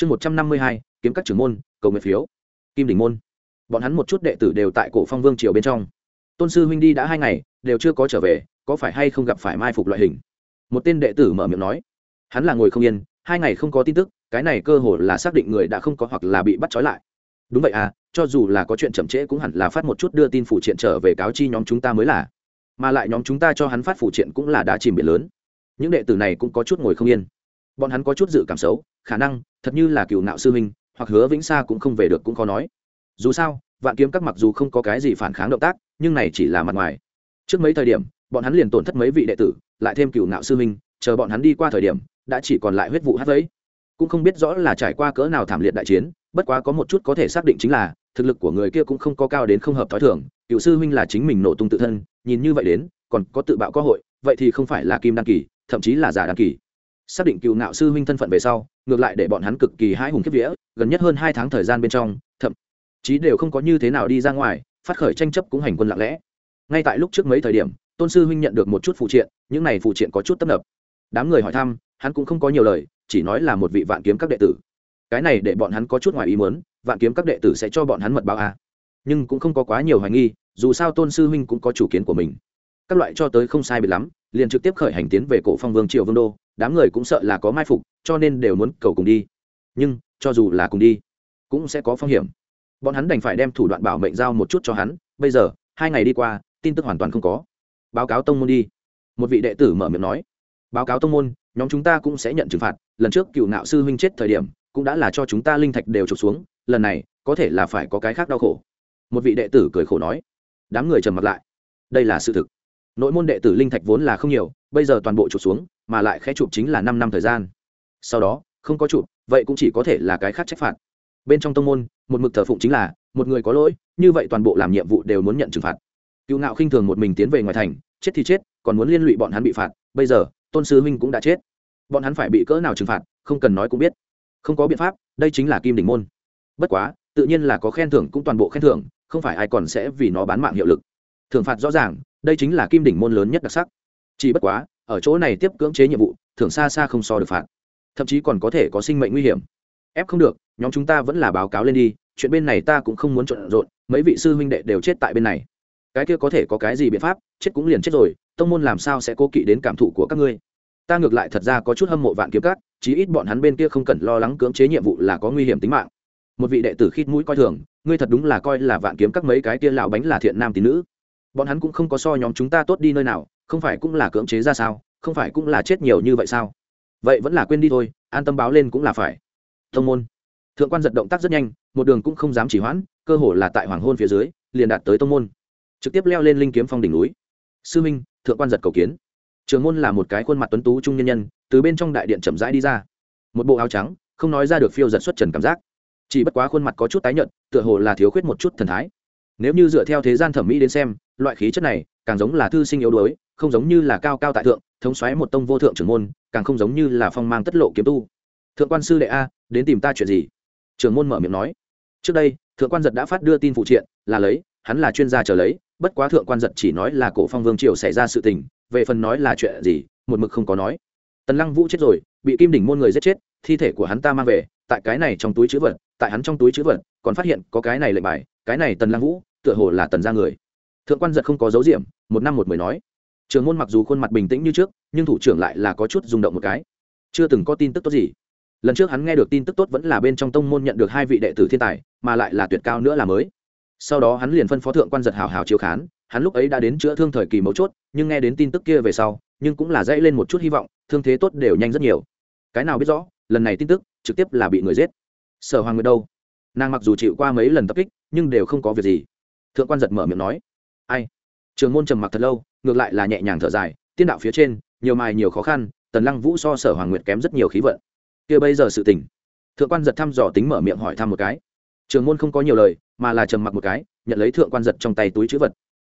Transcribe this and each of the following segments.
chương một trăm năm mươi hai, kiếm các trưởng môn, cầu nguyện phiếu. Kim đỉnh môn. Bọn hắn một chút đệ tử đều tại cổ phong vương triều bên trong. Tôn sư huynh đi đã hai ngày, đều chưa có trở về, có phải hay không gặp phải mai phục loại hình? Một tên đệ tử mở miệng nói. Hắn là ngồi không yên, hai ngày không có tin tức, cái này cơ hồ là xác định người đã không có hoặc là bị bắt trói lại. Đúng vậy à cho dù là có chuyện chậm trễ cũng hẳn là phát một chút đưa tin phụ triện trở về cáo chi nhóm chúng ta mới là. Mà lại nhóm chúng ta cho hắn phát phụ triện cũng là đã chìm biển lớn. Những đệ tử này cũng có chút ngồi không yên. Bọn hắn có chút dự cảm xấu, khả năng thật như là cựu nạo sư huynh, hoặc hứa vĩnh sa cũng không về được cũng khó nói. Dù sao, vạn kiếm các mặc dù không có cái gì phản kháng động tác, nhưng này chỉ là mặt ngoài. Trước mấy thời điểm, bọn hắn liền tổn thất mấy vị đệ tử, lại thêm cựu nạo sư huynh, chờ bọn hắn đi qua thời điểm, đã chỉ còn lại huyết vụ hát vấy cũng không biết rõ là trải qua cỡ nào thảm liệt đại chiến, bất quá có một chút có thể xác định chính là, thực lực của người kia cũng không có cao đến không hợp t h ó i thường. Cựu sư huynh là chính mình nổ tung tự thân, nhìn như vậy đến, còn có tự bạo có hội, vậy thì không phải là kim đăng kỳ, thậm chí là giả đăng kỳ xác định cựu ngạo sư huynh thân phận về sau, ngược lại để bọn hắn cực kỳ hãi hùng kiếp vía, gần nhất hơn hai tháng thời gian bên trong, thậm chí đều không có như thế nào đi ra ngoài, phát khởi tranh chấp cũng hành quân lặng lẽ. Ngay tại lúc trước mấy thời điểm, tôn sư huynh nhận được một chút phụ triện, những này phụ triện có chút tấp nập. Đám người hỏi thăm, hắn cũng không có nhiều lời, chỉ nói là một vị vạn kiếm các đệ tử. Cái này để bọn hắn có chút ngoài ý muốn, vạn kiếm các đệ tử sẽ cho bọn hắn mật báo a à. nhưng cũng không có quá nhiều hoài nghi, dù sao tôn sư huynh cũng có chủ kiến của mình. Các loại cho tới không sai biệt lắm, liền trực tiếp khởi hành tiến về cổ phong vương triều vương đô đám người cũng sợ là có mai phục, cho nên đều muốn cầu cùng đi. Nhưng, cho dù là cùng đi, cũng sẽ có phong hiểm. Bọn hắn đành phải đem thủ đoạn bảo mệnh giao một chút cho hắn, bây giờ, hai ngày đi qua, tin tức hoàn toàn không có. Báo cáo tông môn đi. Một vị đệ tử mở miệng nói. Báo cáo tông môn, nhóm chúng ta cũng sẽ nhận trừng phạt, lần trước cựu nạo sư huynh chết thời điểm, cũng đã là cho chúng ta linh thạch đều trục xuống, lần này, có thể là phải có cái khác đau khổ. Một vị đệ tử cười khổ nói. Đám người trầm mặt lại. Đây là sự thực. Nội môn đệ tử linh thạch vốn là không nhiều, bây giờ toàn bộ trục xuống mà lại khẽ chụp chính là năm năm thời gian. Sau đó, không có chụp, vậy cũng chỉ có thể là cái khác trách phạt. Bên trong tông môn, một mực thờ phụng chính là, một người có lỗi, như vậy toàn bộ làm nhiệm vụ đều muốn nhận trừng phạt. Cựu ngạo khinh thường một mình tiến về ngoài thành, chết thì chết, còn muốn liên lụy bọn hắn bị phạt, bây giờ, tôn sư huynh cũng đã chết. Bọn hắn phải bị cỡ nào trừng phạt, không cần nói cũng biết. Không có biện pháp, đây chính là kim đỉnh môn. Bất quá, tự nhiên là có khen thưởng cũng toàn bộ khen thưởng, không phải ai còn sẽ vì nó bán mạng hiệu lực. Thưởng phạt rõ ràng, đây chính là kim đỉnh môn lớn nhất đặc sắc. Chỉ bất quá ở chỗ này tiếp cưỡng chế nhiệm vụ thường xa xa không so được phạt. Thậm chí còn có thể có sinh mệnh nguy hiểm. Ép không được, nhóm chúng ta vẫn là báo cáo lên đi, chuyện bên này ta cũng không muốn trộn rộn, mấy vị sư huynh đệ đều chết tại bên này. Cái kia có thể có cái gì biện pháp, chết cũng liền chết rồi, tông môn làm sao sẽ cố kỵ đến cảm thụ của các ngươi? Ta ngược lại thật ra có chút hâm mộ vạn kiếm cát chí ít bọn hắn bên kia không cần lo lắng cưỡng chế nhiệm vụ là có nguy hiểm tính mạng. Một vị đệ tử khít mũi coi thường, ngươi thật đúng là coi là vạn kiếm các mấy cái kia lão bánh là thiện nam tín nữ. Bọn hắn cũng không có so nhóm chúng ta tốt đi nơi nào không phải cũng là cưỡng chế ra sao, không phải cũng là chết nhiều như vậy sao? Vậy vẫn là quên đi thôi, an tâm báo lên cũng là phải. Thông môn. Thượng quan giật động tác rất nhanh, một đường cũng không dám chỉ hoãn, cơ hồ là tại hoàng hôn phía dưới, liền đạt tới tông môn. Trực tiếp leo lên linh kiếm phong đỉnh núi. Sư minh, thượng quan giật cầu kiến. Trường môn là một cái khuôn mặt tuấn tú trung nhân nhân, từ bên trong đại điện chậm rãi đi ra. Một bộ áo trắng, không nói ra được phiêu giật xuất trần cảm giác. Chỉ bất quá khuôn mặt có chút tái nhợt, tựa hồ là thiếu khuyết một chút thần thái. Nếu như dựa theo thế gian thẩm mỹ đến xem loại khí chất này, càng giống là thư sinh yếu đuối, không giống như là cao cao tại thượng, thống xoáy một tông vô thượng trưởng môn, càng không giống như là phong mang tất lộ kiếm tu. Thượng quan sư đệ a, đến tìm ta chuyện gì? Trưởng môn mở miệng nói. Trước đây, thượng quan giật đã phát đưa tin phụ triện, là lấy, hắn là chuyên gia chờ lấy, bất quá thượng quan giật chỉ nói là cổ phong vương triều xảy ra sự tình, về phần nói là chuyện gì, một mực không có nói. Tần lăng vũ chết rồi, bị kim đỉnh môn người giết chết, thi thể của hắn ta mang về, tại cái này trong túi chữ vật, tại hắn trong túi chữ vật, còn phát hiện có cái này lệnh bài, cái này tần lăng vũ, tựa hồ là tần ra người thượng quan giật không có dấu diệm, một năm một mười nói. Trường môn mặc dù khuôn mặt bình tĩnh như trước, nhưng thủ trưởng lại là có chút rung động một cái. Chưa từng có tin tức tốt gì. Lần trước hắn nghe được tin tức tốt vẫn là bên trong tông môn nhận được hai vị đệ tử thiên tài, mà lại là tuyệt cao nữa là mới. Sau đó hắn liền phân phó thượng quan giật hào hào chiếu khán, hắn lúc ấy đã đến chữa thương thời kỳ mấu chốt, nhưng nghe đến tin tức kia về sau, nhưng cũng là dãy lên một chút hy vọng, thương thế tốt đều nhanh rất nhiều. Cái nào biết rõ, lần này tin tức trực tiếp là bị người giết. Sở hoàng nguyệt đâu? Nàng mặc dù chịu qua mấy lần tập kích, nhưng đều không có việc gì. Thượng quan giật mở miệng nói ai? Trường môn trầm mặc thật lâu, ngược lại là nhẹ nhàng thở dài, tiên đạo phía trên, nhiều mài nhiều khó khăn, tần lăng vũ so sở hoàng nguyệt kém rất nhiều khí vận. Kia bây giờ sự tỉnh. thượng quan giật thăm dò tính mở miệng hỏi thăm một cái. Trường môn không có nhiều lời, mà là trầm mặc một cái, nhận lấy thượng quan giật trong tay túi chữ vật.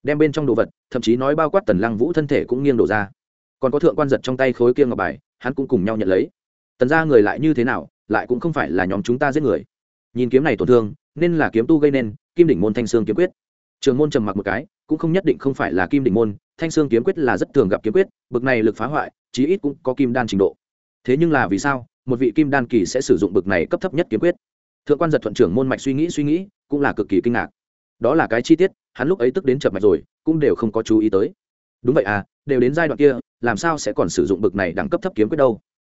Đem bên trong đồ vật, thậm chí nói bao quát tần lăng vũ thân thể cũng nghiêng đổ ra. Còn có thượng quan giật trong tay khối kia ngọc bài, hắn cũng cùng nhau nhận lấy. Tần ra người lại như thế nào, lại cũng không phải là nhóm chúng ta giết người. Nhìn kiếm này tổn thương, nên là kiếm tu gây nên, kim đỉnh môn thanh sương kiếm quyết trường môn trầm mặc một cái, cũng không nhất định không phải là kim đỉnh môn, thanh sương kiếm quyết là rất thường gặp kiếm quyết, bực này lực phá hoại, chí ít cũng có kim đan trình độ. Thế nhưng là vì sao, một vị kim đan kỳ sẽ sử dụng bực này cấp thấp nhất kiếm quyết? Thượng quan giật thuận trưởng môn mạch suy nghĩ suy nghĩ, cũng là cực kỳ kinh ngạc. Đó là cái chi tiết, hắn lúc ấy tức đến chập mạch rồi, cũng đều không có chú ý tới. Đúng vậy à đều đến giai đoạn kia, làm sao sẽ còn sử dụng bực này đẳng cấp thấp kiếm quyết đâu?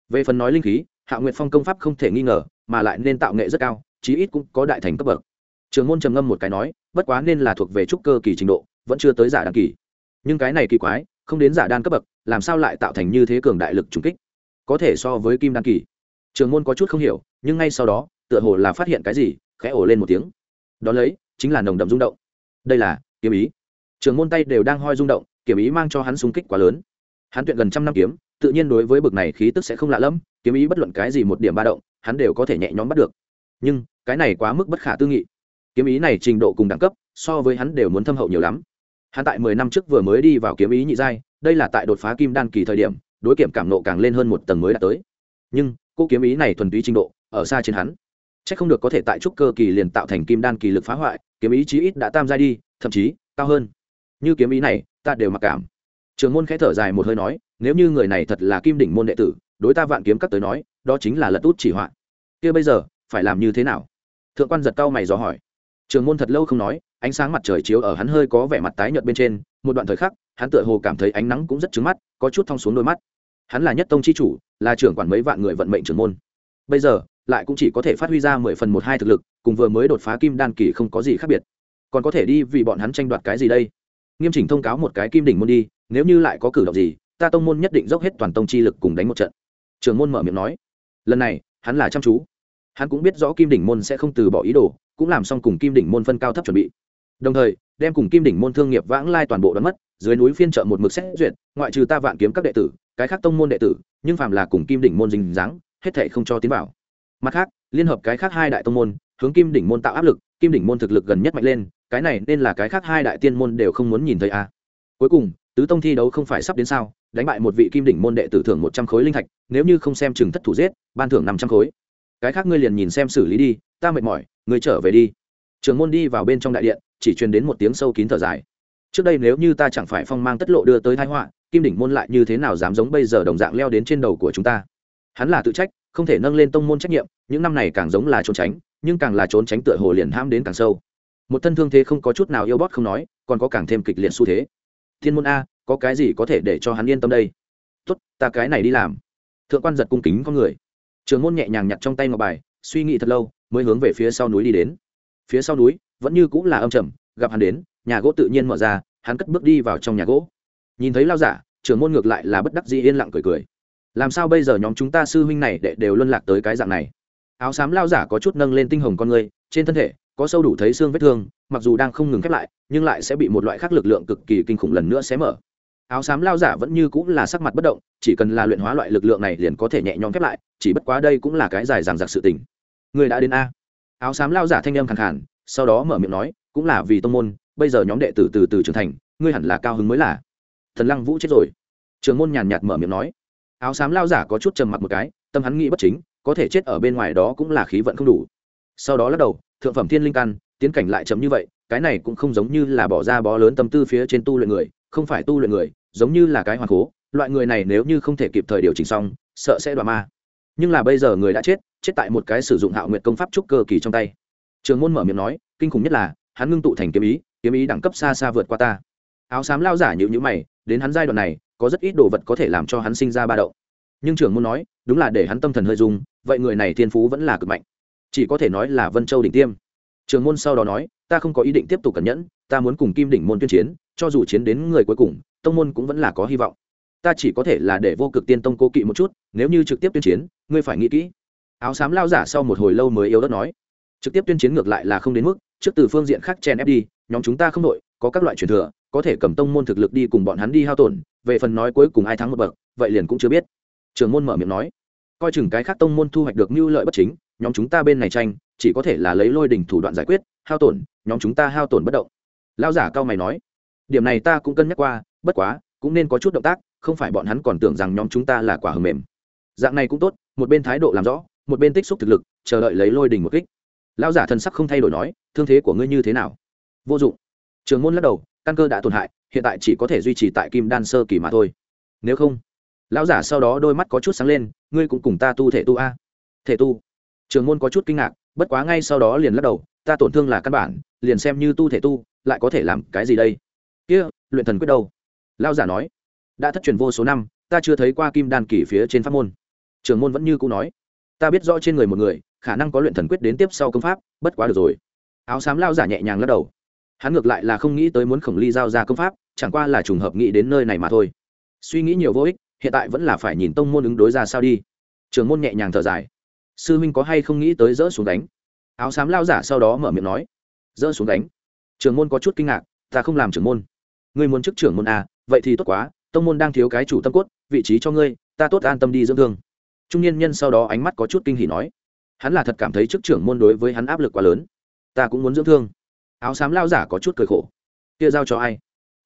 Về phần nói linh khí, hạ nguyệt phong công pháp không thể nghi ngờ, mà lại nên tạo nghệ rất cao, chí ít cũng có đại thành cấp bậc trường môn trầm ngâm một cái nói, bất quá nên là thuộc về trúc cơ kỳ trình độ, vẫn chưa tới giả đan kỳ. Nhưng cái này kỳ quái, không đến giả đan cấp bậc, làm sao lại tạo thành như thế cường đại lực trùng kích? Có thể so với kim đan kỳ. Trường môn có chút không hiểu, nhưng ngay sau đó, tựa hồ là phát hiện cái gì, khẽ ổ lên một tiếng. Đó lấy, chính là nồng đậm rung động. Đây là kiếm ý. Trường môn tay đều đang hoi rung động, kiếm ý mang cho hắn súng kích quá lớn. Hắn tuyện gần trăm năm kiếm, tự nhiên đối với bực này khí tức sẽ không lạ lẫm, kiếm ý bất luận cái gì một điểm ba động, hắn đều có thể nhẹ nhõm bắt được. Nhưng, cái này quá mức bất khả tư nghị kiếm ý này trình độ cùng đẳng cấp, so với hắn đều muốn thâm hậu nhiều lắm. Hắn tại mười năm trước vừa mới đi vào kiếm ý nhị giai, đây là tại đột phá kim đan kỳ thời điểm, đối kiểm cảm nộ càng lên hơn một tầng mới đã tới. Nhưng, cô kiếm ý này thuần túy trình độ, ở xa trên hắn. C h ắ c không được có thể tại trúc cơ kỳ liền tạo thành kim đan kỳ lực phá hoại, kiếm ý chí ít đã tam giai đi, thậm chí, cao hơn. Như kiếm ý này, ta đều mặc cảm. Trường môn khẽ thở dài một hơi nói, nếu như người này thật là kim đỉnh môn đệ tử, đối ta vạn kiếm cắt tới nói, đó chính là lật út chỉ hoạn. kia bây giờ, phải làm như thế nào? Thượng quan giật cao mày dò hỏi trường môn thật lâu không nói, ánh sáng mặt trời chiếu ở hắn hơi có vẻ mặt tái nhợt bên trên, một đoạn thời khắc, hắn tựa hồ cảm thấy ánh nắng cũng rất trứng mắt, có chút thong xuống đôi mắt. Hắn là nhất tông chi chủ, là trưởng quản mấy vạn người vận mệnh trưởng môn. Bây giờ, lại cũng chỉ có thể phát huy ra mười phần một hai thực lực, cùng vừa mới đột phá kim đan kỳ không có gì khác biệt. Còn có thể đi vì bọn hắn tranh đoạt cái gì đây? Nghiêm chỉnh thông cáo một cái kim đỉnh môn đi, nếu như lại có cử động gì, ta tông môn nhất định dốc hết toàn tông chi lực cùng đánh một trận. Trường môn mở miệng nói, lần này, hắn là chăm chú. Hắn cũng biết rõ kim đỉnh môn sẽ không từ bỏ ý đồ cũng làm xong cùng kim đỉnh môn phân cao thấp chuẩn bị. Đồng thời, đem cùng kim đỉnh môn thương nghiệp vãng lai toàn bộ đoán mất, dưới núi phiên trợ một mực xét duyệt, ngoại trừ ta vạn kiếm các đệ tử, cái khác tông môn đệ tử, nhưng phàm là cùng kim đỉnh môn dình dáng, hết thể không cho tiến vào. Mặt khác, liên hợp cái khác hai đại tông môn, hướng kim đỉnh môn tạo áp lực, kim đỉnh môn thực lực gần nhất mạnh lên, cái này nên là cái khác hai đại tiên môn đều không muốn nhìn thấy a à. cuối cùng, tứ tông thi đấu không phải sắp đến sao, đánh bại một vị kim đỉnh môn đệ tử thưởng một trăm khối linh thạch, nếu như không xem chừng thất thủ giết, ban thưởng năm trăm khối. Cái khác ngươi liền nhìn xem xử lý đi, ta mệt mỏi ngươi trở về đi. Trường môn đi vào bên trong đại điện, chỉ truyền đến một tiếng sâu kín thở dài. Trước đây nếu như ta chẳng phải phong mang tất lộ đưa tới thái họa, kim đỉnh môn lại như thế nào dám giống bây giờ đồng dạng leo đến trên đầu của chúng ta? Hắn là tự trách, không thể nâng lên tông môn trách nhiệm, những năm này càng giống là trốn tránh, nhưng càng là trốn tránh tựa hồ liền ham đến càng sâu. Một thân thương thế không có chút nào yêu bót không nói, còn có càng thêm kịch liệt xu thế. Thiên môn a, có cái gì có thể để cho hắn yên tâm đây? Tốt, ta cái này đi làm. Thượng quan giật cung kính con người. Trường môn nhẹ nhàng nhặt trong tay ngọc bài, suy nghĩ thật lâu mới hướng về phía sau núi đi đến. Phía sau núi, vẫn như cũng là âm trầm, gặp hắn đến, nhà gỗ tự nhiên mở ra, hắn cất bước đi vào trong nhà gỗ. Nhìn thấy lao giả, trưởng môn ngược lại là bất đắc dĩ yên lặng cười cười. Làm sao bây giờ nhóm chúng ta sư huynh này đệ đều luân lạc tới cái dạng này? Áo xám lao giả có chút nâng lên tinh hồng con người, trên thân thể có sâu đủ thấy xương vết thương, mặc dù đang không ngừng khép lại, nhưng lại sẽ bị một loại khác lực lượng cực kỳ kinh khủng lần nữa xé mở. Áo xám lao giả vẫn như cũng là sắc mặt bất động, chỉ cần là luyện hóa loại lực lượng này liền có thể nhẹ nhõm khép lại, chỉ bất quá đây cũng là cái dài dằng dặc sự tình người đã đến a. Áo xám lao giả thanh âm khẳng khản sau đó mở miệng nói, cũng là vì tông môn, bây giờ nhóm đệ tử từ từ trưởng thành, ngươi hẳn là cao hứng mới là. Thần lăng vũ chết rồi. Trường môn nhàn nhạt mở miệng nói. Áo xám lao giả có chút trầm mặc một cái, tâm hắn nghĩ bất chính, có thể chết ở bên ngoài đó cũng là khí vận không đủ. Sau đó lắc đầu, thượng phẩm thiên linh căn, tiến cảnh lại chấm như vậy, cái này cũng không giống như là bỏ ra bó lớn tâm tư phía trên tu luyện người, không phải tu luyện người, giống như là cái hoàng cố. Loại người này nếu như không thể kịp thời điều chỉnh xong, sợ sẽ đọa ma. Nhưng là bây giờ người đã chết chết tại một cái sử dụng hạo nguyệt công pháp trúc cơ kỳ trong tay. Trường môn mở miệng nói, kinh khủng nhất là, hắn ngưng tụ thành kiếm ý kiếm ý đẳng cấp xa xa vượt qua ta. Áo xám lao giả nhịu nhữ mày, đến hắn giai đoạn này, có rất ít đồ vật có thể làm cho hắn sinh ra ba đậu nhưng trường môn nói, đúng là để hắn tâm thần hơi dung vậy người này thiên phú vẫn là cực mạnh. Chỉ có thể nói là vân châu đỉnh tiêm. Trường môn sau đó nói, ta không có ý định tiếp tục cẩn nhẫn, ta muốn cùng kim đỉnh môn tuyên chiến, cho dù chiến đến người cuối cùng, tông môn cũng vẫn là có hy vọng. Ta chỉ có thể là để vô cực tiên tông cố kỵ một chút, nếu như trực tiếp tuyên chiến, ngươi phải nghĩ kỹ áo xám lao giả sau một hồi lâu mới yếu đất nói, trực tiếp tuyên chiến ngược lại là không đến mức, trước từ phương diện khác chen ép đi, nhóm chúng ta không đội, có các loại truyền thừa, có thể cầm tông môn thực lực đi cùng bọn hắn đi hao tổn, về phần nói cuối cùng ai thắng một bậc, vậy liền cũng chưa biết. Trường môn mở miệng nói, coi chừng cái khác tông môn thu hoạch được mưu lợi bất chính, nhóm chúng ta bên này tranh, chỉ có thể là lấy lôi đình thủ đoạn giải quyết, hao tổn, nhóm chúng ta hao tổn bất động. Lao giả cao mày nói, điểm này ta cũng cân nhắc qua, bất quá, cũng nên có chút động tác, không phải bọn hắn còn tưởng rằng nhóm chúng ta là quả hầm mềm. Dạng này cũng tốt, một bên thái độ làm rõ một bên tích xúc thực lực, chờ đợi lấy lôi đình một kích. Lão giả thần sắc không thay đổi nói, thương thế của ngươi như thế nào? Vô dụng. Trường môn lắc đầu, căn cơ đã tổn hại, hiện tại chỉ có thể duy trì tại kim đan sơ kỳ mà thôi. Nếu không? Lão giả sau đó đôi mắt có chút sáng lên, ngươi cũng cùng ta tu thể tu a. Thể tu? Trường môn có chút kinh ngạc, bất quá ngay sau đó liền lắc đầu, ta tổn thương là căn bản, liền xem như tu thể tu, lại có thể làm cái gì đây? Kia, luyện thần quyết đâu? Lão giả nói, đã thất truyền vô số năm, ta chưa thấy qua kim đan kỳ phía trên pháp môn. Trường môn vẫn như cũ nói ta biết rõ trên người một người, khả năng có luyện thần quyết đến tiếp sau công pháp, bất quá được rồi. Áo xám lao giả nhẹ nhàng lắc đầu. Hắn ngược lại là không nghĩ tới muốn khổng ly giao ra công pháp, chẳng qua là trùng hợp nghĩ đến nơi này mà thôi. Suy nghĩ nhiều vô ích, hiện tại vẫn là phải nhìn tông môn ứng đối ra sao đi. Trường môn nhẹ nhàng thở dài. Sư huynh có hay không nghĩ tới dỡ xuống đánh áo xám lao giả sau đó mở miệng nói. Dỡ xuống đánh trường môn có chút kinh ngạc, ta không làm trưởng môn. Ngươi muốn chức trưởng môn à vậy thì tốt quá, tông môn đang thiếu cái chủ tâm cốt, vị trí cho ngươi, ta tốt an tâm đi dưỡng thương trung niên nhân sau đó ánh mắt có chút kinh hỉ nói, hắn là thật cảm thấy chức trưởng môn đối với hắn áp lực quá lớn. Ta cũng muốn dưỡng thương. Áo xám lao giả có chút cười khổ, kia giao cho ai?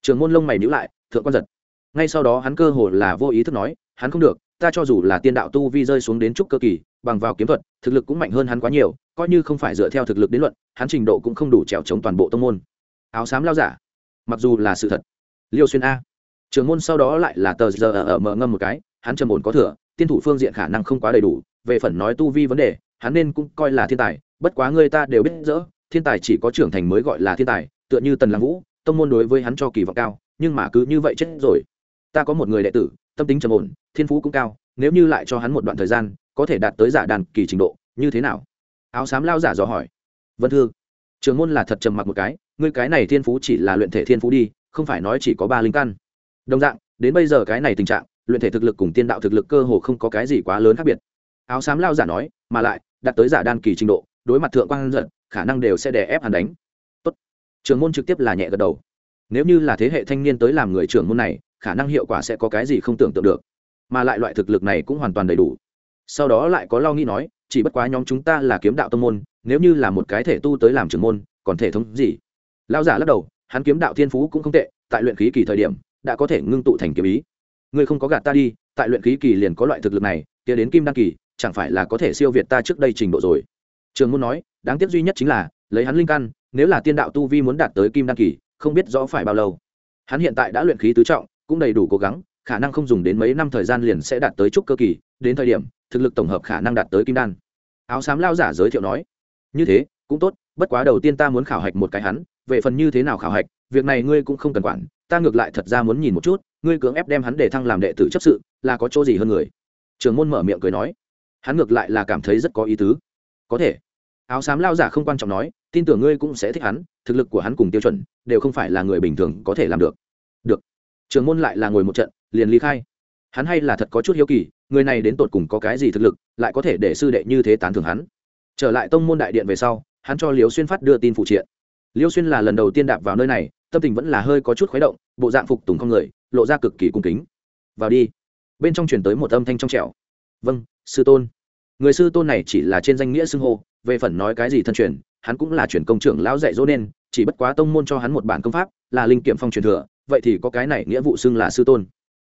Trưởng môn lông mày nhíu lại, thượng quan giật. Ngay sau đó hắn cơ hồ là vô ý thức nói, hắn không được, ta cho dù là tiên đạo tu vi rơi xuống đến trúc cơ kỳ, bằng vào kiếm thuật, thực lực cũng mạnh hơn hắn quá nhiều, coi như không phải dựa theo thực lực đến luận, hắn trình độ cũng không đủ trèo chống toàn bộ tông môn. Áo xám lao giả, mặc dù là sự thật. Liêu xuyên a. Trường môn sau đó lại là tờ giờ ở mở ngâm một cái, hắn trầm ổn có thừa tiên thủ phương diện khả năng không quá đầy đủ, về phần nói tu vi vấn đề, hắn nên cũng coi là thiên tài, bất quá người ta đều biết rõ, thiên tài chỉ có trưởng thành mới gọi là thiên tài, tựa như tần lăng vũ, tông môn đối với hắn cho kỳ vọng cao, nhưng mà cứ như vậy chết rồi. Ta có một người đệ tử, tâm tính trầm ổn, thiên phú cũng cao, nếu như lại cho hắn một đoạn thời gian, có thể đạt tới giả đàn kỳ trình độ, như thế nào? Áo xám lao giả dò hỏi. Vân thư trường môn là thật trầm mặc một cái, ngươi cái này thiên phú chỉ là luyện thể thiên phú đi, không phải nói chỉ có ba linh căn. Đồng dạng, đến bây giờ cái này tình trạng luyện thể thực lực cùng tiên đạo thực lực cơ hồ không có cái gì quá lớn khác biệt. Áo xám lao giả nói, mà lại, đạt tới giả đan kỳ trình độ, đối mặt thượng quan giận, khả năng đều sẽ đè ép hắn đánh. Tốt. trưởng môn trực tiếp là nhẹ gật đầu. Nếu như là thế hệ thanh niên tới làm người trưởng môn này, khả năng hiệu quả sẽ có cái gì không tưởng tượng được. Mà lại loại thực lực này cũng hoàn toàn đầy đủ. Sau đó lại có lo nghĩ nói, chỉ bất quá nhóm chúng ta là kiếm đạo tông môn, nếu như là một cái thể tu tới làm trưởng môn, còn thể thống gì? Lao giả lắc đầu, hắn kiếm đạo thiên phú cũng không tệ, tại luyện khí kỳ thời điểm, đã có thể ngưng tụ thành kiếm ý ngươi không có gạt ta đi, tại luyện khí kỳ liền có loại thực lực này, kia đến kim đăng kỳ, chẳng phải là có thể siêu việt ta trước đây trình độ rồi. Trường môn nói, đáng tiếc duy nhất chính là, lấy hắn linh căn, nếu là tiên đạo tu vi muốn đạt tới kim đăng kỳ, không biết rõ phải bao lâu. Hắn hiện tại đã luyện khí tứ trọng, cũng đầy đủ cố gắng, khả năng không dùng đến mấy năm thời gian liền sẽ đạt tới trúc cơ kỳ, đến thời điểm, thực lực tổng hợp khả năng đạt tới kim đan. Áo xám lao giả giới thiệu nói, như thế, cũng tốt, bất quá đầu tiên ta muốn khảo hạch một cái hắn, về phần như thế nào khảo hạch, việc này ngươi cũng không cần quản, ta ngược lại thật ra muốn nhìn một chút ngươi cưỡng ép đem hắn để thăng làm đệ tử chấp sự, là có chỗ gì hơn người? Trường môn mở miệng cười nói. Hắn ngược lại là cảm thấy rất có ý tứ. Có thể. Áo xám lao giả không quan trọng nói, tin tưởng ngươi cũng sẽ thích hắn, thực lực của hắn cùng tiêu chuẩn, đều không phải là người bình thường có thể làm được. Được. Trường môn lại là ngồi một trận, liền ly khai. Hắn hay là thật có chút hiếu kỳ, người này đến tột cùng có cái gì thực lực, lại có thể để sư đệ như thế tán thưởng hắn. Trở lại tông môn đại điện về sau, hắn cho liều xuyên phát đưa tin phụ triện. Liêu xuyên là lần đầu tiên đạp vào nơi này, tâm tình vẫn là hơi có chút khuấy động, bộ dạng phục tùng không người lộ ra cực kỳ cung kính. Vào đi. Bên trong truyền tới một âm thanh trong trẻo. Vâng sư tôn. Người sư tôn này chỉ là trên danh nghĩa xưng hô, về phần nói cái gì thân truyền, hắn cũng là truyền công trưởng lão dạy dỗ nên, chỉ bất quá tông môn cho hắn một bản công pháp, là linh kiểm phong truyền thừa, vậy thì có cái này nghĩa vụ xưng là sư tôn.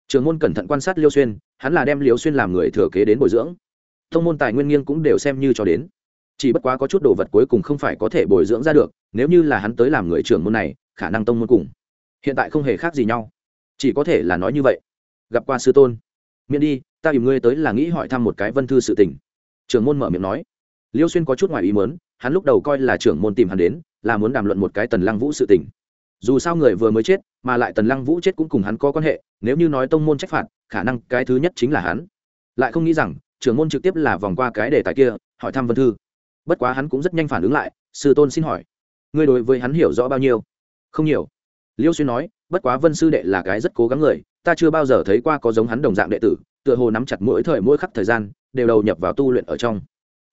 Trường môn cẩn thận quan sát liêu xuyên, hắn là đem liêu xuyên làm người thừa kế đến bồi dưỡng. Tông môn tài nguyên nghiêng cũng đều xem như cho đến. Chỉ bất quá có chút đồ vật cuối cùng không phải có thể bồi dưỡng ra được, nếu như là hắn tới làm người trưởng môn này, khả năng tông môn cùng. Hiện tại không hề khác gì nhau chỉ có thể là nói như vậy. Gặp qua sư tôn. Miễn đi, ta tìm ngươi tới là nghĩ hỏi thăm một cái vân thư sự tình. Trưởng môn mở miệng nói. Liêu xuyên có chút ngoài ý mớn hắn lúc đầu coi là trưởng môn tìm hắn đến, là muốn đàm luận một cái tần lăng vũ sự tình. Dù sao người vừa mới chết, mà lại tần lăng vũ chết cũng cùng hắn có quan hệ, nếu như nói tông môn trách phạt, khả năng cái thứ nhất chính là hắn. Lại không nghĩ rằng, trưởng môn trực tiếp là vòng qua cái đề tài kia, hỏi thăm vân thư. Bất quá hắn cũng rất nhanh phản ứng lại, sư tôn xin hỏi. Ngươi đối với hắn hiểu rõ bao nhiêu? Không nhiều. Liêu xuyên nói bất quá vân sư đệ là cái rất cố gắng người, ta chưa bao giờ thấy qua có giống hắn đồng dạng đệ tử, tựa hồ nắm chặt mỗi thời mỗi khắc thời gian, đều đầu nhập vào tu luyện ở trong.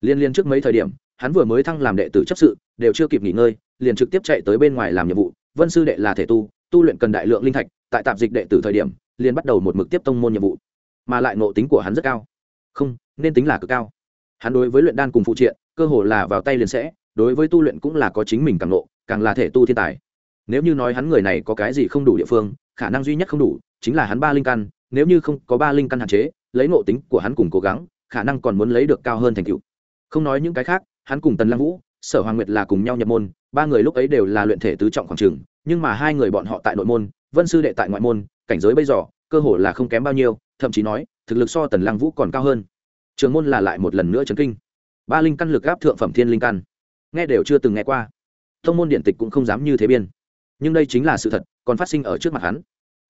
Liên liên trước mấy thời điểm, hắn vừa mới thăng làm đệ tử chấp sự, đều chưa kịp nghỉ ngơi, liền trực tiếp chạy tới bên ngoài làm nhiệm vụ. Vân sư đệ là thể tu tu luyện cần đại lượng linh thạch, tại tạp dịch đệ tử thời điểm, liền bắt đầu một mực tiếp tông môn nhiệm vụ. Mà lại ngộ tính của hắn rất cao. Không, nên tính là cực cao. Hắn đối với luyện đan cùng phụ triện, cơ hồ là vào tay liền sẽ, đối với tu luyện cũng là có chính mình càng ngộ, càng là thể tu thiên tài nếu như nói hắn người này có cái gì không đủ địa phương, khả năng duy nhất không đủ chính là hắn ba linh căn, nếu như không có ba linh căn hạn chế, lấy ngộ tính của hắn cùng cố gắng, khả năng còn muốn lấy được cao hơn thành tựu. Không nói những cái khác, hắn cùng tần lăng vũ, sở hoàng nguyệt là cùng nhau nhập môn, ba người lúc ấy đều là luyện thể tứ trọng khoảng trường, nhưng mà hai người bọn họ tại nội môn, vân sư đệ tại ngoại môn, cảnh giới bây giờ, cơ hồ là không kém bao nhiêu, thậm chí nói, thực lực so tần lăng vũ còn cao hơn. Trường môn là lại một lần nữa chấn kinh. Ba linh căn lực áp thượng phẩm thiên linh căn. Nghe đều chưa từng nghe qua. Thông môn điện tịch cũng không dám như thế biên nhưng đây chính là sự thật, còn phát sinh ở trước mặt hắn.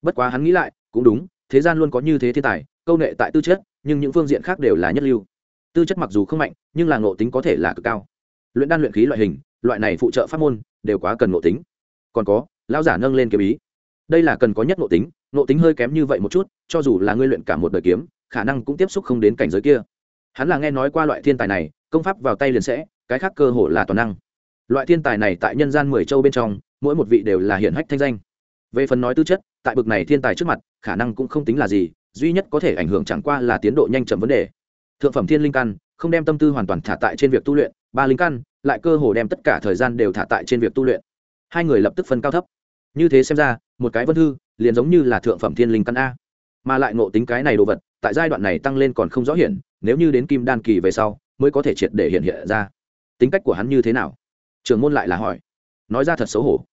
Bất quá hắn nghĩ lại, cũng đúng, thế gian luôn có như thế thiên tài, câu nghệ tại tư chất, nhưng những phương diện khác đều là nhất lưu. Tư chất mặc dù không mạnh, nhưng là ngộ tính có thể là cực cao. Luyện đan luyện khí loại hình, loại này phụ trợ pháp môn, đều quá cần ngộ tính. Còn có, lão giả nâng lên kiếm ý. Đây là cần có nhất ngộ tính ngộ tính hơi kém như vậy một chút, cho dù là ngươi luyện cả một đời kiếm, khả năng cũng tiếp xúc không đến cảnh giới kia. Hắn là nghe nói qua loại thiên tài này, công pháp vào tay liền sẽ, cái khác cơ hồ là toàn năng. Loại thiên tài này tại nhân gian mười châu bên trong mỗi một vị đều là hiển hách thanh danh. Về phần nói tư chất tại bực này thiên tài trước mặt khả năng cũng không tính là gì duy nhất có thể ảnh hưởng chẳng qua là tiến độ nhanh chậm vấn đề. Thượng phẩm thiên linh căn không đem tâm tư hoàn toàn thả tại trên việc tu luyện ba linh căn lại cơ hồ đem tất cả thời gian đều thả tại trên việc tu luyện. Hai người lập tức phân cao thấp. Như thế xem ra một cái vân hư, liền giống như là thượng phẩm thiên linh căn a. Mà lại ngộ tính cái này đồ vật tại giai đoạn này tăng lên còn không rõ hiển nếu như đến kim đan kỳ về sau mới có thể triệt để hiện hiện ra. Tính cách của hắn như thế nào? Trường môn lại là hỏi nói ra thật xấu hổ.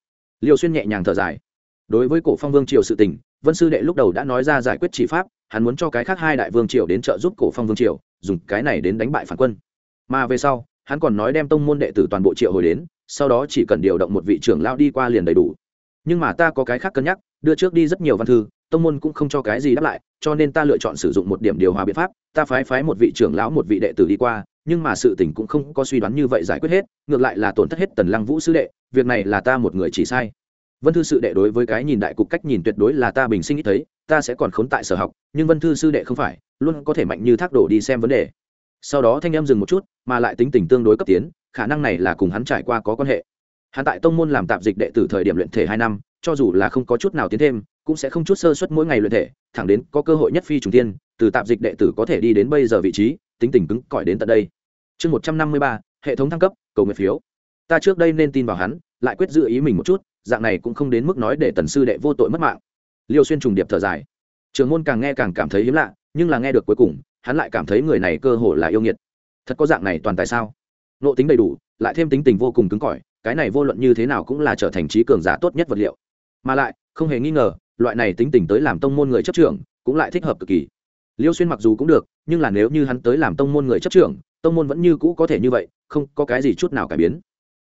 Liêu xuyên nhẹ nhàng thở dài. Đối với cổ phong vương triều sự tình, vân sư đệ lúc đầu đã nói ra giải quyết chỉ pháp, hắn muốn cho cái khác hai đại vương triều đến trợ giúp cổ phong vương triều, dùng cái này đến đánh bại phản quân. Mà về sau, hắn còn nói đem tông môn đệ tử toàn bộ triệu hồi đến, sau đó chỉ cần điều động một vị trưởng lao đi qua liền đầy đủ. Nhưng mà ta có cái khác cân nhắc, đưa trước đi rất nhiều văn thư, tông môn cũng không cho cái gì đáp lại, cho nên ta lựa chọn sử dụng một điểm điều hòa biện pháp, ta phái phái một vị trưởng lão một vị đệ tử đi qua nhưng mà sự tình cũng không có suy đoán như vậy giải quyết hết, ngược lại là tổn thất hết tần lăng vũ sư đệ, việc này là ta một người chỉ sai. Vân thư sư đệ đối với cái nhìn đại cục cách nhìn tuyệt đối là ta bình sinh ít thấy, ta sẽ còn khốn tại sở học, nhưng vân thư sư đệ không phải, luôn có thể mạnh như thác đổ đi xem vấn đề. Sau đó thanh em dừng một chút, mà lại tính tình tương đối cấp tiến, khả năng này là cùng hắn trải qua có quan hệ. Hắn tại tông môn làm tạp dịch đệ tử thời điểm luyện thể hai năm, cho dù là không có chút nào tiến thêm, cũng sẽ không chút sơ suất mỗi ngày luyện thể, thẳng đến có cơ hội nhất phi trùng tiên từ tạp dịch đệ tử có thể đi đến bây giờ vị trí, tính tình cứng cỏi đến tận đây chương một trăm năm mươi ba, hệ thống thăng cấp, cầu nguyện phiếu. Ta trước đây nên tin vào hắn, lại quyết giữ ý mình một chút, dạng này cũng không đến mức nói để tần sư đệ vô tội mất mạng. Liêu xuyên trùng điệp thở dài. Trường môn càng nghe càng cảm thấy hiếm lạ, nhưng là nghe được cuối cùng, hắn lại cảm thấy người này cơ hồ là yêu nghiệt. Thật có dạng này toàn tại sao? Nộ tính đầy đủ, lại thêm tính tình vô cùng cứng cỏi, cái này vô luận như thế nào cũng là trở thành trí cường giả tốt nhất vật liệu. Mà lại, không hề nghi ngờ, loại này tính tình tới làm tông môn người chấp trưởng, cũng lại thích hợp cực kỳ. Liêu xuyên mặc dù cũng được, nhưng là nếu như hắn tới làm tông môn người chấp trưởng tông môn vẫn như cũ có thể như vậy, không có cái gì chút nào cải biến.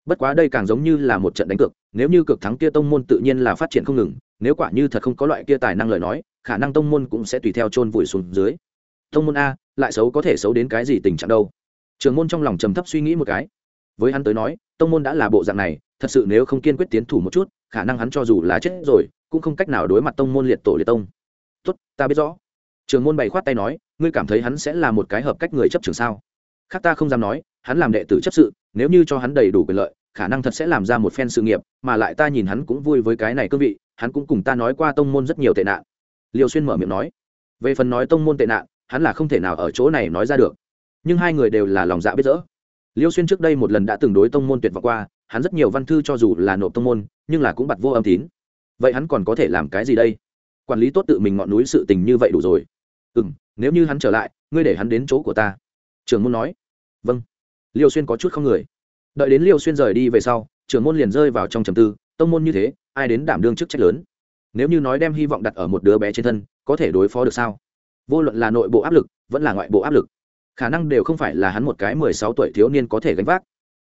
Bất quá đây càng giống như là một trận đánh cược, nếu như cực thắng kia tông môn tự nhiên là phát triển không ngừng, nếu quả như thật không có loại kia tài năng lời nói, khả năng tông môn cũng sẽ tùy theo chôn vùi xuống dưới. Tông môn a, lại xấu có thể xấu đến cái gì tình trạng đâu? Trường môn trong lòng trầm thấp suy nghĩ một cái. Với hắn tới nói, tông môn đã là bộ dạng này, thật sự nếu không kiên quyết tiến thủ một chút, khả năng hắn cho dù là chết rồi, cũng không cách nào đối mặt tông môn liệt tổ liệt tông. Tốt, ta biết rõ. Trường môn bày khoát tay nói, ngươi cảm thấy hắn sẽ là một cái hợp cách người chấp trường sao? Khác ta không dám nói, hắn làm đệ tử chấp sự, nếu như cho hắn đầy đủ quyền lợi, khả năng thật sẽ làm ra một phen sự nghiệp, mà lại ta nhìn hắn cũng vui với cái này cương vị, hắn cũng cùng ta nói qua tông môn rất nhiều tệ nạn. Liều xuyên mở miệng nói. Về phần nói tông môn tệ nạn, hắn là không thể nào ở chỗ này nói ra được. Nhưng hai người đều là lòng dạ biết rỡ liêu xuyên trước đây một lần đã từng đối tông môn tuyệt vọng qua, hắn rất nhiều văn thư cho dù là nộp tông môn, nhưng là cũng bặt vô âm tín. Vậy hắn còn có thể làm cái gì đây? Quản lý tốt tự mình ngọn núi sự tình như vậy đủ rồi. Ừ m nếu như hắn trở lại, ngươi để hắn đến chỗ của ta. Trường môn nói vâng. Liêu xuyên có chút không người. Đợi đến liêu xuyên rời đi về sau, trưởng môn liền rơi vào trong trầm tư, tông môn như thế, ai đến đảm đương chức trách lớn? Nếu như nói đem hy vọng đặt ở một đứa bé trên thân, có thể đối phó được sao? Vô luận là nội bộ áp lực, vẫn là ngoại bộ áp lực, khả năng đều không phải là hắn một cái mười sáu tuổi thiếu niên có thể gánh vác.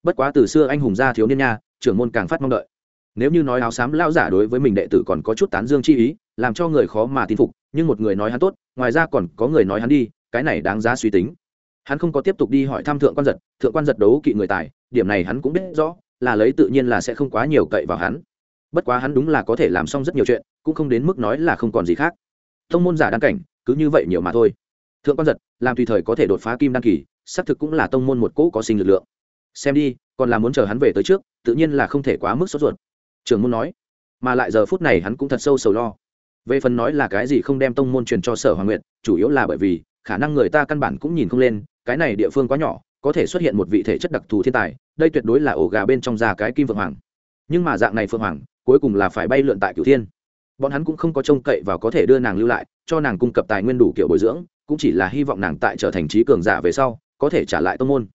Bất quá từ xưa anh hùng gia thiếu niên nha, trưởng môn càng phát mong đợi. Nếu như nói áo xám lao giả đối với mình đệ tử còn có chút tán dương chi ý, làm cho người khó mà tin phục, nhưng một người nói hắn tốt, ngoài ra còn có người nói hắn đi, cái này đáng giá suy tính hắn không có tiếp tục đi hỏi thăm thượng quan giật, thượng quan giật đấu kỵ người tài, điểm này hắn cũng biết rõ, là lấy tự nhiên là sẽ không quá nhiều cậy vào hắn. Bất quá hắn đúng là có thể làm xong rất nhiều chuyện, cũng không đến mức nói là không còn gì khác. Thông môn giả đăng cảnh, cứ như vậy nhiều mà thôi. Thượng quan giật, làm tùy thời có thể đột phá kim đăng kỳ, xác thực cũng là tông môn một cỗ có sinh lực lượng. Xem đi, còn là muốn chờ hắn về tới trước, tự nhiên là không thể quá mức sốt ruột. Trường môn nói, mà lại giờ phút này hắn cũng thật sâu sầu lo. Về phần nói là cái gì không đem tông môn truyền cho sở hoàng nguyện chủ yếu là bởi vì, khả năng người ta căn bản cũng nhìn không lên cái này địa phương quá nhỏ, có thể xuất hiện một vị thể chất đặc thù thiên tài, đây tuyệt đối là ổ gà bên trong già cái kim vượng hoàng. Nhưng mà dạng này phượng hoàng, cuối cùng là phải bay lượn tại cửu thiên. Bọn hắn cũng không có trông cậy và có thể đưa nàng lưu lại, cho nàng cung cấp tài nguyên đủ kiểu bồi dưỡng, cũng chỉ là hy vọng nàng tại trở thành trí cường giả về sau, có thể trả lại tông môn.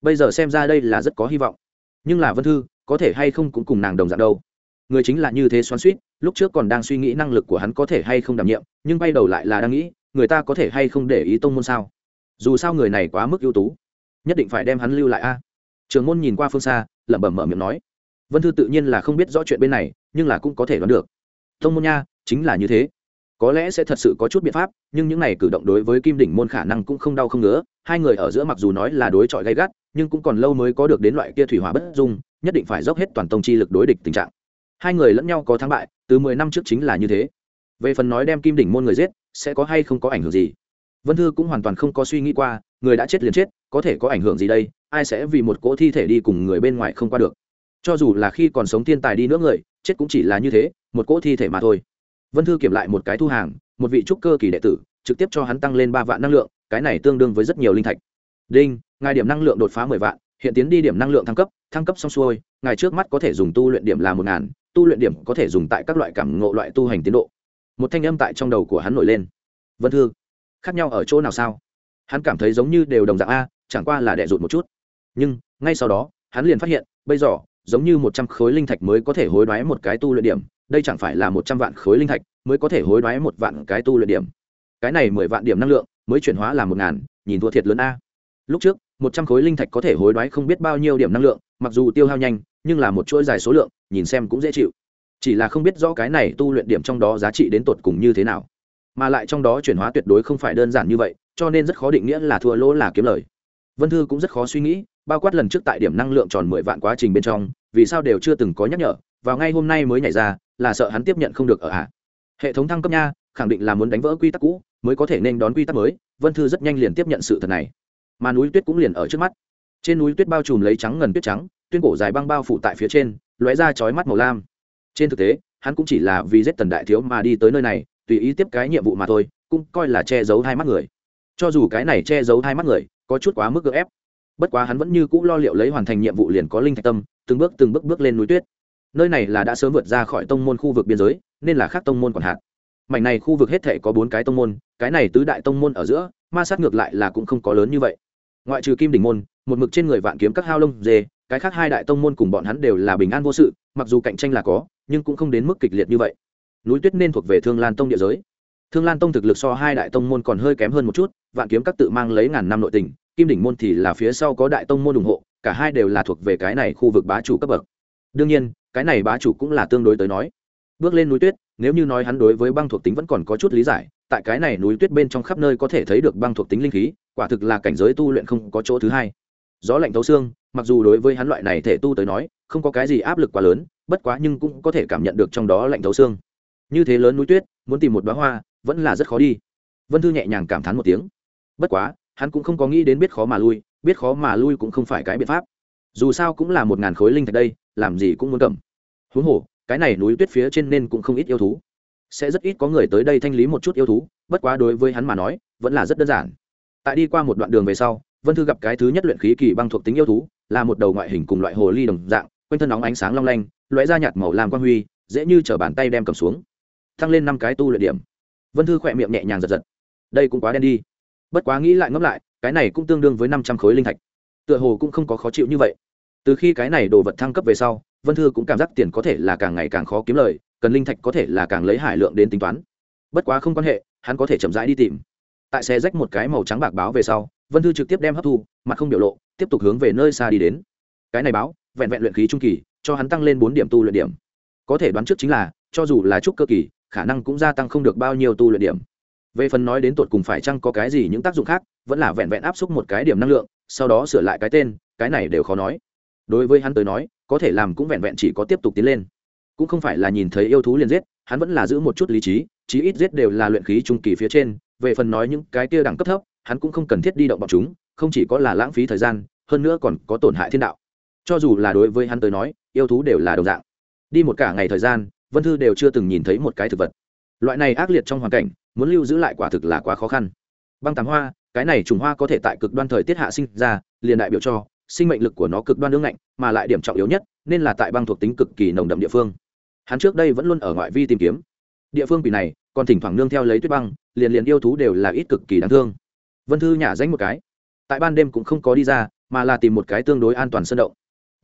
Bây giờ xem ra đây là rất có hy vọng. Nhưng là vân thư, có thể hay không cũng cùng nàng đồng dạng đâu. Người chính là như thế xoắn suýt lúc trước còn đang suy nghĩ năng lực của hắn có thể hay không đảm nhiệm, nhưng bay đầu lại là đang nghĩ, người ta có thể hay không để ý tông môn sao? Dù sao người này quá mức ưu tú, nhất định phải đem hắn lưu lại a. Trường môn nhìn qua phương xa, lẩm bẩm mở miệng nói. Vân thư tự nhiên là không biết rõ chuyện bên này, nhưng là cũng có thể đoán được. Thông môn nha, chính là như thế. Có lẽ sẽ thật sự có chút biện pháp, nhưng những này cử động đối với kim đỉnh môn khả năng cũng không đau không ngứa. Hai người ở giữa mặc dù nói là đối chọi gay gắt, nhưng cũng còn lâu mới có được đến loại kia thủy hỏa bất dung, nhất định phải dốc hết toàn tông chi lực đối địch tình trạng. Hai người lẫn nhau có thắng bại, từ mười năm trước chính là như thế. Về phần nói đem kim đỉnh môn người giết, sẽ có hay không có ảnh hưởng gì? Vân thư cũng hoàn toàn không có suy nghĩ qua, người đã chết liền chết, có thể có ảnh hưởng gì đây? Ai sẽ vì một cỗ thi thể đi cùng người bên ngoài không qua được? Cho dù là khi còn sống thiên tài đi nữa người, chết cũng chỉ là như thế, một cỗ thi thể mà thôi. Vân thư kiểm lại một cái thu hàng, một vị trúc cơ kỳ đệ tử, trực tiếp cho hắn tăng lên ba vạn năng lượng, cái này tương đương với rất nhiều linh thạch. Đinh, ngài điểm năng lượng đột phá mười vạn, hiện tiến đi điểm năng lượng thăng cấp thăng cấp xong xuôi, ngài trước mắt có thể dùng tu luyện điểm là một ngàn, tu luyện điểm có thể dùng tại các loại cảm ngộ loại tu hành tiến độ. Một thanh âm tại trong đầu của hắn nổi lên. Vân thư khác nhau ở chỗ nào sao? Hắn cảm thấy giống như đều đồng dạng a, chẳng qua là đẻ rụt một chút. Nhưng, ngay sau đó, hắn liền phát hiện, bây giờ, giống như một trăm khối linh thạch mới có thể hối đoái một cái tu luyện điểm. Đây chẳng phải là một trăm vạn khối linh thạch mới có thể hối đoái một vạn cái tu luyện điểm. Cái này mười vạn điểm năng lượng mới chuyển hóa là một ngàn, nhìn thua thiệt lớn a. Lúc trước, một trăm khối linh thạch có thể hối đoái không biết bao nhiêu điểm năng lượng, mặc dù tiêu hao nhanh, nhưng là một chuỗi dài số lượng, nhìn xem cũng dễ chịu. Chỉ là không biết rõ cái này tu luyện điểm trong đó giá trị đến tột cùng như thế nào mà lại trong đó chuyển hóa tuyệt đối không phải đơn giản như vậy, cho nên rất khó định nghĩa là thua lỗ là kiếm lời. Vân thư cũng rất khó suy nghĩ, bao quát lần trước tại điểm năng lượng tròn mười vạn quá trình bên trong, vì sao đều chưa từng có nhắc nhở, vào ngay hôm nay mới nhảy ra, là sợ hắn tiếp nhận không được ở hạ hệ thống thăng cấp nha, khẳng định là muốn đánh vỡ quy tắc cũ, mới có thể nên đón quy tắc mới, vân thư rất nhanh liền tiếp nhận sự thật này. Mà núi tuyết cũng liền ở trước mắt. Trên núi tuyết bao trùm lấy trắng ngần tuyết trắng, tuyên cổ dài băng bao phủ tại phía trên, lóe ra chói mắt màu lam. Trên thực tế, hắn cũng chỉ là vì giết tần đại thiếu mà đi tới nơi này tùy ý tiếp cái nhiệm vụ mà thôi, cũng coi là che giấu hai mắt người. Cho dù cái này che giấu hai mắt người, có chút quá mức gợ ép. Bất quá hắn vẫn như cũ lo liệu lấy hoàn thành nhiệm vụ liền có linh thạch tâm, từng bước từng bước bước lên núi tuyết. Nơi này là đã sớm vượt ra khỏi tông môn khu vực biên giới, nên là khác tông môn còn hạn. Mảnh này khu vực hết thể có bốn cái tông môn, cái này tứ đại tông môn ở giữa, ma sát ngược lại là cũng không có lớn như vậy. Ngoại trừ kim đỉnh môn, một mực trên người vạn kiếm các hao lông dê, cái khác hai đại tông môn cùng bọn hắn đều là bình an vô sự, mặc dù cạnh tranh là có, nhưng cũng không đến mức kịch liệt như vậy núi tuyết nên thuộc về thương lan tông địa giới. Thương lan tông thực lực so hai đại tông môn còn hơi kém hơn một chút, vạn kiếm các tự mang lấy ngàn năm nội tình, kim đỉnh môn thì là phía sau có đại tông môn ủng hộ, cả hai đều là thuộc về cái này khu vực bá chủ cấp bậc. Đương nhiên, cái này bá chủ cũng là tương đối tới nói. Bước lên núi tuyết, nếu như nói hắn đối với băng thuộc tính vẫn còn có chút lý giải, tại cái này núi tuyết bên trong khắp nơi có thể thấy được băng thuộc tính linh khí, quả thực là cảnh giới tu luyện không có chỗ thứ hai. Gió lạnh thấu xương, mặc dù đối với hắn loại này thể tu tới nói, không có cái gì áp lực quá lớn, bất quá nhưng cũng có thể cảm nhận được trong đó lạnh thấu xương như thế lớn núi tuyết, muốn tìm một bá hoa, vẫn là rất khó đi. Vân thư nhẹ nhàng cảm thán một tiếng. Bất quá, hắn cũng không có nghĩ đến biết khó mà lui, biết khó mà lui cũng không phải cái biện pháp. Dù sao cũng là một ngàn khối linh thạch đây, làm gì cũng muốn cầm. Huống hồ, cái này núi tuyết phía trên nên cũng không ít yêu thú. Sẽ rất ít có người tới đây thanh lý một chút yêu thú, bất quá đối với hắn mà nói, vẫn là rất đơn giản. Tại đi qua một đoạn đường về sau, vân thư gặp cái thứ nhất luyện khí kỳ băng thuộc tính yêu thú, là một đầu ngoại hình cùng loại hồ ly đồng dạng, quanh thân nóng ánh sáng long lanh loại da nhạt màu lam quang huy, dễ như t bàn tay đem cầm xuống thăng lên năm cái tu luyện điểm. Vân thư khỏe miệng nhẹ nhàng giật giật. Đây cũng quá đen đi. Bất quá nghĩ lại ngẫm lại, cái này cũng tương đương với năm trăm khối linh thạch. Tựa hồ cũng không có khó chịu như vậy. Từ khi cái này đồ vật thăng cấp về sau, vân thư cũng cảm giác tiền có thể là càng ngày càng khó kiếm lời, cần linh thạch có thể là càng lấy hải lượng đến tính toán. Bất quá không quan hệ, hắn có thể chậm rãi đi tìm. Tại xe rách một cái màu trắng bạc báo về sau, vân thư trực tiếp đem hấp thu, mặt không biểu lộ, tiếp tục hướng về nơi xa đi đến. Cái này báo, vẹn vẹn luyện khí trung kỳ, cho hắn tăng lên bốn điểm tu luyện điểm. Có thể đoán trước chính là, cho dù là trúc cơ kỳ khả năng cũng gia tăng không được bao nhiêu tu luyện điểm. Về phần nói đến tột cùng phải chăng có cái gì những tác dụng khác, vẫn là vẹn vẹn áp xúc một cái điểm năng lượng, sau đó sửa lại cái tên, cái này đều khó nói. Đối với hắn tới nói, có thể làm cũng vẹn vẹn chỉ có tiếp tục tiến lên. Cũng không phải là nhìn thấy yêu thú liền giết, hắn vẫn là giữ một chút lý trí, chí ít giết đều là luyện khí trung kỳ phía trên, về phần nói những cái kia đẳng cấp thấp, hắn cũng không cần thiết đi động bọn chúng, không chỉ có là lãng phí thời gian, hơn nữa còn có tổn hại thiên đạo. Cho dù là đối với hắn tới nói, yêu thú đều là đồng dạng. Đi một cả ngày thời gian vân thư đều chưa từng nhìn thấy một cái thực vật. Loại này ác liệt trong hoàn cảnh, muốn lưu giữ lại quả thực là quá khó khăn. Băng tàng hoa, cái này trùng hoa có thể tại cực đoan thời tiết hạ sinh ra, liền đại biểu cho, sinh mệnh lực của nó cực đoan ương ngạnh, mà lại điểm trọng yếu nhất, nên là tại băng thuộc tính cực kỳ nồng đậm địa phương. Hắn trước đây vẫn luôn ở ngoại vi tìm kiếm. Địa phương quỷ này, còn thỉnh thoảng nương theo lấy tuyết băng, liền liền yêu thú đều là ít cực kỳ đáng thương. Vân thư nhả danh một cái. Tại ban đêm cũng không có đi ra, mà là tìm một cái tương đối an toàn sân động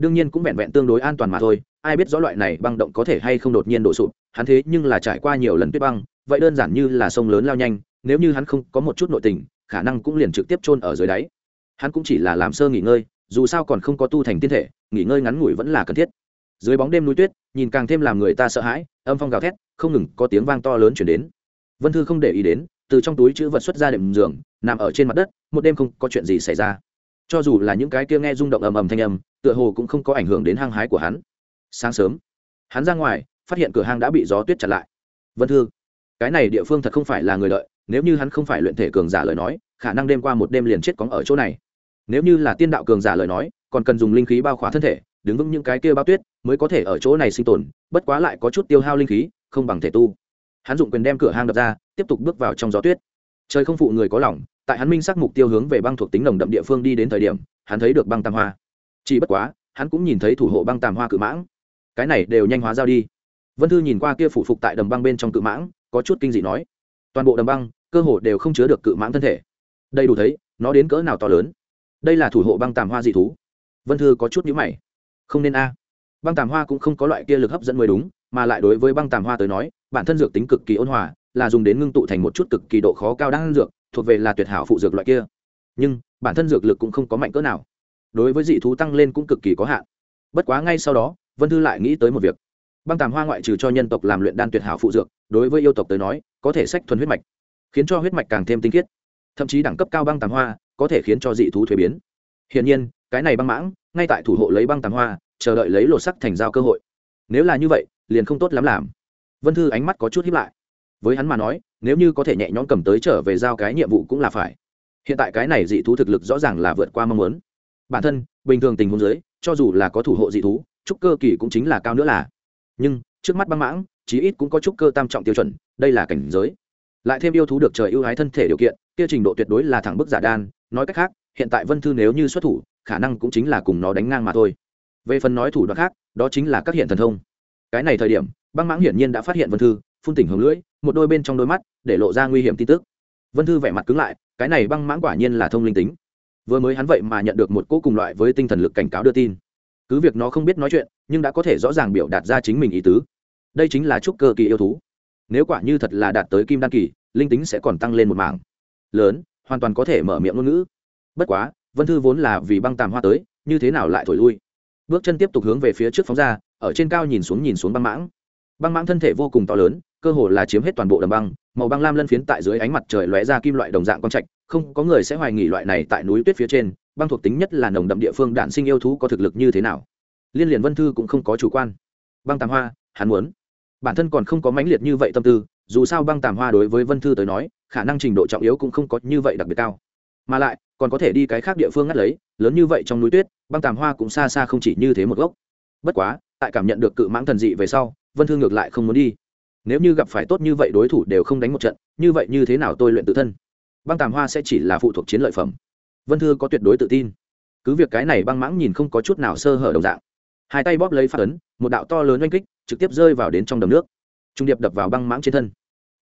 đương nhiên cũng vẹn vẹn tương đối an toàn mà thôi, ai biết rõ loại này băng động có thể hay không đột nhiên đổ sụp, hắn thế nhưng là trải qua nhiều lần tuyết băng, vậy đơn giản như là sông lớn lao nhanh, nếu như hắn không có một chút nội tình, khả năng cũng liền trực tiếp chôn ở dưới đáy. Hắn cũng chỉ là làm sơ nghỉ ngơi, dù sao còn không có tu thành tiên thể, nghỉ ngơi ngắn ngủi vẫn là cần thiết. Dưới bóng đêm núi tuyết, nhìn càng thêm làm người ta sợ hãi, âm phong gào thét, không ngừng có tiếng vang to lớn chuyển đến. Vân thư không để ý đến, từ trong túi chữ vật xuất ra đệm giường, nằm ở trên mặt đất, một đêm không có chuyện gì xảy ra cho dù là những cái kia nghe rung động ầm ầm thanh âm, tựa hồ cũng không có ảnh hưởng đến hang hái của hắn. Sáng sớm, hắn ra ngoài, phát hiện cửa hang đã bị gió tuyết chặn lại. Vân thư, cái này địa phương thật không phải là người lợi. nếu như hắn không phải luyện thể cường giả lời nói, khả năng đêm qua một đêm liền chết cóng ở chỗ này. Nếu như là tiên đạo cường giả lời nói, còn cần dùng linh khí bao khỏa thân thể, đứng vững những cái kia bao tuyết mới có thể ở chỗ này sinh tồn, bất quá lại có chút tiêu hao linh khí, không bằng thể tu. Hắn dụng quyền đem cửa hang đập ra, tiếp tục bước vào trong gió tuyết. Trời không phụ người có lòng tại hắn minh xác mục tiêu hướng về băng thuộc tính nồng đậm địa phương đi đến thời điểm, hắn thấy được băng tam hoa. Chỉ bất quá, hắn cũng nhìn thấy thủ hộ băng tam hoa cự mãng. Cái này đều nhanh hóa giao đi. Vân thư nhìn qua kia phủ phục tại đầm băng bên trong cự mãng, có chút kinh dị nói, toàn bộ đầm băng, cơ hồ đều không chứa được cự mãng thân thể. Đây đủ thấy, nó đến cỡ nào to lớn. Đây là thủ hộ băng tàm hoa dị thú. Vân thư có chút nhữ mày. Không nên a. Băng tàm hoa cũng không có loại kia lực hấp dẫn mới đúng, mà lại đối với băng tàm hoa tới nói, bản thân dược tính cực kỳ ôn hòa, là dùng đến ngưng tụ thành một chút cực kỳ độ khó cao đang dược thuộc về là tuyệt hảo phụ dược loại kia. Nhưng, bản thân dược lực cũng không có mạnh cỡ nào. Đối với dị thú tăng lên cũng cực kỳ có hạn. Bất quá ngay sau đó, vân thư lại nghĩ tới một việc. Băng tàm hoa ngoại trừ cho nhân tộc làm luyện đan tuyệt hảo phụ dược, đối với yêu tộc tới nói, có thể sách thuần huyết mạch, khiến cho huyết mạch càng thêm tinh khiết. Thậm chí đẳng cấp cao băng tàm hoa, có thể khiến cho dị thú thuế biến. Hiển nhiên, cái này băng mãng, ngay tại thủ hộ lấy băng tàm hoa, chờ đợi lấy lột sắc thành giao cơ hội. Nếu là như vậy, liền không tốt lắm làm. Vân thư ánh mắt có chút hiếp lại với hắn mà nói nếu như có thể nhẹ nhõm cầm tới trở về giao cái nhiệm vụ cũng là phải. Hiện tại cái này dị thú thực lực rõ ràng là vượt qua mong muốn. Bản thân bình thường tình huống dưới, cho dù là có thủ hộ dị thú trúc cơ kỳ cũng chính là cao nữa là. Nhưng trước mắt băng mãng chí ít cũng có trúc cơ tam trọng tiêu chuẩn đây là cảnh giới. Lại thêm yêu thú được trời ưu ái thân thể điều kiện kia trình độ tuyệt đối là thẳng bức giả đan nói cách khác hiện tại vân thư nếu như xuất thủ khả năng cũng chính là cùng nó đánh ngang mà thôi. Về phần nói thủ đoạn khác đó chính là các hiện thần thông. Cái này thời điểm băng mãng hiển nhiên đã phát hiện vân thư phun tỉnh hướng lưỡi một đôi bên trong đôi mắt, để lộ ra nguy hiểm tin tức. Vân thư vẻ mặt cứng lại, cái này băng mãng quả nhiên là thông linh tính. Vừa mới hắn vậy mà nhận được một cỗ cùng loại với tinh thần lực cảnh cáo đưa tin. Cứ việc nó không biết nói chuyện, nhưng đã có thể rõ ràng biểu đạt ra chính mình ý tứ. Đây chính là trúc cơ kỳ yêu thú. Nếu quả như thật là đạt tới kim đan kỳ, linh tính sẽ còn tăng lên một mảng. Lớn, hoàn toàn có thể mở miệng ngôn ngữ. Bất quá, vân thư vốn là vì băng tàm hoa tới, như thế nào lại thổi lui? Bước chân tiếp tục hướng về phía trước phóng ra, ở trên cao nhìn xuống nhìn xuống băng mãng. Băng mãng thân thể vô cùng to lớn cơ hồ là chiếm hết toàn bộ đầm băng, màu băng lam lân phiến tại dưới ánh mặt trời lóe ra kim loại đồng dạng quang trạch, không có người sẽ hoài nghỉ loại này tại núi tuyết phía trên, băng thuộc tính nhất là nồng đậm địa phương đạn sinh yêu thú có thực lực như thế nào. Liên liền vân thư cũng không có chủ quan. Băng tàm hoa, hắn muốn. Bản thân còn không có mãnh liệt như vậy tâm tư, dù sao băng tàm hoa đối với vân thư tới nói, khả năng trình độ trọng yếu cũng không có như vậy đặc biệt cao. Mà lại, còn có thể đi cái khác địa phương ngắt lấy, lớn như vậy trong núi tuyết, băng tàm hoa cũng xa xa không chỉ như thế một gốc. Bất quá, tại cảm nhận được cự mãng thần dị về sau, vân thư ngược lại không muốn đi nếu như gặp phải tốt như vậy đối thủ đều không đánh một trận, như vậy như thế nào tôi luyện tự thân? Băng tàm hoa sẽ chỉ là phụ thuộc chiến lợi phẩm. Vân thư có tuyệt đối tự tin. Cứ việc cái này băng mãng nhìn không có chút nào sơ hở đồng dạng. Hai tay bóp lấy phát ấn, một đạo to lớn oanh kích, trực tiếp rơi vào đến trong đầm nước. Trung điệp đập vào băng mãng trên thân.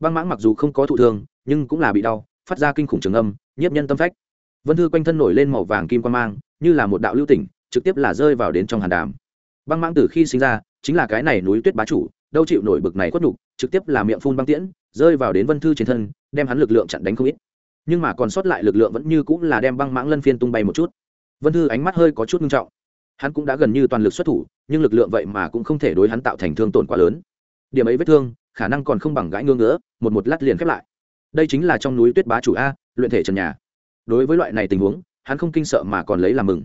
Băng mãng mặc dù không có thụ thương, nhưng cũng là bị đau, phát ra kinh khủng trường âm, nhiếp nhân tâm phách. Vân thư quanh thân nổi lên màu vàng kim quan mang, như là một đạo lưu tỉnh, trực tiếp là rơi vào đến trong hàn đàm. Băng mãng từ khi sinh ra, chính là cái này núi tuyết bá chủ đâu chịu nổi bực này quất nhục, trực tiếp là miệng phun băng tiễn, rơi vào đến vân thư trên thân, đem hắn lực lượng chặn đánh không ít. Nhưng mà còn sót lại lực lượng vẫn như cũng là đem băng mãng lân phiên tung bay một chút. Vân thư ánh mắt hơi có chút nghiêm trọng. Hắn cũng đã gần như toàn lực xuất thủ, nhưng lực lượng vậy mà cũng không thể đối hắn tạo thành thương tổn quá lớn. Điểm ấy vết thương, khả năng còn không bằng gãi ngưỡng nữa một một lát liền khép lại. Đây chính là trong núi tuyết bá chủ a, luyện thể trần nhà. Đối với loại này tình huống, hắn không kinh sợ mà còn lấy làm mừng.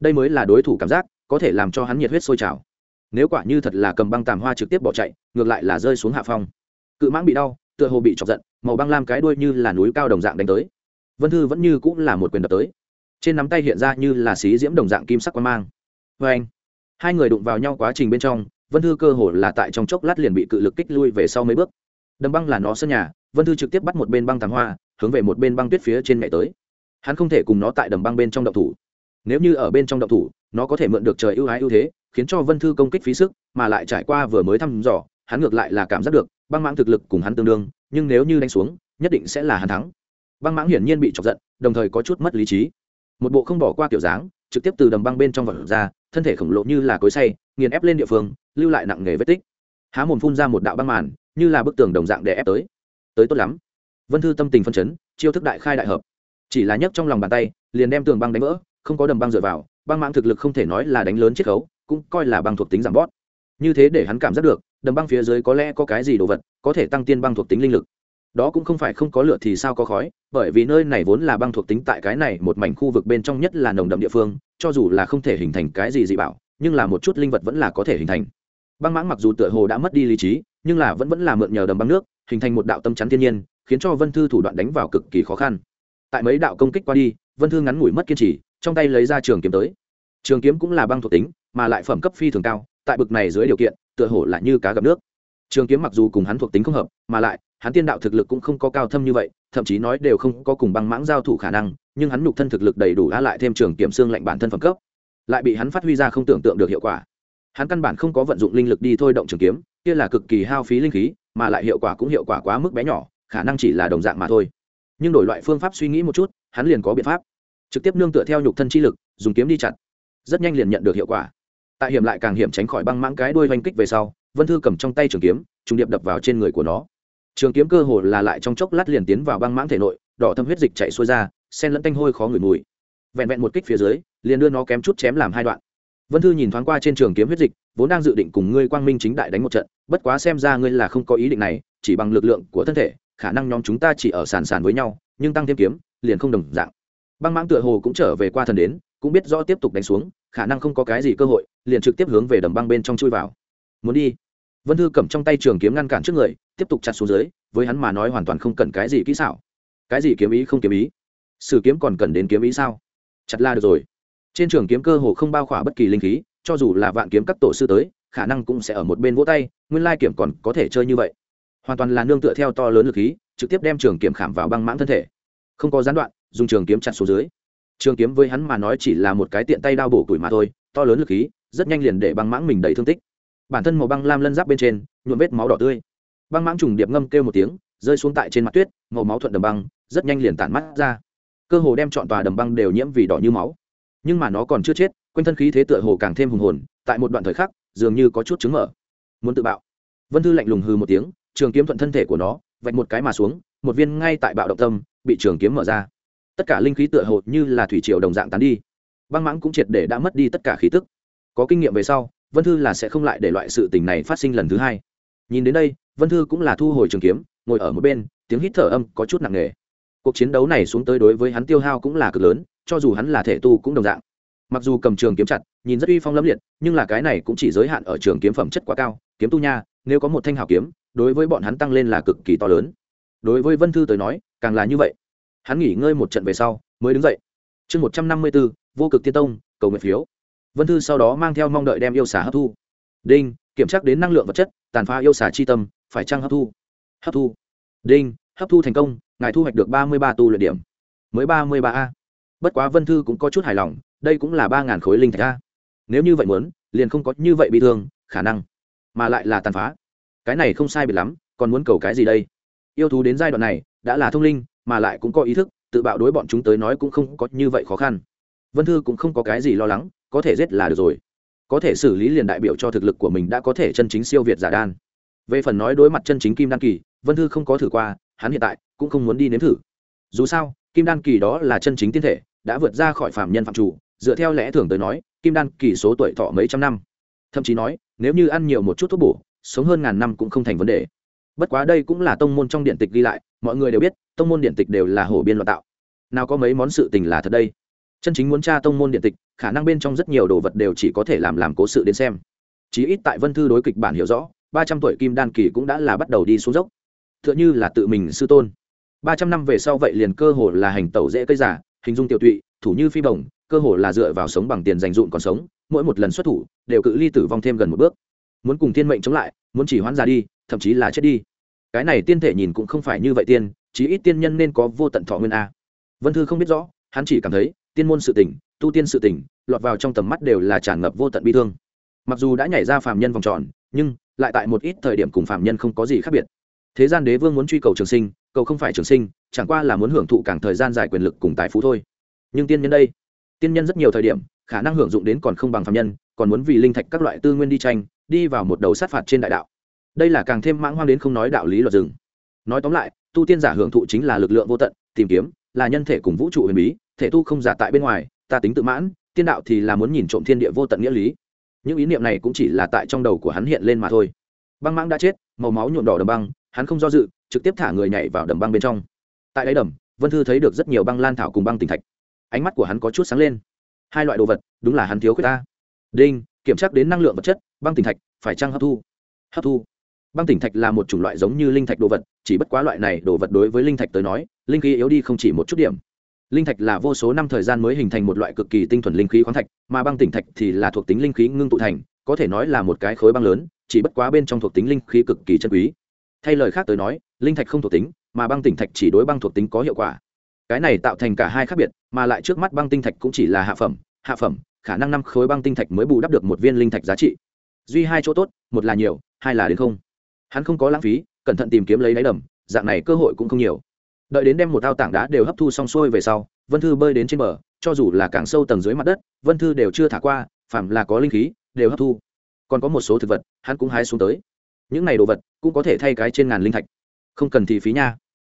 Đây mới là đối thủ cảm giác, có thể làm cho hắn nhiệt huyết sôi trào nếu quả như thật là cầm băng tàm hoa trực tiếp bỏ chạy, ngược lại là rơi xuống hạ phong. Cự mãng bị đau, tựa hồ bị chọc giận, màu băng lam cái đuôi như là núi cao đồng dạng đánh tới. Vân thư vẫn như cũng là một quyền đập tới. Trên nắm tay hiện ra như là xí diễm đồng dạng kim sắc quan mang. Vê anh, hai người đụng vào nhau quá trình bên trong, vân thư cơ hồ là tại trong chốc lát liền bị cự lực kích lui về sau mấy bước. Đầm băng là nó sân nhà, vân thư trực tiếp bắt một bên băng tàng hoa, hướng về một bên băng tuyết phía trên mẹ tới. Hắn không thể cùng nó tại đầm băng bên trong động thủ. Nếu như ở bên trong động thủ, nó có thể mượn được trời ưu ái ưu thế khiến cho vân thư công kích phí sức, mà lại trải qua vừa mới thăm dò, hắn ngược lại là cảm giác được, băng mãng thực lực cùng hắn tương đương, nhưng nếu như đánh xuống, nhất định sẽ là hắn thắng. Băng mãng hiển nhiên bị chọc giận, đồng thời có chút mất lý trí. Một bộ không bỏ qua kiểu dáng, trực tiếp từ đầm băng bên trong vật ra, thân thể khổng lồ như là cối say, nghiền ép lên địa phương, lưu lại nặng nghề vết tích. Há mồm phun ra một đạo băng màn, như là bức tường đồng dạng để ép tới. Tới tốt lắm. Vân thư tâm tình phân chấn, chiêu thức đại khai đại hợp. Chỉ là nhấc trong lòng bàn tay, liền đem tường băng đánh vỡ, không có đầm băng dựa vào, băng mãng thực lực không thể nói là đánh lớn chiết khấu cũng coi là băng thuộc tính giảm bót. Như thế để hắn cảm giác được, đầm băng phía dưới có lẽ có cái gì đồ vật có thể tăng tiên băng thuộc tính linh lực. Đó cũng không phải không có lửa thì sao có khói, bởi vì nơi này vốn là băng thuộc tính tại cái này một mảnh khu vực bên trong nhất là nồng đậm địa phương, cho dù là không thể hình thành cái gì dị bảo, nhưng là một chút linh vật vẫn là có thể hình thành. Băng mãng mặc dù tựa hồ đã mất đi lý trí, nhưng là vẫn vẫn là mượn nhờ đầm băng nước, hình thành một đạo tâm chắn thiên nhiên, khiến cho vân thư thủ đoạn đánh vào cực kỳ khó khăn. Tại mấy đạo công kích qua đi, vân thư ngắn ngủi mất kiên trì, trong tay lấy ra trường kiếm tới trường kiếm cũng là băng thuộc tính, mà lại phẩm cấp phi thường cao, tại bực này dưới điều kiện, tựa hồ là như cá gặp nước. Trường kiếm mặc dù cùng hắn thuộc tính không hợp, mà lại, hắn tiên đạo thực lực cũng không có cao thâm như vậy, thậm chí nói đều không có cùng băng mãng giao thủ khả năng, nhưng hắn nhục thân thực lực đầy đủ á lại thêm trường kiểm xương lạnh bản thân phẩm cấp. Lại bị hắn phát huy ra không tưởng tượng được hiệu quả. Hắn căn bản không có vận dụng linh lực đi thôi động trường kiếm, kia là cực kỳ hao phí linh khí, mà lại hiệu quả cũng hiệu quả quá mức bé nhỏ, khả năng chỉ là đồng dạng mà thôi. Nhưng đổi loại phương pháp suy nghĩ một chút, hắn liền có biện pháp. Trực tiếp nương tựa theo nhục thân chi lực, dùng kiếm đi chặt rất nhanh liền nhận được hiệu quả. Tại hiểm lại càng hiểm tránh khỏi băng mãng cái đuôi oanh kích về sau, vân thư cầm trong tay trường kiếm, trùng điệp đập vào trên người của nó. Trường kiếm cơ hồ là lại trong chốc lát liền tiến vào băng mãng thể nội, đỏ thâm huyết dịch chạy xuôi ra sen lẫn tanh hôi khó ngửi mùi. Vẹn vẹn một kích phía dưới, liền đưa nó kém chút chém làm hai đoạn. Vân thư nhìn thoáng qua trên trường kiếm huyết dịch, vốn đang dự định cùng ngươi quang minh chính đại đánh một trận, bất quá xem ra ngươi là không có ý định này, chỉ bằng lực lượng của thân thể, khả năng nhóm chúng ta chỉ ở sàn sàn với nhau, nhưng tăng thêm kiếm, liền không đồng dạng. Băng mãng tựa hồ cũng trở về qua thần đến cũng biết rõ tiếp tục đánh xuống, khả năng không có cái gì cơ hội, liền trực tiếp hướng về đầm băng bên trong chui vào. Muốn đi? Vân thư cầm trong tay trường kiếm ngăn cản trước người, tiếp tục chặt xuống dưới, với hắn mà nói hoàn toàn không cần cái gì kỹ xảo. Cái gì kiếm ý không kiếm ý? Sử kiếm còn cần đến kiếm ý sao? Chặt la được rồi. Trên trường kiếm cơ hồ không bao khỏa bất kỳ linh khí, cho dù là vạn kiếm các tổ sư tới, khả năng cũng sẽ ở một bên vỗ tay, nguyên lai kiểm còn có thể chơi như vậy. Hoàn toàn là nương tựa theo to lớn lực khí, trực tiếp đem trường kiếm khảm vào băng mãng thân thể. Không có gián đoạn, dùng trường kiếm chặt xuống dưới trường kiếm với hắn mà nói chỉ là một cái tiện tay đao bổ tuổi mà thôi, to lớn lực khí, rất nhanh liền để băng mãng mình đầy thương tích. Bản thân màu băng lam lân giáp bên trên, nhuộm vết máu đỏ tươi. Băng mãng trùng điệp ngâm kêu một tiếng, rơi xuống tại trên mặt tuyết, màu máu thuận đầm băng, rất nhanh liền tản mắt ra. Cơ hồ đem chọn tòa đầm băng đều nhiễm vì đỏ như máu. Nhưng mà nó còn chưa chết, quanh thân khí thế tựa hồ càng thêm hùng hồn, tại một đoạn thời khắc, dường như có chút chứng mở. Muốn tự bạo. Vân thư lạnh lùng hư một tiếng, trường kiếm thuận thân thể của nó, vạch một cái mà xuống, một viên ngay tại bạo động tâm, bị trường kiếm mở ra tất cả linh khí tựa hồ như là thủy triều đồng dạng tán đi. Băng mãng cũng triệt để đã mất đi tất cả khí tức. Có kinh nghiệm về sau, vân thư là sẽ không lại để loại sự tình này phát sinh lần thứ hai. Nhìn đến đây, vân thư cũng là thu hồi trường kiếm, ngồi ở một bên, tiếng hít thở âm có chút nặng nề. Cuộc chiến đấu này xuống tới đối với hắn tiêu hao cũng là cực lớn, cho dù hắn là thể tu cũng đồng dạng. Mặc dù cầm trường kiếm chặt, nhìn rất uy phong lâm liệt, nhưng là cái này cũng chỉ giới hạn ở trường kiếm phẩm chất quá cao, kiếm tu nha, nếu có một thanh hào kiếm, đối với bọn hắn tăng lên là cực kỳ to lớn. Đối với vân thư tới nói, càng là như vậy hắn nghỉ ngơi một trận về sau, mới đứng dậy. Chương một trăm năm mươi b ố vô cực tiên tông, cầu nguyện phiếu. Vân thư sau đó mang theo mong đợi đem yêu xà hấp thu. Đinh, kiểm tra đến năng lượng vật chất, tàn phá yêu xà chi tâm, phải trăng hấp thu? Hấp thu. Đinh, hấp thu thành công, ngài thu hoạch được ba mươi ba tu luyện điểm. Mới ba mươi ba a. Bất quá vân thư cũng có chút hài lòng, đây cũng là ba ngàn khối linh thạch a. Nếu như vậy muốn, liền không có như vậy bị thương, khả năng. Mà lại là tàn phá. Cái này không sai biệt lắm, còn muốn cầu cái gì đây? Yêu thú đến giai đoạn này, đã là thông linh mà lại cũng có ý thức, tự bạo đối bọn chúng tới nói cũng không có như vậy khó khăn. Vân thư cũng không có cái gì lo lắng, có thể giết là được rồi. Có thể xử lý liền đại biểu cho thực lực của mình đã có thể chân chính siêu việt giả đan. Về phần nói đối mặt chân chính kim đan kỳ, vân thư không có thử qua, hắn hiện tại cũng không muốn đi nếm thử. Dù sao, kim đan kỳ đó là chân chính tiên thể, đã vượt ra khỏi phạm nhân phạm chủ, dựa theo lẽ thường tới nói, kim đan kỳ số tuổi thọ mấy trăm năm. Thậm chí nói, nếu như ăn nhiều một chút thuốc bổ, sống hơn ngàn năm cũng không thành vấn đề. Bất quá đây cũng là tông môn trong điện tịch ghi lại mọi người đều biết, tông môn điện tịch đều là hổ biên loạn tạo. Nào có mấy món sự tình là thật đây? Chân chính muốn tra tông môn điện tịch, khả năng bên trong rất nhiều đồ vật đều chỉ có thể làm làm cố sự đến xem. Chí ít tại vân thư đối kịch bản hiểu rõ, ba trăm tuổi kim đan kỳ cũng đã là bắt đầu đi xuống dốc. T h ư ợ n h ư là tự mình sư tôn. Ba trăm năm về sau vậy liền cơ hồ là hành tẩu dễ cây giả, hình dung tiểu tụy, thủ như phi bồng cơ hồ là dựa vào sống bằng tiền dành dụn còn sống, mỗi một lần xuất thủ, đều cự ly tử vong thêm gần một bước. Muốn cùng thiên mệnh chống lại, muốn chỉ hoãn ra đi, thậm chí là chết đi cái này tiên thể nhìn cũng không phải như vậy tiên, chí ít tiên nhân nên có vô tận thọ nguyên a. Vân thư không biết rõ, hắn chỉ cảm thấy, tiên môn sự tỉnh tu tiên sự tỉnh lọt vào trong tầm mắt đều là tràn ngập vô tận bi thương. Mặc dù đã nhảy ra phàm nhân vòng tròn, nhưng lại tại một ít thời điểm cùng phàm nhân không có gì khác biệt. Thế gian đế vương muốn truy cầu trường sinh, cầu không phải trường sinh, chẳng qua là muốn hưởng thụ càng thời gian dài quyền lực cùng tài phú thôi. Nhưng tiên nhân đây, tiên nhân rất nhiều thời điểm, khả năng hưởng dụng đến còn không bằng phàm nhân, còn muốn vì linh thạch các loại tư nguyên đi tranh, đi vào một đầu sát phạt trên đại đạo đây là càng thêm mãng hoang đến không nói đạo lý luật rừng. Nói tóm lại, tu tiên giả hưởng thụ chính là lực lượng vô tận, tìm kiếm, là nhân thể cùng vũ trụ huyền bí, thể tu không giả tại bên ngoài, ta tính tự mãn, tiên đạo thì là muốn nhìn trộm thiên địa vô tận nghĩa lý. Những ý niệm này cũng chỉ là tại trong đầu của hắn hiện lên mà thôi. Băng mãng đã chết, màu máu nhuộm đỏ đầm băng, hắn không do dự, trực tiếp thả người nhảy vào đầm băng bên trong. Tại đáy đầm, vân thư thấy được rất nhiều băng lan thảo cùng băng tỉnh thạch. Ánh mắt của hắn có chút sáng lên. Hai loại đồ vật, đúng là hắn thiếu khuyết ta. Đinh, kiểm tra đến năng lượng vật chất, băng tỉnh thạch, phải trăng hấp thu? Hấp thu băng tỉnh thạch là một chủng loại giống như linh thạch đồ vật, chỉ bất quá loại này đồ vật đối với linh thạch tới nói, linh khí yếu đi không chỉ một chút điểm. Linh thạch là vô số năm thời gian mới hình thành một loại cực kỳ tinh thuần linh khí khoáng thạch, mà băng tỉnh thạch thì là thuộc tính linh khí ngưng tụ thành, có thể nói là một cái khối băng lớn, chỉ bất quá bên trong thuộc tính linh khí cực kỳ chân quý. Thay lời khác tới nói, linh thạch không thuộc tính, mà băng tỉnh thạch chỉ đối băng thuộc tính có hiệu quả. Cái này tạo thành cả hai khác biệt, mà lại trước mắt băng tinh thạch cũng chỉ là hạ phẩm hạ phẩm, khả năng năm khối băng tinh thạch mới bù đắp được một viên linh thạch giá trị. Duy hai chỗ tốt, một là nhiều, hai là đến không hắn không có lãng phí, cẩn thận tìm kiếm lấy đáy đầm, dạng này cơ hội cũng không nhiều. Đợi đến đem một thao tảng đá đều hấp thu xong xuôi về sau, vân thư bơi đến trên bờ, cho dù là càng sâu tầng dưới mặt đất, vân thư đều chưa thả qua, phàm là có linh khí, đều hấp thu. Còn có một số thực vật, hắn cũng hái xuống tới. Những này đồ vật cũng có thể thay cái trên ngàn linh thạch. Không cần thì phí nha.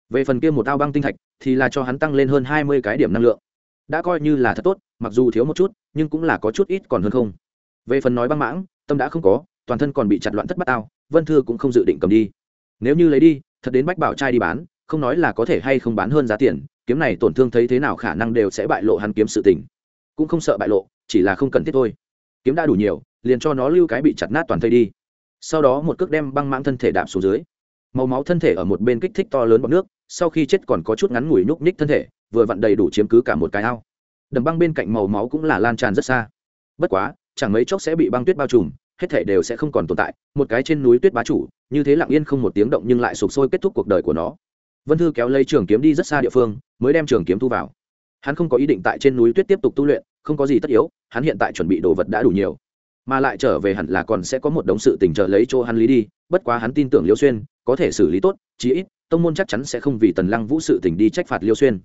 Về phần kia một ao băng tinh thạch, thì là cho hắn tăng lên hơn hai mươi cái điểm năng lượng. Đã coi như là thật tốt, mặc dù thiếu một chút, nhưng cũng là có chút ít còn hơn không. Về phần nói băng mãng, tâm đã không có, toàn thân còn bị chặt loạn thất bát ao vân thư cũng không dự định cầm đi. Nếu như lấy đi, thật đến bách bảo trai đi bán, không nói là có thể hay không bán hơn giá tiền, kiếm này tổn thương thấy thế nào khả năng đều sẽ bại lộ hắn kiếm sự tình. Cũng không sợ bại lộ, chỉ là không cần thiết thôi. Kiếm đã đủ nhiều, liền cho nó lưu cái bị chặt nát toàn thây đi. Sau đó một cước đem băng mãng thân thể đạp xuống dưới. Màu máu thân thể ở một bên kích thích to lớn bọc nước, sau khi chết còn có chút ngắn ngủi nhúc nhích thân thể, vừa vặn đầy đủ chiếm cứ cả một cái ao. Đầm băng bên cạnh màu máu cũng là lan tràn rất xa. Bất quá, chẳng mấy chốc sẽ bị băng tuyết bao trùm hết thể đều sẽ không còn tồn tại, một cái trên núi tuyết bá chủ, như thế lặng yên không một tiếng động nhưng lại sụp sôi kết thúc cuộc đời của nó. Vân thư kéo lấy trường kiếm đi rất xa địa phương, mới đem trường kiếm thu vào. Hắn không có ý định tại trên núi tuyết tiếp tục tu luyện, không có gì tất yếu, hắn hiện tại chuẩn bị đồ vật đã đủ nhiều. Mà lại trở về hẳn là còn sẽ có một đống sự tình trợ lấy chỗ hắn lý đi, bất quá hắn tin tưởng liêu xuyên, có thể xử lý tốt, chí ít, tông môn chắc chắn sẽ không vì tần lăng vũ sự tình đi trách phạt liêu xuyên.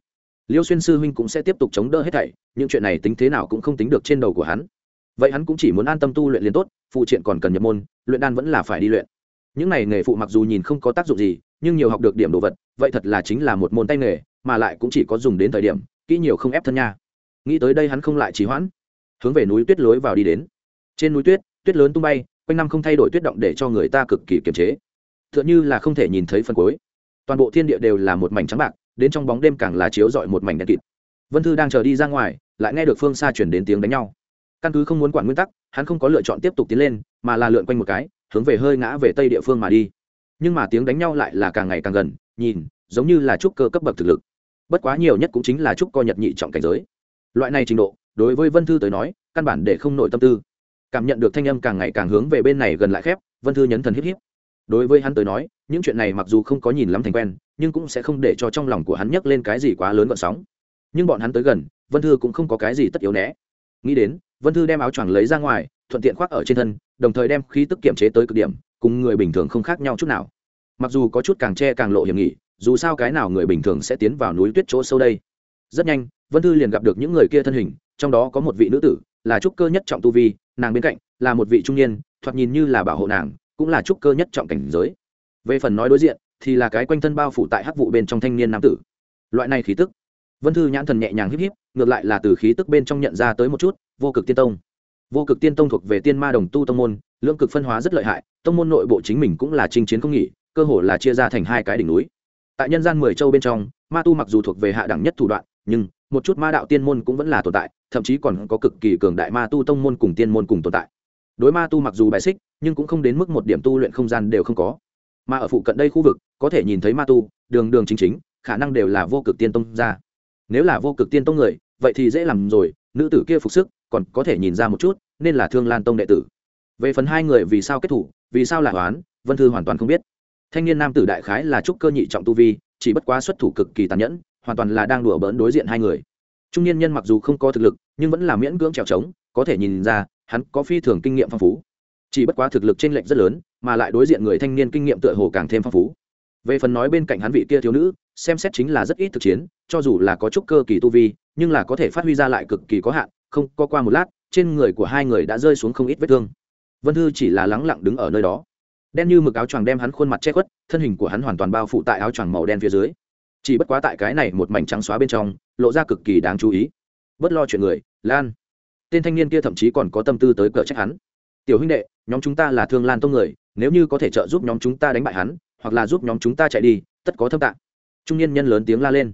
Liêu xuyên sư huynh cũng sẽ tiếp tục chống đỡ hết thảy, những chuyện này tính thế nào cũng không tính được trên đầu của hắn vậy hắn cũng chỉ muốn an tâm tu luyện liền tốt, phụ triện còn cần nhập môn, luyện đan vẫn là phải đi luyện. Những này nghề phụ mặc dù nhìn không có tác dụng gì, nhưng nhiều học được điểm đồ vật, vậy thật là chính là một môn tay nghề, mà lại cũng chỉ có dùng đến thời điểm, kỹ nhiều không ép thân nha. Nghĩ tới đây hắn không lại trì hoãn, hướng về núi tuyết lối vào đi đến. Trên núi tuyết tuyết lớn tung bay, quanh năm không thay đổi tuyết động để cho người ta cực kỳ kiềm chế. T h ư ợ n h ư là không thể nhìn thấy phần cuối. Toàn bộ thiên địa đều là một mảnh trắng bạc, đến trong bóng đêm càng là chiếu rọi một mảnh đen kịt. Vân thư đang chờ đi ra ngoài, lại nghe được phương xa chuyển đến tiếng đánh nhau căn cứ không muốn quản nguyên tắc, hắn không có lựa chọn tiếp tục tiến lên, mà là lượn quanh một cái, hướng về hơi ngã về tây địa phương mà đi. Nhưng mà tiếng đánh nhau lại là càng ngày càng gần, nhìn, giống như là trúc cơ cấp bậc thực lực. Bất quá nhiều nhất cũng chính là trúc co nhật nhị trọng cảnh giới. Loại này trình độ, đối với vân thư tới nói, căn bản để không nội tâm tư. Cảm nhận được thanh âm càng ngày càng hướng về bên này gần lại khép, vân thư nhấn thần híp híp đối với hắn tới nói, những chuyện này mặc dù không có nhìn lắm thành quen, nhưng cũng sẽ không để cho trong lòng của hắn nhấc lên cái gì quá lớn gọn sóng. Nhưng bọn hắn tới gần, vân thư cũng không có cái gì tất yếu né. Nghĩ đến vân thư đem áo choàng lấy ra ngoài, thuận tiện khoác ở trên thân, đồng thời đem khí tức kiểm chế tới cực điểm, cùng người bình thường không khác nhau chút nào. Mặc dù có chút càng che càng lộ hiểm nghị dù sao cái nào người bình thường sẽ tiến vào núi tuyết chỗ sâu đây. Rất nhanh, vân thư liền gặp được những người kia thân hình, trong đó có một vị nữ tử, là trúc cơ nhất trọng tu vi, nàng bên cạnh là một vị trung niên, thoạt nhìn như là bảo hộ nàng, cũng là trúc cơ nhất trọng cảnh giới. Về phần nói đối diện, thì là cái quanh thân bao phủ tại hắc vụ bên trong thanh niên nam tử. Loại này khí tức. Vân thư nhãn thần nhẹ nhàng híp híp, ngược lại là từ khí tức bên trong nhận ra tới một chút vô cực tiên tông. Vô cực tiên tông thuộc về tiên ma đồng tu tông môn lương cực phân hóa rất lợi hại, tông môn nội bộ chính mình cũng là chinh chiến không nghỉ, cơ hồ là chia ra thành hai cái đỉnh núi. Tại nhân gian mười châu bên trong, ma tu mặc dù thuộc về hạ đẳng nhất thủ đoạn, nhưng một chút ma đạo tiên môn cũng vẫn là tồn tại, thậm chí còn có cực kỳ cường đại ma tu tông môn cùng tiên môn cùng tồn tại. Đối ma tu mặc dù bài xích, nhưng cũng không đến mức một điểm tu luyện không gian đều không có. Mà ở phụ cận đây khu vực, có thể nhìn thấy ma tu, đường đường chính chính, khả năng đều là vô cực tiên tông ra. Nếu là vô cực tiên tông người, vậy thì dễ làm rồi, nữ tử kia phục sức còn có thể nhìn ra một chút, nên là thương lan tông đệ tử. Về phần hai người vì sao kết thủ, vì sao là hoán vân thư hoàn toàn không biết. Thanh niên nam tử đại khái là trúc cơ nhị trọng tu vi, chỉ bất quá xuất thủ cực kỳ tàn nhẫn, hoàn toàn là đang đùa bỡn đối diện hai người. Trung niên nhân mặc dù không có thực lực, nhưng vẫn là miễn cưỡng trèo trống, có thể nhìn ra, hắn có phi thường kinh nghiệm phong phú. Chỉ bất quá thực lực t r ê n lệch rất lớn, mà lại đối diện người thanh niên kinh nghiệm tựa hồ càng thêm phong phú. Về phần nói bên cạnh hắn vị kia thiếu nữ, xem xét chính là rất ít thực chiến, cho dù là có chút cơ kỳ tu vi, nhưng là có thể phát huy ra lại cực kỳ có hạn không có qua một lát, trên người của hai người đã rơi xuống không ít vết thương. Vân thư chỉ là lắng lặng đứng ở nơi đó. Đen như mực áo choàng đem hắn khuôn mặt che khuất, thân hình của hắn hoàn toàn bao phủ tại áo choàng màu đen phía dưới. Chỉ bất quá tại cái này một mảnh trắng xóa bên trong, lộ ra cực kỳ đáng chú ý. Bất lo chuyện người, lan. Tên thanh niên kia thậm chí còn có tâm tư tới cờ trách hắn. Tiểu huynh đệ, nhóm chúng ta là thương lan tông người, nếu như có thể trợ giúp nhóm chúng ta đánh bại hắn, hoặc là giúp nhóm chúng ta chạy đi, tất có thâm tạng trung niên nhân lớn tiếng la lên.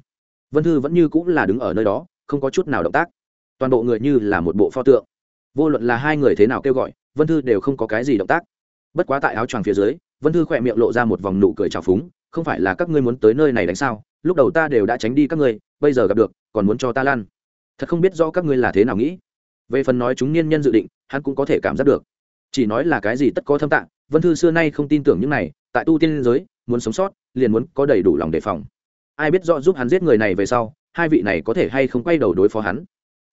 Vân thư vẫn như cũng là đứng ở nơi đó, không có chút nào động tác toàn bộ người như là một bộ pho tượng. Vô luận là hai người thế nào kêu gọi, vân thư đều không có cái gì động tác. Bất quá tại áo choàng phía dưới, vân thư khỏe miệng lộ ra một vòng nụ cười trào phúng, không phải là các ngươi muốn tới nơi này đánh sao? Lúc đầu ta đều đã tránh đi các ngươi, bây giờ gặp được, còn muốn cho ta lan thật không biết rõ các ngươi là thế nào nghĩ. Về phần nói chúng niên nhân dự định, hắn cũng có thể cảm giác được. Chỉ nói là cái gì tất có thâm tạng, vân thư xưa nay không tin tưởng những này, tại tu tiên giới, muốn sống sót, liền muốn có đầy đủ lòng đề phòng. Ai biết rõ giúp hắn giết người này về sau, hai vị này có thể hay không quay đầu đối phó hắn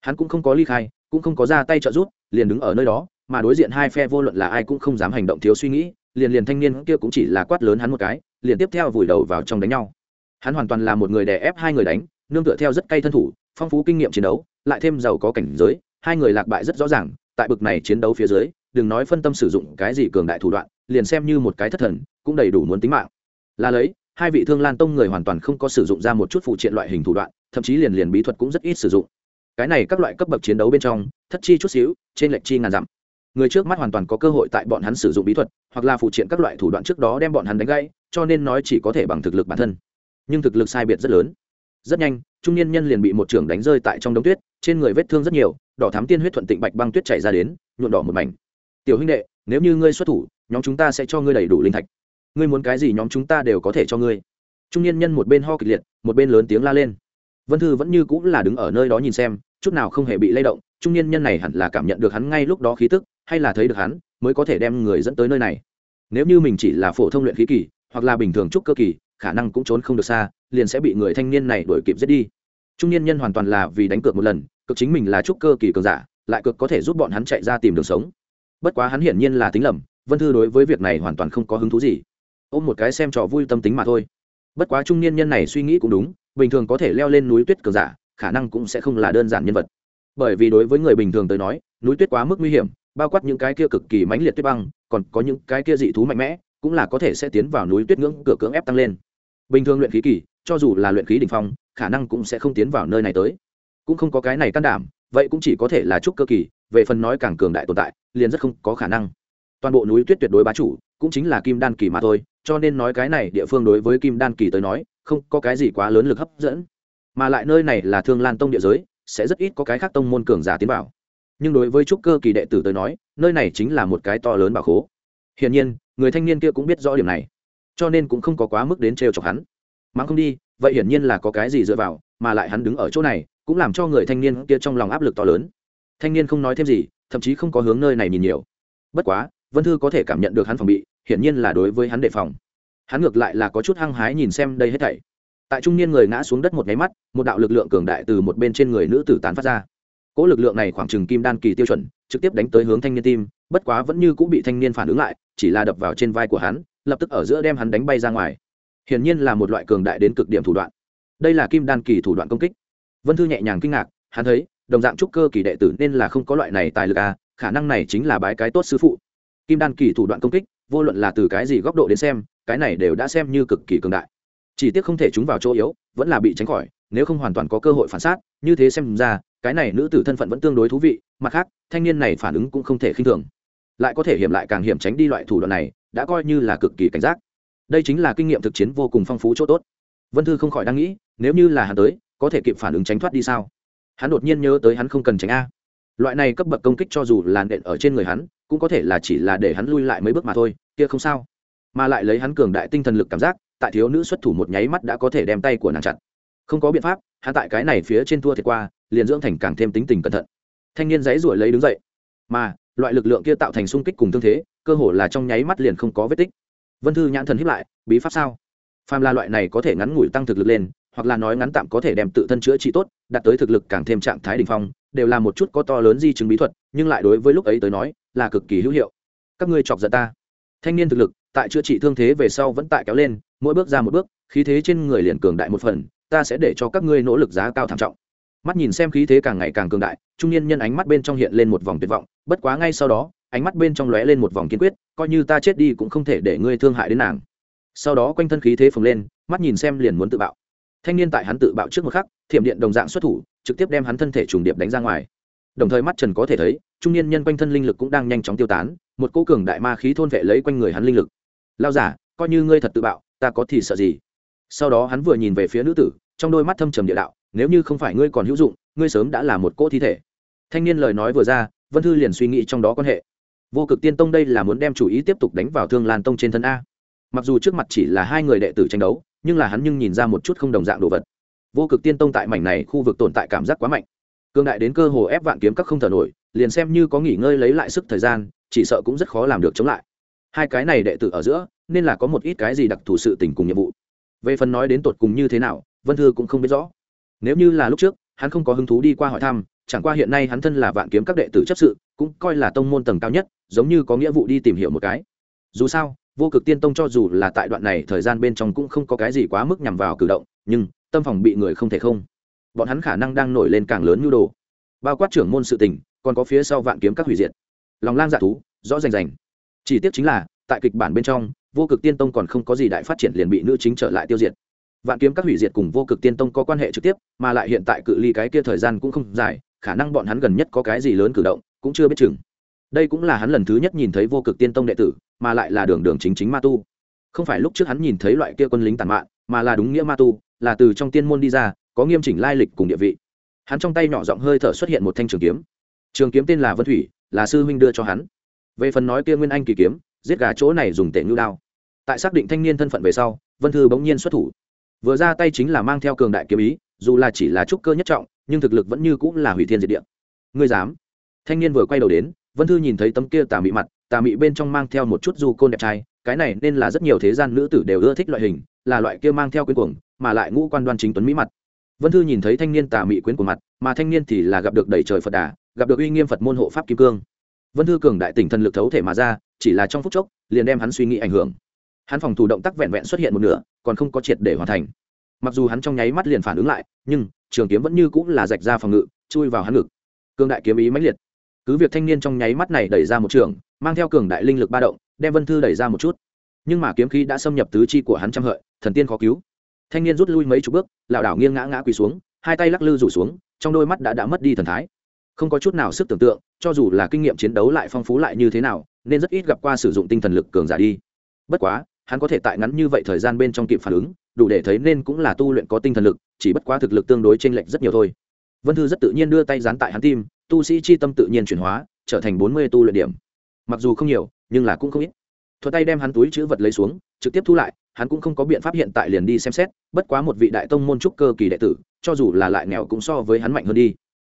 hắn cũng không có ly khai, cũng không có ra tay trợ giúp, liền đứng ở nơi đó, mà đối diện hai phe vô luận là ai cũng không dám hành động thiếu suy nghĩ, liền liền thanh niên kia cũng chỉ là quát lớn hắn một cái, liền tiếp theo vùi đầu vào trong đánh nhau. Hắn hoàn toàn là một người đè ép hai người đánh, nương tựa theo rất cay thân thủ, phong phú kinh nghiệm chiến đấu, lại thêm giàu có cảnh giới, hai người lạc bại rất rõ ràng, tại bực này chiến đấu phía dưới, đừng nói phân tâm sử dụng cái gì cường đại thủ đoạn, liền xem như một cái thất thần, cũng đầy đủ muốn tính mạng. Là lấy, hai vị thương lan tông người hoàn toàn không có sử dụng ra một chút phụ triện loại hình thủ đoạn, thậm chí liền liền bí thuật cũng rất ít sử dụng cái này các loại cấp bậc chiến đấu bên trong, thất chi chút xíu, trên lệch chi ngàn dặm. Người trước mắt hoàn toàn có cơ hội tại bọn hắn sử dụng bí thuật, hoặc là phụ triện các loại thủ đoạn trước đó đem bọn hắn đánh gãy, cho nên nói chỉ có thể bằng thực lực bản thân. Nhưng thực lực sai biệt rất lớn. Rất nhanh, trung niên nhân liền bị một trưởng đánh rơi tại trong đống tuyết, trên người vết thương rất nhiều, đỏ thám tiên huyết thuận tịnh bạch băng tuyết chảy ra đến nhuộn đỏ một mảnh. Tiểu huynh đệ, nếu như ngươi xuất thủ, nhóm chúng ta sẽ cho ngươi đầy đủ linh thạch. Ngươi muốn cái gì nhóm chúng ta đều có thể cho ngươi. Trung niên nhân một bên ho kịch liệt, một bên lớn tiếng la lên. Vân thư vẫn như cũng là đứng ở nơi đó nhìn xem chút nào không hề bị lay động, trung niên nhân này hẳn là cảm nhận được hắn ngay lúc đó khí tức, hay là thấy được hắn, mới có thể đem người dẫn tới nơi này. Nếu như mình chỉ là phổ thông luyện khí kỳ, hoặc là bình thường trúc cơ kỳ, khả năng cũng trốn không được xa, liền sẽ bị người thanh niên này đuổi kịp giết đi. Trung niên nhân hoàn toàn là vì đánh cược một lần, cực chính mình là trúc cơ kỳ cường giả, lại cực có thể giúp bọn hắn chạy ra tìm đường sống. Bất quá hắn hiển nhiên là tính lầm, vân thư đối với việc này hoàn toàn không có hứng thú gì. Ôm một cái xem trò vui tâm tính mà thôi. Bất quá trung niên nhân này suy nghĩ cũng đúng, bình thường có thể leo lên núi tuyết cường giả khả năng cũng sẽ không là đơn giản nhân vật. Bởi vì đối với người bình thường tới nói, núi tuyết quá mức nguy hiểm, bao quát những cái kia cực kỳ mãnh liệt tuyết băng, còn có những cái kia dị thú mạnh mẽ, cũng là có thể sẽ tiến vào núi tuyết ngưỡng, cửa cưỡng ép tăng lên. Bình thường luyện khí kỳ, cho dù là luyện khí đ ỉ n h phong, khả năng cũng sẽ không tiến vào nơi này tới. Cũng không có cái này can đảm, vậy cũng chỉ có thể là trúc cơ kỳ, về phần nói càng cường đại tồn tại, liền rất không có khả năng. Toàn bộ núi tuyết tuyệt đối bá chủ, cũng chính là kim đan kỳ mà thôi, cho nên nói cái này địa phương đối với kim đan kỳ tới nói, không có cái gì quá lớn lực hấp dẫn mà lại nơi này là thương lan tông địa giới, sẽ rất ít có cái khác tông môn cường giả tiến vào. Nhưng đối với trúc cơ kỳ đệ tử tới nói, nơi này chính là một cái to lớn bà khố. Hiển nhiên, người thanh niên kia cũng biết rõ điểm này, cho nên cũng không có quá mức đến trêu chọc hắn. Mắng không đi, vậy hiển nhiên là có cái gì dựa vào, mà lại hắn đứng ở chỗ này, cũng làm cho người thanh niên kia trong lòng áp lực to lớn. Thanh niên không nói thêm gì, thậm chí không có hướng nơi này nhìn nhiều. Bất quá, vân thư có thể cảm nhận được hắn phòng bị, hiển nhiên là đối với hắn đề phòng. Hắn ngược lại là có chút hăng hái nhìn xem đây hết thảy tại trung niên người ngã xuống đất một nháy mắt, một đạo lực lượng cường đại từ một bên trên người nữ tử tán phát ra. Cỗ lực lượng này khoảng chừng kim đan kỳ tiêu chuẩn, trực tiếp đánh tới hướng thanh niên tim, bất quá vẫn như cũng bị thanh niên phản ứng lại, chỉ là đập vào trên vai của hắn, lập tức ở giữa đem hắn đánh bay ra ngoài. Hiển nhiên là một loại cường đại đến cực điểm thủ đoạn. Đây là kim đan kỳ thủ đoạn công kích. Vân thư nhẹ nhàng kinh ngạc, hắn thấy, đồng dạng trúc cơ kỳ đệ tử nên là không có loại này tài lực à khả năng này chính là bái cái tốt sư phụ. Kim đan kỳ thủ đoạn công kích, vô luận là từ cái gì góc độ đến xem, cái này đều đã xem như cực kỳ cường đại chỉ tiếc không thể chúng vào chỗ yếu, vẫn là bị tránh khỏi, nếu không hoàn toàn có cơ hội phản xác, như thế xem ra, cái này nữ tử thân phận vẫn tương đối thú vị, mặt khác, thanh niên này phản ứng cũng không thể khinh thường. Lại có thể hiểm lại càng hiểm tránh đi loại thủ đoạn này, đã coi như là cực kỳ cảnh giác. Đây chính là kinh nghiệm thực chiến vô cùng phong phú chỗ tốt. Vân thư không khỏi đang nghĩ, nếu như là hắn tới, có thể kịp phản ứng tránh thoát đi sao? Hắn đột nhiên nhớ tới hắn không cần tránh a. Loại này cấp bậc công kích cho dù là nện ở trên người hắn, cũng có thể là chỉ là để hắn lui lại mấy bước mà thôi, kia không sao. Mà lại lấy hắn cường đại tinh thần lực cảm giác tại thiếu nữ xuất thủ một nháy mắt đã có thể đem tay của nàng chặt. Không có biện pháp hạ tại cái này phía trên thua thiệt qua, liền dưỡng thành càng thêm tính tình cẩn thận. Thanh niên dãy ruổi lấy đứng dậy. Mà, loại lực lượng kia tạo thành xung kích cùng tương thế, cơ hồ là trong nháy mắt liền không có vết tích. Vân thư nhãn thần hiếp lại, bí pháp sao? Phàm là loại này có thể ngắn ngủi tăng thực lực lên, hoặc là nói ngắn tạm có thể đem tự thân chữa trị tốt, đạt tới thực lực càng thêm trạng thái đ ỉ n h phong, đều là một chút có to lớn di chứng bí thuật, nhưng lại đối với lúc ấy tới nói, là cực kỳ hữu hiệu. Các ngươi chọc giận ta. Thanh niên thực lực tại chữa trị thương thế về sau vẫn tại kéo lên, mỗi bước ra một bước, khí thế trên người liền cường đại một phần, ta sẽ để cho các ngươi nỗ lực giá cao thảm trọng. Mắt nhìn xem khí thế càng ngày càng cường đại, trung niên nhân ánh mắt bên trong hiện lên một vòng tuyệt vọng, bất quá ngay sau đó, ánh mắt bên trong lóe lên một vòng kiên quyết, coi như ta chết đi cũng không thể để ngươi thương hại đến nàng. Sau đó quanh thân khí thế phồng lên, mắt nhìn xem liền muốn tự bạo. Thanh niên tại hắn tự bạo trước một khắc, thiểm điện đồng dạng xuất thủ, trực tiếp đem hắn thân thể trùng điệp đánh ra ngoài. Đồng thời mắt trần có thể thấy, trung niên nhân quanh thân linh lực cũng đang nhanh chóng tiêu tán, một cô cường đại ma khí thôn vệ lấy quanh người hắn linh lực lao giả, coi như ngươi thật tự bạo, ta có thì sợ gì? Sau đó hắn vừa nhìn về phía nữ tử, trong đôi mắt thâm trầm địa đạo, nếu như không phải ngươi còn hữu dụng, ngươi sớm đã là một cỗ thi thể. Thanh niên lời nói vừa ra, vân thư liền suy nghĩ trong đó quan hệ. Vô cực tiên tông đây là muốn đem chủ ý tiếp tục đánh vào thương lan tông trên thân a. Mặc dù trước mặt chỉ là hai người đệ tử tranh đấu, nhưng là hắn nhưng nhìn ra một chút không đồng dạng đồ vật. Vô cực tiên tông tại mảnh này khu vực tồn tại cảm giác quá mạnh. Cương đại đến cơ hồ ép vạn kiếm các không thở nổi, liền xem như có nghỉ ngơi lấy lại sức thời gian, chỉ sợ cũng rất khó làm được chống lại hai cái này đệ tử ở giữa, nên là có một ít cái gì đặc thù sự tình cùng nhiệm vụ. Về phần nói đến tột cùng như thế nào, vân thư cũng không biết rõ. Nếu như là lúc trước, hắn không có hứng thú đi qua hỏi thăm, chẳng qua hiện nay hắn thân là vạn kiếm các đệ tử chấp sự, cũng coi là tông môn tầng cao nhất, giống như có nghĩa vụ đi tìm hiểu một cái. Dù sao, vô cực tiên tông cho dù là tại đoạn này thời gian bên trong cũng không có cái gì quá mức nhằm vào cử động, nhưng tâm phòng bị người không thể không. Bọn hắn khả năng đang nổi lên càng lớn nhu đồ. Bao quát trưởng môn sự tình, còn có phía sau vạn kiếm các hủy diệt. Lòng lang dạ thú, rõ rành rành chỉ tiếc chính là, tại kịch bản bên trong, vô cực tiên tông còn không có gì đại phát triển liền bị nữ chính trở lại tiêu diệt. Vạn kiếm các hủy diệt cùng vô cực tiên tông có quan hệ trực tiếp, mà lại hiện tại cự ly cái kia thời gian cũng không dài, khả năng bọn hắn gần nhất có cái gì lớn cử động, cũng chưa biết chừng. Đây cũng là hắn lần thứ nhất nhìn thấy vô cực tiên tông đệ tử, mà lại là đường đường chính chính ma tu. Không phải lúc trước hắn nhìn thấy loại kia quân lính tàn mạn, mà là đúng nghĩa ma tu, là từ trong tiên môn đi ra, có nghiêm chỉnh lai lịch cùng địa vị. Hắn trong tay nhỏ giọng hơi thở xuất hiện một thanh trường kiếm. Trường kiếm tên là vân thủy, là sư huynh đưa cho hắn về phần nói kia nguyên anh kỳ kiếm, giết gà chỗ này dùng tệ ngưu đao. Tại xác định thanh niên thân phận về sau, vân thư bỗng nhiên xuất thủ. Vừa ra tay chính là mang theo cường đại kiếm ý, dù là chỉ là trúc cơ nhất trọng, nhưng thực lực vẫn như cũng là hủy thiên diệt địa. Ngươi dám? Thanh niên vừa quay đầu đến, vân thư nhìn thấy tấm kia tà mị mặt, tà mị bên trong mang theo một chút du côn đẹp trai, cái này nên là rất nhiều thế gian nữ tử đều ưa thích loại hình, là loại kia mang theo quyến cuồng, mà lại ngũ quan đoan chính tuấn mỹ mặt. Vân thư nhìn thấy thanh niên tà mị quyến của mặt, mà thanh niên thì là gặp được đầy trời phật đà, gặp được uy nghiêm phật môn hộ pháp kim cương vân thư cường đại tỉnh thần lực thấu thể mà ra, chỉ là trong phút chốc, liền đem hắn suy nghĩ ảnh hưởng. Hắn phòng thủ động tác vẹn vẹn xuất hiện một nửa, còn không có triệt để hoàn thành. Mặc dù hắn trong nháy mắt liền phản ứng lại, nhưng, trường kiếm vẫn như cũng là rạch ra phòng ngự, chui vào hắn ngực. Cường đại kiếm ý mãnh liệt. Cứ việc thanh niên trong nháy mắt này đẩy ra một trường, mang theo cường đại linh lực ba động, đem vân thư đẩy ra một chút. Nhưng mà kiếm khí đã xâm nhập tứ chi của hắn trăm hợi, thần tiên khó cứu. Thanh niên rút lui mấy chục bước, lảo đảo nghiêng ngã ngã quỳ xuống, hai tay lắc lư rủ xuống, trong đôi mắt đã đã mất đi thần thái. Không có chút nào sức tưởng tượng cho dù là kinh nghiệm chiến đấu lại phong phú lại như thế nào, nên rất ít gặp qua sử dụng tinh thần lực cường giả đi. Bất quá, hắn có thể tại ngắn như vậy thời gian bên trong kịp phản ứng, đủ để thấy nên cũng là tu luyện có tinh thần lực, chỉ bất quá thực lực tương đối t r ê n lệch rất nhiều thôi. Vân thư rất tự nhiên đưa tay dán tại hắn tim, tu sĩ chi tâm tự nhiên chuyển hóa, trở thành bốn mươi tu luyện điểm. Mặc dù không nhiều, nhưng là cũng không ít. Thuật tay đem hắn túi chữ vật lấy xuống, trực tiếp thu lại, hắn cũng không có biện pháp hiện tại liền đi xem xét, bất quá một vị đại tông môn trúc cơ kỳ đệ tử, cho dù là lại nghèo cũng so với hắn mạnh hơn đi.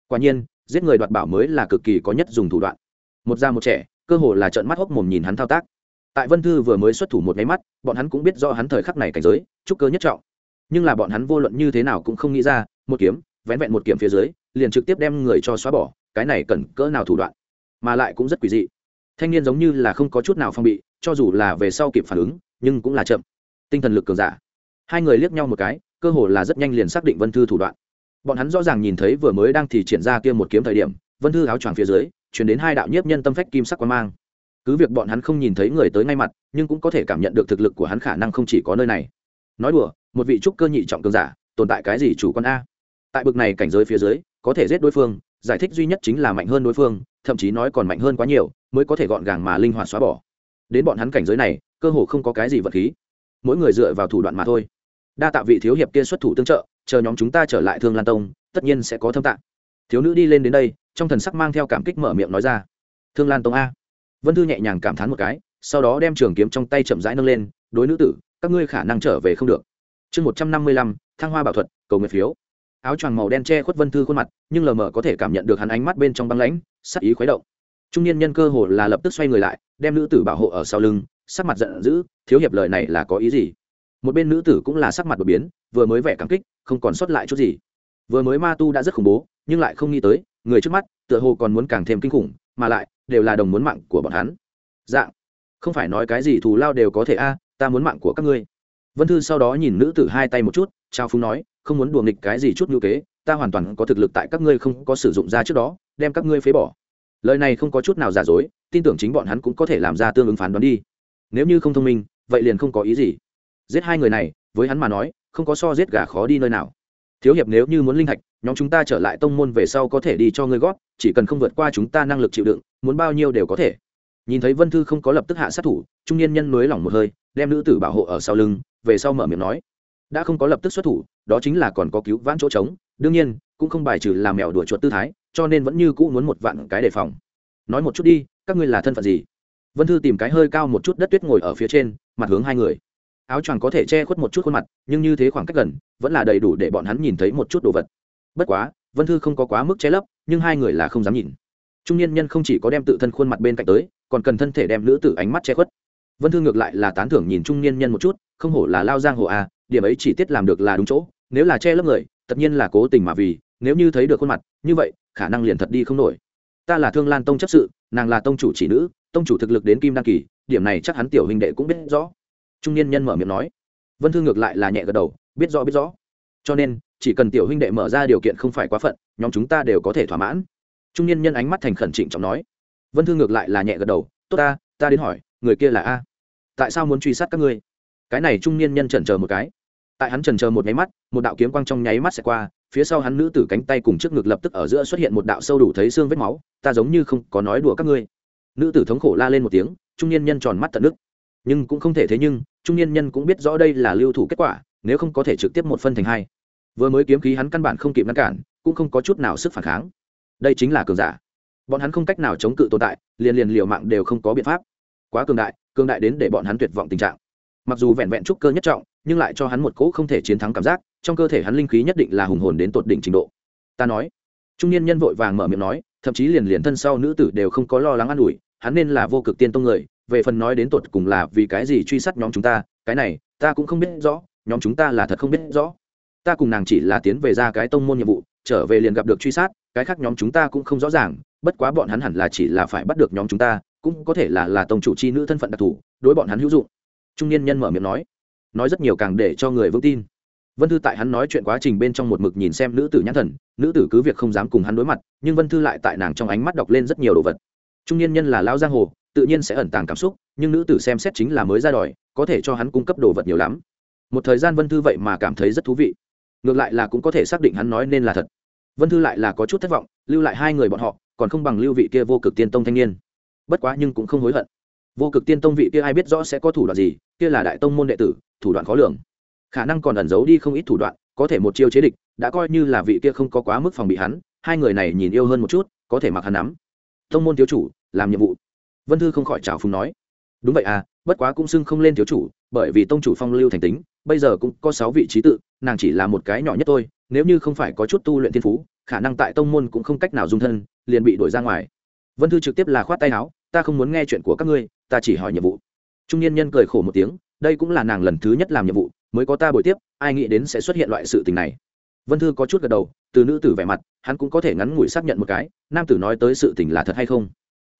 Quả nhiên giết người đoạt bảo mới là cực kỳ có nhất dùng thủ đoạn. Một già một trẻ, cơ hồ là trợn mắt hốc mồm nhìn hắn thao tác. Tại vân thư vừa mới xuất thủ một máy mắt, bọn hắn cũng biết do hắn thời khắc này cảnh giới, trúc cơ nhất trọng. Nhưng là bọn hắn vô luận như thế nào cũng không nghĩ ra, một kiếm, vén vẹn một kiếm phía dưới, liền trực tiếp đem người cho xóa bỏ, cái này cần cỡ nào thủ đoạn? Mà lại cũng rất quỷ dị. Thanh niên giống như là không có chút nào phong bị, cho dù là về sau kịp phản ứng, nhưng cũng là chậm. Tinh thần lực cường giả. Hai người liếc nhau một cái, cơ hồ là rất nhanh liền xác định vân thư thủ đoạn bọn hắn rõ ràng nhìn thấy vừa mới đang thì triển ra kia một kiếm thời điểm, vân thư áo choàng phía dưới chuyển đến hai đạo nhiếp nhân tâm phách kim sắc quan mang. Cứ việc bọn hắn không nhìn thấy người tới ngay mặt, nhưng cũng có thể cảm nhận được thực lực của hắn khả năng không chỉ có nơi này. Nói đùa, một vị trúc cơ nhị trọng cường giả, tồn tại cái gì chủ quan a? Tại bực này cảnh giới phía dưới, có thể giết đối phương, giải thích duy nhất chính là mạnh hơn đối phương, thậm chí nói còn mạnh hơn quá nhiều, mới có thể gọn gàng mà linh hoạt xóa bỏ. Đến bọn hắn cảnh giới này, cơ hồ không có cái gì vật khí. Mỗi người dựa vào thủ đoạn mà thôi. Đa tạ vị thiếu hiệp kia xuất thủ tương trợ chờ nhóm chúng ta trở lại thương lan tông, tất nhiên sẽ có thâm tạng. Thiếu nữ đi lên đến đây, trong thần sắc mang theo cảm kích mở miệng nói ra. Thương lan tông a. Vân thư nhẹ nhàng cảm thán một cái, sau đó đem trường kiếm trong tay chậm rãi nâng lên, đối nữ tử, các ngươi khả năng trở về không được. Chương một trăm năm mươi lăm, thăng hoa bảo thuật, cầu nguyện phiếu. Áo choàng màu đen che khuất vân thư khuôn mặt, nhưng lờ mờ có thể cảm nhận được hắn ánh mắt bên trong băng lãnh, sắc ý khuấy động. Trung niên nhân cơ hồ là lập tức xoay người lại, đem nữ tử bảo hộ ở sau lưng, sắc mặt giận dữ, thiếu hiệp lời này là có ý gì? Một bên nữ tử cũng là sắc mặt đột biến, vừa mới vẻ cảm kích, không còn sót lại chút gì. Vừa mới ma tu đã rất khủng bố, nhưng lại không nghĩ tới, người trước mắt, tựa hồ còn muốn càng thêm kinh khủng, mà lại, đều là đồng muốn mạng của bọn hắn. Dạng, không phải nói cái gì thù lao đều có thể a, ta muốn mạng của các ngươi. Vân thư sau đó nhìn nữ tử hai tay một chút, trao phúng nói, không muốn đùa nghịch cái gì chút ngữ kế, ta hoàn toàn có thực lực tại các ngươi không có sử dụng ra trước đó, đem các ngươi phế bỏ. Lời này không có chút nào giả dối, tin tưởng chính bọn hắn cũng có thể làm ra tương ứng phán đoán đi. Nếu như không thông minh, vậy liền không có ý gì giết hai người này, với hắn mà nói, không có so giết gà khó đi nơi nào. Thiếu hiệp nếu như muốn linh thạch nhóm chúng ta trở lại tông môn về sau có thể đi cho ngươi gót chỉ cần không vượt qua chúng ta năng lực chịu đựng, muốn bao nhiêu đều có thể. Nhìn thấy vân thư không có lập tức hạ sát thủ, trung niên nhân nới lỏng một hơi, đem nữ tử bảo hộ ở sau lưng, về sau mở miệng nói. Đã không có lập tức xuất thủ, đó chính là còn có cứu vãn chỗ trống, đương nhiên, cũng không bài trừ làm mèo đuổi chuột tư thái, cho nên vẫn như cũ muốn một vạn cái đề phòng. Nói một chút đi, các ngươi là thân phận gì? Vân thư tìm cái hơi cao một chút đất tuyết ngồi ở phía trên, mặt hướng hai người áo choàng có thể che khuất một chút khuôn mặt, nhưng như thế khoảng cách gần, vẫn là đầy đủ để bọn hắn nhìn thấy một chút đồ vật. Bất quá, vân thư không có quá mức che lấp, nhưng hai người là không dám nhìn. Trung niên nhân không chỉ có đem tự thân khuôn mặt bên cạnh tới, còn cần thân thể đem nữ tử ánh mắt che khuất. Vân thư ngược lại là tán thưởng nhìn trung niên nhân một chút, không hổ là lao giang hồ a điểm ấy chỉ tiết làm được là đúng chỗ, nếu là che lấp người, tất nhiên là cố tình mà vì, nếu như thấy được khuôn mặt, như vậy, khả năng liền thật đi không nổi. Ta là thương lan tông chấp sự, nàng là tông chủ chỉ nữ, tông chủ thực lực đến kim đăng kỳ, điểm này chắc hắn tiểu huynh đệ cũng biết rõ trung niên nhân mở miệng nói. Vân thư ngược lại là nhẹ gật đầu, biết rõ biết rõ. Cho nên, chỉ cần tiểu huynh đệ mở ra điều kiện không phải quá phận, nhóm chúng ta đều có thể thỏa mãn. Trung niên nhân ánh mắt thành khẩn trịnh trọng nói. Vân thư ngược lại là nhẹ gật đầu. Tốt ta ta đến hỏi, người kia là a tại sao muốn truy sát các ngươi? Cái này trung niên nhân chần chờ một cái. Tại hắn trần chờ một nháy mắt, một đạo kiếm quang trong nháy mắt sẽ qua, phía sau hắn nữ tử cánh tay cùng trước ngực lập tức ở giữa xuất hiện một đạo sâu đủ thấy xương vết máu, ta giống như không có nói đùa các ngươi. Nữ tử thống khổ la lên một tiếng, trung niên nhân tròn mắt tận nước nhưng cũng không thể thế nhưng, trung niên nhân cũng biết rõ đây là lưu thủ kết quả, nếu không có thể trực tiếp một phân thành hai. Vừa mới kiếm khí hắn căn bản không kịp ngăn cản, cũng không có chút nào sức phản kháng. Đây chính là cường giả. Bọn hắn không cách nào chống cự tồn tại, liền liền liều mạng đều không có biện pháp. Quá cường đại cường đại đến để bọn hắn tuyệt vọng tình trạng. Mặc dù vẹn vẹn trúc cơ nhất trọng, nhưng lại cho hắn một cỗ không thể chiến thắng cảm giác, trong cơ thể hắn linh khí nhất định là hùng hồn đến tột đỉnh trình độ. Ta nói. Trung niên nhân vội vàng mở miệng nói, thậm chí liền liền thân sau nữ tử đều không có lo lắng an ủi, hắn nên là vô cực tiên tông người về phần nói đến tột cùng là vì cái gì truy sát nhóm chúng ta, cái này, ta cũng không biết rõ, nhóm chúng ta là thật không biết rõ. Ta cùng nàng chỉ là tiến về ra cái tông môn nhiệm vụ, trở về liền gặp được truy sát, cái khác nhóm chúng ta cũng không rõ ràng, bất quá bọn hắn hẳn là chỉ là phải bắt được nhóm chúng ta, cũng có thể là là tông chủ c h i nữ thân phận đặc thù, đối bọn hắn hữu dụng. Trung niên nhân mở miệng nói nói rất nhiều càng để cho người vững tin. Vân thư tại hắn nói chuyện quá trình bên trong một mực nhìn xem nữ tử nhãn thần, nữ tử cứ việc không dám cùng hắn đối mặt, nhưng vân thư lại tại nàng trong ánh mắt đọc lên rất nhiều đồ vật. Trung niên nhân là lao giang hồ tự nhiên sẽ ẩn tàng cảm xúc, nhưng nữ tử xem xét chính là mới ra đòi có thể cho hắn cung cấp đồ vật nhiều lắm. Một thời gian vân thư vậy mà cảm thấy rất thú vị. Ngược lại là cũng có thể xác định hắn nói nên là thật. Vân thư lại là có chút thất vọng, lưu lại hai người bọn họ, còn không bằng lưu vị kia vô cực tiên tông thanh niên. Bất quá nhưng cũng không hối hận. Vô cực tiên tông vị kia ai biết rõ sẽ có thủ đoạn gì, kia là đại tông môn đệ tử, thủ đoạn khó lường. Khả năng còn ẩn giấu đi không ít thủ đoạn, có thể một chiêu chế địch, đã coi như là vị kia không có quá mức phòng bị hắn, hai người này nhìn yêu hơn một chút, có thể mặc hắn nắm. Tông môn thiếu chủ, làm nhiệm vụ vân thư không khỏi trào phùng nói, đúng vậy à bất quá cũng xưng không lên thiếu chủ, bởi vì tông chủ phong lưu thành tính, bây giờ cũng có sáu vị trí tự, nàng chỉ là một cái nhỏ nhất thôi, nếu như không phải có chút tu luyện thiên phú, khả năng tại tông môn cũng không cách nào dung thân, liền bị đuổi ra ngoài. Vân thư trực tiếp là khoát tay áo, ta không muốn nghe chuyện của các ngươi, ta chỉ hỏi nhiệm vụ. Trung niên nhân cười khổ một tiếng, đây cũng là nàng lần thứ nhất làm nhiệm vụ, mới có ta buổi tiếp, ai nghĩ đến sẽ xuất hiện loại sự tình này. Vân thư có chút gật đầu, từ nữ tử vẻ mặt, hắn cũng có thể ngắn ngủi xác nhận một cái, nam tử nói tới sự tình là thật hay không?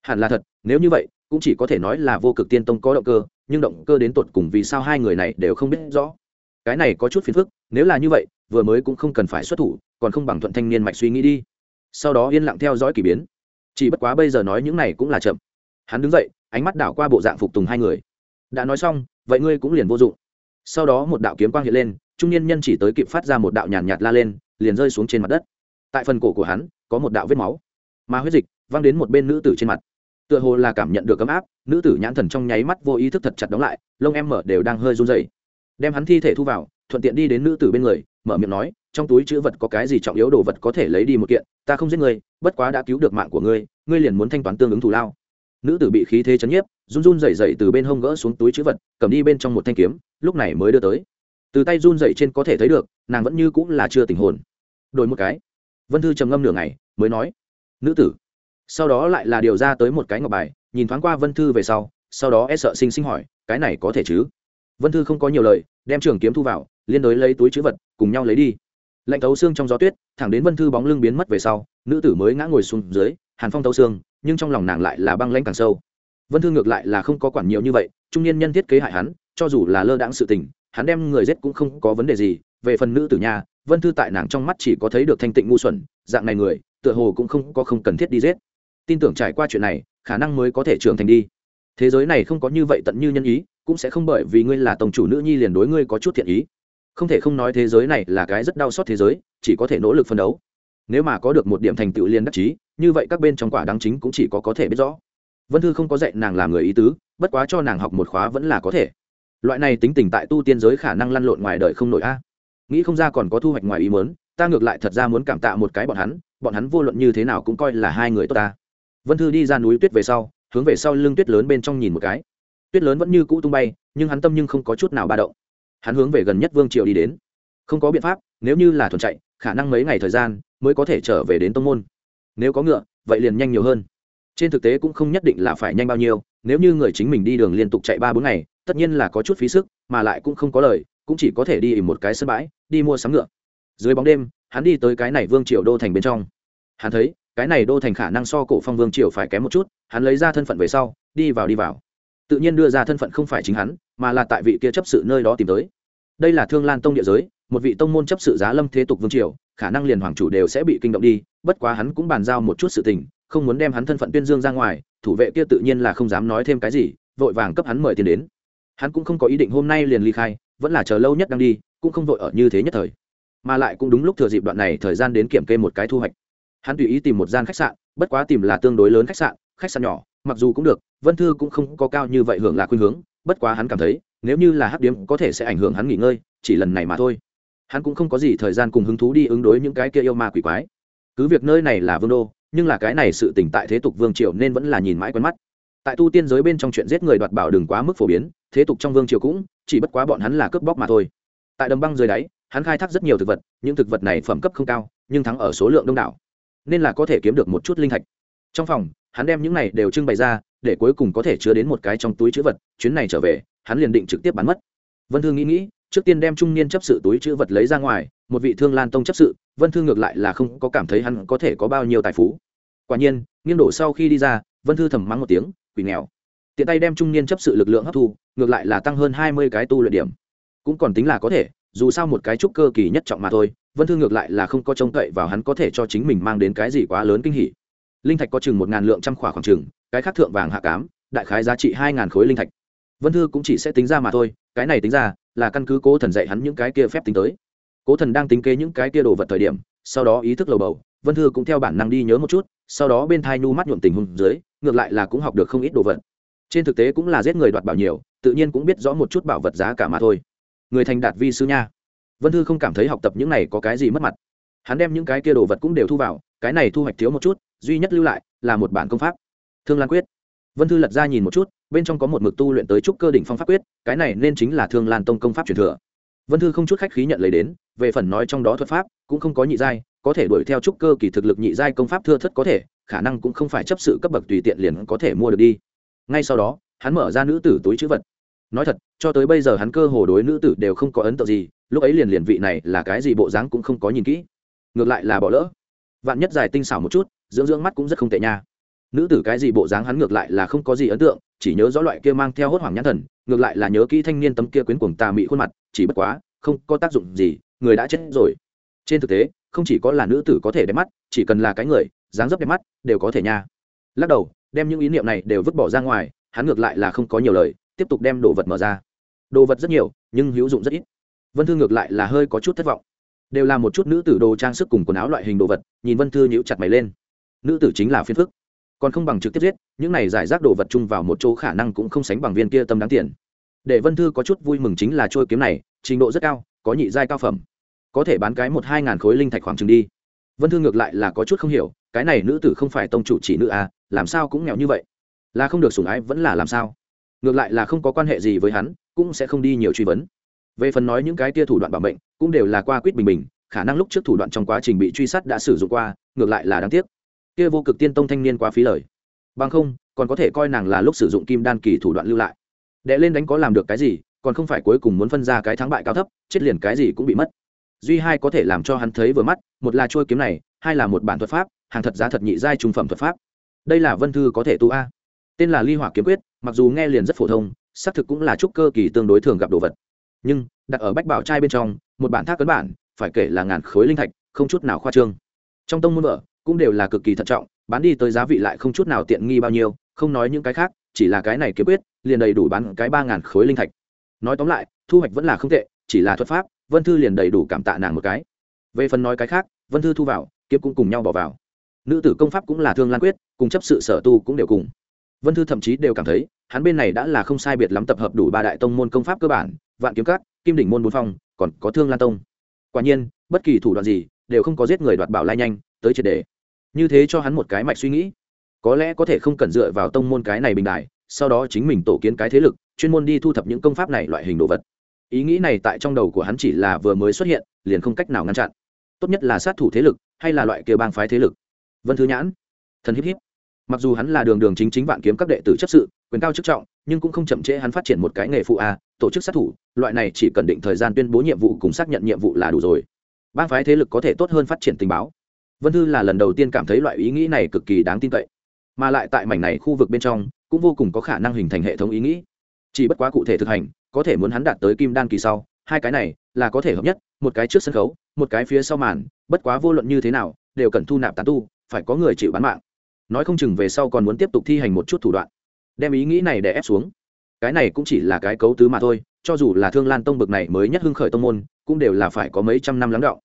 Hẳn là thật nếu như vậy cũng chỉ có thể nói là vô cực tiên tông có động cơ nhưng động cơ đến tột cùng vì sao hai người này đều không biết rõ. Cái này có chút phiền phức nếu là như vậy vừa mới cũng không cần phải xuất thủ còn không bằng thuận thanh niên mạch suy nghĩ đi. Sau đó yên lặng theo dõi k ỳ biến. Chỉ bất quá bây giờ nói những này cũng là chậm. Hắn đứng dậy ánh mắt đảo qua bộ dạng phục tùng hai người. Đã nói xong vậy ngươi cũng liền vô dụng. Sau đó một đạo kiếm quang hiện lên trung niên nhân chỉ tới kịp phát ra một đạo nhàn nhạt, nhạt la lên liền rơi xuống trên mặt đất. Tại phần cổ của hắn có một đạo vết máu. Mà huyết dịch văng đến một bên nữ tử trên mặt tựa hồ là cảm nhận được ấm áp, nữ tử nhãn thần trong nháy mắt vô ý thức thật chặt đóng lại, lông em mở đều đang hơi run dày đem hắn thi thể thu vào, thuận tiện đi đến nữ tử bên người, mở miệng nói, trong túi chữ vật có cái gì trọng yếu đồ vật có thể lấy đi một kiện, ta không giết ngươi, bất quá đã cứu được mạng của ngươi ngươi liền muốn thanh toán tương ứng thù lao. Nữ tử bị khí thế chấn nhiếp, run run rẩy rẩy từ bên hông gỡ xuống túi chữ vật, cầm đi bên trong một thanh kiếm, lúc này mới đưa tới. Từ tay run rẩy trên có thể thấy được, nàng vẫn như cũng là chưa tình hồn. Đổi một cái. Vân thư trầm ngâm nửa ngày, mới nói, nữ tử sau đó lại là điều ra tới một cái ngọc bài, nhìn thoáng qua vân thư về sau sau đó e sợ sinh sinh hỏi, cái này có thể chứ? Vân thư không có nhiều lời, đem trường kiếm thu vào, liên đối lấy túi chữ vật, cùng nhau lấy đi. Lạnh thấu xương trong gió tuyết, thẳng đến vân thư bóng lưng biến mất về sau, nữ tử mới ngã ngồi xuống dưới, hàn phong thấu xương, nhưng trong lòng nàng lại là băng lãnh càng sâu. Vân thư ngược lại là không có quản nhiều như vậy, trung niên nhân thiết kế hại hắn, cho dù là lơ đãng sự tình, hắn đem người giết cũng không có vấn đề gì. Về phần nữ tử nhà, vân thư tại nàng trong mắt chỉ có thấy được thanh tịnh ngu xuẩn, dạng này người, tựa hồ cũng không có không cần thiết đi giết tin tưởng trải qua chuyện này, khả năng mới có thể trưởng thành đi. Thế giới này không có như vậy tận như nhân ý, cũng sẽ không bởi vì ngươi là tổng chủ nữ nhi liền đối ngươi có chút thiện ý. Không thể không nói thế giới này là cái rất đau xót thế giới, chỉ có thể nỗ lực phân đấu. Nếu mà có được một điểm thành tựu liên đắc chí, như vậy các bên trong quả đáng chính cũng chỉ có có thể biết rõ. Vân thư không có dạy nàng làm người ý tứ, bất quá cho nàng học một khóa vẫn là có thể. Loại này tính tình tại tu tiên giới khả năng lăn lộn ngoài đời không nổi a. Nghĩ không ra còn có thu hoạch ngoài ý mớn ta ngược lại thật ra muốn cảm tạ một cái bọn hắn bọn hắn vô luận như thế nào cũng coi là hai người tốt ta vân thư đi ra núi tuyết về sau, hướng về sau lưng tuyết lớn bên trong nhìn một cái. Tuyết lớn vẫn như cũ tung bay, nhưng hắn tâm nhưng không có chút nào ba động. Hắn hướng về gần nhất vương triều đi đến. Không có biện pháp, nếu như là thuần chạy, khả năng mấy ngày thời gian mới có thể trở về đến tông môn. Nếu có ngựa, vậy liền nhanh nhiều hơn. Trên thực tế cũng không nhất định là phải nhanh bao nhiêu, nếu như người chính mình đi đường liên tục chạy ba bốn ngày, tất nhiên là có chút phí sức, mà lại cũng không có lời, cũng chỉ có thể đi ìm một cái sân bãi, đi mua sắm ngựa. Dưới bóng đêm, hắn đi tới cái này vương triều đô thành bên trong. Hắn thấy cái này đô thành khả năng so cổ phong vương triều phải kém một chút, hắn lấy ra thân phận về sau, đi vào đi vào. Tự nhiên đưa ra thân phận không phải chính hắn, mà là tại vị kia chấp sự nơi đó tìm tới. Đây là thương lan tông địa giới, một vị tông môn chấp sự giá lâm thế tục vương triều, khả năng liền hoàng chủ đều sẽ bị kinh động đi, bất quá hắn cũng bàn giao một chút sự tình, không muốn đem hắn thân phận tuyên dương ra ngoài, thủ vệ kia tự nhiên là không dám nói thêm cái gì, vội vàng cấp hắn mời tiền đến. Hắn cũng không có ý định hôm nay liền ly khai, vẫn là chờ lâu nhất đang đi, cũng không vội ở như thế nhất thời. Mà lại cũng đúng lúc thừa dịp đoạn này thời gian đến kiểm kê một cái thu hoạch hắn tùy ý tìm một gian khách sạn, bất quá tìm là tương đối lớn khách sạn khách sạn nhỏ, mặc dù cũng được, vân thư cũng không có cao như vậy hưởng là khuyên hướng, bất quá hắn cảm thấy, nếu như là hắc điếm có thể sẽ ảnh hưởng hắn nghỉ ngơi, chỉ lần này mà thôi. Hắn cũng không có gì thời gian cùng hứng thú đi ứng đối những cái kia yêu ma quỷ quái. Cứ việc nơi này là vương đô, nhưng là cái này sự tỉnh tại thế tục vương triều nên vẫn là nhìn mãi quen mắt. Tại tu tiên giới bên trong chuyện giết người đoạt bảo đừng quá mức phổ biến, thế tục trong vương triều cũng chỉ bất quá bọn hắn là cướp bóc mà thôi. Tại đầm băng dưới đáy, hắn khai thác rất nhiều thực vật, những thực vật này phẩm cấp không cao, nhưng thắng ở số lượng đông đảo nên là có thể kiếm được một chút linh thạch. Trong phòng, hắn đem những này đều trưng bày ra, để cuối cùng có thể chứa đến một cái trong túi chữ vật, chuyến này trở về, hắn liền định trực tiếp bán mất. Vân thư nghĩ nghĩ, trước tiên đem trung niên chấp sự túi chữ vật lấy ra ngoài, một vị thương lan tông chấp sự, vân thư ngược lại là không có cảm thấy hắn có thể có bao nhiêu tài phú. Quả nhiên, nghiêng đổ sau khi đi ra, vân thư thầm mắng một tiếng, quỷ nghèo. Tiện tay đem trung niên chấp sự lực lượng hấp thu, ngược lại là tăng hơn hai mươi cái tu luyện điểm. Cũng còn tính là có thể dù sao một cái trúc cơ kỳ nhất trọng mà thôi, vân thư ngược lại là không có trông cậy vào hắn có thể cho chính mình mang đến cái gì quá lớn kinh hỉ. Linh thạch có chừng một ngàn lượng trăm khỏa khoảng chừng, cái khác thượng vàng hạ cám, đại khái giá trị hai ngàn khối linh thạch. Vân thư cũng chỉ sẽ tính ra mà thôi, cái này tính ra là căn cứ cố thần dạy hắn những cái kia phép tính tới. Cố thần đang tính kế những cái kia đồ vật thời điểm, sau đó ý thức lầu bầu, vân thư cũng theo bản năng đi nhớ một chút, sau đó bên thai nu mắt nhuộm tình hùng dưới, ngược lại là cũng học được không ít đồ vật. Trên thực tế cũng là giết người đoạt bảo nhiều, tự nhiên cũng biết rõ một chút bảo vật giá cả mà thôi người thành đạt vi sư nha. Vân thư không cảm thấy học tập những này có cái gì mất mặt. Hắn đem những cái kia đồ vật cũng đều thu vào, cái này thu hoạch thiếu một chút, duy nhất lưu lại là một bản công pháp. Thương lan quyết. Vân thư lật ra nhìn một chút, bên trong có một mực tu luyện tới trúc cơ đỉnh phong pháp quyết, cái này nên chính là thương lan tông công pháp truyền thừa. Vân thư không chút khách khí nhận lấy đến, về phần nói trong đó thuật pháp, cũng không có nhị giai, có thể đuổi theo trúc cơ kỳ thực lực nhị giai công pháp thưa thất có thể, khả năng cũng không phải chấp sự cấp bậc tùy tiện liền có thể mua được đi. Ngay sau đó, hắn mở ra nữ tử túi chữ vật nói thật, cho tới bây giờ hắn cơ hồ đối nữ tử đều không có ấn tượng gì, lúc ấy liền liền vị này là cái gì bộ dáng cũng không có nhìn kỹ. Ngược lại là bỏ lỡ. Vạn nhất dài tinh xảo một chút, dưỡng dưỡng mắt cũng rất không tệ nha. Nữ tử cái gì bộ dáng hắn ngược lại là không có gì ấn tượng, chỉ nhớ rõ loại kia mang theo hốt hoảng nhãn thần, ngược lại là nhớ kỹ thanh niên tấm kia quyến cuồng tà mị khuôn mặt, chỉ bất quá, không có tác dụng gì, người đã chết rồi. Trên thực tế, không chỉ có là nữ tử có thể đẹp mắt, chỉ cần là cái người, dáng dấp đẹp mắt, đều có thể nha. Lắc đầu, đem những ý niệm này đều vứt bỏ ra ngoài, hắn ngược lại là không có nhiều lời tiếp tục đem đồ vật mở ra. Đồ vật rất nhiều, nhưng hữu dụng rất ít. Vân thư ngược lại là hơi có chút thất vọng. Đều là một chút nữ tử đồ trang sức cùng quần áo loại hình đồ vật, nhìn vân thư nhíu chặt mày lên. Nữ tử chính là phiên phức. Còn không bằng trực tiếp giết, những này giải rác đồ vật chung vào một chỗ khả năng cũng không sánh bằng viên kia tâm đáng tiền. Để vân thư có chút vui mừng chính là trôi kiếm này, trình độ rất cao, có nhị giai cao phẩm. Có thể bán cái một hai ngàn khối linh thạch khoảng chừng đi. Vân thư ngược lại là có chút không hiểu, cái này nữ tử không phải tông chủ chỉ nữ à làm sao cũng nghèo như vậy? Là không được sủng ái vẫn là làm sao? Ngược lại là không có quan hệ gì với hắn, cũng sẽ không đi nhiều truy vấn. Về phần nói những cái tia thủ đoạn bảo mệnh, cũng đều là qua quýt bình bình, khả năng lúc trước thủ đoạn trong quá trình bị truy sát đã sử dụng qua, ngược lại là đáng tiếc. Kia vô cực tiên tông thanh niên quá phí lời. Bằng không, còn có thể coi nàng là lúc sử dụng kim đan kỳ thủ đoạn lưu lại. Đệ lên đánh có làm được cái gì, còn không phải cuối cùng muốn phân ra cái thắng bại cao thấp, chết liền cái gì cũng bị mất. Duy hai có thể làm cho hắn thấy vừa mắt, một là trôi kiếm này, hai là một bản thuật pháp, hàng thật giá thật nhị giai trung phẩm thuật pháp. Đây là vân thư có thể tu a tên là ly hỏa kiếm quyết, mặc dù nghe liền rất phổ thông, xác thực cũng là trúc cơ kỳ tương đối thường gặp đồ vật. Nhưng, đặt ở bách bảo trai bên trong, một bản thác cấn bản, phải kể là ngàn khối linh thạch, không chút nào khoa trương. Trong tông môn vợ, cũng đều là cực kỳ thận trọng, bán đi tới giá vị lại không chút nào tiện nghi bao nhiêu, không nói những cái khác, chỉ là cái này kiếm quyết, liền đầy đủ bán cái ba ngàn khối linh thạch. Nói tóm lại, thu hoạch vẫn là không tệ, chỉ là thuật pháp, vân thư liền đầy đủ cảm tạ nàng một cái. Về phần nói cái khác, vân thư thu vào, kiếm cũng cùng nhau bỏ vào. Nữ tử công pháp cũng là thương lan quyết, cùng chấp sự sở tu cũng đều cùng vân thư thậm chí đều cảm thấy, hắn bên này đã là không sai biệt lắm tập hợp đủ ba đại tông môn công pháp cơ bản, vạn kiếm cát kim đỉnh môn bốn phong, còn có thương lan tông. Quả nhiên, bất kỳ thủ đoạn gì đều không có giết người đoạt bảo lai nhanh, tới triệt đề. Như thế cho hắn một cái mạch suy nghĩ. Có lẽ có thể không cần dựa vào tông môn cái này bình đại, sau đó chính mình tổ kiến cái thế lực, chuyên môn đi thu thập những công pháp này loại hình đồ vật. Ý nghĩ này tại trong đầu của hắn chỉ là vừa mới xuất hiện, liền không cách nào ngăn chặn. Tốt nhất là sát thủ thế lực, hay là loại kia bang phái thế lực. Vân thư nhãn, thần híp híp mặc dù hắn là đường đường chính chính vạn kiếm các đệ tử chấp sự, quyền cao chức trọng, nhưng cũng không chậm trễ hắn phát triển một cái nghề phụ a, tổ chức sát thủ, loại này chỉ cần định thời gian tuyên bố nhiệm vụ cùng xác nhận nhiệm vụ là đủ rồi. Bang phái thế lực có thể tốt hơn phát triển tình báo. Vân thư là lần đầu tiên cảm thấy loại ý nghĩ này cực kỳ đáng tin cậy. Mà lại tại mảnh này khu vực bên trong, cũng vô cùng có khả năng hình thành hệ thống ý nghĩ. Chỉ bất quá cụ thể thực hành, có thể muốn hắn đạt tới kim đan kỳ sau, hai cái này là có thể hợp nhất, một cái trước sân khấu, một cái phía sau màn, bất quá vô luận như thế nào, đều cần thu nạp tán tu, phải có người chịu bán mạng nói không chừng về sau còn muốn tiếp tục thi hành một chút thủ đoạn. Đem ý nghĩ này để ép xuống. Cái này cũng chỉ là cái cấu tứ mà thôi, cho dù là thương lan tông bực này mới nhất hưng khởi tông môn, cũng đều là phải có mấy trăm năm lắng đọng.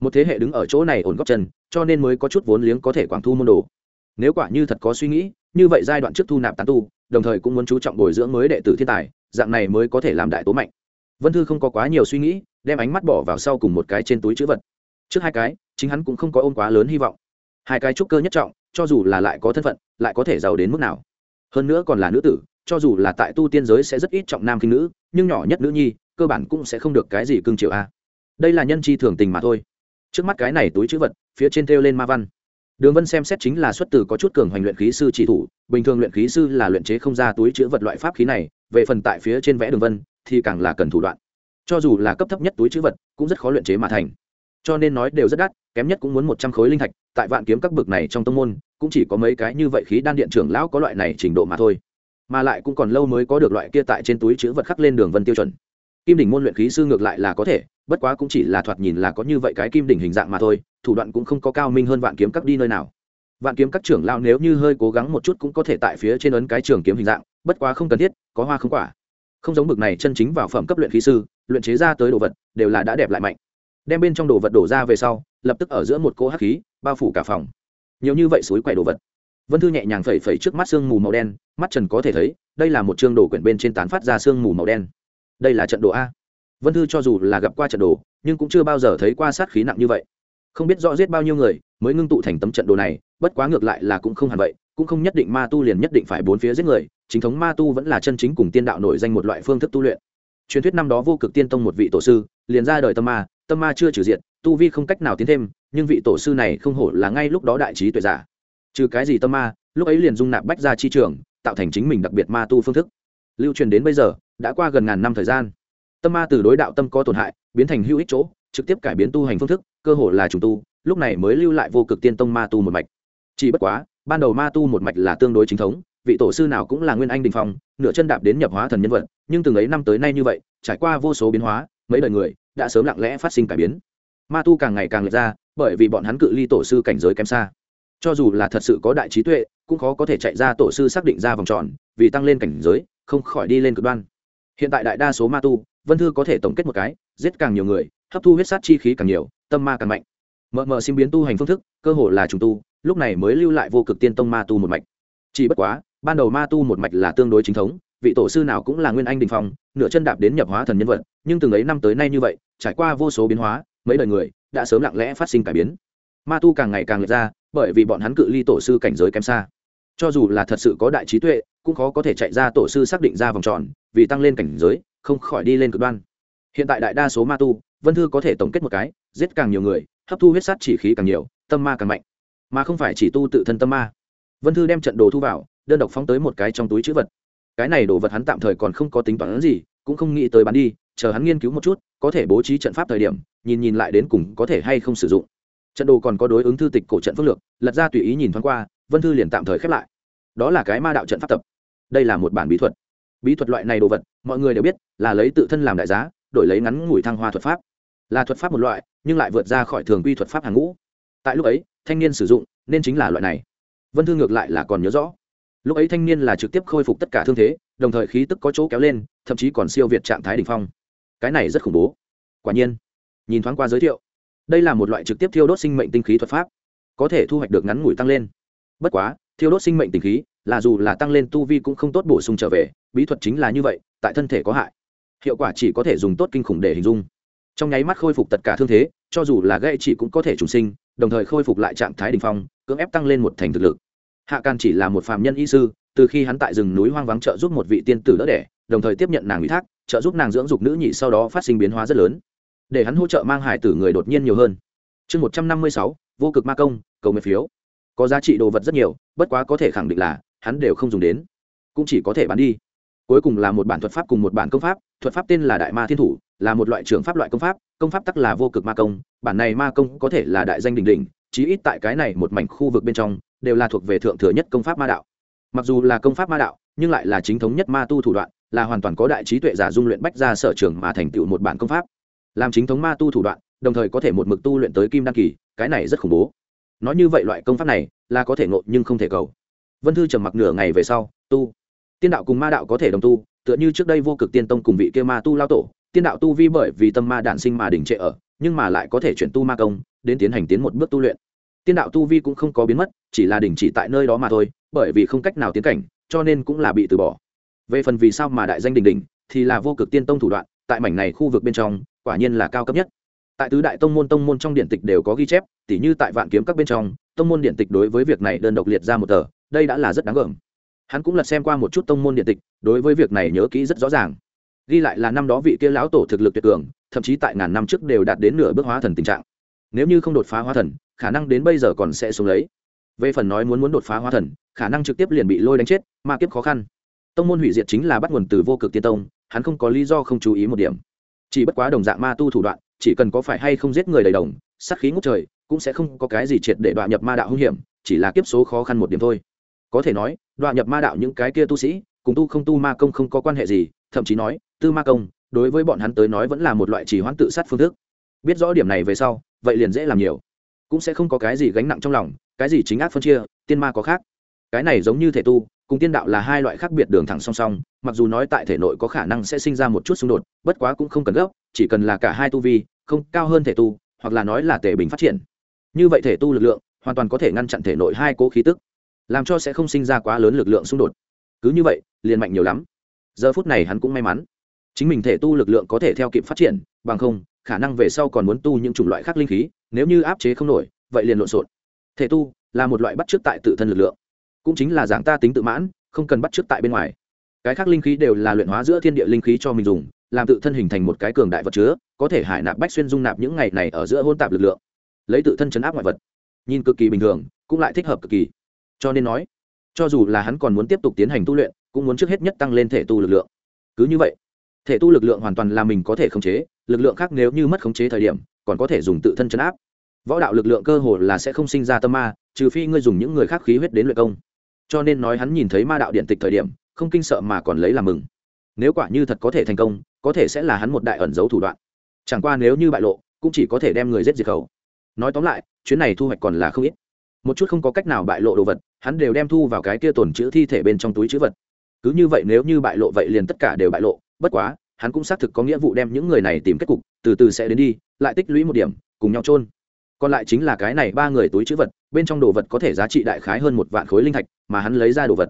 Một thế hệ đứng ở chỗ này ổn góc chân, cho nên mới có chút vốn liếng có thể quảng thu môn đồ. Nếu quả như thật có suy nghĩ, như vậy giai đoạn trước thu nạp tán tu, đồng thời cũng muốn chú trọng bồi dưỡng mới đệ tử thiên tài, dạng này mới có thể làm đại tố mạnh. Vân thư không có quá nhiều suy nghĩ, đem ánh mắt bỏ vào sau cùng một cái trên túi chữ vật. Trước hai cái, chính hắn cũng không có ôm quá lớn hy vọng. Hai cái trúc cơ nhất trọng cho dù là lại có thân phận, lại có thể giàu đến mức nào. Hơn nữa còn là nữ tử, cho dù là tại tu tiên giới sẽ rất ít trọng nam khinh nữ, nhưng nhỏ nhất nữ nhi, cơ bản cũng sẽ không được cái gì cưng chiều a. Đây là nhân chi thường tình mà thôi. Trước mắt cái này túi chữ vật, phía trên thêu lên ma văn. Đường vân xem xét chính là xuất từ có chút cường hoành luyện khí sư chỉ thủ, bình thường luyện khí sư là luyện chế không ra túi chữ vật loại pháp khí này, về phần tại phía trên vẽ đường vân, thì càng là cần thủ đoạn. Cho dù là cấp thấp nhất túi chữ vật, cũng rất khó luyện chế mà thành. Cho nên nói đều rất đắt, kém nhất cũng muốn một trăm khối linh thạch tại vạn kiếm các bực này trong tông môn, cũng chỉ có mấy cái như vậy khí đan điện trưởng lão có loại này trình độ mà thôi. Mà lại cũng còn lâu mới có được loại kia tại trên túi chữ vật khắc lên đường vân tiêu chuẩn. Kim đỉnh môn luyện khí sư ngược lại là có thể, bất quá cũng chỉ là thoạt nhìn là có như vậy cái kim đỉnh hình dạng mà thôi, thủ đoạn cũng không có cao minh hơn vạn kiếm các đi nơi nào. Vạn kiếm các trưởng lão nếu như hơi cố gắng một chút cũng có thể tại phía trên ấn cái trường kiếm hình dạng, bất quá không cần thiết, có hoa không quả. Không giống bực này chân chính vào phẩm cấp luyện khí sư, luyện chế ra tới đồ vật, đều là đã đẹp lại mạnh. Đem bên trong đồ vật đổ ra về sau lập tức ở giữa một cỗ hắc khí, bao phủ cả phòng. Nhiều như vậy suối quậy đồ vật. Vân thư nhẹ nhàng phẩy phẩy trước mắt sương mù màu đen, mắt trần có thể thấy, đây là một chương đồ quyển bên trên tán phát ra sương mù màu đen. Đây là trận đồ a. Vân thư cho dù là gặp qua trận đồ, nhưng cũng chưa bao giờ thấy qua sát khí nặng như vậy. Không biết rõ giết bao nhiêu người, mới ngưng tụ thành tấm trận đồ này, bất quá ngược lại là cũng không hẳn vậy, cũng không nhất định ma tu liền nhất định phải bốn phía giết người, chính thống ma tu vẫn là chân chính cùng tiên đạo nổi danh một loại phương thức tu luyện. Truyền thuyết năm đó vô cực tiên tông một vị tổ sư, liền ra đời tâm ma tâm ma chưa trừ diện tu vi không cách nào tiến thêm, nhưng vị tổ sư này không hổ là ngay lúc đó đại trí tuệ giả. Trừ cái gì tâm ma, lúc ấy liền dung nạp bách ra chi trường, tạo thành chính mình đặc biệt ma tu phương thức. Lưu truyền đến bây giờ, đã qua gần ngàn năm thời gian. Tâm ma từ đối đạo tâm có tổn hại, biến thành hữu ích chỗ, trực tiếp cải biến tu hành phương thức, cơ hồ là trùng tu, lúc này mới lưu lại vô cực tiên tông ma tu một mạch. Chỉ bất quá, ban đầu ma tu một mạch là tương đối chính thống, vị tổ sư nào cũng là nguyên anh đình phong, nửa chân đạp đến nhập hóa thần nhân vật, nhưng từng ấy năm tới nay như vậy, trải qua vô số biến hóa, mấy đời người, đã sớm lặng lẽ phát sinh cải biến ma tu càng ngày càng lệch ra, bởi vì bọn hắn cự ly tổ sư cảnh giới kém xa. Cho dù là thật sự có đại trí tuệ, cũng khó có thể chạy ra tổ sư xác định ra vòng tròn, vì tăng lên cảnh giới, không khỏi đi lên cực đoan. Hiện tại đại đa số ma tu, vân thư có thể tổng kết một cái, giết càng nhiều người, hấp thu huyết sát chi khí càng nhiều, tâm ma càng mạnh. Mờ mờ xin biến tu hành phương thức, cơ hồ là trùng tu, lúc này mới lưu lại vô cực tiên tông ma tu một mạch. Chỉ bất quá, ban đầu ma tu một mạch là tương đối chính thống, vị tổ sư nào cũng là nguyên anh đình phong, nửa chân đạp đến nhập hóa thần nhân vật, nhưng từng ấy năm tới nay như vậy, trải qua vô số biến hóa mấy đời người đã sớm lặng lẽ phát sinh cải biến. Ma tu càng ngày càng lệch ra, bởi vì bọn hắn cự ly tổ sư cảnh giới kém xa. Cho dù là thật sự có đại trí tuệ, cũng khó có thể chạy ra tổ sư xác định ra vòng tròn, vì tăng lên cảnh giới, không khỏi đi lên cực đoan. Hiện tại đại đa số ma tu, vân thư có thể tổng kết một cái, giết càng nhiều người, hấp thu huyết sát chỉ khí càng nhiều, tâm ma càng mạnh. Mà không phải chỉ tu tự thân tâm ma. Vân thư đem trận đồ thu vào, đơn độc phóng tới một cái trong túi chữ vật. Cái này đồ vật hắn tạm thời còn không có tính toán gì, cũng không nghĩ tới bán đi, chờ hắn nghiên cứu một chút có thể bố trí trận pháp thời điểm, nhìn nhìn lại đến cùng có thể hay không sử dụng. Trận đồ còn có đối ứng thư tịch cổ trận phước lược, lật ra tùy ý nhìn thoáng qua, vân thư liền tạm thời khép lại. Đó là cái ma đạo trận pháp tập. Đây là một bản bí thuật. Bí thuật loại này đồ vật, mọi người đều biết, là lấy tự thân làm đại giá, đổi lấy ngắn ngủi thăng hoa thuật pháp. Là thuật pháp một loại, nhưng lại vượt ra khỏi thường quy thuật pháp hàng ngũ. Tại lúc ấy, thanh niên sử dụng, nên chính là loại này. Vân thư ngược lại là còn nhớ rõ. Lúc ấy thanh niên là trực tiếp khôi phục tất cả thương thế, đồng thời khí tức có chỗ kéo lên, thậm chí còn siêu việt trạng thái đ ỉ n h phong cái này rất khủng bố. Quả nhiên, nhìn thoáng qua giới thiệu, đây là một loại trực tiếp thiêu đốt sinh mệnh tinh khí thuật pháp, có thể thu hoạch được ngắn ngủi tăng lên. Bất quá, thiêu đốt sinh mệnh tinh khí, là dù là tăng lên tu vi cũng không tốt bổ sung trở về, bí thuật chính là như vậy, tại thân thể có hại. Hiệu quả chỉ có thể dùng tốt kinh khủng để hình dung. Trong nháy mắt khôi phục tất cả thương thế, cho dù là gây chỉ cũng có thể trùng sinh, đồng thời khôi phục lại trạng thái đình phong, cưỡng ép tăng lên một thành thực lực. Hạ can chỉ là một phàm nhân y sư, từ khi hắn tại rừng núi hoang vắng trợ giúp một vị tiên tử đỡ đẻ, đồng thời tiếp nhận nàng ủy thác trợ giúp nàng dưỡng dục nữ nhị sau đó phát sinh biến hóa rất lớn. Để hắn hỗ trợ mang hải tử người đột nhiên nhiều hơn. Chương một trăm năm mươi sáu, vô cực ma công, cầu nguyện phiếu. Có giá trị đồ vật rất nhiều, bất quá có thể khẳng định là, hắn đều không dùng đến. Cũng chỉ có thể bán đi. Cuối cùng là một bản thuật pháp cùng một bản công pháp, thuật pháp tên là đại ma thiên thủ, là một loại trường pháp loại công pháp công pháp tắc là vô cực ma công, bản này ma công có thể là đại danh đình đình chí ít tại cái này một mảnh khu vực bên trong, đều là thuộc về thượng thừa nhất công pháp ma đạo. Mặc dù là công pháp ma đạo, nhưng lại là chính thống nhất ma tu thủ đoạn là hoàn toàn có đại trí tuệ giả dung luyện bách ra sở trường mà thành tựu một bản công pháp. Làm chính thống ma tu thủ đoạn, đồng thời có thể một mực tu luyện tới kim đăng kỳ, cái này rất khủng bố. Nói như vậy loại công pháp này, là có thể ngộ nhưng không thể cầu. Vân thư trầm mặc nửa ngày về sau, tu. Tiên đạo cùng ma đạo có thể đồng tu, tựa như trước đây vô cực tiên tông cùng vị kia ma tu lao tổ. Tiên đạo tu vi bởi vì tâm ma đản sinh mà đình trệ ở, nhưng mà lại có thể chuyển tu ma công, đến tiến hành tiến một bước tu luyện. Tiên đạo tu vi cũng không có biến mất, chỉ là đình chỉ tại nơi đó mà thôi, bởi vì không cách nào tiến cảnh, cho nên cũng là bị từ bỏ về phần vì sao mà đại danh đình đình thì là vô cực tiên tông thủ đoạn, tại mảnh này khu vực bên trong, quả nhiên là cao cấp nhất. Tại tứ đại tông môn tông môn trong điện tịch đều có ghi chép, tỉ như tại vạn kiếm các bên trong, tông môn điện tịch đối với việc này đơn độc liệt ra một tờ, đây đã là rất đáng gờm. Hắn cũng lật xem qua một chút tông môn điện tịch, đối với việc này nhớ kỹ rất rõ ràng. Ghi lại là năm đó vị kia lão tổ thực lực tuyệt cường, thậm chí tại ngàn năm trước đều đạt đến nửa bước hóa thần tình trạng. Nếu như không đột phá hóa thần, khả năng đến bây giờ còn sẽ xuống lấy. Về phần nói muốn muốn đột phá hóa thần, khả năng trực tiếp liền bị lôi đánh chết, ma kiếp khó khăn tông môn hủy diệt chính là bắt nguồn từ vô cực tiên tông, hắn không có lý do không chú ý một điểm. Chỉ bất quá đồng dạng ma tu thủ đoạn, chỉ cần có phải hay không giết người đầy đồng, sát khí ngút trời, cũng sẽ không có cái gì triệt để đoạn nhập ma đạo hung hiểm, chỉ là kiếp số khó khăn một điểm thôi. Có thể nói đoạn nhập ma đạo những cái kia tu sĩ, cùng tu không tu ma công không có quan hệ gì, thậm chí nói, tư ma công, đối với bọn hắn tới nói vẫn là một loại chỉ hoãn tự sát phương thức. Biết rõ điểm này về sau, vậy liền dễ làm nhiều. Cũng sẽ không có cái gì gánh nặng trong lòng, cái gì chính ác phân chia, tiên ma có khác. Cái này giống như thể tu cùng tiên đạo là hai loại khác biệt đường thẳng song song, mặc dù nói tại thể nội có khả năng sẽ sinh ra một chút xung đột, bất quá cũng không cần gấp, chỉ cần là cả hai tu vi, không cao hơn thể tu, hoặc là nói là tể bình phát triển. Như vậy thể tu lực lượng, hoàn toàn có thể ngăn chặn thể nội hai cố khí tức, làm cho sẽ không sinh ra quá lớn lực lượng xung đột. Cứ như vậy, liền mạnh nhiều lắm. Giờ phút này hắn cũng may mắn. Chính mình thể tu lực lượng có thể theo kịp phát triển, bằng không, khả năng về sau còn muốn tu những chủng loại khác linh khí, nếu như áp chế không nổi, vậy liền lộn xộn. Thể tu là một loại bắt chước tại tự thân lực lượng cũng chính là dạng ta tính tự mãn, không cần bắt chước tại bên ngoài. Cái khác linh khí đều là luyện hóa giữa thiên địa linh khí cho mình dùng, làm tự thân hình thành một cái cường đại vật chứa, có thể hải nạp bách xuyên dung nạp những ngày này ở giữa hôn tạp lực lượng. Lấy tự thân chấn áp ngoại vật. Nhìn cực kỳ bình thường, cũng lại thích hợp cực kỳ. Cho nên nói, cho dù là hắn còn muốn tiếp tục tiến hành tu luyện, cũng muốn trước hết nhất tăng lên thể tu lực lượng. Cứ như vậy, thể tu lực lượng hoàn toàn là mình có thể khống chế, lực lượng khác nếu như mất khống chế thời điểm, còn có thể dùng tự thân chấn áp. Võ đạo lực lượng cơ hồ là sẽ không sinh ra tâm ma, trừ phi ngươi dùng những người khác khí huyết đến luyện công cho nên nói hắn nhìn thấy ma đạo điện tịch thời điểm, không kinh sợ mà còn lấy làm mừng. Nếu quả như thật có thể thành công, có thể sẽ là hắn một đại ẩn giấu thủ đoạn. Chẳng qua nếu như bại lộ, cũng chỉ có thể đem người giết diệt khẩu. Nói tóm lại, chuyến này thu hoạch còn là không ít. Một chút không có cách nào bại lộ đồ vật, hắn đều đem thu vào cái kia tồn chữ thi thể bên trong túi chữ vật. Cứ như vậy nếu như bại lộ vậy liền tất cả đều bại lộ, bất quá, hắn cũng xác thực có nghĩa vụ đem những người này tìm kết cục, từ từ sẽ đến đi, lại tích lũy một điểm, cùng nhau trôn còn lại chính là cái này ba người túi chữ vật bên trong đồ vật có thể giá trị đại khái hơn một vạn khối linh thạch, mà hắn lấy ra đồ vật.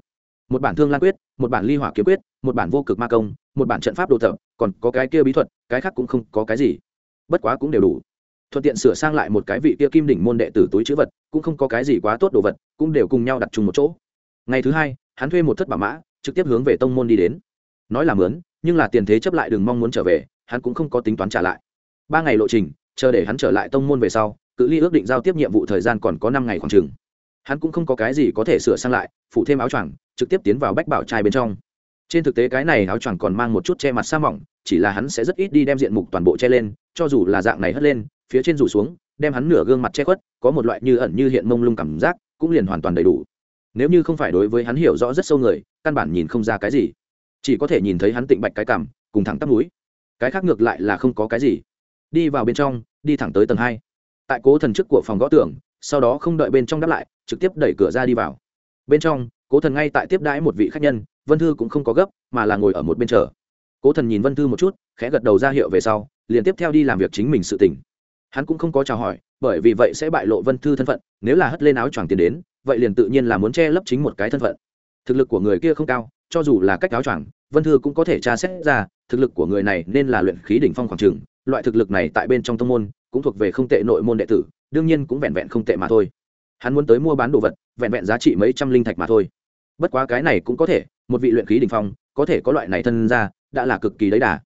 Một bản thương lan quyết, một bản ly hỏa kiếm quyết, một bản vô cực ma công, một bản trận pháp đồ thập còn có cái kia bí thuật, cái khác cũng không có cái gì. Bất quá cũng đều đủ. Thuận tiện sửa sang lại một cái vị kia kim đỉnh môn đệ tử túi chữ vật, cũng không có cái gì quá tốt đồ vật, cũng đều cùng nhau đặt chung một chỗ. Ngày thứ hai, hắn thuê một thất bảo mã, trực tiếp hướng về tông môn đi đến. Nói là mướn, nhưng là tiền thế chấp lại đừng mong muốn trở về, hắn cũng không có tính toán trả lại. Ba ngày lộ trình, chờ để hắn trở lại tông môn về sau cự ly ước định giao tiếp nhiệm vụ thời gian còn có năm ngày khoảng chừng. Hắn cũng không có cái gì có thể sửa sang lại phụ thêm áo choàng, trực tiếp tiến vào bách bảo trai bên trong. Trên thực tế cái này áo choàng còn mang một chút che mặt sa mỏng, chỉ là hắn sẽ rất ít đi đem diện mục toàn bộ che lên, cho dù là dạng này hất lên, phía trên rủ xuống, đem hắn nửa gương mặt che khuất, có một loại như ẩn như hiện mông lung cảm giác, cũng liền hoàn toàn đầy đủ. Nếu như không phải đối với hắn hiểu rõ rất sâu người, căn bản nhìn không ra cái gì. Chỉ có thể nhìn thấy hắn tịnh bạch cái cảm, cùng thẳng tắp núi. Cái khác ngược lại là không có cái gì. Đi vào bên trong, đi thẳng tới tầng hai tại cố thần trước của phòng gõ tường, sau đó không đợi bên trong đáp lại, trực tiếp đẩy cửa ra đi vào. Bên trong, cố thần ngay tại tiếp đãi một vị khách nhân, vân thư cũng không có gấp, mà là ngồi ở một bên chờ. Cố thần nhìn vân thư một chút, khẽ gật đầu ra hiệu về sau, liền tiếp theo đi làm việc chính mình sự tỉnh hắn cũng không có chào hỏi, bởi vì vậy sẽ bại lộ vân thư thân phận, nếu là hất lên áo choàng tiền đến, vậy liền tự nhiên là muốn che lấp chính một cái thân phận. Thực lực của người kia không cao, cho dù là cách áo choàng, vân thư cũng có thể tra xét ra, thực lực của người này nên là luyện khí đỉnh phong khoảng trường, loại thực lực này tại bên trong tông môn cũng thuộc về không tệ nội môn đệ tử, đương nhiên cũng vẹn vẹn không tệ mà thôi. Hắn muốn tới mua bán đồ vật, vẹn vẹn giá trị mấy trăm linh thạch mà thôi. Bất quá cái này cũng có thể, một vị luyện khí đỉnh phong, có thể có loại này thân ra đã là cực kỳ đấy đà.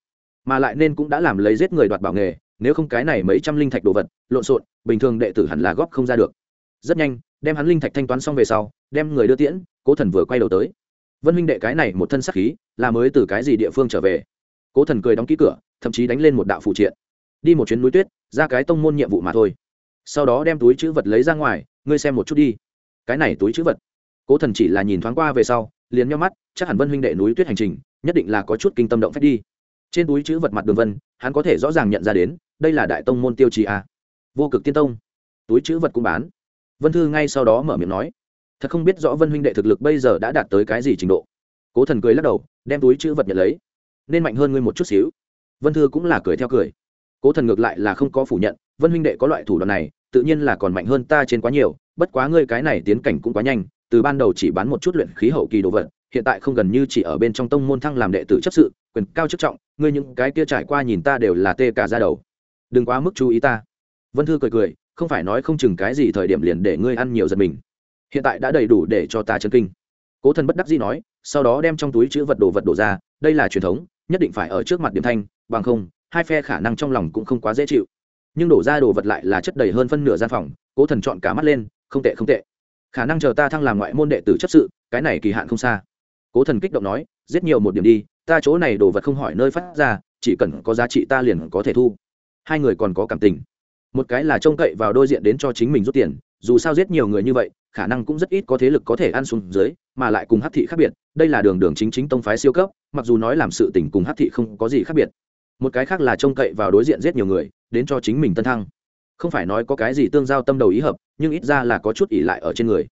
Mà lại nên cũng đã làm lấy giết người đoạt bảo nghề, nếu không cái này mấy trăm linh thạch đồ vật, lộn xộn, bình thường đệ tử hẳn là góp không ra được. Rất nhanh, đem hắn linh thạch thanh toán xong về sau, đem người đưa tiễn, cố thần vừa quay đầu tới. Vân huynh đệ cái này một thân sắc khí, là mới từ cái gì địa phương trở về? Cố thần cười đóng ký cửa, thậm chí đánh lên một đạo phụ triện đi một chuyến núi tuyết, ra cái tông môn nhiệm vụ mà thôi. Sau đó đem túi chữ vật lấy ra ngoài, ngươi xem một chút đi. Cái này túi chữ vật. Cố thần chỉ là nhìn thoáng qua về sau, liền nhau mắt, chắc hẳn vân huynh đệ núi tuyết hành trình, nhất định là có chút kinh tâm động phép đi. Trên túi chữ vật mặt đường vân, hắn có thể rõ ràng nhận ra đến, đây là đại tông môn tiêu chí a. Vô cực tiên tông. Túi chữ vật cũng bán. Vân thư ngay sau đó mở miệng nói, thật không biết rõ vân huynh đệ thực lực bây giờ đã đạt tới cái gì trình độ. Cố thần cười lắc đầu, đem túi chữ vật nhận lấy. Nên mạnh hơn ngươi một chút xíu. Vân thư cũng là cười theo cười cố thần ngược lại là không có phủ nhận, vân huynh đệ có loại thủ đoạn này, tự nhiên là còn mạnh hơn ta trên quá nhiều, bất quá ngươi cái này tiến cảnh cũng quá nhanh, từ ban đầu chỉ bán một chút luyện khí hậu kỳ đồ vật, hiện tại không gần như chỉ ở bên trong tông môn thăng làm đệ tử chấp sự, quyền cao chức trọng, ngươi những cái kia trải qua nhìn ta đều là tê cả ra đầu. Đừng quá mức chú ý ta. Vân thư cười cười, không phải nói không chừng cái gì thời điểm liền để ngươi ăn nhiều giật mình. Hiện tại đã đầy đủ để cho ta chân kinh. Cố thần bất đắc dĩ nói, sau đó đem trong túi chữ vật đồ vật đổ ra, đây là truyền thống, nhất định phải ở trước mặt điểm thanh, bằng không hai phe khả năng trong lòng cũng không quá dễ chịu. Nhưng đổ ra đồ vật lại là chất đầy hơn phân nửa gian phòng, cố thần chọn cả mắt lên, không tệ không tệ. Khả năng chờ ta thăng làm ngoại môn đệ tử chấp sự, cái này kỳ hạn không xa. Cố thần kích động nói, giết nhiều một điểm đi, ta chỗ này đồ vật không hỏi nơi phát ra, chỉ cần có giá trị ta liền có thể thu. Hai người còn có cảm tình. Một cái là trông cậy vào đôi diện đến cho chính mình rút tiền, dù sao giết nhiều người như vậy, khả năng cũng rất ít có thế lực có thể ăn xuống dưới, mà lại cùng hát thị khác biệt, đây là đường đường chính chính tông phái siêu cấp, mặc dù nói làm sự tình cùng hát thị không có gì khác biệt một cái khác là trông cậy vào đối diện giết nhiều người, đến cho chính mình tân thăng. Không phải nói có cái gì tương giao tâm đầu ý hợp, nhưng ít ra là có chút ỉ lại ở trên người.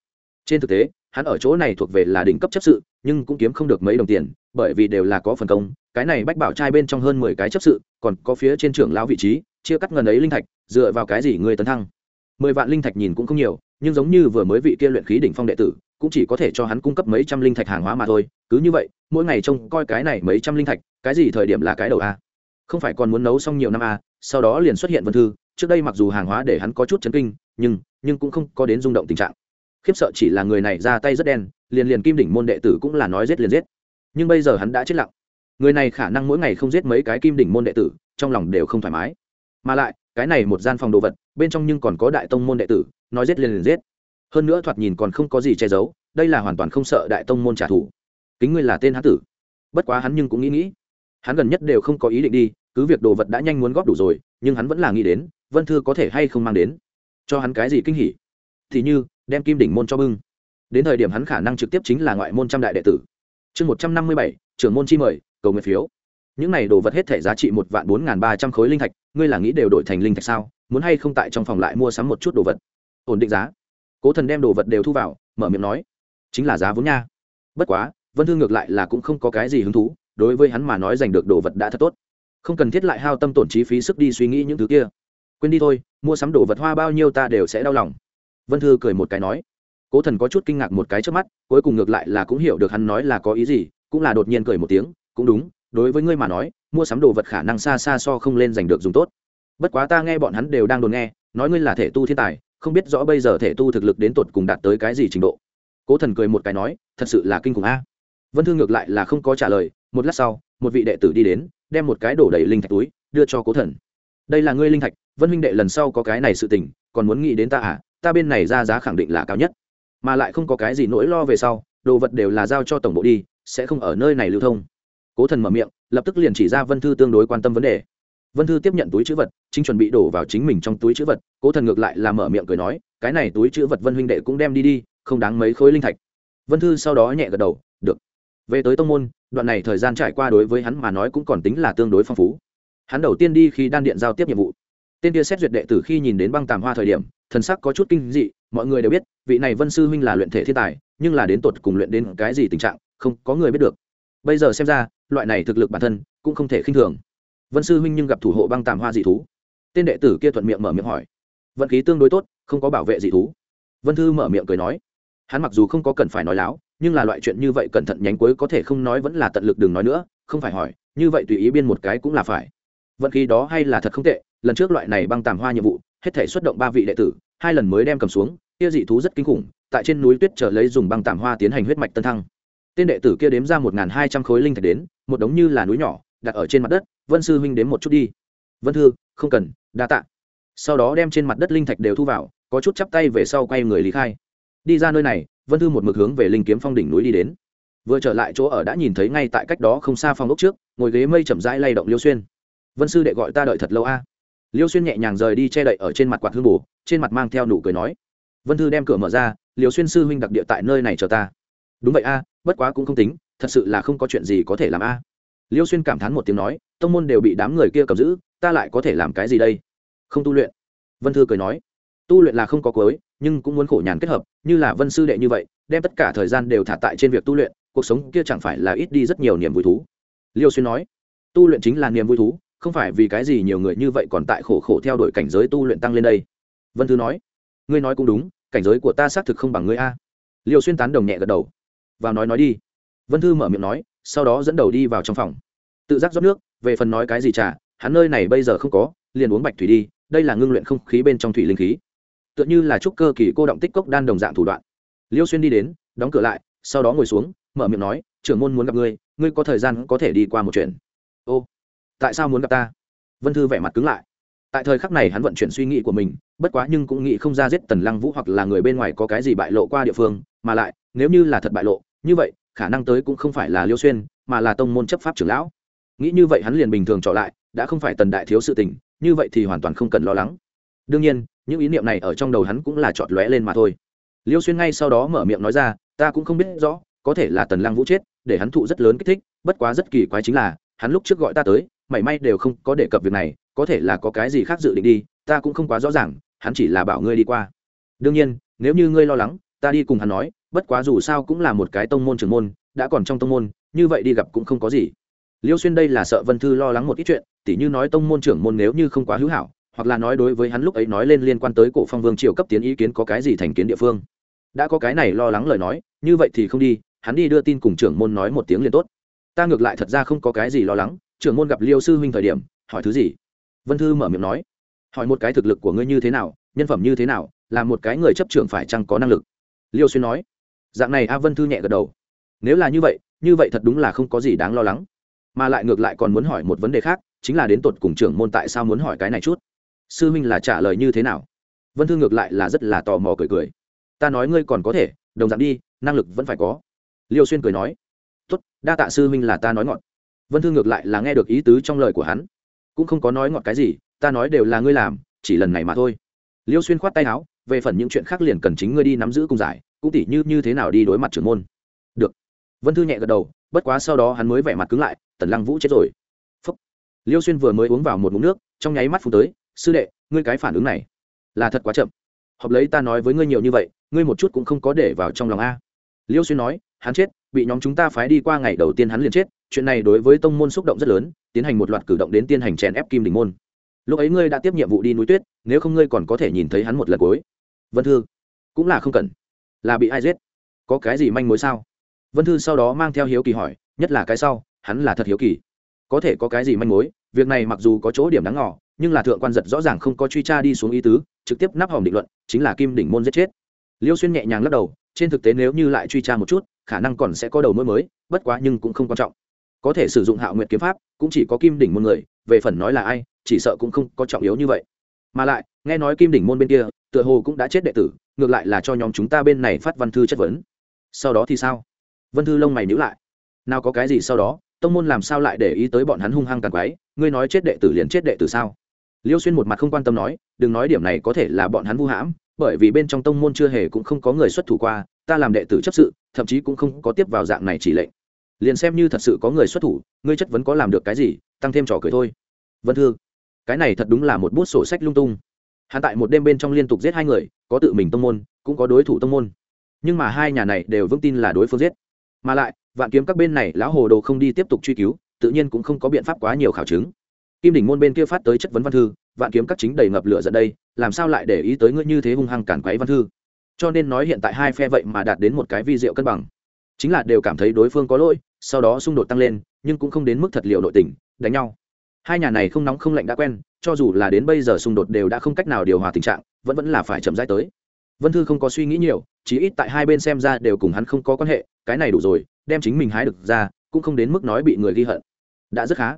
Trên thực tế, hắn ở chỗ này thuộc về là đỉnh cấp chấp sự, nhưng cũng kiếm không được mấy đồng tiền, bởi vì đều là có phần công, cái này bách bảo trai bên trong hơn mười cái chấp sự, còn có phía trên trưởng lão vị trí, chia cắt ngần ấy linh thạch, dựa vào cái gì người tấn thăng. Mười vạn linh thạch nhìn cũng không nhiều, nhưng giống như vừa mới vị kia luyện khí đỉnh phong đệ tử, cũng chỉ có thể cho hắn cung cấp mấy trăm linh thạch hàng hóa mà thôi, cứ như vậy, mỗi ngày trông coi cái này mấy trăm linh thạch, cái gì thời điểm là cái đầu a? Không phải còn muốn nấu xong nhiều năm à? sau đó liền xuất hiện vân thư. Trước đây mặc dù hàng hóa để hắn có chút chấn kinh, nhưng nhưng cũng không có đến rung động tình trạng. Khiếp sợ chỉ là người này ra tay rất đen, liền liền kim đỉnh môn đệ tử cũng là nói giết liền giết. Nhưng bây giờ hắn đã chết lặng. Người này khả năng mỗi ngày không giết mấy cái kim đỉnh môn đệ tử, trong lòng đều không thoải mái. Mà lại, cái này một gian phòng đồ vật, bên trong nhưng còn có đại tông môn đệ tử, nói giết liền liền giết. Hơn nữa thoạt nhìn còn không có gì che giấu, đây là hoàn toàn không sợ đại tông môn trả thù. Kính ngươi là tên hán tử. Bất quá hắn nhưng cũng nghĩ nghĩ. Hắn gần nhất đều không có ý định đi cứ việc đồ vật đã nhanh muốn góp đủ rồi, nhưng hắn vẫn là nghĩ đến, vân thư có thể hay không mang đến. Cho hắn cái gì kinh hỉ? Thì như, đem kim đỉnh môn cho bưng. Đến thời điểm hắn khả năng trực tiếp chính là ngoại môn trăm đại đệ tử. Chương một trăm năm mươi bảy, trưởng môn chi mời, cầu nguyện phiếu. Những này đồ vật hết thể giá trị một vạn bốn n g h n ba trăm khối linh thạch, ngươi là nghĩ đều đổi thành linh thạch sao? Muốn hay không tại trong phòng lại mua sắm một chút đồ vật? Ổn định giá. Cố thần đem đồ vật đều thu vào, mở miệng nói. Chính là giá vốn nha. Bất quá, vân thư ngược lại là cũng không có cái gì hứng thú, đối với hắn mà nói giành được đồ vật đã thật tốt không cần thiết lại hao tâm tổn chi phí sức đi suy nghĩ những thứ kia. Quên đi thôi, mua sắm đồ vật hoa bao nhiêu ta đều sẽ đau lòng. Vân thư cười một cái nói. Cố thần có chút kinh ngạc một cái trước mắt, cuối cùng ngược lại là cũng hiểu được hắn nói là có ý gì, cũng là đột nhiên cười một tiếng, cũng đúng, đối với ngươi mà nói, mua sắm đồ vật khả năng xa xa so không lên giành được dùng tốt. Bất quá ta nghe bọn hắn đều đang đồn nghe, nói ngươi là thể tu thiên tài, không biết rõ bây giờ thể tu thực lực đến tột cùng đạt tới cái gì trình độ. Cố thần cười một cái nói, thật sự là kinh khủng a. Vân thương ngược lại là không có trả lời, một lát sau, một vị đệ tử đi đến đem một cái đổ đầy linh thạch túi, đưa cho cố thần. Đây là ngươi linh thạch, vân huynh đệ lần sau có cái này sự tình, còn muốn nghĩ đến ta à? Ta bên này ra giá khẳng định là cao nhất. Mà lại không có cái gì nỗi lo về sau, đồ vật đều là giao cho tổng bộ đi, sẽ không ở nơi này lưu thông. Cố thần mở miệng, lập tức liền chỉ ra vân thư tương đối quan tâm vấn đề. Vân thư tiếp nhận túi chữ vật, chính chuẩn bị đổ vào chính mình trong túi chữ vật, cố thần ngược lại là mở miệng cười nói, cái này túi chữ vật vân huynh đệ cũng đem đi đi, không đáng mấy khối linh thạch. Vân thư sau đó nhẹ gật đầu, được. Về tới tông môn đoạn này thời gian trải qua đối với hắn mà nói cũng còn tính là tương đối phong phú. Hắn đầu tiên đi khi đan điện giao tiếp nhiệm vụ. Tên kia xét duyệt đệ tử khi nhìn đến băng tàm hoa thời điểm, thần sắc có chút kinh dị, mọi người đều biết, vị này vân sư huynh là luyện thể thiên tài, nhưng là đến tột cùng luyện đến cái gì tình trạng, không có người biết được. Bây giờ xem ra, loại này thực lực bản thân cũng không thể khinh thường. Vân sư huynh nhưng gặp thủ hộ băng tàm hoa dị thú. Tên đệ tử kia thuận miệng mở miệng hỏi. Vận khí tương đối tốt, không có bảo vệ dị thú. Vân thư mở miệng cười nói. Hắn mặc dù không có cần phải nói láo nhưng là loại chuyện như vậy cẩn thận nhánh cuối có thể không nói vẫn là tận lực đừng nói nữa, không phải hỏi, như vậy tùy ý biên một cái cũng là phải. Vận khí đó hay là thật không tệ, lần trước loại này băng tàm hoa nhiệm vụ, hết thể xuất động ba vị đệ tử, hai lần mới đem cầm xuống, kia dị thú rất kinh khủng, tại trên núi tuyết trở lấy dùng băng tàm hoa tiến hành huyết mạch tân thăng. Tên đệ tử kia đếm ra một hai trăm khối linh thạch đến, một đống như là núi nhỏ, đặt ở trên mặt đất, vân sư huynh đếm một chút đi. Vân thư, không cần, đa tạ. Sau đó đem trên mặt đất linh thạch đều thu vào, có chút chắp tay về sau quay người lý khai. Đi ra nơi này vân thư một mực hướng về linh kiếm phong đỉnh núi đi đến. Vừa trở lại chỗ ở đã nhìn thấy ngay tại cách đó không xa phong ốc trước, ngồi ghế mây chậm rãi lay động liêu xuyên. Vân sư đệ gọi ta đợi thật lâu a. Liêu xuyên nhẹ nhàng rời đi che đậy ở trên mặt quạt hương bù, trên mặt mang theo nụ cười nói. Vân thư đem cửa mở ra liều xuyên sư huynh đặc địa tại nơi này chờ ta. Đúng vậy a, bất quá cũng không tính, thật sự là không có chuyện gì có thể làm a. Liêu xuyên cảm thán một tiếng nói, tông môn đều bị đám người kia cầm giữ, ta lại có thể làm cái gì đây? Không tu luyện. Vân thư cười nói tu luyện là không có cuối, nhưng cũng muốn khổ nhàn kết hợp, như là vân sư đệ như vậy, đem tất cả thời gian đều thả tại trên việc tu luyện, cuộc sống kia chẳng phải là ít đi rất nhiều niềm vui thú. Liêu xuyên nói, tu luyện chính là niềm vui thú, không phải vì cái gì nhiều người như vậy còn tại khổ khổ theo đuổi cảnh giới tu luyện tăng lên đây. Vân thư nói, ngươi nói cũng đúng, cảnh giới của ta xác thực không bằng ngươi a. Liêu xuyên tán đồng nhẹ gật đầu. Vào nói nói đi. Vân thư mở miệng nói, sau đó dẫn đầu đi vào trong phòng. Tự giác rót nước, về phần nói cái gì trả hắn nơi này bây giờ không có, liền uống bạch thủy đi, đây là ngưng luyện không khí bên trong thủy linh khí tựa như là trúc cơ kỳ cô động tích cốc đan đồng dạng thủ đoạn. Liêu xuyên đi đến, đóng cửa lại, sau đó ngồi xuống, mở miệng nói, trưởng môn muốn gặp ngươi ngươi có thời gian có thể đi qua một chuyện. Ô, tại sao muốn gặp ta? Vân thư vẻ mặt cứng lại. Tại thời khắc này hắn vận chuyển suy nghĩ của mình, bất quá nhưng cũng nghĩ không ra giết tần lăng vũ hoặc là người bên ngoài có cái gì bại lộ qua địa phương, mà lại, nếu như là thật bại lộ, như vậy, khả năng tới cũng không phải là liêu xuyên, mà là tông môn chấp pháp trưởng lão. Nghĩ như vậy hắn liền bình thường trở lại, đã không phải tần đại thiếu sự tình, như vậy thì hoàn toàn không cần lo lắng. Đương nhiên những ý niệm này ở trong đầu hắn cũng là chọn lóe lên mà thôi. Liêu xuyên ngay sau đó mở miệng nói ra, ta cũng không biết rõ, có thể là tần lăng vũ chết, để hắn thụ rất lớn kích thích, bất quá rất kỳ quái chính là, hắn lúc trước gọi ta tới, mảy may đều không có đề cập việc này, có thể là có cái gì khác dự định đi, ta cũng không quá rõ ràng, hắn chỉ là bảo ngươi đi qua. Đương nhiên, nếu như ngươi lo lắng, ta đi cùng hắn nói, bất quá dù sao cũng là một cái tông môn trưởng môn, đã còn trong tông môn, như vậy đi gặp cũng không có gì. Liêu xuyên đây là sợ vân thư lo lắng một ít chuyện, tỉ như nói tông môn trưởng môn nếu như không quá hữu hảo hoặc là nói đối với hắn lúc ấy nói lên liên quan tới cổ phong vương triều cấp tiến ý kiến có cái gì thành kiến địa phương. Đã có cái này lo lắng lời nói, như vậy thì không đi, hắn đi đưa tin cùng trưởng môn nói một tiếng liền tốt. Ta ngược lại thật ra không có cái gì lo lắng, trưởng môn gặp liêu sư huynh thời điểm, hỏi thứ gì? Vân thư mở miệng nói, hỏi một cái thực lực của ngươi như thế nào, nhân phẩm như thế nào, là một cái người chấp trưởng phải chăng có năng lực? Liêu xuyên nói, dạng này a vân thư nhẹ gật đầu. Nếu là như vậy như vậy thật đúng là không có gì đáng lo lắng. Mà lại ngược lại còn muốn hỏi một vấn đề khác, chính là đến tột cùng trưởng môn tại sao muốn hỏi cái này chút? Sư huynh là trả lời như thế nào? Vân thư ngược lại là rất là tò mò cười cười. Ta nói ngươi còn có thể, đồng dạng đi, năng lực vẫn phải có. Liêu xuyên cười nói, tốt, đa tạ sư huynh là ta nói ngọn vân thư ngược lại là nghe được ý tứ trong lời của hắn. Cũng không có nói ngọn cái gì, ta nói đều là ngươi làm, chỉ lần này mà thôi. Liêu xuyên khoát tay áo, về phần những chuyện khác liền cần chính ngươi đi nắm giữ cùng giải, cũng tỉ như như thế nào đi đối mặt trưởng môn. Được. Vân thư nhẹ gật đầu, bất quá sau đó hắn mới vẻ mặt cứng lại, tần lăng vũ chết rồi. Phúc. liêu xuyên vừa mới uống vào một mụn nước, trong nháy mắt phút tới sư đệ, ngươi cái phản ứng này là thật quá chậm. Hợp lấy ta nói với ngươi nhiều như vậy, ngươi một chút cũng không có để vào trong lòng a. Liêu xuyên nói, hắn chết, bị nhóm chúng ta phái đi qua ngày đầu tiên hắn liền chết, chuyện này đối với tông môn xúc động rất lớn, tiến hành một loạt cử động đến tiên hành chèn ép kim đình môn. Lúc ấy ngươi đã tiếp nhiệm vụ đi núi tuyết, nếu không ngươi còn có thể nhìn thấy hắn một lần cuối. Vân thư, cũng là không cần. Là bị ai giết? Có cái gì manh mối sao? Vân thư sau đó mang theo hiếu kỳ hỏi, nhất là cái sau, hắn là thật hiếu kỳ. Có thể có cái gì manh mối, việc này mặc dù có chỗ điểm đáng ngỏ nhưng là thượng quan giật rõ ràng không có truy tra đi xuống ý tứ, trực tiếp nắp hòm định luận, chính là kim đỉnh môn giết chết. Liêu xuyên nhẹ nhàng lắc đầu, trên thực tế nếu như lại truy tra một chút, khả năng còn sẽ có đầu mối mới, bất quá nhưng cũng không quan trọng. Có thể sử dụng hạo nguyện kiếm pháp, cũng chỉ có kim đỉnh môn người, về phần nói là ai, chỉ sợ cũng không có trọng yếu như vậy. Mà lại, nghe nói kim đỉnh môn bên kia, tựa hồ cũng đã chết đệ tử, ngược lại là cho nhóm chúng ta bên này phát văn thư chất vấn. Sau đó thì sao? Vân thư lông mày nhữ lại. Nào có cái gì sau đó, tông môn làm sao lại để ý tới bọn hắn hung hăng càng quái ngươi nói chết đệ tử liền chết đệ tử sao? Liêu xuyên một mặt không quan tâm nói, đừng nói điểm này có thể là bọn hắn vu hãm, bởi vì bên trong tông môn chưa hề cũng không có người xuất thủ qua, ta làm đệ tử chấp sự, thậm chí cũng không có tiếp vào dạng này chỉ lệnh. Liền xem như thật sự có người xuất thủ, ngươi chất vấn có làm được cái gì, tăng thêm trò cười thôi. Vân thư, cái này thật đúng là một bút sổ sách lung tung. Hắn tại một đêm bên trong liên tục giết hai người, có tự mình tông môn, cũng có đối thủ tông môn. Nhưng mà hai nhà này đều vững tin là đối phương giết. Mà lại, vạn kiếm các bên này lão hồ đồ không đi tiếp tục truy cứu, tự nhiên cũng không có biện pháp quá nhiều khảo chứng kim đỉnh môn bên kia phát tới chất vấn văn thư, vạn kiếm các chính đầy ngập lửa dẫn đây, làm sao lại để ý tới ngươi như thế hung hăng cản quấy văn thư? Cho nên nói hiện tại hai phe vậy mà đạt đến một cái vi diệu cân bằng. Chính là đều cảm thấy đối phương có lỗi, sau đó xung đột tăng lên, nhưng cũng không đến mức thật liệu nội tình, đánh nhau. Hai nhà này không nóng không lạnh đã quen, cho dù là đến bây giờ xung đột đều đã không cách nào điều hòa tình trạng, vẫn vẫn là phải chậm rãi tới. Vân thư không có suy nghĩ nhiều chỉ ít tại hai bên xem ra đều cùng hắn không có quan hệ, cái này đủ rồi, đem chính mình hái được ra, cũng không đến mức nói bị người ghi hận. Đã rất khá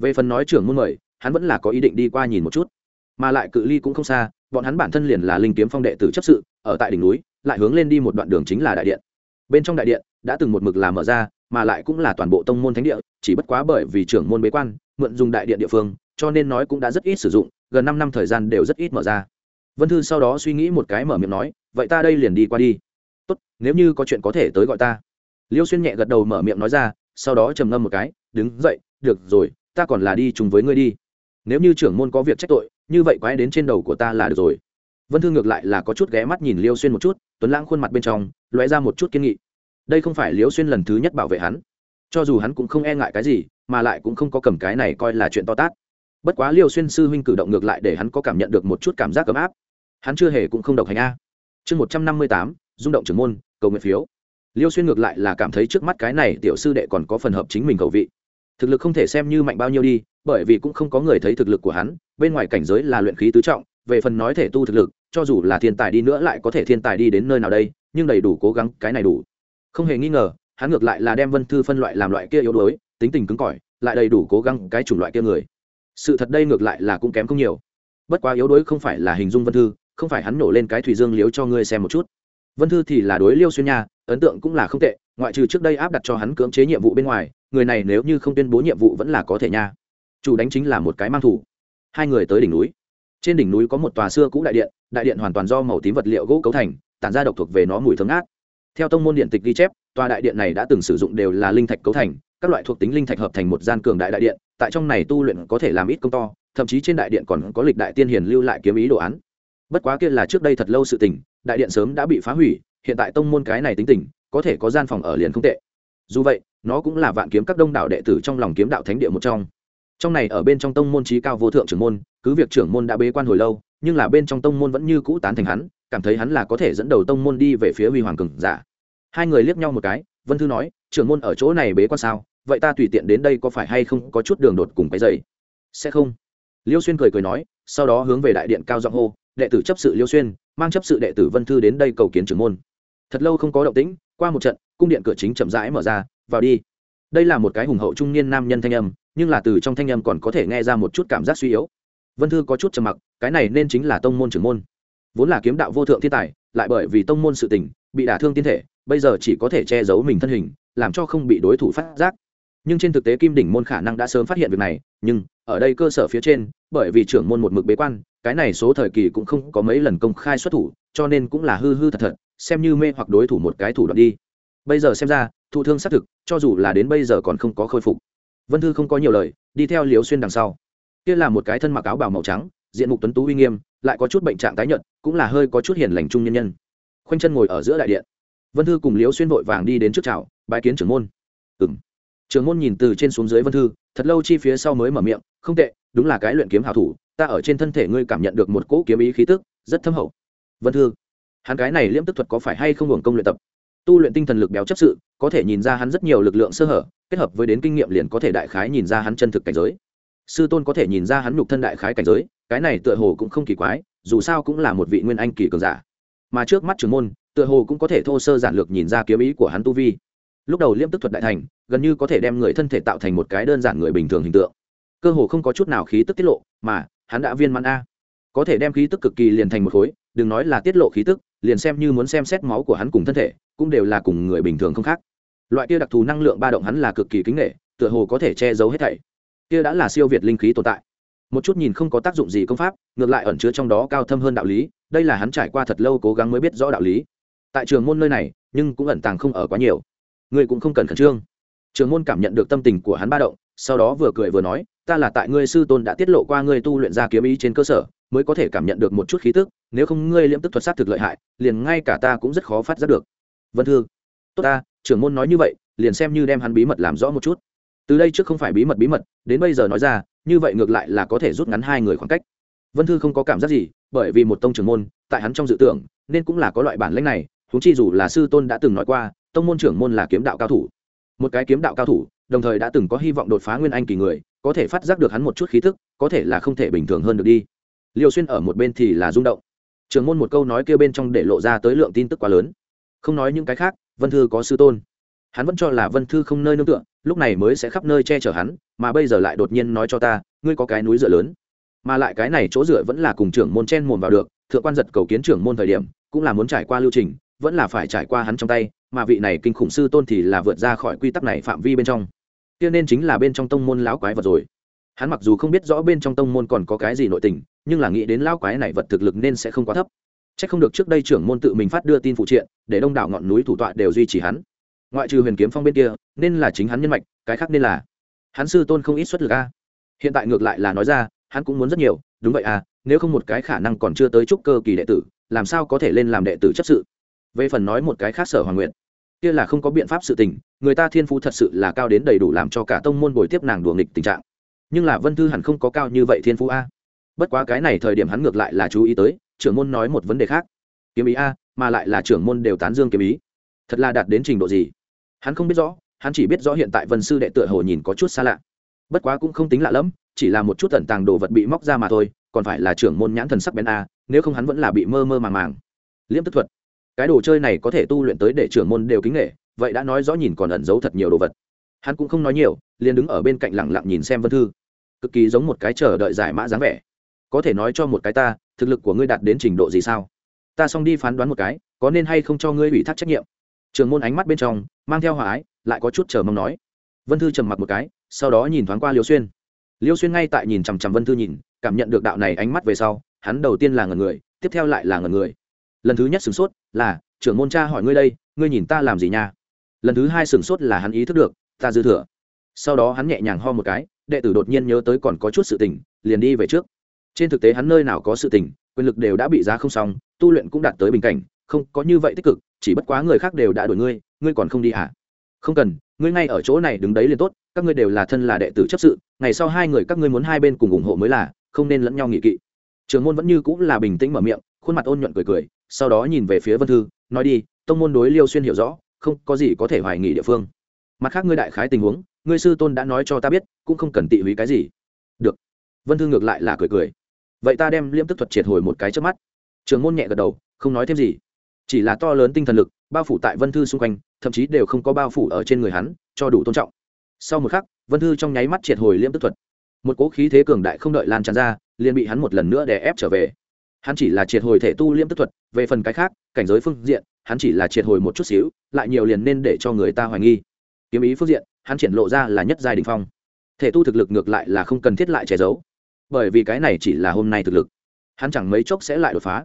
về phần nói trưởng môn mời, hắn vẫn là có ý định đi qua nhìn một chút. Mà lại cự ly cũng không xa, bọn hắn bản thân liền là linh kiếm phong đệ tử chấp sự, ở tại đỉnh núi, lại hướng lên đi một đoạn đường chính là đại điện. Bên trong đại điện, đã từng một mực là mở ra, mà lại cũng là toàn bộ tông môn thánh địa, chỉ bất quá bởi vì trưởng môn bế quan, mượn dùng đại điện địa phương, cho nên nói cũng đã rất ít sử dụng, gần năm năm thời gian đều rất ít mở ra. Vân thư sau đó suy nghĩ một cái mở miệng nói, vậy ta đây liền đi qua đi. Tốt, nếu như có chuyện có thể tới gọi ta. Liêu xuyên nhẹ gật đầu mở miệng nói ra, sau đó trầm ngâm một cái, đứng dậy, được rồi ta còn là đi chung với ngươi đi. Nếu như trưởng môn có việc trách tội, như vậy quái đến trên đầu của ta là được rồi. Vân thương ngược lại là có chút ghé mắt nhìn liêu xuyên một chút, tuấn lãng khuôn mặt bên trong, lóe ra một chút kiên nghị. Đây không phải liêu xuyên lần thứ nhất bảo vệ hắn. Cho dù hắn cũng không e ngại cái gì, mà lại cũng không có cầm cái này coi là chuyện to tát. Bất quá liêu xuyên sư huynh cử động ngược lại để hắn có cảm nhận được một chút cảm giác ấm áp. Hắn chưa hề cũng không độc hành a. Chương một trăm năm mươi tám, rung động trưởng môn, cầu nguyện phiếu. Liêu xuyên ngược lại là cảm thấy trước mắt cái này tiểu sư đệ còn có phần hợp chính mình cầu vị thực lực không thể xem như mạnh bao nhiêu đi, bởi vì cũng không có người thấy thực lực của hắn, bên ngoài cảnh giới là luyện khí tứ trọng, về phần nói thể tu thực lực, cho dù là thiên tài đi nữa lại có thể thiên tài đi đến nơi nào đây, nhưng đầy đủ cố gắng, cái này đủ. Không hề nghi ngờ, hắn ngược lại là đem vân thư phân loại làm loại kia yếu đuối, tính tình cứng cỏi, lại đầy đủ cố gắng cái chủng loại kia người. Sự thật đây ngược lại là cũng kém không nhiều. Bất quá yếu đuối không phải là hình dung vân thư, không phải hắn nổ lên cái thủy dương liếu cho ngươi xem một chút. Vân thư thì là đối liêu xuyên nha, ấn tượng cũng là không tệ, ngoại trừ trước đây áp đặt cho hắn cưỡng chế nhiệm vụ bên ngoài người này nếu như không tuyên bố nhiệm vụ vẫn là có thể nha. Chủ đánh chính là một cái mang thủ. Hai người tới đỉnh núi. Trên đỉnh núi có một tòa xưa cũ đại điện đại điện hoàn toàn do màu tím vật liệu gỗ cấu thành, tản ra độc thuộc về nó mùi thơm ngát. Theo tông môn điện tịch ghi chép, tòa đại điện này đã từng sử dụng đều là linh thạch cấu thành, các loại thuộc tính linh thạch hợp thành một gian cường đại đại điện, tại trong này tu luyện có thể làm ít công to, thậm chí trên đại điện còn có lịch đại tiên hiền lưu lại kiếm ý đồ án. Bất quá kia là trước đây thật lâu sự tình, đại điện sớm đã bị phá hủy, hiện tại tông môn cái này tính tình, có thể có gian phòng ở liền không tệ. Dù vậy nó cũng là vạn kiếm các đông đảo đệ tử trong lòng kiếm đạo thánh địa một trong. Trong này ở bên trong tông môn trí cao vô thượng trưởng môn, cứ việc trưởng môn đã bế quan hồi lâu, nhưng là bên trong tông môn vẫn như cũ tán thành hắn, cảm thấy hắn là có thể dẫn đầu tông môn đi về phía huy hoàng cường giả. Hai người liếc nhau một cái, vân thư nói, trưởng môn ở chỗ này bế quan sao? Vậy ta tùy tiện đến đây có phải hay không có chút đường đột cùng cái dày sẽ không. Liêu xuyên cười cười nói, sau đó hướng về đại điện cao giọng hô, đệ tử chấp sự liêu xuyên, mang chấp sự đệ tử vân thư đến đây cầu kiến trưởng môn. Thật lâu không có động tĩnh, qua một trận, cung điện cửa chính chậm rãi mở ra vào đi. Đây là một cái hùng hậu trung niên nam nhân thanh âm, nhưng là từ trong thanh âm còn có thể nghe ra một chút cảm giác suy yếu. Vân thư có chút trầm mặc, cái này nên chính là tông môn trưởng môn. Vốn là kiếm đạo vô thượng thiên tài, lại bởi vì tông môn sự tình, bị đả thương tiên thể, bây giờ chỉ có thể che giấu mình thân hình, làm cho không bị đối thủ phát giác. Nhưng trên thực tế kim đỉnh môn khả năng đã sớm phát hiện việc này, nhưng ở đây cơ sở phía trên, bởi vì trưởng môn một mực bế quan, cái này số thời kỳ cũng không có mấy lần công khai xuất thủ, cho nên cũng là hư hư thật thật, xem như mê hoặc đối thủ một cái thủ đoạn đi. Bây giờ xem ra thụ thương xác thực, cho dù là đến bây giờ còn không có khôi phục. Vân thư không có nhiều lời, đi theo liều xuyên đằng sau. Kia là một cái thân mặc áo bào màu trắng, diện mục tuấn tú uy nghiêm, lại có chút bệnh trạng tái nhợt, cũng là hơi có chút hiền lành trung nhân nhân. Khoanh chân ngồi ở giữa đại điện. Vân thư cùng liều xuyên vội vàng đi đến trước chào bái kiến trưởng môn. Ừng trưởng môn nhìn từ trên xuống dưới vân thư, thật lâu chi phía sau mới mở miệng, không tệ, đúng là cái luyện kiếm hảo thủ, ta ở trên thân thể ngươi cảm nhận được một cỗ kiếm ý khí tức, rất thâm hậu. Vân thư, hắn cái này liễm tức thuật có phải hay không hưởng công luyện tập? Tu luyện tinh thần lực béo chấp sự có thể nhìn ra hắn rất nhiều lực lượng sơ hở, kết hợp với đến kinh nghiệm liền có thể đại khái nhìn ra hắn chân thực cảnh giới. Sư tôn có thể nhìn ra hắn nhục thân đại khái cảnh giới, cái này tựa hồ cũng không kỳ quái, dù sao cũng là một vị nguyên anh kỳ cường giả. Mà trước mắt trưởng môn, tựa hồ cũng có thể thô sơ giản lược nhìn ra kiếm ý của hắn tu vi. Lúc đầu liêm tức thuật đại thành, gần như có thể đem người thân thể tạo thành một cái đơn giản người bình thường hình tượng. Cơ hồ không có chút nào khí tức tiết lộ, mà, hắn đã viên mãn a. Có thể đem khí tức cực kỳ liền thành một khối, đừng nói là tiết lộ khí tức, liền xem như muốn xem xét máu của hắn cùng thân thể, cũng đều là cùng người bình thường không khác loại kia đặc thù năng lượng ba động hắn là cực kỳ kính nghệ tựa hồ có thể che giấu hết thảy. Kia đã là siêu việt linh khí tồn tại. Một chút nhìn không có tác dụng gì công pháp, ngược lại ẩn chứa trong đó cao thâm hơn đạo lý, đây là hắn trải qua thật lâu cố gắng mới biết rõ đạo lý. Tại trường môn nơi này, nhưng cũng ẩn tàng không ở quá nhiều. Ngươi cũng không cần khẩn trương. Trường môn cảm nhận được tâm tình của hắn ba động, sau đó vừa cười vừa nói, ta là tại ngươi sư tôn đã tiết lộ qua ngươi tu luyện ra kiếm ý trên cơ sở, mới có thể cảm nhận được một chút khí tức, nếu không ngươi liễm tức thuật sát thực lợi hại, liền ngay cả ta cũng rất khó phát giác được. Vân thư, tốt ta trưởng môn nói như vậy, liền xem như đem hắn bí mật làm rõ một chút. Từ đây trước không phải bí mật bí mật, đến bây giờ nói ra, như vậy ngược lại là có thể rút ngắn hai người khoảng cách. Vân thư không có cảm giác gì, bởi vì một tông trưởng môn, tại hắn trong dự tưởng, nên cũng là có loại bản lãnh này, huống chi dù là sư tôn đã từng nói qua, tông môn trưởng môn là kiếm đạo cao thủ. Một cái kiếm đạo cao thủ, đồng thời đã từng có hy vọng đột phá nguyên anh kỳ người, có thể phát giác được hắn một chút khí thức, có thể là không thể bình thường hơn được đi. Liêu xuyên ở một bên thì là rung động. Trưởng môn một câu nói kêu bên trong để lộ ra tới lượng tin tức quá lớn. Không nói những cái khác vân thư có sư tôn. Hắn vẫn cho là vân thư không nơi nương tựa, lúc này mới sẽ khắp nơi che chở hắn, mà bây giờ lại đột nhiên nói cho ta, ngươi có cái núi dựa lớn. Mà lại cái này chỗ dựa vẫn là cùng trưởng môn chen mồn vào được, thượng quan giật cầu kiến trưởng môn thời điểm, cũng là muốn trải qua lưu trình, vẫn là phải trải qua hắn trong tay, mà vị này kinh khủng sư tôn thì là vượt ra khỏi quy tắc này phạm vi bên trong. Kia nên chính là bên trong tông môn lão quái vật rồi. Hắn mặc dù không biết rõ bên trong tông môn còn có cái gì nội tình, nhưng là nghĩ đến lão quái này vật thực lực nên sẽ không quá thấp c h ắ c không được trước đây trưởng môn tự mình phát đưa tin phụ triện, để đông đảo ngọn núi thủ tọa đều duy trì hắn. Ngoại trừ huyền kiếm phong bên kia, nên là chính hắn nhân mạch, cái khác nên là hắn sư tôn không ít xuất lực a. Hiện tại ngược lại là nói ra, hắn cũng muốn rất nhiều, đúng vậy à nếu không một cái khả năng còn chưa tới trúc cơ kỳ đệ tử, làm sao có thể lên làm đệ tử chấp sự? Về phần nói một cái khác sở hoàng nguyện, kia là không có biện pháp sự tình, người ta thiên phú thật sự là cao đến đầy đủ làm cho cả tông môn bồi tiếp nàng đùa nghịch tình trạng. Nhưng là vân thư hẳn không có cao như vậy thiên phú a. Bất quá cái này thời điểm hắn ngược lại là chú ý tới trưởng môn nói một vấn đề khác. Kiếm ý a, mà lại là trưởng môn đều tán dương kiếm ý. Thật là đạt đến trình độ gì? Hắn không biết rõ, hắn chỉ biết rõ hiện tại vân sư đệ tựa hồ nhìn có chút xa lạ. Bất quá cũng không tính lạ lẫm, chỉ là một chút tận tàng đồ vật bị móc ra mà thôi, còn phải là trưởng môn nhãn thần sắc bén a, nếu không hắn vẫn là bị mơ mơ màng màng. Liễm tức thuật, cái đồ chơi này có thể tu luyện tới để trưởng môn đều kính nghệ vậy đã nói rõ nhìn còn ẩn giấu thật nhiều đồ vật. Hắn cũng không nói nhiều, liền đứng ở bên cạnh lẳng lặng nhìn xem vân thư. Cực kỳ giống một cái chờ đợi giải mã dáng vẻ. Có thể nói cho một cái ta thực lực của ngươi đạt đến trình độ gì sao? Ta xong đi phán đoán một cái, có nên hay không cho ngươi ủy thác trách nhiệm? Trường môn ánh mắt bên trong, mang theo hòa ái, lại có chút chờ mong nói. Vân thư trầm mặc một cái, sau đó nhìn thoáng qua liêu xuyên. Liêu xuyên ngay tại nhìn chằm chằm vân thư nhìn, cảm nhận được đạo này ánh mắt về sau, hắn đầu tiên là ngần người, tiếp theo lại là ngần người. Lần thứ nhất sửng sốt là, trưởng môn cha hỏi ngươi đây, ngươi nhìn ta làm gì nha? Lần thứ hai sửng sốt là hắn ý thức được, ta dư thừa. Sau đó hắn nhẹ nhàng ho một cái, đệ tử đột nhiên nhớ tới còn có chút sự tình, liền đi về trước trên thực tế hắn nơi nào có sự tình, quyền lực đều đã bị giá không xong, tu luyện cũng đạt tới bình cảnh, không có như vậy tích cực, chỉ bất quá người khác đều đã đuổi ngươi ngươi còn không đi hả? Không cần, ngươi ngay ở chỗ này đứng đấy liền tốt, các ngươi đều là thân là đệ tử chấp sự, ngày sau hai người các ngươi muốn hai bên cùng ủng hộ mới là, không nên lẫn nhau nghị kỵ. Trường môn vẫn như cũng là bình tĩnh mở miệng, khuôn mặt ôn nhuận cười cười, sau đó nhìn về phía vân thư, nói đi, tông môn đối liêu xuyên hiểu rõ, không có gì có thể hoài nghị địa phương. Mặt khác ngươi đại khái tình huống, ngươi sư tôn đã nói cho ta biết, cũng không cần tị húy cái gì. Được. Vân thư ngược lại là cười cười vậy ta đem liêm tức thuật triệt hồi một cái trước mắt. Trường môn nhẹ gật đầu, không nói thêm gì. Chỉ là to lớn tinh thần lực, bao phủ tại vân thư xung quanh, thậm chí đều không có bao phủ ở trên người hắn, cho đủ tôn trọng. Sau một khắc, vân thư trong nháy mắt triệt hồi liêm tức thuật. Một cố khí thế cường đại không đợi lan tràn ra, liền bị hắn một lần nữa đè ép trở về. Hắn chỉ là triệt hồi thể tu liêm tức thuật, về phần cái khác, cảnh giới phương diện, hắn chỉ là triệt hồi một chút xíu, lại nhiều liền nên để cho người ta hoài nghi. Kiếm ý phương diện, hắn triển lộ ra là nhất giai đình phong. Thể tu thực lực ngược lại là không cần thiết lại che giấu bởi vì cái này chỉ là hôm nay thực lực. Hắn chẳng mấy chốc sẽ lại đột phá.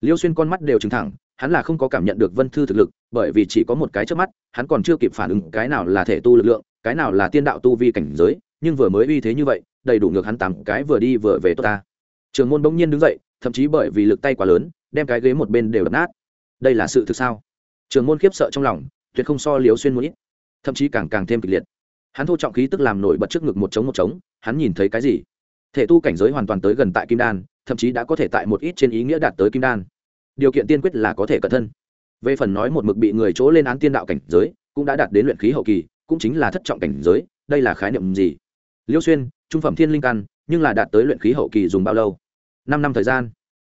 Liêu xuyên con mắt đều trừng thẳng, hắn là không có cảm nhận được vân thư thực lực, bởi vì chỉ có một cái trước mắt, hắn còn chưa kịp phản ứng cái nào là thể tu lực lượng, cái nào là tiên đạo tu vi cảnh giới, nhưng vừa mới uy thế như vậy, đầy đủ ngược hắn tám cái vừa đi vừa về tốt ta. Trường môn bỗng nhiên đứng dậy, thậm chí bởi vì lực tay quá lớn, đem cái ghế một bên đều đập nát. Đây là sự thực sao? Trường môn khiếp sợ trong lòng, tuyệt không so liều xuyên mũi thậm chí càng càng thêm kịch liệt. Hắn thô trọng khí tức làm nổi bật trước ngực một trống một trống, hắn nhìn thấy cái gì? Thể tu cảnh giới hoàn toàn tới gần tại kim đan thậm chí đã có thể tại một ít trên ý nghĩa đạt tới kim đan. Điều kiện tiên quyết là có thể cẩn thân. Về phần nói một mực bị người chỗ lên án tiên đạo cảnh giới cũng đã đạt đến luyện khí hậu kỳ cũng chính là thất trọng cảnh giới đây là khái niệm gì? Liêu xuyên trung phẩm thiên linh căn nhưng là đạt tới luyện khí hậu kỳ dùng bao lâu? Năm năm thời gian.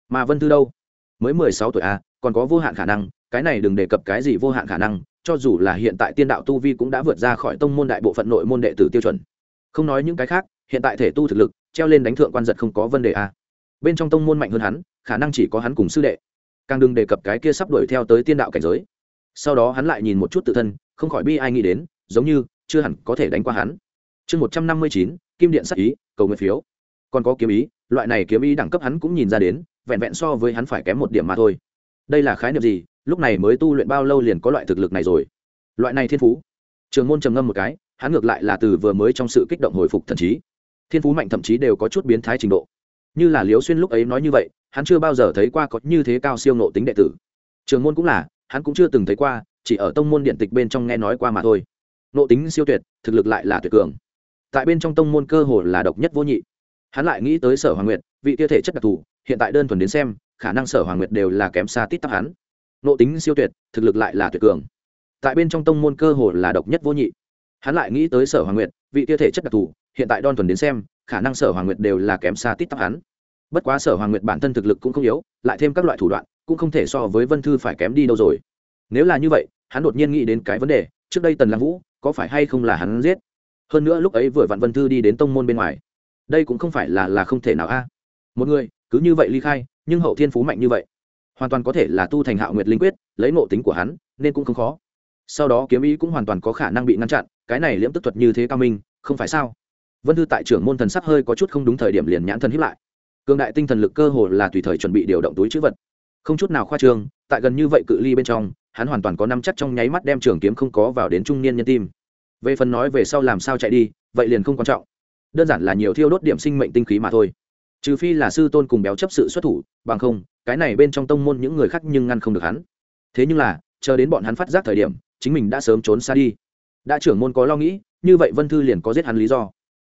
Mà vân thư đâu? Mới mười sáu tuổi a à, còn có vô hạn khả năng cái này đừng đề cập cái gì vô hạn khả năng cho dù là hiện tại tiên đạo tu vi cũng đã vượt ra khỏi tông môn đại bộ phận nội môn đệ tử tiêu chuẩn. Không nói những cái khác hiện tại thể tu thực lực treo lên đánh thượng quan giật không có vấn đề a à. bên trong tông môn mạnh hơn hắn, khả năng chỉ có hắn cùng sư đệ. Càng đừng đề cập cái kia sắp đuổi theo tới tiên đạo cảnh giới. Sau đó hắn lại nhìn một chút tự thân, không khỏi bi ai nghĩ đến, giống như chưa hẳn có thể đánh qua hắn. Chương một trăm năm mươi chín, kim điện sắc ý, cầu nguyện phiếu. Còn có kiếm ý, loại này kiếm ý đẳng cấp hắn cũng nhìn ra đến, vẹn vẹn so với hắn phải kém một điểm mà thôi. Đây là khái niệm gì? Lúc này mới tu luyện bao lâu liền có loại thực lực này rồi? Loại này thiên phú. Trường môn trầm ngâm một cái, hắn ngược lại là từ vừa mới trong sự kích động hồi phục thần trí thiên phú mạnh thậm chí đều có chút biến thái trình độ. Như là liếu xuyên lúc ấy nói như vậy, hắn chưa bao giờ thấy qua có như thế cao siêu nộ tính đệ tử. Trường môn cũng là, hắn cũng chưa từng thấy qua, chỉ ở tông môn điện tịch bên trong nghe nói qua mà thôi. Nộ tính siêu tuyệt, thực lực lại là tuyệt cường. Tại bên trong tông môn cơ hồ là độc nhất vô nhị. Hắn lại nghĩ tới sở hoàng nguyệt, vị tia thể chất đặc thù, hiện tại đơn thuần đến xem, khả năng sở hoàng nguyệt đều là kém xa tít tắc hắn. Nộ tính siêu tuyệt, thực lực lại là tuyệt cường. Tại bên trong tông môn cơ hồ là độc nhất vô nhị. Hắn lại nghĩ tới sở hoàng nguyệt vị kia thể chất đặc thù, hiện tại đon thuần đến xem, khả năng sở hoàng nguyệt đều là kém xa tít tắc hắn. Bất quá sở hoàng nguyệt bản thân thực lực cũng không yếu, lại thêm các loại thủ đoạn, cũng không thể so với vân thư phải kém đi đâu rồi. Nếu là như vậy, hắn đột nhiên nghĩ đến cái vấn đề, trước đây tần lăng vũ, có phải hay không là hắn giết? Hơn nữa lúc ấy vừa vặn vân thư đi đến tông môn bên ngoài. Đây cũng không phải là là không thể nào a. Một người, cứ như vậy ly khai, nhưng hậu thiên phú mạnh như vậy, hoàn toàn có thể là tu thành hạo nguyệt linh quyết, lấy ngộ tính của hắn, nên cũng không khó sau đó kiếm ý cũng hoàn toàn có khả năng bị ngăn chặn, cái này liễm tức thuật như thế cao minh, không phải sao? Vân thư tại trưởng môn thần sắc hơi có chút không đúng thời điểm liền nhãn thần hiếp lại. Cường đại tinh thần lực cơ hồ là tùy thời chuẩn bị điều động túi chữ vật. Không chút nào khoa trương, tại gần như vậy cự ly bên trong, hắn hoàn toàn có năm chắc trong nháy mắt đem trường kiếm không có vào đến trung niên nhân tim. Về phần nói về sau làm sao chạy đi, vậy liền không quan trọng. Đơn giản là nhiều thiêu đốt điểm sinh mệnh tinh khí mà thôi. Trừ phi là sư tôn cùng béo chấp sự xuất thủ, bằng không, cái này bên trong tông môn những người khác nhưng ngăn không được hắn. Thế nhưng là, chờ đến bọn hắn phát giác thời điểm chính mình đã sớm trốn xa đi. Đã trưởng môn có lo nghĩ, như vậy vân thư liền có giết hắn lý do.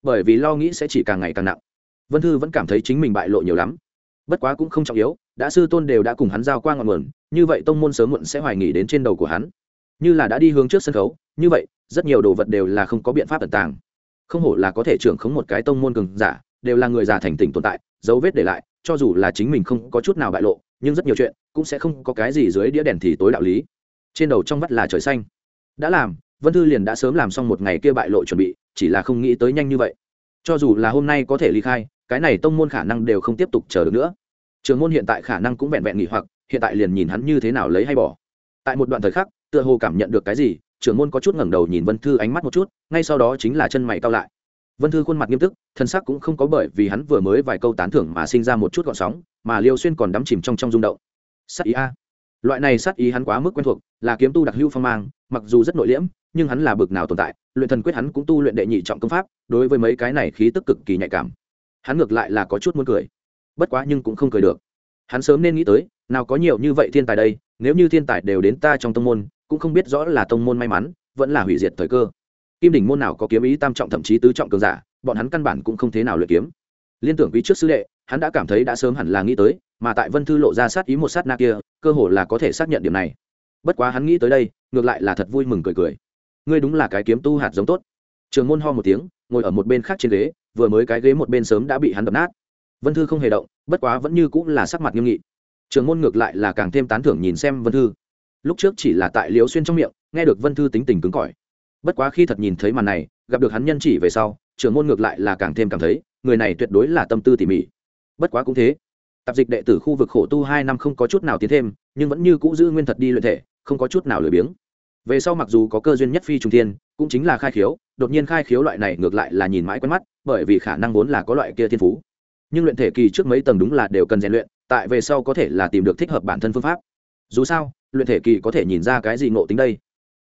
Bởi vì lo nghĩ sẽ chỉ càng ngày càng nặng. Vân thư vẫn cảm thấy chính mình bại lộ nhiều lắm. Bất quá cũng không trọng yếu, đã sư tôn đều đã cùng hắn giao qua ngọn nguồn, như vậy tông môn sớm muộn sẽ hoài nghỉ đến trên đầu của hắn. Như là đã đi hướng trước sân khấu, như vậy, rất nhiều đồ vật đều là không có biện pháp tận tàng. Không hổ là có thể trưởng khống một cái tông môn cường giả, đều là người già thành tỉnh tồn tại, dấu vết để lại, cho dù là chính mình không có chút nào bại lộ, nhưng rất nhiều chuyện cũng sẽ không có cái gì dưới đĩa đèn thì tối đạo lý trên đầu trong vắt là trời xanh. Đã làm, vân thư liền đã sớm làm xong một ngày kia bại lộ chuẩn bị, chỉ là không nghĩ tới nhanh như vậy. Cho dù là hôm nay có thể ly khai, cái này tông môn khả năng đều không tiếp tục chờ được nữa. Trường môn hiện tại khả năng cũng vẹn vẹn nghỉ hoặc, hiện tại liền nhìn hắn như thế nào lấy hay bỏ. Tại một đoạn thời khắc, tựa hồ cảm nhận được cái gì, trưởng môn có chút ngẩng đầu nhìn vân thư ánh mắt một chút, ngay sau đó chính là chân mày cao lại. Vân thư khuôn mặt nghiêm túc, thân sắc cũng không có bởi vì hắn vừa mới vài câu tán thưởng mà sinh ra một chút gọn sóng, mà liêu xuyên còn đắm chìm trong trong rung động. Sắc ý a loại này sát ý hắn quá mức quen thuộc, là kiếm tu đặc hữu phong mang, mặc dù rất nội liễm, nhưng hắn là bực nào tồn tại, luyện thần quyết hắn cũng tu luyện đệ nhị trọng công pháp, đối với mấy cái này khí tức cực kỳ nhạy cảm. Hắn ngược lại là có chút muốn cười. Bất quá nhưng cũng không cười được. Hắn sớm nên nghĩ tới, nào có nhiều như vậy thiên tài đây, nếu như thiên tài đều đến ta trong tông môn, cũng không biết rõ là tông môn may mắn, vẫn là hủy diệt thời cơ. Kim đỉnh môn nào có kiếm ý tam trọng thậm chí tứ trọng cường giả, bọn hắn căn bản cũng không thế nào luyện kiếm. Liên tưởng quý trước sư đệ, hắn đã cảm thấy đã sớm hẳn là nghĩ tới, mà tại vân thư lộ ra sát ý một sát na kia cơ hồ là có thể xác nhận điểm này. Bất quá hắn nghĩ tới đây, ngược lại là thật vui mừng cười cười. Ngươi đúng là cái kiếm tu hạt giống tốt. Trường môn ho một tiếng, ngồi ở một bên khác trên ghế, vừa mới cái ghế một bên sớm đã bị hắn đập nát. Vân thư không hề động, bất quá vẫn như cũng là sắc mặt nghiêm nghị. Trường môn ngược lại là càng thêm tán thưởng nhìn xem vân thư. Lúc trước chỉ là tại liếu xuyên trong miệng, nghe được vân thư tính tình cứng cỏi. Bất quá khi thật nhìn thấy màn này, gặp được hắn nhân chỉ về sau, Trường môn ngược lại là càng thêm cảm thấy, người này tuyệt đối là tâm tư tỉ mỉ. Bất quá cũng thế tạp dịch đệ tử khu vực khổ tu hai năm không có chút nào tiến thêm, nhưng vẫn như cũ giữ nguyên thật đi luyện thể, không có chút nào lười biếng. Về sau mặc dù có cơ duyên nhất phi trung thiên, cũng chính là khai khiếu, đột nhiên khai khiếu loại này ngược lại là nhìn mãi quen mắt, bởi vì khả năng vốn là có loại kia thiên phú. Nhưng luyện thể kỳ trước mấy tầng đúng là đều cần rèn luyện, tại về sau có thể là tìm được thích hợp bản thân phương pháp. Dù sao, luyện thể kỳ có thể nhìn ra cái gì ngộ tính đây?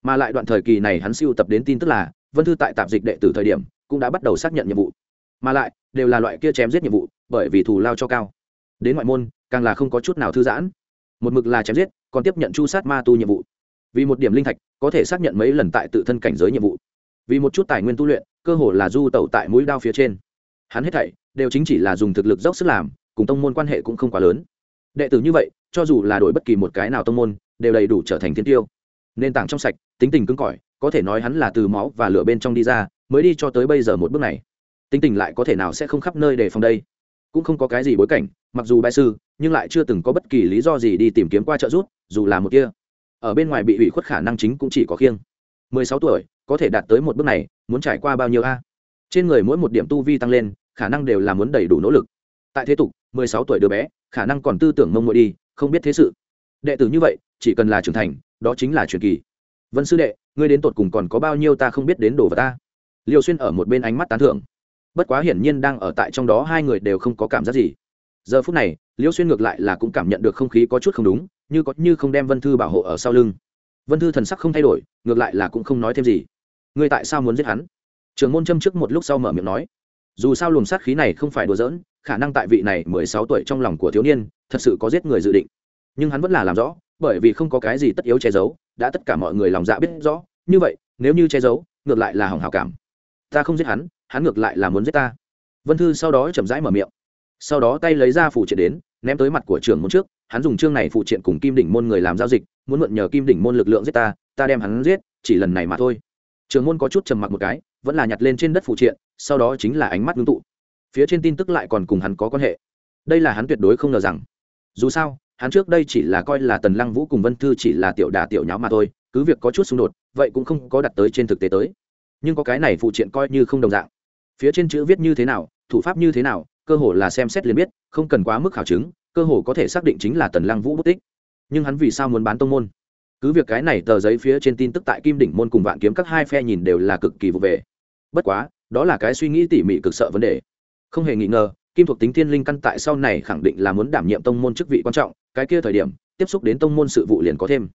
Mà lại đoạn thời kỳ này hắn siêu tập đến tin tức là, vân thư tại tạp dịch đệ tử thời điểm, cũng đã bắt đầu xác nhận nhiệm vụ. Mà lại, đều là loại kia chém giết nhiệm vụ, bởi vì thù lao cho cao đến ngoại môn, càng là không có chút nào thư giãn. Một mực là chém giết, còn tiếp nhận chu sát ma tu nhiệm vụ. Vì một điểm linh thạch, có thể xác nhận mấy lần tại tự thân cảnh giới nhiệm vụ. Vì một chút tài nguyên tu luyện, cơ hồ là du tẩu tại mũi đao phía trên. Hắn hết thảy, đều chính chỉ là dùng thực lực dốc sức làm, cùng tông môn quan hệ cũng không quá lớn. Đệ tử như vậy, cho dù là đổi bất kỳ một cái nào tông môn, đều đầy đủ trở thành thiên tiêu. Nền tảng trong sạch, tính tình cứng cỏi, có thể nói hắn là từ máu và lửa bên trong đi ra, mới đi cho tới bây giờ một bước này. Tính tình lại có thể nào sẽ không khắp nơi để phòng đây? Cũng không có cái gì bối cảnh mặc dù bại sư, nhưng lại chưa từng có bất kỳ lý do gì đi tìm kiếm qua trợ giúp, dù là một kia. Ở bên ngoài bị ủy khuất khả năng chính cũng chỉ có khiêng. Mười sáu tuổi, có thể đạt tới một bước này, muốn trải qua bao nhiêu a? Trên người mỗi một điểm tu vi tăng lên, khả năng đều là muốn đầy đủ nỗ lực. Tại thế tục, mười sáu tuổi đứa bé, khả năng còn tư tưởng mông mội đi, không biết thế sự. Đệ tử như vậy, chỉ cần là trưởng thành, đó chính là truyền kỳ. Vân sư đệ, ngươi đến tột cùng còn có bao nhiêu ta không biết đến đồ vào ta? Liêu xuyên ở một bên ánh mắt tán thưởng. Bất quá hiển nhiên đang ở tại trong đó hai người đều không có cảm giác gì giờ phút này, liễu xuyên ngược lại là cũng cảm nhận được không khí có chút không đúng, như có như không đem vân thư bảo hộ ở sau lưng. Vân thư thần sắc không thay đổi, ngược lại là cũng không nói thêm gì. Ngươi tại sao muốn giết hắn? Trường môn châm trước một lúc sau mở miệng nói. Dù sao luồng sát khí này không phải đùa giỡn, khả năng tại vị này mười sáu tuổi trong lòng của thiếu niên, thật sự có giết người dự định. Nhưng hắn vẫn là làm rõ, bởi vì không có cái gì tất yếu che giấu, đã tất cả mọi người lòng dạ biết rõ, như vậy, nếu như che giấu, ngược lại là hỏng hào cảm. Ta không giết hắn hắn ngược lại là muốn giết ta. Vân thư sau đó chậm rãi mở miệng sau đó tay lấy ra phụ triện đến, ném tới mặt của trưởng môn trước, hắn dùng chương này phụ triện cùng kim đỉnh môn người làm giao dịch, muốn mượn nhờ kim đỉnh môn lực lượng giết ta ta đem hắn giết, chỉ lần này mà thôi. Trưởng môn có chút trầm mặc một cái, vẫn là nhặt lên trên đất phụ triện, sau đó chính là ánh mắt ngưng tụ. Phía trên tin tức lại còn cùng hắn có quan hệ. Đây là hắn tuyệt đối không ngờ rằng. Dù sao, hắn trước đây chỉ là coi là tần lăng vũ cùng vân thư chỉ là tiểu đà tiểu nháo mà thôi, cứ việc có chút xung đột, vậy cũng không có đặt tới trên thực tế tới. Nhưng có cái này phụ triện coi như không đồng dạng. Phía trên chữ viết như thế nào, thủ pháp như thế nào cơ hồ là xem xét liền biết, không cần quá mức khảo chứng, cơ hồ có thể xác định chính là tần lăng vũ bút tích. Nhưng hắn vì sao muốn bán tông môn? Cứ việc cái này tờ giấy phía trên tin tức tại kim đỉnh môn cùng vạn kiếm các hai phe nhìn đều là cực kỳ vụ về. Bất quá, đó là cái suy nghĩ tỉ mỉ cực sợ vấn đề. Không hề nghi ngờ, kim thuộc tính thiên linh căn tại sau này khẳng định là muốn đảm nhiệm tông môn chức vị quan trọng, cái kia thời điểm, tiếp xúc đến tông môn sự vụ liền có thêm.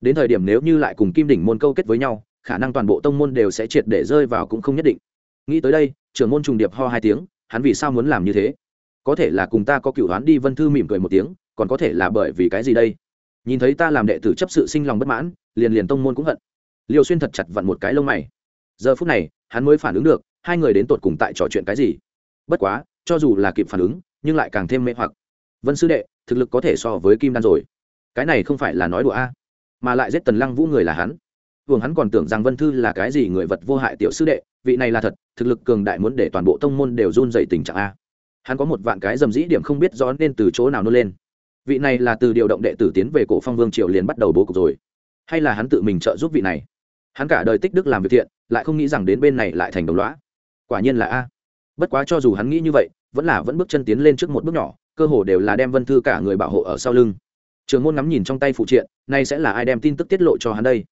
Đến thời điểm nếu như lại cùng kim đỉnh môn câu kết với nhau, khả năng toàn bộ tông môn đều sẽ triệt để rơi vào cũng không nhất định. Nghĩ tới đây, trưởng môn trùng điệp ho hai tiếng hắn vì sao muốn làm như thế? Có thể là cùng ta có cựu đoán đi, vân thư mỉm cười một tiếng, còn có thể là bởi vì cái gì đây? Nhìn thấy ta làm đệ tử chấp sự sinh lòng bất mãn, liền liền tông môn cũng hận. Liều xuyên thật chặt vặn một cái lông mày. Giờ phút này, hắn mới phản ứng được, hai người đến tột cùng tại trò chuyện cái gì? Bất quá, cho dù là kịp phản ứng, nhưng lại càng thêm mê hoặc. Vân sư đệ, thực lực có thể so với kim đan rồi. Cái này không phải là nói đùa a, mà lại giết tần lăng vũ người là hắn vương hắn còn tưởng rằng vân thư là cái gì người vật vô hại tiểu sư đệ, vị này là thật, thực lực cường đại muốn để toàn bộ tông môn đều run dày tình trạng a. Hắn có một vạn cái dầm dĩ điểm không biết rõ nên từ chỗ nào nôn lên. Vị này là từ điều động đệ tử tiến về cổ phong vương triều liền bắt đầu bố cục rồi. Hay là hắn tự mình trợ giúp vị này? Hắn cả đời tích đức làm việc thiện, lại không nghĩ rằng đến bên này lại thành đồng lõa. quả nhiên là a. Bất quá cho dù hắn nghĩ như vậy, vẫn là vẫn bước chân tiến lên trước một bước nhỏ, cơ hồ đều là đem vân thư cả người bảo hộ ở sau lưng. Trường môn ngắm nhìn trong tay phụ triện, nay sẽ là ai đem tin tức tiết lộ cho hắn đây?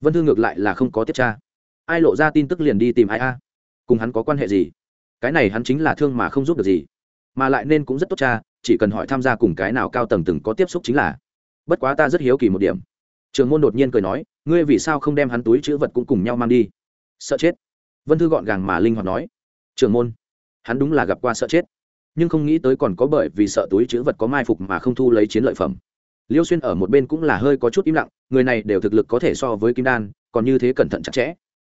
Vân thư ngược lại là không có tiết tra. Ai lộ ra tin tức liền đi tìm ai a? Cùng hắn có quan hệ gì? Cái này hắn chính là thương mà không giúp được gì. Mà lại nên cũng rất tốt cha, chỉ cần hỏi tham gia cùng cái nào cao tầng từng có tiếp xúc chính là. Bất quá ta rất hiếu kỳ một điểm. Trường môn đột nhiên cười nói, ngươi vì sao không đem hắn túi chữ vật cũng cùng nhau mang đi? Sợ chết. Vân thư gọn gàng mà linh hoạt nói. Trường môn, hắn đúng là gặp qua sợ chết. Nhưng không nghĩ tới còn có bởi vì sợ túi chữ vật có mai phục mà không thu lấy chiến lợi phẩm liêu xuyên ở một bên cũng là hơi có chút im lặng, người này đều thực lực có thể so với kim đan, còn như thế cẩn thận chặt chẽ.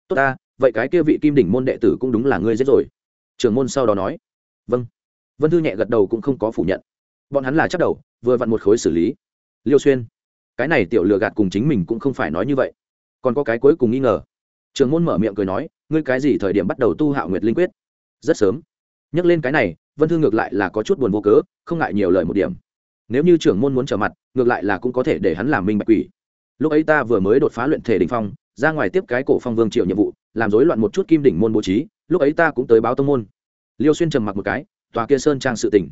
Tốt ta, vậy cái kia vị kim đỉnh môn đệ tử cũng đúng là ngươi giết rồi. Trưởng môn sau đó nói. Vâng. Vân thư nhẹ gật đầu cũng không có phủ nhận. Bọn hắn là chắc đầu, vừa vặn một khối xử lý. Liêu xuyên, cái này tiểu lừa gạt cùng chính mình cũng không phải nói như vậy. Còn có cái cuối cùng nghi ngờ. Trường môn mở miệng cười nói, ngươi cái gì thời điểm bắt đầu tu hạo nguyệt linh quyết? Rất sớm. Nhắc lên cái này, vân thư ngược lại là có chút buồn vô cớ, không ngại nhiều lời một điểm. Nếu như trưởng môn muốn trở mặt ngược lại là cũng có thể để hắn làm minh bạch quỷ. Lúc ấy ta vừa mới đột phá luyện thể đình phong, ra ngoài tiếp cái cổ phong vương triệu nhiệm vụ, làm rối loạn một chút kim đỉnh môn bố trí, lúc ấy ta cũng tới báo tông môn. Liêu xuyên trầm mặc một cái, tòa kia sơn trang sự tỉnh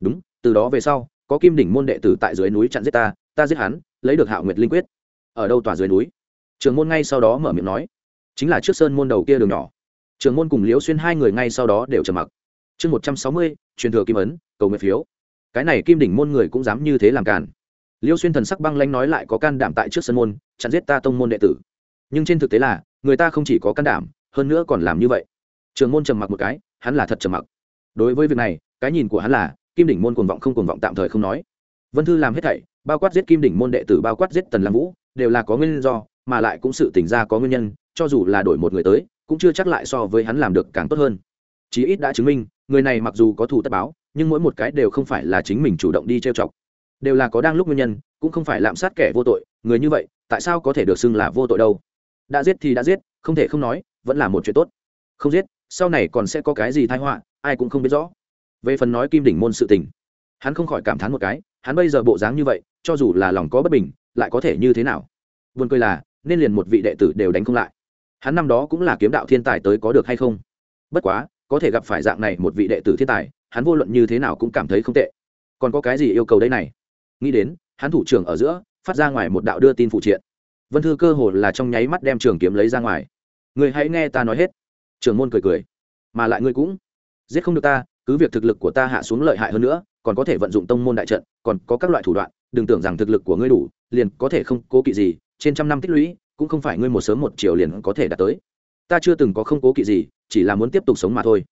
đúng, từ đó về sau, có kim đỉnh môn đệ tử tại dưới núi chặn giết ta ta giết hắn, lấy được hạo nguyệt linh quyết. Ở đâu tòa dưới núi? Trường môn ngay sau đó mở miệng nói. Chính là trước sơn môn đầu kia đường nhỏ. Trường môn cùng Liêu xuyên hai người ngay sau đó đều trầm mặc. Chương một trăm sáu mươi, truyền thừa kim ấn, cầu nguyện phiếu. Cái này kim đỉnh môn người cũng dám như thế làm cản liêu xuyên thần sắc băng lanh nói lại có can đảm tại trước sân môn, chặn giết ta tông môn đệ tử. Nhưng trên thực tế là, người ta không chỉ có can đảm, hơn nữa còn làm như vậy. Trường môn trầm mặc một cái, hắn là thật trầm mặc. Đối với việc này, cái nhìn của hắn là, kim đỉnh môn cuồng vọng không cuồng vọng tạm thời không nói. Vân thư làm hết thảy, bao quát giết kim đỉnh môn đệ tử, bao quát giết tần lam vũ, đều là có nguyên do, mà lại cũng sự tỉnh ra có nguyên nhân, cho dù là đổi một người tới, cũng chưa chắc lại so với hắn làm được càng tốt hơn. Chí ít đã chứng minh, người này mặc dù có thủ tất báo, nhưng mỗi một cái đều không phải là chính mình chủ động đi trêu chọc đều là có đang lúc nguyên nhân, cũng không phải lạm sát kẻ vô tội, người như vậy, tại sao có thể được xưng là vô tội đâu? Đã giết thì đã giết, không thể không nói, vẫn là một chuyện tốt. Không giết, sau này còn sẽ có cái gì thai họa, ai cũng không biết rõ. Về phần nói kim đỉnh môn sự tình, hắn không khỏi cảm thán một cái, hắn bây giờ bộ dáng như vậy, cho dù là lòng có bất bình, lại có thể như thế nào? Buồn cười là, nên liền một vị đệ tử đều đánh không lại. Hắn năm đó cũng là kiếm đạo thiên tài tới có được hay không? Bất quá, có thể gặp phải dạng này một vị đệ tử thiên tài, hắn vô luận như thế nào cũng cảm thấy không tệ. Còn có cái gì yêu cầu đây này? Nghĩ đến, hắn thủ trưởng ở giữa, phát ra ngoài một đạo đưa tin phụ triện. Vân thư cơ hồ là trong nháy mắt đem trường kiếm lấy ra ngoài. Người hãy nghe ta nói hết. Trường môn cười cười. Mà lại ngươi cũng. Giết không được ta, cứ việc thực lực của ta hạ xuống lợi hại hơn nữa, còn có thể vận dụng tông môn đại trận, còn có các loại thủ đoạn, đừng tưởng rằng thực lực của ngươi đủ, liền có thể không cố kỵ gì, trên trăm năm tích lũy, cũng không phải ngươi một sớm một chiều liền có thể đạt tới. Ta chưa từng có không cố kỵ gì, chỉ là muốn tiếp tục sống mà thôi.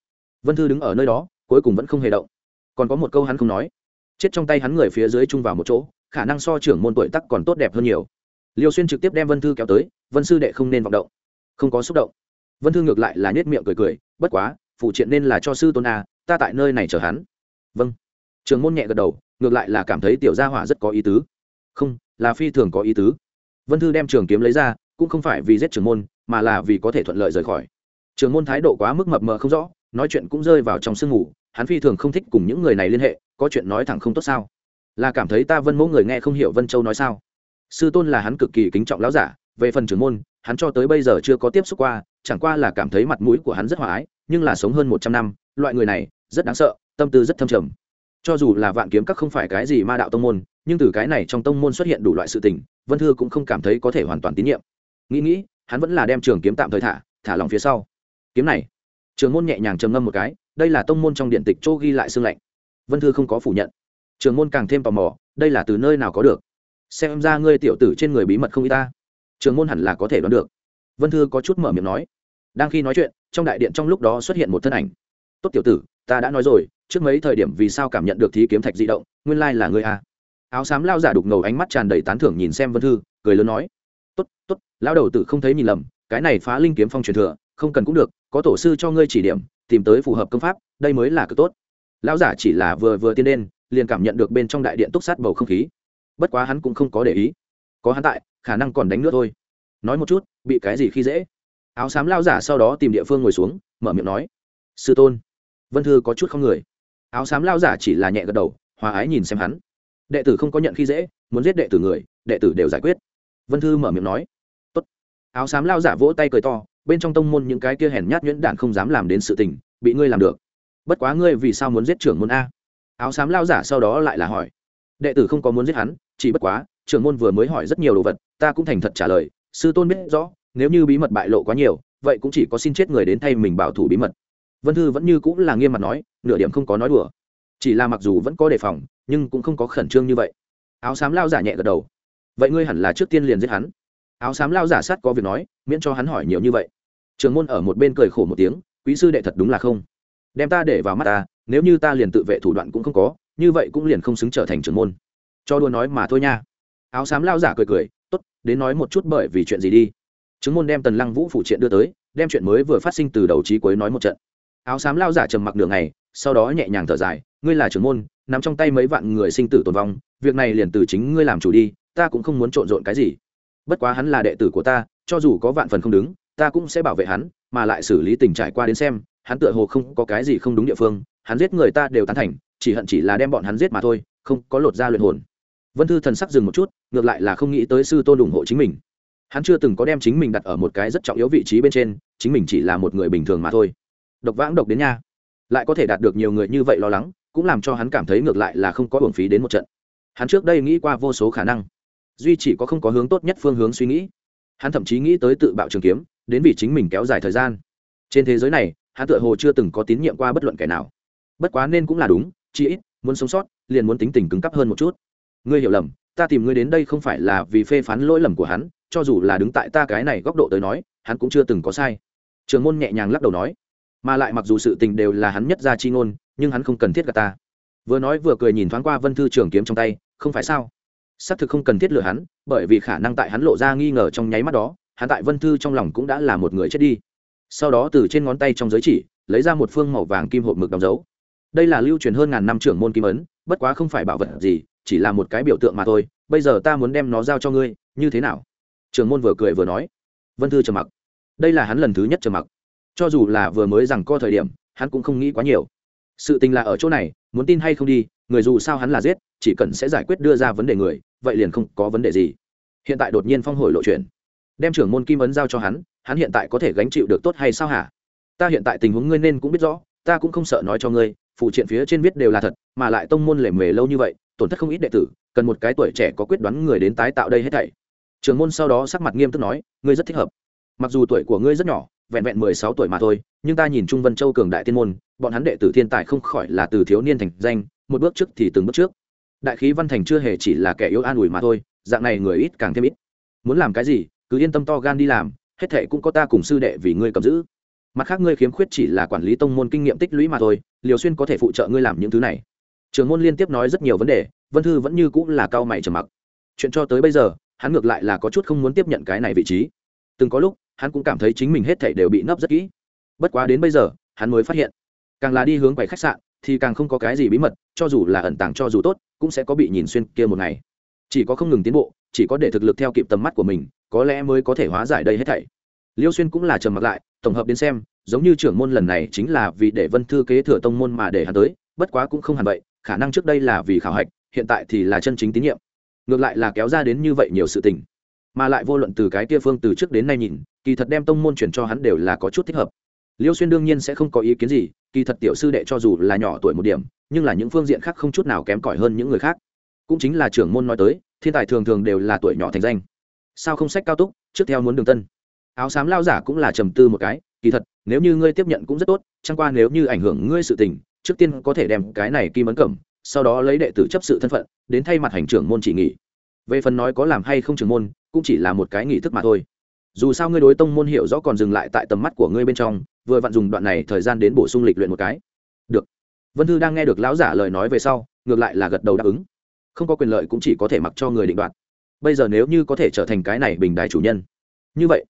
Vân thư đứng ở nơi đó, cuối cùng vẫn không hề động. Còn có một câu hắn không nói chết trong tay hắn người phía dưới chung vào một chỗ, khả năng so trưởng môn tuổi tắc còn tốt đẹp hơn nhiều. Liêu xuyên trực tiếp đem vân thư kéo tới, vân sư đệ không nên vọng động. Không có xúc động. Vân thư ngược lại là nhét miệng cười cười, bất quá, phụ triện nên là cho sư tôn a, ta tại nơi này chờ hắn. Vâng. Trường môn nhẹ gật đầu, ngược lại là cảm thấy tiểu gia hỏa rất có ý tứ. Không, là phi thường có ý tứ. Vân thư đem trường kiếm lấy ra, cũng không phải vì giết trường môn, mà là vì có thể thuận lợi rời khỏi. Trường môn thái độ quá mức mập mờ không rõ, nói chuyện cũng rơi vào trong sương ngủ hắn phi thường không thích cùng những người này liên hệ, có chuyện nói thẳng không tốt sao? Là cảm thấy ta vân mẫu người nghe không hiểu vân châu nói sao? Sư tôn là hắn cực kỳ kính trọng lão giả, về phần trưởng môn, hắn cho tới bây giờ chưa có tiếp xúc qua, chẳng qua là cảm thấy mặt mũi của hắn rất hòa ái, nhưng là sống hơn một trăm năm, loại người này, rất đáng sợ, tâm tư rất thâm trầm. Cho dù là vạn kiếm các không phải cái gì ma đạo tông môn, nhưng từ cái này trong tông môn xuất hiện đủ loại sự tình, vân thư cũng không cảm thấy có thể hoàn toàn tín nhiệm. Nghĩ nghĩ, hắn vẫn là đem trường kiếm tạm thời thả thả lòng phía sau. Kiếm này trường môn nhẹ nhàng trầm ngâm một cái đây là tông môn trong điện tịch chỗ ghi lại xương lạnh. vân thư không có phủ nhận. Trường môn càng thêm tò mò, đây là từ nơi nào có được? Xem ra ngươi tiểu tử trên người bí mật không y ta. Trường môn hẳn là có thể đoán được. Vân thư có chút mở miệng nói. Đang khi nói chuyện, trong đại điện trong lúc đó xuất hiện một thân ảnh. Tốt tiểu tử, ta đã nói rồi, trước mấy thời điểm vì sao cảm nhận được thí kiếm thạch di động, nguyên lai là ngươi a áo xám lao giả đục ngầu ánh mắt tràn đầy tán thưởng nhìn xem vân thư, cười lớn nói. Tốt tốt lao đầu tử không thấy nhìn lầm, cái này phá linh kiếm phong truyền thừa, không cần cũng được, có tổ sư cho ngươi chỉ điểm tìm tới phù hợp công pháp, đây mới là cực tốt. Lão giả chỉ là vừa vừa tiên đen liền cảm nhận được bên trong đại điện túc sát bầu không khí. Bất quá hắn cũng không có để ý. Có hắn tại, khả năng còn đánh nữa thôi. Nói một chút, bị cái gì khi dễ? Áo xám lao giả sau đó tìm địa phương ngồi xuống, mở miệng nói, sư tôn. Vân thư có chút không người. Áo xám lao giả chỉ là nhẹ gật đầu, hòa ái nhìn xem hắn. Đệ tử không có nhận khi dễ, muốn giết đệ tử người, đệ tử đều giải quyết. Vân thư mở miệng nói, Tốt. áo xám lao giả vỗ tay cười to bên trong tông môn những cái kia hèn nhát nhuyễn đản không dám làm đến sự tình, bị ngươi làm được. Bất quá ngươi vì sao muốn giết trưởng môn a? Áo xám lao giả sau đó lại là hỏi. Đệ tử không có muốn giết hắn, chỉ bất quá, trưởng môn vừa mới hỏi rất nhiều đồ vật, ta cũng thành thật trả lời, sư tôn biết rõ, nếu như bí mật bại lộ quá nhiều, vậy cũng chỉ có xin chết người đến thay mình bảo thủ bí mật. Vân thư vẫn như cũng là nghiêm mặt nói, nửa điểm không có nói đùa. Chỉ là mặc dù vẫn có đề phòng, nhưng cũng không có khẩn trương như vậy. Áo xám lao giả nhẹ gật đầu. Vậy ngươi hẳn là trước tiên liền giết hắn. Áo xám lao giả sát có việc nói, miễn cho hắn hỏi nhiều như vậy trường môn ở một bên cười khổ một tiếng, quý sư đệ thật đúng là không. Đem ta để vào mắt ta, nếu như ta liền tự vệ thủ đoạn cũng không có, như vậy cũng liền không xứng trở thành trường môn. Cho đùa nói mà thôi nha. Áo xám lao giả cười cười, tốt, đến nói một chút bởi vì chuyện gì đi. Chứng môn đem tần lăng vũ phụ triện đưa tới, đem chuyện mới vừa phát sinh từ đầu trí cuối nói một trận. Áo xám lao giả trầm mặc đường này sau đó nhẹ nhàng thở dài, ngươi là trưởng môn nằm trong tay mấy vạn người sinh tử tồn vong, việc này liền từ chính ngươi làm chủ đi, ta cũng không muốn trộn rộn cái gì. Bất quá hắn là đệ tử của ta, cho dù có vạn phần không đứng ta cũng sẽ bảo vệ hắn, mà lại xử lý tình trải qua đến xem, hắn tựa hồ không có cái gì không đúng địa phương, hắn giết người ta đều tán thành, chỉ hận chỉ là đem bọn hắn giết mà thôi, không có lột ra luyện hồn. Vân thư thần sắc dừng một chút, ngược lại là không nghĩ tới sư tôn ủng hộ chính mình. Hắn chưa từng có đem chính mình đặt ở một cái rất trọng yếu vị trí bên trên, chính mình chỉ là một người bình thường mà thôi. Độc vãng độc đến nha. Lại có thể đạt được nhiều người như vậy lo lắng, cũng làm cho hắn cảm thấy ngược lại là không có hưởng phí đến một trận. Hắn trước đây nghĩ qua vô số khả năng, duy chỉ có không có hướng tốt nhất phương hướng suy nghĩ. Hắn thậm chí nghĩ tới tự bạo trường kiếm đến vì chính mình kéo dài thời gian. Trên thế giới này, hắn tựa hồ chưa từng có tín nhiệm qua bất luận kẻ nào. Bất quá nên cũng là đúng chị ít, muốn sống sót, liền muốn tính tình cứng cắp hơn một chút. Ngươi hiểu lầm, ta tìm ngươi đến đây không phải là vì phê phán lỗi lầm của hắn, cho dù là đứng tại ta cái này góc độ tới nói, hắn cũng chưa từng có sai. Trường môn nhẹ nhàng lắc đầu nói, mà lại mặc dù sự tình đều là hắn nhất ra chi ngôn, nhưng hắn không cần thiết gặp ta. Vừa nói vừa cười nhìn thoáng qua vân thư trường kiếm trong tay, không phải sao? Xác thực không cần thiết lừa hắn, bởi vì khả năng tại hắn lộ ra nghi ngờ trong nháy mắt đó hắn tại vân thư trong lòng cũng đã là một người chết đi. Sau đó từ trên ngón tay trong giới chỉ, lấy ra một phương màu vàng kim hộp mực đóng dấu. Đây là lưu truyền hơn ngàn năm trưởng môn kim ấn, bất quá không phải bảo vật gì, chỉ là một cái biểu tượng mà thôi. Bây giờ ta muốn đem nó giao cho ngươi, như thế nào? Trưởng môn vừa cười vừa nói. Vân thư trầm mặc. Đây là hắn lần thứ nhất trầm mặc. Cho dù là vừa mới rằng co thời điểm, hắn cũng không nghĩ quá nhiều. Sự tình là ở chỗ này, muốn tin hay không đi, người dù sao hắn là giết, chỉ cần sẽ giải quyết đưa ra vấn đề người, vậy liền không có vấn đề gì. Hiện tại đột nhiên phong hồi lộ chuyện đem trưởng môn kim ấn giao cho hắn hắn hiện tại có thể gánh chịu được tốt hay sao hả? Ta hiện tại tình huống ngươi nên cũng biết rõ, ta cũng không sợ nói cho ngươi, phụ triện phía trên viết đều là thật, mà lại tông môn lề mề lâu như vậy, tổn thất không ít đệ tử, cần một cái tuổi trẻ có quyết đoán người đến tái tạo đây hết thảy. Trường môn sau đó sắc mặt nghiêm túc nói, ngươi rất thích hợp. Mặc dù tuổi của ngươi rất nhỏ, vẹn vẹn mười sáu tuổi mà thôi, nhưng ta nhìn trung vân châu cường đại tiên môn, bọn hắn đệ tử thiên tài không khỏi là từ thiếu niên thành danh, một bước trước thì từng bước trước. Đại khí văn thành chưa hề chỉ là kẻ yếu an ủi mà thôi, dạng này người ít càng thêm ít. Muốn làm cái gì cứ yên tâm to gan đi làm, hết thệ cũng có ta cùng sư đệ vì ngươi cầm giữ. Mặt khác ngươi khiếm khuyết chỉ là quản lý tông môn kinh nghiệm tích lũy mà thôi, liều xuyên có thể phụ trợ ngươi làm những thứ này. Trường môn liên tiếp nói rất nhiều vấn đề, vân thư vẫn như cũng là cao mày trầm mặc. Chuyện cho tới bây giờ, hắn ngược lại là có chút không muốn tiếp nhận cái này vị trí. Từng có lúc, hắn cũng cảm thấy chính mình hết thảy đều bị nấp rất kỹ. Bất quá đến bây giờ, hắn mới phát hiện, càng là đi hướng quầy khách sạn, thì càng không có cái gì bí mật, cho dù là ẩn tàng cho dù tốt, cũng sẽ có bị nhìn xuyên kia một ngày chỉ có không ngừng tiến bộ, chỉ có để thực lực theo kịp tầm mắt của mình, có lẽ mới có thể hóa giải đây hết thảy. Liêu xuyên cũng là trầm mặc lại, tổng hợp đến xem, giống như trưởng môn lần này chính là vì để vân thư kế thừa tông môn mà để hắn tới, bất quá cũng không hẳn vậy, khả năng trước đây là vì khảo hạch, hiện tại thì là chân chính tín nhiệm. Ngược lại là kéo ra đến như vậy nhiều sự tình, mà lại vô luận từ cái kia phương từ trước đến nay nhìn, kỳ thật đem tông môn chuyển cho hắn đều là có chút thích hợp. Liêu xuyên đương nhiên sẽ không có ý kiến gì, kỳ thật tiểu sư đệ cho dù là nhỏ tuổi một điểm, nhưng là những phương diện khác không chút nào kém cỏi hơn những người khác cũng chính là trưởng môn nói tới, thiên tài thường thường đều là tuổi nhỏ thành danh. Sao không sách cao túc, trước theo muốn đường tân? Áo xám lao giả cũng là trầm tư một cái, kỳ thật, nếu như ngươi tiếp nhận cũng rất tốt, chẳng qua nếu như ảnh hưởng ngươi sự tình, trước tiên có thể đem cái này kim ấn cẩm sau đó lấy đệ tử chấp sự thân phận, đến thay mặt hành trưởng môn chỉ nghỉ. Về phần nói có làm hay không trưởng môn, cũng chỉ là một cái nghỉ thức mà thôi. Dù sao ngươi đối tông môn hiểu rõ còn dừng lại tại tầm mắt của ngươi bên trong, vừa vặn dùng đoạn này thời gian đến bổ sung lịch luyện một cái. Được. Vân thư đang nghe được lão giả lời nói về sau, ngược lại là gật đầu đáp ứng không có quyền lợi cũng chỉ có thể mặc cho người định đoạt. Bây giờ nếu như có thể trở thành cái này bình đài chủ nhân, như vậy,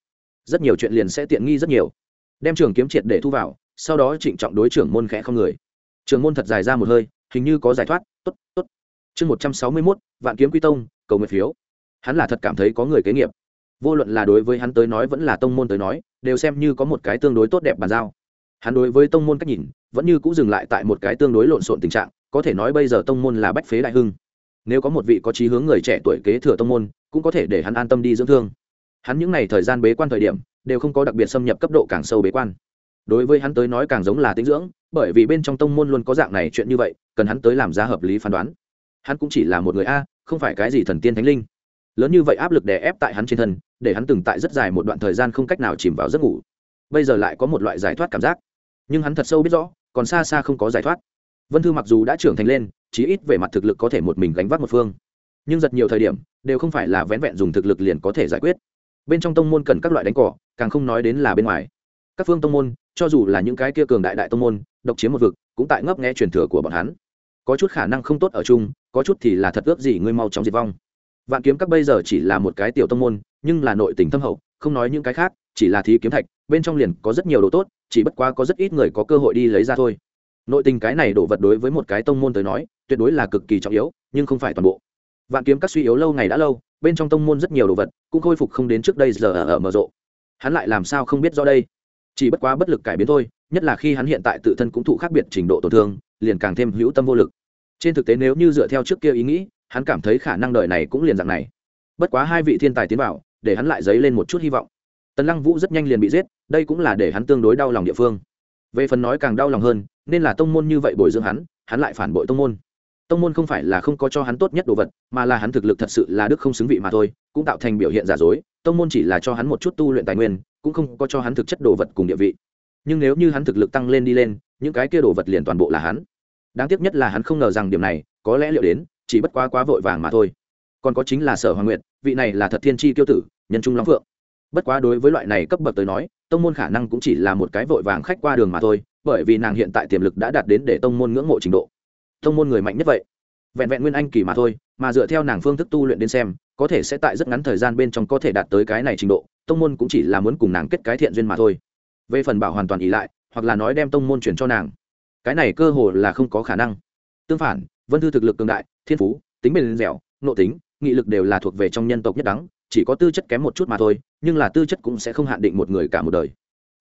rất nhiều chuyện liền sẽ tiện nghi rất nhiều. Đem trường kiếm triệt để thu vào, sau đó trịnh trọng đối trưởng môn khẽ không người. Trường môn thật dài ra một hơi, hình như có giải thoát t ố t t ố t chương một trăm sáu mươi mốt, vạn kiếm quy tông, cầu nguyện phiếu. Hắn là thật cảm thấy có người kế nghiệp. Vô luận là đối với hắn tới nói vẫn là tông môn tới nói, đều xem như có một cái tương đối tốt đẹp bàn giao. Hắn đối với tông môn cách nhìn, vẫn như cũng dừng lại tại một cái tương đối lộn xộn tình trạng, có thể nói bây giờ tông môn là bách phế đại hưng nếu có một vị có chí hướng người trẻ tuổi kế thừa tông môn, cũng có thể để hắn an tâm đi dưỡng thương. Hắn những này thời gian bế quan thời điểm, đều không có đặc biệt xâm nhập cấp độ càng sâu bế quan. Đối với hắn tới nói càng giống là tinh dưỡng, bởi vì bên trong tông môn luôn có dạng này chuyện như vậy, cần hắn tới làm ra hợp lý phán đoán. Hắn cũng chỉ là một người a, không phải cái gì thần tiên thánh linh. Lớn như vậy áp lực đè ép tại hắn trên thân, để hắn từng tại rất dài một đoạn thời gian không cách nào chìm vào giấc ngủ. Bây giờ lại có một loại giải thoát cảm giác. Nhưng hắn thật sâu biết rõ, còn xa xa không có giải thoát. Vân thư mặc dù đã trưởng thành lên chí ít về mặt thực lực có thể một mình gánh vác một phương. Nhưng rất nhiều thời điểm, đều không phải là vén vẹn dùng thực lực liền có thể giải quyết. Bên trong tông môn cần các loại đánh cỏ, càng không nói đến là bên ngoài. Các phương tông môn, cho dù là những cái kia cường đại đại tông môn, độc chiếm một vực, cũng tại ngấp nghe truyền thừa của bọn hắn. Có chút khả năng không tốt ở chung, có chút thì là thật ước gì ngươi mau chóng diệt vong. Vạn kiếm các bây giờ chỉ là một cái tiểu tông môn, nhưng là nội tình thâm hậu, không nói những cái khác, chỉ là thí kiếm thạch, bên trong liền có rất nhiều đồ tốt, chỉ bất quá có rất ít người có cơ hội đi lấy ra thôi nội tình cái này đổ vật đối với một cái tông môn tới nói, tuyệt đối là cực kỳ trọng yếu, nhưng không phải toàn bộ. Vạn kiếm các suy yếu lâu ngày đã lâu, bên trong tông môn rất nhiều đồ vật cũng khôi phục không đến trước đây giờ ở mở rộ. Hắn lại làm sao không biết do đây? Chỉ bất quá bất lực cải biến thôi, nhất là khi hắn hiện tại tự thân cũng thụ khác biệt trình độ tổn thương, liền càng thêm hữu tâm vô lực. Trên thực tế nếu như dựa theo trước kia ý nghĩ, hắn cảm thấy khả năng đời này cũng liền dạng này. Bất quá hai vị thiên tài tiến vào, để hắn lại dấy lên một chút hy vọng. Tần lăng vũ rất nhanh liền bị giết, đây cũng là để hắn tương đối đau lòng địa phương. Về phần nói càng đau lòng hơn nên là tông môn như vậy bồi dưỡng hắn hắn lại phản bội tông môn. Tông môn không phải là không có cho hắn tốt nhất đồ vật, mà là hắn thực lực thật sự là đức không xứng vị mà thôi, cũng tạo thành biểu hiện giả dối, tông môn chỉ là cho hắn một chút tu luyện tài nguyên, cũng không có cho hắn thực chất đồ vật cùng địa vị. Nhưng nếu như hắn thực lực tăng lên đi lên, những cái kia đồ vật liền toàn bộ là hắn. Đáng tiếc nhất là hắn không ngờ rằng điểm này, có lẽ liệu đến, chỉ bất quá quá vội vàng mà thôi. Còn có chính là sở hoàng nguyệt, vị này là thật thiên tri tiêu tử, nhân trung long phượng. Bất quá đối với loại này cấp bậc tới nói tông môn khả năng cũng chỉ là một cái vội vàng khách qua đường mà thôi, bởi vì nàng hiện tại tiềm lực đã đạt đến để tông môn ngưỡng mộ trình độ. Tông môn người mạnh nhất vậy. Vẹn vẹn nguyên anh kỳ mà thôi, mà dựa theo nàng phương thức tu luyện đến xem, có thể sẽ tại rất ngắn thời gian bên trong có thể đạt tới cái này trình độ, tông môn cũng chỉ là muốn cùng nàng kết cái thiện duyên mà thôi. Về phần bảo hoàn toàn ỉ lại, hoặc là nói đem tông môn chuyển cho nàng, cái này cơ hồ là không có khả năng. Tương phản, vân thư thực lực cường đại, thiên phú, tính bền dẻo nộ tính, nghị lực đều là thuộc về trong nhân tộc nhất đắng chỉ có tư chất kém một chút mà thôi, nhưng là tư chất cũng sẽ không hạn định một người cả một đời.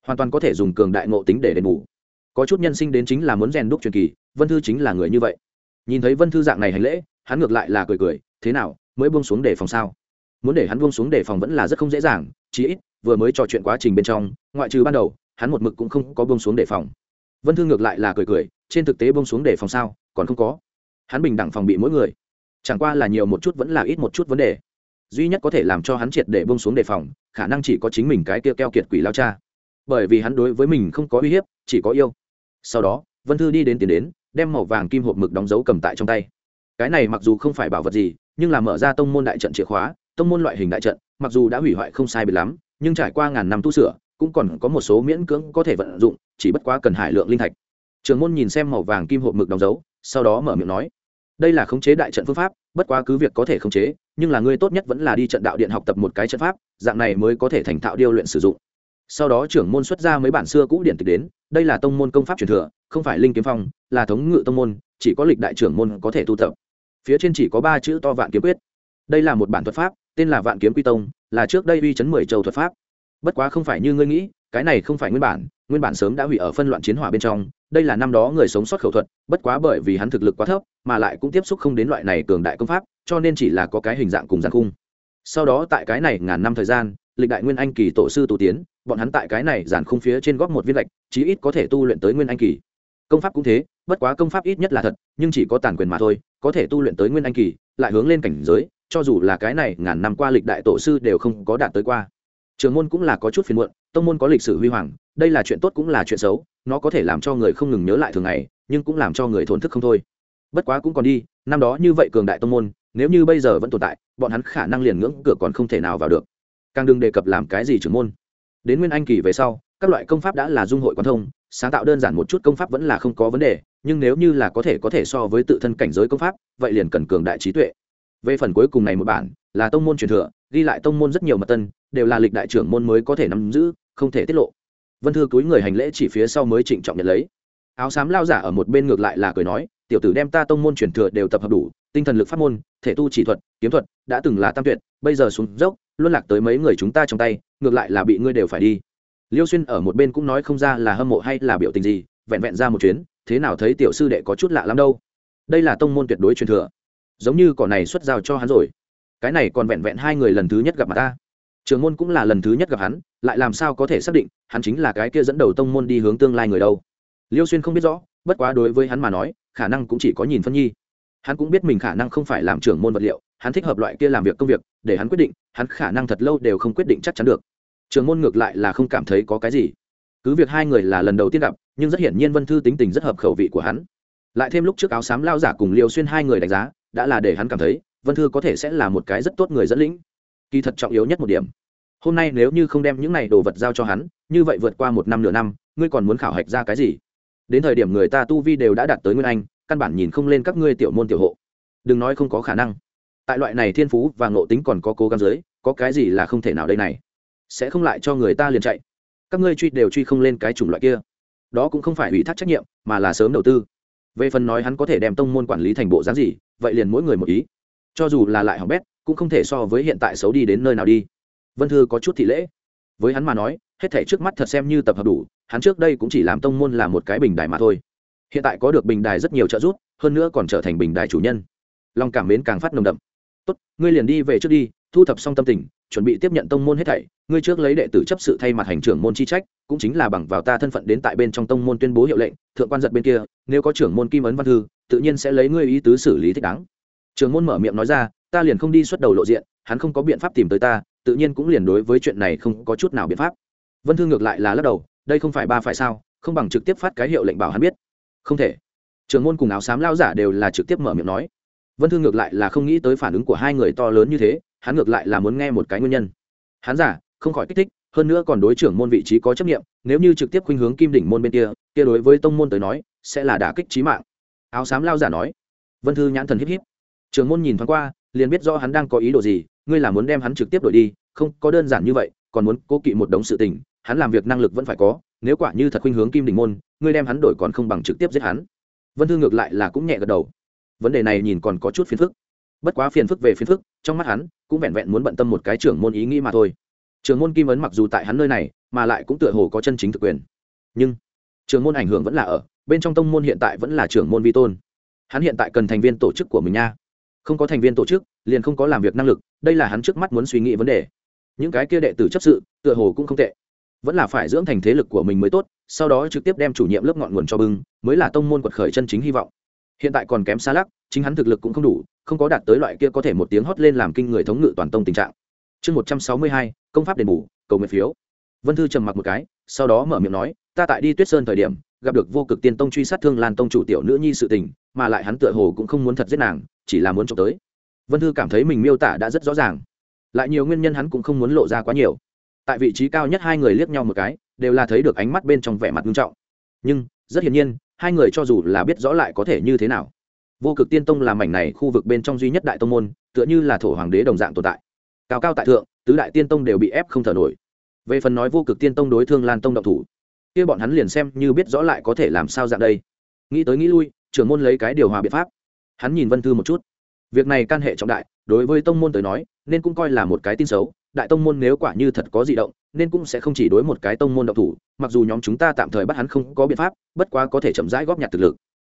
Hoàn toàn có thể dùng cường đại ngộ tính để đền bù. Có chút nhân sinh đến chính là muốn rèn đúc truyền kỳ, vân thư chính là người như vậy. Nhìn thấy vân thư dạng này hành lễ, hắn ngược lại là cười cười, thế nào, mới buông xuống để phòng sao? Muốn để hắn buông xuống để phòng vẫn là rất không dễ dàng, chí ít, vừa mới trò chuyện quá trình bên trong, ngoại trừ ban đầu, hắn một mực cũng không có buông xuống để phòng. Vân thư ngược lại là cười cười, trên thực tế buông xuống để phòng sao, còn không có. Hắn bình đẳng phòng bị mỗi người. Chẳng qua là nhiều một chút vẫn là ít một chút vấn đề duy nhất có thể làm cho hắn triệt để buông xuống đề phòng, khả năng chỉ có chính mình cái kia keo kiệt quỷ lao cha. Bởi vì hắn đối với mình không có uy hiếp, chỉ có yêu. Sau đó, vân thư đi đến tiền đến, đem màu vàng kim hộp mực đóng dấu cầm tại trong tay. Cái này mặc dù không phải bảo vật gì, nhưng là mở ra tông môn đại trận chìa khóa, tông môn loại hình đại trận, mặc dù đã hủy hoại không sai biệt lắm, nhưng trải qua ngàn năm tu sửa, cũng còn có một số miễn cưỡng có thể vận dụng, chỉ bất quá cần hải lượng linh thạch. Trường môn nhìn xem màu vàng kim hộp mực đóng dấu, sau đó mở miệng nói, đây là khống chế đại trận phương pháp, bất quá cứ việc có thể khống chế nhưng là ngươi tốt nhất vẫn là đi trận đạo điện học tập một cái trận pháp, dạng này mới có thể thành thạo điêu luyện sử dụng. Sau đó trưởng môn xuất ra mấy bản xưa cũ điển tịch đến, đây là tông môn công pháp truyền thừa, không phải linh kiếm phong, là thống ngự tông môn, chỉ có lịch đại trưởng môn có thể tu tập. Phía trên chỉ có ba chữ to vạn kiếm quyết. Đây là một bản thuật pháp, tên là vạn kiếm quy tông, là trước đây uy chấn mười châu thuật pháp. Bất quá không phải như ngươi nghĩ, cái này không phải nguyên bản nguyên bản sớm đã hủy ở phân loạn chiến hỏa bên trong, đây là năm đó người sống sót khẩu thuật, bất quá bởi vì hắn thực lực quá thấp, mà lại cũng tiếp xúc không đến loại này cường đại công pháp cho nên chỉ là có cái hình dạng cùng giàn khung. Sau đó tại cái này ngàn năm thời gian, lịch đại nguyên anh kỳ tổ sư tu tiến, bọn hắn tại cái này giản khung phía trên góp một viên gạch, chí ít có thể tu luyện tới nguyên anh kỳ. Công pháp cũng thế, bất quá công pháp ít nhất là thật, nhưng chỉ có tàn quyền mà thôi, có thể tu luyện tới nguyên anh kỳ, lại hướng lên cảnh giới, cho dù là cái này ngàn năm qua lịch đại tổ sư đều không có đạt tới qua. Trường môn cũng là có chút phiền muộn, tông môn có lịch sử huy hoàng, đây là chuyện tốt cũng là chuyện xấu, nó có thể làm cho người không ngừng nhớ lại thường ngày, nhưng cũng làm cho người thổn thức không thôi bất quá cũng còn đi, năm đó như vậy cường đại tông môn, nếu như bây giờ vẫn tồn tại, bọn hắn khả năng liền ngưỡng cửa còn không thể nào vào được. Càng đừng đề cập làm cái gì trưởng môn. Đến nguyên anh kỳ về sau, các loại công pháp đã là dung hội quan thông, sáng tạo đơn giản một chút công pháp vẫn là không có vấn đề, nhưng nếu như là có thể có thể so với tự thân cảnh giới công pháp, vậy liền cần cường đại trí tuệ. Về phần cuối cùng này một bản, là tông môn truyền thừa, ghi lại tông môn rất nhiều mật tân, đều là lịch đại trưởng môn mới có thể nắm giữ, không thể tiết lộ. Vân thư cúi người hành lễ chỉ phía sau mới trịnh trọng nhận lấy. Áo xám lao giả ở một bên ngược lại là cười nói tiểu tử đem ta tông môn truyền thừa đều tập hợp đủ, tinh thần lực pháp môn, thể tu chỉ thuật, kiếm thuật đã từng là tam tuyệt, bây giờ xuống dốc, luân lạc tới mấy người chúng ta trong tay, ngược lại là bị ngươi đều phải đi. Liêu xuyên ở một bên cũng nói không ra là hâm mộ hay là biểu tình gì, vẹn vẹn ra một chuyến, thế nào thấy tiểu sư đệ có chút lạ lắm đâu. Đây là tông môn tuyệt đối truyền thừa. Giống như cỏ này xuất giao cho hắn rồi. Cái này còn vẹn vẹn hai người lần thứ nhất gặp mặt ta. Trường môn cũng là lần thứ nhất gặp hắn, lại làm sao có thể xác định hắn chính là cái kia dẫn đầu tông môn đi hướng tương lai người đâu. Liêu xuyên không biết rõ, bất quá đối với hắn mà nói khả năng cũng chỉ có nhìn phân nhi. Hắn cũng biết mình khả năng không phải làm trưởng môn vật liệu, hắn thích hợp loại kia làm việc công việc, để hắn quyết định, hắn khả năng thật lâu đều không quyết định chắc chắn được. Trường môn ngược lại là không cảm thấy có cái gì. Cứ việc hai người là lần đầu tiên gặp, nhưng rất hiển nhiên vân thư tính tình rất hợp khẩu vị của hắn. Lại thêm lúc trước áo xám lao giả cùng liều xuyên hai người đánh giá, đã là để hắn cảm thấy, vân thư có thể sẽ là một cái rất tốt người dẫn lĩnh. Kỳ thật trọng yếu nhất một điểm, hôm nay nếu như không đem những này đồ vật giao cho hắn, như vậy vượt qua một năm nửa năm, ngươi còn muốn khảo hạch ra cái gì? Đến thời điểm người ta tu vi đều đã đạt tới nguyên anh, căn bản nhìn không lên các ngươi tiểu môn tiểu hộ. Đừng nói không có khả năng. Tại loại này thiên phú và ngộ tính còn có cố gắng giới có cái gì là không thể nào đây này? Sẽ không lại cho người ta liền chạy. Các ngươi truy đều truy không lên cái chủng loại kia. Đó cũng không phải ủy thác trách nhiệm, mà là sớm đầu tư. Về phần nói hắn có thể đem tông môn quản lý thành bộ dáng gì, vậy liền mỗi người một ý. Cho dù là lại học bét, cũng không thể so với hiện tại xấu đi đến nơi nào đi. Vân thư có chút thị lễ. Với hắn mà nói, hết thể trước mắt thật xem như tập hợp đủ hắn trước đây cũng chỉ làm tông môn là một cái bình đài mà thôi. Hiện tại có được bình đài rất nhiều trợ giúp, hơn nữa còn trở thành bình đài chủ nhân. Lòng cảm mến càng phát nồng đậm. Tốt, ngươi liền đi về trước đi, thu thập xong tâm tình, chuẩn bị tiếp nhận tông môn hết thảy, ngươi trước lấy đệ tử chấp sự thay mặt hành trưởng môn chi trách, cũng chính là bằng vào ta thân phận đến tại bên trong tông môn tuyên bố hiệu lệnh, thượng quan giật bên kia, nếu có trưởng môn kim ấn văn thư, tự nhiên sẽ lấy ngươi ý tứ xử lý thích đáng. Trưởng môn mở miệng nói ra, ta liền không đi xuất đầu lộ diện, hắn không có biện pháp tìm tới ta, tự nhiên cũng liền đối với chuyện này không có chút nào biện pháp. Vân thư ngược lại là lắc đầu đây không phải ba phải sao không bằng trực tiếp phát cái hiệu lệnh bảo hắn biết. Không thể. Trưởng môn cùng áo xám lao giả đều là trực tiếp mở miệng nói. Vân thư ngược lại là không nghĩ tới phản ứng của hai người to lớn như thế hắn ngược lại là muốn nghe một cái nguyên nhân. Hắn giả không khỏi kích thích hơn nữa còn đối trưởng môn vị trí có trách nhiệm, nếu như trực tiếp khuynh hướng kim đỉnh môn bên kia kia đối với tông môn tới nói sẽ là đả kích trí mạng. Áo xám lao giả nói. Vân thư nhãn thần híp híp. Trưởng môn nhìn thoáng qua liền biết rõ hắn đang có ý đồ gì ngươi là muốn đem hắn trực tiếp đổi đi không có đơn giản như vậy còn muốn cố kỵ một đống sự tình hắn làm việc năng lực vẫn phải có, nếu quả như thật khuynh hướng kim đình môn, ngươi đem hắn đổi còn không bằng trực tiếp giết hắn. Vân thư ngược lại là cũng nhẹ gật đầu. Vấn đề này nhìn còn có chút phiền phức. Bất quá phiền phức về phiền phức, trong mắt hắn, cũng vẹn vẹn muốn bận tâm một cái trưởng môn ý nghĩ mà thôi. Trưởng môn kim ấn mặc dù tại hắn nơi này, mà lại cũng tựa hồ có chân chính thực quyền. Nhưng, trưởng môn ảnh hưởng vẫn là ở, bên trong tông môn hiện tại vẫn là trưởng môn vi tôn. Hắn hiện tại cần thành viên tổ chức của mình nha. Không có thành viên tổ chức, liền không có làm việc năng lực, đây là hắn trước mắt muốn suy nghĩ vấn đề. Những cái kia đệ tử chấp sự, tựa hồ cũng không tệ vẫn là phải dưỡng thành thế lực của mình mới tốt, sau đó trực tiếp đem chủ nhiệm lớp ngọn nguồn cho bưng, mới là tông môn quật khởi chân chính hy vọng. Hiện tại còn kém xa lắc, chính hắn thực lực cũng không đủ, không có đạt tới loại kia có thể một tiếng hót lên làm kinh người thống ngự toàn tông tình trạng. Chương một trăm sáu mươi hai, công pháp đền bù, cầu nguyện phiếu. Vân thư trầm mặc một cái, sau đó mở miệng nói, ta tại đi tuyết sơn thời điểm, gặp được vô cực tiên tông truy sát thương lan tông chủ tiểu nữ nhi sự tình, mà lại hắn tựa hồ cũng không muốn thật giết nàng, chỉ là muốn trộm tới. Vân thư cảm thấy mình miêu tả đã rất rõ ràng. Lại nhiều nguyên nhân hắn cũng không muốn lộ ra quá nhiều tại vị trí cao nhất hai người liếc nhau một cái, đều là thấy được ánh mắt bên trong vẻ mặt nghiêm trọng. Nhưng, rất hiển nhiên, hai người cho dù là biết rõ lại có thể như thế nào. Vô cực tiên tông là mảnh này khu vực bên trong duy nhất đại tông môn, tựa như là thổ hoàng đế đồng dạng tồn tại. Cao cao tại thượng, tứ đại tiên tông đều bị ép không thở nổi. Về phần nói vô cực tiên tông đối thương lan tông động thủ, kia bọn hắn liền xem như biết rõ lại có thể làm sao dạng đây. Nghĩ tới nghĩ lui, trưởng môn lấy cái điều hòa biện pháp. Hắn nhìn vân thư một chút. Việc này can hệ trọng đại, đối với tông môn tới nói, nên cũng coi là một cái tin xấu đại tông môn nếu quả như thật có dị động, nên cũng sẽ không chỉ đối một cái tông môn động thủ, mặc dù nhóm chúng ta tạm thời bắt hắn không có biện pháp, bất quá có thể chậm rãi góp nhặt thực lực.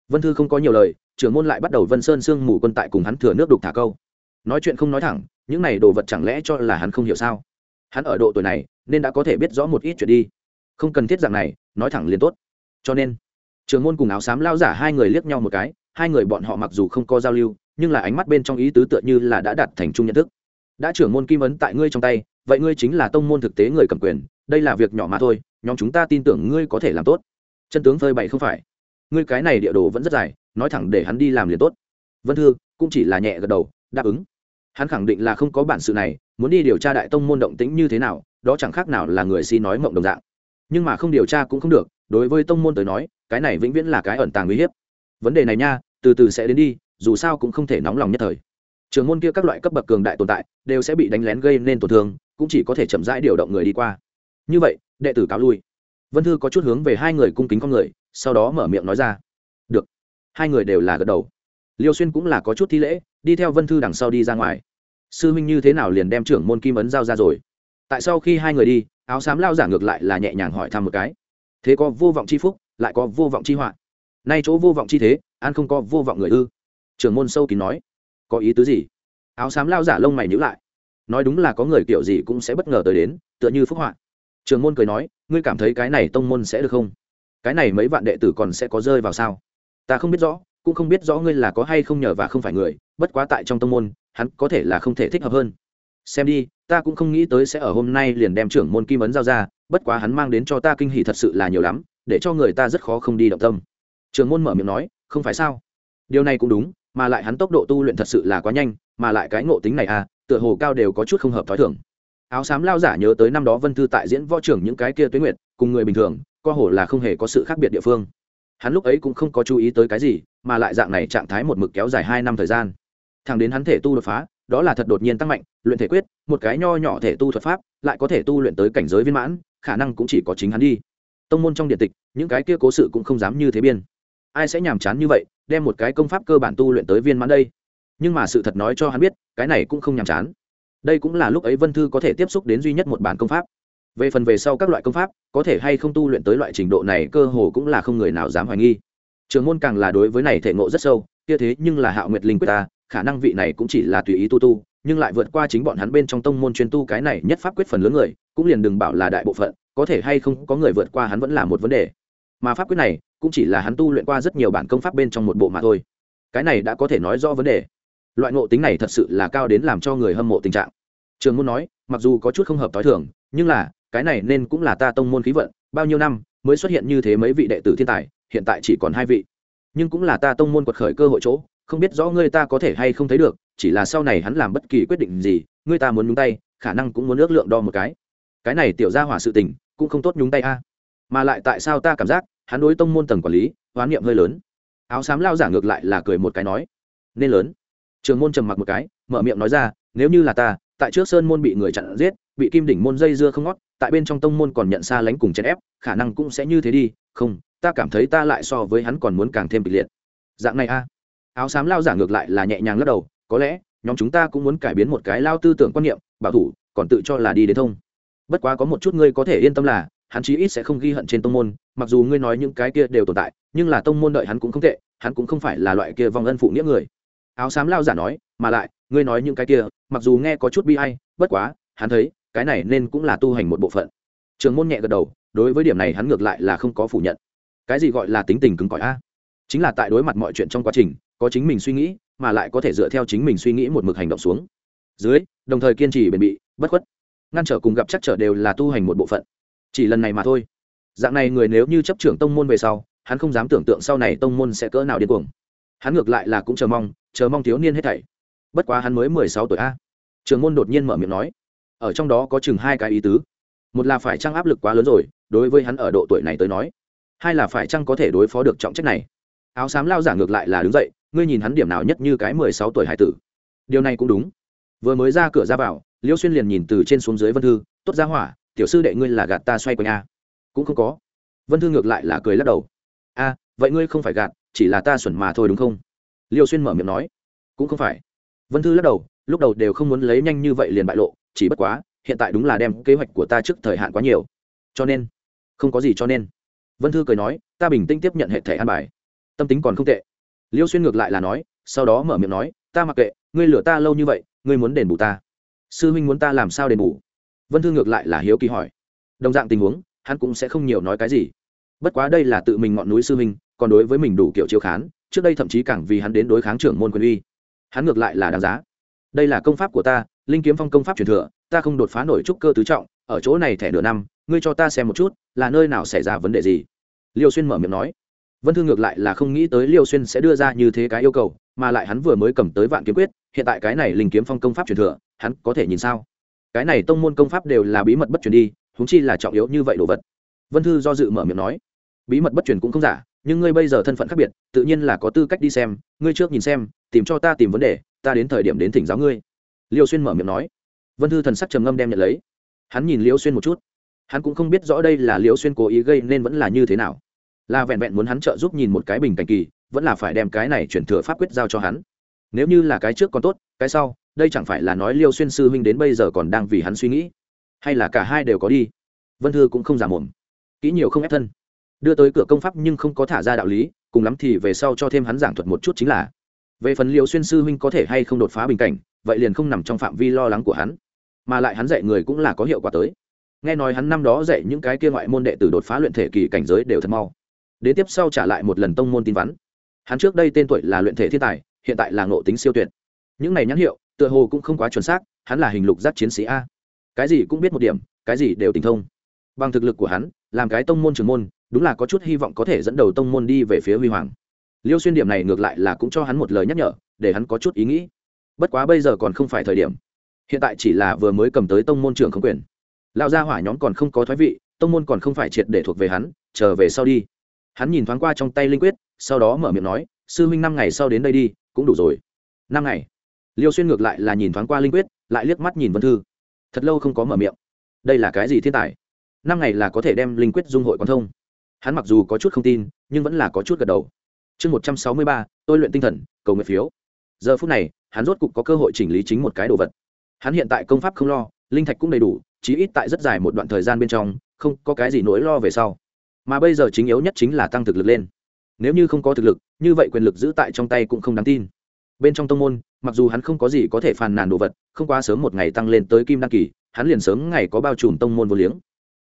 Vân thư không có nhiều lời, trưởng môn lại bắt đầu vân sơn sương mù quân tại cùng hắn thừa nước đục thả câu. Nói chuyện không nói thẳng, những này đồ vật chẳng lẽ cho là hắn không hiểu sao? Hắn ở độ tuổi này, nên đã có thể biết rõ một ít chuyện đi. Không cần thiết dạng này, nói thẳng liền tốt. Cho nên trường môn cùng áo xám lao giả hai người liếc nhau một cái, hai người bọn họ mặc dù không có giao lưu, nhưng là ánh mắt bên trong ý tứ tựa như là đã đạt thành chung nhận thức đã trưởng môn kim ấn tại ngươi trong tay, vậy ngươi chính là tông môn thực tế người cầm quyền, đây là việc nhỏ mà thôi, nhóm chúng ta tin tưởng ngươi có thể làm tốt. Chân tướng phơi bày không phải. Ngươi cái này địa đồ vẫn rất dài, nói thẳng để hắn đi làm liền tốt. Vân thư cũng chỉ là nhẹ gật đầu, đáp ứng. Hắn khẳng định là không có bản sự này, muốn đi điều tra đại tông môn động tĩnh như thế nào, đó chẳng khác nào là người xin nói mộng đồng dạng. Nhưng mà không điều tra cũng không được, đối với tông môn tới nói, cái này vĩnh viễn là cái ẩn tàng uy hiếp. Vấn đề này nha, từ từ sẽ đến đi, dù sao cũng không thể nóng lòng nhất thời trường môn kia các loại cấp bậc cường đại tồn tại đều sẽ bị đánh lén gây nên tổn thương, cũng chỉ có thể chậm rãi điều động người đi qua. Như vậy, đệ tử cáo lui. Vân thư có chút hướng về hai người cung kính con người, sau đó mở miệng nói ra. Được. Hai người đều là gật đầu. Liêu xuyên cũng là có chút thi lễ, đi theo vân thư đằng sau đi ra ngoài. Sư huynh như thế nào liền đem trưởng môn kim ấn giao ra rồi? Tại sau khi hai người đi, áo xám lao giả ngược lại là nhẹ nhàng hỏi thăm một cái. Thế có vô vọng c h i phúc, lại có vô vọng c h i họa. Nay chỗ vô vọng chi thế, an không có vô vọng người ư? Trưởng môn sâu kín nói có ý tứ gì? Áo xám lao giả lông mày nhữ lại. Nói đúng là có người kiểu gì cũng sẽ bất ngờ tới đến, tựa như phúc họa. Trường môn cười nói, ngươi cảm thấy cái này tông môn sẽ được không? Cái này mấy vạn đệ tử còn sẽ có rơi vào sao? Ta không biết rõ, cũng không biết rõ ngươi là có hay không nhờ và không phải người, bất quá tại trong tông môn, hắn có thể là không thể thích hợp hơn. Xem đi, ta cũng không nghĩ tới sẽ ở hôm nay liền đem trưởng môn kim ấn giao ra, bất quá hắn mang đến cho ta kinh hỷ thật sự là nhiều lắm, để cho người ta rất khó không đi động tâm. Trường môn mở miệng nói, không phải sao? Điều này cũng đúng mà lại hắn tốc độ tu luyện thật sự là quá nhanh, mà lại cái ngộ tính này à tựa hồ cao đều có chút không hợp t h ó i thường. Áo xám lao giả nhớ tới năm đó vân thư tại diễn võ trưởng những cái kia tuế nguyệt, cùng người bình thường, co hồ là không hề có sự khác biệt địa phương. Hắn lúc ấy cũng không có chú ý tới cái gì, mà lại dạng này trạng thái một mực kéo dài hai năm thời gian. Thằng đến hắn thể tu đột phá, đó là thật đột nhiên tăng mạnh, luyện thể quyết, một cái nho nhỏ thể tu thuật pháp, lại có thể tu luyện tới cảnh giới viên mãn, khả năng cũng chỉ có chính hắn đi. Tông môn trong điện tịch, những cái kia cố sự cũng không dám như thế biên ai sẽ nhàm chán như vậy, đem một cái công pháp cơ bản tu luyện tới viên mãn đây. Nhưng mà sự thật nói cho hắn biết, cái này cũng không nhàm chán. Đây cũng là lúc ấy vân thư có thể tiếp xúc đến duy nhất một bản công pháp. Về phần về sau các loại công pháp, có thể hay không tu luyện tới loại trình độ này cơ hồ cũng là không người nào dám hoài nghi. Trường môn càng là đối với này thể ngộ rất sâu, kia thế nhưng là hạo nguyệt linh quyết ta, khả năng vị này cũng chỉ là tùy ý tu tu, nhưng lại vượt qua chính bọn hắn bên trong tông môn chuyên tu cái này nhất pháp quyết phần lớn người, cũng liền đừng bảo là đại bộ phận, có thể hay không có người vượt qua hắn vẫn là một vấn đề. Mà pháp quyết này cũng chỉ là hắn tu luyện qua rất nhiều bản công pháp bên trong một bộ mà thôi. Cái này đã có thể nói rõ vấn đề. Loại ngộ tính này thật sự là cao đến làm cho người hâm mộ tình trạng. Trường môn nói, mặc dù có chút không hợp t h o i thường, nhưng là, cái này nên cũng là ta tông môn khí vận, bao nhiêu năm mới xuất hiện như thế mấy vị đệ tử thiên tài, hiện tại chỉ còn hai vị. Nhưng cũng là ta tông môn quật khởi cơ hội chỗ, không biết rõ ngươi ta có thể hay không thấy được, chỉ là sau này hắn làm bất kỳ quyết định gì, ngươi ta muốn nhúng tay, khả năng cũng muốn ước lượng đo một cái. Cái này tiểu ra hỏa sự tình, cũng không tốt nhúng tay a mà lại tại sao ta cảm giác hắn đối tông môn tầng quản lý hoán niệm hơi lớn. Áo xám lao giả ngược lại là cười một cái nói, nên lớn. Trường môn trầm mặc một cái, mở miệng nói ra, nếu như là ta, tại trước sơn môn bị người chặn giết, bị kim đỉnh môn dây dưa không ngót, tại bên trong tông môn còn nhận xa lánh cùng chèn ép, khả năng cũng sẽ như thế đi. Không, ta cảm thấy ta lại so với hắn còn muốn càng thêm kịch liệt. Dạng này a. Áo xám lao giả ngược lại là nhẹ nhàng lắc đầu, có lẽ, nhóm chúng ta cũng muốn cải biến một cái lao tư tưởng quan niệm, bảo thủ, còn tự cho là đi đến thông. Bất quá có một chút ngươi có thể yên tâm là hắn chí ít sẽ không ghi hận trên tông môn mặc dù ngươi nói những cái kia đều tồn tại nhưng là tông môn đợi hắn cũng không tệ hắn cũng không phải là loại kia vong ân phụ nghĩa người. Áo xám lao giả nói mà lại ngươi nói những cái kia mặc dù nghe có chút bi ai, bất quá hắn thấy cái này nên cũng là tu hành một bộ phận. Trường môn nhẹ gật đầu đối với điểm này hắn ngược lại là không có phủ nhận. Cái gì gọi là tính tình cứng cỏi a? Chính là tại đối mặt mọi chuyện trong quá trình có chính mình suy nghĩ mà lại có thể dựa theo chính mình suy nghĩ một mực hành động xuống. Dưới đồng thời kiên trì bền bỉ bất khuất. Ngăn trở cùng gặp chắc trở đều là tu hành một bộ phận chỉ lần này mà thôi. Dạng này người nếu như chấp trưởng tông môn về sau, hắn không dám tưởng tượng sau này tông môn sẽ cỡ nào điên cuồng. Hắn ngược lại là cũng chờ mong chờ mong thiếu niên hết thảy. Bất quá hắn mới mười sáu tuổi a. Trường môn đột nhiên mở miệng nói. Ở trong đó có chừng hai cái ý tứ. Một là phải chăng áp lực quá lớn rồi, đối với hắn ở độ tuổi này tới nói. Hai là phải chăng có thể đối phó được trọng trách này. Áo xám lao giả ngược lại là đứng dậy, ngươi nhìn hắn điểm nào nhất như cái mười sáu tuổi hải tử. Điều này cũng đúng. Vừa mới ra cửa ra vào, liêu xuyên liền nhìn từ trên xuống dưới vân thư, tốt ra hỏa tiểu sư đệ ngươi là gạt ta xoay quanh a. Cũng không có. Vân thư ngược lại là cười lắc đầu. A, vậy ngươi không phải gạt, chỉ là ta xuẩn mà thôi đúng không? Liêu xuyên mở miệng nói. Cũng không phải. Vân thư lắc đầu, lúc đầu đều không muốn lấy nhanh như vậy liền bại lộ, chỉ bất quá, hiện tại đúng là đem kế hoạch của ta trước thời hạn quá nhiều. Cho nên, không có gì cho nên. Vân thư cười nói, ta bình tĩnh tiếp nhận hệ thẻ an bài. Tâm tính còn không tệ. Liêu xuyên ngược lại là nói, sau đó mở miệng nói, ta mặc kệ, ngươi lừa ta lâu như vậy, ngươi muốn đền bù ta. Sư huynh muốn ta làm sao đền bù? Vân thư ngược lại là hiếu kỳ hỏi. Đồng dạng tình huống, hắn cũng sẽ không nhiều nói cái gì. Bất quá đây là tự mình ngọn núi sư huynh, còn đối với mình đủ kiểu chiếu khán, trước đây thậm chí càng vì hắn đến đối kháng trưởng môn quân uy. Hắn ngược lại là đáng giá. Đây là công pháp của ta, linh kiếm phong công pháp truyền thừa, ta không đột phá nổi trúc cơ tứ trọng, ở chỗ này thẻ nửa năm, ngươi cho ta xem một chút, là nơi nào xảy ra vấn đề gì? Liêu xuyên mở miệng nói. Vân thương ngược lại là không nghĩ tới liêu xuyên sẽ đưa ra như thế cái yêu cầu, mà lại hắn vừa mới cầm tới vạn kiếm quyết, hiện tại cái này linh kiếm phong công pháp truyền thừa, hắn có thể nhìn sao? Cái này tông môn công pháp đều là bí mật bất truyền đi húng chi là trọng yếu như vậy đồ vật. Vân thư do dự mở miệng nói, bí mật bất truyền cũng không giả, nhưng ngươi bây giờ thân phận khác biệt, tự nhiên là có tư cách đi xem, ngươi trước nhìn xem, tìm cho ta tìm vấn đề, ta đến thời điểm đến thỉnh giáo ngươi. Liêu xuyên mở miệng nói. Vân thư thần sắc trầm ngâm đem nhận lấy. Hắn nhìn liêu xuyên một chút. Hắn cũng không biết rõ đây là liêu xuyên cố ý gây nên vẫn là như thế nào. Là vẹn vẹn muốn hắn trợ giúp nhìn một cái bình cảnh kỳ, vẫn là phải đem cái này chuyển thừa pháp quyết giao cho hắn nếu như là cái trước còn tốt, cái sau, đây chẳng phải là nói liêu xuyên sư huynh đến bây giờ còn đang vì hắn suy nghĩ? Hay là cả hai đều có đi? Vân thư cũng không giả mồm. Kỹ nhiều không ép thân. Đưa tới cửa công pháp nhưng không có thả ra đạo lý, cùng lắm thì về sau cho thêm hắn giảng thuật một chút chính là. Về phần liêu xuyên sư huynh có thể hay không đột phá bình cảnh, vậy liền không nằm trong phạm vi lo lắng của hắn. Mà lại hắn dạy người cũng là có hiệu quả tới. Nghe nói hắn năm đó dạy những cái kia ngoại môn đệ tử đột phá luyện thể kỳ cảnh giới đều thật mau. Đến tiếp sau trả lại một lần tông môn tin vắn. Hắn trước đây tên tuổi là luyện thể thiên tài hiện tại là ngộ tính siêu tuyệt. Những này nhãn hiệu, tựa hồ cũng không quá chuẩn xác, hắn là hình lục giác chiến sĩ a. Cái gì cũng biết một điểm, cái gì đều tình thông. Bằng thực lực của hắn, làm cái tông môn trưởng môn, đúng là có chút hy vọng có thể dẫn đầu tông môn đi về phía huy hoàng. Liêu xuyên điểm này ngược lại là cũng cho hắn một lời nhắc nhở, để hắn có chút ý nghĩ. Bất quá bây giờ còn không phải thời điểm. Hiện tại chỉ là vừa mới cầm tới tông môn trưởng không quyền. Lão gia hỏa nhóm còn không có thoái vị, tông môn còn không phải triệt để thuộc về hắn trở về sau đi. Hắn nhìn thoáng qua trong tay linh quyết, sau đó mở miệng nói, sư huynh năm ngày sau đến đây đi cũng đủ rồi. Năm ngày. Liêu xuyên ngược lại là nhìn thoáng qua linh quyết, lại liếc mắt nhìn vân thư. Thật lâu không có mở miệng. Đây là cái gì thiên tài? Năm ngày là có thể đem linh quyết dung hội quan thông. Hắn mặc dù có chút không tin, nhưng vẫn là có chút gật đầu. Chương một trăm sáu mươi ba, tôi luyện tinh thần, cầu nguyện phiếu. Giờ phút này, hắn rốt cục có cơ hội chỉnh lý chính một cái đồ vật. Hắn hiện tại công pháp không lo, linh thạch cũng đầy đủ, chí ít tại rất dài một đoạn thời gian bên trong, không có cái gì nỗi lo về sau. Mà bây giờ chính yếu nhất chính là tăng thực lực lên nếu như không có thực lực, như vậy quyền lực giữ tại trong tay cũng không đáng tin. Bên trong tông môn, mặc dù hắn không có gì có thể phàn nàn đồ vật, không quá sớm một ngày tăng lên tới kim đăng kỳ, hắn liền sớm ngày có bao trùm tông môn vô liếng.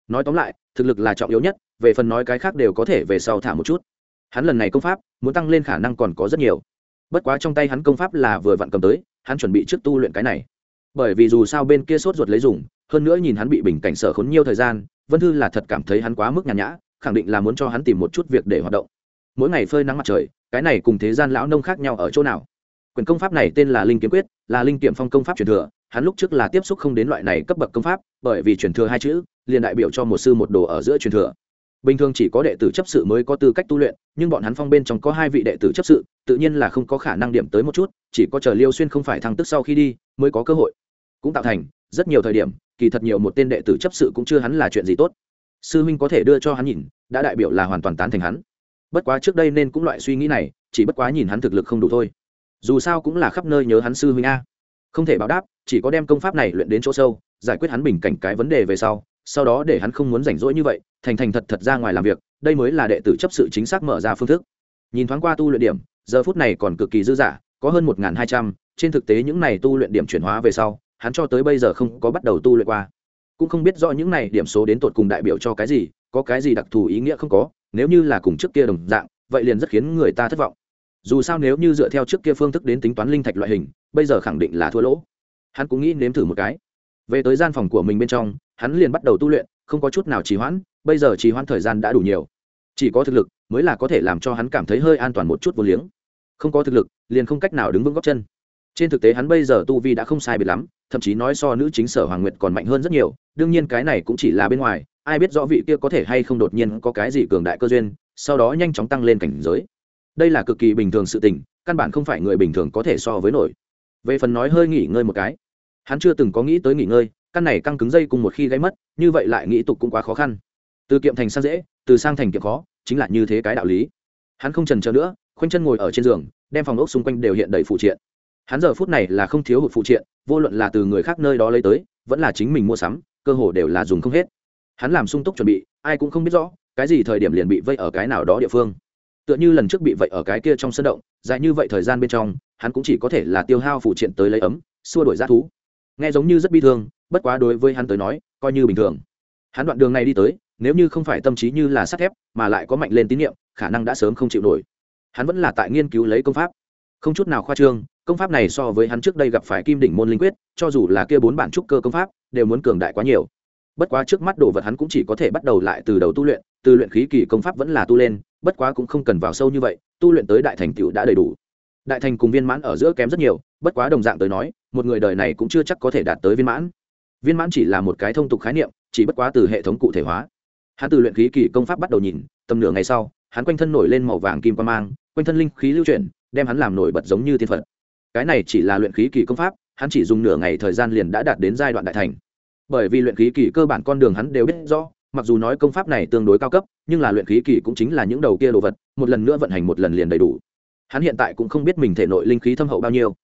Nói tóm lại, thực lực là trọng yếu nhất, về phần nói cái khác đều có thể về sau thả một chút. Hắn lần này công pháp, muốn tăng lên khả năng còn có rất nhiều. Bất quá trong tay hắn công pháp là vừa vặn cầm tới, hắn chuẩn bị trước tu luyện cái này. Bởi vì dù sao bên kia sốt ruột lấy dùng, hơn nữa nhìn hắn bị bình cảnh sở khốn nhiều thời gian, vân thư là thật cảm thấy hắn quá mức nhàn nhã, khẳng định là muốn cho hắn tìm một chút việc để hoạt động mỗi ngày phơi nắng mặt trời, cái này cùng thế gian lão nông khác nhau ở chỗ nào? Quyền công pháp này tên là linh kiếm quyết, là linh kiểm phong công pháp truyền thừa, hắn lúc trước là tiếp xúc không đến loại này cấp bậc công pháp, bởi vì truyền thừa hai chữ, liền đại biểu cho một sư một đồ ở giữa truyền thừa. Bình thường chỉ có đệ tử chấp sự mới có tư cách tu luyện, nhưng bọn hắn phong bên trong có hai vị đệ tử chấp sự, tự nhiên là không có khả năng điểm tới một chút, chỉ có chờ liêu xuyên không phải thăng tức sau khi đi, mới có cơ hội. Cũng tạo thành, rất nhiều thời điểm, kỳ thật nhiều một tên đệ tử chấp sự cũng chưa hắn là chuyện gì tốt. Sư huynh có thể đưa cho hắn nhìn, đã đại biểu là hoàn toàn tán thành hắn bất quá trước đây nên cũng loại suy nghĩ này, chỉ bất quá nhìn hắn thực lực không đủ thôi. Dù sao cũng là khắp nơi nhớ hắn sư huynh a. Không thể báo đáp, chỉ có đem công pháp này luyện đến chỗ sâu, giải quyết hắn bình cảnh cái vấn đề về sau sau đó để hắn không muốn rảnh rỗi như vậy, thành thành thật thật ra ngoài làm việc, đây mới là đệ tử chấp sự chính xác mở ra phương thức. Nhìn thoáng qua tu luyện điểm, giờ phút này còn cực kỳ dư dả, có hơn một hai trăm, trên thực tế những này tu luyện điểm chuyển hóa về sau, hắn cho tới bây giờ không có bắt đầu tu luyện qua. Cũng không biết rõ những này điểm số đến tột cùng đại biểu cho cái gì, có cái gì đặc thù ý nghĩa không có nếu như là cùng trước kia đồng dạng, vậy liền rất khiến người ta thất vọng. Dù sao nếu như dựa theo trước kia phương thức đến tính toán linh thạch loại hình, bây giờ khẳng định là thua lỗ. Hắn cũng nghĩ nếm thử một cái. Về tới gian phòng của mình bên trong, hắn liền bắt đầu tu luyện, không có chút nào trì hoãn, bây giờ trì hoãn thời gian đã đủ nhiều. Chỉ có thực lực mới là có thể làm cho hắn cảm thấy hơi an toàn một chút vô liếng. Không có thực lực, liền không cách nào đứng vững góc chân. Trên thực tế hắn bây giờ tu vi đã không sai biệt lắm, thậm chí nói so nữ chính sở hoàng nguyệt còn mạnh hơn rất nhiều, đương nhiên cái này cũng chỉ là bên ngoài ai biết rõ vị kia có thể hay không đột nhiên có cái gì cường đại cơ duyên, sau đó nhanh chóng tăng lên cảnh giới. Đây là cực kỳ bình thường sự tình, căn bản không phải người bình thường có thể so với nổi. Về phần nói hơi nghỉ ngơi một cái, hắn chưa từng có nghĩ tới nghỉ ngơi, căn này căng cứng dây cùng một khi gáy mất, như vậy lại nghĩ tục cũng quá khó khăn. Từ kiệm thành sang dễ, từ sang thành kiệm khó, chính là như thế cái đạo lý. Hắn không trần trờ nữa, khoanh chân ngồi ở trên giường, đem phòng ốc xung quanh đều hiện đầy phụ triện. Hắn giờ phút này là không thiếu hụt phụ triện, vô luận là từ người khác nơi đó lấy tới, vẫn là chính mình mua sắm, cơ hồ đều là dùng không hết hắn làm sung túc chuẩn bị, ai cũng không biết rõ, cái gì thời điểm liền bị vây ở cái nào đó địa phương. Tựa như lần trước bị vây ở cái kia trong sân động, dài như vậy thời gian bên trong, hắn cũng chỉ có thể là tiêu hao phụ triện tới lấy ấm, xua đổi g thú. Nghe giống như rất bi thương, bất quá đối với hắn tới nói, coi như bình thường. Hắn đoạn đường này đi tới, nếu như không phải tâm trí như là sắt thép, mà lại có mạnh lên tín nhiệm khả năng đã sớm không chịu nổi. Hắn vẫn là tại nghiên cứu lấy công pháp. Không chút nào khoa trương, công pháp này so với hắn trước đây gặp phải kim đỉnh môn linh quyết, cho dù là kia bốn bản trúc cơ công pháp, đều muốn cường đại quá nhiều bất quá trước mắt đồ vật hắn cũng chỉ có thể bắt đầu lại từ đầu tu luyện, từ luyện khí kỳ công pháp vẫn là tu lên, bất quá cũng không cần vào sâu như vậy, tu luyện tới đại thành tựu đã đầy đủ. Đại thành cùng viên mãn ở giữa kém rất nhiều, bất quá đồng dạng tới nói, một người đời này cũng chưa chắc có thể đạt tới viên mãn. Viên mãn chỉ là một cái thông tục khái niệm, chỉ bất quá từ hệ thống cụ thể hóa. Hắn từ luyện khí kỳ công pháp bắt đầu nhìn, tầm nửa ngày sau, hắn quanh thân nổi lên màu vàng kim quan mang, quanh thân linh khí lưu chuyển, đem hắn làm nổi bật giống như thiên phật. Cái này chỉ là luyện khí kỳ công pháp, hắn chỉ dùng nửa ngày thời gian liền đã đạt đến giai đoạn đại thành bởi vì luyện khí kỳ cơ bản con đường hắn đều biết rõ, mặc dù nói công pháp này tương đối cao cấp, nhưng là luyện khí kỳ cũng chính là những đầu kia đồ vật, một lần nữa vận hành một lần liền đầy đủ. Hắn hiện tại cũng không biết mình thể nội linh khí thâm hậu bao nhiêu.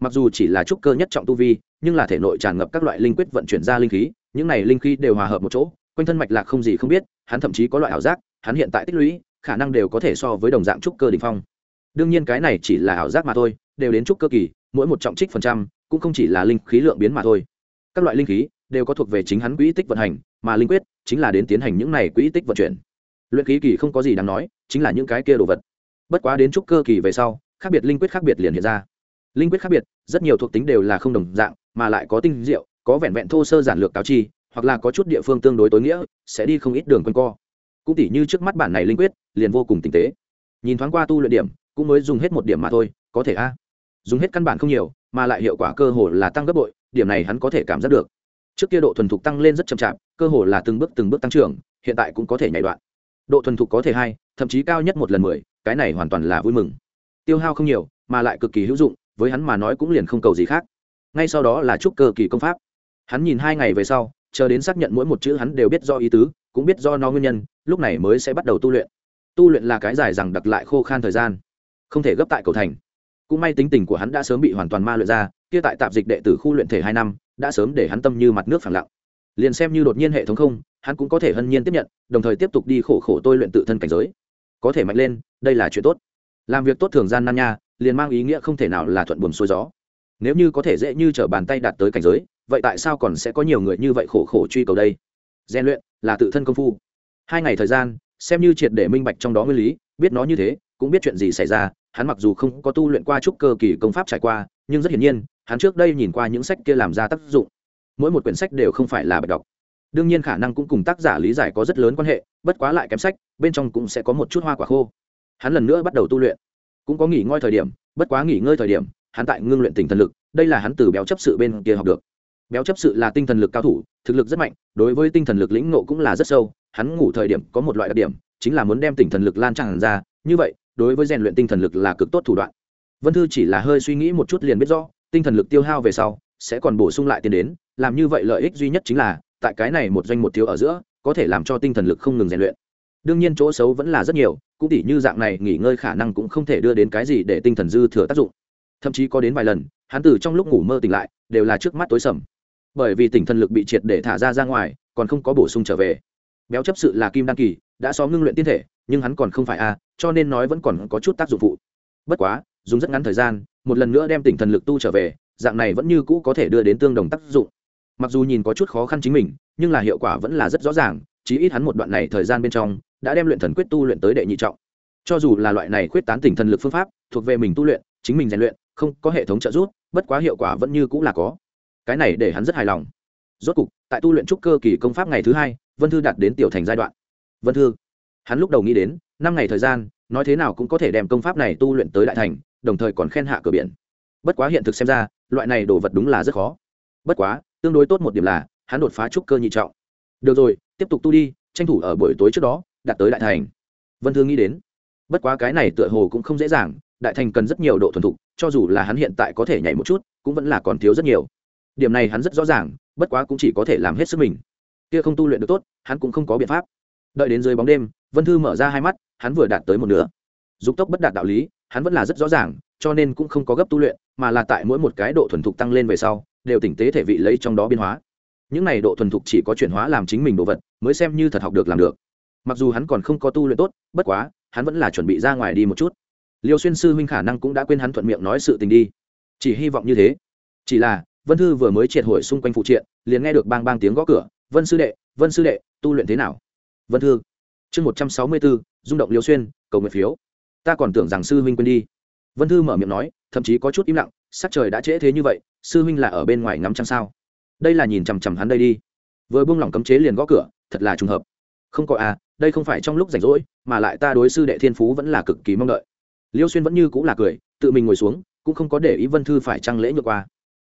Mặc dù chỉ là trúc cơ nhất trọng tu vi, nhưng là thể nội tràn ngập các loại linh quyết vận chuyển ra linh khí, những này linh khí đều hòa hợp một chỗ, quanh thân mạch lạc không gì không biết, hắn thậm chí có loại ảo giác, hắn hiện tại tích lũy, khả năng đều có thể so với đồng dạng trúc cơ đ ỉ n h phong. Đương nhiên cái này chỉ là ảo giác mà thôi, đều đến trúc cơ kỳ, mỗi một trọng trích phần trăm, cũng không chỉ là linh khí lượng biến mà thôi. Các loại linh khí đều có thuộc về chính hắn quỹ tích vận hành, mà linh quyết chính là đến tiến hành những này quỹ tích vận chuyển. Luyện khí kỳ không có gì đáng nói, chính là những cái kia đồ vật. Bất quá đến trúc cơ kỳ về sau, khác biệt linh quyết khác biệt liền hiện ra. Linh quyết khác biệt, rất nhiều thuộc tính đều là không đồng dạng, mà lại có tinh diệu, có vẹn vẹn thô sơ giản lược cáo chi, hoặc là có chút địa phương tương đối tối nghĩa, sẽ đi không ít đường quanh co. Cũng tỉ như trước mắt bản này linh quyết, liền vô cùng tinh tế. Nhìn thoáng qua tu luyện điểm, cũng mới dùng hết một điểm mà thôi, có thể a. Dùng hết căn bản không nhiều, mà lại hiệu quả cơ hồ là tăng gấp bội, điểm này hắn có thể cảm giác được trước kia độ thuần thục tăng lên rất chậm chạp, cơ hồ là từng bước từng bước tăng trưởng, hiện tại cũng có thể nhảy đoạn. Độ thuần thục có thể hai, thậm chí cao nhất một lần mười, cái này hoàn toàn là vui mừng. Tiêu hao không nhiều, mà lại cực kỳ hữu dụng, với hắn mà nói cũng liền không cầu gì khác. Ngay sau đó là chúc cơ kỳ công pháp. Hắn nhìn hai ngày về sau, chờ đến xác nhận mỗi một chữ hắn đều biết do ý tứ, cũng biết do nó nguyên nhân, lúc này mới sẽ bắt đầu tu luyện. Tu luyện là cái dài rằng đặc lại khô khan thời gian, không thể gấp tại cầu thành. Cũng may tính tình của hắn đã sớm bị hoàn toàn ma luyện ra, kia tại tạp dịch đệ tử khu luyện thể hai năm đã sớm để hắn tâm như mặt nước phẳng lặng. Liền xem như đột nhiên hệ thống không, hắn cũng có thể hân nhiên tiếp nhận, đồng thời tiếp tục đi khổ khổ tôi luyện tự thân cảnh giới. Có thể mạnh lên, đây là chuyện tốt. Làm việc tốt thường gian nan nha, liền mang ý nghĩa không thể nào là thuận buồm xuôi gió. Nếu như có thể dễ như t r ở bàn tay đạt tới cảnh giới, vậy tại sao còn sẽ có nhiều người như vậy khổ khổ truy cầu đây? Gian luyện là tự thân công phu. Hai ngày thời gian, xem như triệt để minh bạch trong đó nguyên lý, biết nó như thế, cũng biết chuyện gì xảy ra, hắn mặc dù không có tu luyện qua chút cơ kỳ công pháp trải qua, nhưng rất hiển nhiên hắn trước đây nhìn qua những sách kia làm ra tác dụng. Mỗi một quyển sách đều không phải là bạch đọc. Đương nhiên khả năng cũng cùng tác giả lý giải có rất lớn quan hệ, bất quá lại kém sách, bên trong cũng sẽ có một chút hoa quả khô. Hắn lần nữa bắt đầu tu luyện. Cũng có nghỉ ngơi thời điểm, bất quá nghỉ ngơi thời điểm, hắn tại ngưng luyện tinh thần lực, đây là hắn từ béo chấp sự bên kia học được. Béo chấp sự là tinh thần lực cao thủ, thực lực rất mạnh, đối với tinh thần lực lĩnh ngộ cũng là rất sâu, hắn ngủ thời điểm có một loại đặc điểm, chính là muốn đem tinh thần lực lan tràn ra, như vậy, đối với rèn luyện tinh thần lực là cực tốt thủ đoạn. Vân thư chỉ là hơi suy nghĩ một chút liền biết rõ tinh thần lực tiêu hao về sau, sẽ còn bổ sung lại tiền đến, làm như vậy lợi ích duy nhất chính là, tại cái này một doanh một thiếu ở giữa, có thể làm cho tinh thần lực không ngừng rèn luyện. Đương nhiên chỗ xấu vẫn là rất nhiều, cũng tỉ như dạng này, nghỉ ngơi khả năng cũng không thể đưa đến cái gì để tinh thần dư thừa tác dụng. Thậm chí có đến vài lần, hắn từ trong lúc ngủ mơ tỉnh lại, đều là trước mắt tối sầm. Bởi vì tinh thần lực bị triệt để thả ra ra ngoài, còn không có bổ sung trở về. Béo chấp sự là kim đăng kỳ, đã xóm ngưng luyện tiên thể, nhưng hắn còn không phải a, cho nên nói vẫn còn có chút tác dụng phụ. Bất quá, dùng rất ngắn thời gian một lần nữa đem tinh thần lực tu trở về, dạng này vẫn như cũ có thể đưa đến tương đồng tác dụng. Mặc dù nhìn có chút khó khăn chính mình, nhưng là hiệu quả vẫn là rất rõ ràng, chí ít hắn một đoạn này thời gian bên trong, đã đem luyện thần quyết tu luyện tới đệ nhị trọng. Cho dù là loại này quyết tán tỉnh thần lực phương pháp, thuộc về mình tu luyện, chính mình rèn luyện, không có hệ thống trợ giúp, bất quá hiệu quả vẫn như cũng là có. Cái này để hắn rất hài lòng. Rốt cục, tại tu luyện trúc cơ kỳ công pháp ngày thứ hai, vân thư đạt đến tiểu thành giai đoạn. Vân thư, hắn lúc đầu nghĩ đến, năm ngày thời gian, nói thế nào cũng có thể đem công pháp này tu luyện tới đại thành đồng thời còn khen hạ cửa biển. Bất quá hiện thực xem ra, loại này đồ vật đúng là rất khó. Bất quá, tương đối tốt một điểm là, hắn đột phá trúc cơ nhị trọng. Được rồi, tiếp tục tu đi, tranh thủ ở buổi tối trước đó, đạt tới đại thành. Vân thương nghĩ đến. Bất quá cái này tựa hồ cũng không dễ dàng, đại thành cần rất nhiều độ thuần thục, cho dù là hắn hiện tại có thể nhảy một chút, cũng vẫn là còn thiếu rất nhiều. Điểm này hắn rất rõ ràng, bất quá cũng chỉ có thể làm hết sức mình. Kia không tu luyện được tốt, hắn cũng không có biện pháp. Đợi đến dưới bóng đêm, vân thư mở ra hai mắt, hắn vừa đạt tới một nửa. Dục tốc bất đạt đạo lý hắn vẫn là rất rõ ràng, cho nên cũng không có gấp tu luyện, mà là tại mỗi một cái độ thuần thục tăng lên về sau, đều tỉnh tế thể vị lấy trong đó biên hóa. Những này độ thuần thục chỉ có chuyển hóa làm chính mình đồ vật, mới xem như thật học được làm được. Mặc dù hắn còn không có tu luyện tốt, bất quá, hắn vẫn là chuẩn bị ra ngoài đi một chút. Liêu xuyên sư huynh khả năng cũng đã quên hắn thuận miệng nói sự tình đi. Chỉ hy vọng như thế. Chỉ là, vân thư vừa mới triệt hồi xung quanh phụ triện, liền nghe được bang bang tiếng gõ cửa, vân sư đệ, vân sư đệ, tu luyện thế nào? Vân thư. Chương một trăm sáu mươi bốn rung động liêu xuyên, cầu nguyện phiếu ta còn tưởng rằng sư huynh quên đi. Vân thư mở miệng nói, thậm chí có chút im lặng, sắc trời đã trễ thế như vậy, sư huynh là ở bên ngoài ngắm trăng sao? Đây là nhìn chằm chằm hắn đây đi. Vừa buông lỏng cấm chế liền gõ cửa, thật là trùng hợp. Không có à đây không phải trong lúc rảnh rỗi, mà lại ta đối sư đệ thiên phú vẫn là cực kỳ mong đợi. Liêu xuyên vẫn như cũng là cười, tự mình ngồi xuống, cũng không có để ý vân thư phải trăng lễ nhược qua.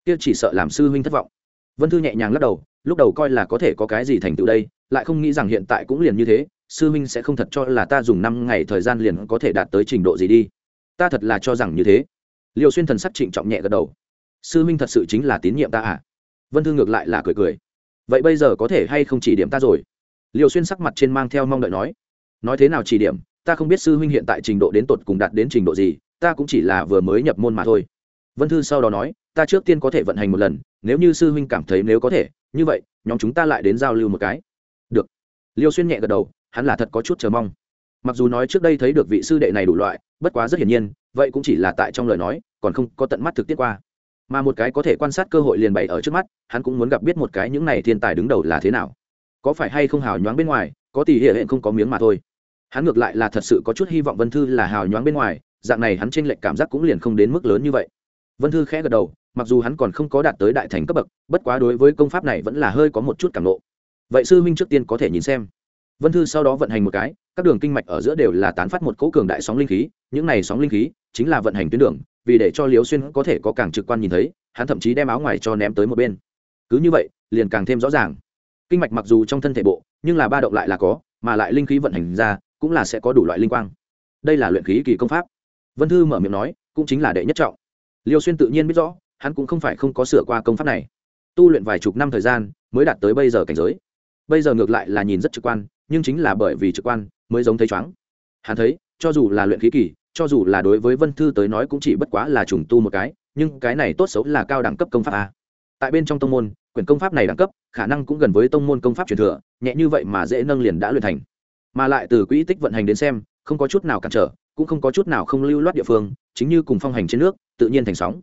Kia chỉ sợ làm sư huynh thất vọng. Vân thư nhẹ nhàng lắc đầu, lúc đầu coi là có thể có cái gì thành tựu đây, lại không nghĩ rằng hiện tại cũng liền như thế sư huynh sẽ không thật cho là ta dùng năm ngày thời gian liền có thể đạt tới trình độ gì đi. Ta thật là cho rằng như thế. Liêu xuyên thần sắc trịnh trọng nhẹ gật đầu. Sư huynh thật sự chính là tín nhiệm ta à? Vân thư ngược lại là cười cười. Vậy bây giờ có thể hay không chỉ điểm ta rồi? Liêu xuyên sắc mặt trên mang theo mong đợi nói. Nói thế nào chỉ điểm? Ta không biết sư huynh hiện tại trình độ đến tột cùng đạt đến trình độ gì, ta cũng chỉ là vừa mới nhập môn mà thôi. Vân thư sau đó nói, ta trước tiên có thể vận hành một lần, nếu như sư huynh cảm thấy nếu có thể, như vậy, nhóm chúng ta lại đến giao lưu một cái. Được. Liêu xuyên nhẹ gật đầu hắn là thật có chút chờ mong. Mặc dù nói trước đây thấy được vị sư đệ này đủ loại, bất quá rất hiển nhiên, vậy cũng chỉ là tại trong lời nói, còn không có tận mắt thực tiết qua. Mà một cái có thể quan sát cơ hội liền bày ở trước mắt, hắn cũng muốn gặp biết một cái những này thiên tài đứng đầu là thế nào. Có phải hay không hào nhoáng bên ngoài, có tỷ hệ hệ không có miếng mà thôi. Hắn ngược lại là thật sự có chút hy vọng vân thư là hào nhoáng bên ngoài, dạng này hắn tranh lệch cảm giác cũng liền không đến mức lớn như vậy. Vân thư khẽ gật đầu, mặc dù hắn còn không có đạt tới đại thành cấp bậc, bất quá đối với công pháp này vẫn là hơi có một chút cảm nộ. Vậy sư huynh trước tiên có thể nhìn xem vân thư sau đó vận hành một cái, các đường kinh mạch ở giữa đều là tán phát một cỗ cường đại sóng linh khí, những này sóng linh khí chính là vận hành tuyến đường, vì để cho liều xuyên có thể có càng trực quan nhìn thấy, hắn thậm chí đem áo ngoài cho ném tới một bên. Cứ như vậy, liền càng thêm rõ ràng. Kinh mạch mặc dù trong thân thể bộ, nhưng là ba động lại là có, mà lại linh khí vận hành ra, cũng là sẽ có đủ loại linh quang. Đây là luyện khí kỳ công pháp. Vân thư mở miệng nói, cũng chính là đệ nhất trọng. Liêu xuyên tự nhiên biết rõ, hắn cũng không phải không có sửa qua công pháp này. Tu luyện vài chục năm thời gian, mới đạt tới bây giờ cảnh giới. Bây giờ ngược lại là nhìn rất trực quan nhưng chính là bởi vì trực quan mới giống thấy chóng. Hắn thấy, cho dù là luyện khí kỳ, cho dù là đối với vân thư tới nói cũng chỉ bất quá là trùng tu một cái, nhưng cái này tốt xấu là cao đẳng cấp công pháp a. Tại bên trong tông môn, quyển công pháp này đẳng cấp, khả năng cũng gần với tông môn công pháp truyền thừa, nhẹ như vậy mà dễ nâng liền đã luyện thành. Mà lại từ quỹ tích vận hành đến xem, không có chút nào cản trở, cũng không có chút nào không lưu loát địa phương, chính như cùng phong hành trên nước, tự nhiên thành sóng.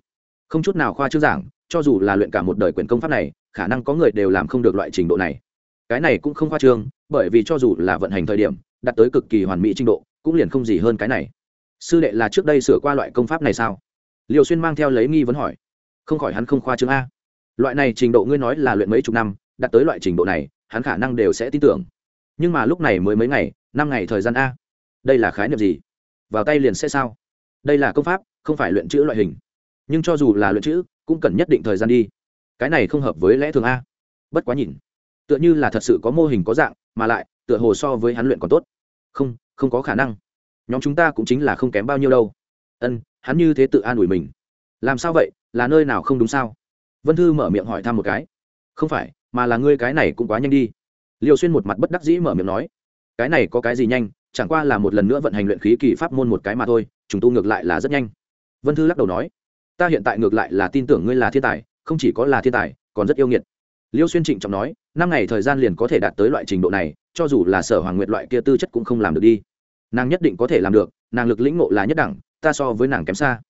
Không chút nào khoa trương giảng, cho dù là luyện cả một đời quyển công pháp này, khả năng có người đều làm không được loại trình độ này cái này cũng không khoa trương, bởi vì cho dù là vận hành thời điểm, đạt tới cực kỳ hoàn mỹ trình độ, cũng liền không gì hơn cái này. Sư đệ là trước đây sửa qua loại công pháp này sao? Liều xuyên mang theo lấy nghi vấn hỏi. Không khỏi hắn không khoa trương a. Loại này trình độ ngươi nói là luyện mấy chục năm, đạt tới loại trình độ này, hắn khả năng đều sẽ tin tưởng. Nhưng mà lúc này mới mấy ngày, năm ngày thời gian a. Đây là khái niệm gì? Vào tay liền sẽ sao? Đây là công pháp, không phải luyện chữ loại hình. Nhưng cho dù là luyện chữ, cũng cần nhất định thời gian đi. Cái này không hợp với lẽ thường a. Bất quá nhìn tựa như là thật sự có mô hình có dạng, mà lại, tựa hồ so với hắn luyện còn tốt. Không không có khả năng. Nhóm chúng ta cũng chính là không kém bao nhiêu đâu. Ân, hắn như thế tự an ủi mình. Làm sao vậy? Là nơi nào không đúng sao? Vân thư mở miệng hỏi thăm một cái. Không phải, mà là ngươi cái này cũng quá nhanh đi. Liều xuyên một mặt bất đắc dĩ mở miệng nói. Cái này có cái gì nhanh? Chẳng qua là một lần nữa vận hành luyện khí kỳ pháp môn một cái mà thôi chúng tu ngược lại là rất nhanh. Vân thư lắc đầu nói. Ta hiện tại ngược lại là tin tưởng ngươi là thiên tài, không chỉ có là thiên tài, còn rất yêu nghiệt liêu xuyên trịnh trọng nói, năm ngày thời gian liền có thể đạt tới loại trình độ này, cho dù là sở hoàng nguyệt loại kia tư chất cũng không làm được đi. Nàng nhất định có thể làm được, nàng lực lĩnh ngộ là nhất đẳng, ta so với nàng kém xa.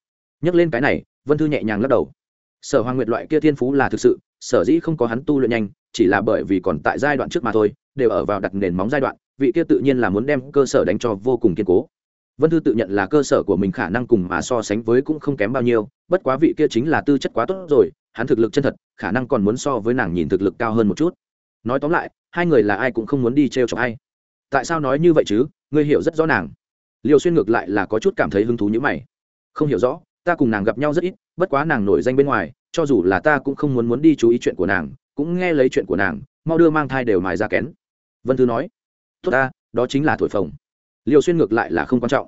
Nhắc lên cái này, vân thư nhẹ nhàng lắc đầu. Sở hoàng nguyệt loại kia thiên phú là thực sự, sở dĩ không có hắn tu luyện nhanh, chỉ là bởi vì còn tại giai đoạn trước mà thôi, đều ở vào đặt nền móng giai đoạn, vị kia tự nhiên là muốn đem cơ sở đánh cho vô cùng kiên cố. Vân thư tự nhận là cơ sở của mình khả năng cùng mà so sánh với cũng không kém bao nhiêu, bất quá vị kia chính là tư chất quá tốt rồi hắn thực lực chân thật, khả năng còn muốn so với nàng nhìn thực lực cao hơn một chút. Nói tóm lại, hai người là ai cũng không muốn đi t r e o chọc ai. Tại sao nói như vậy chứ? Ngươi hiểu rất rõ nàng. Liều xuyên ngược lại là có chút cảm thấy hứng thú như mày. Không hiểu rõ, ta cùng nàng gặp nhau rất ít, bất quá nàng nổi danh bên ngoài, cho dù là ta cũng không muốn muốn đi chú ý chuyện của nàng, cũng nghe lấy chuyện của nàng, mau đưa mang thai đều mài ra kén. Vân thư nói, tốt ta, đó chính là thổi phồng. Liều xuyên ngược lại là không quan trọng.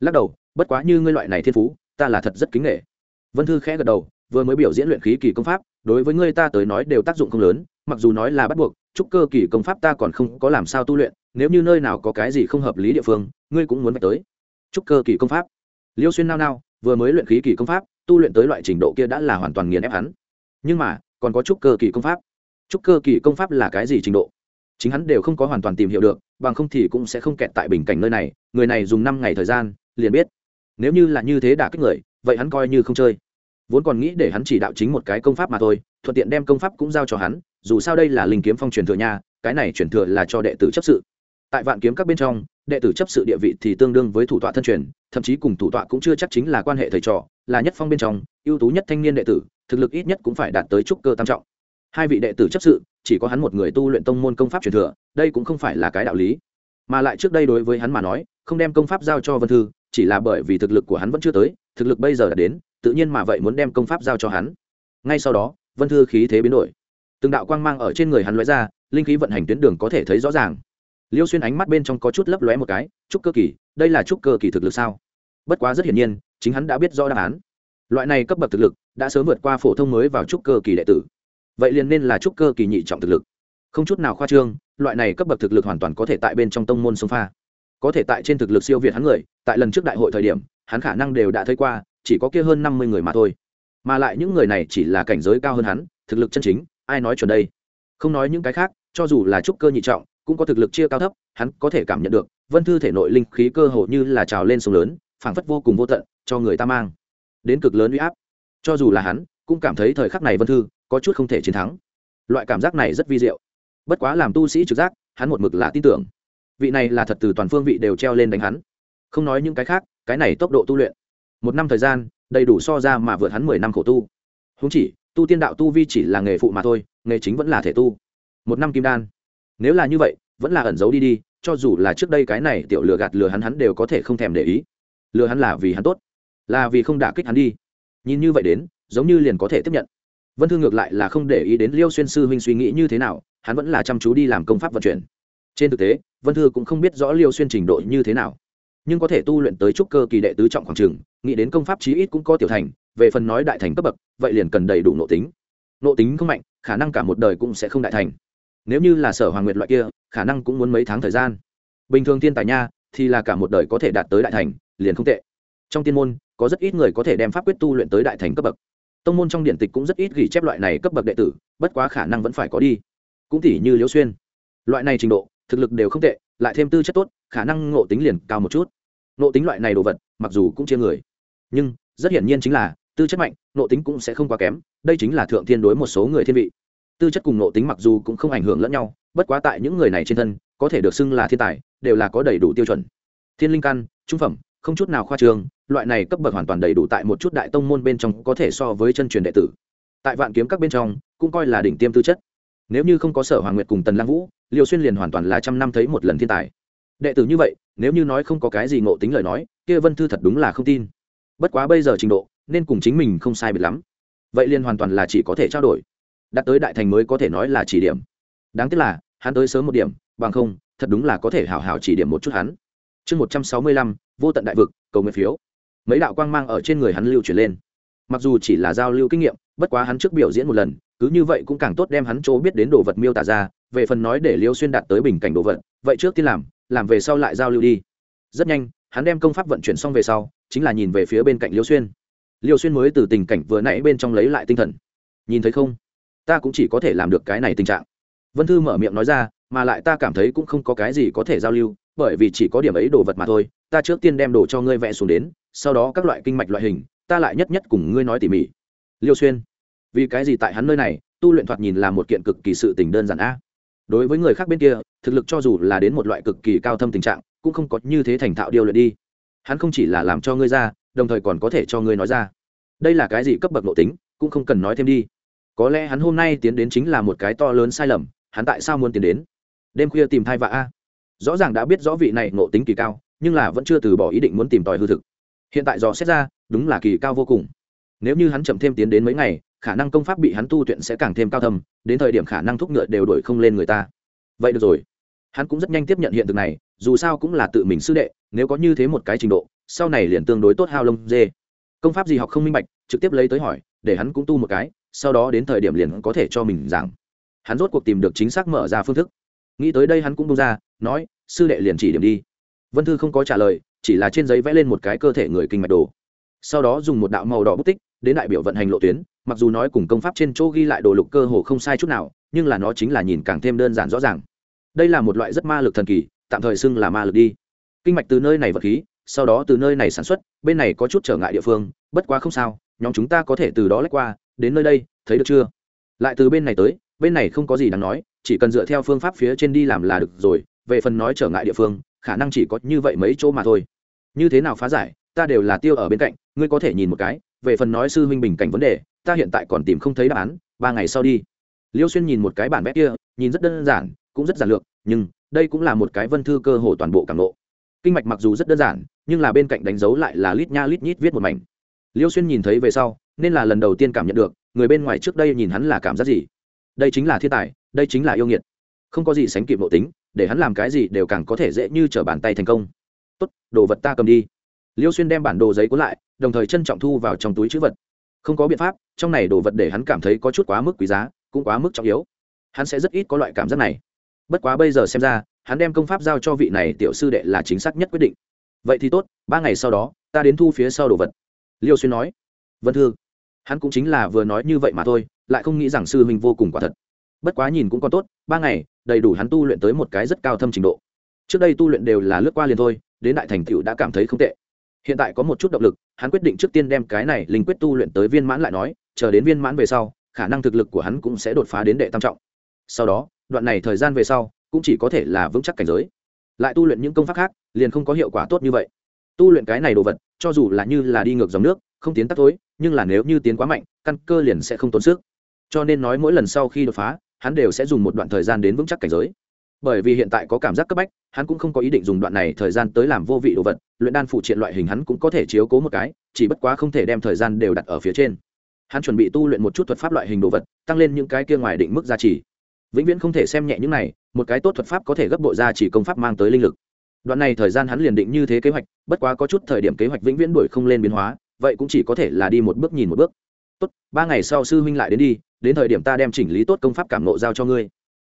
Lắc đầu, bất quá như ngươi loại này thiên phú, ta là thật rất kính nghệ vân thư khẽ gật đầu vừa mới biểu diễn luyện khí kỳ công pháp, đối với ngươi ta tới nói đều tác dụng không lớn, mặc dù nói là bắt buộc trúc cơ kỳ công pháp ta còn không có làm sao tu luyện, nếu như nơi nào có cái gì không hợp lý địa phương, ngươi cũng muốn vạch tới. Trúc cơ kỳ công pháp. Liêu xuyên nao nao, vừa mới luyện khí kỳ công pháp, tu luyện tới loại trình độ kia đã là hoàn toàn nghiền ép hắn. Nhưng mà, còn có trúc cơ kỳ công pháp. Trúc cơ kỳ công pháp là cái gì trình độ? Chính hắn đều không có hoàn toàn tìm hiểu được, bằng không thì cũng sẽ không kẹt tại bình cảnh nơi này, người này dùng năm ngày thời gian, liền biết. Nếu như là như thế đả kích người, vậy hắn coi như không chơi vốn còn nghĩ để hắn chỉ đạo chính một cái công pháp mà thôi, thuận tiện đem công pháp cũng giao cho hắn, dù sao đây là linh kiếm phong truyền thừa nha, cái này truyền thừa là cho đệ tử chấp sự. Tại vạn kiếm các bên trong, đệ tử chấp sự địa vị thì tương đương với thủ tọa thân truyền, thậm chí cùng thủ tọa cũng chưa chắc chính là quan hệ thầy trò, là nhất phong bên trong, ưu tú nhất thanh niên đệ tử, thực lực ít nhất cũng phải đạt tới trúc cơ tam trọng. Hai vị đệ tử chấp sự, chỉ có hắn một người tu luyện tông môn công pháp truyền thừa, đây cũng không phải là cái đạo lý. Mà lại trước đây đối với hắn mà nói, không đem công pháp giao cho vân thư, chỉ là bởi vì thực lực của hắn vẫn chưa tới, thực lực bây giờ đã đến tự nhiên mà vậy muốn đem công pháp giao cho hắn. Ngay sau đó, vân thư khí thế biến đổi. Từng đạo quang mang ở trên người hắn lóe ra, linh khí vận hành tuyến đường có thể thấy rõ ràng. Liêu xuyên ánh mắt bên trong có chút lấp lóe một cái, trúc cơ kỳ, đây là trúc cơ kỳ thực lực sao? Bất quá rất hiển nhiên, chính hắn đã biết rõ đáp án. Loại này cấp bậc thực lực, đã sớm vượt qua phổ thông mới vào trúc cơ kỳ đệ tử. Vậy liền nên là trúc cơ kỳ nhị trọng thực lực. Không chút nào khoa trương, loại này cấp bậc thực lực hoàn toàn có thể tại bên trong tông môn sông pha. Có thể tại trên thực lực siêu việt hắn người, tại lần trước đại hội thời điểm, hắn khả năng đều đã thấy qua chỉ có kia hơn năm mươi người mà thôi. Mà lại những người này chỉ là cảnh giới cao hơn hắn, thực lực chân chính, ai nói chuẩn đây? Không nói những cái khác, cho dù là trúc cơ nhị trọng, cũng có thực lực chia cao thấp, hắn có thể cảm nhận được, vân thư thể nội linh khí cơ hồ như là trào lên sông lớn, phảng phất vô cùng vô tận, cho người ta mang đến cực lớn uy áp. Cho dù là hắn, cũng cảm thấy thời khắc này vân thư có chút không thể chiến thắng. Loại cảm giác này rất vi diệu. Bất quá làm tu sĩ trực giác, hắn một mực là tin tưởng. Vị này là thật từ toàn phương vị đều treo lên đánh hắn. Không nói những cái khác, cái này tốc độ tu luyện một năm thời gian, đầy đủ so ra mà vượt hắn mười năm khổ tu. Húng chỉ, tu tiên đạo tu vi chỉ là nghề phụ mà thôi, nghề chính vẫn là thể tu. Một năm kim đan. Nếu là như vậy, vẫn là ẩn giấu đi đi, cho dù là trước đây cái này tiểu lừa gạt lừa hắn hắn đều có thể không thèm để ý. Lừa hắn là vì hắn tốt, là vì không đả kích hắn đi. Nhìn như vậy đến, giống như liền có thể tiếp nhận. Vân thương ngược lại là không để ý đến liêu xuyên sư huynh suy nghĩ như thế nào, hắn vẫn là chăm chú đi làm công pháp vận chuyển. Trên thực tế, vân thư cũng không biết rõ liêu xuyên trình độ như thế nào nhưng có thể tu luyện tới trúc cơ kỳ đệ tứ trọng khoảng trường, nghĩ đến công pháp chí ít cũng có tiểu thành, về phần nói đại thành cấp bậc, vậy liền cần đầy đủ nội tính. Nội tính không mạnh, khả năng cả một đời cũng sẽ không đại thành. Nếu như là sở hoàng nguyệt loại kia, khả năng cũng muốn mấy tháng thời gian. Bình thường tiên tài nha, thì là cả một đời có thể đạt tới đại thành, liền không tệ. Trong tiên môn, có rất ít người có thể đem pháp quyết tu luyện tới đại thành cấp bậc. Tông môn trong điển tịch cũng rất ít ghi chép loại này cấp bậc đệ tử, bất quá khả năng vẫn phải có đi. Cũng tỉ như liễu xuyên. Loại này trình độ thực lực đều không tệ, lại thêm tư chất tốt, khả năng ngộ tính liền cao một chút. Ngộ tính loại này đồ vật, mặc dù cũng chia người, nhưng rất hiển nhiên chính là tư chất mạnh, ngộ tính cũng sẽ không quá kém, đây chính là thượng thiên đối một số người thiên vị. Tư chất cùng ngộ tính mặc dù cũng không ảnh hưởng lẫn nhau, bất quá tại những người này trên thân, có thể được xưng là thiên tài, đều là có đầy đủ tiêu chuẩn. Thiên linh căn, trung phẩm, không chút nào khoa trương, loại này cấp bậc hoàn toàn đầy đủ tại một chút đại tông môn bên trong có thể so với chân truyền đệ tử. Tại vạn kiếm các bên trong, cũng coi là đỉnh tiêm tư chất. Nếu như không có sở hoàng nguyệt cùng tần lang vũ liều xuyên liền hoàn toàn là trăm năm thấy một lần thiên tài. Đệ tử như vậy, nếu như nói không có cái gì ngộ tính lời nói, kia vân thư thật đúng là không tin. Bất quá bây giờ trình độ, nên cùng chính mình không sai biệt lắm. Vậy liền hoàn toàn là chỉ có thể trao đổi. Đặt tới đại thành mới có thể nói là chỉ điểm. Đáng tiếc là, hắn tới sớm một điểm, bằng không, thật đúng là có thể hào hào chỉ điểm một chút hắn. Chương một trăm sáu mươi lăm, vô tận đại vực, cầu nguyện phiếu. Mấy đạo quang mang ở trên người hắn lưu chuyển lên. Mặc dù chỉ là giao lưu kinh nghiệm, bất quá hắn trước biểu diễn một lần, cứ như vậy cũng càng tốt đem hắn chỗ biết đến đồ vật miêu tả ra về phần nói để liêu xuyên đạt tới bình cảnh đồ vật, vậy trước tiên làm làm về sau lại giao lưu đi. Rất nhanh, hắn đem công pháp vận chuyển xong về sau, chính là nhìn về phía bên cạnh liêu xuyên. Liêu xuyên mới từ tình cảnh vừa nãy bên trong lấy lại tinh thần. Nhìn thấy không? Ta cũng chỉ có thể làm được cái này tình trạng. Vân thư mở miệng nói ra, mà lại ta cảm thấy cũng không có cái gì có thể giao lưu, bởi vì chỉ có điểm ấy đồ vật mà thôi. Ta trước tiên đem đồ cho ngươi vẽ xuống đến, sau đó các loại kinh mạch loại hình, ta lại nhất nhất cùng ngươi nói tỉ mỉ. Liêu xuyên, vì cái gì tại hắn nơi này, tu luyện thoạt nhìn là một kiện cực kỳ sự tình đơn giản a? Đối với người khác bên kia, thực lực cho dù là đến một loại cực kỳ cao thâm tình trạng, cũng không có như thế thành thạo điều luyện đi. Hắn không chỉ là làm cho ngươi ra, đồng thời còn có thể cho ngươi nói ra. Đây là cái gì cấp bậc nội tính, cũng không cần nói thêm đi. Có lẽ hắn hôm nay tiến đến chính là một cái to lớn sai lầm, hắn tại sao muốn tiến đến? Đêm khuya tìm thai vạ a. Rõ ràng đã biết rõ vị này ngộ tính kỳ cao, nhưng là vẫn chưa từ bỏ ý định muốn tìm tòi hư thực. Hiện tại dò xét ra, đúng là kỳ cao vô cùng. Nếu như hắn chậm thêm tiến đến mấy ngày khả năng công pháp bị hắn tu luyện sẽ càng thêm cao thâm, đến thời điểm khả năng thúc ngựa đều đổi không lên người ta. Vậy được rồi. Hắn cũng rất nhanh tiếp nhận hiện thực này, dù sao cũng là tự mình sư đệ, nếu có như thế một cái trình độ, sau này liền tương đối tốt hao lông dê. Công pháp gì học không minh bạch, trực tiếp lấy tới hỏi, để hắn cũng tu một cái, sau đó đến thời điểm liền có thể cho mình giảng. Hắn rốt cuộc tìm được chính xác mở ra phương thức. Nghĩ tới đây hắn cũng bông ra, nói, sư đệ liền chỉ điểm đi. Vân thư không có trả lời, chỉ là trên giấy vẽ lên một cái cơ thể người kinh mạch đồ sau đó dùng một đạo màu đỏ bút tích đến đại biểu vận hành lộ tuyến, mặc dù nói cùng công pháp trên chỗ ghi lại đồ lục cơ hồ không sai chút nào, nhưng là nó chính là nhìn càng thêm đơn giản rõ ràng. Đây là một loại rất ma lực thần kỳ, tạm thời xưng là ma lực đi. Kinh mạch từ nơi này vật khí, sau đó từ nơi này sản xuất, bên này có chút trở ngại địa phương, bất quá không sao, nhóm chúng ta có thể từ đó lách qua, đến nơi đây, thấy được chưa? Lại từ bên này tới, bên này không có gì đáng nói, chỉ cần dựa theo phương pháp phía trên đi làm là được rồi, về phần nói trở ngại địa phương, khả năng chỉ có như vậy mấy chỗ mà thôi. Như thế nào phá giải ta đều là tiêu ở bên cạnh, ngươi có thể nhìn một cái, về phần nói sư huynh bình cảnh vấn đề, ta hiện tại còn tìm không thấy đáp án, ba ngày sau đi. Liêu xuyên nhìn một cái bản vẽ kia, nhìn rất đơn giản, cũng rất giản lược, nhưng đây cũng là một cái vân thư cơ hồ toàn bộ cảm lộ. Kinh mạch mặc dù rất đơn giản, nhưng là bên cạnh đánh dấu lại là lít nha lít nhít viết một mảnh. Liêu xuyên nhìn thấy về sau, nên là lần đầu tiên cảm nhận được, người bên ngoài trước đây nhìn hắn là cảm giác gì. Đây chính là thiên tài, đây chính là yêu nghiệt. Không có gì sánh kịp nội tính, để hắn làm cái gì đều càng có thể dễ như t r ở bàn tay thành công. Tốt, đồ vật ta cầm đi liêu xuyên đem bản đồ giấy cuốn lại, đồng thời trân trọng thu vào trong túi chữ vật. Không có biện pháp, trong này đồ vật để hắn cảm thấy có chút quá mức quý giá, cũng quá mức trọng yếu. Hắn sẽ rất ít có loại cảm giác này. Bất quá bây giờ xem ra, hắn đem công pháp giao cho vị này tiểu sư đệ là chính xác nhất quyết định. Vậy thì tốt, ba ngày sau đó, ta đến thu phía sau đồ vật. Liêu xuyên nói. Vân thư. Hắn cũng chính là vừa nói như vậy mà thôi, lại không nghĩ rằng sư huynh vô cùng quả thật. Bất quá nhìn cũng còn tốt, ba ngày, đầy đủ hắn tu luyện tới một cái rất cao thâm trình độ. Trước đây tu luyện đều là lướt qua liền thôi, đến đại thành tựu đã cảm thấy không tệ hiện tại có một chút động lực, hắn quyết định trước tiên đem cái này linh quyết tu luyện tới viên mãn lại nói, chờ đến viên mãn về sau, khả năng thực lực của hắn cũng sẽ đột phá đến đệ tam trọng. Sau đó, đoạn này thời gian về sau, cũng chỉ có thể là vững chắc cảnh giới. Lại tu luyện những công pháp khác, liền không có hiệu quả tốt như vậy. Tu luyện cái này đồ vật, cho dù là như là đi ngược dòng nước, không tiến tắt tối nhưng là nếu như tiến quá mạnh, căn cơ liền sẽ không tốn sức. Cho nên nói mỗi lần sau khi đột phá, hắn đều sẽ dùng một đoạn thời gian đến vững chắc cảnh giới bởi vì hiện tại có cảm giác cấp bách, hắn cũng không có ý định dùng đoạn này thời gian tới làm vô vị đồ vật, luyện đan phụ triện loại hình hắn cũng có thể chiếu cố một cái, chỉ bất quá không thể đem thời gian đều đặt ở phía trên. Hắn chuẩn bị tu luyện một chút thuật pháp loại hình đồ vật, tăng lên những cái kia ngoài định mức gia trì vĩnh viễn không thể xem nhẹ những này, một cái tốt thuật pháp có thể gấp bộ gia trì công pháp mang tới linh lực. Đoạn này thời gian hắn liền định như thế kế hoạch, bất quá có chút thời điểm kế hoạch vĩnh viễn đuổi không lên biến hóa, vậy cũng chỉ có thể là đi một bước nhìn một bước. Tốt, ba ngày sau sư huynh lại đến đi, đến thời điểm ta đem chỉnh lý tốt công pháp cảm nộ giao cho ngươi.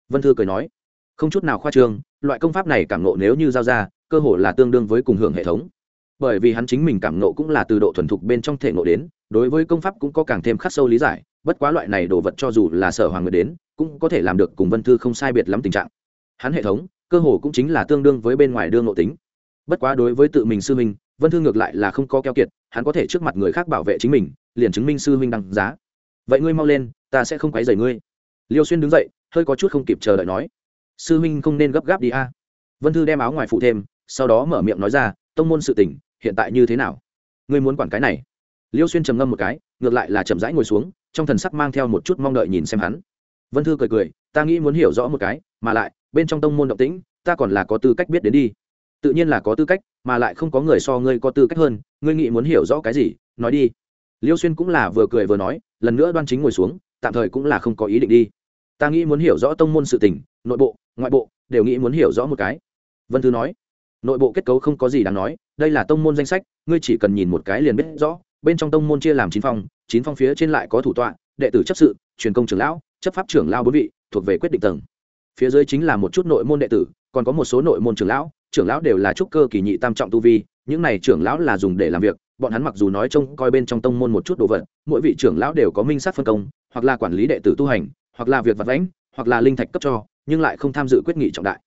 Vân thư cười nói không chút nào khoa trương, loại công pháp này cảm nộ nếu như giao ra, cơ hội là tương đương với cùng hưởng hệ thống. Bởi vì hắn chính mình cảm nộ cũng là từ độ thuần thục bên trong thể nộ đến, đối với công pháp cũng có càng thêm khắc sâu lý giải, bất quá loại này đồ vật cho dù là sở hoàng người đến, cũng có thể làm được cùng vân thư không sai biệt lắm tình trạng. Hắn hệ thống, cơ hồ cũng chính là tương đương với bên ngoài đương nội tính. Bất quá đối với tự mình sư huynh, vân thư ngược lại là không có keo kiệt, hắn có thể trước mặt người khác bảo vệ chính mình, liền chứng minh sư huynh đăng giá. Vậy ngươi mau lên, ta sẽ không quấy rầy ngươi. Liêu xuyên đứng dậy, hơi có chút không kịp chờ đợi nói sư huynh không nên gấp gáp đi a. Vân thư đem áo ngoài phụ thêm, sau đó mở miệng nói ra, tông môn sự tình, hiện tại như thế nào? Ngươi muốn quản cái này? Liêu xuyên trầm ngâm một cái, ngược lại là chậm rãi ngồi xuống, trong thần sắc mang theo một chút mong đợi nhìn xem hắn. Vân thư cười cười, ta nghĩ muốn hiểu rõ một cái, mà lại, bên trong tông môn động tĩnh, ta còn là có tư cách biết đến đi. Tự nhiên là có tư cách, mà lại không có người so ngươi có tư cách hơn, ngươi nghĩ muốn hiểu rõ cái gì, nói đi. Liêu xuyên cũng là vừa cười vừa nói, lần nữa đoan chính ngồi xuống, tạm thời cũng là không có ý định đi. Ta nghĩ muốn hiểu rõ tông môn sự tình, nội bộ ngoại bộ, đều nghĩ muốn hiểu rõ một cái. Vân thư nói, nội bộ kết cấu không có gì đáng nói, đây là tông môn danh sách, ngươi chỉ cần nhìn một cái liền biết rõ, bên trong tông môn chia làm chín phong chín phong phía trên lại có thủ tọa, đệ tử chấp sự, truyền công trưởng lão, chấp pháp trưởng lao bốn vị, thuộc về quyết định tầng. Phía dưới chính là một chút nội môn đệ tử, còn có một số nội môn trưởng lão trưởng lão đều là trúc cơ kỳ nhị tam trọng tu vi, những này trưởng lão là dùng để làm việc, bọn hắn mặc dù nói trông coi bên trong tông môn một chút đồ vật, mỗi vị trưởng lão đều có minh sát phân công, hoặc là quản lý đệ tử tu hành, hoặc là việc vật lãnh hoặc là linh thạch cấp cho nhưng lại không tham dự quyết nghị trọng đại.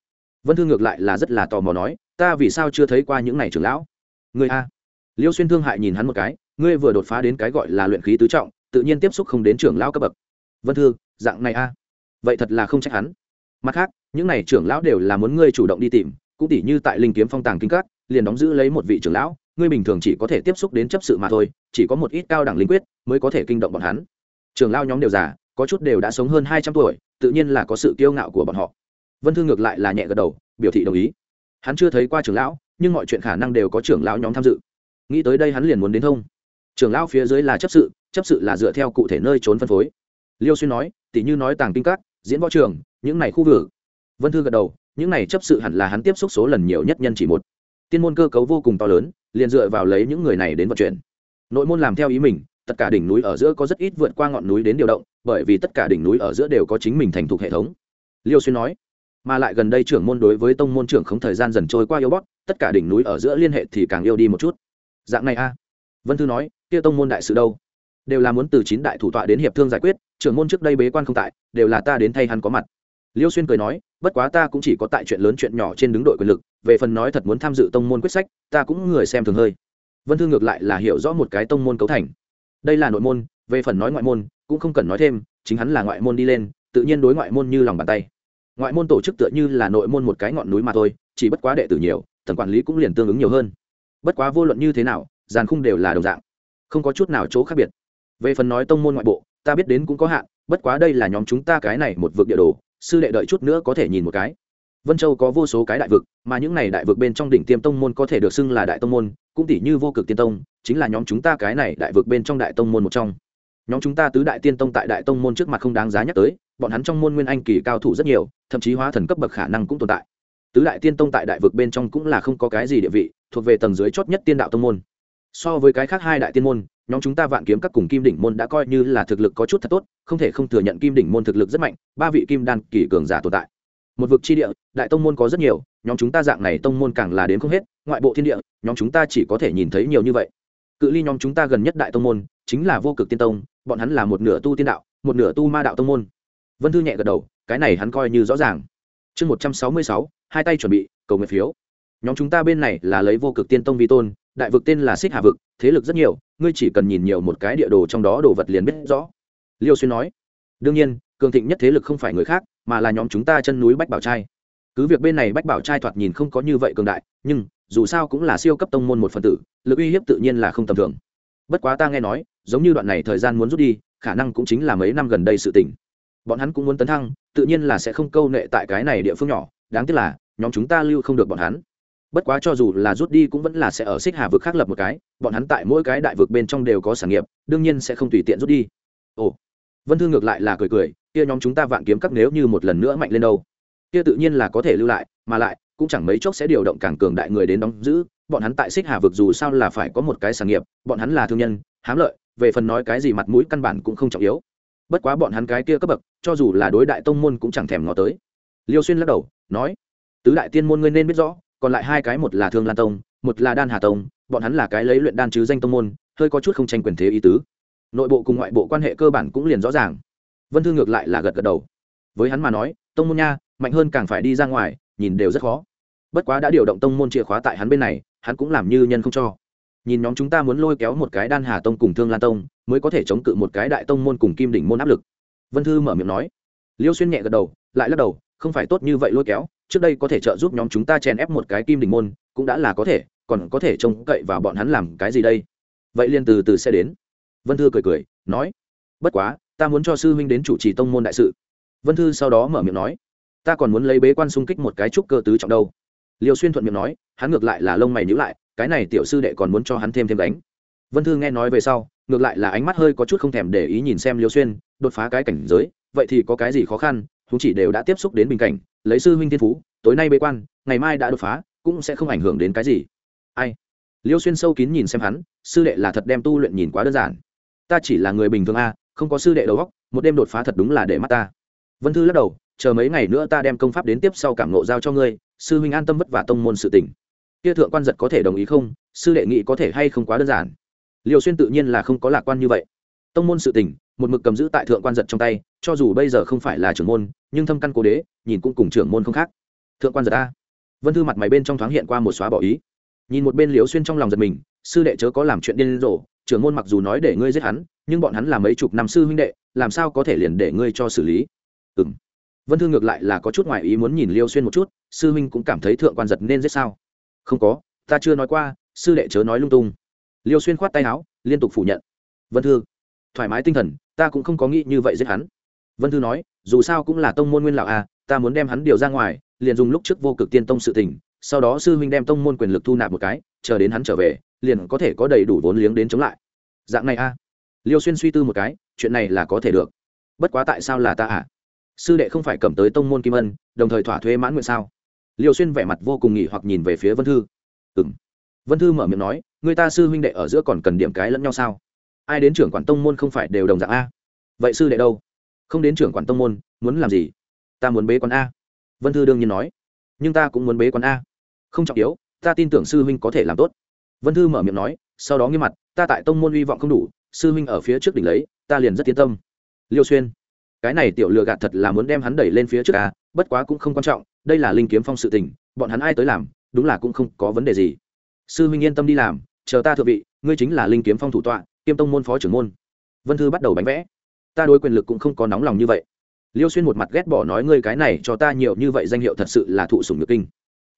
Vân thương ngược lại là rất là tò mò nói, ta vì sao chưa thấy qua những này trưởng lão? Người a. Liêu xuyên thương hại nhìn hắn một cái, ngươi vừa đột phá đến cái gọi là luyện khí tứ trọng, tự nhiên tiếp xúc không đến trưởng lão cấp bậc. Vân thư, dạng này a? Vậy thật là không trách hắn. Mặt khác, những này trưởng lão đều là muốn ngươi chủ động đi tìm, cũng tỉ như tại linh kiếm phong tàng kinh các, liền đóng giữ lấy một vị trưởng lão, ngươi bình thường chỉ có thể tiếp xúc đến chấp sự mà thôi, chỉ có một ít cao đẳng linh quyết mới có thể kinh động bọn hắn. Trưởng lão nhóm đều già có chút đều đã sống hơn hai trăm tuổi, tự nhiên là có sự kiêu ngạo của bọn họ. Vân thư ngược lại là nhẹ gật đầu, biểu thị đồng ý. Hắn chưa thấy qua trưởng lão, nhưng mọi chuyện khả năng đều có trưởng lão nhóm tham dự. Nghĩ tới đây hắn liền muốn đến thông. Trưởng lão phía dưới là chấp sự chấp sự là dựa theo cụ thể nơi trốn phân phối. Liêu xuyên nói tỉ như nói tàng kinh các, diễn võ trường, những này khu vực. Vân thư gật đầu, những này chấp sự hẳn là hắn tiếp xúc số lần nhiều nhất nhân chỉ một. Tiên môn cơ cấu vô cùng to lớn, liền dựa vào lấy những người này đến vận chuyển. Nội môn làm theo ý mình, tất cả đỉnh núi ở giữa có rất ít vượt qua ngọn núi đến điều động bởi vì tất cả đỉnh núi ở giữa đều có chính mình thành thục hệ thống. Liêu xuyên nói, mà lại gần đây trưởng môn đối với tông môn trưởng không thời gian dần trôi qua yêu bót tất cả đỉnh núi ở giữa liên hệ thì càng yêu đi một chút. Dạng này a. Vân thư nói, kia tông môn đại sự đâu? Đều là muốn từ chín đại thủ tọa đến hiệp thương giải quyết, trưởng môn trước đây bế quan không tại, đều là ta đến thay hắn có mặt. Liêu xuyên cười nói, bất quá ta cũng chỉ có tại chuyện lớn chuyện nhỏ trên đứng đội quyền lực, về phần nói thật muốn tham dự tông môn quyết sách, ta cũng người xem thường hơi. Vân thư ngược lại là hiểu rõ một cái tông môn cấu thành. Đây là nội môn về phần nói ngoại môn, cũng không cần nói thêm, chính hắn là ngoại môn đi lên, tự nhiên đối ngoại môn như lòng bàn tay. Ngoại môn tổ chức tựa như là nội môn một cái ngọn núi mà thôi, chỉ bất quá đệ tử nhiều, thần quản lý cũng liền tương ứng nhiều hơn. Bất quá vô luận như thế nào dàn khung đều là đồng dạng, không có chút nào chỗ khác biệt. Về phần nói tông môn ngoại bộ, ta biết đến cũng có hạn, bất quá đây là nhóm chúng ta cái này một vực địa đồ, sư đệ đợi chút nữa có thể nhìn một cái. Vân châu có vô số cái đại vực, mà những này đại vực bên trong đỉnh tiêm tông môn có thể được xưng là đại tông môn, cũng tỷ như vô cực tiên tông, chính là nhóm chúng ta cái này đại vực bên trong đại tông môn một trong nhóm chúng ta tứ đại tiên tông tại đại tông môn trước mặt không đáng giá nhắc tới, bọn hắn trong môn nguyên anh kỳ cao thủ rất nhiều, thậm chí hóa thần cấp bậc khả năng cũng tồn tại. Tứ đại tiên tông tại đại vực bên trong cũng là không có cái gì địa vị, thuộc về tầng dưới chót nhất tiên đạo tông môn. So với cái khác hai đại tiên môn, nhóm chúng ta vạn kiếm các cùng kim đỉnh môn đã coi như là thực lực có chút thật tốt, không thể không thừa nhận kim đỉnh môn thực lực rất mạnh, ba vị kim đan kỳ cường giả tồn tại. Một vực chi địa, đại tông môn có rất nhiều, nhóm chúng ta dạng này tông môn càng là đến không hết, ngoại bộ thiên địa, nhóm chúng ta chỉ có thể nhìn thấy nhiều như vậy. Cự ly nhóm chúng ta gần nhất đại tông môn, chính là vô cực tiên tông bọn hắn là một nửa tu tiên đạo, một nửa tu ma đạo tông môn. Vân thư nhẹ gật đầu, cái này hắn coi như rõ ràng. Chương một trăm sáu mươi sáu, hai tay chuẩn bị, cầu nguyện phiếu. Nhóm chúng ta bên này là lấy vô cực tiên tông vi tôn, đại vực tên là xích hà vực, thế lực rất nhiều, ngươi chỉ cần nhìn nhiều một cái địa đồ trong đó đồ vật liền biết rõ. Liêu xuyên nói, đương nhiên, cường thịnh nhất thế lực không phải người khác, mà là nhóm chúng ta chân núi bách bảo trai. Cứ việc bên này bách bảo trai thoạt nhìn không có như vậy cường đại, nhưng dù sao cũng là siêu cấp tông môn một phần tử, lực uy hiếp tự nhiên là không tầm thường. Bất quá ta nghe nói giống như đoạn này thời gian muốn rút đi, khả năng cũng chính là mấy năm gần đây sự tỉnh bọn hắn cũng muốn tấn thăng, tự nhiên là sẽ không câu nệ tại cái này địa phương nhỏ, đáng tiếc là, nhóm chúng ta lưu không được bọn hắn. Bất quá cho dù là rút đi cũng vẫn là sẽ ở xích hà vực khác lập một cái, bọn hắn tại mỗi cái đại vực bên trong đều có sản nghiệp, đương nhiên sẽ không tùy tiện rút đi. Ồ, vân thương ngược lại là cười cười, kia nhóm chúng ta vạn kiếm các nếu như một lần nữa mạnh lên đâu? Kia tự nhiên là có thể lưu lại, mà lại, cũng chẳng mấy chốc sẽ điều động càng cường đại người đến đóng giữ, bọn hắn tại xích hà vực dù sao là phải có một cái sản nghiệp, bọn hắn là thương nhân, hám lợi về phần nói cái gì mặt mũi căn bản cũng không trọng yếu. Bất quá bọn hắn cái kia cấp bậc, cho dù là đối đại tông môn cũng chẳng thèm ngó tới. Liêu xuyên lắc đầu, nói, tứ đại tiên môn ngươi nên biết rõ, còn lại hai cái một là thương lan tông, một là đan hà tông, bọn hắn là cái lấy luyện đan chứ danh tông môn, hơi có chút không tranh quyền thế ý tứ. Nội bộ cùng ngoại bộ quan hệ cơ bản cũng liền rõ ràng. Vân thư ngược lại là gật gật đầu. Với hắn mà nói, tông môn nha, mạnh hơn càng phải đi ra ngoài, nhìn đều rất khó. Bất quá đã điều động tông môn chìa khóa tại hắn bên này, hắn cũng làm như nhân không cho nhìn nhóm chúng ta muốn lôi kéo một cái đan hà tông cùng thương lan tông, mới có thể chống cự một cái đại tông môn cùng kim đỉnh môn áp lực. Vân thư mở miệng nói. Liêu xuyên nhẹ gật đầu, lại lắc đầu, không phải tốt như vậy lôi kéo, trước đây có thể trợ giúp nhóm chúng ta chèn ép một cái kim đỉnh môn, cũng đã là có thể, còn có thể trông cậy vào bọn hắn làm cái gì đây? Vậy liên từ từ sẽ đến. Vân thư cười cười, nói. Bất quá, ta muốn cho sư huynh đến chủ trì tông môn đại sự. Vân thư sau đó mở miệng nói. Ta còn muốn lấy bế quan xung kích một cái trúc cơ tứ trọng đâu. Liêu xuyên thuận miệng nói, hắn ngược lại là lông mày nhữ lại cái này tiểu sư đệ còn muốn cho hắn thêm thêm đánh. Vân thư nghe nói về sau, ngược lại là ánh mắt hơi có chút không thèm để ý nhìn xem liêu xuyên, đột phá cái cảnh giới, vậy thì có cái gì khó khăn chúng chỉ đều đã tiếp xúc đến bình cảnh, lấy sư huynh thiên phú, tối nay bế quan, ngày mai đã đột phá, cũng sẽ không ảnh hưởng đến cái gì. Ai? Liêu xuyên sâu kín nhìn xem hắn, sư đệ là thật đem tu luyện nhìn quá đơn giản. Ta chỉ là người bình thường a, không có sư đệ đầu óc, một đêm đột phá thật đúng là để mắt ta. Vân thư lắc đầu, chờ mấy ngày nữa ta đem công pháp đến tiếp sau cảm nộ giao cho ngươi, sư huynh an tâm vất vả tông môn sự tỉnh kia thượng quan giật có thể đồng ý không? Sư đệ nghị có thể hay không quá đơn giản. Liều xuyên tự nhiên là không có lạc quan như vậy. Tông môn sự tình, một mực cầm giữ tại thượng quan giật trong tay cho dù bây giờ không phải là trưởng môn nhưng thâm căn cố đế nhìn cũng cùng trưởng môn không khác. Thượng quan giật a. Vân thư mặt mày bên trong thoáng hiện qua một xóa bỏ ý. Nhìn một bên liều xuyên trong lòng giật mình sư đệ chớ có làm chuyện điên rồ trưởng môn mặc dù nói để ngươi giết hắn nhưng bọn hắn là mấy chục năm sư huynh đệ làm sao có thể liền để ngươi cho xử lý? Ừ m vân thư ngược lại là có chút ngoại ý muốn nhìn liêu xuyên một chút sư huynh cũng cảm thấy thượng quan giật nên giết sao? Không có, ta chưa nói qua, sư đệ chớ nói lung tung. Liêu xuyên khoát tay áo, liên tục phủ nhận. Vân thư, thoải mái tinh thần, ta cũng không có nghĩ như vậy giết hắn. Vân thư nói, dù sao cũng là tông môn nguyên lão à ta muốn đem hắn điều ra ngoài, liền dùng lúc trước vô cực tiên tông sự tình, sau đó sư huynh đem tông môn quyền lực thu nạp một cái, chờ đến hắn trở về, liền có thể có đầy đủ vốn liếng đến chống lại. Dạng này a à. liêu xuyên suy tư một cái, chuyện này là có thể được. Bất quá tại sao là ta à? Sư đệ không phải cầm tới tông môn kim ân, đồng thời thỏa thuê mãn nguyện sao? Liêu xuyên vẻ mặt vô cùng nghỉ hoặc nhìn về phía vân thư. Ừ m vân thư mở miệng nói, người ta sư huynh đệ ở giữa còn cần điểm cái lẫn nhau sao? Ai đến trưởng quản tông môn không phải đều đồng dạng a? Vậy sư đệ đâu? Không đến trưởng quản tông môn, muốn làm gì? Ta muốn bế quán a. Vân thư đương nhiên nói, nhưng ta cũng muốn bế quán a. Không trọng yếu, ta tin tưởng sư huynh có thể làm tốt. Vân thư mở miệng nói, sau đó nghiêm mặt, ta tại tông môn hy vọng không đủ, sư huynh ở phía trước đỉnh lấy, ta liền rất tiến tâm. Liêu xuyên, cái này tiểu lừa gạt thật là muốn đem hắn đẩy lên phía trước a, bất quá cũng không quan trọng đây là linh kiếm phong sự tình, bọn hắn ai tới làm, đúng là cũng không có vấn đề gì. Sư huynh yên tâm đi làm, chờ ta thượng vị, ngươi chính là linh kiếm phong thủ tọa, kiêm tông môn phó trưởng môn. Vân thư bắt đầu bánh vẽ. Ta đối quyền lực cũng không có nóng lòng như vậy. Liêu xuyên một mặt ghét bỏ nói ngươi cái này cho ta nhiều như vậy danh hiệu thật sự là thụ sủng nhược kinh.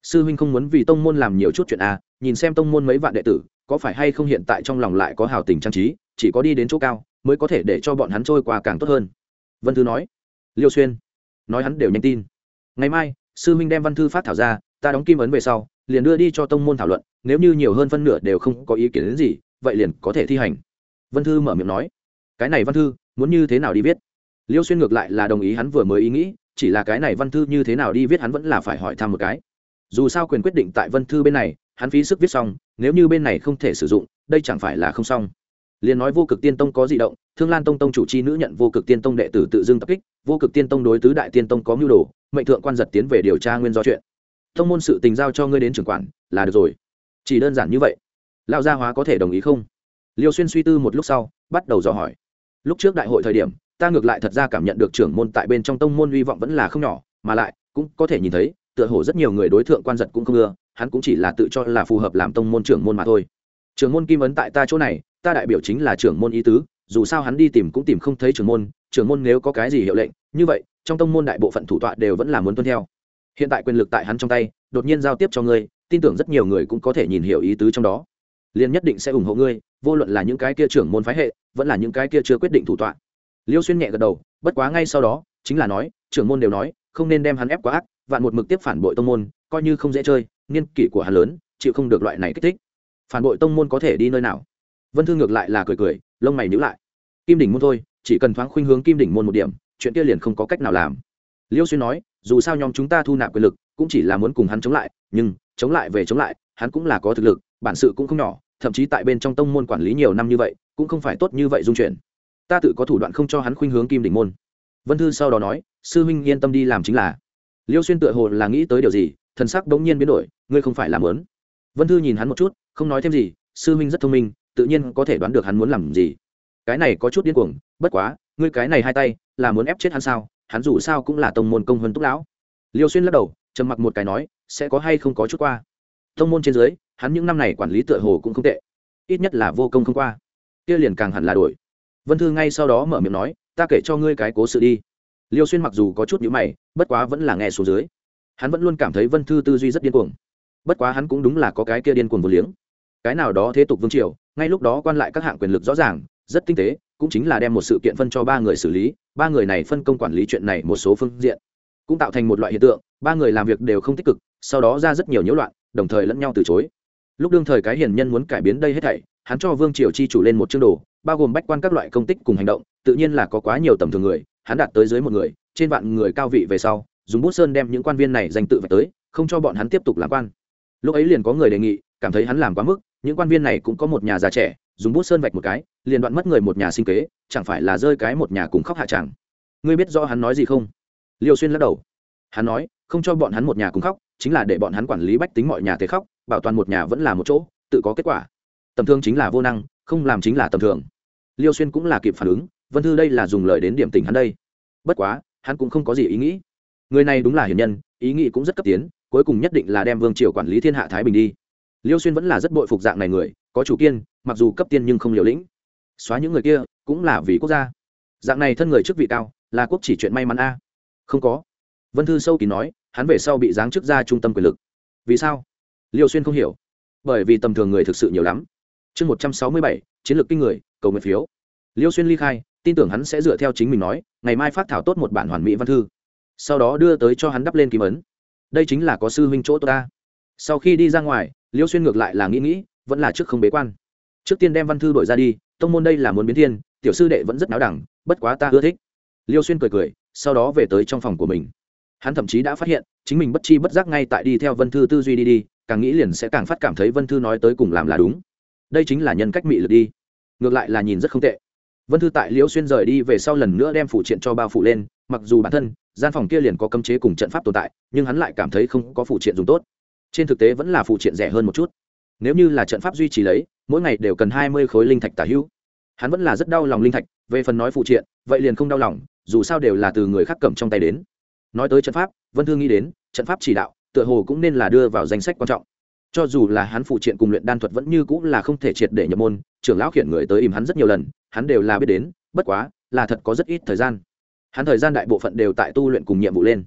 Sư huynh không muốn vì tông môn làm nhiều chút chuyện à? nhìn xem tông môn mấy vạn đệ tử, có phải hay không hiện tại trong lòng lại có hào tình trang trí, chỉ có đi đến chỗ cao, mới có thể để cho bọn hắn trôi qua càng tốt hơn. Vân thư nói. Liêu xuyên. Nói hắn đều nhanh tin. Ngày mai sư Minh đem văn thư phát thảo ra, ta đóng kim ấn về sau, liền đưa đi cho tông môn thảo luận, nếu như nhiều hơn phân nửa đều không có ý kiến đến gì, vậy liền có thể thi hành. Văn thư mở miệng nói. Cái này văn thư, muốn như thế nào đi viết? Liêu xuyên ngược lại là đồng ý hắn vừa mới ý nghĩ, chỉ là cái này văn thư như thế nào đi viết hắn vẫn là phải hỏi thăm một cái. Dù sao quyền quyết định tại văn thư bên này, hắn phí sức viết xong, nếu như bên này không thể sử dụng, đây chẳng phải là không xong liền nói vô cực tiên tông có di động, thương lan tông tông chủ c h i nữ nhận vô cực tiên tông đệ tử tự dưng tập kích, vô cực tiên tông đối tứ đại tiên tông có mưu đồ, mệnh thượng quan giật tiến về điều tra nguyên do chuyện. Thông môn sự tình giao cho ngươi đến trưởng quản, là được rồi. Chỉ đơn giản như vậy. Lão gia hóa có thể đồng ý không? Liêu xuyên suy tư một lúc sau, bắt đầu dò hỏi. Lúc trước đại hội thời điểm, ta ngược lại thật ra cảm nhận được trưởng môn tại bên trong tông môn hy vọng vẫn là không nhỏ, mà lại, cũng có thể nhìn thấy, tựa hồ rất nhiều người đối tượng quan giật cũng không ưa, hắn cũng chỉ là tự cho là phù hợp làm tông môn trưởng môn mà thôi trưởng môn kim ấn tại ta chỗ này, ta đại biểu chính là trưởng môn ý tứ, dù sao hắn đi tìm cũng tìm không thấy trưởng môn trưởng môn nếu có cái gì hiệu lệnh, như vậy, trong tông môn đại bộ phận thủ tọa đều vẫn là muốn tuân theo. Hiện tại quyền lực tại hắn trong tay, đột nhiên giao tiếp cho ngươi, tin tưởng rất nhiều người cũng có thể nhìn hiểu ý tứ trong đó. Liền nhất định sẽ ủng hộ ngươi, vô luận là những cái kia trưởng môn phái hệ, vẫn là những cái kia chưa quyết định thủ tọa. Liêu xuyên nhẹ gật đầu, bất quá ngay sau đó, chính là nói, trưởng môn đều nói, không nên đem hắn ép quá ác, vạn một mực tiếp phản bội tông môn, coi như không dễ chơi niên kỷ của hắn lớn, chịu không được loại này kích thích phản bội tông môn có thể đi nơi nào? Vân thư ngược lại là cười cười, lông mày nhữ lại. Kim đỉnh môn thôi, chỉ cần thoáng khuynh hướng kim đỉnh môn một điểm, chuyện kia liền không có cách nào làm. Liêu xuyên nói, dù sao nhóm chúng ta thu nạp quyền lực, cũng chỉ là muốn cùng hắn chống lại, nhưng chống lại về chống lại, hắn cũng là có thực lực, bản sự cũng không nhỏ, thậm chí tại bên trong tông môn quản lý nhiều năm như vậy, cũng không phải tốt như vậy dung chuyển ta tự có thủ đoạn không cho hắn khuynh hướng kim đỉnh môn. Vân thư sau đó nói, sư huynh yên tâm đi làm chính là. Liêu xuyên tựa hồ là nghĩ tới điều gì, thần sắc đ ố n g nhiên biến đổi, ngươi không phải làm lớn vân thư nhìn hắn một chút, không nói thêm gì, sư huynh rất thông minh, tự nhiên có thể đoán được hắn muốn làm gì. Cái này có chút điên cuồng, bất quá, ngươi cái này hai tay, là muốn ép chết hắn sao? Hắn dù sao cũng là tông môn công hơn túc lão. Liêu xuyên lắc đầu, trầm mặc một cái nói, sẽ có hay không có chút qua. Tông môn trên dưới, hắn những năm này quản lý tựa hồ cũng không tệ. Ít nhất là vô công không qua. Kia liền càng hẳn là đổi. Vân thư ngay sau đó mở miệng nói, ta kể cho ngươi cái cố sự đi. Liêu xuyên mặc dù có chút nhữ mày, bất quá vẫn là nghe số dưới. Hắn vẫn luôn cảm thấy vân thư tư duy rất điên cuồng bất quá hắn cũng đúng là có cái kia điên cuồng vô liếng. Cái nào đó thế tục vương triều, ngay lúc đó quan lại các hạng quyền lực rõ ràng, rất tinh tế, cũng chính là đem một sự kiện phân cho ba người xử lý, ba người này phân công quản lý chuyện này một số phương diện. Cũng tạo thành một loại hiện tượng, ba người làm việc đều không tích cực, sau đó ra rất nhiều nhiễu loạn, đồng thời lẫn nhau từ chối. Lúc đương thời cái hiền nhân muốn cải biến đây hết thảy, hắn cho vương triều chi chủ lên một chương đồ, bao gồm bách quan các loại công tích cùng hành động, tự nhiên là có quá nhiều tầm thường người, hắn đạt tới dưới một người, trên vạn người cao vị về sau, dùng bút sơn đem những quan viên này danh tự về tới, không cho bọn hắn tiếp tục làm quan lúc ấy liền có người đề nghị, cảm thấy hắn làm quá mức, những quan viên này cũng có một nhà già trẻ, dùng bút sơn vạch một cái, liền đoạn mất người một nhà sinh kế, chẳng phải là rơi cái một nhà cùng khóc hạ chẳng. Ngươi biết rõ hắn nói gì không? Liêu xuyên lắc đầu. Hắn nói, không cho bọn hắn một nhà cùng khóc, chính là để bọn hắn quản lý bách tính mọi nhà thế khóc, bảo toàn một nhà vẫn là một chỗ, tự có kết quả. Tầm thương chính là vô năng, không làm chính là tầm thường. Liêu xuyên cũng là kịp phản ứng, vân thư đây là dùng lời đến điểm tình hắn đây. Bất quá, hắn cũng không có gì ý nghĩ. Người này đúng là hiền nhân, ý nghĩ cũng rất cấp tiến cuối cùng nhất định là đem vương triều quản lý thiên hạ thái bình đi. Liêu xuyên vẫn là rất bội phục dạng này người, có chủ kiên, mặc dù cấp tiên nhưng không liều lĩnh. Xóa những người kia, cũng là vì quốc gia. Dạng này thân người chức vị cao, là quốc chỉ chuyện may mắn a. Không có. Vân thư sâu kỳ nói, hắn về sau bị giáng chức ra trung tâm quyền lực. Vì sao? Liêu xuyên không hiểu. Bởi vì tầm thường người thực sự nhiều lắm. Chương một trăm sáu mươi bảy, chiến lược kinh người, cầu nguyện phiếu. Liêu xuyên ly khai, tin tưởng hắn sẽ dựa theo chính mình nói, ngày mai phát thảo tốt một bản hoàn mỹ văn thư. Sau đó đưa tới cho hắn đắp lên kim ấn đây chính là có sư huynh chỗ ta. Sau khi đi ra ngoài, liêu xuyên ngược lại là nghĩ nghĩ, vẫn là trước không bế quan. Trước tiên đem văn thư đổi ra đi, tông môn đây là muốn biến thiên, tiểu sư đệ vẫn rất náo đẳng, bất quá ta ưa thích. Liêu xuyên cười cười, sau đó về tới trong phòng của mình. Hắn thậm chí đã phát hiện, chính mình bất chi bất giác ngay tại đi theo vân thư tư duy đi đi, càng nghĩ liền sẽ càng phát cảm thấy vân thư nói tới cùng làm là đúng. Đây chính là nhân cách mị lực đi. Ngược lại là nhìn rất không tệ. Vân thư tại liễu xuyên rời đi về sau lần nữa đem phụ triện cho bao Phụ lên, mặc dù bản thân gian phòng kia liền có cấm chế cùng trận pháp tồn tại, nhưng hắn lại cảm thấy không có phụ triện dùng tốt. Trên thực tế vẫn là phụ triện rẻ hơn một chút. Nếu như là trận pháp duy trì lấy, mỗi ngày đều cần hai mươi khối linh thạch tả hữu. Hắn vẫn là rất đau lòng linh thạch, về phần nói phụ triện, vậy liền không đau lòng, dù sao đều là từ người khác cầm trong tay đến. Nói tới trận pháp, vân Thương nghĩ đến, trận pháp chỉ đạo, tựa hồ cũng nên là đưa vào danh sách quan trọng. Cho dù là hắn phụ triện cùng luyện đan thuật vẫn như cũng là không thể triệt để nhập môn, trưởng lão khiển người tới im hắn rất nhiều lần, hắn đều là biết đến, bất quá, là thật có rất ít thời gian hắn thời gian đại bộ phận đều tại tu luyện cùng nhiệm vụ lên.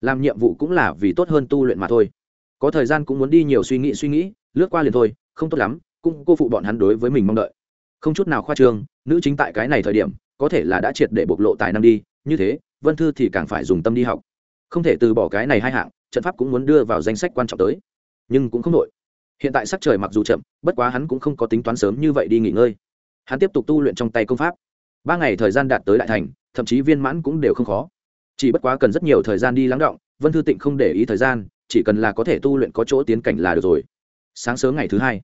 Làm nhiệm vụ cũng là vì tốt hơn tu luyện mà thôi. Có thời gian cũng muốn đi nhiều suy nghĩ suy nghĩ, lướt qua liền thôi, không tốt lắm, cũng cô phụ bọn hắn đối với mình mong đợi. Không chút nào khoa trương, nữ chính tại cái này thời điểm, có thể là đã triệt để bộc lộ tài năng đi, như thế, vân thư thì càng phải dùng tâm đi học. Không thể từ bỏ cái này hai hạng, trận pháp cũng muốn đưa vào danh sách quan trọng tới. Nhưng cũng không đội hiện tại sắc trời mặc dù chậm, bất quá hắn cũng không có tính toán sớm như vậy đi nghỉ ngơi. Hắn tiếp tục tu luyện trong tay công pháp ba ngày thời gian đạt tới đại thành, thậm chí viên mãn cũng đều không khó. Chỉ bất quá cần rất nhiều thời gian đi lắng động, vân thư tịnh không để ý thời gian, chỉ cần là có thể tu luyện có chỗ tiến cảnh là được rồi. Sáng sớm ngày thứ hai,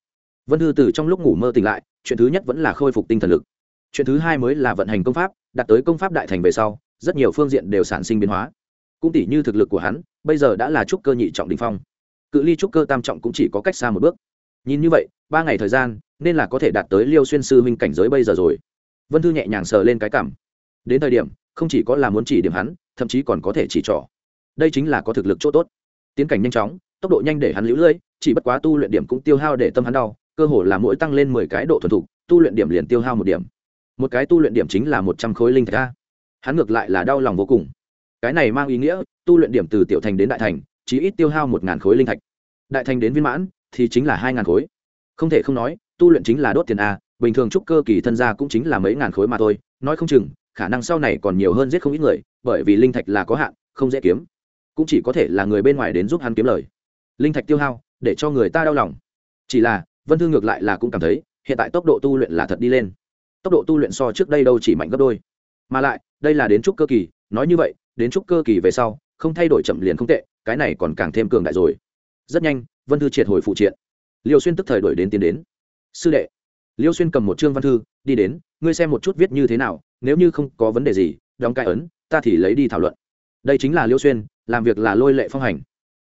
vân thư từ trong lúc ngủ mơ tỉnh lại, chuyện thứ nhất vẫn là khôi phục tinh thần lực. Chuyện thứ hai mới là vận hành công pháp, đạt tới công pháp đại thành về sau, rất nhiều phương diện đều sản sinh biến hóa. Cũng tỷ như thực lực của hắn, bây giờ đã là trúc cơ nhị trọng đình phong. Cự ly trúc cơ tam trọng cũng chỉ có cách xa một bước. Nhìn như vậy, ba ngày thời gian, nên là có thể đạt tới liêu xuyên sư huynh cảnh giới bây giờ rồi vân thư nhẹ nhàng sờ lên cái cảm. Đến thời điểm, không chỉ có là muốn chỉ điểm hắn, thậm chí còn có thể chỉ trỏ. Đây chính là có thực lực chỗ tốt. Tiến cảnh nhanh chóng, tốc độ nhanh để hắn lũ lưỡi chỉ bất quá tu luyện điểm cũng tiêu hao để tâm hắn đau, cơ hồ là mỗi tăng lên mười cái độ thuần thục, tu luyện điểm liền tiêu hao một điểm. Một cái tu luyện điểm chính là một trăm khối linh thạch a. Hắn ngược lại là đau lòng vô cùng. Cái này mang ý nghĩa, tu luyện điểm từ tiểu thành đến đại thành chỉ ít tiêu hao một ngàn khối linh thạch. Đại thành đến viên mãn, thì chính là hai ngàn khối. Không thể không nói, tu luyện chính là đốt tiền a bình thường trúc cơ kỳ thân gia cũng chính là mấy ngàn khối mà thôi, nói không chừng, khả năng sau này còn nhiều hơn giết không ít người, bởi vì linh thạch là có hạn, không dễ kiếm. Cũng chỉ có thể là người bên ngoài đến giúp hắn kiếm lời. Linh thạch tiêu hao, để cho người ta đau lòng. Chỉ là, vân thư ngược lại là cũng cảm thấy, hiện tại tốc độ tu luyện là thật đi lên. Tốc độ tu luyện so trước đây đâu chỉ mạnh gấp đôi. Mà lại, đây là đến trúc cơ kỳ, nói như vậy, đến trúc cơ kỳ về sau, không thay đổi chậm liền không tệ, cái này còn càng thêm cường đại rồi. Rất nhanh, vân thư triệt hồi phụ triện. Liêu xuyên tức thời đổi đến tiến đến. Sư đệ liêu xuyên cầm một chương văn thư, đi đến, ngươi xem một chút viết như thế nào, nếu như không có vấn đề gì, đóng cái ấn, ta thì lấy đi thảo luận. Đây chính là liêu xuyên, làm việc là lôi lệ phong hành.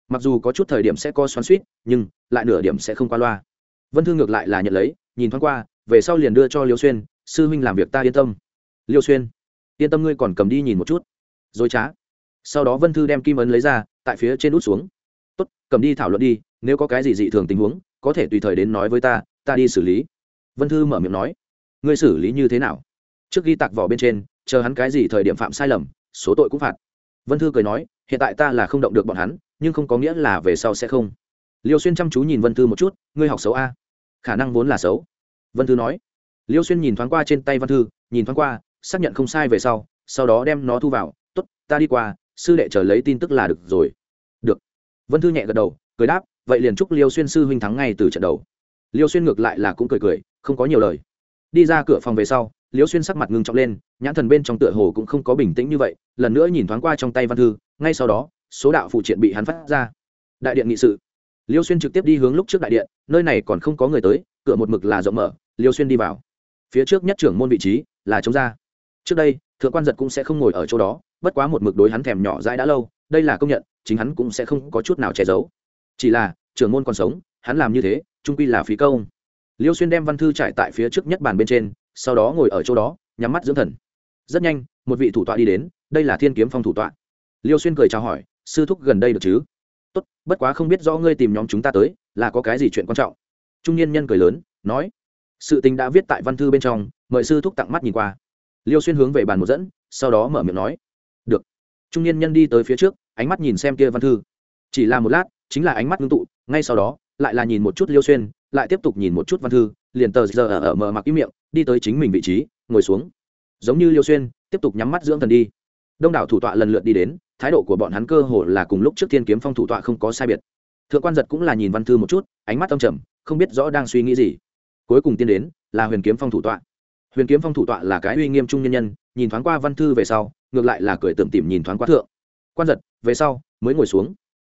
Mặc dù có chút thời điểm sẽ co xoắn suýt nhưng lại nửa điểm sẽ không qua loa. Vân thư ngược lại là nhận lấy, nhìn thoáng qua, về sau liền đưa cho liêu xuyên, sư huynh làm việc ta yên tâm. Liêu xuyên, yên tâm ngươi còn cầm đi nhìn một chút. Dối trá. Sau đó vân thư đem kim ấn lấy ra, tại phía trên út xuống. Tốt, cầm đi thảo luận đi, nếu có cái gì dị thường tình huống, có thể tùy thời đến nói với ta ta đi xử lý vân thư mở miệng nói, ngươi xử lý như thế nào? Trước ghi tạc vỏ bên trên, chờ hắn cái gì thời điểm phạm sai lầm, số tội cũng phạt. Vân thư cười nói, hiện tại ta là không động được bọn hắn, nhưng không có nghĩa là về sau sẽ không. Liêu xuyên chăm chú nhìn vân thư một chút, ngươi học xấu a, khả năng vốn là xấu. Vân thư nói, liêu xuyên nhìn thoáng qua trên tay văn thư, nhìn thoáng qua, xác nhận không sai về sau sau đó đem nó thu vào t ố t ta đi qua, sư đệ chờ lấy tin tức là được rồi. Được. Vân thư nhẹ gật đầu, cười đáp, vậy liền chúc liêu xuyên sư huynh thắng ngay từ trận đầu. Liêu xuyên ngược lại là cũng cười cười không có nhiều lời. Đi ra cửa phòng về sau, liễu xuyên sắc mặt ngưng trọng lên, nhãn thần bên trong tựa hồ cũng không có bình tĩnh như vậy, lần nữa nhìn thoáng qua trong tay văn thư, ngay sau đó, số đạo phụ triện bị hắn phát ra. Đại điện nghị sự. Liêu xuyên trực tiếp đi hướng lúc trước đại điện, nơi này còn không có người tới, cửa một mực là rộng mở liêu xuyên đi vào. Phía trước nhất trưởng môn vị trí là chống ra. Trước đây, thượng quan giật cũng sẽ không ngồi ở chỗ đó, bất quá một mực đối hắn thèm nhỏ dãi đã lâu, đây là công nhận, chính hắn cũng sẽ không có chút nào che giấu. Chỉ là, trưởng môn còn sống, hắn làm như thế, trung quy là phí công liêu xuyên đem văn thư trải tại phía trước nhất bàn bên trên, sau đó ngồi ở chỗ đó, nhắm mắt dưỡng thần. Rất nhanh, một vị thủ tọa đi đến, đây là thiên kiếm phong thủ tọa. Liêu xuyên cười chào hỏi, sư thúc gần đây được chứ? Tốt, bất quá không biết do ngươi tìm nhóm chúng ta tới, là có cái gì chuyện quan trọng? Trung niên nhân cười lớn, nói, sự tình đã viết tại văn thư bên trong, mời sư thúc tặng mắt nhìn qua. Liêu xuyên hướng về bàn một dẫn, sau đó mở miệng nói, được. Trung niên nhân đi tới phía trước, ánh mắt nhìn xem kia văn thư. Chỉ là một lát, chính là ánh mắt ngưng tụ, ngay sau đó lại là nhìn một chút liêu xuyên, lại tiếp tục nhìn một chút văn thư, liền tờ giờ ở ở mở mặc ý miệng, đi tới chính mình vị trí, ngồi xuống. Giống như liêu xuyên, tiếp tục nhắm mắt dưỡng thần đi. Đông đảo thủ tọa lần lượt đi đến, thái độ của bọn hắn cơ hồ là cùng lúc trước thiên kiếm phong thủ tọa không có sai biệt. Thượng quan giật cũng là nhìn văn thư một chút, ánh mắt âm trầm, không biết rõ đang suy nghĩ gì. Cuối cùng tiên đến, là huyền kiếm phong thủ tọa. Huyền kiếm phong thủ tọa là cái uy nghiêm trung nhân nhân, nhìn thoáng qua văn thư về sau, ngược lại là cười tưởng tìm nhìn thoáng qua thượng. Quan giật, về sau, mới ngồi xuống.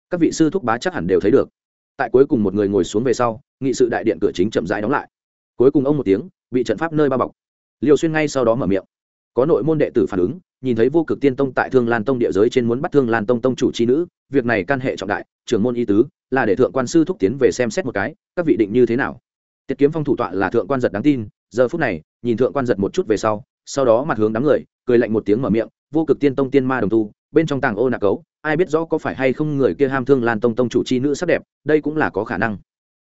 Các vị sư thúc bá chắc hẳn đều thấy được tại cuối cùng một người ngồi xuống về sau, nghị sự đại điện cửa chính chậm rãi đóng lại. Cuối cùng ông một tiếng, bị trận pháp nơi bao bọc. Liều xuyên ngay sau đó mở miệng. Có nội môn đệ tử phản ứng, nhìn thấy vô cực tiên tông tại thương lan tông địa giới trên muốn bắt thương lan tông tông chủ c nữ, việc này can hệ trọng đại, trưởng môn y tứ, là để thượng quan sư thúc tiến về xem xét một cái, các vị định như thế nào? Tiết kiếm phong thủ tọa là thượng quan giật đáng tin, giờ phút này, nhìn thượng quan giật một chút về sau sau đó mặt hướng đám người, cười lạnh một tiếng mở miệng, vô cực tiên tông tiên ma đồng tu, bên trong tàng ô nạc cấu ai biết rõ có phải hay không người kia ham thương lan tông tông chủ c h i nữ sắc đẹp, đây cũng là có khả năng.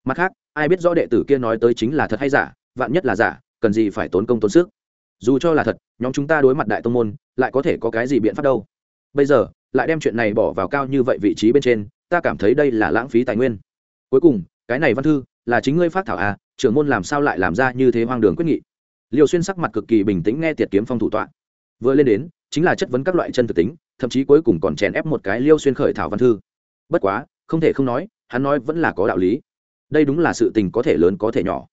Mặt khác, ai biết rõ đệ tử kia nói tới chính là thật hay giả, vạn nhất là giả, cần gì phải tốn công tốn sức. Dù cho là thật, nhóm chúng ta đối mặt đại tông môn, lại có thể có cái gì biện pháp đâu? Bây giờ, lại đem chuyện này bỏ vào cao như vậy vị trí bên trên, ta cảm thấy đây là lãng phí tài nguyên. Cuối cùng, cái này văn thư, là chính ngươi phát thảo à trưởng môn làm sao lại làm ra như thế hoang đường quyết nghị? Liều xuyên sắc mặt cực kỳ bình tĩnh nghe tiệt kiếm phong thủ tọa. Vừa lên đến, chính là chất vấn các loại chân thực tính thậm chí cuối cùng còn chèn ép một cái liêu xuyên khởi thảo văn thư. Bất quá, không thể không nói, hắn nói vẫn là có đạo lý. Đây đúng là sự tình có thể lớn có thể nhỏ.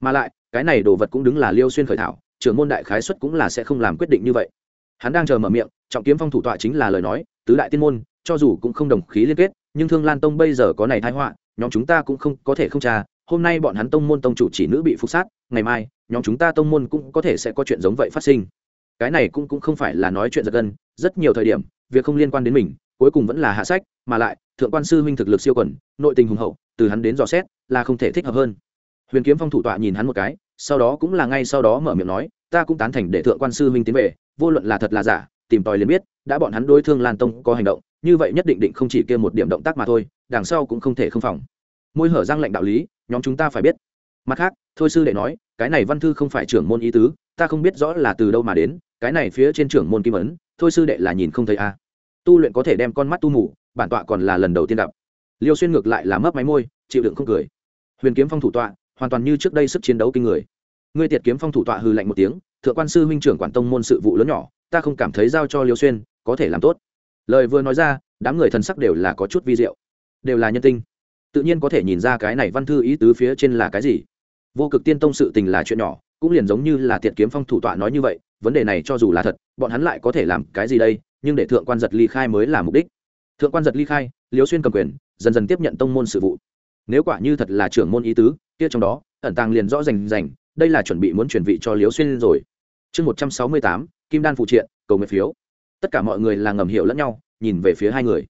Mà lại, cái này đồ vật cũng đứng là liêu xuyên khởi thảo, trưởng môn đại khái xuất cũng là sẽ không làm quyết định như vậy. Hắn đang chờ mở miệng, trọng kiếm phong thủ tọa chính là lời nói, tứ đại tiên môn, cho dù cũng không đồng khí liên kết, nhưng thương lan tông bây giờ có này thái họa, nhóm chúng ta cũng không, có thể không tra, hôm nay bọn hắn tông môn tông chủ chỉ nữ bị phục sát, ngày mai, nhóm chúng ta tông môn cũng có thể sẽ có chuyện giống vậy phát sinh. Cái này cũng cũng không phải là nói chuyện giật gân rất nhiều thời điểm, việc không liên quan đến mình, cuối cùng vẫn là hạ sách, mà lại, thượng quan sư huynh thực lực siêu quẩn nội tình hùng hậu, từ hắn đến dò xét, là không thể thích hợp hơn. Huyền kiếm phong thủ tọa nhìn hắn một cái, sau đó cũng là ngay sau đó mở miệng nói, ta cũng tán thành để thượng quan sư huynh tiến về, vô luận là thật là giả, tìm tòi liền biết, đã bọn hắn đối thương lan tông có hành động, như vậy nhất định định không chỉ kêu một điểm động tác mà thôi, đằng sau cũng không thể không phòng. Môi hở răng lệnh đạo lý, nhóm chúng ta phải biết. Mặt khác, thôi sư đệ nói, cái này văn thư không phải trưởng môn ý tứ, ta không biết rõ là từ đâu mà đến, cái này phía trên trưởng môn kim ấn thôi sư đệ là nhìn không thấy a. À. tu luyện có thể đem con mắt tu mù, bản tọa còn là lần đầu tiên đọc liêu xuyên ngược lại là mấp máy môi, chịu đựng không cười. Huyền kiếm phong thủ tọa, hoàn toàn như trước đây sức chiến đấu kinh người. Ngươi tiệt kiếm phong thủ tọa hư lạnh một tiếng, thượng quan sư huynh trưởng quản tông môn sự vụ lớn nhỏ, ta không cảm thấy giao cho liêu xuyên, có thể làm tốt. Lời vừa nói ra, đám người thần sắc đều là có chút vi diệu. Đều là nhân tinh. Tự nhiên có thể nhìn ra cái này văn thư ý tứ phía trên là cái gì. Vô cực tiên tông sự tình là chuyện nhỏ, cũng liền giống như là tiệt kiếm phong thủ tọa nói như vậy vấn đề này cho dù là thật, bọn hắn lại có thể làm cái gì đây? Nhưng để thượng quan giật ly khai mới là mục đích. Thượng quan giật ly khai liều xuyên cầm quyền, dần dần tiếp nhận tông môn sự vụ. Nếu quả như thật là trưởng môn ý tứ, kia trong đó, ẩn tàng liền rõ rành rành, đây là chuẩn bị muốn chuyển vị cho liều xuyên rồi. Chương một trăm sáu mươi tám, kim đan phụ triện, cầu nguyện phiếu. Tất cả mọi người là ngầm hiểu lẫn nhau, nhìn về phía hai người.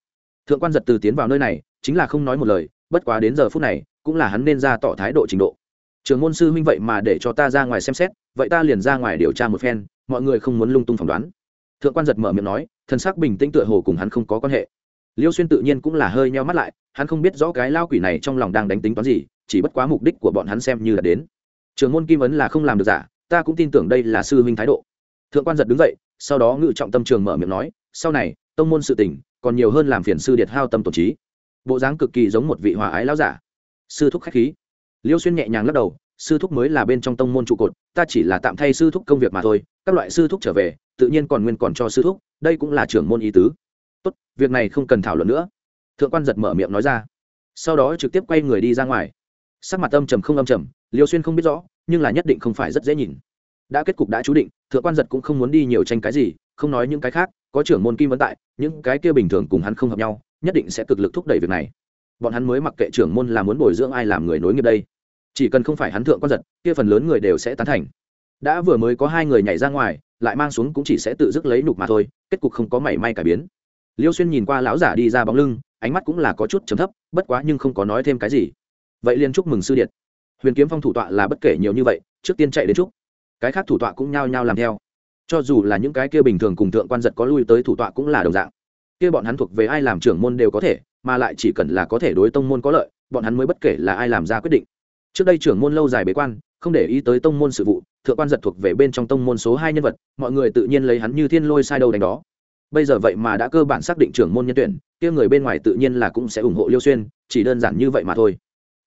Thượng quan giật từ tiến vào nơi này, chính là không nói một lời, bất quá đến giờ phút này, cũng là hắn nên ra tỏ thái độ trình độ. Trường môn sư huynh vậy mà để cho ta ra ngoài xem xét, vậy ta liền ra ngoài điều tra một phen mọi người không muốn lung tung phỏng đoán. Thượng quan giật mở miệng nói thân xác bình tĩnh tựa hồ cùng hắn không có quan hệ. Liêu xuyên tự nhiên cũng là hơi nheo mắt lại, hắn không biết rõ cái lao quỷ này trong lòng đang đánh tính toán gì, chỉ bất quá mục đích của bọn hắn xem như là đến. Trường môn kim ấn là không làm được giả, ta cũng tin tưởng đây là sư huynh thái độ. Thượng quan giật đứng dậy, sau đó ngự trọng tâm trường mở miệng nói, sau này, tông môn sự tình, còn nhiều hơn làm phiền sư điệt hao tâm tổ trí. Bộ dáng cực kỳ giống một vị hòa ái lão giả. Sư thúc khách khí. Liêu xuyên nhẹ nhàng lắc đầu, sư thúc mới là bên trong tông môn trụ cột, ta chỉ là tạm thay sư thúc công việc mà thôi các loại sư thúc trở về, tự nhiên còn nguyên còn cho sư thúc, đây cũng là trưởng môn ý tứ. Tốt, việc này không cần thảo luận nữa. Thượng quan giật mở miệng nói ra. Sau đó trực tiếp quay người đi ra ngoài. Sắc mặt âm trầm không âm trầm, liêu xuyên không biết rõ, nhưng là nhất định không phải rất dễ nhìn. Đã kết cục đã chú định, thượng quan giật cũng không muốn đi nhiều tranh cái gì, không nói những cái khác, có trưởng môn kim vấn tại, những cái kia bình thường cùng hắn không hợp nhau, nhất định sẽ cực lực thúc đẩy việc này. Bọn hắn mới mặc kệ trưởng môn là muốn bồi dưỡng ai làm người nối nghiệp đây. Chỉ cần không phải hắn thượng quan giật, kia phần lớn người đều sẽ tán thành đã vừa mới có hai người nhảy ra ngoài, lại mang xuống cũng chỉ sẽ tự dứt lấy nục mà thôi, kết cục không có mảy may cải biến. Liêu xuyên nhìn qua lão giả đi ra bóng lưng, ánh mắt cũng là có chút chấm thấp, bất quá nhưng không có nói thêm cái gì. Vậy liền chúc mừng sư điện. Huyền kiếm phong thủ tọa là bất kể nhiều như vậy, trước tiên chạy đến chúc. Cái khác thủ tọa cũng nhao nhao làm theo. Cho dù là những cái kia bình thường cùng thượng quan giật có lui tới thủ tọa cũng là đồng dạng. Kia bọn hắn thuộc về ai làm trưởng môn đều có thể, mà lại chỉ cần là có thể đối tông môn có lợi, bọn hắn mới bất kể là ai làm ra quyết định. Trước đây trưởng môn lâu dài bế quan, không để ý tới tông môn sự vụ thượng quan giật thuộc về bên trong tông môn số hai nhân vật, mọi người tự nhiên lấy hắn như thiên lôi sai đâu đánh đó. Bây giờ vậy mà đã cơ bản xác định trưởng môn nhân tuyển, kia người bên ngoài tự nhiên là cũng sẽ ủng hộ liêu xuyên, chỉ đơn giản như vậy mà thôi.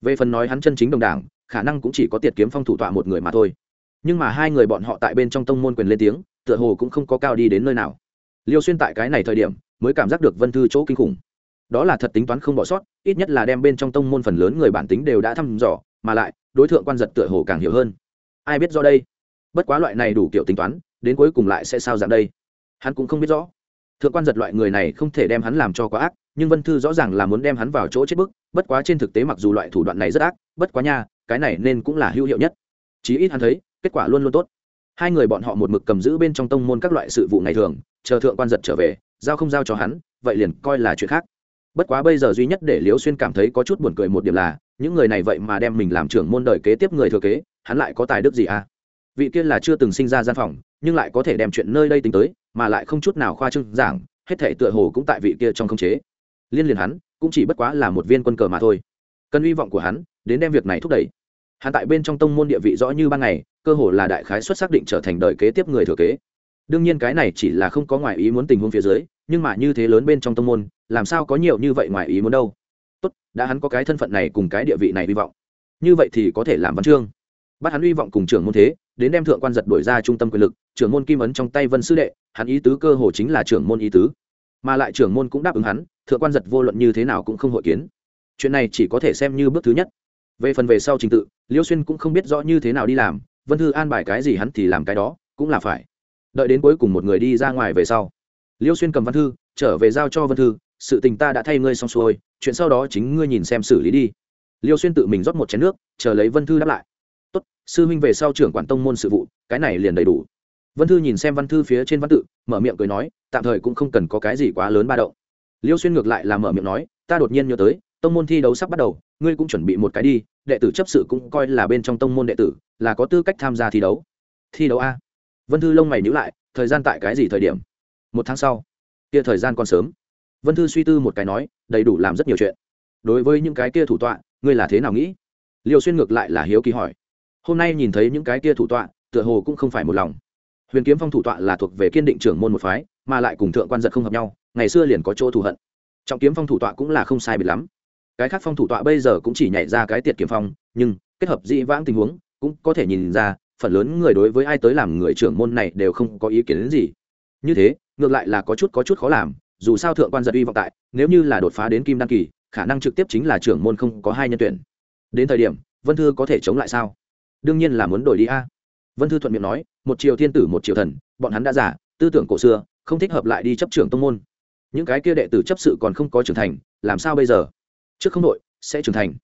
Về phần nói hắn chân chính đồng đảng, khả năng cũng chỉ có tiệt kiếm phong thủ tọa một người mà thôi. Nhưng mà hai người bọn họ tại bên trong tông môn quyền lên tiếng, tựa hồ cũng không có cao đi đến nơi nào. Liêu xuyên tại cái này thời điểm, mới cảm giác được vân thư chỗ kinh khủng. Đó là thật tính toán không bỏ sót, ít nhất là đem bên trong tông môn phần lớn người bản tính đều đã thăm dò, mà lại, đối tượng quan giật tựa hồ càng hiểu hơn ai biết do đây? Bất quá loại này đủ kiểu tính toán, đến cuối cùng lại sẽ sao dạng đây? Hắn cũng không biết rõ. Thượng quan giật loại người này không thể đem hắn làm cho quá ác, nhưng vân thư rõ ràng là muốn đem hắn vào chỗ chết bức, bất quá trên thực tế mặc dù loại thủ đoạn này rất ác, bất quá nha, cái này nên cũng là hữu hiệu nhất. Chí ít hắn thấy, kết quả luôn luôn tốt. Hai người bọn họ một mực cầm giữ bên trong tông môn các loại sự vụ ngày thường, chờ thượng quan giật trở về, giao không giao cho hắn, vậy liền coi là chuyện khác. Bất quá bây giờ duy nhất để liễu xuyên cảm thấy có chút buồn cười một điểm là những người này vậy mà đem mình làm trưởng môn đời kế tiếp người thừa kế, hắn lại có tài đức gì à? Vị kia là chưa từng sinh ra gian phòng, nhưng lại có thể đem chuyện nơi đây tính tới, mà lại không chút nào khoa trương giảng, hết thể tựa hồ cũng tại vị kia trong khống chế. Liên liền hắn, cũng chỉ bất quá là một viên quân cờ mà thôi. Cần hy vọng của hắn, đến đem việc này thúc đẩy. Hắn tại bên trong tông môn địa vị rõ như ban ngày, cơ hồ là đại khái xuất xác định trở thành đời kế tiếp người thừa kế. Đương nhiên cái này chỉ là không có ngoại ý muốn tình huống phía dưới, nhưng mà như thế lớn bên trong tông môn, làm sao có nhiều như vậy ngoại ý muốn đâu? Tốt, đã hắn có cái thân phận này cùng cái địa vị này hy vọng. Như vậy thì có thể làm văn chương. Bắt hắn hy vọng cùng trưởng môn thế, đến đem thượng quan giật đổi ra trung tâm quyền lực, trưởng môn kim ấn trong tay vân sư đệ, hắn ý tứ cơ hồ chính là trưởng môn ý tứ. Mà lại trưởng môn cũng đáp ứng hắn, thượng quan giật vô luận như thế nào cũng không hội kiến. Chuyện này chỉ có thể xem như bước thứ nhất. Về phần về sau trình tự, liêu xuyên cũng không biết rõ như thế nào đi làm, vân thư an bài cái gì hắn thì làm cái đó, cũng là phải. Đợi đến cuối cùng một người đi ra ngoài về sau. Liêu xuyên cầm văn thư, trở về giao cho vân thư sự tình ta đã thay ngươi xong xuôi, chuyện sau đó chính ngươi nhìn xem xử lý đi. Liêu xuyên tự mình rót một chén nước, chờ lấy vân thư đáp lại. Tốt, sư huynh về sau trưởng quản tông môn sự vụ, cái này liền đầy đủ. Vân thư nhìn xem văn thư phía trên văn tự, mở miệng cười nói, tạm thời cũng không cần có cái gì quá lớn ba động. Liêu xuyên ngược lại là mở miệng nói, ta đột nhiên nhớ tới, tông môn thi đấu sắp bắt đầu, ngươi cũng chuẩn bị một cái đi, đệ tử chấp sự cũng coi là bên trong tông môn đệ tử, là có tư cách tham gia thi đấu. Thi đấu a? Vân thư lông mày nhữ lại, thời gian tại cái gì thời điểm? Một tháng sau. Kia thời gian còn sớm vân thư suy tư một cái nói, đầy đủ làm rất nhiều chuyện. Đối với những cái kia thủ tọa, ngươi là thế nào nghĩ? Liều xuyên ngược lại là hiếu kỳ hỏi. Hôm nay nhìn thấy những cái kia thủ tọa, tựa hồ cũng không phải một lòng. Huyền kiếm phong thủ tọa là thuộc về kiên định trưởng môn một phái, mà lại cùng thượng quan giật không hợp nhau, ngày xưa liền có chỗ thù hận. Trọng kiếm phong thủ tọa cũng là không sai biệt lắm. Cái khác phong thủ tọa bây giờ cũng chỉ nhảy ra cái tiệt kiếm phong, nhưng kết hợp dĩ vãng tình huống, cũng có thể nhìn ra, phần lớn người đối với ai tới làm người trưởng môn này đều không có ý kiến đến gì. Như thế, ngược lại là có chút có chút khó làm dù sao thượng quan giật uy vọng tại, nếu như là đột phá đến kim đăng kỳ, khả năng trực tiếp chính là trưởng môn không có hai nhân tuyển. Đến thời điểm, vân thư có thể chống lại sao? Đương nhiên là muốn đổi đi a. Vân thư thuận miệng nói, một triều thiên tử, một triều thần, bọn hắn đã giả tư tưởng cổ xưa, không thích hợp lại đi chấp trưởng tông môn. Những cái kia đệ tử chấp sự còn không có trưởng thành, làm sao bây giờ? Trước không đội, sẽ trưởng thành.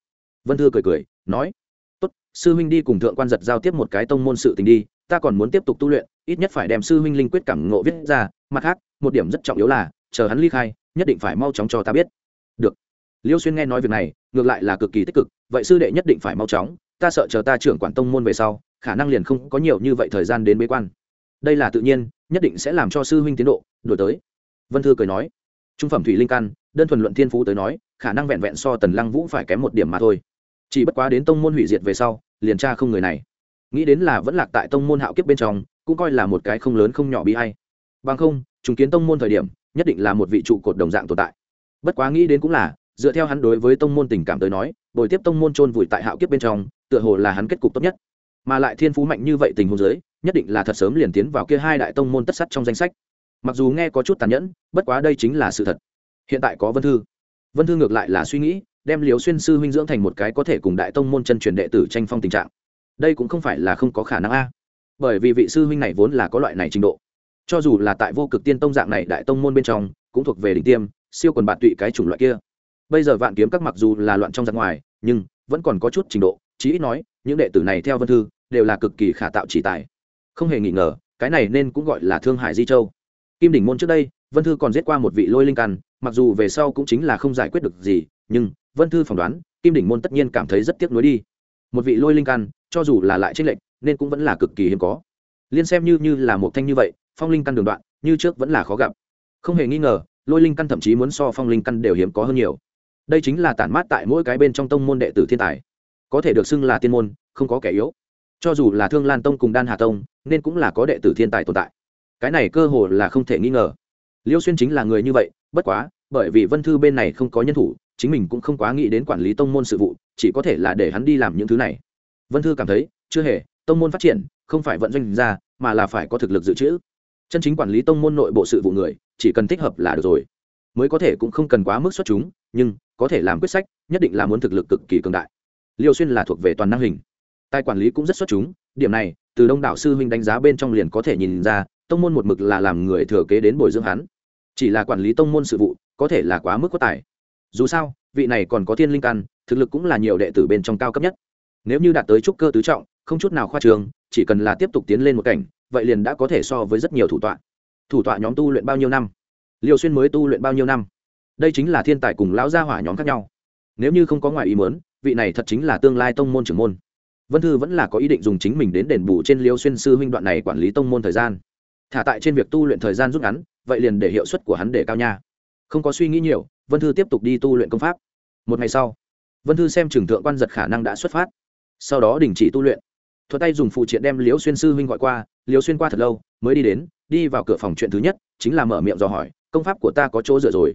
Vân thư cười cười, nói, tốt, sư huynh đi cùng thượng quan giật giao tiếp một cái tông môn sự tình đi, ta còn muốn tiếp tục tu luyện, ít nhất phải đem sư huynh linh quyết cảm ngộ viết ra, mặt khác, một điểm rất trọng yếu là chờ hắn ly khai, nhất định phải mau chóng cho ta biết. Được. Liêu xuyên nghe nói việc này, ngược lại là cực kỳ tích cực, vậy sư đệ nhất định phải mau chóng, ta sợ chờ ta trưởng quản tông môn về sau, khả năng liền không có nhiều như vậy thời gian đến bế quan. Đây là tự nhiên, nhất định sẽ làm cho sư huynh tiến độ, đổi tới. Vân thư cười nói. Trung phẩm thủy linh căn, đơn thuần luận thiên phú tới nói, khả năng vẹn vẹn so tần lăng vũ phải kém một điểm mà thôi. Chỉ bất quá đến tông môn hủy diệt về sau, liền tra không người này. Nghĩ đến là vẫn lạc tại tông môn hạo kiếp bên trong, cũng coi là một cái không lớn không nhỏ bị hay. Bằng không chúng kiến tông môn thời điểm nhất định là một vị trụ cột đồng dạng tồn tại. Bất quá nghĩ đến cũng là, dựa theo hắn đối với tông môn tình cảm tới nói, bồi tiếp tông môn chôn vùi tại hạo kiếp bên trong, tựa hồ là hắn kết cục tốt nhất. Mà lại thiên phú mạnh như vậy tình huống giới nhất định là thật sớm liền tiến vào kia hai đại tông môn tất sắt trong danh sách. Mặc dù nghe có chút tàn nhẫn, bất quá đây chính là sự thật. Hiện tại có vân thư. Vân thư ngược lại là suy nghĩ, đem liều xuyên sư huynh dưỡng thành một cái có thể cùng đại tông môn chân truyền đệ tử tranh phong tình trạng. Đây cũng không phải là không có khả năng a. Bởi vì vị sư huynh này vốn là có loại này trình độ cho dù là tại vô cực tiên tông dạng này đại tông môn bên trong, cũng thuộc về đỉnh tiêm, siêu quần bạn tụy cái chủng loại kia. Bây giờ vạn kiếm các mặc dù là loạn trong giặc ngoài, nhưng vẫn còn có chút trình độ, chí ít nói, những đệ tử này theo vân thư, đều là cực kỳ khả tạo chỉ tài. Không hề nghi ngờ, cái này nên cũng gọi là thương hải di châu. Kim đỉnh môn trước đây, vân thư còn giết qua một vị lôi linh căn, mặc dù về sau cũng chính là không giải quyết được gì, nhưng vân thư phỏng đoán, kim đỉnh môn tất nhiên cảm thấy rất tiếc nuối đi. Một vị lôi linh căn, cho dù là lại trích lệnh nên cũng vẫn là cực kỳ hiếm có. Liên xem như như là một thanh như vậy phong linh căn đường đoạn, như trước vẫn là khó gặp. Không hề nghi ngờ, lôi linh căn thậm chí muốn so phong linh căn đều hiếm có hơn nhiều. Đây chính là tản mát tại mỗi cái bên trong tông môn đệ tử thiên tài. Có thể được xưng là tiên môn, không có kẻ yếu. Cho dù là thương lan tông cùng đan hà tông, nên cũng là có đệ tử thiên tài tồn tại. Cái này cơ hồ là không thể nghi ngờ. Liêu xuyên chính là người như vậy, bất quá, bởi vì vân thư bên này không có nhân thủ, chính mình cũng không quá nghĩ đến quản lý tông môn sự vụ, chỉ có thể là để hắn đi làm những thứ này. Vân thư cảm thấy, chưa hề, tông môn phát triển, không phải vận doanh ra, mà là phải có thực lực dự trữ chân chính quản lý tông môn nội bộ sự vụ người, chỉ cần thích hợp là được rồi. Mới có thể cũng không cần quá mức xuất chúng, nhưng có thể làm quyết sách, nhất định là muốn thực lực cực kỳ cường đại. Liêu xuyên là thuộc về toàn năng hình. Tài quản lý cũng rất xuất chúng, điểm này, từ đông đảo sư huynh đánh giá bên trong liền có thể nhìn ra, tông môn một mực là làm người thừa kế đến bồi dưỡng hắn. Chỉ là quản lý tông môn sự vụ, có thể là quá mức có tài. Dù sao, vị này còn có thiên linh căn, thực lực cũng là nhiều đệ tử bên trong cao cấp nhất. Nếu như đạt tới trúc cơ tứ trọng, không chút nào khoa trường chỉ cần là tiếp tục tiến lên một cảnh vậy liền đã có thể so với rất nhiều thủ tọa. Thủ tọa nhóm tu luyện bao nhiêu năm? Liều xuyên mới tu luyện bao nhiêu năm? Đây chính là thiên tài cùng lão gia hỏa nhóm khác nhau. Nếu như không có ngoài ý mớn vị này thật chính là tương lai tông môn trưởng môn. Vân thư vẫn là có ý định dùng chính mình đến đền bù trên liêu xuyên sư huynh đoạn này quản lý tông môn thời gian. Thả tại trên việc tu luyện thời gian rút ngắn, vậy liền để hiệu suất của hắn để cao nha. Không có suy nghĩ nhiều, vân thư tiếp tục đi tu luyện công pháp. Một ngày sau, vân thư xem trường thượng quan giật khả năng đã xuất phát. Sau đó đình chỉ tu luyện thuật tay dùng phụ triện đem liễu xuyên sư huynh gọi qua, liễu xuyên qua thật lâu, mới đi đến, đi vào cửa phòng chuyện thứ nhất, chính là mở miệng dò hỏi, công pháp của ta có chỗ dựa rồi?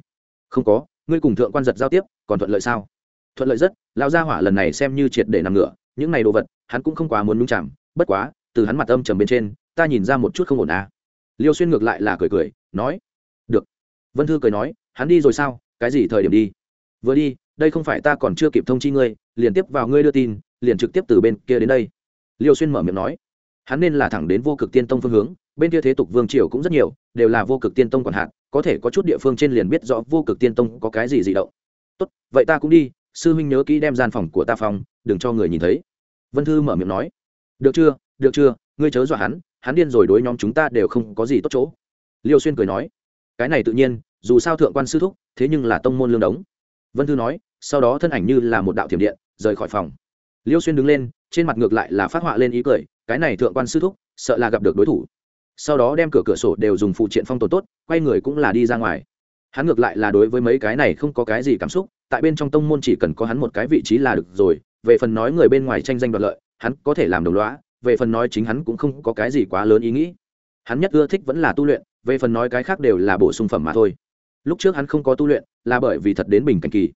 Không có, ngươi cùng thượng quan giật giao tiếp, còn thuận lợi sao? Thuận lợi rất, lão gia hỏa lần này xem như triệt để nằm ngửa, những này đồ vật, hắn cũng không quá muốn nhúng chạm bất quá, từ hắn mặt âm trầm bên trên, ta nhìn ra một chút không ổn à. Liêu xuyên ngược lại là cười cười, nói, được. Vân thư cười nói, hắn đi rồi sao? Cái gì thời điểm đi? Vừa đi, đây không phải ta còn chưa kịp thông chi ngươi, liền tiếp vào ngươi đưa tin, liền trực tiếp từ bên kia đến đây liêu xuyên mở miệng nói, hắn nên là thẳng đến vô cực tiên tông phương hướng, bên kia thế tục vương triều cũng rất nhiều, đều là vô cực tiên tông còn hạn có thể có chút địa phương trên liền biết rõ vô cực tiên tông có cái gì dị động. Tốt, vậy ta cũng đi, sư huynh nhớ kỹ đem gian phòng của ta phòng, đừng cho người nhìn thấy. Vân thư mở miệng nói, được chưa được chưa, ngươi chớ dọa hắn hắn điên rồi đối nhóm chúng ta đều không có gì tốt chỗ. Liêu xuyên cười nói, cái này tự nhiên, dù sao thượng quan sư thúc, thế nhưng là tông môn lương đống. Vân thư nói, sau đó thân ảnh như là một đạo thiểm điện, rời khỏi phòng. Liêu xuyên đứng lên trên mặt ngược lại là phát họa lên ý cười, cái này thượng quan sư thúc, sợ là gặp được đối thủ. Sau đó đem cửa cửa sổ đều dùng phụ triện phong tồn tốt, quay người cũng là đi ra ngoài. Hắn ngược lại là đối với mấy cái này không có cái gì cảm xúc, tại bên trong tông môn chỉ cần có hắn một cái vị trí là được rồi, về phần nói người bên ngoài tranh danh đoạt lợi, hắn có thể làm đồng loá về phần nói chính hắn cũng không có cái gì quá lớn ý nghĩ. Hắn nhất ưa thích vẫn là tu luyện, về phần nói cái khác đều là bổ sung phẩm mà thôi. Lúc trước hắn không có tu luyện, là bởi vì thật đến bình cảnh kỳ.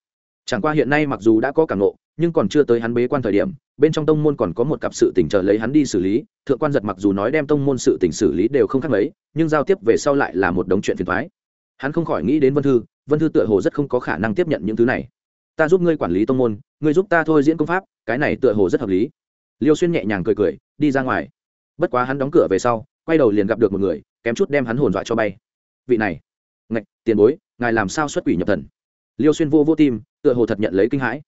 Chẳng qua hiện nay mặc dù đã có cảm nộ nhưng còn chưa tới hắn bế quan thời điểm, bên trong tông môn còn có một cặp sự tỉnh chờ lấy hắn đi xử lý. Thượng quan giật mặc dù nói đem tông môn sự tỉnh xử lý đều không khác mấy, nhưng giao tiếp về sau lại là một đống chuyện phiền thoái hắn không khỏi nghĩ đến vân thư vân thư tựa hồ rất không có khả năng tiếp nhận những thứ này. Ta giúp ngươi quản lý tông môn, ngươi giúp ta thôi diễn công pháp, cái này tựa hồ rất hợp lý. Liêu xuyên nhẹ nhàng cười cười, đi ra ngoài. Bất quá hắn đóng cửa về sau, quay đầu liền gặp được một người, kém chút đem hắn hồn dọa cho bay. Vị này, ngạch, tiền bối, ngài làm sao xuất quỷ nhập thần? Liêu xuyên vô vô tim, tựa hồ thật nhận lấy kinh hãi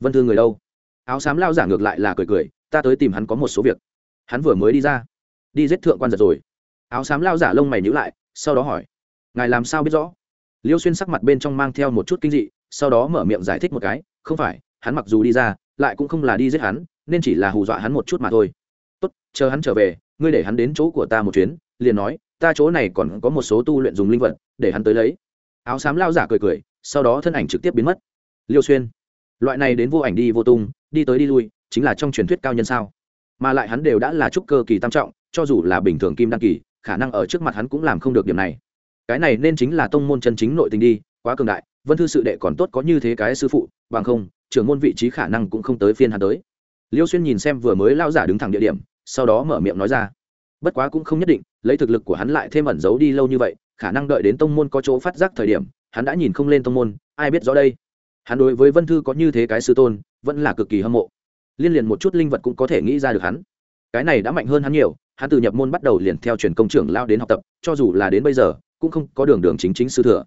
vân thư người đâu áo xám lao giả ngược lại là cười cười ta tới tìm hắn có một số việc hắn vừa mới đi ra đi giết thượng quan giật rồi áo xám lao giả lông mày nhữ lại sau đó hỏi ngài làm sao biết rõ liêu xuyên sắc mặt bên trong mang theo một chút kinh dị sau đó mở miệng giải thích một cái không phải hắn mặc dù đi ra lại cũng không là đi giết hắn nên chỉ là hù dọa hắn một chút mà thôi tốt chờ hắn trở về ngươi để hắn đến chỗ của ta một chuyến liền nói ta chỗ này còn có một số tu luyện dùng linh vật để hắn tới lấy áo xám lao giả cười cười sau đó thân ảnh trực tiếp biến mất liêu xuyên loại này đến vô ảnh đi vô tung, đi tới đi lui, chính là trong truyền thuyết cao nhân sao? Mà lại hắn đều đã là trúc cơ kỳ tam trọng, cho dù là bình thường kim đăng kỳ, khả năng ở trước mặt hắn cũng làm không được điểm này. Cái này nên chính là tông môn chân chính nội tình đi, quá cường đại, vân thư sự đệ còn tốt có như thế cái sư phụ, bằng không, trưởng môn vị trí khả năng cũng không tới phiên hắn tới. Liêu xuyên nhìn xem vừa mới lao giả đứng thẳng địa điểm, sau đó mở miệng nói ra. Bất quá cũng không nhất định, lấy thực lực của hắn lại thêm ẩn giấu đi lâu như vậy, khả năng đợi đến tông môn có chỗ phát giác thời điểm, hắn đã nhìn không lên tông môn, ai biết rõ đây? Hắn đối với vân thư có như thế cái sư tôn, vẫn là cực kỳ hâm mộ. Liên liền một chút linh vật cũng có thể nghĩ ra được hắn. Cái này đã mạnh hơn hắn nhiều, hắn từ nhập môn bắt đầu liền theo truyền công trưởng lao đến học tập, cho dù là đến bây giờ, cũng không có đường đường chính chính sư thừa.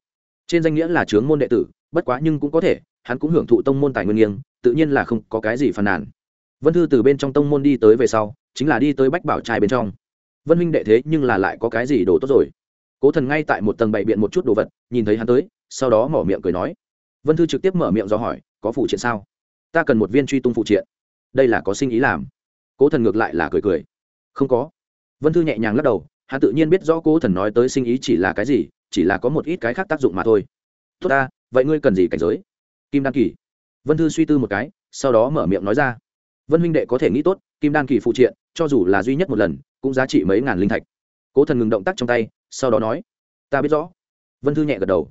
Trên danh nghĩa là trướng môn đệ tử, bất quá nhưng cũng có thể, hắn cũng hưởng thụ tông môn tài nguyên nghiêng, tự nhiên là không có cái gì phàn nàn. Vân thư từ bên trong tông môn đi tới về sau, chính là đi tới bách bảo trai bên trong. Vân huynh đệ thế nhưng là lại có cái gì đồ tốt rồi? Cố thần ngay tại một tầng bậy biện một chút đồ vật, nhìn thấy hắn tới, sau đó mỏ miệng cười nói vân thư trực tiếp mở miệng do hỏi, có phụ triện sao? Ta cần một viên truy tung phụ triện. Đây là có sinh ý làm. Cố thần ngược lại là cười cười. Không có. Vân thư nhẹ nhàng lắc đầu, hắn tự nhiên biết rõ cố thần nói tới sinh ý chỉ là cái gì, chỉ là có một ít cái khác tác dụng mà thôi. Tốt ta, vậy ngươi cần gì cảnh giới? Kim đan kỳ. Vân thư suy tư một cái, sau đó mở miệng nói ra. Vân huynh đệ có thể nghĩ tốt, kim đan kỳ phụ triện, cho dù là duy nhất một lần, cũng giá trị mấy ngàn linh thạch. Cố thần ngừng động tác trong tay, sau đó nói, ta biết rõ. Vân thư nhẹ gật đầu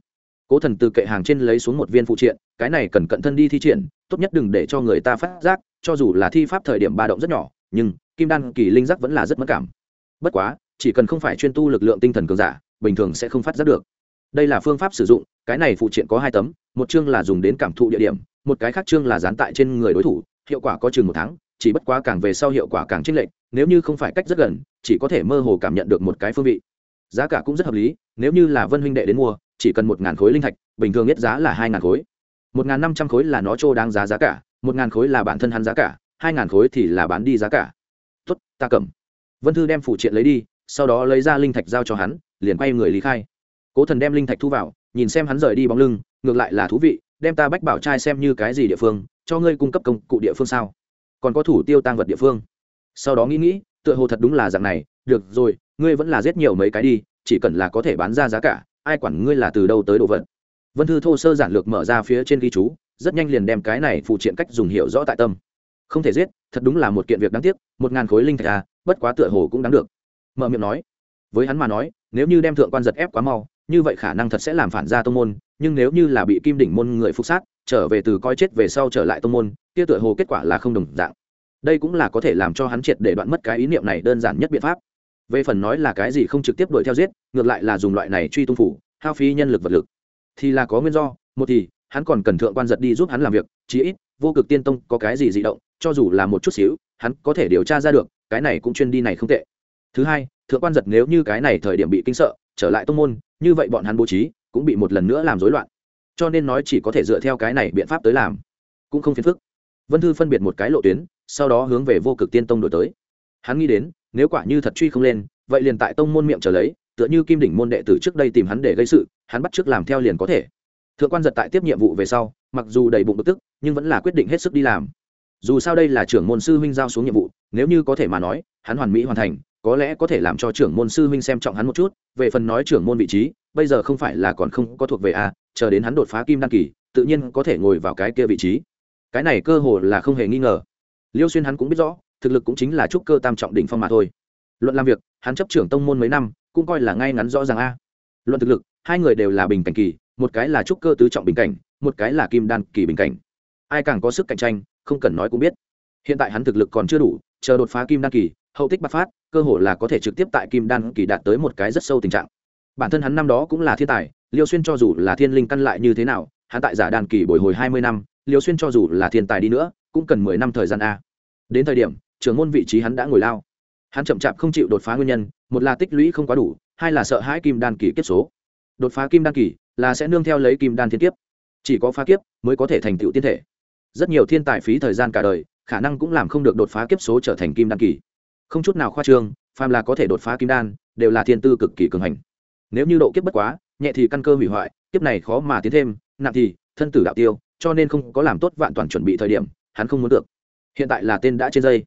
cố thần từ kệ hàng trên lấy xuống một viên phụ triện, cái này cần cận thân đi thi triển, tốt nhất đừng để cho người ta phát giác, cho dù là thi pháp thời điểm ba động rất nhỏ, nhưng, kim đan kỳ linh giác vẫn là rất mất cảm. Bất quá, chỉ cần không phải chuyên tu lực lượng tinh thần cường giả, bình thường sẽ không phát giác được. Đây là phương pháp sử dụng, cái này phụ triện có hai tấm, một chương là dùng đến cảm thụ địa điểm, một cái khác chương là dán tại trên người đối thủ, hiệu quả có chừng một tháng, chỉ bất quá càng về sau hiệu quả càng chênh lệch, nếu như không phải cách rất gần, chỉ có thể mơ hồ cảm nhận được một cái phương vị. Giá cả cũng rất hợp lý, nếu như là vân huynh đệ đến mua chỉ cần một ngàn khối linh thạch, bình thường nhất giá là hai ngàn khối. Một ngàn năm trăm khối là nó trô đáng giá giá cả, một ngàn khối là bản thân hắn giá cả, hai ngàn khối thì là bán đi giá cả. Ta cầm. Vân thư đem phụ triện lấy đi, sau đó lấy ra linh thạch giao cho hắn, liền quay người lý khai. Cố thần đem linh thạch thu vào, nhìn xem hắn rời đi bóng lưng, ngược lại là thú vị, đem ta bách bảo trai xem như cái gì địa phương, cho ngươi cung cấp công cụ địa phương sao? Còn có thủ tiêu tăng vật địa phương. Sau đó nghĩ nghĩ, tựa hồ thật đúng là dạng này, được rồi, ngươi vẫn là giết nhiều mấy cái đi, chỉ cần là có thể bán ra giá cả ai quản ngươi là từ đâu tới đồ vật. Vân thư thô sơ giản lược mở ra phía trên ghi chú, rất nhanh liền đem cái này phụ triện cách dùng hiểu rõ tại tâm. Không thể giết, thật đúng là một kiện việc đáng tiếc, một ngàn khối linh thạch à bất quá tựa hồ cũng đáng được. Mở miệng nói. Với hắn mà nói, nếu như đem thượng quan giật ép quá mau, như vậy khả năng thật sẽ làm phản ra tông môn, nhưng nếu như là bị kim đỉnh môn người phục sát, trở về từ coi chết về sau trở lại tông môn, kia tựa hồ kết quả là không đồng dạng. Đây cũng là có thể làm cho hắn triệt để đoạn mất cái ý niệm này đơn giản nhất biện pháp về phần nói là cái gì không trực tiếp đuổi theo giết, ngược lại là dùng loại này truy tung phủ, hao phí nhân lực vật lực. Thì là có nguyên do, một thì, hắn còn cần thượng quan giật đi giúp hắn làm việc, chí ít, vô cực tiên tông có cái gì dị động, cho dù là một chút xíu, hắn có thể điều tra ra được, cái này cũng chuyên đi này không tệ. Thứ hai, thượng quan giật nếu như cái này thời điểm bị kinh sợ, trở lại tông môn, như vậy bọn hắn bố trí, cũng bị một lần nữa làm rối loạn. Cho nên nói chỉ có thể dựa theo cái này biện pháp tới làm. Cũng không phiền phức. Vân thư phân biệt một cái lộ tuyến, sau đó hướng về vô cực tiên tông đổi tới hắn nghĩ đến nếu quả như thật truy không lên vậy liền tại tông môn miệng trở lấy tựa như kim đỉnh môn đệ tử trước đây tìm hắn để gây sự hắn bắt trước làm theo liền có thể. Thượng quan giật tại tiếp nhiệm vụ về sau mặc dù đầy bụng bực tức nhưng vẫn là quyết định hết sức đi làm. Dù sao đây là trưởng môn sư huynh giao xuống nhiệm vụ nếu như có thể mà nói hắn hoàn mỹ hoàn thành có lẽ có thể làm cho trưởng môn sư huynh xem trọng hắn một chút về phần nói trưởng môn vị trí bây giờ không phải là còn không có thuộc về a à, chờ đến hắn đột phá kim đăng kỳ tự nhiên có thể ngồi vào cái kia vị trí. Cái này cơ hồ là không hề nghi ngờ. Liêu xuyên hắn cũng biết rõ thực lực cũng chính là trúc cơ tam trọng đỉnh phong mà thôi. Luận làm việc, hắn chấp trưởng tông môn mấy năm, cũng coi là ngay ngắn rõ ràng a. Luận thực lực, hai người đều là bình cảnh kỳ, một cái là trúc cơ tứ trọng bình cảnh, một cái là kim đan kỳ bình cảnh. Ai càng có sức cạnh tranh, không cần nói cũng biết. Hiện tại hắn thực lực còn chưa đủ, chờ đột phá kim đan kỳ, hậu tích bắc phát, cơ hội là có thể trực tiếp tại kim đan kỳ đạt tới một cái rất sâu tình trạng. Bản thân hắn năm đó cũng là thiên tài, liêu xuyên cho dù là thiên linh căn lại như thế nào, hắn tại giả đan kỳ bồi hồi hai mươi năm, liêu xuyên cho dù là thiên tài đi nữa, cũng cần mười năm thời gian a. Đến thời điểm trưởng môn vị trí hắn đã ngồi lao. Hắn chậm chạp không chịu đột phá nguyên nhân, một là tích lũy không quá đủ, hai là sợ hãi kim đan kỳ kiếp số. Đột phá kim đan kỳ là sẽ nương theo lấy kim đan thiên kiếp. Chỉ có phá kiếp mới có thể thành tựu tiên thể. Rất nhiều thiên tài phí thời gian cả đời, khả năng cũng làm không được đột phá kiếp số trở thành kim đan kỳ. Không chút nào khoa trương, phàm là có thể đột phá kim đan, đều là thiên tư cực kỳ cường hành. Nếu như độ kiếp bất quá, nhẹ thì căn cơ hủy hoại, kiếp này khó mà tiến thêm, nặng thì thân tử đạo tiêu, cho nên không có làm tốt vạn toàn chuẩn bị thời điểm, hắn không muốn được. Hiện tại là tên đã trên dây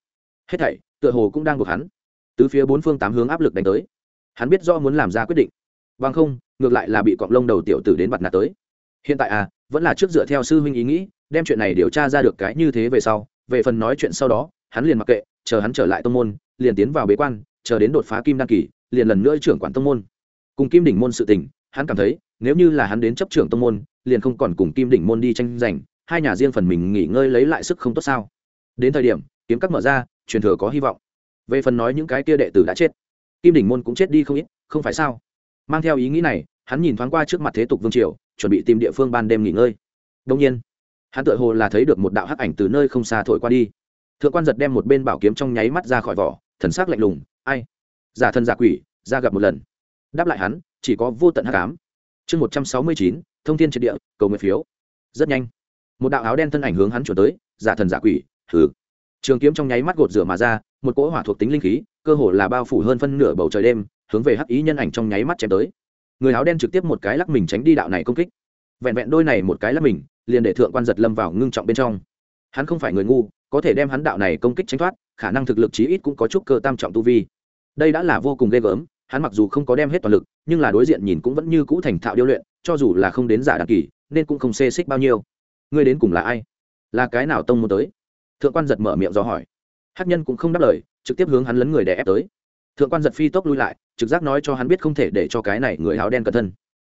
hết thảy, tựa hồ cũng đang buộc hắn. Tứ phía bốn phương tám hướng áp lực đánh tới. Hắn biết do muốn làm ra quyết định. Vâng không, ngược lại là bị cọng lông đầu tiểu tử đến mặt nạt tới. Hiện tại à vẫn là trước dựa theo sư huynh ý nghĩ, đem chuyện này điều tra ra được cái như thế về sau, về phần nói chuyện sau đó, hắn liền mặc kệ, chờ hắn trở lại tông môn, liền tiến vào bế quan, chờ đến đột phá kim đăng kỳ, liền lần nữa trưởng quản tông môn. Cùng kim đỉnh môn sự tình, hắn cảm thấy, nếu như là hắn đến chấp trưởng tông môn, liền không còn cùng kim đỉnh môn đi tranh giành, hai nhà riêng phần mình nghỉ ngơi lấy lại sức không tốt sao. Đến thời điểm, kiếm các mở ra truyền thừa có hy vọng. Về phần nói những cái kia đệ tử đã chết, kim đỉnh môn cũng chết đi không ít, không phải sao? Mang theo ý nghĩ này, hắn nhìn thoáng qua trước mặt thế tục vương triều, chuẩn bị tìm địa phương ban đêm nghỉ ngơi. Đông nhiên, hắn tự hồ là thấy được một đạo hắc ảnh từ nơi không xa thổi qua đi. Thượng quan giật đem một bên bảo kiếm trong nháy mắt ra khỏi vỏ, thần s ắ c lạnh lùng, ai? Giả thân giả quỷ, ra gặp một lần. Đáp lại hắn, chỉ có vô tận hắc ám. Chương một trăm sáu mươi chín, thông tin triệt địa, cầu nguyện phiếu. Rất nhanh, một đạo áo đen thân ảnh hướng hắn chuyển tới, giả thần giả quỷ thử trường kiếm trong nháy mắt gột rửa mà ra, một cỗ hỏa thuộc tính linh khí, cơ hồ là bao phủ hơn phân nửa bầu trời đêm, hướng về hắc ý nhân ảnh trong nháy mắt chém tới. Người áo đen trực tiếp một cái lắc mình tránh đi đạo này công kích. Vẹn vẹn đôi này một cái lắc mình, liền để thượng quan giật lâm vào ngưng trọng bên trong. Hắn không phải người ngu, có thể đem hắn đạo này công kích tránh thoát, khả năng thực lực chí ít cũng có chút cơ tam trọng tu vi. Đây đã là vô cùng ghê gớm, hắn mặc dù không có đem hết toàn lực, nhưng là đối diện nhìn cũng vẫn như cũ thành thạo điêu luyện, cho dù là không đến giả đặc kỳ, nên cũng không xê xích bao nhiêu. Ngươi đến cùng là ai? Là cái nào tông muốn tới? Thượng quan giật mở miệng do hỏi. Hát nhân cũng không đáp lời, trực tiếp hướng hắn lấn người đè ép tới. Thượng quan giật phi tốc lui lại, trực giác nói cho hắn biết không thể để cho cái này người áo đen cẩn thân.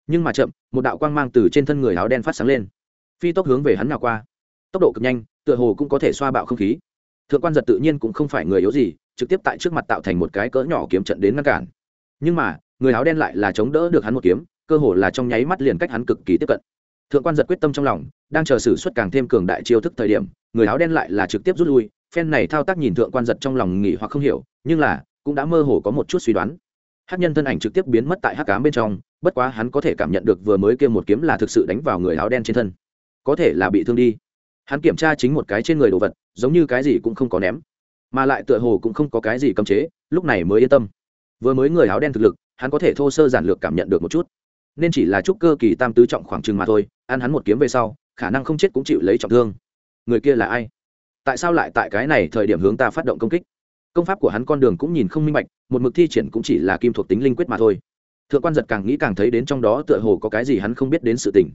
Nhưng mà chậm, một đạo quang mang từ trên thân người áo đen phát sáng lên. Phi tốc hướng về hắn nào qua. Tốc độ cực nhanh, tựa hồ cũng có thể xoa bạo không khí. Thượng quan giật tự nhiên cũng không phải người yếu gì, trực tiếp tại trước mặt tạo thành một cái cỡ nhỏ kiếm trận đến ngăn cản. Nhưng mà, người áo đen lại là chống đỡ được hắn một kiếm, cơ hồ là trong nháy mắt liền cách hắn cực kỳ tiếp cận thượng quan giật quyết tâm trong lòng, đang chờ xử suất càng thêm cường đại chiêu thức thời điểm, người áo đen lại là trực tiếp rút lui, phen này thao tác nhìn thượng quan giật trong lòng nghỉ hoặc không hiểu, nhưng là, cũng đã mơ hồ có một chút suy đoán. Hát nhân thân ảnh trực tiếp biến mất tại hát cám bên trong, bất quá hắn có thể cảm nhận được vừa mới kêu một kiếm là thực sự đánh vào người áo đen trên thân. Có thể là bị thương đi. Hắn kiểm tra chính một cái trên người đồ vật, giống như cái gì cũng không có ném. Mà lại tựa hồ cũng không có cái gì cấm chế, lúc này mới yên tâm. Vừa mới người áo đen thực lực, hắn có thể thô sơ giản lược cảm nhận được một chút nên chỉ là chút cơ kỳ tam tứ trọng khoảng chừng mà thôi, ăn hắn một kiếm về sau, khả năng không chết cũng chịu lấy trọng thương. Người kia là ai? Tại sao lại tại cái này thời điểm hướng ta phát động công kích? Công pháp của hắn con đường cũng nhìn không minh bạch, một mực thi triển cũng chỉ là kim thuộc tính linh quyết mà thôi. Thượng quan giật càng nghĩ càng thấy đến trong đó tựa hồ có cái gì hắn không biết đến sự tình.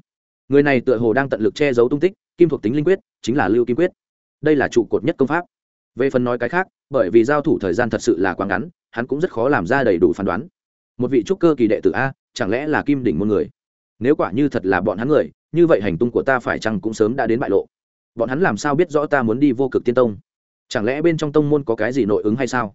Người này tựa hồ đang tận lực che giấu tung tích, kim thuộc tính linh quyết, chính là lưu kim quyết. Đây là trụ cột nhất công pháp. Về phần nói cái khác, bởi vì giao thủ thời gian thật sự là quá ngắn, hắn cũng rất khó làm ra đầy đủ phán đoán. Một vị trúc cơ kỳ đệ tử a chẳng lẽ là kim đỉnh môn người? Nếu quả như thật là bọn hắn người, như vậy hành tung của ta phải chăng cũng sớm đã đến bại lộ? Bọn hắn làm sao biết rõ ta muốn đi vô cực tiên tông? Chẳng lẽ bên trong tông môn có cái gì nội ứng hay sao?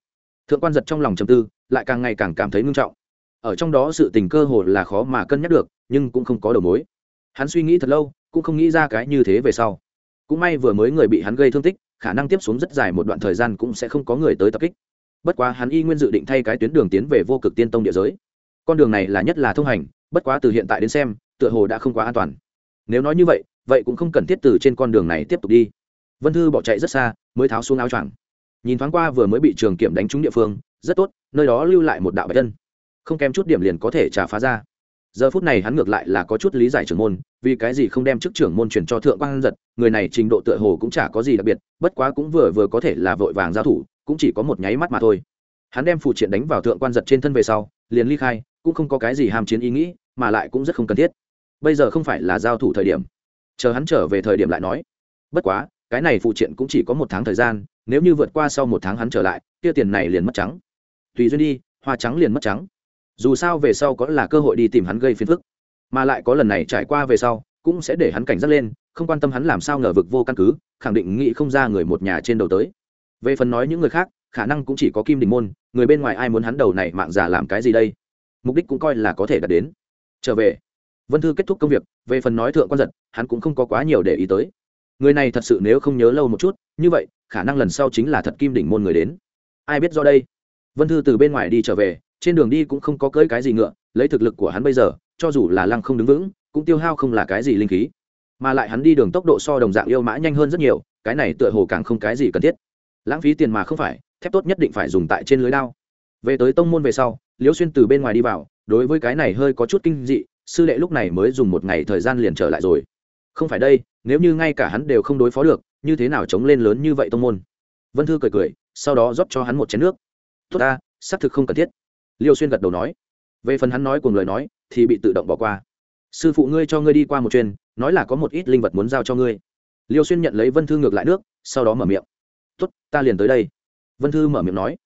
Thượng quan giật trong lòng trầm tư, lại càng ngày càng cảm thấy ngưng trọng. Ở trong đó sự tình cơ hồ là khó mà cân nhắc được, nhưng cũng không có đầu mối. Hắn suy nghĩ thật lâu, cũng không nghĩ ra cái như thế về sau. Cũng may vừa mới người bị hắn gây thương tích, khả năng tiếp xuống rất dài một đoạn thời gian cũng sẽ không có người tới tập kích. Bất quá hắn y nguyên dự định thay cái tuyến đường tiến về vô cực tiên tông địa giới con đường này là nhất là thông hành bất quá từ hiện tại đến xem tựa hồ đã không quá an toàn. Nếu nói như vậy vậy cũng không cần thiết từ trên con đường này tiếp tục đi. Vân thư bỏ chạy rất xa mới tháo xuống áo choàng. Nhìn thoáng qua vừa mới bị trường kiểm đánh trúng địa phương rất tốt nơi đó lưu lại một đạo bạch chân, không kém chút điểm liền có thể trả phá ra. Giờ phút này hắn ngược lại là có chút lý giải trưởng môn vì cái gì không đem chức trưởng môn chuyển cho thượng quan giật người này trình độ tựa hồ cũng chả có gì đặc biệt bất quá cũng vừa vừa có thể là vội vàng giao thủ cũng chỉ có một nháy mắt mà thôi. Hắn đem phụ triện đánh vào thượng quan giật trên thân về sau liền ly khai cũng không có cái gì ham chiến ý nghĩ, mà lại cũng rất không cần thiết. Bây giờ không phải là giao thủ thời điểm. Chờ hắn trở về thời điểm lại nói. Bất quá, cái này phụ triện cũng chỉ có một tháng thời gian, nếu như vượt qua sau một tháng hắn trở lại, kia tiền này liền mất trắng. Tùy duyên đi, hoa trắng liền mất trắng. Dù sao về sau có là cơ hội đi tìm hắn gây phiền phức. Mà lại có lần này trải qua về sau, cũng sẽ để hắn cảnh giác lên, không quan tâm hắn làm sao ngờ vực vô căn cứ, khẳng định nghĩ không ra người một nhà trên đầu tới. Về phần nói những người khác, khả năng cũng chỉ có kim đình môn, người bên ngoài ai muốn hắn đầu này mạng giả làm cái gì đây? Mục đích cũng coi là có thể đạt đến. Trở về. Vân thư kết thúc công việc, về phần nói thượng quan giật, hắn cũng không có quá nhiều để ý tới. Người này thật sự nếu không nhớ lâu một chút, như vậy, khả năng lần sau chính là thật kim đỉnh môn người đến. Ai biết do đây? Vân thư từ bên ngoài đi trở về, trên đường đi cũng không có cưỡi cái gì ngựa, lấy thực lực của hắn bây giờ, cho dù là lăng không đứng vững, cũng tiêu hao không là cái gì linh khí. Mà lại hắn đi đường tốc độ so đồng dạng yêu mã nhanh hơn rất nhiều, cái này tựa hồ càng không cái gì cần thiết. Lãng phí tiền mà không phải, thép tốt nhất định phải dùng tại trên lưới đao. Về tới tông môn về sau liễu xuyên từ bên ngoài đi vào, đối với cái này hơi có chút kinh dị, sư đệ lúc này mới dùng một ngày thời gian liền trở lại rồi. Không phải đây, nếu như ngay cả hắn đều không đối phó được, như thế nào chống lên lớn như vậy tông môn? Vân thư cười cười, sau đó rót cho hắn một chén nước. Tốt ta, xác thực không cần thiết. Liêu xuyên gật đầu nói. Về phần hắn nói cùng lời nói, thì bị tự động bỏ qua. Sư phụ ngươi cho ngươi đi qua một chuyên nói là có một ít linh vật muốn giao cho ngươi. Liêu xuyên nhận lấy vân thư ngược lại nước, sau đó mở miệng. Tốt, ta liền tới đây. Vân thư mở miệng nói.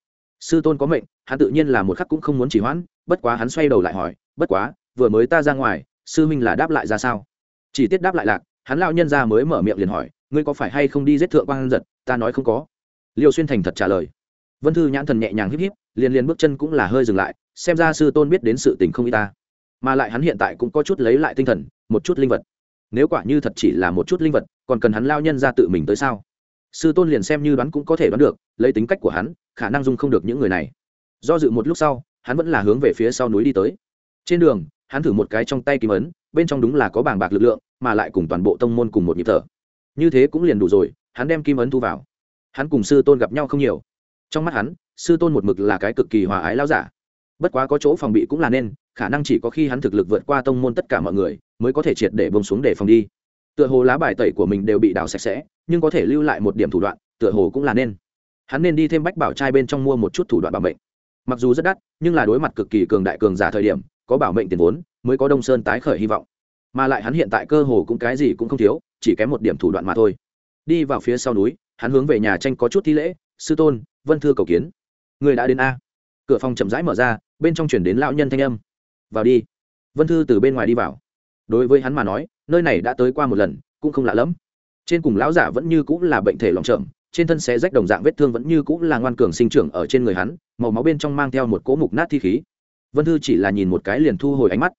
Sư tôn có mệnh hắn tự nhiên là một khắc cũng không muốn chỉ hoãn, bất quá hắn xoay đầu lại hỏi, bất quá, vừa mới ta ra ngoài, sư minh là đáp lại ra sao? Chỉ tiết đáp lại lạc hắn lão nhân ra mới mở miệng liền hỏi, ngươi có phải hay không đi giết thượng quan giật, ta nói không có. Liêu xuyên thành thật trả lời. Vân thư nhãn thần nhẹ nhàng híp híp, liền liền bước chân cũng là hơi dừng lại, xem ra sư tôn biết đến sự tình không y ta. Mà lại hắn hiện tại cũng có chút lấy lại tinh thần, một chút linh vật. Nếu quả như thật chỉ là một chút linh vật, còn cần hắn lao nhân ra tự mình tới sao? Sư tôn liền xem như đoán cũng có thể đoán được, lấy tính cách của hắn, khả năng dung không được những người này do dự một lúc sau, hắn vẫn là hướng về phía sau núi đi tới. Trên đường, hắn thử một cái trong tay kim ấn, bên trong đúng là có bảng bạc lực lượng, mà lại cùng toàn bộ tông môn cùng một nhịp thở. Như thế cũng liền đủ rồi, hắn đem kim ấn thu vào. Hắn cùng sư tôn gặp nhau không nhiều. Trong mắt hắn, sư tôn một mực là cái cực kỳ hòa ái lao giả. Bất quá có chỗ phòng bị cũng là nên, khả năng chỉ có khi hắn thực lực vượt qua tông môn tất cả mọi người, mới có thể triệt để bông xuống để phòng đi. Tựa hồ lá bài tẩy của mình đều bị đào sạch sẽ, nhưng có thể lưu lại một điểm thủ đoạn, tựa hồ cũng là nên. Hắn nên đi thêm bách bảo trai bên trong mua một chút thủ đoạn bảo mệnh mặc dù rất đắt, nhưng là đối mặt cực kỳ cường đại cường giả thời điểm, có bảo mệnh tiền vốn, mới có đông sơn tái khởi hy vọng. Mà lại hắn hiện tại cơ hồ cũng cái gì cũng không thiếu, chỉ kém một điểm thủ đoạn mà thôi. Đi vào phía sau núi, hắn hướng về nhà tranh có chút thi lễ, sư tôn, vân thư cầu kiến. Người đã đến a. Cửa phòng chậm rãi mở ra, bên trong chuyển đến lão nhân thanh âm. Vào đi. Vân thư từ bên ngoài đi vào. Đối với hắn mà nói, nơi này đã tới qua một lần, cũng không lạ lẫm. Trên cùng lão giả vẫn như cũng là bệnh thể lòng trợm trên thân xé rách đồng dạng vết thương vẫn như cũng là ngoan cường sinh trưởng ở trên người hắn, màu máu bên trong mang theo một cỗ mục nát thi khí. Vân thư chỉ là nhìn một cái liền thu hồi ánh mắt.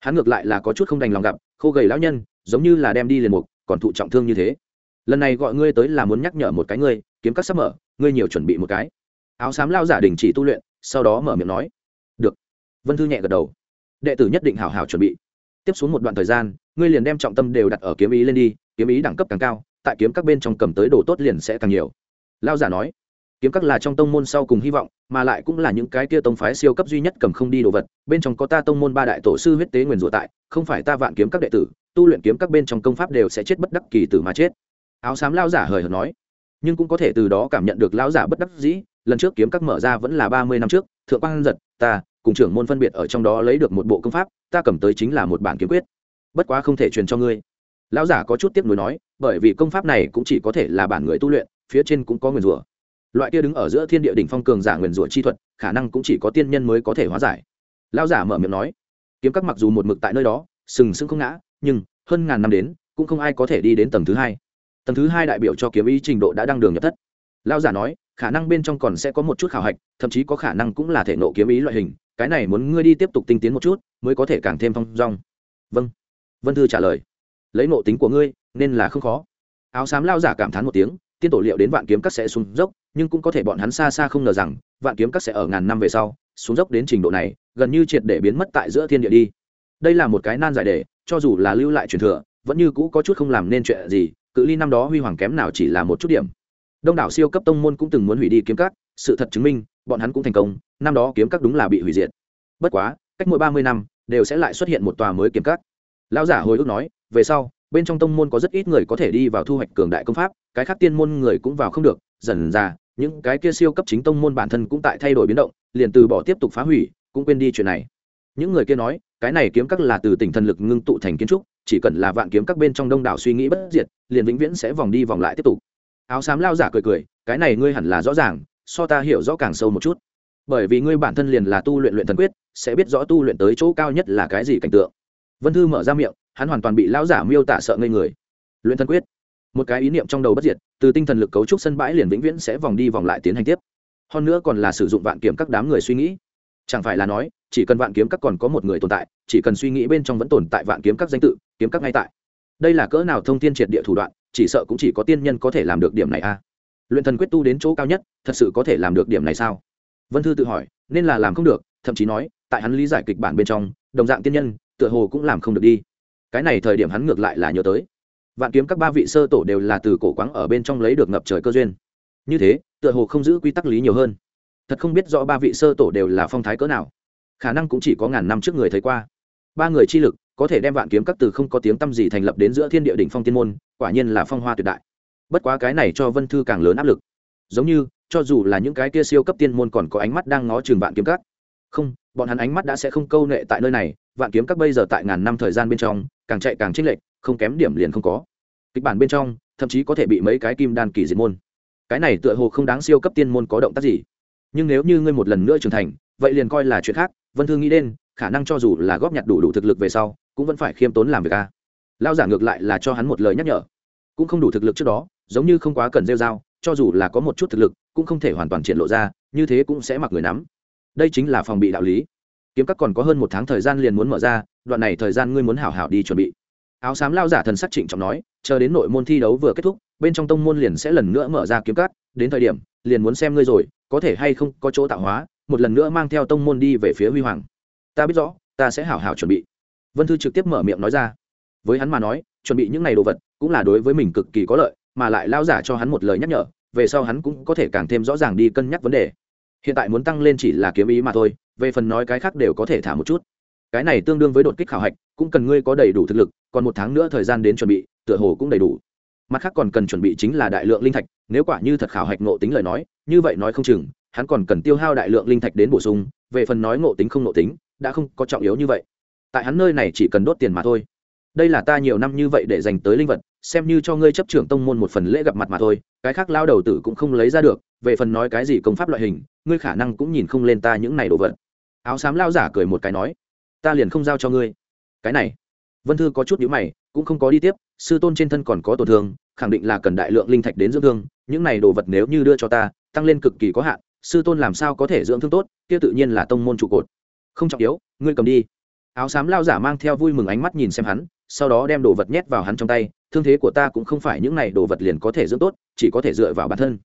Hắn ngược lại là có chút không đành lòng gặp, khô gầy lão nhân, giống như là đem đi liền mục, còn thụ trọng thương như thế. Lần này gọi ngươi tới là muốn nhắc nhở một cái ngươi, kiếm các sắp mở, ngươi nhiều chuẩn bị một cái. Áo xám lao giả đình chỉ tu luyện, sau đó mở miệng nói. Được. Vân thư nhẹ gật đầu. Đệ tử nhất định hào hào chuẩn bị. Tiếp xuống một đoạn thời gian, ngươi liền đem trọng tâm đều đặt ở kiếm ý lên đi, kiếm ý đẳng cấp càng cao tại kiếm các bên trong cầm tới đồ tốt liền sẽ càng nhiều. Lao giả nói, kiếm các là trong tông môn sau cùng hy vọng, mà lại cũng là những cái kia tông phái siêu cấp duy nhất cầm không đi đồ vật, bên trong có ta tông môn ba đại tổ sư huyết tế nguyền rủa tại, không phải ta vạn kiếm các đệ tử, tu luyện kiếm các bên trong công pháp đều sẽ chết bất đắc kỳ tử mà chết. Áo xám lao giả hời hợt nói, nhưng cũng có thể từ đó cảm nhận được lao giả bất đắc dĩ, lần trước kiếm các mở ra vẫn là ba mươi năm trước, thượng quan giật, ta cùng trưởng môn phân biệt ở trong đó lấy được một bộ công pháp, ta cầm tới chính là một bản kiếm quyết. Bất quá không thể truyền cho ngươi lão giả có chút tiếc nuối nói, bởi vì công pháp này cũng chỉ có thể là bản người tu luyện, phía trên cũng có nguyền rủa. Loại kia đứng ở giữa thiên địa đỉnh phong cường giả nguyền rủa chi thuật, khả năng cũng chỉ có tiên nhân mới có thể hóa giải. Lão giả mở miệng nói, kiếm các mặc dù một mực tại nơi đó, sừng sững không ngã, nhưng, hơn ngàn năm đến, cũng không ai có thể đi đến tầng thứ hai. Tầng thứ hai đại biểu cho kiếm ý trình độ đã đăng đường nhập thất. Lão giả nói, khả năng bên trong còn sẽ có một chút khảo hạch, thậm chí có khả năng cũng là thể nộ kiếm ý loại hình, cái này muốn ngươi đi tiếp tục tinh tiến một chút, mới có thể càng thêm phong Rong. vâng. Vân thư trả lời lấy nộ tính của ngươi, nên là không khó. Áo xám lao giả cảm thán một tiếng, tiên tổ liệu đến vạn kiếm các sẽ xuống dốc, nhưng cũng có thể bọn hắn xa xa không ngờ rằng, vạn kiếm các sẽ ở ngàn năm về sau, xuống dốc đến trình độ này, gần như triệt để biến mất tại giữa thiên địa đi. Đây là một cái nan giải đề cho dù là lưu lại truyền thừa, vẫn như cũ có chút không làm nên chuyện gì, cự ly năm đó huy hoàng kém nào chỉ là một chút điểm. Đông đảo siêu cấp tông môn cũng từng muốn hủy đi kiếm các, sự thật chứng minh, bọn hắn cũng thành công, năm đó kiếm các đúng là bị hủy diệt. Bất quá, cách mỗi ba mươi năm, đều sẽ lại xuất hiện một tòa mới kiếm các. Lão giả hồi ức nói về sau, bên trong tông môn có rất ít người có thể đi vào thu hoạch cường đại công pháp, cái khác tiên môn người cũng vào không được, dần ra, những cái kia siêu cấp chính tông môn bản thân cũng tại thay đổi biến động, liền từ bỏ tiếp tục phá hủy, cũng quên đi chuyện này. Những người kia nói, cái này kiếm các là từ tỉnh thần lực ngưng tụ thành kiến trúc, chỉ cần là vạn kiếm các bên trong đông đảo suy nghĩ bất diệt, liền vĩnh viễn sẽ vòng đi vòng lại tiếp tục. Áo xám lao giả cười cười, cái này ngươi hẳn là rõ ràng, so ta hiểu rõ càng sâu một chút. Bởi vì ngươi bản thân liền là tu luyện luyện thần quyết, sẽ biết rõ tu luyện tới chỗ cao nhất là cái gì cảnh tượng. Vân thư mở ra miệng hắn hoàn toàn bị lão giả miêu tả sợ ngây người. Luyện thần quyết. Một cái ý niệm trong đầu bất diệt, từ tinh thần lực cấu trúc sân bãi liền vĩnh viễn sẽ vòng đi vòng lại tiến hành tiếp. Hơn nữa còn là sử dụng vạn kiếm các đám người suy nghĩ. Chẳng phải là nói, chỉ cần vạn kiếm các còn có một người tồn tại, chỉ cần suy nghĩ bên trong vẫn tồn tại vạn kiếm các danh tự kiếm các ngay tại. Đây là cỡ nào thông tin triệt địa thủ đoạn, chỉ sợ cũng chỉ có tiên nhân có thể làm được điểm này a. Luyện thần quyết tu đến chỗ cao nhất, thật sự có thể làm được điểm này sao? Vân thư tự hỏi, nên là làm không được, thậm chí nói, tại hắn lý giải kịch bản bên trong, đồng dạng tiên nhân, tựa hồ cũng làm không được đi cái này thời điểm hắn ngược lại là nhớ tới. Vạn kiếm các ba vị sơ tổ đều là từ cổ quáng ở bên trong lấy được ngập trời cơ duyên. Như thế, tựa hồ không giữ quy tắc lý nhiều hơn. Thật không biết rõ ba vị sơ tổ đều là phong thái cỡ nào. Khả năng cũng chỉ có ngàn năm trước người thấy qua. Ba người chi lực, có thể đem vạn kiếm các từ không có tiếng tăm gì thành lập đến giữa thiên địa đỉnh phong tiên môn, quả nhiên là phong hoa tuyệt đại. Bất quá cái này cho vân thư càng lớn áp lực. Giống như, cho dù là những cái kia siêu cấp tiên môn còn có ánh mắt đang ngó chừng vạn kiếm các. Không, bọn hắn ánh mắt đã sẽ không câu nệ tại nơi này, vạn kiếm các bây giờ tại ngàn năm thời gian bên trong càng chạy càng chênh lệch, không kém điểm liền không có. Kịch bản bên trong, thậm chí có thể bị mấy cái kim đan kỳ diệt môn. Cái này tựa hồ không đáng siêu cấp tiên môn có động tác gì. Nhưng nếu như ngươi một lần nữa trưởng thành, vậy liền coi là chuyện khác, vân thương nghĩ đến, khả năng cho dù là góp nhặt đủ đủ thực lực về sau, cũng vẫn phải khiêm tốn làm việc a. Lao giả ngược lại là cho hắn một lời nhắc nhở. Cũng không đủ thực lực trước đó, giống như không quá cần rêu dao cho dù là có một chút thực lực, cũng không thể hoàn toàn triển lộ ra, như thế cũng sẽ mặc người nắm. Đây chính là phòng bị đạo lý kiếm các còn có hơn một tháng thời gian liền muốn mở ra, đoạn này thời gian ngươi muốn hảo hảo đi chuẩn bị. Áo xám lao giả thần sắc trịnh trọng nói, chờ đến nội môn thi đấu vừa kết thúc, bên trong tông môn liền sẽ lần nữa mở ra kiếm các, đến thời điểm, liền muốn xem ngươi rồi, có thể hay không có chỗ tạo hóa, một lần nữa mang theo tông môn đi về phía huy hoàng. Ta biết rõ, ta sẽ hảo hảo chuẩn bị. Vân thư trực tiếp mở miệng nói ra. Với hắn mà nói, chuẩn bị những ngày đồ vật, cũng là đối với mình cực kỳ có lợi, mà lại lao giả cho hắn một lời nhắc nhở, về sau hắn cũng có thể càng thêm rõ ràng đi cân nhắc vấn đề hiện tại muốn tăng lên chỉ là kiếm ý mà thôi, về phần nói cái khác đều có thể thả một chút. Cái này tương đương với đột kích khảo hạch, cũng cần ngươi có đầy đủ thực lực, còn một tháng nữa thời gian đến chuẩn bị, tựa hồ cũng đầy đủ. Mặt khác còn cần chuẩn bị chính là đại lượng linh thạch, nếu quả như thật khảo hạch ngộ tính lời nói, như vậy nói không chừng, hắn còn cần tiêu hao đại lượng linh thạch đến bổ sung, về phần nói ngộ tính không ngộ tính, đã không có trọng yếu như vậy. Tại hắn nơi này chỉ cần đốt tiền mà thôi. Đây là ta nhiều năm như vậy để dành tới linh vật, xem như cho ngươi chấp trưởng tông môn một phần lễ gặp mặt mà thôi, cái khác lao đầu tử cũng không lấy ra được, về phần nói cái gì công pháp loại hình ngươi khả năng cũng nhìn không lên ta những này đồ vật. Áo xám lao giả cười một cái nói, ta liền không giao cho ngươi. Cái này, vân thư có chút nhữ mày, cũng không có đi tiếp, sư tôn trên thân còn có tổn thương, khẳng định là cần đại lượng linh thạch đến dưỡng thương, những này đồ vật nếu như đưa cho ta, tăng lên cực kỳ có hạn, sư tôn làm sao có thể dưỡng thương tốt, kia tự nhiên là tông môn trụ cột. Không trọng yếu, ngươi cầm đi. Áo xám lao giả mang theo vui mừng ánh mắt nhìn xem hắn, sau đó đem đồ vật nhét vào hắn trong tay, thương thế của ta cũng không phải những này đồ vật liền có thể dưỡng tốt, chỉ có thể dựa vào bản thân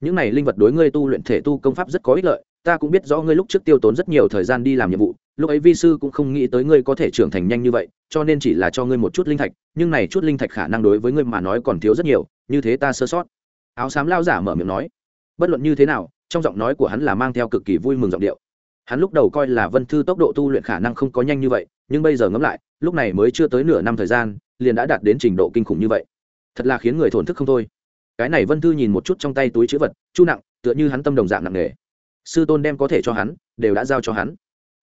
những này linh vật đối ngươi tu luyện thể tu công pháp rất có ích lợi, ta cũng biết rõ ngươi lúc trước tiêu tốn rất nhiều thời gian đi làm nhiệm vụ, lúc ấy vi sư cũng không nghĩ tới ngươi có thể trưởng thành nhanh như vậy, cho nên chỉ là cho ngươi một chút linh thạch, nhưng này chút linh thạch khả năng đối với ngươi mà nói còn thiếu rất nhiều, như thế ta sơ sót. Áo xám lao giả mở miệng nói. Bất luận như thế nào, trong giọng nói của hắn là mang theo cực kỳ vui mừng giọng điệu. Hắn lúc đầu coi là vân thư tốc độ tu luyện khả năng không có nhanh như vậy, nhưng bây giờ ngẫm lại, lúc này mới chưa tới nửa năm thời gian, liền đã đạt đến trình độ kinh khủng như vậy. Thật là khiến người thổn thức không thôi cái này vân thư nhìn một chút trong tay túi chữ vật, chu nặng, tựa như hắn tâm đồng dạng nặng nề. Sư tôn đem có thể cho hắn, đều đã giao cho hắn.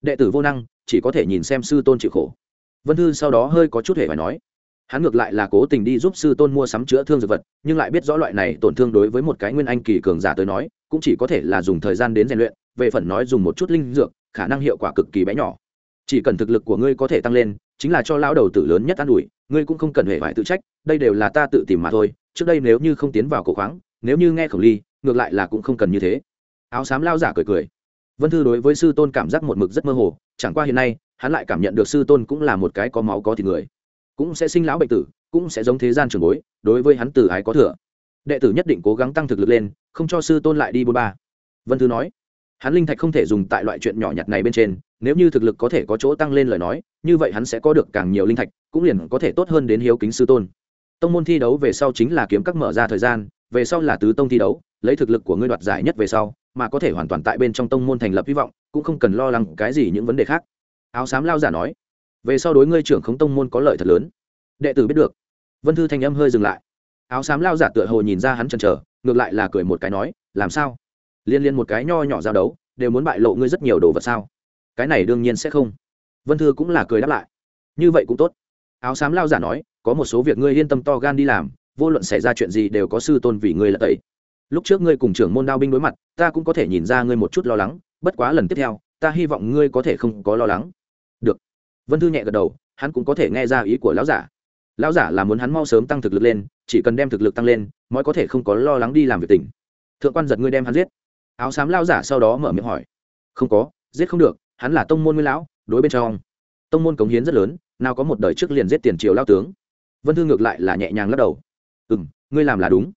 Đệ tử vô năng, chỉ có thể nhìn xem sư tôn chịu khổ. Vân thư sau đó hơi có chút hề phải nói. Hắn ngược lại là cố tình đi giúp sư tôn mua sắm chữa thương dược vật, nhưng lại biết rõ loại này tổn thương đối với một cái nguyên anh kỳ cường giả tới nói, cũng chỉ có thể là dùng thời gian đến rèn luyện, về phần nói dùng một chút linh dược, khả năng hiệu quả cực kỳ bé nhỏ. Chỉ cần thực lực của ngươi có thể tăng lên, chính là cho lão đầu tử lớn nhất an ủi, ngươi cũng không cần hề phải tự trách, đây đều là ta tự tìm mà thôi trước đây nếu như không tiến vào cổ khoáng, nếu như nghe khẩu ly, ngược lại là cũng không cần như thế. Áo xám lao giả cười cười. Vân thư đối với sư tôn cảm giác một mực rất mơ hồ, chẳng qua hiện nay, hắn lại cảm nhận được sư tôn cũng là một cái có máu có thịt người. Cũng sẽ sinh lão bệnh tử, cũng sẽ giống thế gian trường bối, đối với hắn từ ái có thừa. Đệ tử nhất định cố gắng tăng thực lực lên, không cho sư tôn lại đi bôn ba. Vân thư nói. Hắn linh thạch không thể dùng tại loại chuyện nhỏ nhặt này bên trên, nếu như thực lực có thể có chỗ tăng lên lời nói, như vậy hắn sẽ có được càng nhiều linh thạch, cũng liền có thể tốt hơn đến hiếu kính sư tôn tông môn thi đấu về sau chính là kiếm các mở ra thời gian, về sau là tứ tông thi đấu, lấy thực lực của ngươi đoạt giải nhất về sau, mà có thể hoàn toàn tại bên trong tông môn thành lập hy vọng, cũng không cần lo lắng cái gì những vấn đề khác. Áo xám lao giả nói. Về sau đối ngươi trưởng khống tông môn có lợi thật lớn. Đệ tử biết được. Vân thư thanh âm hơi dừng lại. Áo xám lao giả tựa hồ nhìn ra hắn chần chờ, ngược lại là cười một cái nói, làm sao? Liên liên một cái nho nhỏ giao đấu, đều muốn bại lộ ngươi rất nhiều đồ vật sao? Cái này đương nhiên sẽ không. Vân thư cũng là cười đáp lại. Như vậy cũng tốt. Áo xám lao giả nói có một số việc ngươi yên tâm to gan đi làm, vô luận xảy ra chuyện gì đều có sư tôn vì ngươi là tẩy. Lúc trước ngươi cùng trưởng môn đao binh đối mặt, ta cũng có thể nhìn ra ngươi một chút lo lắng, bất quá lần tiếp theo, ta hy vọng ngươi có thể không có lo lắng. Được. Vân thư nhẹ gật đầu, hắn cũng có thể nghe ra ý của lão giả. Lão giả là muốn hắn mau sớm tăng thực lực lên, chỉ cần đem thực lực tăng lên, mới có thể không có lo lắng đi làm việc tỉnh. Thượng quan giật ngươi đem hắn giết. Áo xám lão giả sau đó mở miệng hỏi. Không có, giết không được, hắn là tông môn nguyên lão, đối bên trong. Tông môn cống hiến rất lớn, nào có một đời trước liền giết tiền triều lao tướng vân thư ngược lại là nhẹ nhàng lắc đầu. Ừ m ngươi làm là đúng.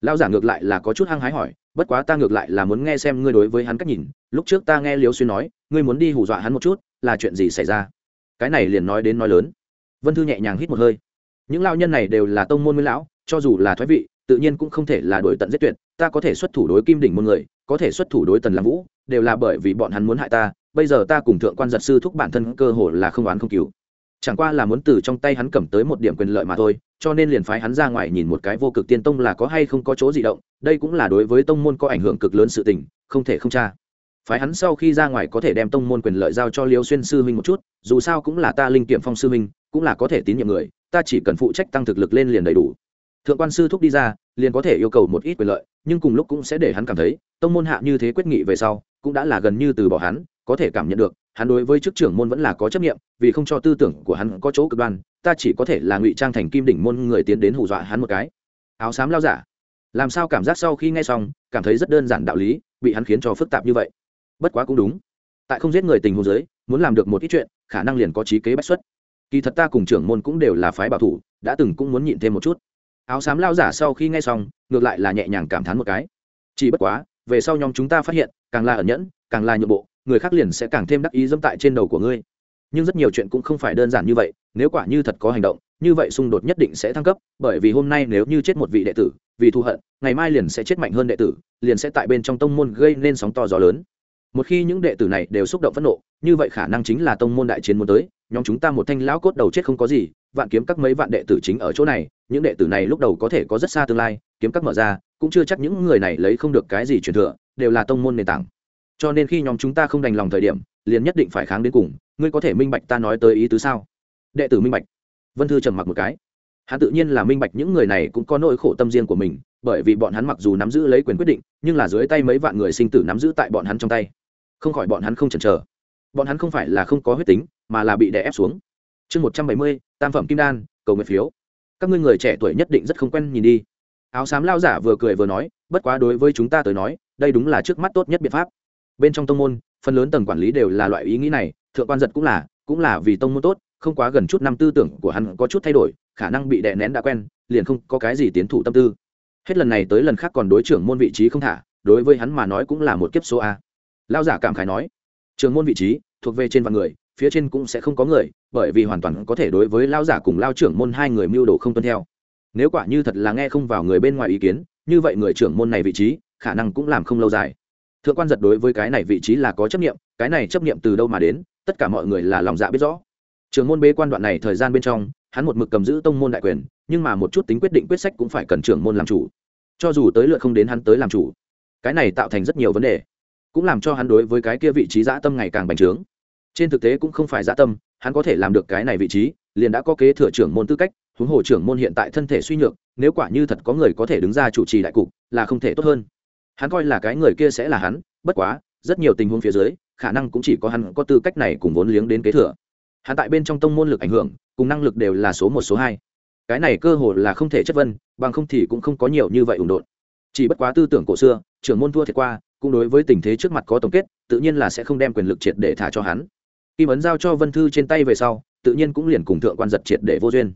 Lao giả ngược lại là có chút hăng hái hỏi, bất quá ta ngược lại là muốn nghe xem ngươi đối với hắn cách nhìn. Lúc trước ta nghe liếu xuyên nói, ngươi muốn đi hù dọa hắn một chút, là chuyện gì xảy ra? Cái này liền nói đến nói lớn. Vân thư nhẹ nhàng hít một hơi. Những lao nhân này đều là tông môn nguyên lão, cho dù là thoái vị, tự nhiên cũng không thể là đổi tận giết tuyệt. Ta có thể xuất thủ đối kim đỉnh môn người, có thể xuất thủ đối tần lam vũ, đều là bởi vì bọn hắn muốn hại ta. Bây giờ ta cùng thượng quan giật sư thúc bản thân cơ hồ là không oán không cứu chẳng qua là muốn từ trong tay hắn cầm tới một điểm quyền lợi mà thôi, cho nên liền phái hắn ra ngoài nhìn một cái vô cực tiên tông là có hay không có chỗ gì động, đây cũng là đối với tông môn có ảnh hưởng cực lớn sự tình, không thể không tra. Phái hắn sau khi ra ngoài có thể đem tông môn quyền lợi giao cho liêu xuyên sư huynh một chút, dù sao cũng là ta linh kiểm phong sư huynh, cũng là có thể tín nhiệm người, ta chỉ cần phụ trách tăng thực lực lên liền đầy đủ. Thượng quan sư thúc đi ra, liền có thể yêu cầu một ít quyền lợi, nhưng cùng lúc cũng sẽ để hắn cảm thấy, tông môn hạ như thế quyết nghị về sau, cũng đã là gần như từ bỏ hắn có thể cảm nhận được, hắn đối với chức trưởng môn vẫn là có chấp nghiệm vì không cho tư tưởng của hắn có chỗ cực đoan, ta chỉ có thể là ngụy trang thành kim đỉnh môn người tiến đến hù dọa hắn một cái. Áo xám lao giả. Làm sao cảm giác sau khi nghe xong, cảm thấy rất đơn giản đạo lý, bị hắn khiến cho phức tạp như vậy. Bất quá cũng đúng. Tại không giết người tình huống giới muốn làm được một ít chuyện, khả năng liền có trí kế bách xuất. Kỳ thật ta cùng trưởng môn cũng đều là phái bảo thủ, đã từng cũng muốn nhịn thêm một chút. Áo xám lao giả sau khi nghe xong, ngược lại là nhẹ nhàng cảm thán một cái. Chỉ bất quá, về sau nhóm chúng ta phát hiện, càng là ẩn nhẫn, càng là nhượng bộ người khác liền sẽ càng thêm đắc ý dẫm tại trên đầu của ngươi. Nhưng rất nhiều chuyện cũng không phải đơn giản như vậy, nếu quả như thật có hành động, như vậy xung đột nhất định sẽ thăng cấp, bởi vì hôm nay nếu như chết một vị đệ tử, vì thù hận, ngày mai liền sẽ chết mạnh hơn đệ tử, liền sẽ tại bên trong tông môn gây nên sóng to gió lớn. Một khi những đệ tử này đều xúc động phẫn nộ, như vậy khả năng chính là tông môn đại chiến muốn tới, nhóm chúng ta một thanh lão cốt đầu chết không có gì, vạn kiếm các mấy vạn đệ tử chính ở chỗ này, những đệ tử này lúc đầu có thể có rất xa tương lai, kiếm các mở ra, cũng chưa chắc những người này lấy không được cái gì truyền thừa, đều là tông môn nền tảng cho nên khi nhóm chúng ta không đành lòng thời điểm, liền nhất định phải kháng đến cùng. Ngươi có thể minh bạch ta nói tới ý tứ sao? Đệ tử minh bạch. Vân thư trầm mặc một cái. Hắn tự nhiên là minh bạch những người này cũng có nỗi khổ tâm riêng của mình, bởi vì bọn hắn mặc dù nắm giữ lấy quyền quyết định, nhưng là dưới tay mấy vạn người sinh tử nắm giữ tại bọn hắn trong tay. Không khỏi bọn hắn không chần chờ. Bọn hắn không phải là không có huyết tính, mà là bị đè ép xuống. Chương một trăm bảy mươi, tam phẩm kim đan, cầu nguyện phiếu. Các ngươi người trẻ tuổi nhất định rất không quen nhìn đi. Áo xám lao giả vừa cười vừa nói, bất quá đối với chúng ta tới nói, đây đúng là trước mắt tốt nhất biện pháp bên trong tông môn, phần lớn tầng quản lý đều là loại ý nghĩ này, thượng quan giật cũng là cũng là vì tông môn tốt, không quá gần chút năm tư tưởng của hắn có chút thay đổi, khả năng bị đè nén đã quen, liền không có cái gì tiến thủ tâm tư. Hết lần này tới lần khác còn đối trưởng môn vị trí không thả, đối với hắn mà nói cũng là một kiếp số a. Lao giả cảm khái nói, trưởng môn vị trí, thuộc về trên vạn người, phía trên cũng sẽ không có người, bởi vì hoàn toàn có thể đối với lao giả cùng lao trưởng môn hai người mưu đồ không tuân theo. Nếu quả như thật là nghe không vào người bên ngoài ý kiến, như vậy người trưởng môn này vị trí, khả năng cũng làm không lâu dài thượng quan giật đối với cái này vị trí là có chấp nghiệm cái này chấp nghiệm từ đâu mà đến, tất cả mọi người là lòng dạ biết rõ. Trường môn bế quan đoạn này thời gian bên trong, hắn một mực cầm giữ tông môn đại quyền, nhưng mà một chút tính quyết định quyết sách cũng phải cần trưởng môn làm chủ. Cho dù tới lượt không đến hắn tới làm chủ. Cái này tạo thành rất nhiều vấn đề, cũng làm cho hắn đối với cái kia vị trí dã tâm ngày càng bành trướng. Trên thực tế cũng không phải dã tâm, hắn có thể làm được cái này vị trí, liền đã có kế thừa trưởng môn tư cách, huống hồ trưởng môn hiện tại thân thể suy nhược, nếu quả như thật có người có thể đứng ra chủ trì đại cục, là không thể tốt hơn hắn coi là cái người kia sẽ là hắn, bất quá, rất nhiều tình huống phía dưới, khả năng cũng chỉ có hắn có tư cách này cùng vốn liếng đến kế thừa. Hắn tại bên trong tông môn lực ảnh hưởng, cùng năng lực đều là số một, số hai. Cái này cơ hồ là không thể chất vân, bằng không thì cũng không có nhiều như vậy ủng đột chỉ bất quá tư tưởng cổ xưa, trưởng môn thua thiệt qua, cũng đối với tình thế trước mặt có tổng kết, tự nhiên là sẽ không đem quyền lực triệt để thả cho hắn. Kim ấn giao cho vân thư trên tay về sau, tự nhiên cũng liền cùng thượng quan giật triệt để vô duyên.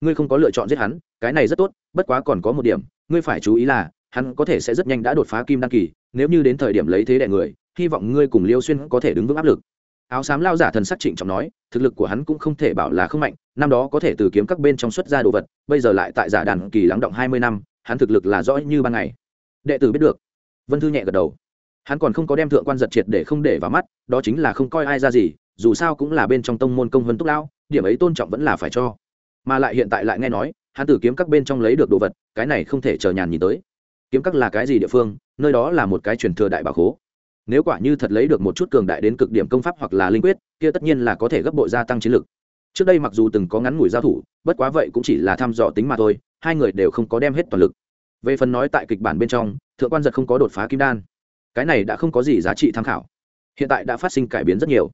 Ngươi không có lựa chọn giết hắn, cái này rất tốt, bất quá còn có một điểm, ngươi phải chú ý là hắn có thể sẽ rất nhanh đã đột phá kim đăng kỳ, nếu như đến thời điểm lấy thế đại người, hy vọng ngươi cùng liêu xuyên có thể đứng vững áp lực. Áo xám lao giả thần sắc trịnh trọng nói, thực lực của hắn cũng không thể bảo là không mạnh, năm đó có thể từ kiếm các bên trong xuất ra đồ vật, bây giờ lại tại giả đàn kỳ lắng động hai mươi năm, hắn thực lực là rõ như ban ngày. Đệ tử biết được. Vân thư nhẹ gật đầu. Hắn còn không có đem thượng quan giật triệt để không để vào mắt, đó chính là không coi ai ra gì, dù sao cũng là bên trong tông môn công vân túc lão, điểm ấy tôn trọng vẫn là phải cho. Mà lại hiện tại lại nghe nói, hắn từ kiếm các bên trong lấy được đồ vật, cái này không thể chờ nhàn nhìn tới kiếm các là cái gì địa phương, nơi đó là một cái truyền thừa đại bảo khố. Nếu quả như thật lấy được một chút cường đại đến cực điểm công pháp hoặc là linh quyết, kia tất nhiên là có thể gấp bội gia tăng chiến lực. Trước đây mặc dù từng có ngắn ngủi giao thủ, bất quá vậy cũng chỉ là thăm dò tính mà thôi, hai người đều không có đem hết toàn lực. Về phần nói tại kịch bản bên trong, thượng quan giật không có đột phá kim đan. Cái này đã không có gì giá trị tham khảo. Hiện tại đã phát sinh cải biến rất nhiều.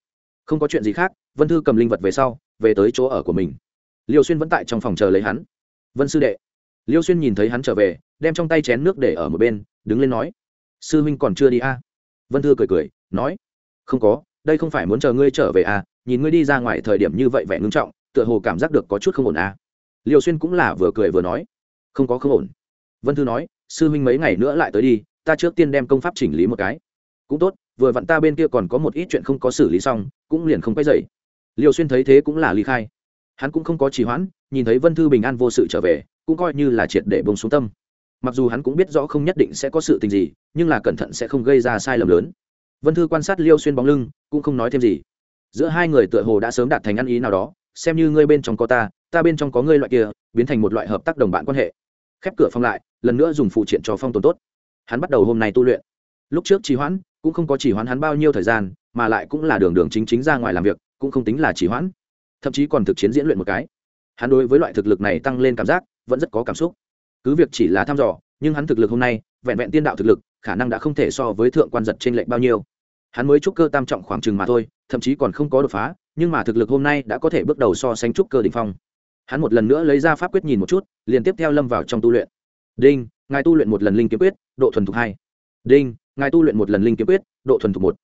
Không có chuyện gì khác, vân thư cầm linh vật về sau, về tới chỗ ở của mình. Liều xuyên vẫn tại trong phòng chờ lấy hắn. Vân sư đệ liêu xuyên nhìn thấy hắn trở về, đem trong tay chén nước để ở một bên, đứng lên nói, sư huynh còn chưa đi à? vân thư cười cười, nói, không có, đây không phải muốn chờ ngươi trở về à nhìn ngươi đi ra ngoài thời điểm như vậy vẻ ngưng trọng, tựa hồ cảm giác được có chút không ổn à. Liêu xuyên cũng là vừa cười vừa nói, không có không ổn. Vân thư nói, sư huynh mấy ngày nữa lại tới đi, ta trước tiên đem công pháp chỉnh lý một cái. Cũng tốt, vừa vặn ta bên kia còn có một ít chuyện không có xử lý xong, cũng liền không quay dậy liêu xuyên thấy thế cũng là ly khai hắn cũng không có trì hoãn, nhìn thấy vân thư bình an vô sự trở về, cũng coi như là triệt để bông xuống tâm. Mặc dù hắn cũng biết rõ không nhất định sẽ có sự tình gì, nhưng là cẩn thận sẽ không gây ra sai lầm lớn. Vân thư quan sát liêu xuyên bóng lưng, cũng không nói thêm gì. Giữa hai người tựa hồ đã sớm đạt thành ăn ý nào đó, xem như ngươi bên trong có ta ta bên trong có ngươi loại kia, biến thành một loại hợp tác đồng bạn quan hệ. Khép cửa phong lại, lần nữa dùng phụ triện cho phong tồn tốt. Hắn bắt đầu hôm nay tu luyện. Lúc trước trì hoãn, cũng không có trì hoãn hắn bao nhiêu thời gian, mà lại cũng là đường đường chính chính ra ngoài làm việc, cũng không tính là trì hoãn thậm chí còn thực chiến diễn luyện một cái. Hắn đối với loại thực lực này tăng lên cảm giác, vẫn rất có cảm xúc. Cứ việc chỉ là thăm dò, nhưng hắn thực lực hôm nay, vẹn vẹn tiên đạo thực lực, khả năng đã không thể so với thượng quan giật trên lệnh bao nhiêu. Hắn mới trúc cơ tam trọng khoảng chừng mà thôi, thậm chí còn không có đột phá, nhưng mà thực lực hôm nay đã có thể bước đầu so sánh trúc cơ đ ỉ n h phong. Hắn một lần nữa lấy ra pháp quyết nhìn một chút, liền tiếp theo lâm vào trong tu luyện. Đinh, ngài tu luyện một lần linh kiếm quyết, độ thuần thục hai. Đinh, ngài tu luyện một lần linh kiếm quyết, độ thuần thục một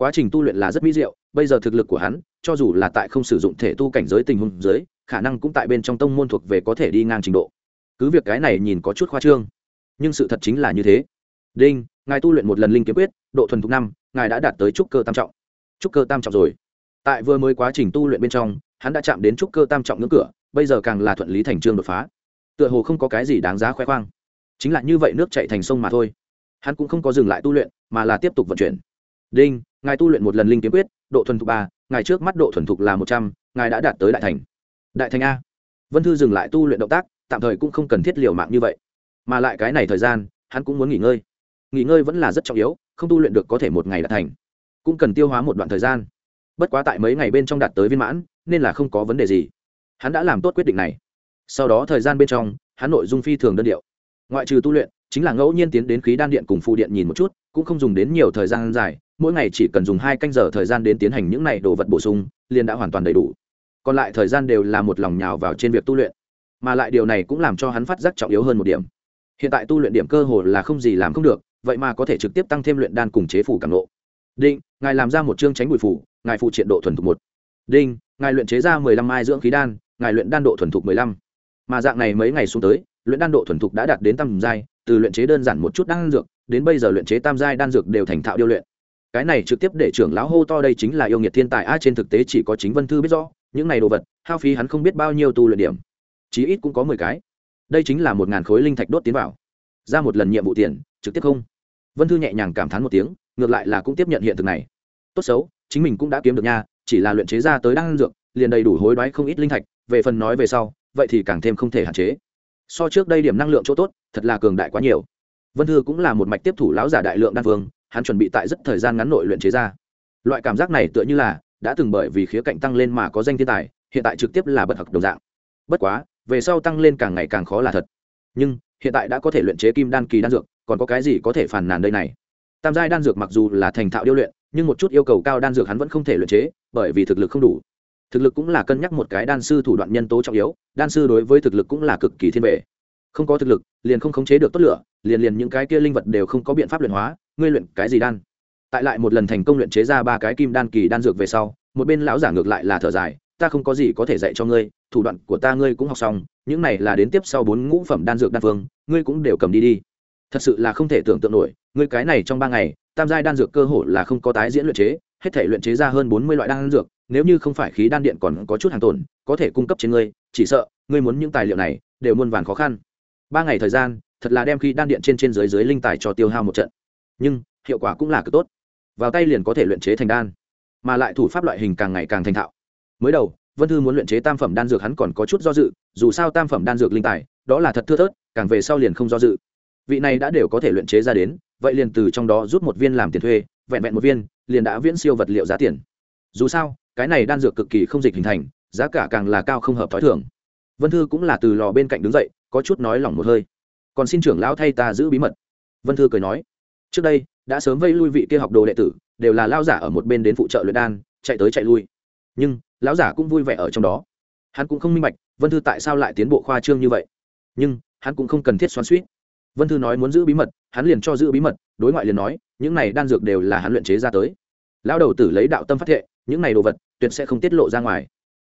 quá trình tu luyện là rất mỹ diệu, bây giờ thực lực của hắn, cho dù là tại không sử dụng thể tu cảnh giới tình huống giới khả năng cũng tại bên trong tông môn thuộc về có thể đi ngang trình độ. Cứ việc cái này nhìn có chút khoa trương, nhưng sự thật chính là như thế. Đinh, ngài tu luyện một lần linh kiếm quyết, độ thuần thục năm, ngài đã đạt tới trúc cơ tam trọng. Trúc cơ tam trọng rồi. Tại vừa mới quá trình tu luyện bên trong, hắn đã chạm đến trúc cơ tam trọng ngưỡng cửa, bây giờ càng là thuận lý thành trương đột phá. Tựa hồ không có cái gì đáng giá khoe khoang. Chính là như vậy nước chạy thành sông mà thôi. Hắn cũng không có dừng lại tu luyện, mà là tiếp tục vận chuyển đinh, ngài tu luyện một lần linh kiếm quyết, độ thuần thục ba, ngài trước mắt độ thuần thục là một trăm, ngài đã đạt tới đại thành. Đại thành a. Vân thư dừng lại tu luyện động tác, tạm thời cũng không cần thiết liều mạng như vậy. Mà lại cái này thời gian, hắn cũng muốn nghỉ ngơi. Nghỉ ngơi vẫn là rất trọng yếu, không tu luyện được có thể một ngày đã thành. Cũng cần tiêu hóa một đoạn thời gian. Bất quá tại mấy ngày bên trong đạt tới viên mãn, nên là không có vấn đề gì. Hắn đã làm tốt quyết định này. Sau đó thời gian bên trong, hắn nội dung phi thường đơn điệu. Ngoại trừ tu luyện, chính là ngẫu nhiên tiến đến khí đan điện cùng phụ điện nhìn một chút, cũng không dùng đến nhiều thời gian dài mỗi ngày chỉ cần dùng hai canh giờ thời gian đến tiến hành những này đồ vật bổ sung liền đã hoàn toàn đầy đủ. Còn lại thời gian đều là một lòng nhào vào trên việc tu luyện mà lại điều này cũng làm cho hắn phát giác trọng yếu hơn một điểm. Hiện tại tu luyện điểm cơ hồ là không gì làm không được vậy mà có thể trực tiếp tăng thêm luyện đan cùng chế phủ càng lộ Đinh, ngài làm ra một chương tránh bụi phủ ngài phụ triện độ thuần thục một. Đinh ngài luyện chế ra mười lăm mai dưỡng khí đan ngài luyện đan độ thuần thục mười lăm. Mà dạng này mấy ngày xuống tới luyện đan độ thuần thục đã đạt đến tam giai từ luyện chế đơn giản một chút đan dược đến bây giờ luyện chế tam giai đan dược đều thành thạo điêu luyện cái này trực tiếp để trưởng lão hô to đây chính là yêu nghiệt thiên tài, a, trên thực tế chỉ có chính vân thư biết rõ, những này đồ vật, hao phí hắn không biết bao nhiêu tu luyện điểm. Chí ít cũng có mười cái. Đây chính là một ngàn khối linh thạch đốt tiến vào. Ra một lần nhiệm vụ tiền, trực tiếp không. Vân thư nhẹ nhàng cảm thán một tiếng, ngược lại là cũng tiếp nhận hiện thực này. Tốt xấu, chính mình cũng đã kiếm được nha, chỉ là luyện chế ra tới đan dược, liền đầy đủ hối đoái không ít linh thạch, về phần nói về sau, vậy thì càng thêm không thể hạn chế. So trước đây điểm năng lượng chỗ tốt, thật là cường đại quá nhiều. Vân thư cũng là một mạch tiếp thủ lão giả đại lượng đan phương hắn chuẩn bị tại rất thời gian ngắn nội luyện chế ra. Loại cảm giác này tựa như là đã từng bởi vì khía cạnh tăng lên mà có danh thiên tài, hiện tại trực tiếp là bật học đồng dạng. Bất quá, về sau tăng lên càng ngày càng khó là thật. Nhưng, hiện tại đã có thể luyện chế kim đan kỳ đan dược, còn có cái gì có thể phản nàn đây này? Tam giai đan dược mặc dù là thành thạo điêu luyện, nhưng một chút yêu cầu cao đan dược hắn vẫn không thể luyện chế, bởi vì thực lực không đủ. Thực lực cũng là cân nhắc một cái đan sư thủ đoạn nhân tố trọng yếu, đan sư đối với thực lực cũng là cực kỳ thiên về. không có thực lực, liền không khống chế được tốt lửa, liền liền những cái kia linh vật đều không có biện pháp luyện hóa ngươi luyện cái gì đan? Tại lại một lần thành công luyện chế ra ba cái kim đan kỳ đan dược về sau, một bên lão giả ngược lại là thở dài, ta không có gì có thể dạy cho ngươi, thủ đoạn của ta ngươi cũng học xong, những này là đến tiếp sau bốn ngũ phẩm đan dược đan phương, ngươi cũng đều cầm đi đi. Thật sự là không thể tưởng tượng nổi, ngươi cái này trong ba ngày, tam giai đan dược cơ hội là không có tái diễn luyện chế, hết thể luyện chế ra hơn bốn mươi loại đan dược, nếu như không phải khí đan điện còn có chút hàng tồn, có thể cung cấp trên ngươi, chỉ sợ, ngươi muốn những tài liệu này, đều muôn vàn khó khăn. Ba ngày thời gian, thật là đem khí đan điện trên trên dưới dưới linh tài cho tiêu hao một trận nhưng hiệu quả cũng là cực tốt. Vào tay liền có thể luyện chế thành đan, mà lại thủ pháp loại hình càng ngày càng thành thạo. Mới đầu, vân thư muốn luyện chế tam phẩm đan dược hắn còn có chút do dự, dù sao tam phẩm đan dược linh tài, đó là thật thưa thớt, càng về sau liền không do dự. Vị này đã đều có thể luyện chế ra đến, vậy liền từ trong đó rút một viên làm tiền thuê, vẹn vẹn một viên, liền đã viễn siêu vật liệu giá tiền. Dù sao, cái này đan dược cực kỳ không dịch hình thành, giá cả càng là cao không hợp t h ó i thường. Vân thư cũng là từ lò bên cạnh đứng dậy, có chút nói lỏng một hơi. Còn xin trưởng lão thay ta giữ bí mật. Vân thư cười nói trước đây, đã sớm vây lui vị kia học đồ đệ tử, đều là lao giả ở một bên đến phụ trợ luyện đan, chạy tới chạy lui. Nhưng, lão giả cũng vui vẻ ở trong đó. Hắn cũng không minh bạch, vân thư tại sao lại tiến bộ khoa trương như vậy. Nhưng, hắn cũng không cần thiết xoắn suýt. Vân thư nói muốn giữ bí mật, hắn liền cho giữ bí mật, đối ngoại liền nói, những này đan dược đều là hắn luyện chế ra tới. Lao đầu tử lấy đạo tâm phát thệ, những này đồ vật, tuyệt sẽ không tiết lộ ra ngoài.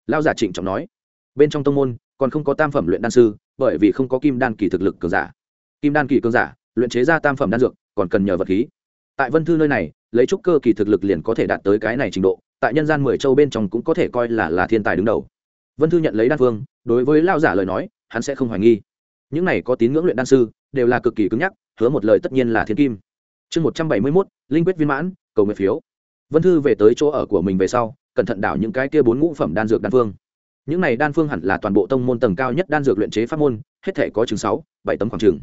Lao giả trịnh trọng nói. Bên trong tông môn, còn không có tam phẩm luyện đan sư, bởi vì không có kim đan kỳ thực lực cường giả. Kim đan kỳ cường giả luyện chế ra tam phẩm đan dược, còn cần nhờ vật khí. Tại vân thư nơi này, lấy trúc cơ kỳ thực lực liền có thể đạt tới cái này trình độ, tại nhân gian mười châu bên trong cũng có thể coi là là thiên tài đứng đầu. Vân thư nhận lấy đan phương, đối với lao giả lời nói, hắn sẽ không hoài nghi. Những này có tín ngưỡng luyện đan sư, đều là cực kỳ cứng nhắc, hứa một lời tất nhiên là thiên kim. Chương một trăm bảy mươi mốt, linh quyết viên mãn, cầu nguyện phiếu. Vân thư về tới chỗ ở của mình về sau, cẩn thận đảo những cái kia bốn ngũ phẩm đan dược đan phương. Những này đan phương hẳn là toàn bộ tông môn tầng cao nhất đan dược luyện chế pháp môn, hết thể có chừng sáu, bảy tấm khoảng chừng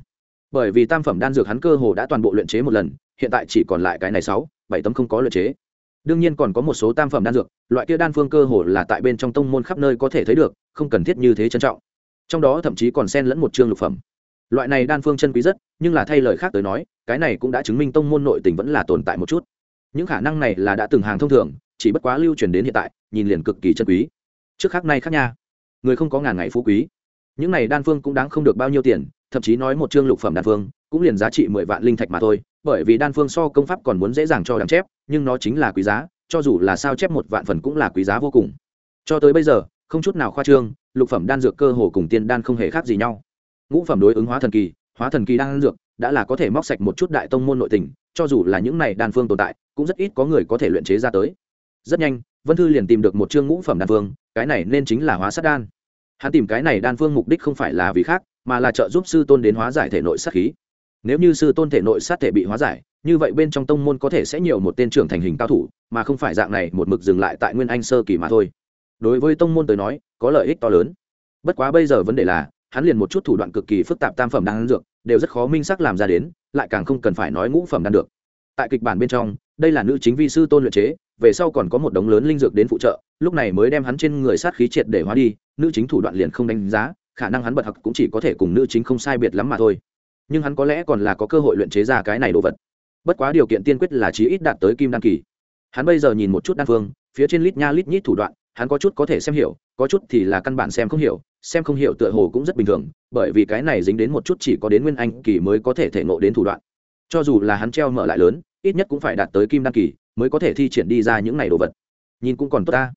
bởi vì tam phẩm đan dược hắn cơ hồ đã toàn bộ luyện chế một lần, hiện tại chỉ còn lại cái này sáu, bảy tấm không có luyện chế. Đương nhiên còn có một số tam phẩm đan dược, loại kia đan phương cơ hồ là tại bên trong tông môn khắp nơi có thể thấy được, không cần thiết như thế trân trọng. Trong đó thậm chí còn xen lẫn một chương lục phẩm. Loại này đan phương chân quý rất, nhưng là thay lời khác tới nói, cái này cũng đã chứng minh tông môn nội tình vẫn là tồn tại một chút. Những khả năng này là đã từng hàng thông thường, chỉ bất quá lưu truyền đến hiện tại, nhìn liền cực kỳ chân quý. Trước khác nay khác nha. Người không có ngàn ngày phú quý. Những này đan phương cũng đáng không được bao nhiêu tiền thậm chí nói một chương lục phẩm đan phương, cũng liền giá trị mười vạn linh thạch mà thôi, bởi vì đan phương so công pháp còn muốn dễ dàng cho đáng chép, nhưng nó chính là quý giá, cho dù là sao chép một vạn phần cũng là quý giá vô cùng. Cho tới bây giờ, không chút nào khoa trương, lục phẩm đan dược cơ hồ cùng tiên đan không hề khác gì nhau. Ngũ phẩm đối ứng hóa thần kỳ, hóa thần kỳ đan dược đã là có thể móc sạch một chút đại tông môn nội tình, cho dù là những này đan phương tồn tại, cũng rất ít có người có thể luyện chế ra tới. Rất nhanh, vân thư liền tìm được một chương ngũ phẩm đan phương, cái này nên chính là hóa sát đan. Hắn tìm cái này đan phương mục đích không phải là vì khác mà là trợ giúp sư tôn đến hóa giải thể nội sát khí. Nếu như sư tôn thể nội sát thể bị hóa giải, như vậy bên trong tông môn có thể sẽ nhiều một tên trưởng thành hình cao thủ, mà không phải dạng này một mực dừng lại tại nguyên anh sơ kỳ mà thôi. Đối với tông môn tới nói, có lợi ích to lớn. Bất quá bây giờ vấn đề là, hắn liền một chút thủ đoạn cực kỳ phức tạp tam phẩm đan dược, đều rất khó minh xác làm ra đến, lại càng không cần phải nói ngũ phẩm đan được tại kịch bản bên trong, đây là nữ chính vi sư tôn luyện chế, về sau còn có một đống lớn linh dược đến phụ trợ, lúc này mới đem hắn trên người sát khí triệt để hóa đi, nữ chính thủ đoạn liền không đánh giá khả năng hắn bật học cũng chỉ có thể cùng nữ chính không sai biệt lắm mà thôi. Nhưng hắn có lẽ còn là có cơ hội luyện chế ra cái này đồ vật. Bất quá điều kiện tiên quyết là chí ít đạt tới kim đan kỳ. Hắn bây giờ nhìn một chút đan phương, phía trên lít nha lít nhít thủ đoạn, hắn có chút có thể xem hiểu, có chút thì là căn bản xem không hiểu, xem không hiểu tựa hồ cũng rất bình thường, bởi vì cái này dính đến một chút chỉ có đến nguyên anh kỳ mới có thể thể ngộ đến thủ đoạn. Cho dù là hắn treo mở lại lớn, ít nhất cũng phải đạt tới kim đan kỳ mới có thể thi triển đi ra những này đồ vật. Nhìn cũng còn tốt ta.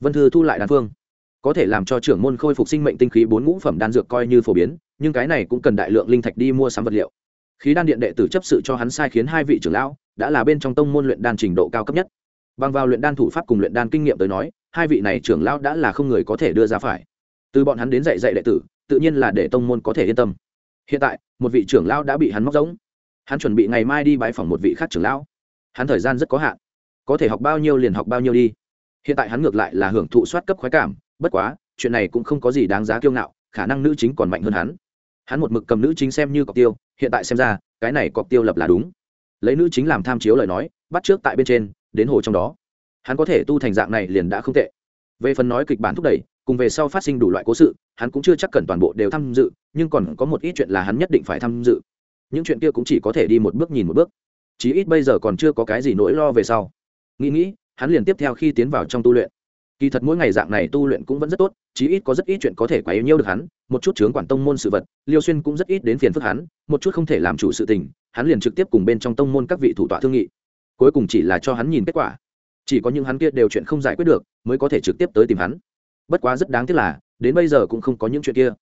Vân thư thu lại đan phương có thể làm cho trưởng môn khôi phục sinh mệnh tinh khí bốn ngũ phẩm đan dược coi như phổ biến, nhưng cái này cũng cần đại lượng linh thạch đi mua sắm vật liệu. Khí đan điện đệ tử chấp sự cho hắn sai khiến hai vị trưởng lão, đã là bên trong tông môn luyện đan trình độ cao cấp nhất. Bằng vào luyện đan thủ pháp cùng luyện đan kinh nghiệm tới nói, hai vị này trưởng lão đã là không người có thể đưa ra phải. Từ bọn hắn đến dạy dạy đệ tử, tự nhiên là để tông môn có thể yên tâm. Hiện tại, một vị trưởng lão đã bị hắn móc giống hắn chuẩn bị ngày mai đi bãi phòng một vị khác trưởng lão. Hắn thời gian rất có hạn. Có thể học bao nhiêu liền học bao nhiêu đi. Hiện tại hắn ngược lại là hưởng thụ soát cấp khoái cảm bất quá, chuyện này cũng không có gì đáng giá kiêu ngạo, khả năng nữ chính còn mạnh hơn hắn. Hắn một mực cầm nữ chính xem như cọc tiêu, hiện tại xem ra, cái này cọc tiêu lập là đúng. Lấy nữ chính làm tham chiếu lời nói, bắt trước tại bên trên, đến hồ trong đó. Hắn có thể tu thành dạng này liền đã không tệ. Về phần nói kịch bản thúc đẩy, cùng về sau phát sinh đủ loại cố sự, hắn cũng chưa chắc cần toàn bộ đều tham dự, nhưng còn có một ít chuyện là hắn nhất định phải tham dự. Những chuyện kia cũng chỉ có thể đi một bước nhìn một bước. Chí ít bây giờ còn chưa có cái gì nỗi lo về sau. Nghĩ nghĩ, hắn liền tiếp theo khi tiến vào trong tu luyện kỳ thật mỗi ngày dạng này tu luyện cũng vẫn rất tốt, chí ít có rất ít chuyện có thể quá yêu nhiêu được hắn, một chút chướng quản tông môn sự vật, liêu xuyên cũng rất ít đến phiền phức hắn, một chút không thể làm chủ sự tình, hắn liền trực tiếp cùng bên trong tông môn các vị thủ tọa thương nghị. Cuối cùng chỉ là cho hắn nhìn kết quả. Chỉ có những hắn kia đều chuyện không giải quyết được, mới có thể trực tiếp tới tìm hắn. Bất quá rất đáng tiếc là, đến bây giờ cũng không có những chuyện kia.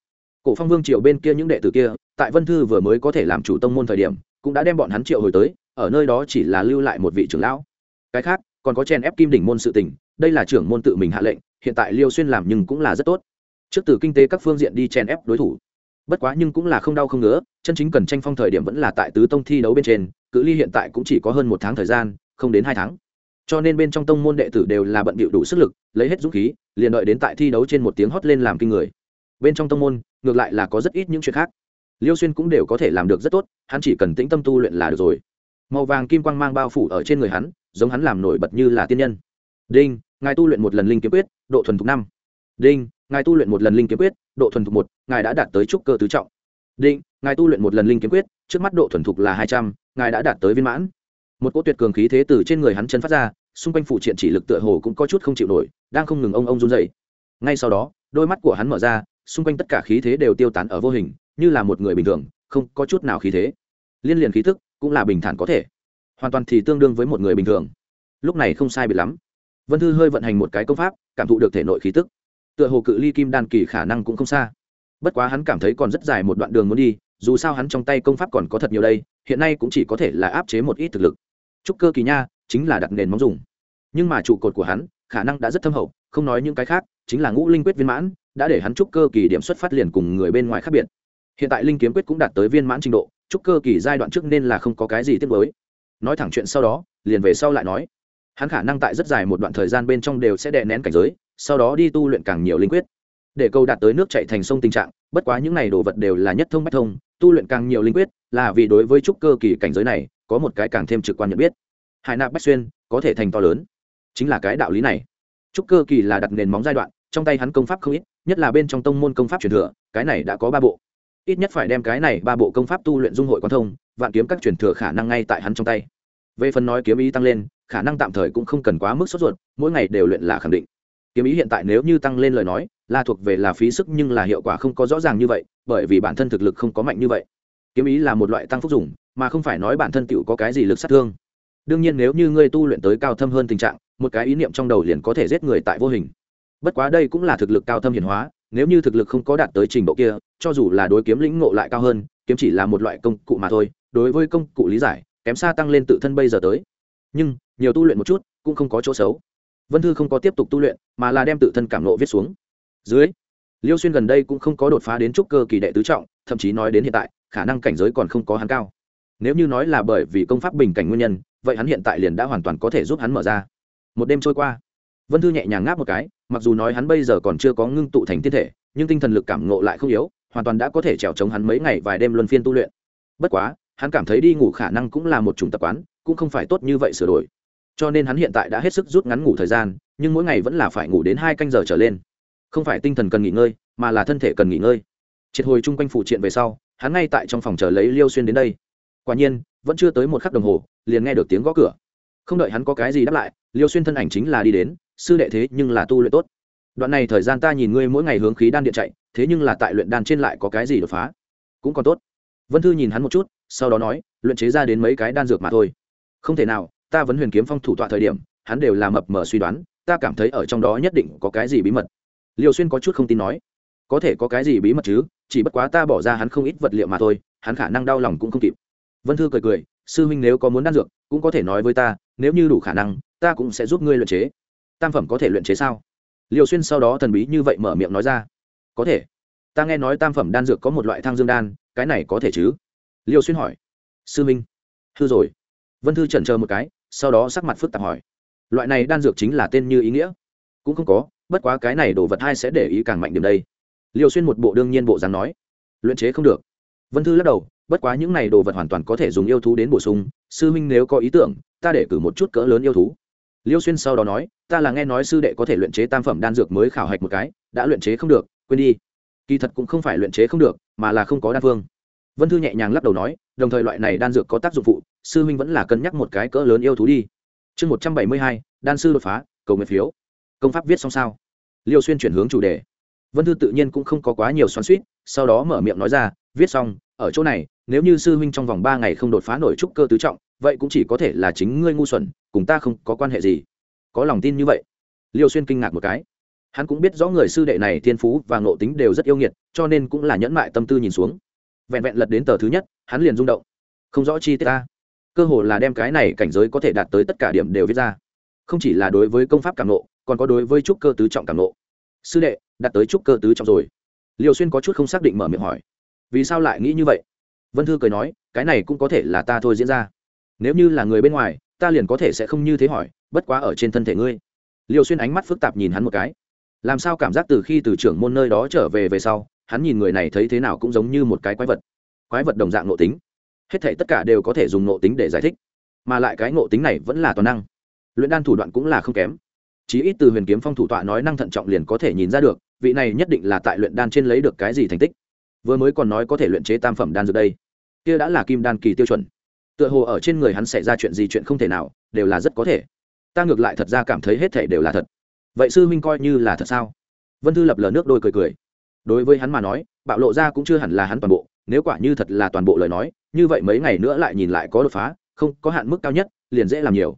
Cổ phong vương triệu bên kia những đệ tử kia, tại vân thư vừa mới có thể làm chủ tông môn thời điểm, cũng đã đem bọn hắn triệu hồi tới, ở nơi đó chỉ là lưu lại một vị trưởng lão. Cái khác, còn có chen ép kim đỉnh môn sự tình đây là trưởng môn tự mình hạ lệnh, hiện tại liêu xuyên làm nhưng cũng là rất tốt. Trước từ kinh tế các phương diện đi chen ép đối thủ. Bất quá nhưng cũng là không đau không ngứa, chân chính cần tranh phong thời điểm vẫn là tại tứ tông thi đấu bên trên, cự ly hiện tại cũng chỉ có hơn một tháng thời gian, không đến hai tháng. Cho nên bên trong tông môn đệ tử đều là bận bịu đủ sức lực, lấy hết dũng khí, liền đợi đến tại thi đấu trên một tiếng hót lên làm kinh người. Bên trong tông môn, ngược lại là có rất ít những chuyện khác. Liêu xuyên cũng đều có thể làm được rất tốt, hắn chỉ cần tĩnh tâm tu luyện là được rồi. Màu vàng kim quang mang bao phủ ở trên người hắn, giống hắn làm nổi bật như là tiên nhân đinh, ngài tu luyện một lần linh kiếm quyết, độ thuần thục năm. Đinh, ngài tu luyện một lần linh kiếm quyết, độ thuần thục một, ngài đã đạt tới trúc cơ tứ trọng. Đinh, ngài tu luyện một lần linh kiếm quyết, trước mắt độ thuần thục là hai trăm, ngài đã đạt tới viên mãn. Một cỗ tuyệt cường khí thế từ trên người hắn chân phát ra, xung quanh phụ triện chỉ lực tựa hồ cũng có chút không chịu nổi, đang không ngừng ông ông run dậy ngay sau đó, đôi mắt của hắn mở ra, xung quanh tất cả khí thế đều tiêu tán ở vô hình, như là một người bình thường, không có chút nào khí thế. Liên liền khí thức cũng là bình thản có thể. Hoàn toàn thì tương đương với một người bình thường. Lúc này không sai biệt lắm vân thư hơi vận hành một cái công pháp, cảm thụ được thể nội khí tức. Tựa hồ cự ly kim đan kỳ khả năng cũng không xa. Bất quá hắn cảm thấy còn rất dài một đoạn đường muốn đi, dù sao hắn trong tay công pháp còn có thật nhiều đây, hiện nay cũng chỉ có thể là áp chế một ít thực lực. Trúc cơ kỳ nha, chính là đặt nền móng dùng. Nhưng mà trụ cột của hắn, khả năng đã rất thâm hậu, không nói những cái khác, chính là ngũ linh quyết viên mãn, đã để hắn trúc cơ kỳ điểm xuất phát liền cùng người bên ngoài khác biệt. Hiện tại linh kiếm quyết cũng đạt tới viên mãn trình độ, trúc cơ kỳ giai đoạn trước nên là không có cái gì tiếc với nói thẳng chuyện sau đó, liền về sau lại nói hắn khả năng tại rất dài một đoạn thời gian bên trong đều sẽ đè nén cảnh giới, sau đó đi tu luyện càng nhiều linh quyết. Để câu đạt tới nước chạy thành sông tình trạng, bất quá những này đồ vật đều là nhất thông bách thông, tu luyện càng nhiều linh quyết là vì đối với trúc cơ kỳ cảnh giới này có một cái càng thêm trực quan nhận biết. Hải nạp bách xuyên có thể thành to lớn. Chính là cái đạo lý này. Trúc cơ kỳ là đặt nền móng giai đoạn, trong tay hắn công pháp không ít, nhất là bên trong tông môn công pháp truyền thừa, cái này đã có ba bộ. Ít nhất phải đem cái này ba bộ công pháp tu luyện dung hội quan thông, vạn kiếm các truyền thừa khả năng ngay tại hắn trong tay về phần nói kiếm ý tăng lên, khả năng tạm thời cũng không cần quá mức sốt ruột, mỗi ngày đều luyện là khẳng định. Kiếm ý hiện tại nếu như tăng lên lời nói, là thuộc về là phí sức nhưng là hiệu quả không có rõ ràng như vậy, bởi vì bản thân thực lực không có mạnh như vậy. Kiếm ý là một loại tăng phúc dùng, mà không phải nói bản thân tựu có cái gì lực sát thương. Đương nhiên nếu như ngươi tu luyện tới cao thâm hơn tình trạng, một cái ý niệm trong đầu liền có thể giết người tại vô hình. Bất quá đây cũng là thực lực cao thâm hiển hóa, nếu như thực lực không có đạt tới trình độ kia, cho dù là đối kiếm lĩnh ngộ lại cao hơn, kiếm chỉ là một loại công cụ mà thôi, đối với công cụ lý giải kém xa tăng lên tự thân bây giờ tới. Nhưng, nhiều tu luyện một chút, cũng không có chỗ xấu. Vân thư không có tiếp tục tu luyện, mà là đem tự thân cảm nộ viết xuống. Dưới, liêu xuyên gần đây cũng không có đột phá đến trúc cơ kỳ đệ tứ trọng, thậm chí nói đến hiện tại, khả năng cảnh giới còn không có hắn cao. Nếu như nói là bởi vì công pháp bình cảnh nguyên nhân, vậy hắn hiện tại liền đã hoàn toàn có thể giúp hắn mở ra. Một đêm trôi qua, vân thư nhẹ nhàng ngáp một cái, mặc dù nói hắn bây giờ còn chưa có ngưng tụ thành thiên thể, nhưng tinh thần lực cảm ngộ lại không yếu, hoàn toàn đã có thể trèo chống hắn mấy ngày vài đêm luân phiên tu luyện. Bất quá hắn cảm thấy đi ngủ khả năng cũng là một chủng tập quán, cũng không phải tốt như vậy sửa đổi. Cho nên hắn hiện tại đã hết sức rút ngắn ngủ thời gian, nhưng mỗi ngày vẫn là phải ngủ đến hai canh giờ trở lên. Không phải tinh thần cần nghỉ ngơi, mà là thân thể cần nghỉ ngơi. Triệt hồi chung quanh phụ triện về sau, hắn ngay tại trong phòng chờ lấy liêu xuyên đến đây. Quả nhiên, vẫn chưa tới một khắc đồng hồ, liền nghe được tiếng gõ cửa. Không đợi hắn có cái gì đáp lại, liêu xuyên thân ảnh chính là đi đến, sư đệ thế nhưng là tu luyện tốt. Đoạn này thời gian ta nhìn ngươi mỗi ngày hướng khí đan điện chạy, thế nhưng là tại luyện đan trên lại có cái gì đột phá? Cũng còn tốt. Vân thư nhìn hắn một chút sau đó nói, luyện chế ra đến mấy cái đan dược mà thôi. Không thể nào, ta vẫn huyền kiếm phong thủ tọa thời điểm, hắn đều là mập mờ suy đoán, ta cảm thấy ở trong đó nhất định có cái gì bí mật. Liều xuyên có chút không tin nói, có thể có cái gì bí mật chứ, chỉ bất quá ta bỏ ra hắn không ít vật liệu mà thôi, hắn khả năng đau lòng cũng không kịp. Vân thư cười cười, sư huynh nếu có muốn đan dược, cũng có thể nói với ta, nếu như đủ khả năng, ta cũng sẽ giúp ngươi luyện chế. Tam phẩm có thể luyện chế sao? Liều xuyên sau đó thần bí như vậy mở miệng nói ra, có thể. Ta nghe nói tam phẩm đan dược có một loại thang dương đan, cái này có thể chứ? Liêu xuyên hỏi. Sư minh. Hư rồi. Vân thư chần chờ một cái, sau đó sắc mặt phức tạp hỏi. Loại này đan dược chính là tên như ý nghĩa. Cũng không có, bất quá cái này đồ vật hai sẽ để ý càng mạnh điểm đây. Liêu xuyên một bộ đương nhiên bộ dáng nói. Luyện chế không được. Vân thư lắc đầu, bất quá những này đồ vật hoàn toàn có thể dùng yêu thú đến bổ sung, sư huynh nếu có ý tưởng, ta để cử một chút cỡ lớn yêu thú. Liêu xuyên sau đó nói, ta là nghe nói sư đệ có thể luyện chế tam phẩm đan dược mới khảo hạch một cái, đã luyện chế không được, quên đi. Kỳ thật cũng không phải luyện chế không được, mà là không có đan phương vân thư nhẹ nhàng lắc đầu nói, đồng thời loại này đan dược có tác dụng phụ, sư huynh vẫn là cân nhắc một cái cỡ lớn yêu thú đi. Chương một trăm bảy mươi hai, đan sư đột phá, cầu nguyện phiếu. Công pháp viết xong sao? Liêu xuyên chuyển hướng chủ đề. Vân thư tự nhiên cũng không có quá nhiều xoắn suýt sau đó mở miệng nói ra, viết xong, ở chỗ này, nếu như sư huynh trong vòng ba ngày không đột phá nổi trúc cơ tứ trọng, vậy cũng chỉ có thể là chính ngươi ngu xuẩn, cùng ta không có quan hệ gì. Có lòng tin như vậy? Liêu xuyên kinh ngạc một cái. Hắn cũng biết rõ người sư đệ này thiên phú và ngộ tính đều rất yêu nghiệt, cho nên cũng là nhẫn mại tâm tư nhìn xuống vẹn vẹn lật đến tờ thứ nhất, hắn liền rung động. Không rõ chi tiết ta cơ hồ là đem cái này cảnh giới có thể đạt tới tất cả điểm đều viết ra. Không chỉ là đối với công pháp cảm nộ, còn có đối với trúc cơ tứ trọng cảm nộ. Sư đệ, đạt tới trúc cơ tứ trọng rồi. Liều xuyên có chút không xác định mở miệng hỏi. Vì sao lại nghĩ như vậy? Vân thư cười nói, cái này cũng có thể là ta thôi diễn ra. Nếu như là người bên ngoài, ta liền có thể sẽ không như thế hỏi, bất quá ở trên thân thể ngươi. Liều xuyên ánh mắt phức tạp nhìn hắn một cái. Làm sao cảm giác từ khi từ trưởng môn nơi đó trở về về sau hắn nhìn người này thấy thế nào cũng giống như một cái quái vật. Quái vật đồng dạng nộ tính. Hết thể tất cả đều có thể dùng nộ tính để giải thích. Mà lại cái nội tính này vẫn là toàn năng. Luyện đan thủ đoạn cũng là không kém. Chí ít từ huyền kiếm phong thủ tọa nói năng thận trọng liền có thể nhìn ra được, vị này nhất định là tại luyện đan trên lấy được cái gì thành tích. Vừa mới còn nói có thể luyện chế tam phẩm đan dược đây. Kia đã là kim đan kỳ tiêu chuẩn. Tựa hồ ở trên người hắn xảy ra chuyện gì chuyện không thể nào, đều là rất có thể. Ta ngược lại thật ra cảm thấy hết thể đều là thật. Vậy sư huynh coi như là thật sao? Vân thư lập lờ nước đôi cười cười đối với hắn mà nói, bạo lộ ra cũng chưa hẳn là hắn toàn bộ, nếu quả như thật là toàn bộ lời nói, như vậy mấy ngày nữa lại nhìn lại có đột phá, không có hạn mức cao nhất, liền dễ làm nhiều.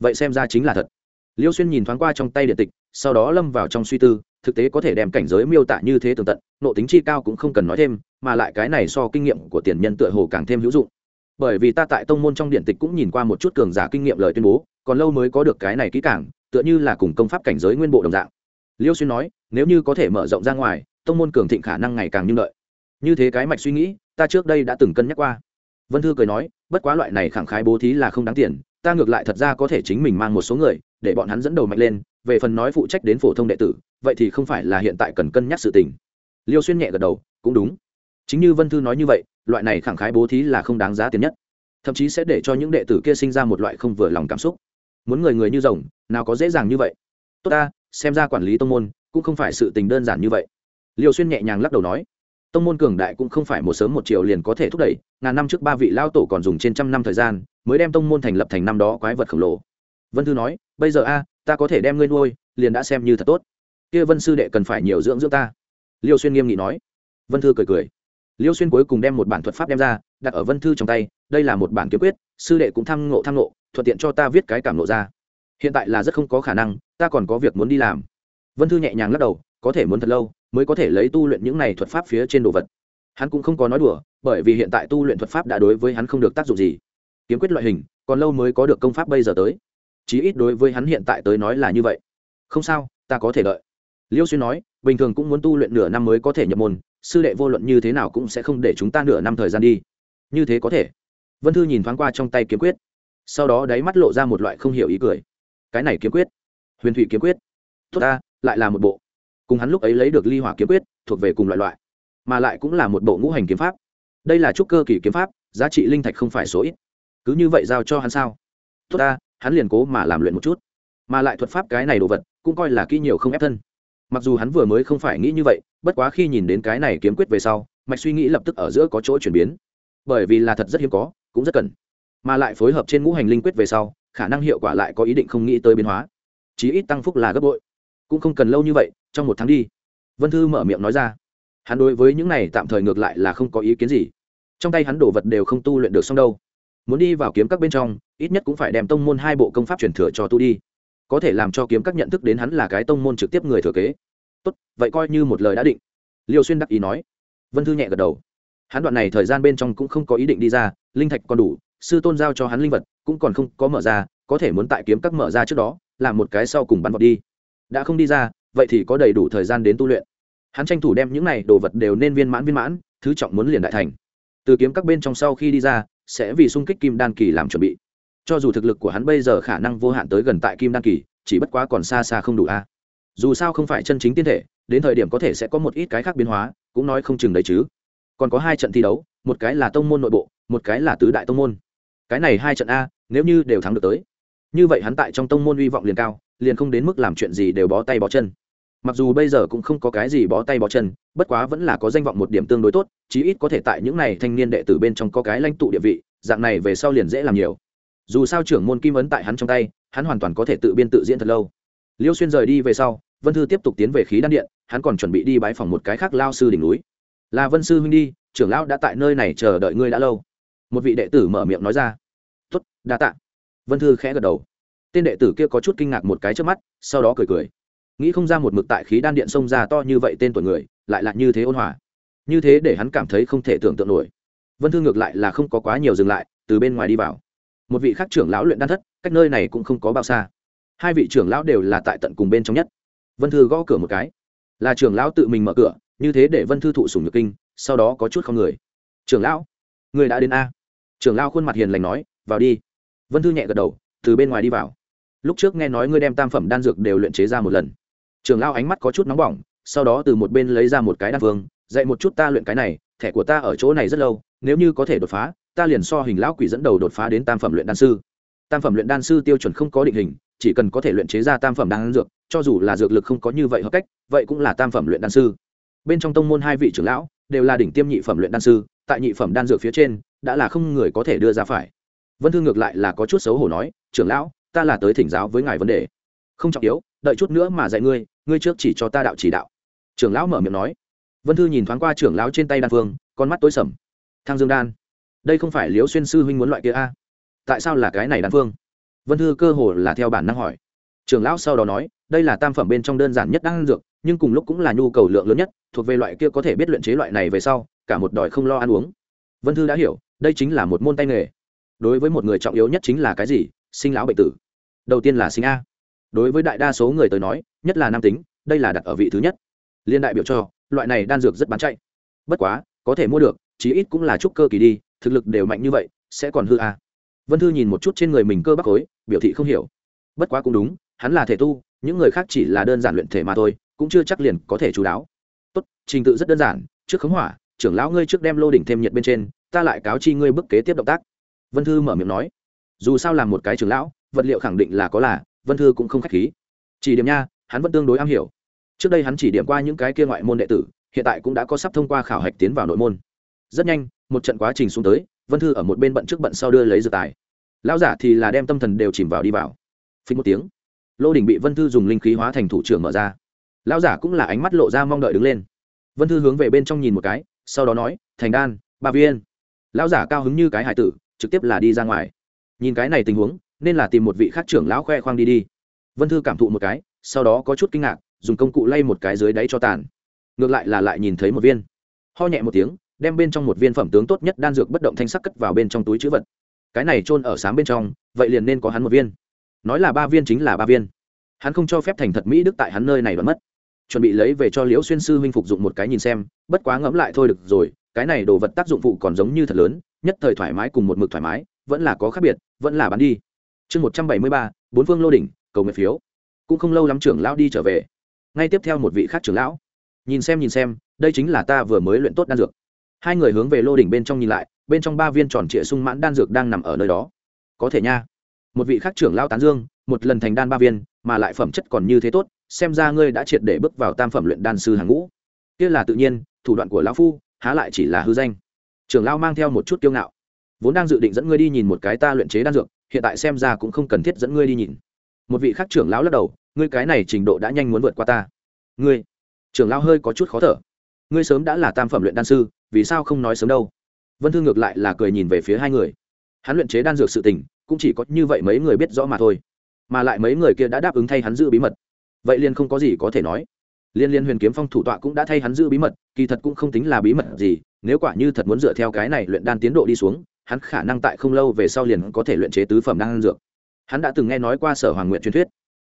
Vậy xem ra chính là thật. Liêu xuyên nhìn thoáng qua trong tay điện tịch, sau đó lâm vào trong suy tư, thực tế có thể đem cảnh giới miêu tả như thế tường tận nộ tính chi cao cũng không cần nói thêm, mà lại cái này so kinh nghiệm của tiền nhân tựa hồ càng thêm hữu dụng. Bởi vì ta tại tông môn trong điện tịch cũng nhìn qua một chút cường giả kinh nghiệm lời tuyên bố, còn lâu mới có được cái này kỹ càng, tựa như là cùng công pháp cảnh giới nguyên bộ đồng dạng. Liêu xuyên nói, nếu như có thể mở rộng ra ngoài tông môn cường thịnh khả năng ngày càng như lợi như thế cái mạch suy nghĩ, ta trước đây đã từng cân nhắc qua. Vân thư cười nói, bất quá loại này khẳng khái bố thí là không đáng tiền, ta ngược lại thật ra có thể chính mình mang một số người, để bọn hắn dẫn đầu mạnh lên, về phần nói phụ trách đến phổ thông đệ tử, vậy thì không phải là hiện tại cần cân nhắc sự tình. Liêu xuyên nhẹ gật đầu, cũng đúng. Chính như vân thư nói như vậy, loại này khẳng khái bố thí là không đáng giá tiền nhất. Thậm chí sẽ để cho những đệ tử kia sinh ra một loại không vừa lòng cảm xúc. Muốn người người như rồng, nào có dễ dàng như vậy. Tốt ta, xem ra quản lý tông môn, cũng không phải sự tình đơn giản như vậy liêu xuyên nhẹ nhàng lắc đầu nói, tông môn cường đại cũng không phải một sớm một chiều liền có thể thúc đẩy, ngàn năm trước ba vị lao tổ còn dùng trên trăm năm thời gian, mới đem tông môn thành lập thành năm đó quái vật khổng lồ. Vân thư nói, bây giờ a, ta có thể đem ngươi nuôi, liền đã xem như thật tốt. Kia vân sư đệ cần phải nhiều dưỡng dưỡng ta. Liêu xuyên nghiêm nghị nói. Vân thư cười cười. Liêu xuyên cuối cùng đem một bản thuật pháp đem ra, đặt ở vân thư trong tay, đây là một bản kiếm quyết, sư đệ cũng tham ngộ tham ngộ, thuận tiện cho ta viết cái cảm ngộ ra. Hiện tại là rất không có khả năng, ta còn có việc muốn đi làm. Vân thư nhẹ nhàng lắc đầu có thể muốn thật lâu mới có thể lấy tu luyện những này thuật pháp phía trên đồ vật. Hắn cũng không có nói đùa, bởi vì hiện tại tu luyện thuật pháp đã đối với hắn không được tác dụng gì. Kiếm quyết loại hình, còn lâu mới có được công pháp bây giờ tới. Chí ít đối với hắn hiện tại tới nói là như vậy. Không sao, ta có thể đợi. Liêu xuyên nói, bình thường cũng muốn tu luyện nửa năm mới có thể nhập môn, sư đệ vô luận như thế nào cũng sẽ không để chúng ta nửa năm thời gian đi. Như thế có thể. Vân thư nhìn thoáng qua trong tay kiếm quyết. Sau đó đáy mắt lộ ra một loại không hiểu ý cười. Cái này kiếm quyết. Huyền thủy kiếm quyết. Tốt ta, lại là một bộ cùng hắn lúc ấy lấy được ly hỏa kiếm quyết, thuộc về cùng loại loại, mà lại cũng là một bộ ngũ hành kiếm pháp. Đây là trúc cơ kỳ kiếm pháp, giá trị linh thạch không phải số ít. Cứ như vậy giao cho hắn sao? Tốt ta, hắn liền cố mà làm luyện một chút. Mà lại thuật pháp cái này đồ vật, cũng coi là kỹ nhiều không ép thân. Mặc dù hắn vừa mới không phải nghĩ như vậy, bất quá khi nhìn đến cái này kiếm quyết về sau, mạch suy nghĩ lập tức ở giữa có chỗ chuyển biến. Bởi vì là thật rất hiếm có, cũng rất cần. Mà lại phối hợp trên ngũ hành linh quyết về sau, khả năng hiệu quả lại có ý định không nghĩ tới biến hóa. Chí ít tăng phúc là gấp bội cũng không cần lâu như vậy, trong một tháng đi. Vân thư mở miệng nói ra. Hắn đối với những này tạm thời ngược lại là không có ý kiến gì. Trong tay hắn đổ vật đều không tu luyện được xong đâu. Muốn đi vào kiếm các bên trong, ít nhất cũng phải đem tông môn hai bộ công pháp truyền thừa cho tu đi. Có thể làm cho kiếm các nhận thức đến hắn là cái tông môn trực tiếp người thừa kế. Tốt, vậy coi như một lời đã định. Liêu xuyên đắc ý nói. Vân thư nhẹ gật đầu. Hắn đoạn này thời gian bên trong cũng không có ý định đi ra, linh thạch còn đủ, sư tôn giao cho hắn linh vật cũng còn không có mở ra, có thể muốn tại kiếm các mở ra trước đó, làm một cái sau cùng bắn vào đi đã không đi ra, vậy thì có đầy đủ thời gian đến tu luyện. Hắn tranh thủ đem những này đồ vật đều nên viên mãn viên mãn, thứ trọng muốn liền đại thành. Từ kiếm các bên trong sau khi đi ra, sẽ vì xung kích kim đan kỳ làm chuẩn bị. Cho dù thực lực của hắn bây giờ khả năng vô hạn tới gần tại kim đan kỳ, chỉ bất quá còn xa xa không đủ a. Dù sao không phải chân chính tiên thể, đến thời điểm có thể sẽ có một ít cái khác biến hóa, cũng nói không chừng đấy chứ. Còn có hai trận thi đấu, một cái là tông môn nội bộ, một cái là tứ đại tông môn. Cái này hai trận a, nếu như đều thắng được tới như vậy hắn tại trong tông môn hy vọng liền cao, liền không đến mức làm chuyện gì đều bó tay bó chân. Mặc dù bây giờ cũng không có cái gì bó tay bó chân, bất quá vẫn là có danh vọng một điểm tương đối tốt, chí ít có thể tại những này thanh niên đệ tử bên trong có cái lãnh tụ địa vị, dạng này về sau liền dễ làm nhiều. Dù sao trưởng môn kim ấn tại hắn trong tay, hắn hoàn toàn có thể tự biên tự diễn thật lâu. Liêu xuyên rời đi về sau, vân thư tiếp tục tiến về khí đan điện, hắn còn chuẩn bị đi bãi phòng một cái khác lao sư đỉnh núi. Là vân sư huynh đi, trưởng lão đã tại nơi này chờ đợi ngươi đã lâu. Một vị đệ tử mở miệng nói ra. Tuất đa tạ vân thư khẽ gật đầu. Tên đệ tử kia có chút kinh ngạc một cái trước mắt, sau đó cười cười. Nghĩ không ra một mực tại khí đan điện sông ra to như vậy tên tuổi người, lại là như thế ôn hòa. Như thế để hắn cảm thấy không thể tưởng tượng nổi. Vân thư ngược lại là không có quá nhiều dừng lại, từ bên ngoài đi vào. Một vị khác trưởng lão luyện đan thất, cách nơi này cũng không có bao xa. Hai vị trưởng lão đều là tại tận cùng bên trong nhất. Vân thư gõ cửa một cái. Là trưởng lão tự mình mở cửa, như thế để vân thư thụ sùng nhược kinh, sau đó có chút không người. Trưởng lão, người đã đến a? Trưởng lão khuôn mặt hiền lành nói, vào đi vân thư nhẹ gật đầu, từ bên ngoài đi vào. Lúc trước nghe nói ngươi đem tam phẩm đan dược đều luyện chế ra một lần. Trường lão ánh mắt có chút nóng bỏng, sau đó từ một bên lấy ra một cái đan phương dạy một chút ta luyện cái này, thẻ của ta ở chỗ này rất lâu, nếu như có thể đột phá, ta liền so hình lão quỷ dẫn đầu đột phá đến tam phẩm luyện đan sư. Tam phẩm luyện đan sư tiêu chuẩn không có định hình, chỉ cần có thể luyện chế ra tam phẩm đan dược, cho dù là dược lực không có như vậy hợp cách, vậy cũng là tam phẩm luyện đan sư. Bên trong tông môn hai vị trưởng lão, đều là đỉnh tiêm nhị phẩm luyện đan sư, tại nhị phẩm đan dược phía trên, đã là không người có thể đưa ra phải vân thư ngược lại là có chút xấu hổ nói, trưởng lão, ta là tới thỉnh giáo với ngài vấn đề. Không trọng yếu, đợi chút nữa mà dạy ngươi ngươi trước chỉ cho ta đạo chỉ đạo. Trưởng lão mở miệng nói. Vân thư nhìn thoáng qua trưởng lão trên tay đan phương, con mắt tối sầm. Thang dương đan, đây không phải liếu xuyên sư huynh muốn loại kia a? Tại sao là cái này đan phương? Vân thư cơ hồ là theo bản năng hỏi. Trưởng lão sau đó nói, đây là tam phẩm bên trong đơn giản nhất đan dược, nhưng cùng lúc cũng là nhu cầu lượng lớn nhất, thuộc về loại kia có thể biết luyện chế loại này về sau, cả một đòi không lo ăn uống. Vân thư đã hiểu, đây chính là một môn tay nghề đối với một người trọng yếu nhất chính là cái gì? Sinh lão bệnh tử. Đầu tiên là sinh a. Đối với đại đa số người tới nói, nhất là nam tính, đây là đặt ở vị thứ nhất. Liên đại biểu cho, loại này đan dược rất bán chạy. Bất quá, có thể mua được, chí ít cũng là chút cơ kỳ đi, thực lực đều mạnh như vậy, sẽ còn hư a. Vân thư nhìn một chút trên người mình cơ bắp khối, biểu thị không hiểu. Bất quá cũng đúng, hắn là thể tu, những người khác chỉ là đơn giản luyện thể mà thôi, cũng chưa chắc liền có thể chú đáo. Tốt, trình tự rất đơn giản, trước khống hỏa, trưởng lão ngươi trước đem lô đỉnh thêm nhiệt bên trên, ta lại cáo chi ngươi bước kế tiếp động tác vân thư mở miệng nói, dù sao làm một cái trưởng lão, vật liệu khẳng định là có là, vân thư cũng không k h á c h khí. Chỉ điểm nha, hắn vẫn tương đối am hiểu. Trước đây hắn chỉ điểm qua những cái kia ngoại môn đệ tử, hiện tại cũng đã có sắp thông qua khảo hạch tiến vào nội môn. Rất nhanh, một trận quá trình xuống tới, vân thư ở một bên bận trước bận sau đưa lấy dược tài. Lão giả thì là đem tâm thần đều chìm vào đi vào. Phí một tiếng, lô Đình bị vân thư dùng linh khí hóa thành thủ trưởng mở ra. Lão giả cũng là ánh mắt lộ ra mong đợi đứng lên. Vân thư hướng về bên trong nhìn một cái, sau đó nói, thành đan, ba viên. Lão giả cao hứng như cái hải tử trực tiếp là đi ra ngoài. Nhìn cái này tình huống, nên là tìm một vị khác trưởng lão khoe khoang đi đi. Vân thư cảm thụ một cái, sau đó có chút kinh ngạc, dùng công cụ lay một cái dưới đáy cho tàn. Ngược lại là lại nhìn thấy một viên. Ho nhẹ một tiếng, đem bên trong một viên phẩm tướng tốt nhất đan dược bất động thanh sắc cất vào bên trong túi chữ vật. Cái này chôn ở sáng bên trong, vậy liền nên có hắn một viên. Nói là ba viên chính là ba viên. Hắn không cho phép thành thật mỹ đức tại hắn nơi này đoán mất. Chuẩn bị lấy về cho liễu xuyên sư huynh phục dụng một cái nhìn xem, bất quá ngẫm lại thôi được rồi, cái này đồ vật tác dụng phụ còn giống như thật lớn nhất thời thoải mái cùng một mực thoải mái, vẫn là có khác biệt, vẫn là bán đi. Chương một trăm bảy mươi ba, bốn phương lô đỉnh, cầu nguyện phiếu. Cũng không lâu lắm trưởng lão đi trở về. Ngay tiếp theo một vị khác trưởng lão. Nhìn xem nhìn xem, đây chính là ta vừa mới luyện tốt đan dược. Hai người hướng về lô đỉnh bên trong nhìn lại, bên trong ba viên tròn trịa sung mãn đan dược đang nằm ở nơi đó. Có thể nha. Một vị khác trưởng lão tán dương, một lần thành đan ba viên, mà lại phẩm chất còn như thế tốt, xem ra ngươi đã triệt để bước vào tam phẩm luyện đan sư hàng ngũ. Kia là tự nhiên, thủ đoạn của lão phu, há lại chỉ là hư danh trưởng lão mang theo một chút kiêu ngạo. Vốn đang dự định dẫn ngươi đi nhìn một cái ta luyện chế đan dược, hiện tại xem ra cũng không cần thiết dẫn ngươi đi nhìn. Một vị khác trưởng lão lắc đầu, ngươi cái này trình độ đã nhanh muốn vượt qua ta. Ngươi? Trưởng lão hơi có chút khó thở. Ngươi sớm đã là tam phẩm luyện đan sư, vì sao không nói sớm đâu? Vân thư ngược lại là cười nhìn về phía hai người. Hắn luyện chế đan dược sự tình, cũng chỉ có như vậy mấy người biết rõ mà thôi. Mà lại mấy người kia đã đáp ứng thay hắn giữ bí mật. Vậy liền không có gì có thể nói. Liên liên huyền kiếm phong thủ tọa cũng đã thay hắn giữ bí mật, kỳ thật cũng không tính là bí mật gì nếu quả như thật muốn dựa theo cái này luyện đan tiến độ đi xuống, hắn khả năng tại không lâu về sau liền có thể luyện chế tứ phẩm đan dược. Hắn đã từng nghe nói qua sở hoàng nguyện truyền thuyết.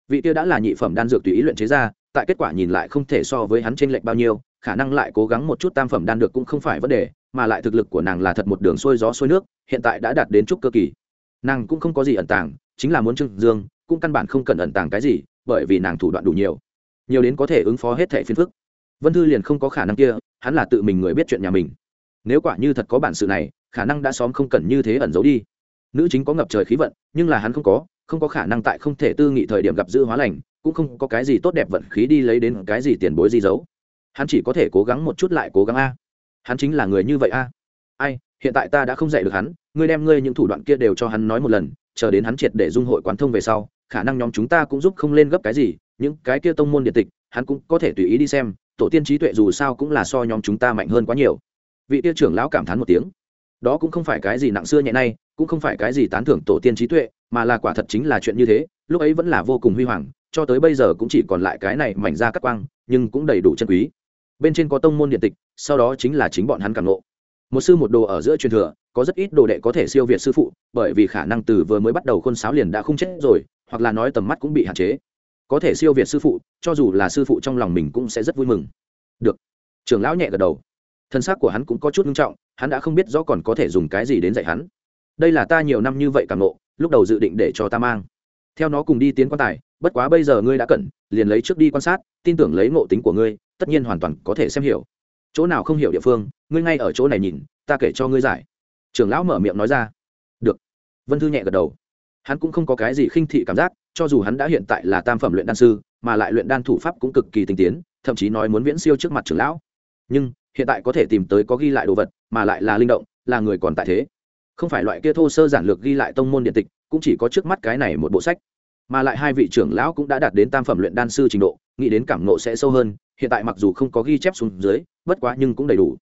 Vị kia đã là nhị phẩm đan dược tùy ý luyện chế ra, tại kết quả nhìn lại không thể so với hắn chênh lệch bao nhiêu, khả năng lại cố gắng một chút tam phẩm đan được cũng không phải vấn đề, mà lại thực lực của nàng là thật một đường xuôi gió xuôi nước, hiện tại đã đạt đến chút cơ kỳ. Nàng cũng không có gì ẩn tàng, chính là muốn trưng dương, cũng căn bản không cần ẩn tàng cái gì, bởi vì nàng thủ đoạn đủ nhiều. Nhiều đến có thể ứng phó hết thẻ phiền phức vân thư liền không có khả năng kia, hắn là tự mình người biết chuyện nhà mình. Nếu quả như thật có bản sự này, khả năng đã xóm không cần như thế ẩn giấu đi. Nữ chính có ngập trời khí vận, nhưng là hắn không có không có khả năng tại không thể tư nghị thời điểm gặp dư hóa lành, cũng không có cái gì tốt đẹp vận khí đi lấy đến cái gì tiền bối gì giấu. Hắn chỉ có thể cố gắng một chút lại cố gắng a. Hắn chính là người như vậy a. Ai, hiện tại ta đã không dạy được hắn, ngươi đem ngươi những thủ đoạn kia đều cho hắn nói một lần, chờ đến hắn triệt để dung hội quán thông về sau, khả năng nhóm chúng ta cũng giúp không lên gấp cái gì, những cái kia tông môn điện tịch, hắn cũng có thể tùy ý đi xem tổ tiên trí tuệ dù sao cũng là so nhóm chúng ta mạnh hơn quá nhiều. Vị tiêu trưởng lão cảm thán một tiếng. Đó cũng không phải cái gì nặng xưa nhẹ nay, cũng không phải cái gì tán thưởng tổ tiên trí tuệ, mà là quả thật chính là chuyện như thế, lúc ấy vẫn là vô cùng huy hoàng, cho tới bây giờ cũng chỉ còn lại cái này mảnh ra cắt quang, nhưng cũng đầy đủ chân quý. Bên trên có tông môn điện tịch, sau đó chính là chính bọn hắn cảm nộ một sư một đồ ở giữa truyền thừa, có rất ít đồ đệ có thể siêu việt sư phụ, bởi vì khả năng từ vừa mới bắt đầu khôn sáo liền đã không chết rồi, hoặc là nói tầm mắt cũng bị hạn chế có thể siêu việt sư phụ, cho dù là sư phụ trong lòng mình cũng sẽ rất vui mừng. Được. Trưởng lão nhẹ gật đầu. Thân xác của hắn cũng có chút nghiêm trọng, hắn đã không biết rõ còn có thể dùng cái gì đến dạy hắn. Đây là ta nhiều năm như vậy càng ngộ, lúc đầu dự định để cho ta mang. Theo nó cùng đi tiến quan tài, bất quá bây giờ ngươi đã cẩn, liền lấy trước đi quan sát, tin tưởng lấy ngộ tính của ngươi, tất nhiên hoàn toàn có thể xem hiểu. Chỗ nào không hiểu địa phương, ngươi ngay ở chỗ này nhìn, ta kể cho ngươi giải. Trưởng lão mở miệng nói ra. Được. Vân thư nhẹ gật đầu. Hắn cũng không có cái gì khinh thị cảm giác cho dù hắn đã hiện tại là tam phẩm luyện đan sư, mà lại luyện đan thủ pháp cũng cực kỳ tinh tiến, thậm chí nói muốn viễn siêu trước mặt trưởng lão. Nhưng, hiện tại có thể tìm tới có ghi lại đồ vật, mà lại là linh động, là người còn tại thế. Không phải loại kia thô sơ giản lược ghi lại tông môn điện tịch, cũng chỉ có trước mắt cái này một bộ sách. Mà lại hai vị trưởng lão cũng đã đạt đến tam phẩm luyện đan sư trình độ, nghĩ đến cảm nộ sẽ sâu hơn, hiện tại mặc dù không có ghi chép xuống dưới, bất quá nhưng cũng đầy đủ.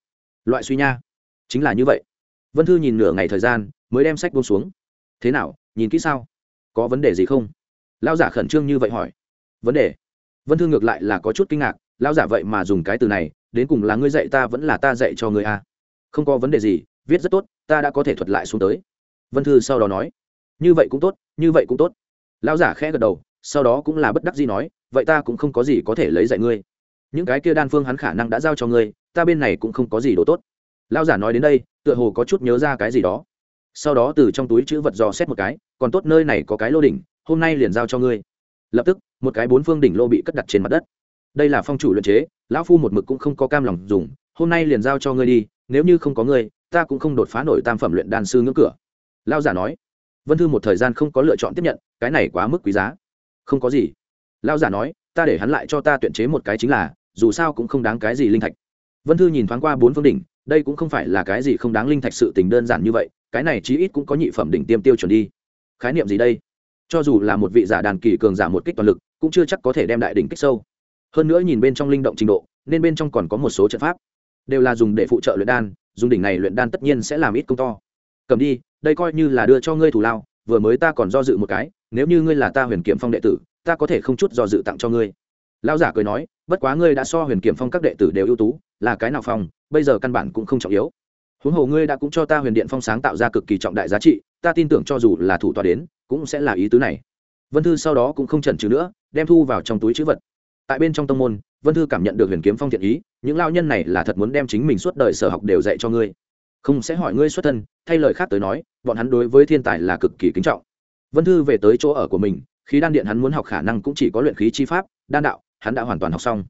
Loại suy nha. Chính là như vậy. Vân thư nhìn nửa ngày thời gian, mới đem sách buông xuống. Thế nào, nhìn kỹ sao? Có vấn đề gì không? Lao giả khẩn trương như vậy hỏi. Vấn đề? Vân thư ngược lại là có chút kinh ngạc lao giả vậy mà dùng cái từ này, đến cùng là ngươi dạy ta vẫn là ta dạy cho ngươi à. không có vấn đề gì, viết rất tốt, ta đã có thể thuật lại xuống tới. Vân thư sau đó nói. Như vậy cũng tốt, như vậy cũng tốt. Lão giả khẽ gật đầu, sau đó cũng là bất đắc gì nói, vậy ta cũng không có gì có thể lấy dạy ngươi. Những cái kia đan phương hắn khả năng đã giao cho ngươi, ta bên này cũng không có gì đồ tốt. Lão giả nói đến đây, tựa hồ có chút nhớ ra cái gì đó. Sau đó từ trong túi chữ vật dò xét một cái, còn tốt nơi này có cái lô đỉnh hôm nay liền giao cho ngươi. Lập tức, một cái bốn phương đỉnh lô bị cất đặt trên mặt đất. Đây là phong chủ luyện chế, lão phu một mực cũng không có cam lòng dùng, hôm nay liền giao cho ngươi đi, nếu như không có ngươi, ta cũng không đột phá nổi tam phẩm luyện đan sư ngưỡng cửa. Lao giả nói. Vân thư một thời gian không có lựa chọn tiếp nhận, cái này quá mức quý giá. Không có gì. Lao giả nói, ta để hắn lại cho ta tuyển chế một cái chính là, dù sao cũng không đáng cái gì linh thạch. Vân thư nhìn thoáng qua bốn phương đỉnh, đây cũng không phải là cái gì không đáng linh thạch sự tình đơn giản như vậy, cái này chí ít cũng có nhị phẩm đỉnh tiêm tiêu chuẩn đi. Khái niệm gì đây? Cho dù là một vị giả đàn kỳ cường giả một kích toàn lực, cũng chưa chắc có thể đem đại đỉnh kích sâu. Hơn nữa nhìn bên trong linh động trình độ, nên bên trong còn có một số trận pháp, đều là dùng để phụ trợ luyện đan, dùng đỉnh này luyện đan tất nhiên sẽ làm ít công to. Cầm đi, đây coi như là đưa cho ngươi thủ lao, vừa mới ta còn do dự một cái, nếu như ngươi là ta huyền kiểm phong đệ tử, ta có thể không chút do dự tặng cho ngươi. Lão giả cười nói, bất quá ngươi đã so huyền kiểm phong các đệ tử đều ưu tú, là cái nào phong bây giờ căn bản cũng không trọng yếu huống hồ ngươi đã cũng cho ta huyền điện phong sáng tạo ra cực kỳ trọng đại giá trị, ta tin tưởng cho dù là thủ tọa đến, cũng sẽ là ý tứ này. Vân thư sau đó cũng không chần chừ nữa, đem thu vào trong túi chữ vật. Tại bên trong tông môn, vân thư cảm nhận được huyền kiếm phong thiện ý, những lao nhân này là thật muốn đem chính mình suốt đời sở học đều dạy cho ngươi. Không sẽ hỏi ngươi xuất thân, thay lời khác tới nói, bọn hắn đối với thiên tài là cực kỳ kính trọng. Vân thư về tới chỗ ở của mình, khí đan điện hắn muốn học khả năng cũng chỉ có luyện khí chi pháp, đan đạo, hắn đã hoàn toàn học xong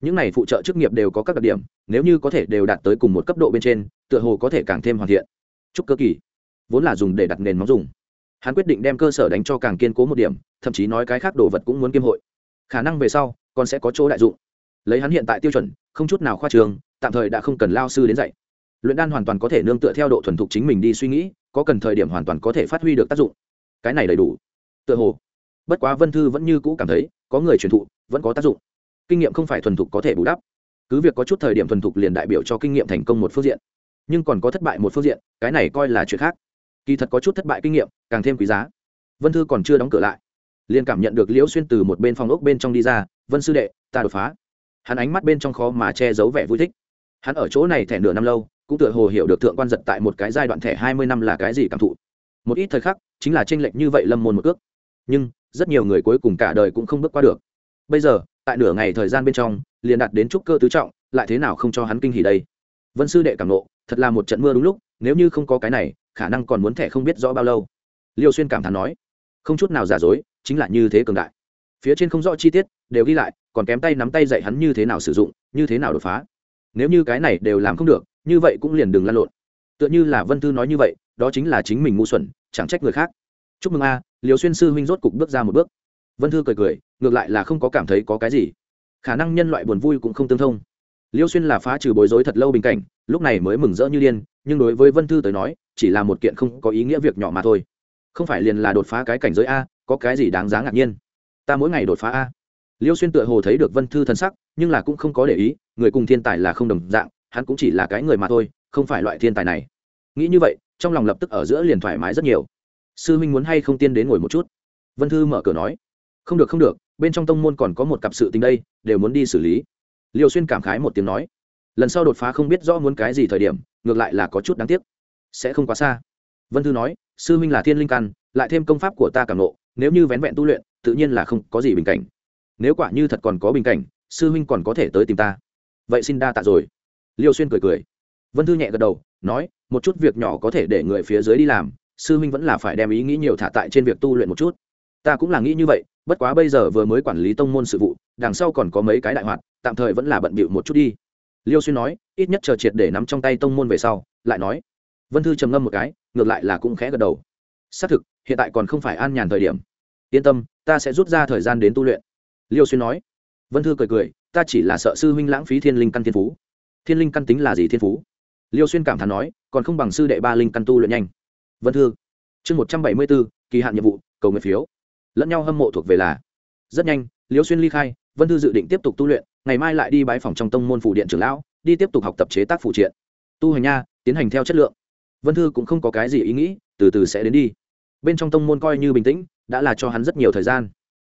những này phụ trợ chức nghiệp đều có các đặc điểm, nếu như có thể đều đạt tới cùng một cấp độ bên trên, tựa hồ có thể càng thêm hoàn thiện. Chúc cơ kỳ. Vốn là dùng để đặt nền móng dùng. Hắn quyết định đem cơ sở đánh cho càng kiên cố một điểm, thậm chí nói cái khác đồ vật cũng muốn kiêm hội. Khả năng về sau, còn sẽ có chỗ đại dụng. Lấy hắn hiện tại tiêu chuẩn, không chút nào khoa trường, tạm thời đã không cần lao sư đến dạy. Luyện đan hoàn toàn có thể nương tựa theo độ thuần thục chính mình đi suy nghĩ, có cần thời điểm hoàn toàn có thể phát huy được tác dụng. Cái này đầy đủ. Tựa hồ. Bất quá vân thư vẫn như cũ cảm thấy, có người truyền thụ, vẫn có tác dụng kinh nghiệm không phải thuần thục có thể bù đắp. Cứ việc có chút thời điểm thuần thục liền đại biểu cho kinh nghiệm thành công một phương diện, nhưng còn có thất bại một phương diện, cái này coi là chuyện khác. Kỳ thật có chút thất bại kinh nghiệm, càng thêm quý giá. Vân thư còn chưa đóng cửa lại, liền cảm nhận được liễu xuyên từ một bên phòng ốc bên trong đi ra, vân sư đệ, ta đột phá. Hắn ánh mắt bên trong khó mà che giấu vẻ vui thích. Hắn ở chỗ này thẻ nửa năm lâu, cũng tựa hồ hiểu được thượng quan giật tại một cái giai đoạn thẻ hai mươi năm là cái gì cảm thụ. Một ít thời khắc, chính là tranh lệch như vậy lâm môn một ước nhưng, rất nhiều người cuối cùng cả đời cũng không bước qua được. Bây giờ tại nửa ngày thời gian bên trong, liền đạt đến trúc cơ tứ trọng, lại thế nào không cho hắn kinh hỉ đây? Vân sư đệ cảm nộ, thật là một trận mưa đúng lúc, nếu như không có cái này, khả năng còn muốn thẻ không biết rõ bao lâu. Liêu xuyên cảm thán nói, không chút nào giả dối, chính là như thế cường đại. Phía trên không rõ chi tiết, đều ghi lại, còn kém tay nắm tay dạy hắn như thế nào sử dụng, như thế nào đột phá. Nếu như cái này đều làm không được, như vậy cũng liền đừng lăn lộn. Tựa như là vân thư nói như vậy, đó chính là chính mình ngu xuẩn, chẳng trách người khác. Chúc mừng a liều xuyên sư huynh rốt cục bước ra một bước vân thư cười cười, ngược lại là không có cảm thấy có cái gì. Khả năng nhân loại buồn vui cũng không tương thông. Liêu xuyên là phá trừ bối rối thật lâu bình cảnh, lúc này mới mừng rỡ như điên, nhưng đối với vân thư tới nói, chỉ là một kiện không có ý nghĩa việc nhỏ mà thôi. Không phải liền là đột phá cái cảnh giới a, có cái gì đáng giá ngạc nhiên? Ta mỗi ngày đột phá a. Liêu xuyên tựa hồ thấy được vân thư thân sắc, nhưng là cũng không có để ý, người cùng thiên tài là không đồng dạng, hắn cũng chỉ là cái người mà thôi, không phải loại thiên tài này. Nghĩ như vậy, trong lòng lập tức ở giữa liền thoải mái rất nhiều. Sư huynh muốn hay không tiên đến ngồi một chút? Vân thư mở cửa nói không được không được, bên trong tông môn còn có một cặp sự tình đây, đều muốn đi xử lý. Liêu xuyên cảm khái một tiếng nói, lần sau đột phá không biết rõ muốn cái gì thời điểm, ngược lại là có chút đáng tiếc. Sẽ không quá xa. Vân thư nói, sư minh là thiên linh căn, lại thêm công pháp của ta cảm nộ, nếu như vén vẹn tu luyện, tự nhiên là không có gì bình cảnh. Nếu quả như thật còn có bình cảnh, sư minh còn có thể tới tìm ta. Vậy xin đa tạ rồi. Liêu xuyên cười cười. Vân thư nhẹ gật đầu, nói, một chút việc nhỏ có thể để người phía dưới đi làm, sư minh vẫn là phải đem ý nghĩ nhiều thả tại trên việc tu luyện một chút. Ta cũng là nghĩ như vậy bất quá bây giờ vừa mới quản lý tông môn sự vụ, đằng sau còn có mấy cái đại hoạt, tạm thời vẫn là bận bịu một chút đi. Liêu xuyên nói, ít nhất chờ triệt để nắm trong tay tông môn về sau, lại nói. Vân thư trầm ngâm một cái, ngược lại là cũng khẽ gật đầu. Xác thực, hiện tại còn không phải an nhàn thời điểm. Yên tâm, ta sẽ rút ra thời gian đến tu luyện. Liêu xuyên nói. Vân thư cười cười, ta chỉ là sợ sư huynh lãng phí thiên linh căn thiên phú. Thiên linh căn tính là gì thiên phú? Liêu xuyên cảm thán nói, còn không bằng sư đệ ba linh căn tu luyện nhanh. Vân thư, chương một trăm bảy mươi bốn kỳ hạn nhiệm vụ, cầu nguyện phiếu lẫn nhau hâm mộ thuộc về là. Rất nhanh liêu xuyên ly khai, vân thư dự định tiếp tục tu luyện, ngày mai lại đi bái phòng trong tông môn phủ điện trưởng lão, đi tiếp tục học tập chế tác phụ triện. Tu hành nha, tiến hành theo chất lượng. Vân thư cũng không có cái gì ý nghĩ, từ từ sẽ đến đi. Bên trong tông môn coi như bình tĩnh, đã là cho hắn rất nhiều thời gian.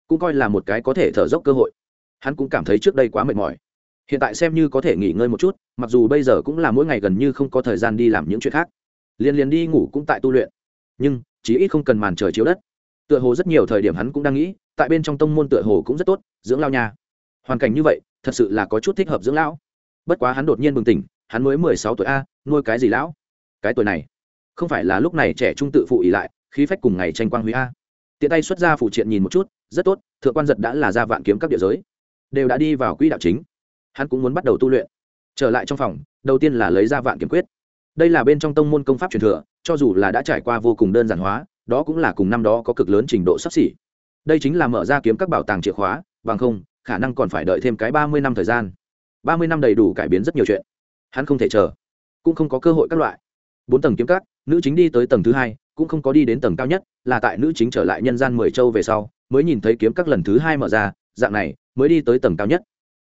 Cũng coi là một cái có thể thở dốc cơ hội. Hắn cũng cảm thấy trước đây quá mệt mỏi. Hiện tại xem như có thể nghỉ ngơi một chút, mặc dù bây giờ cũng là mỗi ngày gần như không có thời gian đi làm những chuyện khác. Liền liền đi ngủ cũng tại tu luyện. Nhưng, chí ít không cần màn trời chiếu đất tựa hồ rất nhiều thời điểm hắn cũng đang nghĩ, tại bên trong tông môn tựa hồ cũng rất tốt, dưỡng lao nha. Hoàn cảnh như vậy, thật sự là có chút thích hợp dưỡng lão. Bất quá hắn đột nhiên bừng tỉnh, hắn mới mười sáu tuổi a, nuôi cái gì lão? Cái tuổi này, không phải là lúc này trẻ trung tự phụ ỉ lại, khí phách cùng ngày tranh quang huy a. Tiện tay xuất ra phụ triện nhìn một chút, rất tốt, thượng quan giật đã là ra vạn kiếm các địa giới. Đều đã đi vào quỹ đạo chính. Hắn cũng muốn bắt đầu tu luyện. Trở lại trong phòng, đầu tiên là lấy ra vạn kiếm quyết. Đây là bên trong tông môn công pháp truyền thừa, cho dù là đã trải qua vô cùng đơn giản hóa đó cũng là cùng năm đó có cực lớn trình độ sắp xỉ. Đây chính là mở ra kiếm các bảo tàng chìa khóa, bằng không, khả năng còn phải đợi thêm cái ba mươi năm thời gian. Ba mươi năm đầy đủ cải biến rất nhiều chuyện. Hắn không thể chờ, cũng không có cơ hội các loại. Bốn tầng kiếm các, nữ chính đi tới tầng thứ hai, cũng không có đi đến tầng cao nhất, là tại nữ chính trở lại nhân gian mười châu về sau, mới nhìn thấy kiếm các lần thứ hai mở ra, dạng này, mới đi tới tầng cao nhất.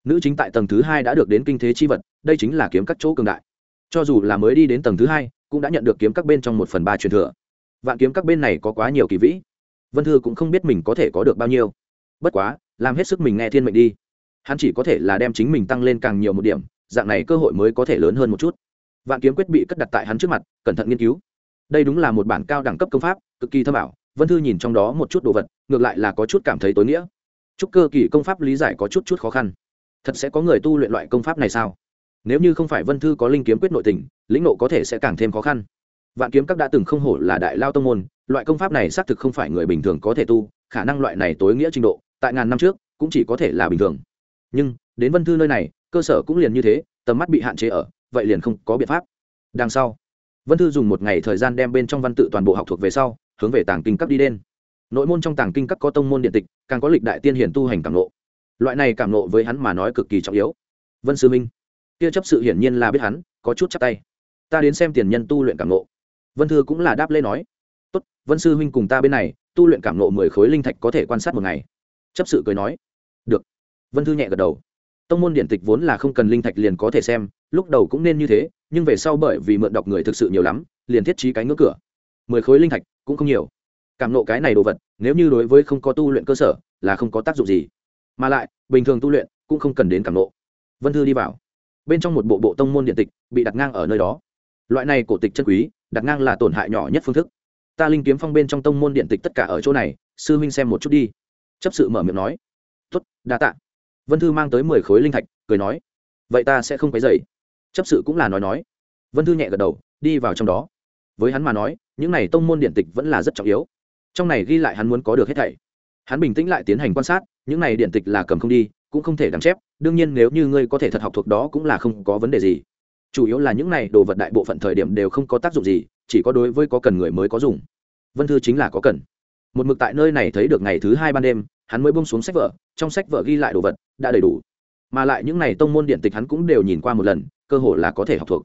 Nữ chính tại tầng thứ hai đã được đến kinh thế chi vật, đây chính là kiếm các chỗ cường đại. Cho dù là mới đi đến tầng thứ hai, cũng đã nhận được kiếm các bên trong một phần ba truyền thừa vạn kiếm các bên này có quá nhiều kỳ vĩ. Vân thư cũng không biết mình có thể có được bao nhiêu. Bất quá, làm hết sức mình nghe thiên mệnh đi. Hắn chỉ có thể là đem chính mình tăng lên càng nhiều một điểm, dạng này cơ hội mới có thể lớn hơn một chút. Vạn kiếm quyết bị cất đặt tại hắn trước mặt, cẩn thận nghiên cứu. Đây đúng là một bản cao đẳng cấp công pháp, cực kỳ thâm ảo. Vân thư nhìn trong đó một chút đồ vật, ngược lại là có chút cảm thấy tối nghĩa. Chúc cơ kỳ công pháp lý giải có chút chút khó khăn. Thật sẽ có người tu luyện loại công pháp này sao? Nếu như không phải vân thư có linh kiếm quyết nội tình, lĩnh nộ có thể sẽ càng thêm khó khăn vạn kiếm các đã từng không hổ là đại lao tông môn, loại công pháp này xác thực không phải người bình thường có thể tu, khả năng loại này tối nghĩa trình độ, tại ngàn năm trước, cũng chỉ có thể là bình thường. Nhưng, đến vân thư nơi này, cơ sở cũng liền như thế, tầm mắt bị hạn chế ở, vậy liền không có biện pháp. Đằng sau, vân thư dùng một ngày thời gian đem bên trong văn tự toàn bộ học thuộc về sau, hướng về tàng kinh cấp đi đen nội môn trong tàng kinh cấp có tông môn điện tịch, càng có lịch đại tiên hiển tu hành cảm nộ loại này cảm nộ với hắn mà nói cực kỳ trọng yếu. Vân sư minh kia chấp sự hiển nhiên là biết hắn, có chút chắc tay. Ta đến xem tiền nhân tu luyện cảm nộ vân thư cũng là đáp lễ nói, tốt, vân sư huynh cùng ta bên này, tu luyện cảm nộ mười khối linh thạch có thể quan sát một ngày. Chấp sự cười nói, được. Vân thư nhẹ gật đầu. Tông môn điện tịch vốn là không cần linh thạch liền có thể xem, lúc đầu cũng nên như thế, nhưng về sau bởi vì mượn đọc người thực sự nhiều lắm, liền thiết trí cái ngưỡng cửa. Mười khối linh thạch cũng không nhiều. Cảm nộ cái này đồ vật, nếu như đối với không có tu luyện cơ sở, là không có tác dụng gì. Mà lại, bình thường tu luyện cũng không cần đến cảm nộ. Vân thư đi vào. Bên trong một bộ bộ tông môn điện tịch bị đặt ngang ở nơi đó. Loại này cổ tịch chân quý đặt ngang là tổn hại nhỏ nhất phương thức. Ta linh kiếm phong bên trong tông môn điện tịch tất cả ở chỗ này, sư huynh xem một chút đi. Chấp sự mở miệng nói. Tuất đa tạ. Vân thư mang tới mười khối linh thạch, cười nói. Vậy ta sẽ không quấy dậy chấp sự cũng là nói nói. Vân thư nhẹ gật đầu, đi vào trong đó. Với hắn mà nói, những này tông môn điện tịch vẫn là rất trọng yếu. Trong này ghi lại hắn muốn có được hết thảy. Hắn bình tĩnh lại tiến hành quan sát, những này điện tịch là cầm không đi, cũng không thể đắm chép, đương nhiên nếu như ngươi có thể thật học thuộc đó cũng là không có vấn đề gì chủ yếu là những này đồ vật đại bộ phận thời điểm đều không có tác dụng gì, chỉ có đối với có cần người mới có dùng. Vân thư chính là có cần. Một mực tại nơi này thấy được ngày thứ hai ban đêm, hắn mới bông xuống sách vở, trong sách vở ghi lại đồ vật, đã đầy đủ. Mà lại những này tông môn điện tịch hắn cũng đều nhìn qua một lần, cơ hội là có thể học thuộc.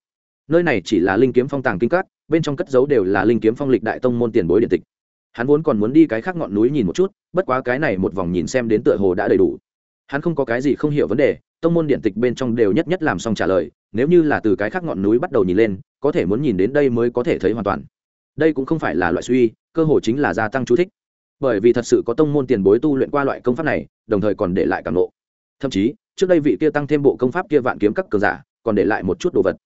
Nơi này chỉ là linh kiếm phong tàng kinh cát bên trong cất dấu đều là linh kiếm phong lịch đại tông môn tiền bối điện tịch. Hắn vốn còn muốn đi cái khác ngọn núi nhìn một chút, bất quá cái này một vòng nhìn xem đến tựa hồ đã đầy đủ. Hắn không có cái gì không hiểu vấn đề tông môn điện tịch bên trong đều nhất nhất làm xong trả lời, nếu như là từ cái khác ngọn núi bắt đầu nhìn lên, có thể muốn nhìn đến đây mới có thể thấy hoàn toàn. Đây cũng không phải là loại suy, cơ hội chính là gia tăng chú thích. Bởi vì thật sự có tông môn tiền bối tu luyện qua loại công pháp này, đồng thời còn để lại cảm nộ. Thậm chí, trước đây vị kia tăng thêm bộ công pháp kia vạn kiếm các cờ giả, còn để lại một chút đồ vật.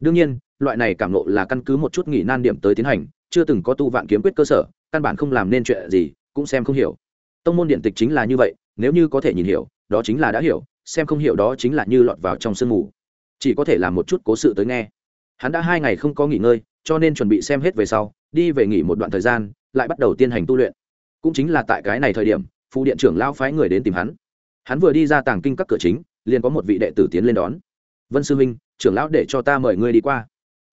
Đương nhiên, loại này cảm nộ là căn cứ một chút nghỉ nan điểm tới tiến hành, chưa từng có tu vạn kiếm quyết cơ sở, căn bản không làm nên chuyện gì, cũng xem không hiểu. Tông môn điện tịch chính là như vậy, nếu như có thể nhìn hiểu, đó chính là đã hiểu xem không hiểu đó chính là như lọt vào trong sương mù. Chỉ có thể làm một chút cố sự tới nghe. Hắn đã hai ngày không có nghỉ ngơi, cho nên chuẩn bị xem hết về sau, đi về nghỉ một đoạn thời gian, lại bắt đầu tiến hành tu luyện. Cũng chính là tại cái này thời điểm phụ điện trưởng lao phái người đến tìm hắn. Hắn vừa đi ra tàng kinh các cửa chính, liền có một vị đệ tử tiến lên đón. Vân sư minh trưởng lão để cho ta mời ngươi đi qua.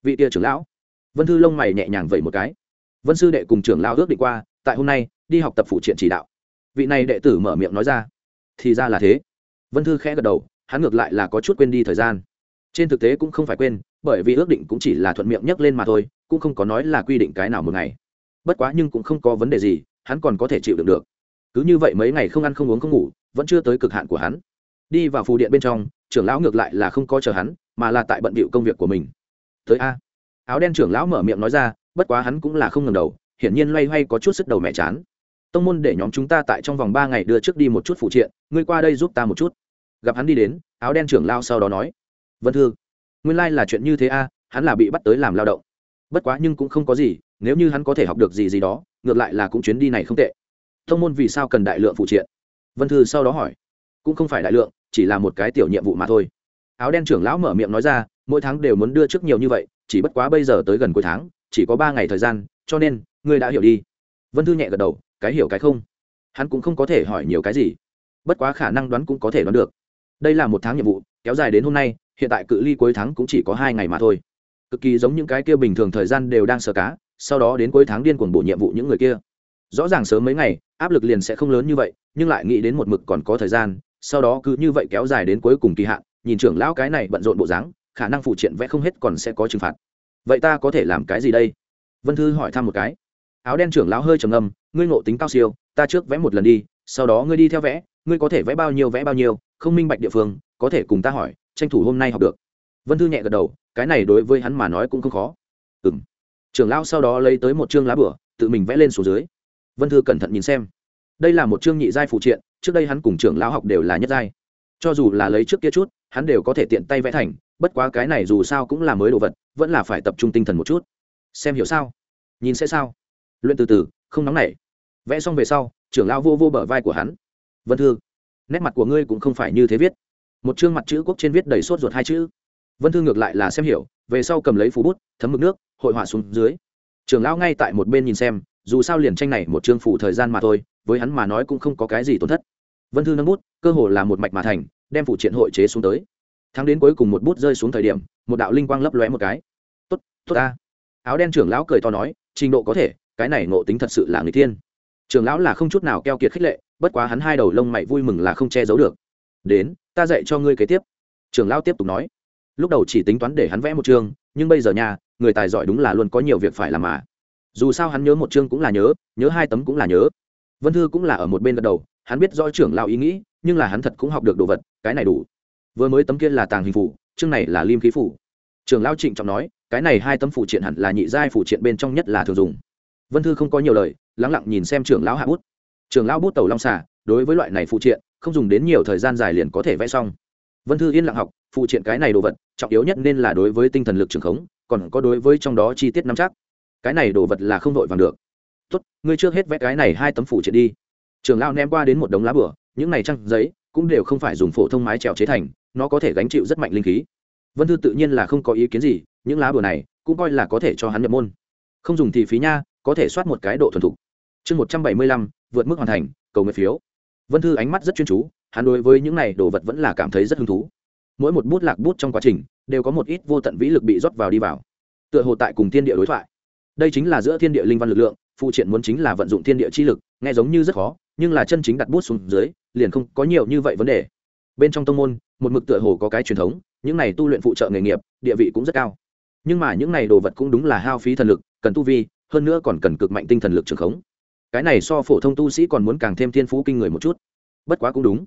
Vị tia trưởng lão. Vân thư lông mày nhẹ nhàng vẩy một cái. Vân sư đệ cùng trưởng lão ước định qua, tại hôm nay, đi học tập phụ triện chỉ đạo. Vị này đệ tử mở miệng nói ra. Thì ra là thế vân thư khẽ gật đầu, hắn ngược lại là có chút quên đi thời gian. Trên thực tế cũng không phải quên, bởi vì ước định cũng chỉ là thuận miệng nhắc lên mà thôi, cũng không có nói là quy định cái nào một ngày. Bất quá nhưng cũng không có vấn đề gì, hắn còn có thể chịu đựng được. Cứ như vậy mấy ngày không ăn không uống không ngủ, vẫn chưa tới cực hạn của hắn. Đi vào phù điện bên trong, trưởng lão ngược lại là không có chờ hắn, mà là tại bận bịu công việc của mình. Tới a. Áo đen trưởng lão mở miệng nói ra, bất quá hắn cũng là không ngừng đầu, hiển nhiên loay hoay có chút sức đầu mẹ chán. Tông môn để nhóm chúng ta tại trong vòng ba ngày đưa trước đi một chút phụ triện, ngươi qua đây giúp ta một chút gặp hắn đi đến, áo đen trưởng lao sau đó nói, vân thư, nguyên lai、like、là chuyện như thế a, hắn là bị bắt tới làm lao động. Bất quá nhưng cũng không có gì, nếu như hắn có thể học được gì gì đó, ngược lại là cũng chuyến đi này không tệ. Thông môn vì sao cần đại lượng phụ triện? Vân thư sau đó hỏi. Cũng không phải đại lượng, chỉ là một cái tiểu nhiệm vụ mà thôi. Áo đen trưởng lão mở miệng nói ra, mỗi tháng đều muốn đưa trước nhiều như vậy, chỉ bất quá bây giờ tới gần cuối tháng, chỉ có ba ngày thời gian, cho nên, ngươi đã hiểu đi. Vân thư nhẹ gật đầu, cái hiểu cái không? Hắn cũng không có thể hỏi nhiều cái gì. Bất quá khả năng đoán cũng có thể đoán được đây là một tháng nhiệm vụ, kéo dài đến hôm nay, hiện tại cự ly cuối tháng cũng chỉ có hai ngày mà thôi. Cực kỳ giống những cái kia bình thường thời gian đều đang sờ cá, sau đó đến cuối tháng điên cuồng bổ nhiệm vụ những người kia. Rõ ràng sớm mấy ngày, áp lực liền sẽ không lớn như vậy, nhưng lại nghĩ đến một mực còn có thời gian, sau đó cứ như vậy kéo dài đến cuối cùng kỳ hạn, nhìn trưởng lão cái này bận rộn bộ dáng, khả năng phụ triện vẽ không hết còn sẽ có trừng phạt. Vậy ta có thể làm cái gì đây? Vân thư hỏi thăm một cái. Áo đen trưởng lão hơi trầm ngâm, ngươi ngộ tính cao siêu, ta trước vẽ một lần đi, sau đó ngươi đi theo vẽ, ngươi có thể vẽ bao nhiêu vẽ bao nhiêu không minh bạch địa phương, có thể cùng ta hỏi, tranh thủ hôm nay học được. Vân thư nhẹ gật đầu, cái này đối với hắn mà nói cũng không khó. Ừ m trưởng lão sau đó lấy tới một chương lá bửa, tự mình vẽ lên xuống dưới. Vân thư cẩn thận nhìn xem. Đây là một chương nhị giai phụ triện, trước đây hắn cùng trưởng lão học đều là nhất giai. Cho dù là lấy trước kia chút, hắn đều có thể tiện tay vẽ thành, bất quá cái này dù sao cũng là mới đồ vật, vẫn là phải tập trung tinh thần một chút. Xem hiểu sao? Nhìn sẽ sao? Luyện từ từ, không nóng nảy. Vẽ xong về sau, trưởng lão vô vô bờ vai của hắn. Vân thư nét mặt của ngươi cũng không phải như thế viết. Một chương mặt chữ quốc trên viết đầy sốt ruột hai chữ. Vân thư ngược lại là xem hiểu, về sau cầm lấy phú bút, thấm mực nước, hội họa xuống dưới. Trưởng lão ngay tại một bên nhìn xem, dù sao liền tranh này một chương phủ thời gian mà thôi, với hắn mà nói cũng không có cái gì tổn thất. Vân thư nâng bút, cơ hồ là một mạch mà thành, đem phụ triện hội chế xuống tới. Thắng đến cuối cùng một bút rơi xuống thời điểm, một đạo linh quang lấp lóe một cái. Tốt tốt ta. Áo đen trưởng lão cười to nói, trình độ có thể, cái này ngộ tính thật sự là người tiên trưởng lão là không chút nào keo kiệt khích lệ bất quá hắn hai đầu lông mày vui mừng là không che giấu được. Đến, ta dạy cho ngươi kế tiếp. Trưởng lão tiếp tục nói. Lúc đầu chỉ tính toán để hắn vẽ một chương, nhưng bây giờ nhà người tài giỏi đúng là luôn có nhiều việc phải làm mà. Dù sao hắn nhớ một chương cũng là nhớ nhớ hai tấm cũng là nhớ. Vân thư cũng là ở một bên gật đầu, hắn biết do trưởng lão ý nghĩ, nhưng là hắn thật cũng học được đồ vật, cái này đủ. Vừa mới tấm kia là tàng hình phủ, chương này là lim khí phủ. Trưởng lão trịnh trọng nói, cái này hai tấm phụ triện hẳn là nhị giai phụ triện bên trong nhất là thường dùng. Vân thư không có nhiều lời, lắng lặng nhìn xem trưởng lão hạ bút trưởng lão bút tàu long xả đối với loại này phụ triện, không dùng đến nhiều thời gian dài liền có thể vẽ xong. Vân thư yên lặng học, phụ triện cái này đồ vật, trọng yếu nhất nên là đối với tinh thần lực trường khống, còn có đối với trong đó chi tiết nắm chắc. Cái này đồ vật là không vội vàng được. Tốt, ngươi trước hết vẽ cái này hai tấm phụ triện đi. Trường lao ném qua đến một đống lá bửa những này trăng giấy cũng đều không phải dùng phổ thông mái trèo chế thành, nó có thể gánh chịu rất mạnh linh khí. Vân thư tự nhiên là không có ý kiến gì, những lá bửa này cũng coi là có thể cho hắn nhập môn. Không dùng thì phí nha, có thể soát một cái độ thuần thục. Chương một trăm bảy mươi lăm vượt mức hoàn thành, cầu nguyện phiếu. Vân thư ánh mắt rất chuyên chú, hắn đối với những này đồ vật vẫn là cảm thấy rất hứng thú. Mỗi một bút lạc bút trong quá trình, đều có một ít vô tận vĩ lực bị rót vào đi vào. Tựa hồ tại cùng thiên địa đối thoại. Đây chính là giữa thiên địa linh văn lực lượng, phụ triện muốn chính là vận dụng thiên địa chi lực, nghe giống như rất khó, nhưng là chân chính đặt bút xuống dưới, liền không có nhiều như vậy vấn đề. Bên trong tông môn, một mực tựa hồ có cái truyền thống, những này tu luyện phụ trợ nghề nghiệp, địa vị cũng rất cao. Nhưng mà những này đồ vật cũng đúng là hao phí thần lực, cần tu vi, hơn nữa còn cần cực mạnh tinh thần lực trường khống cái này so phổ thông tu sĩ còn muốn càng thêm thiên phú kinh người một chút. Bất quá cũng đúng.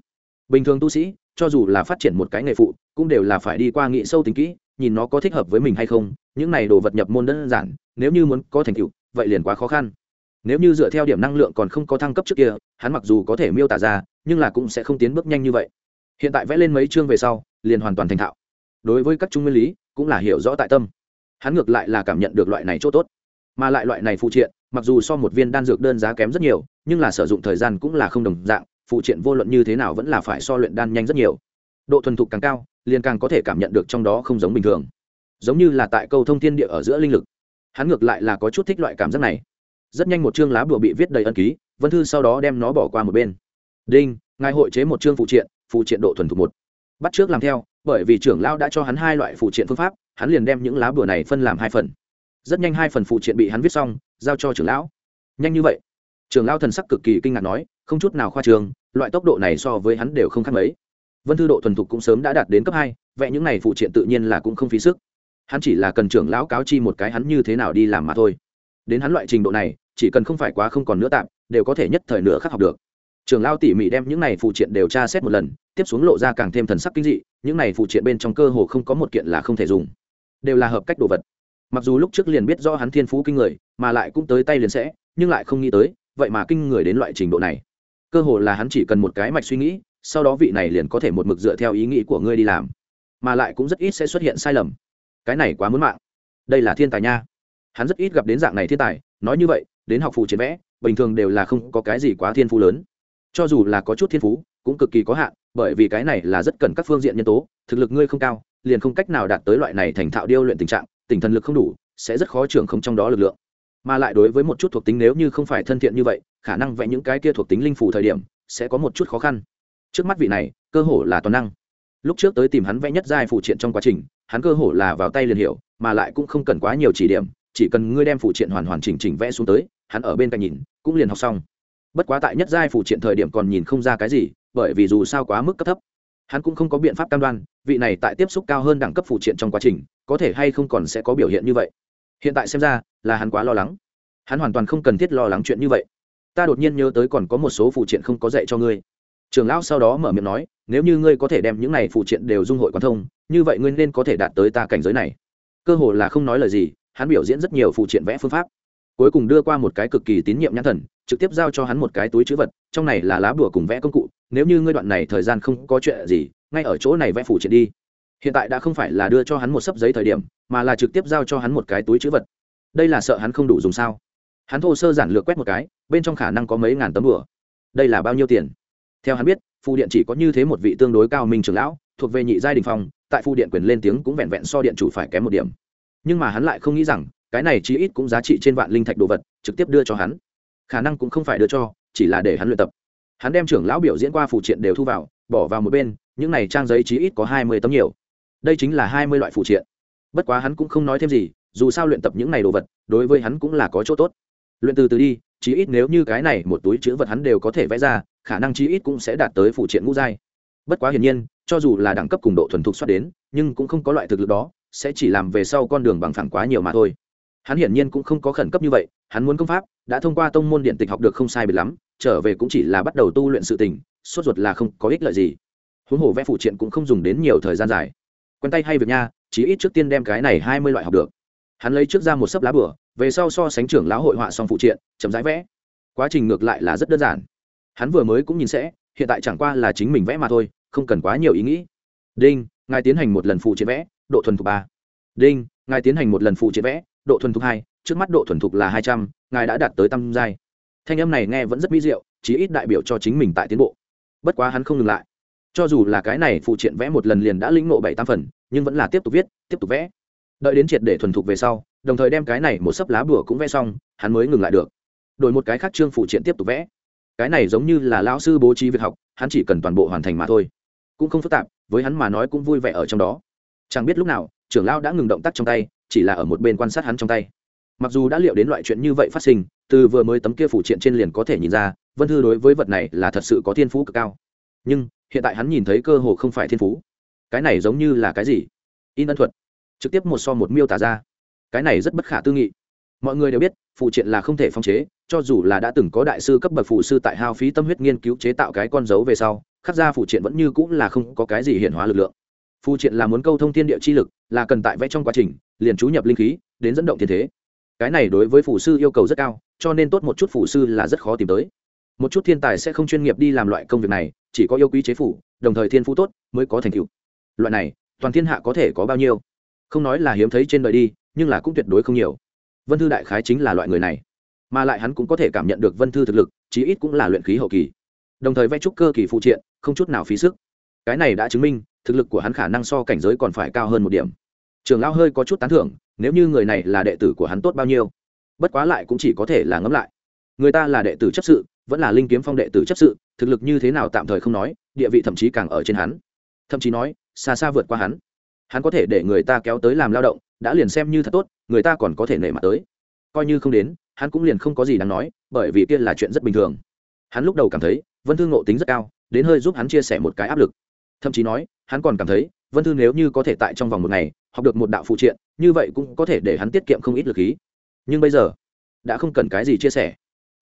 Bình thường tu sĩ, cho dù là phát triển một cái nghề phụ, cũng đều là phải đi qua nghị sâu tính kỹ, nhìn nó có thích hợp với mình hay không. Những này đồ vật nhập môn đơn giản, nếu như muốn có thành tựu, vậy liền quá khó khăn. Nếu như dựa theo điểm năng lượng còn không có thăng cấp trước kia, hắn mặc dù có thể miêu tả ra, nhưng là cũng sẽ không tiến bước nhanh như vậy. Hiện tại vẽ lên mấy chương về sau, liền hoàn toàn thành thạo. Đối với các trung nguyên lý, cũng là hiểu rõ tại tâm. Hắn ngược lại là cảm nhận được loại này chỗ tốt. Mà lại loại này phụ triện mặc dù so một viên đan dược đơn giá kém rất nhiều, nhưng là sử dụng thời gian cũng là không đồng dạng, phụ triện vô luận như thế nào vẫn là phải so luyện đan nhanh rất nhiều. Độ thuần thục càng cao, liền càng có thể cảm nhận được trong đó không giống bình thường. Giống như là tại câu thông thiên địa ở giữa linh lực. Hắn ngược lại là có chút thích loại cảm giác này. Rất nhanh một chương lá bùa bị viết đầy ân ký, vân thư sau đó đem nó bỏ qua một bên. Đinh, ngài hội chế một chương phụ triện phụ triện độ thuần thục một. Bắt trước làm theo, bởi vì trưởng lao đã cho hắn hai loại phụ triện phương pháp, hắn liền đem những lá bùa này phân làm hai phần rất nhanh hai phần phụ triện bị hắn viết xong, giao cho trưởng lão. Nhanh như vậy? Trưởng lão thần sắc cực kỳ kinh ngạc nói, không chút nào khoa trường loại tốc độ này so với hắn đều không khác mấy. Vân thư độ thuần thục cũng sớm đã đạt đến cấp hai, vẽ những này phụ triện tự nhiên là cũng không phí sức. Hắn chỉ là cần trưởng lão cáo chi một cái hắn như thế nào đi làm mà thôi. Đến hắn loại trình độ này, chỉ cần không phải quá không còn nữa tạm, đều có thể nhất thời nữa khắc học được. Trưởng lão tỉ mỉ đem những này phụ triện đều tra xét một lần, tiếp xuống lộ ra càng thêm thần sắc kinh dị, những này phụ triện bên trong cơ hồ không có một kiện là không thể dùng. Đều là hợp cách đồ vật mặc dù lúc trước liền biết do hắn thiên phú kinh người, mà lại cũng tới tay liền sẽ, nhưng lại không nghĩ tới, vậy mà kinh người đến loại trình độ này. Cơ hồ là hắn chỉ cần một cái mạch suy nghĩ, sau đó vị này liền có thể một mực dựa theo ý nghĩ của ngươi đi làm. Mà lại cũng rất ít sẽ xuất hiện sai lầm. Cái này quá muốn mạng. Đây là thiên tài nha. Hắn rất ít gặp đến dạng này thiên tài, nói như vậy, đến học phụ chiến vẽ, bình thường đều là không có cái gì quá thiên phú lớn. Cho dù là có chút thiên phú, cũng cực kỳ có hạn, bởi vì cái này là rất cần các phương diện nhân tố, thực lực ngươi không cao, liền không cách nào đạt tới loại này thành thạo điêu luyện tình trạng tỉnh thần lực không đủ, sẽ rất khó trưởng không trong đó lực lượng. Mà lại đối với một chút thuộc tính nếu như không phải thân thiện như vậy, khả năng vẽ những cái kia thuộc tính linh phủ thời điểm, sẽ có một chút khó khăn. Trước mắt vị này, cơ hồ là toàn năng. Lúc trước tới tìm hắn vẽ nhất giai phụ triện trong quá trình, hắn cơ hồ là vào tay liền hiểu, mà lại cũng không cần quá nhiều chỉ điểm, chỉ cần ngươi đem phụ triện hoàn hoàn chỉnh chỉnh vẽ xuống tới, hắn ở bên cạnh nhìn, cũng liền học xong. Bất quá tại nhất giai phụ triện thời điểm còn nhìn không ra cái gì, bởi vì dù sao quá mức cấp thấp. Hắn cũng không có biện pháp cam đoan, vị này tại tiếp xúc cao hơn đẳng cấp phụ triện trong quá trình có thể hay không còn sẽ có biểu hiện như vậy? Hiện tại xem ra, là hắn quá lo lắng. Hắn hoàn toàn không cần thiết lo lắng chuyện như vậy. Ta đột nhiên nhớ tới còn có một số phụ triện không có dạy cho ngươi. Trường lão sau đó mở miệng nói, nếu như ngươi có thể đem những này phụ triện đều dung hội quan thông, như vậy ngươi nên có thể đạt tới ta cảnh giới này. Cơ hồ là không nói lời gì, hắn biểu diễn rất nhiều phụ triện vẽ phương pháp. Cuối cùng đưa qua một cái cực kỳ tín nhiệm nhãn thần, trực tiếp giao cho hắn một cái túi chữ vật, trong này là lá bùa cùng vẽ công cụ, nếu như ngươi đoạn này thời gian không có chuyện gì, ngay ở chỗ này vẽ phụ triện đi hiện tại đã không phải là đưa cho hắn một sấp giấy thời điểm, mà là trực tiếp giao cho hắn một cái túi chữ vật. Đây là sợ hắn không đủ dùng sao? Hắn thô sơ giản lược quét một cái, bên trong khả năng có mấy ngàn tấm bửa đây là bao nhiêu tiền? Theo hắn biết phụ điện chỉ có như thế một vị tương đối cao minh trưởng lão, thuộc về nhị giai đình phong, tại phụ điện quyền lên tiếng cũng vẹn vẹn so điện chủ phải kém một điểm. Nhưng mà hắn lại không nghĩ rằng, cái này chí ít cũng giá trị trên vạn linh thạch đồ vật, trực tiếp đưa cho hắn. Khả năng cũng không phải đưa cho, chỉ là để hắn luyện tập. Hắn đem trưởng lão biểu diễn qua phụ triện đều thu vào, bỏ vào một bên, những này trang giấy chí ít có hai mươi tấm nhiều đây chính là hai mươi loại phụ triện. Bất quá hắn cũng không nói thêm gì, dù sao luyện tập những này đồ vật, đối với hắn cũng là có chỗ tốt. Luyện từ từ đi, chí ít nếu như cái này một túi chữ vật hắn đều có thể vẽ ra, khả năng chí ít cũng sẽ đạt tới phụ triện ngũ giai. Bất quá hiển nhiên, cho dù là đẳng cấp cùng độ thuần thục xuất đến, nhưng cũng không có loại thực lực đó, sẽ chỉ làm về sau con đường bằng phẳng quá nhiều mà thôi. Hắn hiển nhiên cũng không có khẩn cấp như vậy, hắn muốn công pháp, đã thông qua tông môn điện tịch học được không sai biệt lắm, trở về cũng chỉ là bắt đầu tu luyện sự tình, sốt ruột là không có ích lợi gì. Huống hồ vẽ phụ triện cũng không dùng đến nhiều thời gian dài quen tay hay việc nha chỉ ít trước tiên đem cái này hai mươi loại học được. Hắn lấy trước ra một sấp lá bửa, về sau so sánh trưởng lão hội họa xong phụ triện, chậm rãi vẽ. Quá trình ngược lại là rất đơn giản. Hắn vừa mới cũng nhìn sẽ, hiện tại chẳng qua là chính mình vẽ mà thôi, không cần quá nhiều ý nghĩ. Đinh, ngài tiến hành một lần phụ triện vẽ, độ thuần thục ba. Đinh, ngài tiến hành một lần phụ triện vẽ, độ thuần thục hai, trước mắt độ thuần thục là hai trăm, ngài đã đạt tới tam giai. Thanh âm này nghe vẫn rất mỹ diệu, chí ít đại biểu cho chính mình tại tiến bộ. Bất quá hắn không ngừng lại cho dù là cái này phụ triện vẽ một lần liền đã lĩnh ngộ bảy tam phần, nhưng vẫn là tiếp tục viết, tiếp tục vẽ. Đợi đến triệt để thuần thục về sau, đồng thời đem cái này một sấp lá bùa cũng vẽ xong, hắn mới ngừng lại được. Đổi một cái khác trương phụ triện tiếp tục vẽ. Cái này giống như là lão sư bố trí việc học, hắn chỉ cần toàn bộ hoàn thành mà thôi. Cũng không phức tạp, với hắn mà nói cũng vui vẻ ở trong đó. Chẳng biết lúc nào, trưởng lão đã ngừng động tác trong tay, chỉ là ở một bên quan sát hắn trong tay. Mặc dù đã liệu đến loại chuyện như vậy phát sinh, từ vừa mới tấm kia phụ triện trên liền có thể nhìn ra, vân thư đối với vật này là thật sự có thiên phú cực cao. Nhưng hiện tại hắn nhìn thấy cơ hồ không phải thiên phú. Cái này giống như là cái gì? In ân thuật. Trực tiếp một so một miêu tả ra. Cái này rất bất khả tư nghị. Mọi người đều biết, phụ triện là không thể phong chế, cho dù là đã từng có đại sư cấp bậc phụ sư tại hao phí tâm huyết nghiên cứu chế tạo cái con dấu về sau, khắc ra phụ triện vẫn như cũng là không có cái gì hiện hóa lực lượng. Phụ triện là muốn câu thông thiên địa chi lực, là cần tại vẽ trong quá trình, liền chú nhập linh khí, đến dẫn động thiên thế. Cái này đối với phụ sư yêu cầu rất cao, cho nên tốt một chút phụ sư là rất khó tìm tới một chút thiên tài sẽ không chuyên nghiệp đi làm loại công việc này, chỉ có yêu quý chế phủ, đồng thời thiên phú tốt mới có thành tựu. Loại này, toàn thiên hạ có thể có bao nhiêu? Không nói là hiếm thấy trên đời đi, nhưng là cũng tuyệt đối không nhiều. Vân thư đại khái chính là loại người này. Mà lại hắn cũng có thể cảm nhận được vân thư thực lực, chí ít cũng là luyện khí hậu kỳ. Đồng thời vay trúc cơ kỳ phụ triện, không chút nào phí sức. Cái này đã chứng minh, thực lực của hắn khả năng so cảnh giới còn phải cao hơn một điểm. Trường lao hơi có chút tán thưởng, nếu như người này là đệ tử của hắn tốt bao nhiêu? Bất quá lại cũng chỉ có thể là ngẫm lại. Người ta là đệ tử chấp sự vẫn là linh kiếm phong đệ tử chấp sự, thực lực như thế nào tạm thời không nói, địa vị thậm chí càng ở trên hắn. Thậm chí nói, xa xa vượt qua hắn. Hắn có thể để người ta kéo tới làm lao động, đã liền xem như thật tốt, người ta còn có thể nể mặt tới. Coi như không đến, hắn cũng liền không có gì đáng nói, bởi vì kia là chuyện rất bình thường. Hắn lúc đầu cảm thấy, vân thư ngộ tính rất cao, đến hơi giúp hắn chia sẻ một cái áp lực. Thậm chí nói, hắn còn cảm thấy, vân thư nếu như có thể tại trong vòng một ngày, học được một đạo phụ triện, như vậy cũng có thể để hắn tiết kiệm không ít lực khí. Nhưng bây giờ, đã không cần cái gì chia sẻ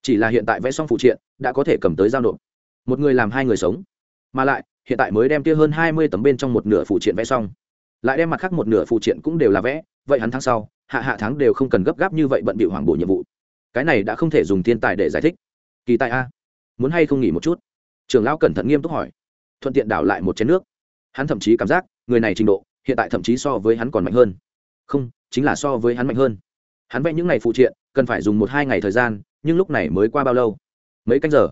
chỉ là hiện tại vẽ xong phụ triện, đã có thể cầm tới giao nộp. Một người làm hai người sống. Mà lại, hiện tại mới đem kia hơn hai mươi tấm bên trong một nửa phụ triện vẽ xong. Lại đem mặt khác một nửa phụ triện cũng đều là vẽ, vậy hắn tháng sau, hạ hạ tháng đều không cần gấp gáp như vậy bận bị hoàng bổ nhiệm vụ. Cái này đã không thể dùng thiên tài để giải thích. Kỳ tài a, muốn hay không nghỉ một chút? Trường lão cẩn thận nghiêm túc hỏi. Thuận tiện đảo lại một chén nước. Hắn thậm chí cảm giác, người này trình độ, hiện tại thậm chí so với hắn còn mạnh hơn. Không, chính là so với hắn mạnh hơn. Hắn vẽ những ngày phụ triện, cần phải dùng một hai ngày thời gian nhưng lúc này mới qua bao lâu? Mấy canh giờ?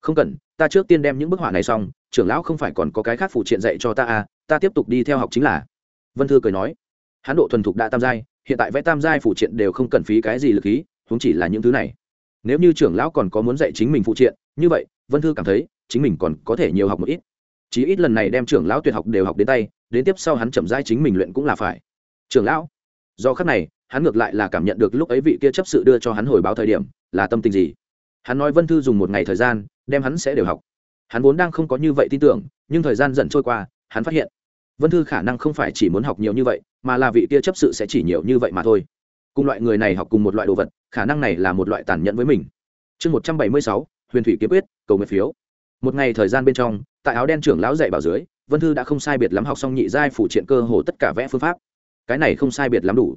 Không cần, ta trước tiên đem những bức họa này xong, trưởng lão không phải còn có cái khác phụ triện dạy cho ta à ta tiếp tục đi theo học chính là. Vân thư cười nói. Hắn độ thuần thục đã tam giai, hiện tại vẽ tam giai phụ triện đều không cần phí cái gì lực khí, huống chỉ là những thứ này. Nếu như trưởng lão còn có muốn dạy chính mình phụ triện, như vậy, vân thư cảm thấy chính mình còn có thể nhiều học một ít. Chí ít lần này đem trưởng lão tuyệt học đều học đến tay, đến tiếp sau hắn chậm giai chính mình luyện cũng là phải. Trưởng lão, do khắc này hắn ngược lại là cảm nhận được lúc ấy vị kia chấp sự đưa cho hắn hồi báo thời điểm, là tâm tình gì? Hắn nói vân thư dùng một ngày thời gian, đem hắn sẽ đều học. Hắn vốn đang không có như vậy tin tưởng, nhưng thời gian dần trôi qua, hắn phát hiện, vân thư khả năng không phải chỉ muốn học nhiều như vậy, mà là vị kia chấp sự sẽ chỉ nhiều như vậy mà thôi. Cùng loại người này học cùng một loại đồ vật, khả năng này là một loại tàn nhẫn với mình. Chương một trăm bảy mươi sáu, huyền thủy kiếm quyết, cầu nguyện phiếu. Một ngày thời gian bên trong, tại áo đen trưởng lão dạy bảo dưới, vân thư đã không sai biệt lắm học xong nhị giai phủ triện cơ hồ tất cả vẽ phương pháp. Cái này không sai biệt lắm đủ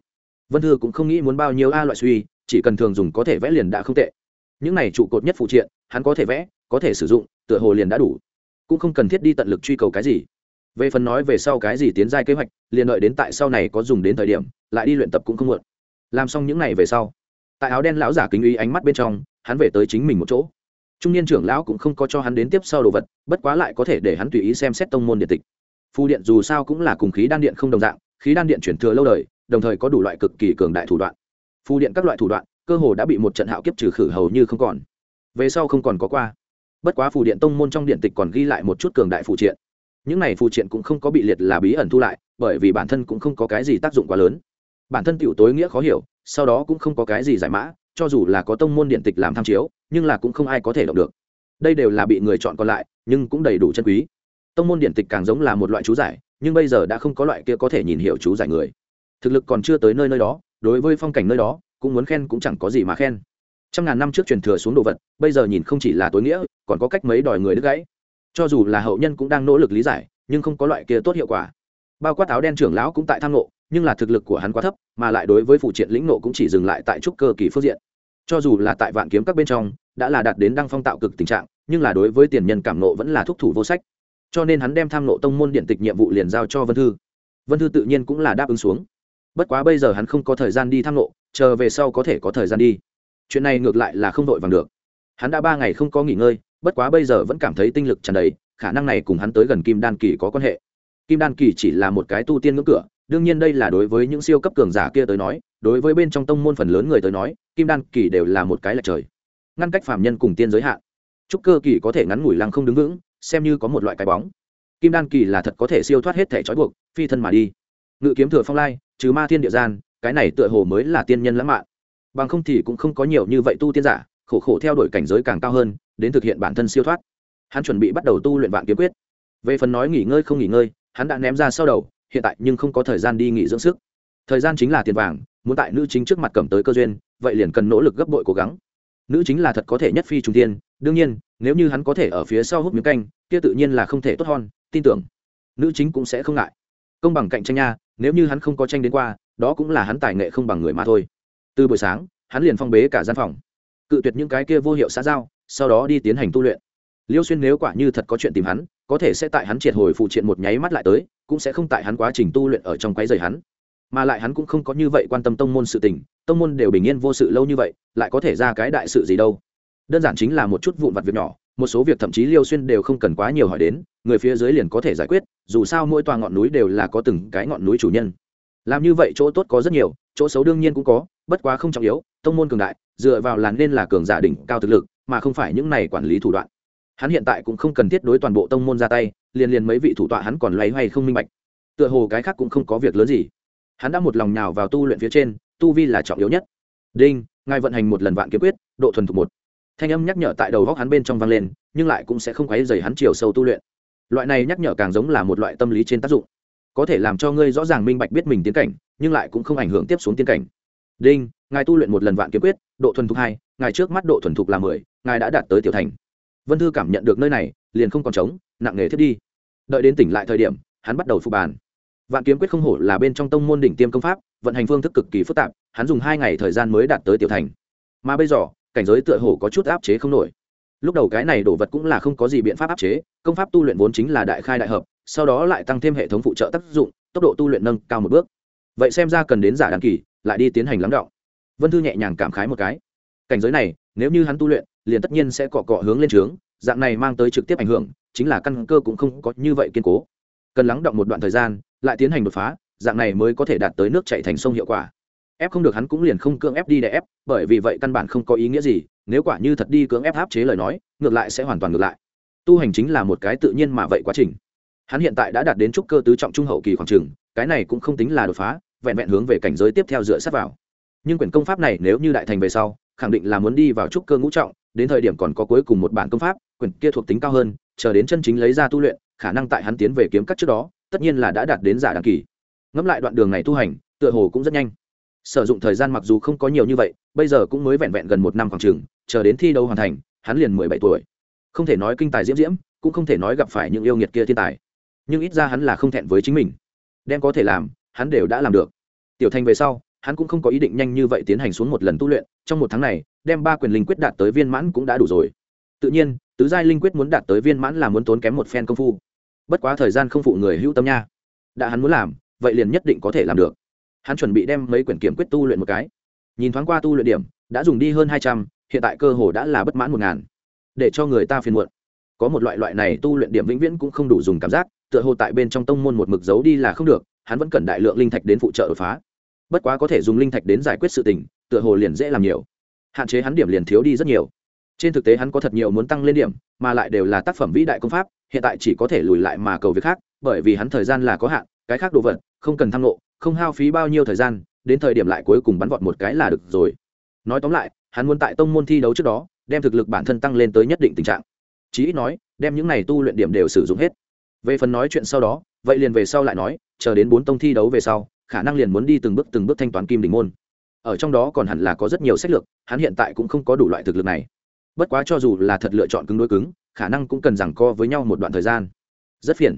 vân thư cũng không nghĩ muốn bao nhiêu a loại suy, chỉ cần thường dùng có thể vẽ liền đã không tệ. Những này trụ cột nhất phụ triện, hắn có thể vẽ, có thể sử dụng, tựa hồ liền đã đủ. Cũng không cần thiết đi tận lực truy cầu cái gì. Về phần nói về sau cái gì tiến giai kế hoạch, liền đợi đến tại sau này có dùng đến thời điểm, lại đi luyện tập cũng không muộn. Làm xong những này về sau, tại áo đen lão giả kính uy ánh mắt bên trong, hắn về tới chính mình một chỗ. Trung niên trưởng lão cũng không có cho hắn đến tiếp sau đồ vật, bất quá lại có thể để hắn tùy ý xem xét tông môn điện tịch. Phu điện dù sao cũng là cùng khí đan điện không đồng dạng, khí đan điện chuyển thừa lâu đời đồng thời có đủ loại cực kỳ cường đại thủ đoạn. Phù điện các loại thủ đoạn, cơ hồ đã bị một trận hạo kiếp trừ khử hầu như không còn. Về sau không còn có qua. Bất quá phù điện tông môn trong điện tịch còn ghi lại một chút cường đại phù triện. Những này phù triện cũng không có bị liệt là bí ẩn thu lại, bởi vì bản thân cũng không có cái gì tác dụng quá lớn. Bản thân tiểu tối nghĩa khó hiểu, sau đó cũng không có cái gì giải mã, cho dù là có tông môn điện tịch làm tham chiếu, nhưng là cũng không ai có thể động được. Đây đều là bị người chọn còn lại, nhưng cũng đầy đủ chân quý. Tông môn điện tịch càng giống là một loại chú giải, nhưng bây giờ đã không có loại kia có thể nhìn hiểu chú giải người thực lực còn chưa tới nơi nơi đó, đối với phong cảnh nơi đó, cũng muốn khen cũng chẳng có gì mà khen. Trăm ngàn năm trước truyền thừa xuống đồ vật, bây giờ nhìn không chỉ là tối nghĩa, còn có cách mấy đòi người đứt gãy. Cho dù là hậu nhân cũng đang nỗ lực lý giải, nhưng không có loại kia tốt hiệu quả. Bao quát áo đen trưởng lão cũng tại tham nộ nhưng là thực lực của hắn quá thấp, mà lại đối với phụ triện lĩnh nộ cũng chỉ dừng lại tại trúc cơ kỳ phương diện. Cho dù là tại vạn kiếm các bên trong, đã là đạt đến đăng phong tạo cực tình trạng, nhưng là đối với tiền nhân cảm nộ vẫn là thúc thủ vô sách. Cho nên hắn đem tham nộ tông môn điện tịch nhiệm vụ liền giao cho vân thư. Vân thư tự nhiên cũng là đáp ứng xuống bất quá bây giờ hắn không có thời gian đi tham lộ chờ về sau có thể có thời gian đi. Chuyện này ngược lại là không đội vàng được. Hắn đã ba ngày không có nghỉ ngơi, bất quá bây giờ vẫn cảm thấy tinh lực tràn đầy, khả năng này cùng hắn tới gần kim đan kỳ có quan hệ. Kim đan kỳ chỉ là một cái tu tiên ngưỡng cửa, đương nhiên đây là đối với những siêu cấp cường giả kia tới nói, đối với bên trong tông môn phần lớn người tới nói, kim đan kỳ đều là một cái lệch trời. Ngăn cách phạm nhân cùng tiên giới hạn. Trúc cơ kỳ có thể ngắn ngủi lăng không đứng vững, xem như có một loại cái bóng. Kim đan kỳ là thật có thể siêu thoát hết thể trói buộc, phi thân mà đi. Ngự kiếm thừa phong lai trừ ma thiên địa gian, cái này tựa hồ mới là tiên nhân lãng mạn. Bằng không thì cũng không có nhiều như vậy tu tiên giả, khổ khổ theo đuổi cảnh giới càng cao hơn, đến thực hiện bản thân siêu thoát. Hắn chuẩn bị bắt đầu tu luyện vạn kiếm quyết. Về phần nói nghỉ ngơi không nghỉ ngơi, hắn đã ném ra sau đầu, hiện tại nhưng không có thời gian đi nghỉ dưỡng sức. Thời gian chính là tiền vàng, muốn tại nữ chính trước mặt cầm tới cơ duyên, vậy liền cần nỗ lực gấp bội cố gắng. Nữ chính là thật có thể nhất phi trung tiên, đương nhiên, nếu như hắn có thể ở phía sau hút miếng canh, kia tự nhiên là không thể tốt hơn, tin tưởng. Nữ chính cũng sẽ không ngại. Công bằng cạnh tranh nha nếu như hắn không có tranh đến qua, đó cũng là hắn tài nghệ không bằng người mà thôi. Từ buổi sáng, hắn liền phong bế cả gian phòng, cự tuyệt những cái kia vô hiệu xã giao, sau đó đi tiến hành tu luyện. Liêu xuyên nếu quả như thật có chuyện tìm hắn, có thể sẽ tại hắn triệt hồi phụ triện một nháy mắt lại tới, cũng sẽ không tại hắn quá trình tu luyện ở trong quái dày hắn. Mà lại hắn cũng không có như vậy quan tâm tông môn sự tình, tông môn đều bình yên vô sự lâu như vậy, lại có thể ra cái đại sự gì đâu. Đơn giản chính là một chút vụn vặt việc nhỏ một số việc thậm chí liêu xuyên đều không cần quá nhiều hỏi đến, người phía dưới liền có thể giải quyết, dù sao mỗi tòa ngọn núi đều là có từng cái ngọn núi chủ nhân. Làm như vậy chỗ tốt có rất nhiều, chỗ xấu đương nhiên cũng có, bất quá không trọng yếu, tông môn cường đại, dựa vào là nên là cường giả đỉnh cao thực lực, mà không phải những này quản lý thủ đoạn. Hắn hiện tại cũng không cần thiết đối toàn bộ tông môn ra tay, liền liền mấy vị thủ tọa hắn còn loay hoay không minh bạch. Tựa hồ cái khác cũng không có việc lớn gì. Hắn đã một lòng nhào vào tu luyện phía trên, tu vi là trọng yếu nhất. Đinh, ngài vận hành một lần vạn kiếm quyết, độ thuần thục một thanh âm nhắc nhở tại đầu góc hắn bên trong vang lên, nhưng lại cũng sẽ không quấy dày hắn chiều sâu tu luyện. Loại này nhắc nhở càng giống là một loại tâm lý trên tác dụng. Có thể làm cho ngươi rõ ràng minh bạch biết mình tiến cảnh, nhưng lại cũng không ảnh hưởng tiếp xuống tiến cảnh. Đinh, ngài tu luyện một lần vạn kiếm quyết, độ thuần thục hai, ngài trước mắt độ thuần thục là mười, ngài đã đạt tới tiểu thành. Vân thư cảm nhận được nơi này, liền không còn trống, nặng nề thiết đi. Đợi đến tỉnh lại thời điểm, hắn bắt đầu phục bàn. Vạn kiếm quyết không hổ là bên trong tông môn đỉnh tiêm công pháp, vận hành phương thức cực kỳ phức tạp, hắn dùng hai ngày thời gian mới đạt tới tiểu thành. Mà bây giờ cảnh giới tựa hồ có chút áp chế không nổi. Lúc đầu cái này đồ vật cũng là không có gì biện pháp áp chế, công pháp tu luyện vốn chính là đại khai đại hợp, sau đó lại tăng thêm hệ thống phụ trợ tác dụng, tốc độ tu luyện nâng cao một bước. Vậy xem ra cần đến giả đăng kỳ, lại đi tiến hành lắng đọng. Vân thư nhẹ nhàng cảm khái một cái. Cảnh giới này, nếu như hắn tu luyện, liền tất nhiên sẽ cọ cọ hướng lên trướng, dạng này mang tới trực tiếp ảnh hưởng, chính là căn cơ cũng không có như vậy kiên cố. Cần lắng động một đoạn thời gian, lại tiến hành đột phá, dạng này mới có thể đạt tới nước chạy thành sông hiệu quả ép không được hắn cũng liền không cưỡng ép đi để ép, bởi vì vậy căn bản không có ý nghĩa gì, nếu quả như thật đi cưỡng ép áp chế lời nói, ngược lại sẽ hoàn toàn ngược lại. Tu hành chính là một cái tự nhiên mà vậy quá trình. Hắn hiện tại đã đạt đến trúc cơ tứ trọng trung hậu kỳ khoảng trường, cái này cũng không tính là đột phá, vẹn vẹn hướng về cảnh giới tiếp theo dựa sát vào. Nhưng quyển công pháp này nếu như đại thành về sau, khẳng định là muốn đi vào trúc cơ ngũ trọng, đến thời điểm còn có cuối cùng một bản công pháp, quyển kia thuộc tính cao hơn, chờ đến chân chính lấy ra tu luyện, khả năng tại hắn tiến về kiếm cắt trước đó, tất nhiên là đã đạt đến giả đăng kỳ. Ngẫm lại đoạn đường này tu hành, tựa hồ cũng rất nhanh sử dụng thời gian mặc dù không có nhiều như vậy, bây giờ cũng mới vẹn vẹn gần một năm khoảng trường chờ đến thi đấu hoàn thành, hắn liền mười bảy tuổi. Không thể nói kinh tài diễm diễm, cũng không thể nói gặp phải những yêu nghiệt kia thiên tài. Nhưng ít ra hắn là không thẹn với chính mình. Đem có thể làm, hắn đều đã làm được. Tiểu thành về sau, hắn cũng không có ý định nhanh như vậy tiến hành xuống một lần tu luyện, trong một tháng này, đem ba quyền linh quyết đạt tới viên mãn cũng đã đủ rồi. Tự nhiên, tứ giai linh quyết muốn đạt tới viên mãn là muốn tốn kém một phen công phu. Bất quá thời gian không phụ người hữu tâm nha. Đã hắn muốn làm, vậy liền nhất định có thể làm được hắn chuẩn bị đem mấy quyển kiểm quyết tu luyện một cái. Nhìn thoáng qua tu luyện điểm, đã dùng đi hơn hai trăm, hiện tại cơ hồ đã là bất mãn một ngàn. Để cho người ta phiền muộn. Có một loại loại này tu luyện điểm vĩnh viễn cũng không đủ dùng cảm giác, tựa hồ tại bên trong tông môn một mực giấu đi là không được, hắn vẫn cần đại lượng linh thạch đến phụ trợ đột phá. Bất quá có thể dùng linh thạch đến giải quyết sự tình, tựa hồ liền dễ làm nhiều. Hạn chế hắn điểm liền thiếu đi rất nhiều. Trên thực tế hắn có thật nhiều muốn tăng lên điểm, mà lại đều là tác phẩm vĩ đại công pháp, hiện tại chỉ có thể lùi lại mà cầu việc khác, bởi vì hắn thời gian là có hạn cái khác đồ vật, không cần tham lộ không hao phí bao nhiêu thời gian, đến thời điểm lại cuối cùng bắn vọt một cái là được rồi. Nói tóm lại, hắn muốn tại tông môn thi đấu trước đó, đem thực lực bản thân tăng lên tới nhất định tình trạng. Chí ít nói, đem những này tu luyện điểm đều sử dụng hết. Về phần nói chuyện sau đó, vậy liền về sau lại nói, chờ đến bốn tông thi đấu về sau, khả năng liền muốn đi từng bước từng bước thanh toán kim đỉnh môn. Ở trong đó còn hẳn là có rất nhiều sách lược, hắn hiện tại cũng không có đủ loại thực lực này. Bất quá cho dù là thật lựa chọn cứng đối cứng, khả năng cũng cần rằng co với nhau một đoạn thời gian. Rất phiền.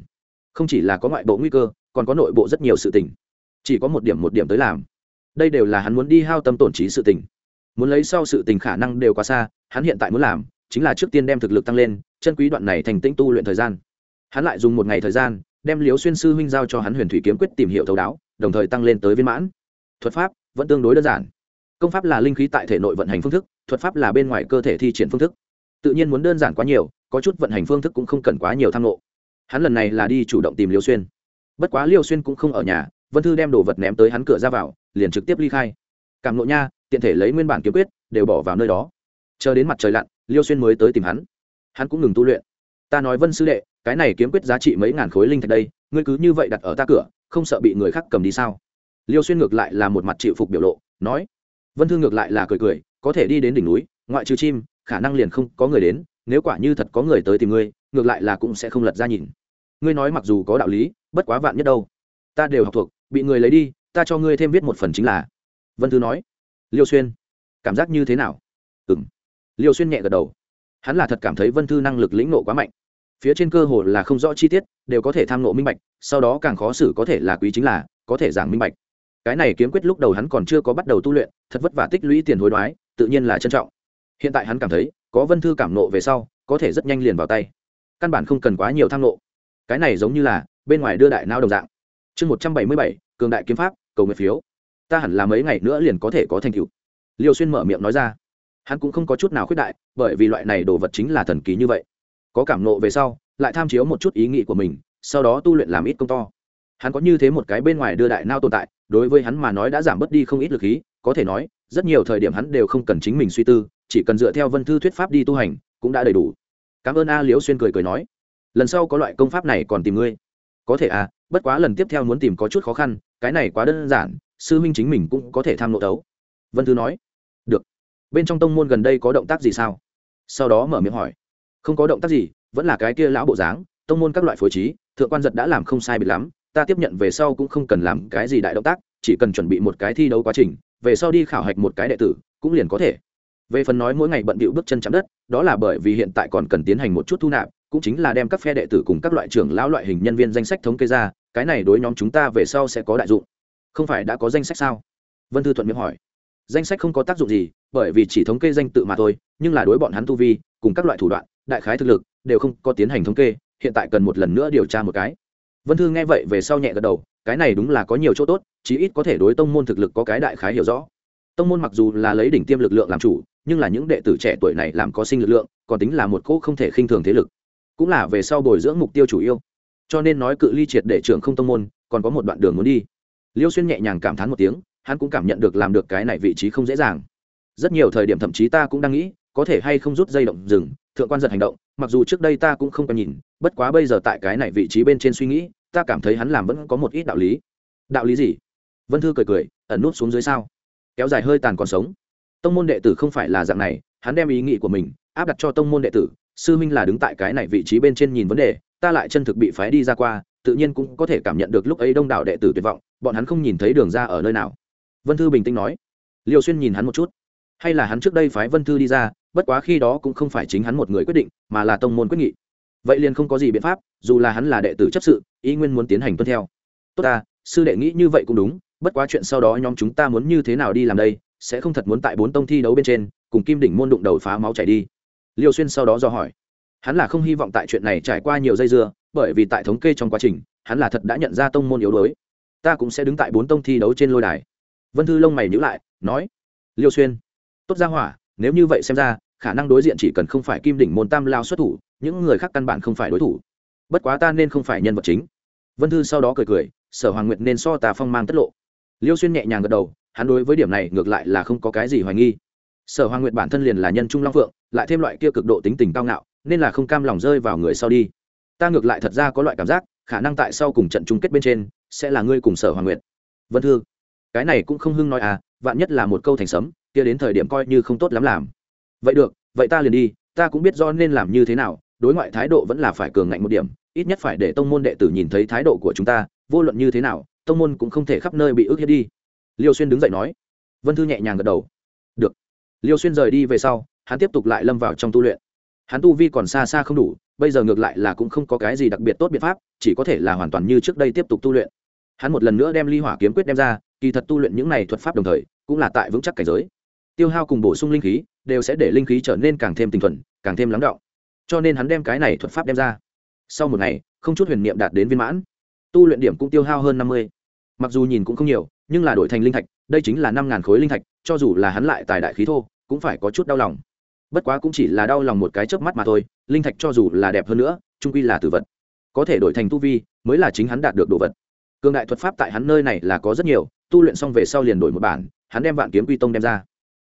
Không chỉ là có ngoại bộ nguy cơ còn có nội bộ rất nhiều sự tình. Chỉ có một điểm một điểm tới làm. Đây đều là hắn muốn đi hao tâm tổn trí sự tình. Muốn lấy sau sự tình khả năng đều quá xa, hắn hiện tại muốn làm chính là trước tiên đem thực lực tăng lên, chân quý đoạn này thành tĩnh tu luyện thời gian. Hắn lại dùng một ngày thời gian, đem liếu xuyên sư huynh giao cho hắn huyền thủy kiếm quyết tìm hiểu thấu đáo, đồng thời tăng lên tới viên mãn. Thuật pháp vẫn tương đối đơn giản. Công pháp là linh khí tại thể nội vận hành phương thức, thuật pháp là bên ngoài cơ thể thi triển phương thức. Tự nhiên muốn đơn giản quá nhiều, có chút vận hành phương thức cũng không cần quá nhiều tham lộ hắn lần này là đi chủ động tìm liêu xuyên bất quá liêu xuyên cũng không ở nhà, vân thư đem đồ vật ném tới hắn cửa ra vào, liền trực tiếp ly khai. Cảm nộ nha, tiện thể lấy nguyên bản kiếm quyết, đều bỏ vào nơi đó. Chờ đến mặt trời lặn, liêu xuyên mới tới tìm hắn. Hắn cũng ngừng tu luyện. Ta nói vân sư đệ, cái này kiếm quyết giá trị mấy ngàn khối linh thạch đây, ngươi cứ như vậy đặt ở ta cửa, không sợ bị người khác cầm đi sao? Liêu xuyên ngược lại là một mặt chịu phục biểu lộ, nói. Vân thư ngược lại là cười cười, có thể đi đến đỉnh núi, ngoại trừ chim, khả năng liền không có người đến, nếu quả như thật có người tới tìm ngươi, ngược lại là cũng sẽ không lật ra nhìn. Ngươi nói mặc dù có đạo lý bất quá vạn nhất đâu. Ta đều học thuộc, bị người lấy đi, ta cho ngươi thêm viết một phần chính là. Vân thư nói. Liêu xuyên. Cảm giác như thế nào? Ừ m liêu xuyên nhẹ gật đầu. Hắn là thật cảm thấy vân thư năng lực lĩnh nộ quá mạnh. Phía trên cơ hồ là không rõ chi tiết, đều có thể tham nộ minh bạch, sau đó càng khó xử có thể là quý chính là, có thể giảng minh bạch. Cái này kiếm quyết lúc đầu hắn còn chưa có bắt đầu tu luyện, thật vất vả tích lũy tiền hối đoái, tự nhiên là trân trọng. Hiện tại hắn cảm thấy, có vân thư cảm nộ về sau, có thể rất nhanh liền vào tay. Căn bản không cần quá nhiều tham nộ cái này giống như là bên ngoài đưa đại não đồng dạng. Chương một trăm bảy mươi bảy, cường đại kiếm pháp, cầu nguyện phiếu. Ta hẳn là mấy ngày nữa liền có thể có thành tựu. Liêu xuyên mở miệng nói ra. Hắn cũng không có chút nào khuyết đại, bởi vì loại này đồ vật chính là thần kỳ như vậy. Có cảm nộ về sau, lại tham chiếu một chút ý nghĩ của mình, sau đó tu luyện làm ít công to. Hắn có như thế một cái bên ngoài đưa đại nao tồn tại, đối với hắn mà nói đã giảm bớt đi không ít lực khí, có thể nói, rất nhiều thời điểm hắn đều không cần chính mình suy tư, chỉ cần dựa theo vân thư thuyết pháp đi tu hành, cũng đã đầy đủ. Cảm ơn a liễu xuyên cười cười nói. Lần sau có loại công pháp này còn tìm ngươi có thể à bất quá lần tiếp theo muốn tìm có chút khó khăn, cái này quá đơn giản, sư minh chính mình cũng có thể tham nội đấu vân thư nói, được. Bên trong tông môn gần đây có động tác gì sao? Sau đó mở miệng hỏi, không có động tác gì, vẫn là cái kia lão bộ dáng, tông môn các loại phối trí, thượng quan giật đã làm không sai biệt lắm, ta tiếp nhận về sau cũng không cần làm cái gì đại động tác, chỉ cần chuẩn bị một cái thi đấu quá trình, về sau đi khảo hạch một cái đệ tử, cũng liền có thể. Về phần nói mỗi ngày bận bịu bước chân chạm đất, đó là bởi vì hiện tại còn cần tiến hành một chút thu nạp cũng chính là đem các phe đệ tử cùng các loại trưởng lão loại hình nhân viên danh sách thống kê ra, cái này đối nhóm chúng ta về sau sẽ có đại dụng. Không phải đã có danh sách sao? Vân thư thuận miệng hỏi. Danh sách không có tác dụng gì, bởi vì chỉ thống kê danh tự mà thôi, nhưng là đối bọn hắn tu vi, cùng các loại thủ đoạn, đại khái thực lực, đều không có tiến hành thống kê, hiện tại cần một lần nữa điều tra một cái. Vân thư nghe vậy về sau nhẹ gật đầu, cái này đúng là có nhiều chỗ tốt, chí ít có thể đối tông môn thực lực có cái đại khái hiểu rõ. Tông môn mặc dù là lấy đỉnh tiêm lực lượng làm chủ, nhưng là những đệ tử trẻ tuổi này làm có sinh lực lượng, còn tính là một cỗ không thể khinh thường thế lực cũng là về sau bồi dưỡng mục tiêu chủ yếu cho nên nói cự ly triệt để trưởng không tông môn, còn có một đoạn đường muốn đi. Liêu xuyên nhẹ nhàng cảm thán một tiếng, hắn cũng cảm nhận được làm được cái này vị trí không dễ dàng. Rất nhiều thời điểm thậm chí ta cũng đang nghĩ, có thể hay không rút dây động rừng, thượng quan giật hành động, mặc dù trước đây ta cũng không có nhìn, bất quá bây giờ tại cái này vị trí bên trên suy nghĩ, ta cảm thấy hắn làm vẫn có một ít đạo lý. Đạo lý gì? Vân thư cười cười, ẩn nút xuống dưới sao? Kéo dài hơi tàn còn sống. Tông môn đệ tử không phải là dạng này, hắn đem ý nghĩ của mình áp đặt cho tông môn đệ tử sư minh là đứng tại cái này vị trí bên trên nhìn vấn đề, ta lại chân thực bị phái đi ra qua, tự nhiên cũng có thể cảm nhận được lúc ấy đông đảo đệ tử tuyệt vọng, bọn hắn không nhìn thấy đường ra ở nơi nào. Vân thư bình tĩnh nói. Liêu xuyên nhìn hắn một chút. Hay là hắn trước đây phái vân thư đi ra, bất quá khi đó cũng không phải chính hắn một người quyết định, mà là tông môn quyết nghị. Vậy liền không có gì biện pháp, dù là hắn là đệ tử chấp sự, ý nguyên muốn tiến hành tuân theo. Tốt ta, sư đệ nghĩ như vậy cũng đúng, bất quá chuyện sau đó nhóm chúng ta muốn như thế nào đi làm đây, sẽ không thật muốn tại bốn tông thi đấu bên trên, cùng kim đỉnh môn đụng đầu phá máu chảy đi liêu xuyên sau đó do hỏi. Hắn là không hy vọng tại chuyện này trải qua nhiều dây dưa, bởi vì tại thống kê trong quá trình, hắn là thật đã nhận ra tông môn yếu đuối. Ta cũng sẽ đứng tại bốn tông thi đấu trên lôi đài. Vân thư lông mày nhữ lại, nói, liêu xuyên, tốt ra hỏa, nếu như vậy xem ra, khả năng đối diện chỉ cần không phải kim đỉnh môn tam lao xuất thủ, những người khác căn bản không phải đối thủ. Bất quá ta nên không phải nhân vật chính. Vân thư sau đó cười cười, sở hoàng nguyệt nên so tà phong mang tất lộ. Liêu xuyên nhẹ nhàng gật đầu, hắn đối với điểm này ngược lại là không có cái gì hoài nghi sở hoàng nguyệt bản thân liền là nhân trung long phượng, lại thêm loại kia cực độ tính tình cao ngạo, nên là không cam lòng rơi vào người sau đi. Ta ngược lại thật ra có loại cảm giác, khả năng tại sau cùng trận chung kết bên trên, sẽ là ngươi cùng sở hoàng nguyệt. Vân thư, cái này cũng không hưng nói à vạn nhất là một câu thành sấm, kia đến thời điểm coi như không tốt lắm làm. Vậy được, vậy ta liền đi, ta cũng biết do nên làm như thế nào, đối ngoại thái độ vẫn là phải cường ngạnh một điểm, ít nhất phải để tông môn đệ tử nhìn thấy thái độ của chúng ta, vô luận như thế nào, tông môn cũng không thể khắp nơi bị ước hiếp đi. Liêu xuyên đứng dậy nói. Vân thư nhẹ nhàng gật đầu liêu xuyên rời đi về sau, hắn tiếp tục lại lâm vào trong tu luyện. Hắn tu vi còn xa xa không đủ, bây giờ ngược lại là cũng không có cái gì đặc biệt tốt biện pháp, chỉ có thể là hoàn toàn như trước đây tiếp tục tu luyện. Hắn một lần nữa đem ly hỏa kiếm quyết đem ra, kỳ thật tu luyện những này thuật pháp đồng thời, cũng là tại vững chắc cảnh giới. Tiêu hao cùng bổ sung linh khí, đều sẽ để linh khí trở nên càng thêm tinh thuần, càng thêm lắng động. Cho nên hắn đem cái này thuật pháp đem ra. Sau một ngày, không chút huyền niệm đạt đến viên mãn. Tu luyện điểm cũng tiêu hao hơn năm mươi. Mặc dù nhìn cũng không nhiều nhưng là đổi thành linh thạch, đây chính là năm ngàn khối linh thạch, cho dù là hắn lại tài đại khí thô, cũng phải có chút đau lòng. Bất quá cũng chỉ là đau lòng một cái chớp mắt mà thôi, linh thạch cho dù là đẹp hơn nữa trung quy là tử vật. Có thể đổi thành tu vi, mới là chính hắn đạt được đồ vật. Cường đại thuật pháp tại hắn nơi này là có rất nhiều, tu luyện xong về sau liền đổi một bản, hắn đem vạn kiếm quy tông đem ra.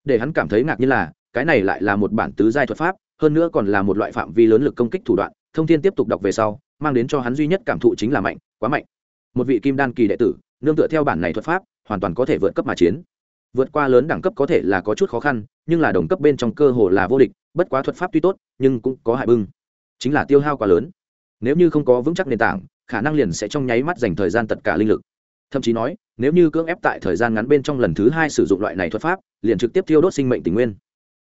Để hắn cảm thấy ngạc nhiên là, cái này lại là một bản tứ giai thuật pháp, hơn nữa còn là một loại phạm vi lớn lực công kích thủ đoạn, thông thiên tiếp tục đọc về sau, mang đến cho hắn duy nhất cảm thụ chính là mạnh, quá mạnh. Một vị kim đan kỳ đệ tử, nương tựa theo bản này thuật pháp hoàn toàn có thể vượt cấp mà chiến. Vượt qua lớn đẳng cấp có thể là có chút khó khăn, nhưng là đồng cấp bên trong cơ hồ là vô địch, bất quá thuật pháp tuy tốt, nhưng cũng có hại bưng. Chính là tiêu hao quá lớn. Nếu như không có vững chắc nền tảng, khả năng liền sẽ trong nháy mắt dành thời gian tất cả linh lực. Thậm chí nói, nếu như cưỡng ép tại thời gian ngắn bên trong lần thứ hai sử dụng loại này thuật pháp, liền trực tiếp tiêu đốt sinh mệnh tình nguyên.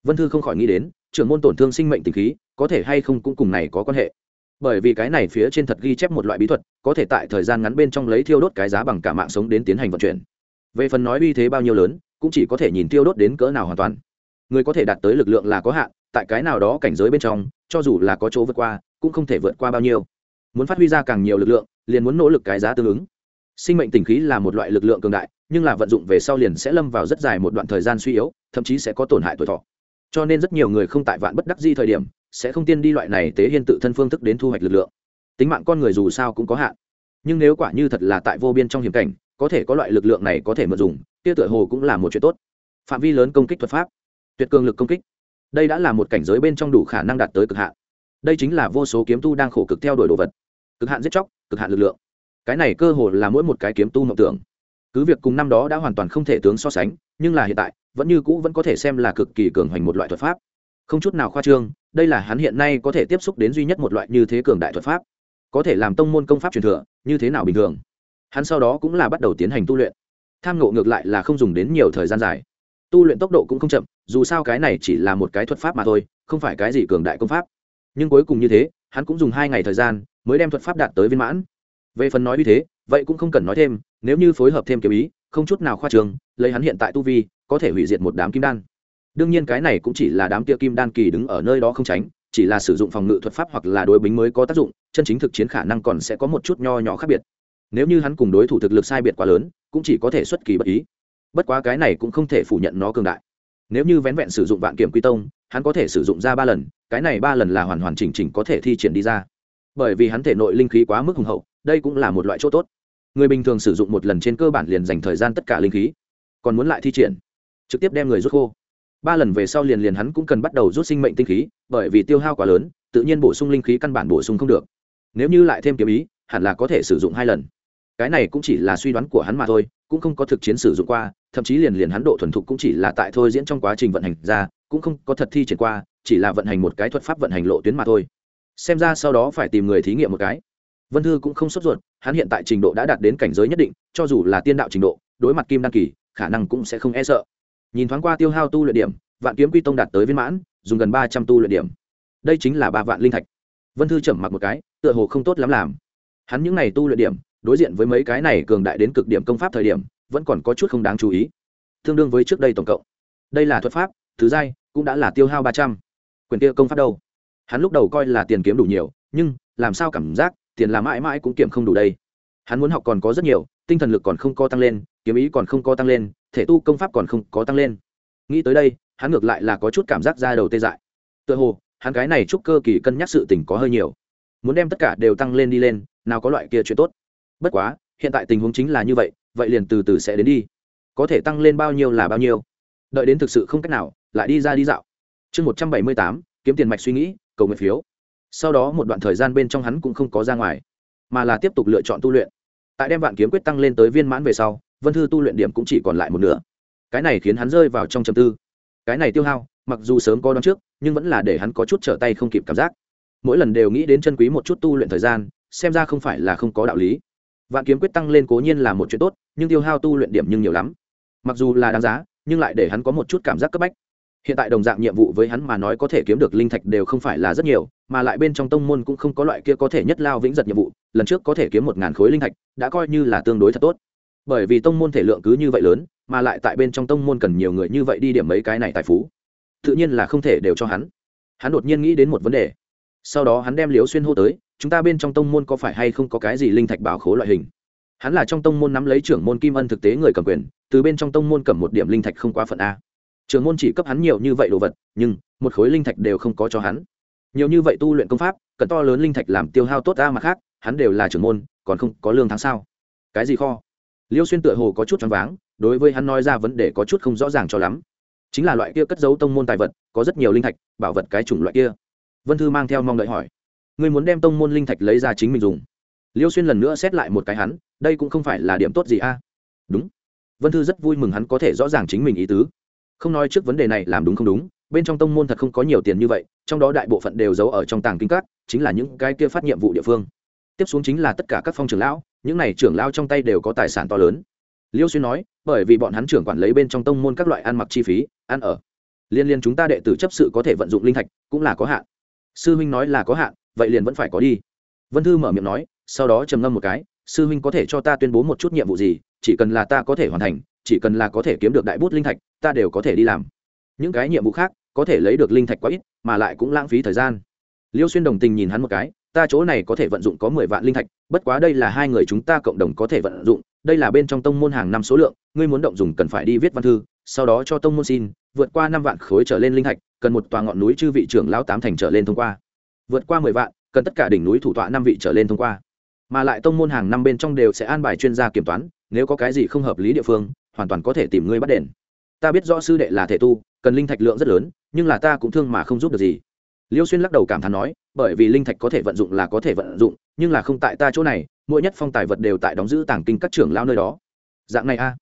Vân thư không khỏi nghĩ đến, trưởng môn tổn thương sinh mệnh tình khí, có thể hay không cũng cùng này có quan hệ. Bởi vì cái này phía trên thật ghi chép một loại bí thuật, có thể tại thời gian ngắn bên trong lấy thiêu đốt cái giá bằng cả mạng sống đến tiến hành vận chuyển về phần nói uy thế bao nhiêu lớn, cũng chỉ có thể nhìn tiêu đốt đến cỡ nào hoàn toàn. Người có thể đạt tới lực lượng là có hạn, tại cái nào đó cảnh giới bên trong, cho dù là có chỗ vượt qua, cũng không thể vượt qua bao nhiêu. Muốn phát huy ra càng nhiều lực lượng, liền muốn nỗ lực cái giá tương ứng. Sinh mệnh tình khí là một loại lực lượng cường đại, nhưng là vận dụng về sau liền sẽ lâm vào rất dài một đoạn thời gian suy yếu, thậm chí sẽ có tổn hại tuổi thọ. Cho nên rất nhiều người không tại vạn bất đắc di thời điểm, sẽ không tiên đi loại này tế hiên tự thân phương thức đến thu hoạch lực lượng. Tính mạng con người dù sao cũng có hạn, nhưng nếu quả như thật là tại vô biên trong hiểm cảnh có thể có loại lực lượng này có thể mượn dùng, kia tựa hồ cũng là một chuyện tốt. Phạm vi lớn công kích thuật pháp, tuyệt cường lực công kích. Đây đã là một cảnh giới bên trong đủ khả năng đạt tới cực hạn. Đây chính là vô số kiếm tu đang khổ cực theo đuổi đồ vật. Cực hạn giết chóc, cực hạn lực lượng. Cái này cơ hồ là mỗi một cái kiếm tu mộng tưởng. Cứ việc cùng năm đó đã hoàn toàn không thể tướng so sánh, nhưng là hiện tại, vẫn như cũ vẫn có thể xem là cực kỳ cường hoành một loại thuật pháp. Không chút nào khoa trương, đây là hắn hiện nay có thể tiếp xúc đến duy nhất một loại như thế cường đại thuật pháp. Có thể làm tông môn công pháp truyền thừa, như thế nào bình thường? Hắn sau đó cũng là bắt đầu tiến hành tu luyện. Tham ngộ ngược lại là không dùng đến nhiều thời gian dài. Tu luyện tốc độ cũng không chậm, dù sao cái này chỉ là một cái thuật pháp mà thôi, không phải cái gì cường đại công pháp. Nhưng cuối cùng như thế, hắn cũng dùng hai ngày thời gian mới đem thuật pháp đạt tới viên mãn. Về phần nói như thế, vậy cũng không cần nói thêm, nếu như phối hợp thêm kiểu ý, không chút nào khoa trường, lấy hắn hiện tại tu vi, có thể hủy diệt một đám kim đan. Đương nhiên cái này cũng chỉ là đám kia kim đan kỳ đứng ở nơi đó không tránh, chỉ là sử dụng phòng ngự thuật pháp hoặc là đối bính mới có tác dụng, chân chính thực chiến khả năng còn sẽ có một chút nho nhỏ khác biệt nếu như hắn cùng đối thủ thực lực sai biệt quá lớn, cũng chỉ có thể xuất kỳ bất ý. Bất quá cái này cũng không thể phủ nhận nó cường đại. Nếu như vén vẹn sử dụng vạn kiểm quy tông, hắn có thể sử dụng ra ba lần, cái này ba lần là hoàn hoàn chỉnh chỉnh có thể thi triển đi ra. Bởi vì hắn thể nội linh khí quá mức hùng hậu, đây cũng là một loại chỗ tốt. Người bình thường sử dụng một lần trên cơ bản liền dành thời gian tất cả linh khí, còn muốn lại thi triển, trực tiếp đem người rút khô. Ba lần về sau liền liền hắn cũng cần bắt đầu rút sinh mệnh tinh khí, bởi vì tiêu hao quá lớn, tự nhiên bổ sung linh khí căn bản bổ sung không được. Nếu như lại thêm kiếm ý, hẳn là có thể sử dụng hai lần cái này cũng chỉ là suy đoán của hắn mà thôi, cũng không có thực chiến sử dụng qua, thậm chí liền liền hắn độ thuần thục cũng chỉ là tại thôi diễn trong quá trình vận hành ra, cũng không có thật thi triển qua, chỉ là vận hành một cái thuật pháp vận hành lộ tuyến mà thôi. Xem ra sau đó phải tìm người thí nghiệm một cái. Vân thư cũng không sốt ruột, hắn hiện tại trình độ đã đạt đến cảnh giới nhất định, cho dù là tiên đạo trình độ, đối mặt kim đăng kỳ, khả năng cũng sẽ không e sợ. Nhìn thoáng qua tiêu hao tu luyện điểm, vạn kiếm quy tông đạt tới viên mãn, dùng gần ba trăm tu luyện điểm. Đây chính là ba vạn linh thạch. Vân thư trầm mặc một cái, tựa hồ không tốt lắm làm. Hắn những n à y tu luyện điểm đối diện với mấy cái này cường đại đến cực điểm công pháp thời điểm, vẫn còn có chút không đáng chú ý. Tương đương với trước đây tổng cộng. Đây là thuật pháp, thứ giai, cũng đã là tiêu hao ba trăm. Quyền kia công pháp đâu? Hắn lúc đầu coi là tiền kiếm đủ nhiều, nhưng, làm sao cảm giác, tiền là mãi mãi cũng kiệm không đủ đây. Hắn muốn học còn có rất nhiều, tinh thần lực còn không có tăng lên, kiếm ý còn không có tăng lên, thể tu công pháp còn không có tăng lên. Nghĩ tới đây, hắn ngược lại là có chút cảm giác ra đầu tê dại. Tựa hồ, hắn cái này chúc cơ kỳ cân nhắc sự tình có hơi nhiều. Muốn đem tất cả đều tăng lên đi lên, nào có loại kia chuyện tốt bất quá, hiện tại tình huống chính là như vậy vậy liền từ từ sẽ đến đi. Có thể tăng lên bao nhiêu là bao nhiêu. Đợi đến thực sự không cách nào, lại đi ra đi dạo. Chương một trăm bảy mươi tám, kiếm tiền mạch suy nghĩ, cầu nguyện phiếu. Sau đó một đoạn thời gian bên trong hắn cũng không có ra ngoài, mà là tiếp tục lựa chọn tu luyện. Tại đem vạn kiếm quyết tăng lên tới viên mãn về sau, vân thư tu luyện điểm cũng chỉ còn lại một nửa. Cái này khiến hắn rơi vào trong trầm tư. Cái này tiêu hao, mặc dù sớm có đón trước, nhưng vẫn là để hắn có chút trở tay không kịp cảm giác. Mỗi lần đều nghĩ đến chân quý một chút tu luyện thời gian, xem ra không phải là không có đạo lý vạn kiếm quyết tăng lên cố nhiên là một chuyện tốt, nhưng tiêu hao tu luyện điểm nhưng nhiều lắm. Mặc dù là đáng giá, nhưng lại để hắn có một chút cảm giác cấp bách. Hiện tại đồng dạng nhiệm vụ với hắn mà nói có thể kiếm được linh thạch đều không phải là rất nhiều, mà lại bên trong tông môn cũng không có loại kia có thể nhất lao vĩnh giật nhiệm vụ, lần trước có thể kiếm một ngàn khối linh thạch, đã coi như là tương đối thật tốt. Bởi vì tông môn thể lượng cứ như vậy lớn, mà lại tại bên trong tông môn cần nhiều người như vậy đi điểm mấy cái này tài phú. Tự nhiên là không thể đều cho hắn. Hắn đột nhiên nghĩ đến một vấn đề sau đó hắn đem liếu xuyên hô tới, chúng ta bên trong tông môn có phải hay không có cái gì linh thạch bảo khố loại hình? Hắn là trong tông môn nắm lấy trưởng môn kim ân thực tế người cầm quyền, từ bên trong tông môn cầm một điểm linh thạch không quá phận a. Trưởng môn chỉ cấp hắn nhiều như vậy đồ vật, nhưng một khối linh thạch đều không có cho hắn. Nhiều như vậy tu luyện công pháp, cần to lớn linh thạch làm tiêu hao tốt ra mà khác, hắn đều là trưởng môn, còn không có lương tháng sao? Cái gì kho? Liêu xuyên tựa hồ có chút choáng váng, đối với hắn nói ra vấn đề có chút không rõ ràng cho lắm. Chính là loại kia cất giấu tông môn tài vật, có rất nhiều linh thạch, bảo vật cái chủng loại kia vân thư mang theo mong đợi hỏi. Người muốn đem tông môn linh thạch lấy ra chính mình dùng. Liêu xuyên lần nữa xét lại một cái hắn, đây cũng không phải là điểm tốt gì a. Đúng. Vân thư rất vui mừng hắn có thể rõ ràng chính mình ý tứ. Không nói trước vấn đề này làm đúng không đúng, bên trong tông môn thật không có nhiều tiền như vậy, trong đó đại bộ phận đều giấu ở trong tàng kinh các, chính là những cái kia phát nhiệm vụ địa phương. Tiếp xuống chính là tất cả các phong trưởng lão, những này trưởng lão trong tay đều có tài sản to lớn. Liêu xuyên nói, bởi vì bọn hắn trưởng quản lấy bên trong tông môn các loại ăn mặc chi phí, ăn ở. Liên liên chúng ta đệ tử chấp sự có thể vận dụng linh thạch, cũng là có hạn sư huynh nói là có hạn, vậy liền vẫn phải có đi. Vân thư mở miệng nói, sau đó trầm ngâm một cái, sư huynh có thể cho ta tuyên bố một chút nhiệm vụ gì, chỉ cần là ta có thể hoàn thành, chỉ cần là có thể kiếm được đại bút linh thạch, ta đều có thể đi làm. Những cái nhiệm vụ khác, có thể lấy được linh thạch quá ít, mà lại cũng lãng phí thời gian. Liêu xuyên đồng tình nhìn hắn một cái, ta chỗ này có thể vận dụng có mười vạn linh thạch, bất quá đây là hai người chúng ta cộng đồng có thể vận dụng, đây là bên trong tông môn hàng năm số lượng, ngươi muốn động dùng cần phải đi viết văn thư, sau đó cho tông môn xin vượt qua năm vạn khối trở lên linh thạch, cần một tòa ngọn núi chư vị trưởng lão tám thành trở lên thông qua. Vượt qua mười vạn, cần tất cả đỉnh núi thủ tọa năm vị trở lên thông qua. Mà lại tông môn hàng năm bên trong đều sẽ an bài chuyên gia kiểm toán, nếu có cái gì không hợp lý địa phương, hoàn toàn có thể tìm ngươi bắt đền. Ta biết rõ sư đệ là thể tu, cần linh thạch lượng rất lớn, nhưng là ta cũng thương mà không giúp được gì. Liêu xuyên lắc đầu cảm thán nói, bởi vì linh thạch có thể vận dụng là có thể vận dụng, nhưng là không tại ta chỗ này, mỗi nhất phong tài vật đều tại đóng giữ tàng kinh các trưởng lao nơi đó. Dạng này a.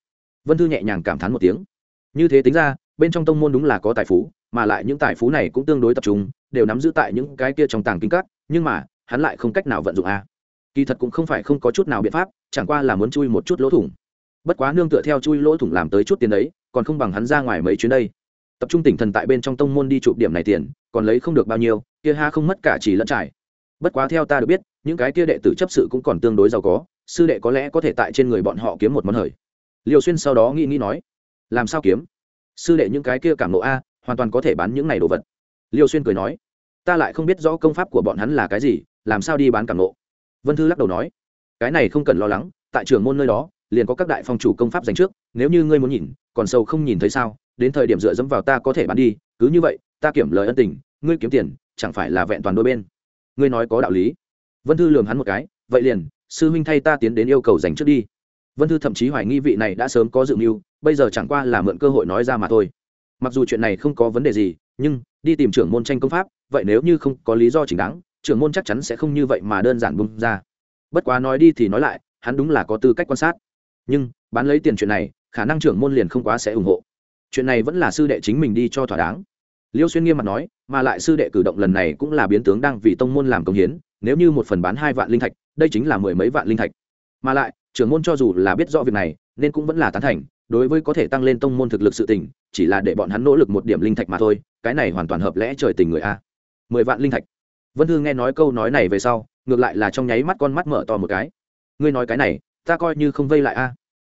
Vân thư nhẹ nhàng cảm thán một tiếng. Như thế tính ra bên trong tông môn đúng là có tài phú, mà lại những tài phú này cũng tương đối tập trung, đều nắm giữ tại những cái kia trong tàng kinh các, nhưng mà, hắn lại không cách nào vận dụng a. Kỳ thật cũng không phải không có chút nào biện pháp, chẳng qua là muốn chui một chút lỗ thủng. Bất quá nương tựa theo chui lỗ thủng làm tới chút tiền đấy, còn không bằng hắn ra ngoài mấy chuyến đây. Tập trung tỉnh thần tại bên trong tông môn đi chụp điểm này tiền, còn lấy không được bao nhiêu, kia ha không mất cả chỉ lẫn trải. Bất quá theo ta được biết, những cái kia đệ tử chấp sự cũng còn tương đối giàu có, sư đệ có lẽ có thể tại trên người bọn họ kiếm một món hời. Liều xuyên sau đó nghĩ nghĩ nói, làm sao kiếm? Sư đệ những cái kia cảm nộ a, hoàn toàn có thể bán những này đồ vật. Liêu xuyên cười nói, ta lại không biết rõ công pháp của bọn hắn là cái gì, làm sao đi bán cảm nộ? Vân thư lắc đầu nói, cái này không cần lo lắng, tại trường môn nơi đó, liền có các đại phong chủ công pháp dành trước, nếu như ngươi muốn nhìn, còn sâu không nhìn thấy sao, đến thời điểm dựa dẫm vào ta có thể bán đi, cứ như vậy, ta kiểm lời ân tình, ngươi kiếm tiền, chẳng phải là vẹn toàn đôi bên. Ngươi nói có đạo lý. Vân thư lường hắn một cái, vậy liền, sư huynh thay ta tiến đến yêu cầu dành trước đi. Vân thư thậm chí hoài nghi vị này đã sớm có dự mưu bây giờ chẳng qua là mượn cơ hội nói ra mà thôi. Mặc dù chuyện này không có vấn đề gì, nhưng đi tìm trưởng môn tranh công pháp, vậy nếu như không có lý do chính đáng, trưởng môn chắc chắn sẽ không như vậy mà đơn giản bung ra. Bất quá nói đi thì nói lại, hắn đúng là có tư cách quan sát. Nhưng, bán lấy tiền chuyện này, khả năng trưởng môn liền không quá sẽ ủng hộ. Chuyện này vẫn là sư đệ chính mình đi cho thỏa đáng. Liêu xuyên nghiêm mặt nói, mà lại sư đệ cử động lần này cũng là biến tướng đang vì tông môn làm công hiến, nếu như một phần bán hai vạn linh thạch, đây chính là mười mấy vạn linh thạch. Mà lại, trưởng môn cho dù là biết rõ việc này, nên cũng vẫn là tán thành đối với có thể tăng lên tông môn thực lực sự tình, chỉ là để bọn hắn nỗ lực một điểm linh thạch mà thôi, cái này hoàn toàn hợp lẽ trời tình người a. Mười vạn linh thạch. Vân hương nghe nói câu nói này về sau, ngược lại là trong nháy mắt con mắt mở to một cái. Ngươi nói cái này, ta coi như không vây lại a.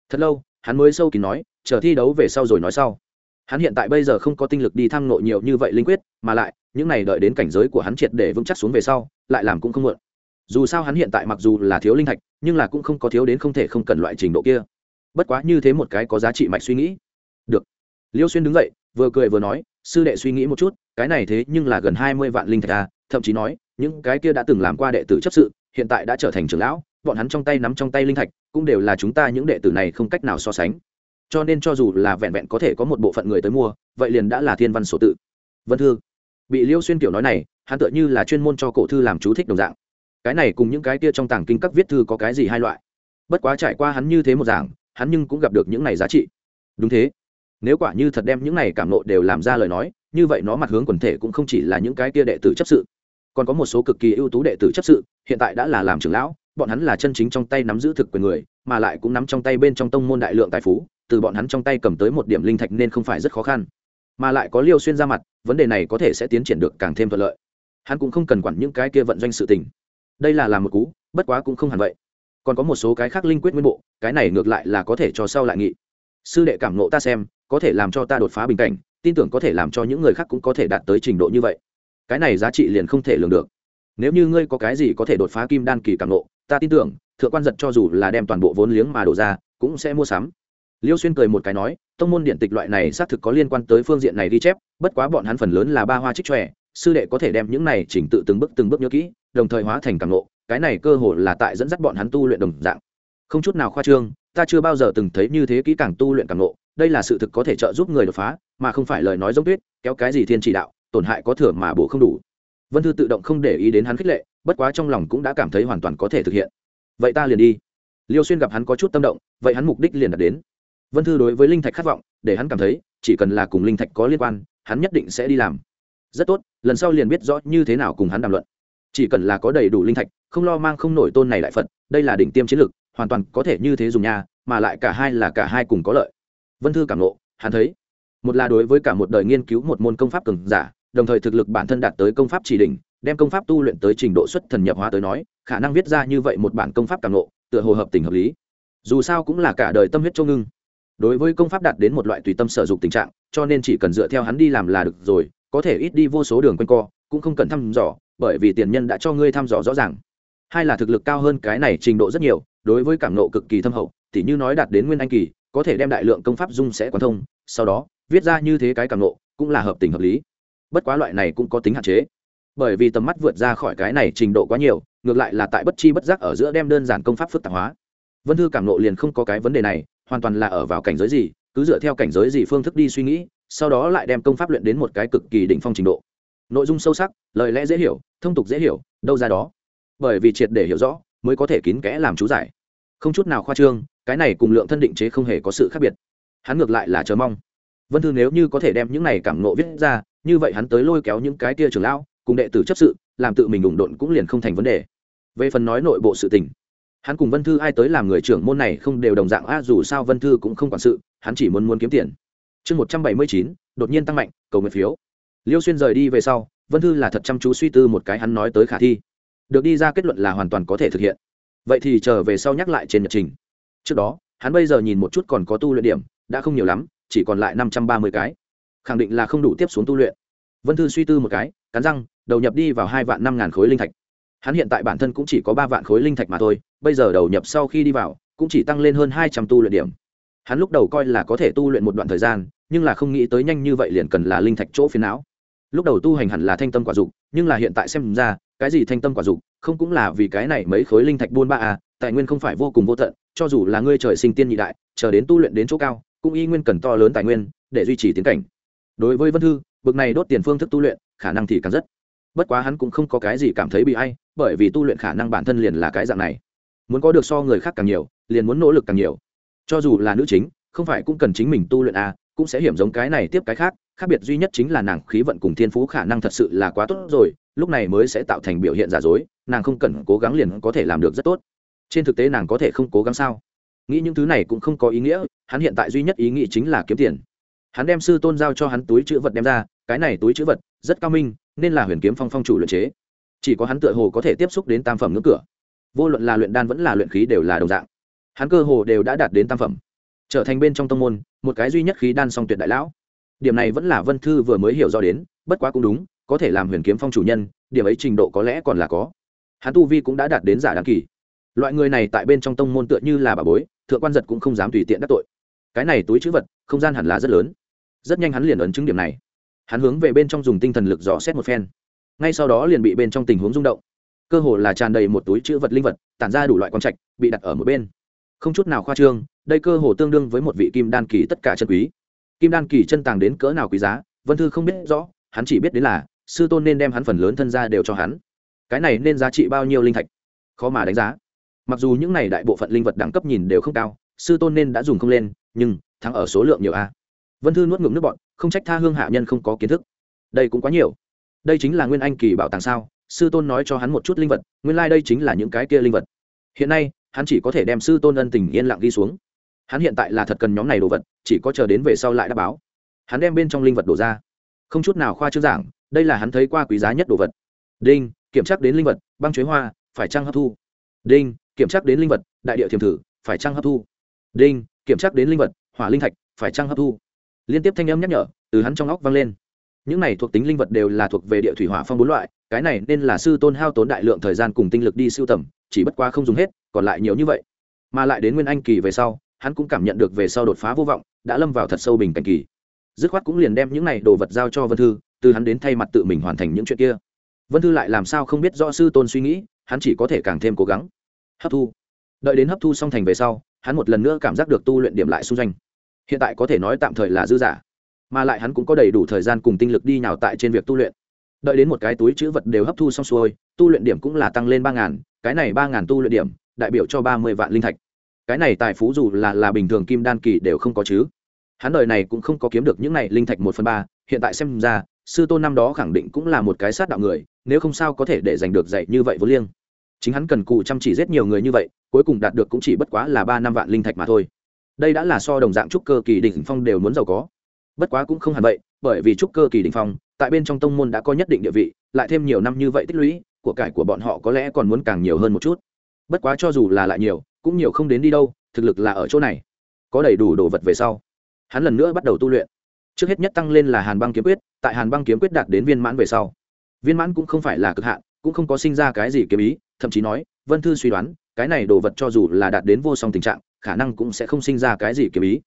Thật lâu, hắn mới sâu kín nói, chờ thi đấu về sau rồi nói sau. Hắn hiện tại bây giờ không có tinh lực đi thăng nội nhiều như vậy linh quyết, mà lại, những này đợi đến cảnh giới của hắn triệt để vững chắc xuống về sau, lại làm cũng không mượn dù sao hắn hiện tại mặc dù là thiếu linh thạch, nhưng là cũng không có thiếu đến không thể không cần loại trình độ kia bất quá như thế một cái có giá trị mạch suy nghĩ. Được. Liêu xuyên đứng dậy, vừa cười vừa nói, sư đệ suy nghĩ một chút, cái này thế nhưng là gần hai mươi vạn linh thạch à thậm chí nói, những cái kia đã từng làm qua đệ tử chấp sự, hiện tại đã trở thành trưởng lão, bọn hắn trong tay nắm trong tay linh thạch, cũng đều là chúng ta những đệ tử này không cách nào so sánh. Cho nên cho dù là vẹn vẹn có thể có một bộ phận người tới mua, vậy liền đã là thiên văn sổ tự. Vân thư. Bị liêu xuyên kiểu nói này, hắn tựa như là chuyên môn cho cổ thư làm chú thích đồng dạng. Cái này cùng những cái kia trong tàng kinh các viết thư có cái gì hai loại? Bất quá trải qua hắn như thế một giảng hắn nhưng cũng gặp được những này giá trị. Đúng thế. Nếu quả như thật đem những này cảm nộ đều làm ra lời nói, như vậy nó mặt hướng quần thể cũng không chỉ là những cái kia đệ tử chấp sự. Còn có một số cực kỳ ưu tú đệ tử chấp sự, hiện tại đã là làm trưởng lão, bọn hắn là chân chính trong tay nắm giữ thực quyền người, mà lại cũng nắm trong tay bên trong tông môn đại lượng tài phú, từ bọn hắn trong tay cầm tới một điểm linh thạch nên không phải rất khó khăn. Mà lại có liêu xuyên ra mặt, vấn đề này có thể sẽ tiến triển được càng thêm thuận lợi. Hắn cũng không cần quản những cái kia vận doanh sự tình. Đây là làm một cú, bất quá cũng không hẳn vậy. Còn có một số cái khác linh quyết nguyên bộ cái này ngược lại là có thể cho sau lại nghị. Sư đệ cảm nộ ta xem, có thể làm cho ta đột phá bình cảnh, tin tưởng có thể làm cho những người khác cũng có thể đạt tới trình độ như vậy. Cái này giá trị liền không thể lường được. Nếu như ngươi có cái gì có thể đột phá kim đan kỳ cảm nộ ta tin tưởng, thượng quan giật cho dù là đem toàn bộ vốn liếng mà đổ ra, cũng sẽ mua sắm. Liêu xuyên cười một cái nói, tông môn điện tịch loại này xác thực có liên quan tới phương diện này ghi chép, bất quá bọn hắn phần lớn là ba hoa trích tròe sư đệ có thể đem những này chỉnh tự từng bước từng bước nhớ kỹ, đồng thời hóa thành cảm nộ cái này cơ hội là tại dẫn dắt bọn hắn tu luyện đồng dạng không chút nào khoa trương, ta chưa bao giờ từng thấy như thế kỹ càng tu luyện càng nộ đây là sự thực có thể trợ giúp người đột phá, mà không phải lời nói giống tuyết, kéo cái gì thiên chỉ đạo, tổn hại có thừa mà bổ không đủ. Vân thư tự động không để ý đến hắn khích lệ, bất quá trong lòng cũng đã cảm thấy hoàn toàn có thể thực hiện. Vậy ta liền đi. Liêu xuyên gặp hắn có chút tâm động, vậy hắn mục đích liền đạt đến. Vân thư đối với linh thạch khát vọng, để hắn cảm thấy, chỉ cần là cùng linh thạch có liên quan, hắn nhất định sẽ đi làm. Rất tốt, lần sau liền biết rõ như thế nào cùng hắn đàm luận. Chỉ cần là có đầy đủ linh thạch, không lo mang không nổi tôn này lại phật, đây là đỉnh tiêm chiến lược hoàn toàn có thể như thế dùng nhà mà lại cả hai là cả hai cùng có lợi. Vân thư cảm nộ hắn thấy một là đối với cả một đời nghiên cứu một môn công pháp cường giả đồng thời thực lực bản thân đạt tới công pháp chỉ đỉnh đem công pháp tu luyện tới trình độ xuất thần nhập hóa tới nói khả năng viết ra như vậy một bản công pháp càng ngộ, tựa hồ hợp tình hợp lý. Dù sao cũng là cả đời tâm huyết châu ngưng. Đối với công pháp đạt đến một loại tùy tâm sở dụng tình trạng cho nên chỉ cần dựa theo hắn đi làm là được rồi có thể ít đi vô số đường quanh co cũng không cần thăm dò bởi vì tiền nhân đã cho ngươi thăm dò rõ ràng. Hai là thực lực cao hơn cái này trình độ rất nhiều đối với cảm nộ cực kỳ thâm hậu, tỉ như nói đạt đến nguyên anh kỳ, có thể đem đại lượng công pháp dung sẽ quán thông, sau đó, viết ra như thế cái cảm nộ cũng là hợp tình hợp lý. Bất quá loại này cũng có tính hạn chế. Bởi vì tầm mắt vượt ra khỏi cái này trình độ quá nhiều, ngược lại là tại bất chi bất giác ở giữa đem đơn giản công pháp phức tạp hóa. Vân thư cảm nộ liền không có cái vấn đề này, hoàn toàn là ở vào cảnh giới gì, cứ dựa theo cảnh giới gì phương thức đi suy nghĩ, sau đó lại đem công pháp luyện đến một cái cực kỳ đỉnh phong trình độ. Nội dung sâu sắc, lời lẽ dễ hiểu, thông tục dễ hiểu, đâu ra đó. Bởi vì triệt để hiểu rõ mới có thể kín kẽ làm chú giải. Không chút nào khoa trương, cái này cùng lượng thân định chế không hề có sự khác biệt. Hắn ngược lại là chờ mong. Vân thư nếu như có thể đem những này cảm nộ viết ra, như vậy hắn tới lôi kéo những cái kia trường lão, cùng đệ tử chấp sự, làm tự mình ủng độn cũng liền không thành vấn đề. Về phần nói nội bộ sự tình, hắn cùng vân thư ai tới làm người trưởng môn này không đều đồng dạng, a, dù sao vân thư cũng không quản sự, hắn chỉ muốn muốn kiếm tiền. Chương một trăm bảy mươi chín, đột nhiên tăng mạnh, cầu nguyện phiếu. Liêu xuyên rời đi về sau, vân thư là thật chăm chú suy tư một cái hắn nói tới khả thi được đi ra kết luận là hoàn toàn có thể thực hiện. Vậy thì trở về sau nhắc lại trên nhật trình. Trước đó, hắn bây giờ nhìn một chút còn có tu luyện điểm, đã không nhiều lắm, chỉ còn lại năm trăm ba mươi cái. Khẳng định là không đủ tiếp xuống tu luyện. Vân thư suy tư một cái, cắn răng, đầu nhập đi vào hai vạn năm ngàn khối linh thạch. Hắn hiện tại bản thân cũng chỉ có ba vạn khối linh thạch mà thôi, bây giờ đầu nhập sau khi đi vào, cũng chỉ tăng lên hơn hai trăm tu luyện điểm. Hắn lúc đầu coi là có thể tu luyện một đoạn thời gian, nhưng là không nghĩ tới nhanh như vậy liền cần là linh thạch chỗ phiến não. Lúc đầu tu hành hẳn là thanh tâm quả dục, nhưng là hiện tại xem ra cái gì thanh tâm quả dục, không cũng là vì cái này mấy khối linh thạch buôn ba à tài nguyên không phải vô cùng vô tận, cho dù là ngươi trời sinh tiên nhị đại, chờ đến tu luyện đến chỗ cao, cũng y nguyên cần to lớn tài nguyên để duy trì tiến cảnh. Đối với vân thư, bực này đốt tiền phương thức tu luyện, khả năng thì càng rất. Bất quá hắn cũng không có cái gì cảm thấy bị ai, bởi vì tu luyện khả năng bản thân liền là cái dạng này. Muốn có được so người khác càng nhiều, liền muốn nỗ lực càng nhiều. Cho dù là nữ chính, không phải cũng cần chính mình tu luyện à cũng sẽ hiểm giống cái này tiếp cái khác khác biệt duy nhất chính là nàng khí vận cùng thiên phú khả năng thật sự là quá tốt rồi lúc này mới sẽ tạo thành biểu hiện giả dối, nàng không cần cố gắng liền có thể làm được rất tốt. Trên thực tế nàng có thể không cố gắng sao? Nghĩ những thứ này cũng không có ý nghĩa, hắn hiện tại duy nhất ý nghĩ chính là kiếm tiền. Hắn đem sư tôn giao cho hắn túi chữ vật đem ra, cái này túi chữ vật rất cao minh, nên là huyền kiếm phong phong chủ luyện chế. Chỉ có hắn tựa hồ có thể tiếp xúc đến tam phẩm ngưỡng cửa. Vô luận là luyện đan vẫn là luyện khí đều là đồng dạng. Hắn cơ hồ đều đã đạt đến tam phẩm. Trở thành bên trong tông môn, một cái duy nhất khí đan song tuyệt đại lão. Điểm này vẫn là vân thư vừa mới hiểu rõ đến, bất quá cũng đúng có thể làm huyền kiếm phong chủ nhân, điểm ấy trình độ có lẽ còn là có. Hắn tu vi cũng đã đạt đến giả đáng kỳ. Loại người này tại bên trong tông môn tựa như là bà bối, thượng quan giật cũng không dám tùy tiện đắc tội. Cái này túi chữ vật, không gian hẳn là rất lớn. Rất nhanh hắn liền ấn chứng điểm này. Hắn hướng về bên trong dùng tinh thần lực dò xét một phen. Ngay sau đó liền bị bên trong tình huống rung động. Cơ hồ là tràn đầy một túi chữ vật linh vật, tản ra đủ loại quang trạch, bị đặt ở một bên. Không chút nào khoa trương, đây cơ hồ tương đương với một vị kim đan kỳ tất cả chân quý. Kim đan kỳ chân tàng đến cỡ nào quý giá, vân thư không biết rõ, hắn chỉ biết đến là sư tôn nên đem hắn phần lớn thân ra đều cho hắn. Cái này nên giá trị bao nhiêu linh thạch? Khó mà đánh giá. Mặc dù những này đại bộ phận linh vật đẳng cấp nhìn đều không cao, sư tôn nên đã dùng không lên, nhưng, thắng ở số lượng nhiều a. Vân thư nuốt ngụm nước bọn không trách tha hương hạ nhân không có kiến thức. Đây cũng quá nhiều. Đây chính là nguyên anh kỳ bảo tàng sao? Sư tôn nói cho hắn một chút linh vật, nguyên lai、like、đây chính là những cái kia linh vật. Hiện nay, hắn chỉ có thể đem sư tôn ân tình yên lặng ghi xuống. Hắn hiện tại là thật cần nhóm này đồ vật, chỉ có chờ đến về sau lại đáp báo. Hắn đem bên trong linh vật đổ ra. Không chút nào khoa trương giảng đây là hắn thấy qua quý giá nhất đồ vật. Đinh, kiểm tra đến linh vật, băng chuối hoa, phải trăng hấp thu? Đinh, kiểm tra đến linh vật, đại địa thiềm thử, phải trăng hấp thu? Đinh, kiểm tra đến linh vật, hỏa linh thạch, phải trăng hấp thu? Liên tiếp thanh âm nhắc nhở, từ hắn trong óc vang lên. Những này thuộc tính linh vật đều là thuộc về địa thủy hỏa phong bốn loại, cái này nên là sư tôn hao tốn đại lượng thời gian cùng tinh lực đi sưu tầm, chỉ bất qua không dùng hết, còn lại nhiều như vậy. Mà lại đến nguyên anh kỳ về sau, hắn cũng cảm nhận được về sau đột phá vô vọng, đã lâm vào thật sâu bình cảnh kỳ. Dứt khoát cũng liền đem những này đồ vật giao cho vân thư từ hắn đến thay mặt tự mình hoàn thành những chuyện kia. Vân thư lại làm sao không biết rõ sư tôn suy nghĩ, hắn chỉ có thể càng thêm cố gắng. Hấp thu. Đợi đến hấp thu xong thành về sau, hắn một lần nữa cảm giác được tu luyện điểm lại xung danh hiện tại có thể nói tạm thời là dư giả, mà lại hắn cũng có đầy đủ thời gian cùng tinh lực đi nhào tại trên việc tu luyện. Đợi đến một cái túi chữ vật đều hấp thu xong xuôi, tu luyện điểm cũng là tăng lên ba ngàn, cái này ba ngàn tu luyện điểm, đại biểu cho ba mươi vạn linh thạch. Cái này tài phú dù là là bình thường kim đan kỳ đều không có chứ. Hắn đời này cũng không có kiếm được những này linh thạch một phần ba, hiện tại xem ra sư tôn năm đó khẳng định cũng là một cái sát đạo người, nếu không sao có thể để giành được dạy như vậy vô liêng. Chính hắn cần cù chăm chỉ giết nhiều người như vậy, cuối cùng đạt được cũng chỉ bất quá là ba năm vạn linh thạch mà thôi. Đây đã là so đồng dạng trúc cơ kỳ đỉnh phong đều muốn giàu có. Bất quá cũng không hẳn vậy, bởi vì trúc cơ kỳ đỉnh phong, tại bên trong tông môn đã có nhất định địa vị, lại thêm nhiều năm như vậy tích lũy, của cải của bọn họ có lẽ còn muốn càng nhiều hơn một chút. Bất quá cho dù là lại nhiều, cũng nhiều không đến đi đâu, thực lực là ở chỗ này. Có đầy đủ đồ vật về sau, hắn lần nữa bắt đầu tu luyện trước hết nhất tăng lên là hàn băng kiếm quyết, tại hàn băng kiếm quyết đạt đến viên mãn về sau. Viên mãn cũng không phải là cực hạn, cũng không có sinh ra cái gì kiếm ý, thậm chí nói, vân thư suy đoán, cái này đồ vật cho dù là đạt đến vô song tình trạng, khả năng cũng sẽ không sinh ra cái gì kiếm ý.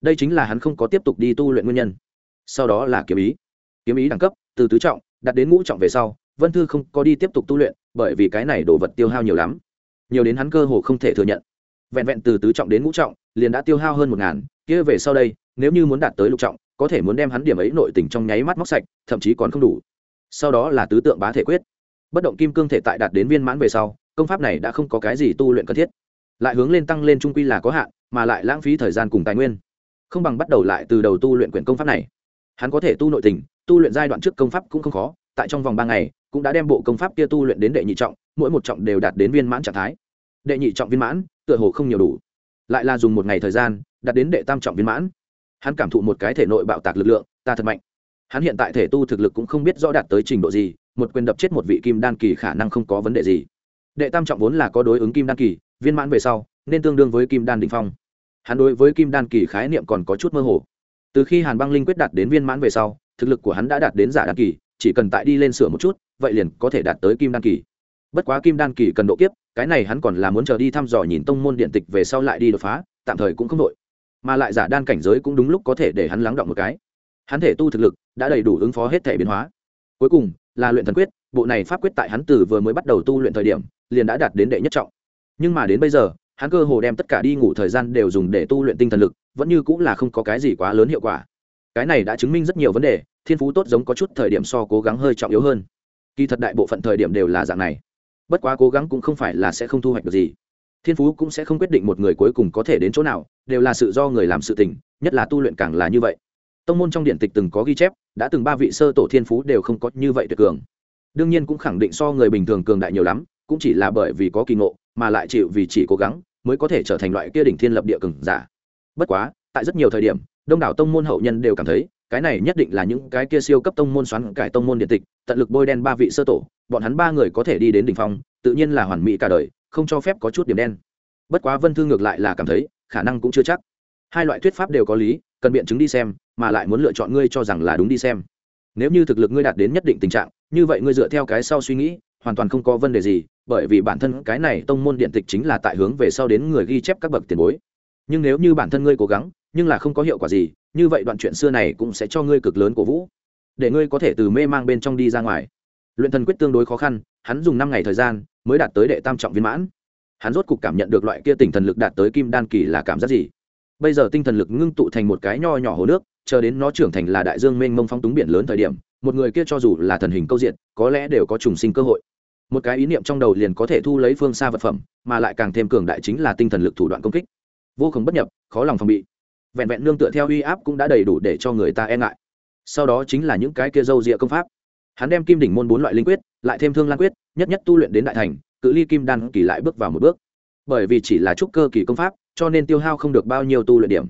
Đây chính là hắn không có tiếp tục đi tu luyện nguyên nhân. Sau đó là kiếm ý. Kiếm ý đẳng cấp, từ tứ trọng, đạt đến ngũ trọng về sau, vân thư không có đi tiếp tục tu luyện, bởi vì cái này đồ vật tiêu hao nhiều lắm. Nhiều đến hắn cơ hồ không thể thừa nhận. Vẹn vẹn từ tứ trọng đến ngũ trọng, liền đã tiêu hao hơn một ngàn, kia về sau đây, nếu như muốn đạt tới lục trọng có thể muốn đem hắn điểm ấy nội tình trong nháy mắt móc sạch, thậm chí còn không đủ. Sau đó là tứ tượng bá thể quyết. Bất động kim cương thể tại đạt đến viên mãn về sau, công pháp này đã không có cái gì tu luyện cần thiết. Lại hướng lên tăng lên trung quy là có hạn, mà lại lãng phí thời gian cùng tài nguyên. Không bằng bắt đầu lại từ đầu tu luyện quyển công pháp này. Hắn có thể tu nội tình, tu luyện giai đoạn trước công pháp cũng không khó, tại trong vòng ba ngày, cũng đã đem bộ công pháp kia tu luyện đến đệ nhị trọng, mỗi một trọng đều đạt đến viên mãn trạng thái. Đệ nhị trọng viên mãn, tựa hồ không nhiều đủ. Lại là dùng một ngày thời gian, đạt đến đệ tam trọng viên mãn hắn cảm thụ một cái thể nội bạo tạc lực lượng, ta thật mạnh. Hắn hiện tại thể tu thực lực cũng không biết rõ đạt tới trình độ gì, một quyền đập chết một vị kim đan kỳ khả năng không có vấn đề gì. Đệ tam trọng vốn là có đối ứng kim đan kỳ, viên mãn về sau, nên tương đương với kim đan đ ỉ n h phong. Hắn đối với kim đan kỳ khái niệm còn có chút mơ hồ. Từ khi hàn băng linh quyết đạt đến viên mãn về sau, thực lực của hắn đã đạt đến giả đan kỳ, chỉ cần tại đi lên sửa một chút, vậy liền có thể đạt tới kim đan kỳ. Bất quá kim đan kỳ cần độ kiếp, cái này hắn còn là muốn chờ đi thăm dò nhìn tông môn điện tịch về sau lại đi đột phá, tạm thời cũng không đội mà lại giả đan cảnh giới cũng đúng lúc có thể để hắn lắng động một cái. Hắn thể tu thực lực đã đầy đủ ứng phó hết thể biến hóa. Cuối cùng là luyện thần quyết, bộ này pháp quyết tại hắn từ vừa mới bắt đầu tu luyện thời điểm, liền đã đạt đến đệ nhất trọng. Nhưng mà đến bây giờ, hắn cơ hồ đem tất cả đi ngủ thời gian đều dùng để tu luyện tinh thần lực, vẫn như cũng là không có cái gì quá lớn hiệu quả. Cái này đã chứng minh rất nhiều vấn đề, thiên phú tốt giống có chút thời điểm so cố gắng hơi trọng yếu hơn. Kỳ thật đại bộ phận thời điểm đều là dạng này. Bất quá cố gắng cũng không phải là sẽ không thu hoạch được gì. Thiên phú cũng sẽ không quyết định một người cuối cùng có thể đến chỗ nào đều là sự do người làm sự tình, nhất là tu luyện càng là như vậy. Tông môn trong điện tịch từng có ghi chép, đã từng ba vị sơ tổ thiên phú đều không có như vậy tuyệt cường. Đương nhiên cũng khẳng định so người bình thường cường đại nhiều lắm, cũng chỉ là bởi vì có kỳ ngộ, mà lại chịu vì chỉ cố gắng, mới có thể trở thành loại kia đỉnh thiên lập địa cường giả. Bất quá, tại rất nhiều thời điểm, đông đảo tông môn hậu nhân đều cảm thấy, cái này nhất định là những cái kia siêu cấp tông môn xoắn cải tông môn điện tịch, tận lực bôi đen ba vị sơ tổ, bọn hắn ba người có thể đi đến đỉnh phong, tự nhiên là hoàn mỹ cả đời, không cho phép có chút điểm đen. Bất quá vân thư ngược lại là cảm thấy khả năng cũng chưa chắc. Hai loại thuyết pháp đều có lý, cần biện chứng đi xem, mà lại muốn lựa chọn ngươi cho rằng là đúng đi xem. Nếu như thực lực ngươi đạt đến nhất định tình trạng, như vậy ngươi dựa theo cái sau suy nghĩ, hoàn toàn không có vấn đề gì, bởi vì bản thân cái này tông môn điện tịch chính là tại hướng về sau đến người ghi chép các bậc tiền bối. Nhưng nếu như bản thân ngươi cố gắng, nhưng là không có hiệu quả gì, như vậy đoạn chuyện xưa này cũng sẽ cho ngươi cực lớn cổ vũ. Để ngươi có thể từ mê mang bên trong đi ra ngoài. Luyện thần quyết tương đối khó khăn, hắn dùng năm ngày thời gian, mới đạt tới đệ tam trọng viên mãn hắn rốt cục cảm nhận được loại kia tinh thần lực đạt tới kim đan kỳ là cảm giác gì. Bây giờ tinh thần lực ngưng tụ thành một cái nho nhỏ hồ nước, chờ đến nó trưởng thành là đại dương mênh mông phong túng biển lớn thời điểm, một người kia cho dù là thần hình câu diện, có lẽ đều có trùng sinh cơ hội. Một cái ý niệm trong đầu liền có thể thu lấy phương xa vật phẩm, mà lại càng thêm cường đại chính là tinh thần lực thủ đoạn công kích. Vô cùng bất nhập, khó lòng phòng bị. Vẹn vẹn nương tựa theo uy áp cũng đã đầy đủ để cho người ta e ngại. Sau đó chính là những cái kia dâu rịa công pháp. Hắn đem kim đỉnh môn bốn loại linh quyết, lại thêm thương lan quyết, nhất nhất tu luyện đến đại thành cự ly kim đan kỳ lại bước vào một bước. Bởi vì chỉ là trúc cơ kỳ công pháp, cho nên tiêu hao không được bao nhiêu tu luyện điểm.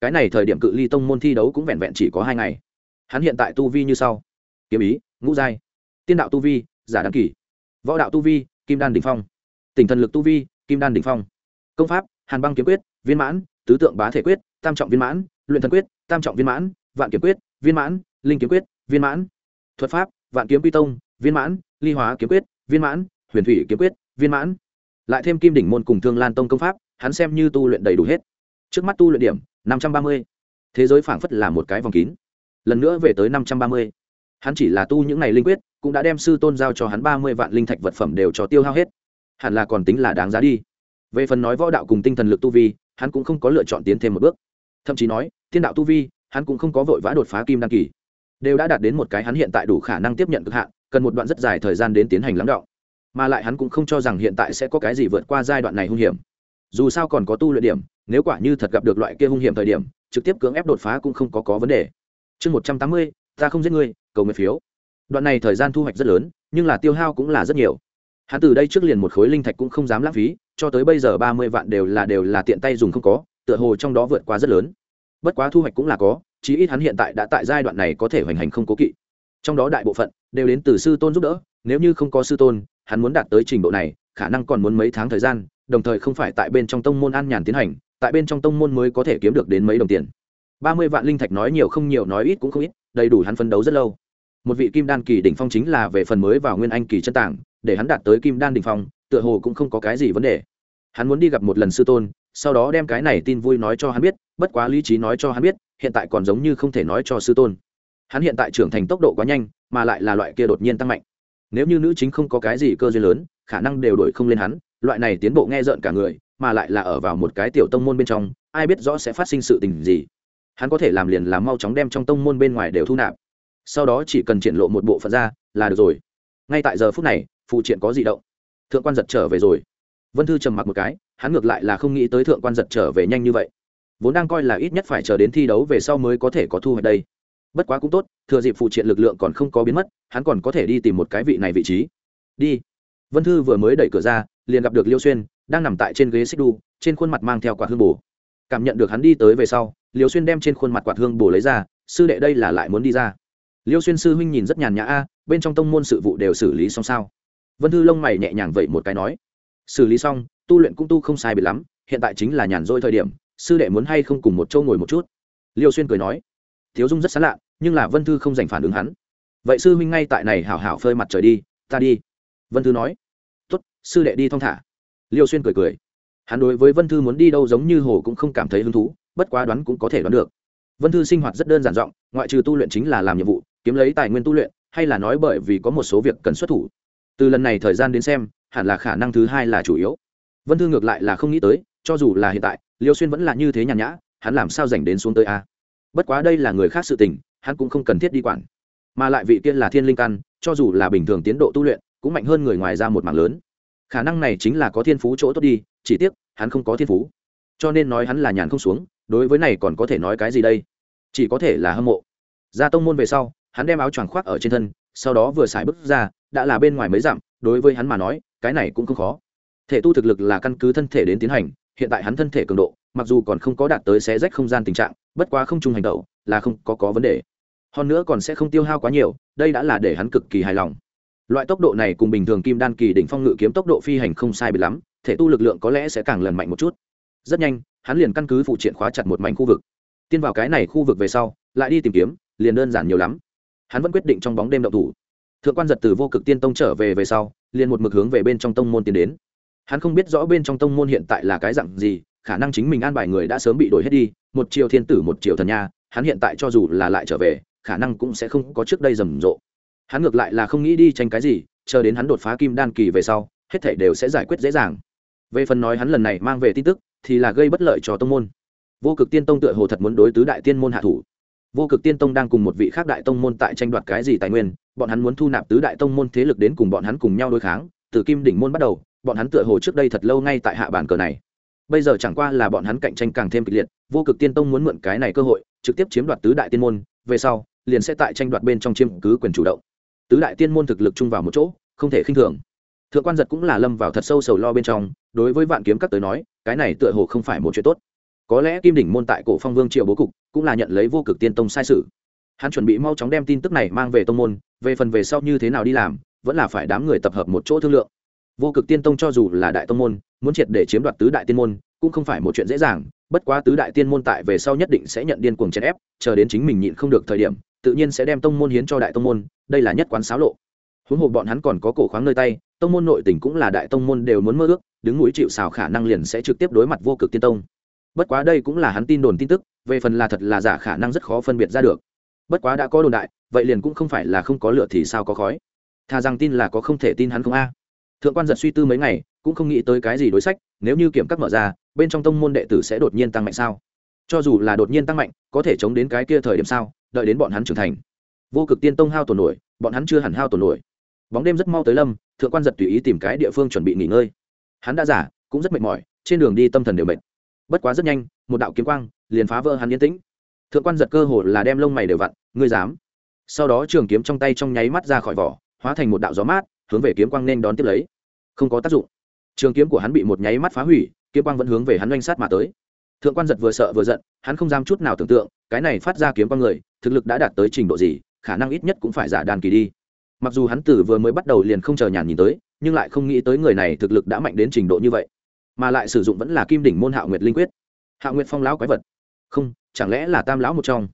Cái này thời điểm cự ly tông môn thi đấu cũng vẹn vẹn chỉ có hai ngày. Hắn hiện tại tu vi như sau. Kiếm ý, ngũ giai. Tiên đạo tu vi, giả đăng kỳ. Võ đạo tu vi, kim đan đình phong. Tỉnh thần lực tu vi, kim đan đình phong. Công pháp, hàn băng kiếm quyết, viên mãn, tứ tượng bá thể quyết, tam trọng viên mãn, luyện thần quyết, tam trọng viên mãn, vạn kiếm quyết, viên mãn, linh kiếm quyết, viên mãn. Thuật pháp, vạn kiếm quy tông, viên mãn, ly hóa kiếm quyết, viên mãn huyền thủy kiếm quyết, viên mãn. Lại thêm kim đỉnh môn cùng thương lan tông công pháp, hắn xem như tu luyện đầy đủ hết. Trước mắt tu luyện điểm, năm trăm ba mươi. Thế giới phảng phất là một cái vòng kín. Lần nữa về tới năm trăm ba mươi. Hắn chỉ là tu những ngày linh quyết, cũng đã đem sư tôn giao cho hắn ba mươi vạn linh thạch vật phẩm đều cho tiêu hao hết. Hẳn là còn tính là đáng giá đi. Về phần nói võ đạo cùng tinh thần lực tu vi, hắn cũng không có lựa chọn tiến thêm một bước. Thậm chí nói, thiên đạo tu vi, hắn cũng không có vội vã đột phá kim đăng kỳ. Đều đã đạt đến một cái hắn hiện tại đủ khả năng tiếp nhận cực hạn, cần một đoạn rất dài thời gian đến tiến hành lắng đọng mà lại hắn cũng không cho rằng hiện tại sẽ có cái gì vượt qua giai đoạn này hung hiểm. Dù sao còn có tu luyện điểm, nếu quả như thật gặp được loại kia hung hiểm thời điểm, trực tiếp cưỡng ép đột phá cũng không có có vấn đề. Chương một trăm tám mươi, ta không giết ngươi, cầu nguyện phiếu. Đoạn này thời gian thu hoạch rất lớn, nhưng là tiêu hao cũng là rất nhiều. Hắn từ đây trước liền một khối linh thạch cũng không dám lãng phí, cho tới bây giờ ba mươi vạn đều là đều là tiện tay dùng không có, tựa hồ trong đó vượt qua rất lớn. Bất quá thu hoạch cũng là có, chí ít hắn hiện tại đã tại giai đoạn này có thể hoành hành không cố kỵ. Trong đó đại bộ phận đều đến từ sư tôn giúp đỡ, nếu như không có sư tôn hắn muốn đạt tới trình độ này, khả năng còn muốn mấy tháng thời gian, đồng thời không phải tại bên trong tông môn an nhàn tiến hành, tại bên trong tông môn mới có thể kiếm được đến mấy đồng tiền. Ba mươi vạn linh thạch nói nhiều không nhiều, nói ít cũng không ít, đầy đủ hắn phấn đấu rất lâu. Một vị kim đan kỳ đỉnh phong chính là về phần mới vào nguyên anh kỳ chân tảng để hắn đạt tới kim đan đỉnh phong, tựa hồ cũng không có cái gì vấn đề. Hắn muốn đi gặp một lần sư tôn, sau đó đem cái này tin vui nói cho hắn biết, bất quá lý trí nói cho hắn biết, hiện tại còn giống như không thể nói cho sư tôn. Hắn hiện tại trưởng thành tốc độ quá nhanh, mà lại là loại kia đột nhiên tăng mạnh nếu như nữ chính không có cái gì cơ duyên lớn, khả năng đều đổi không lên hắn, loại này tiến bộ nghe rợn cả người, mà lại là ở vào một cái tiểu tông môn bên trong, ai biết rõ sẽ phát sinh sự tình gì. Hắn có thể làm liền làm mau chóng đem trong tông môn bên ngoài đều thu nạp. Sau đó chỉ cần triển lộ một bộ phận ra, là được rồi. Ngay tại giờ phút này phụ triện có gì động. Thượng quan giật trở về rồi. Vân thư trầm mặc một cái, hắn ngược lại là không nghĩ tới thượng quan giật trở về nhanh như vậy. Vốn đang coi là ít nhất phải chờ đến thi đấu về sau mới có thể có thu hoạch đây bất quá cũng tốt, thừa dịp phụ triện lực lượng còn không có biến mất, hắn còn có thể đi tìm một cái vị này vị trí. Đi. Vân thư vừa mới đẩy cửa ra, liền gặp được liêu xuyên, đang nằm tại trên ghế xích đu, trên khuôn mặt mang theo quả hương bổ. Cảm nhận được hắn đi tới về sau, liêu xuyên đem trên khuôn mặt quạt hương bổ lấy ra, sư đệ đây là lại muốn đi ra. Liêu xuyên sư huynh nhìn rất nhàn nhã a, bên trong tông môn sự vụ đều xử lý xong sao? Vân thư lông mày nhẹ nhàng vậy một cái nói, xử lý xong, tu luyện cũng tu không sai biệt lắm, hiện tại chính là nhàn rỗi thời điểm, sư đệ muốn hay không cùng một châu ngồi một chút? Liêu xuyên cười nói thiếu dung rất xa lạ nhưng là vân thư không dành phản ứng hắn. Vậy sư huynh ngay tại này hảo hảo phơi mặt trời đi, ta đi. Vân thư nói. Tuất sư đệ đi thong thả. Liêu xuyên cười cười. Hắn đối với vân thư muốn đi đâu giống như hồ cũng không cảm thấy hứng thú, bất quá đoán cũng có thể đoán được. Vân thư sinh hoạt rất đơn giản rộng ngoại trừ tu luyện chính là làm nhiệm vụ, kiếm lấy tài nguyên tu luyện, hay là nói bởi vì có một số việc cần xuất thủ. Từ lần này thời gian đến xem, hẳn là khả năng thứ hai là chủ yếu. Vân thư ngược lại là không nghĩ tới, cho dù là hiện tại, liêu xuyên vẫn là như thế nhàn nhã, hắn làm sao dành đến xuống tới a? Bất quá đây là người khác sự tình, hắn cũng không cần thiết đi quản. Mà lại vị tiên là thiên linh căn, cho dù là bình thường tiến độ tu luyện, cũng mạnh hơn người ngoài ra một mảng lớn. Khả năng này chính là có thiên phú chỗ tốt đi, chỉ tiếc, hắn không có thiên phú. Cho nên nói hắn là nhàn không xuống, đối với này còn có thể nói cái gì đây? Chỉ có thể là hâm mộ. Ra tông môn về sau, hắn đem áo choàng khoác ở trên thân, sau đó vừa xài bước ra, đã là bên ngoài mấy dặm, đối với hắn mà nói, cái này cũng không khó. Thể tu thực lực là căn cứ thân thể đến tiến hành, hiện tại hắn thân thể cường độ mặc dù còn không có đạt tới xé rách không gian tình trạng, bất quá không trung hành động là không có có vấn đề. Hơn nữa còn sẽ không tiêu hao quá nhiều, đây đã là để hắn cực kỳ hài lòng. Loại tốc độ này cùng bình thường kim đan kỳ đỉnh phong ngự kiếm tốc độ phi hành không sai biệt lắm, thể tu lực lượng có lẽ sẽ càng lần mạnh một chút. Rất nhanh, hắn liền căn cứ phụ triện khóa chặt một mảnh khu vực. Tiên vào cái này khu vực về sau, lại đi tìm kiếm, liền đơn giản nhiều lắm. Hắn vẫn quyết định trong bóng đêm động thủ. Thượng quan giật từ vô cực tiên tông trở về về sau, liền một mực hướng về bên trong tông môn tiến đến. Hắn không biết rõ bên trong tông môn hiện tại là cái dặn gì khả năng chính mình an bài người đã sớm bị đổi hết đi, một triệu thiên tử, một triệu thần nha, hắn hiện tại cho dù là lại trở về, khả năng cũng sẽ không có trước đây rầm rộ. Hắn ngược lại là không nghĩ đi tranh cái gì, chờ đến hắn đột phá kim đan kỳ về sau, hết thể đều sẽ giải quyết dễ dàng. Về phần nói hắn lần này mang về tin tức, thì là gây bất lợi cho tông môn. Vô cực tiên tông tựa hồ thật muốn đối tứ đại tiên môn hạ thủ. Vô cực tiên tông đang cùng một vị khác đại tông môn tại tranh đoạt cái gì tài nguyên, bọn hắn muốn thu nạp tứ đại tông môn thế lực đến cùng bọn hắn cùng nhau đối kháng, từ kim đỉnh môn bắt đầu, bọn hắn tựa hồ trước đây thật lâu ngay tại hạ bản cờ này bây giờ chẳng qua là bọn hắn cạnh tranh càng thêm kịch liệt, vô cực tiên tông muốn mượn cái này cơ hội, trực tiếp chiếm đoạt tứ đại tiên môn, về sau, liền sẽ tại tranh đoạt bên trong chiếm cứ quyền chủ động. Tứ đại tiên môn thực lực chung vào một chỗ, không thể khinh thường. Thượng quan giật cũng là lâm vào thật sâu sầu lo bên trong, đối với vạn kiếm các tới nói, cái này tựa hồ không phải một chuyện tốt. Có lẽ kim đỉnh môn tại cổ phong vương triều bố cục, cũng là nhận lấy vô cực tiên tông sai sự. Hắn chuẩn bị mau chóng đem tin tức này mang về tông môn, về phần về sau như thế nào đi làm, vẫn là phải đám người tập hợp một chỗ thương lượng vô cực tiên tông cho dù là đại tông môn, muốn triệt để chiếm đoạt tứ đại tiên môn, cũng không phải một chuyện dễ dàng. Bất quá tứ đại tiên môn tại về sau nhất định sẽ nhận điên cuồng chèn ép, chờ đến chính mình nhịn không được thời điểm, tự nhiên sẽ đem tông môn hiến cho đại tông môn, đây là nhất quán xáo lộ. Huống hồ bọn hắn còn có cổ khoáng nơi tay, tông môn nội tình cũng là đại tông môn đều muốn mơ ước, đứng núi chịu xào khả năng liền sẽ trực tiếp đối mặt vô cực tiên tông. Bất quá đây cũng là hắn tin đồn tin tức, về phần là thật là giả khả năng rất khó phân biệt ra được. Bất quá đã có đồn đại, vậy liền cũng không phải là không có lửa thì sao có khói. Thà rằng tin là có không thể tin hắn không a thượng quan giật suy tư mấy ngày, cũng không nghĩ tới cái gì đối sách, nếu như kiểm các mở ra, bên trong tông môn đệ tử sẽ đột nhiên tăng mạnh sao? Cho dù là đột nhiên tăng mạnh, có thể chống đến cái kia thời điểm sao? Đợi đến bọn hắn trưởng thành. Vô cực tiên tông hao tổn nổi, bọn hắn chưa hẳn hao tổn nổi. Bóng đêm rất mau tới lâm, thượng quan giật tùy ý tìm cái địa phương chuẩn bị nghỉ ngơi. Hắn đã giả, cũng rất mệt mỏi, trên đường đi tâm thần đều mệt. Bất quá rất nhanh, một đạo kiếm quang, liền phá vỡ hắn yên tĩnh. Thượng quan giật cơ hồ là đem lông mày đều vặn, ngươi dám. Sau đó trường kiếm trong tay trong nháy mắt ra khỏi vỏ, hóa thành một đạo gió mát hướng về kiếm quang nên đón tiếp lấy. Không có tác dụng. Trường kiếm của hắn bị một nháy mắt phá hủy, kiếm quang vẫn hướng về hắn oanh sát mà tới. Thượng quan giật vừa sợ vừa giận, hắn không dám chút nào tưởng tượng, cái này phát ra kiếm quang người, thực lực đã đạt tới trình độ gì, khả năng ít nhất cũng phải giả đàn kỳ đi. Mặc dù hắn tử vừa mới bắt đầu liền không chờ nhàn nhìn tới, nhưng lại không nghĩ tới người này thực lực đã mạnh đến trình độ như vậy. Mà lại sử dụng vẫn là kim đỉnh môn hạo nguyệt linh quyết. Hạo nguyệt phong lão quái vật. Không, chẳng lẽ là tam lão một trong?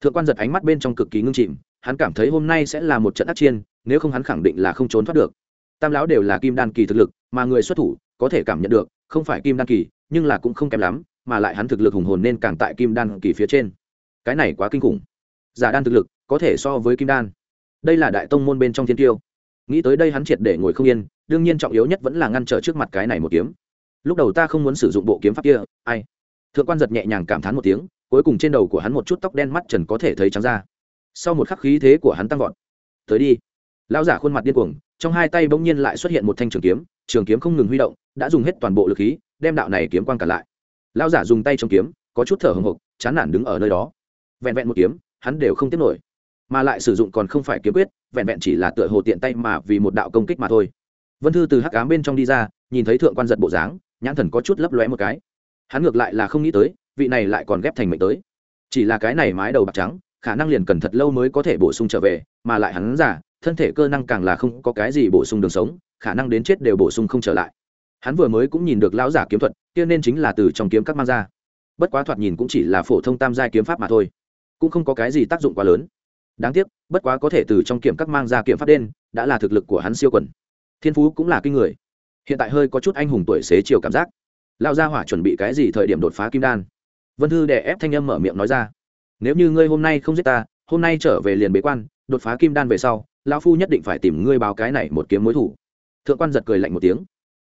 Thượng quan giật ánh mắt bên trong cực kỳ ngưng chìm hắn cảm thấy hôm nay sẽ là một trận ác chiên nếu không hắn khẳng định là không trốn thoát được. Tam lão đều là kim đan kỳ thực lực, mà người xuất thủ có thể cảm nhận được, không phải kim đan kỳ, nhưng là cũng không kém lắm, mà lại hắn thực lực hùng hồn nên càng tại kim đan kỳ phía trên. Cái này quá kinh khủng. Giả đan thực lực có thể so với kim đan. Đây là đại tông môn bên trong thiên tiêu. Nghĩ tới đây hắn triệt để ngồi không yên, đương nhiên trọng yếu nhất vẫn là ngăn trở trước mặt cái này một kiếm. Lúc đầu ta không muốn sử dụng bộ kiếm pháp kia, ai? Thượng quan giật nhẹ nhàng cảm thán một tiếng, cuối cùng trên đầu của hắn một chút tóc đen mắt trần có thể thấy trắng ra. Sau một khắc khí thế của hắn tăng vọt. Tới đi lão giả khuôn mặt điên cuồng, trong hai tay bỗng nhiên lại xuất hiện một thanh trường kiếm trường kiếm không ngừng huy động, đã dùng hết toàn bộ lực khí, đem đạo này kiếm quang cả lại. Lão giả dùng tay trong kiếm, có chút thở hồng hộc, chán nản đứng ở nơi đó. Vẹn vẹn một kiếm, hắn đều không tiếp nổi. Mà lại sử dụng còn không phải kiếm quyết, vẹn vẹn chỉ là tựa hồ tiện tay mà vì một đạo công kích mà thôi. Vân thư từ hắc ám bên trong đi ra, nhìn thấy thượng quan giật bộ dáng, nhãn thần có chút lấp lóe một cái. Hắn ngược lại là không nghĩ tới, vị này lại còn ghép thành mệnh tới. Chỉ là cái này mái đầu bạc trắng, khả năng liền cần thật lâu mới có thể bổ sung trở về, mà lại hắn giả thân thể cơ năng càng là không có cái gì bổ sung đường sống, khả năng đến chết đều bổ sung không trở lại. Hắn vừa mới cũng nhìn được lão giả kiếm thuật, kia nên chính là từ trong kiếm các mang ra. Bất quá thoạt nhìn cũng chỉ là phổ thông tam giai kiếm pháp mà thôi, cũng không có cái gì tác dụng quá lớn. Đáng tiếc, bất quá có thể từ trong kiểm các mang ra kiểm pháp đen, đã là thực lực của hắn siêu quần. Thiên phú cũng là kinh người. Hiện tại hơi có chút anh hùng tuổi xế chiều cảm giác. Lao gia hỏa chuẩn bị cái gì thời điểm đột phá kim đan? Vân thư đè ép thanh âm mở miệng nói ra. Nếu như ngươi hôm nay không giết ta, hôm nay trở về liền bế quan, đột phá kim đan về sau lão phu nhất định phải tìm ngươi báo cái này một kiếm mối thủ. Thượng quan giật cười lạnh một tiếng.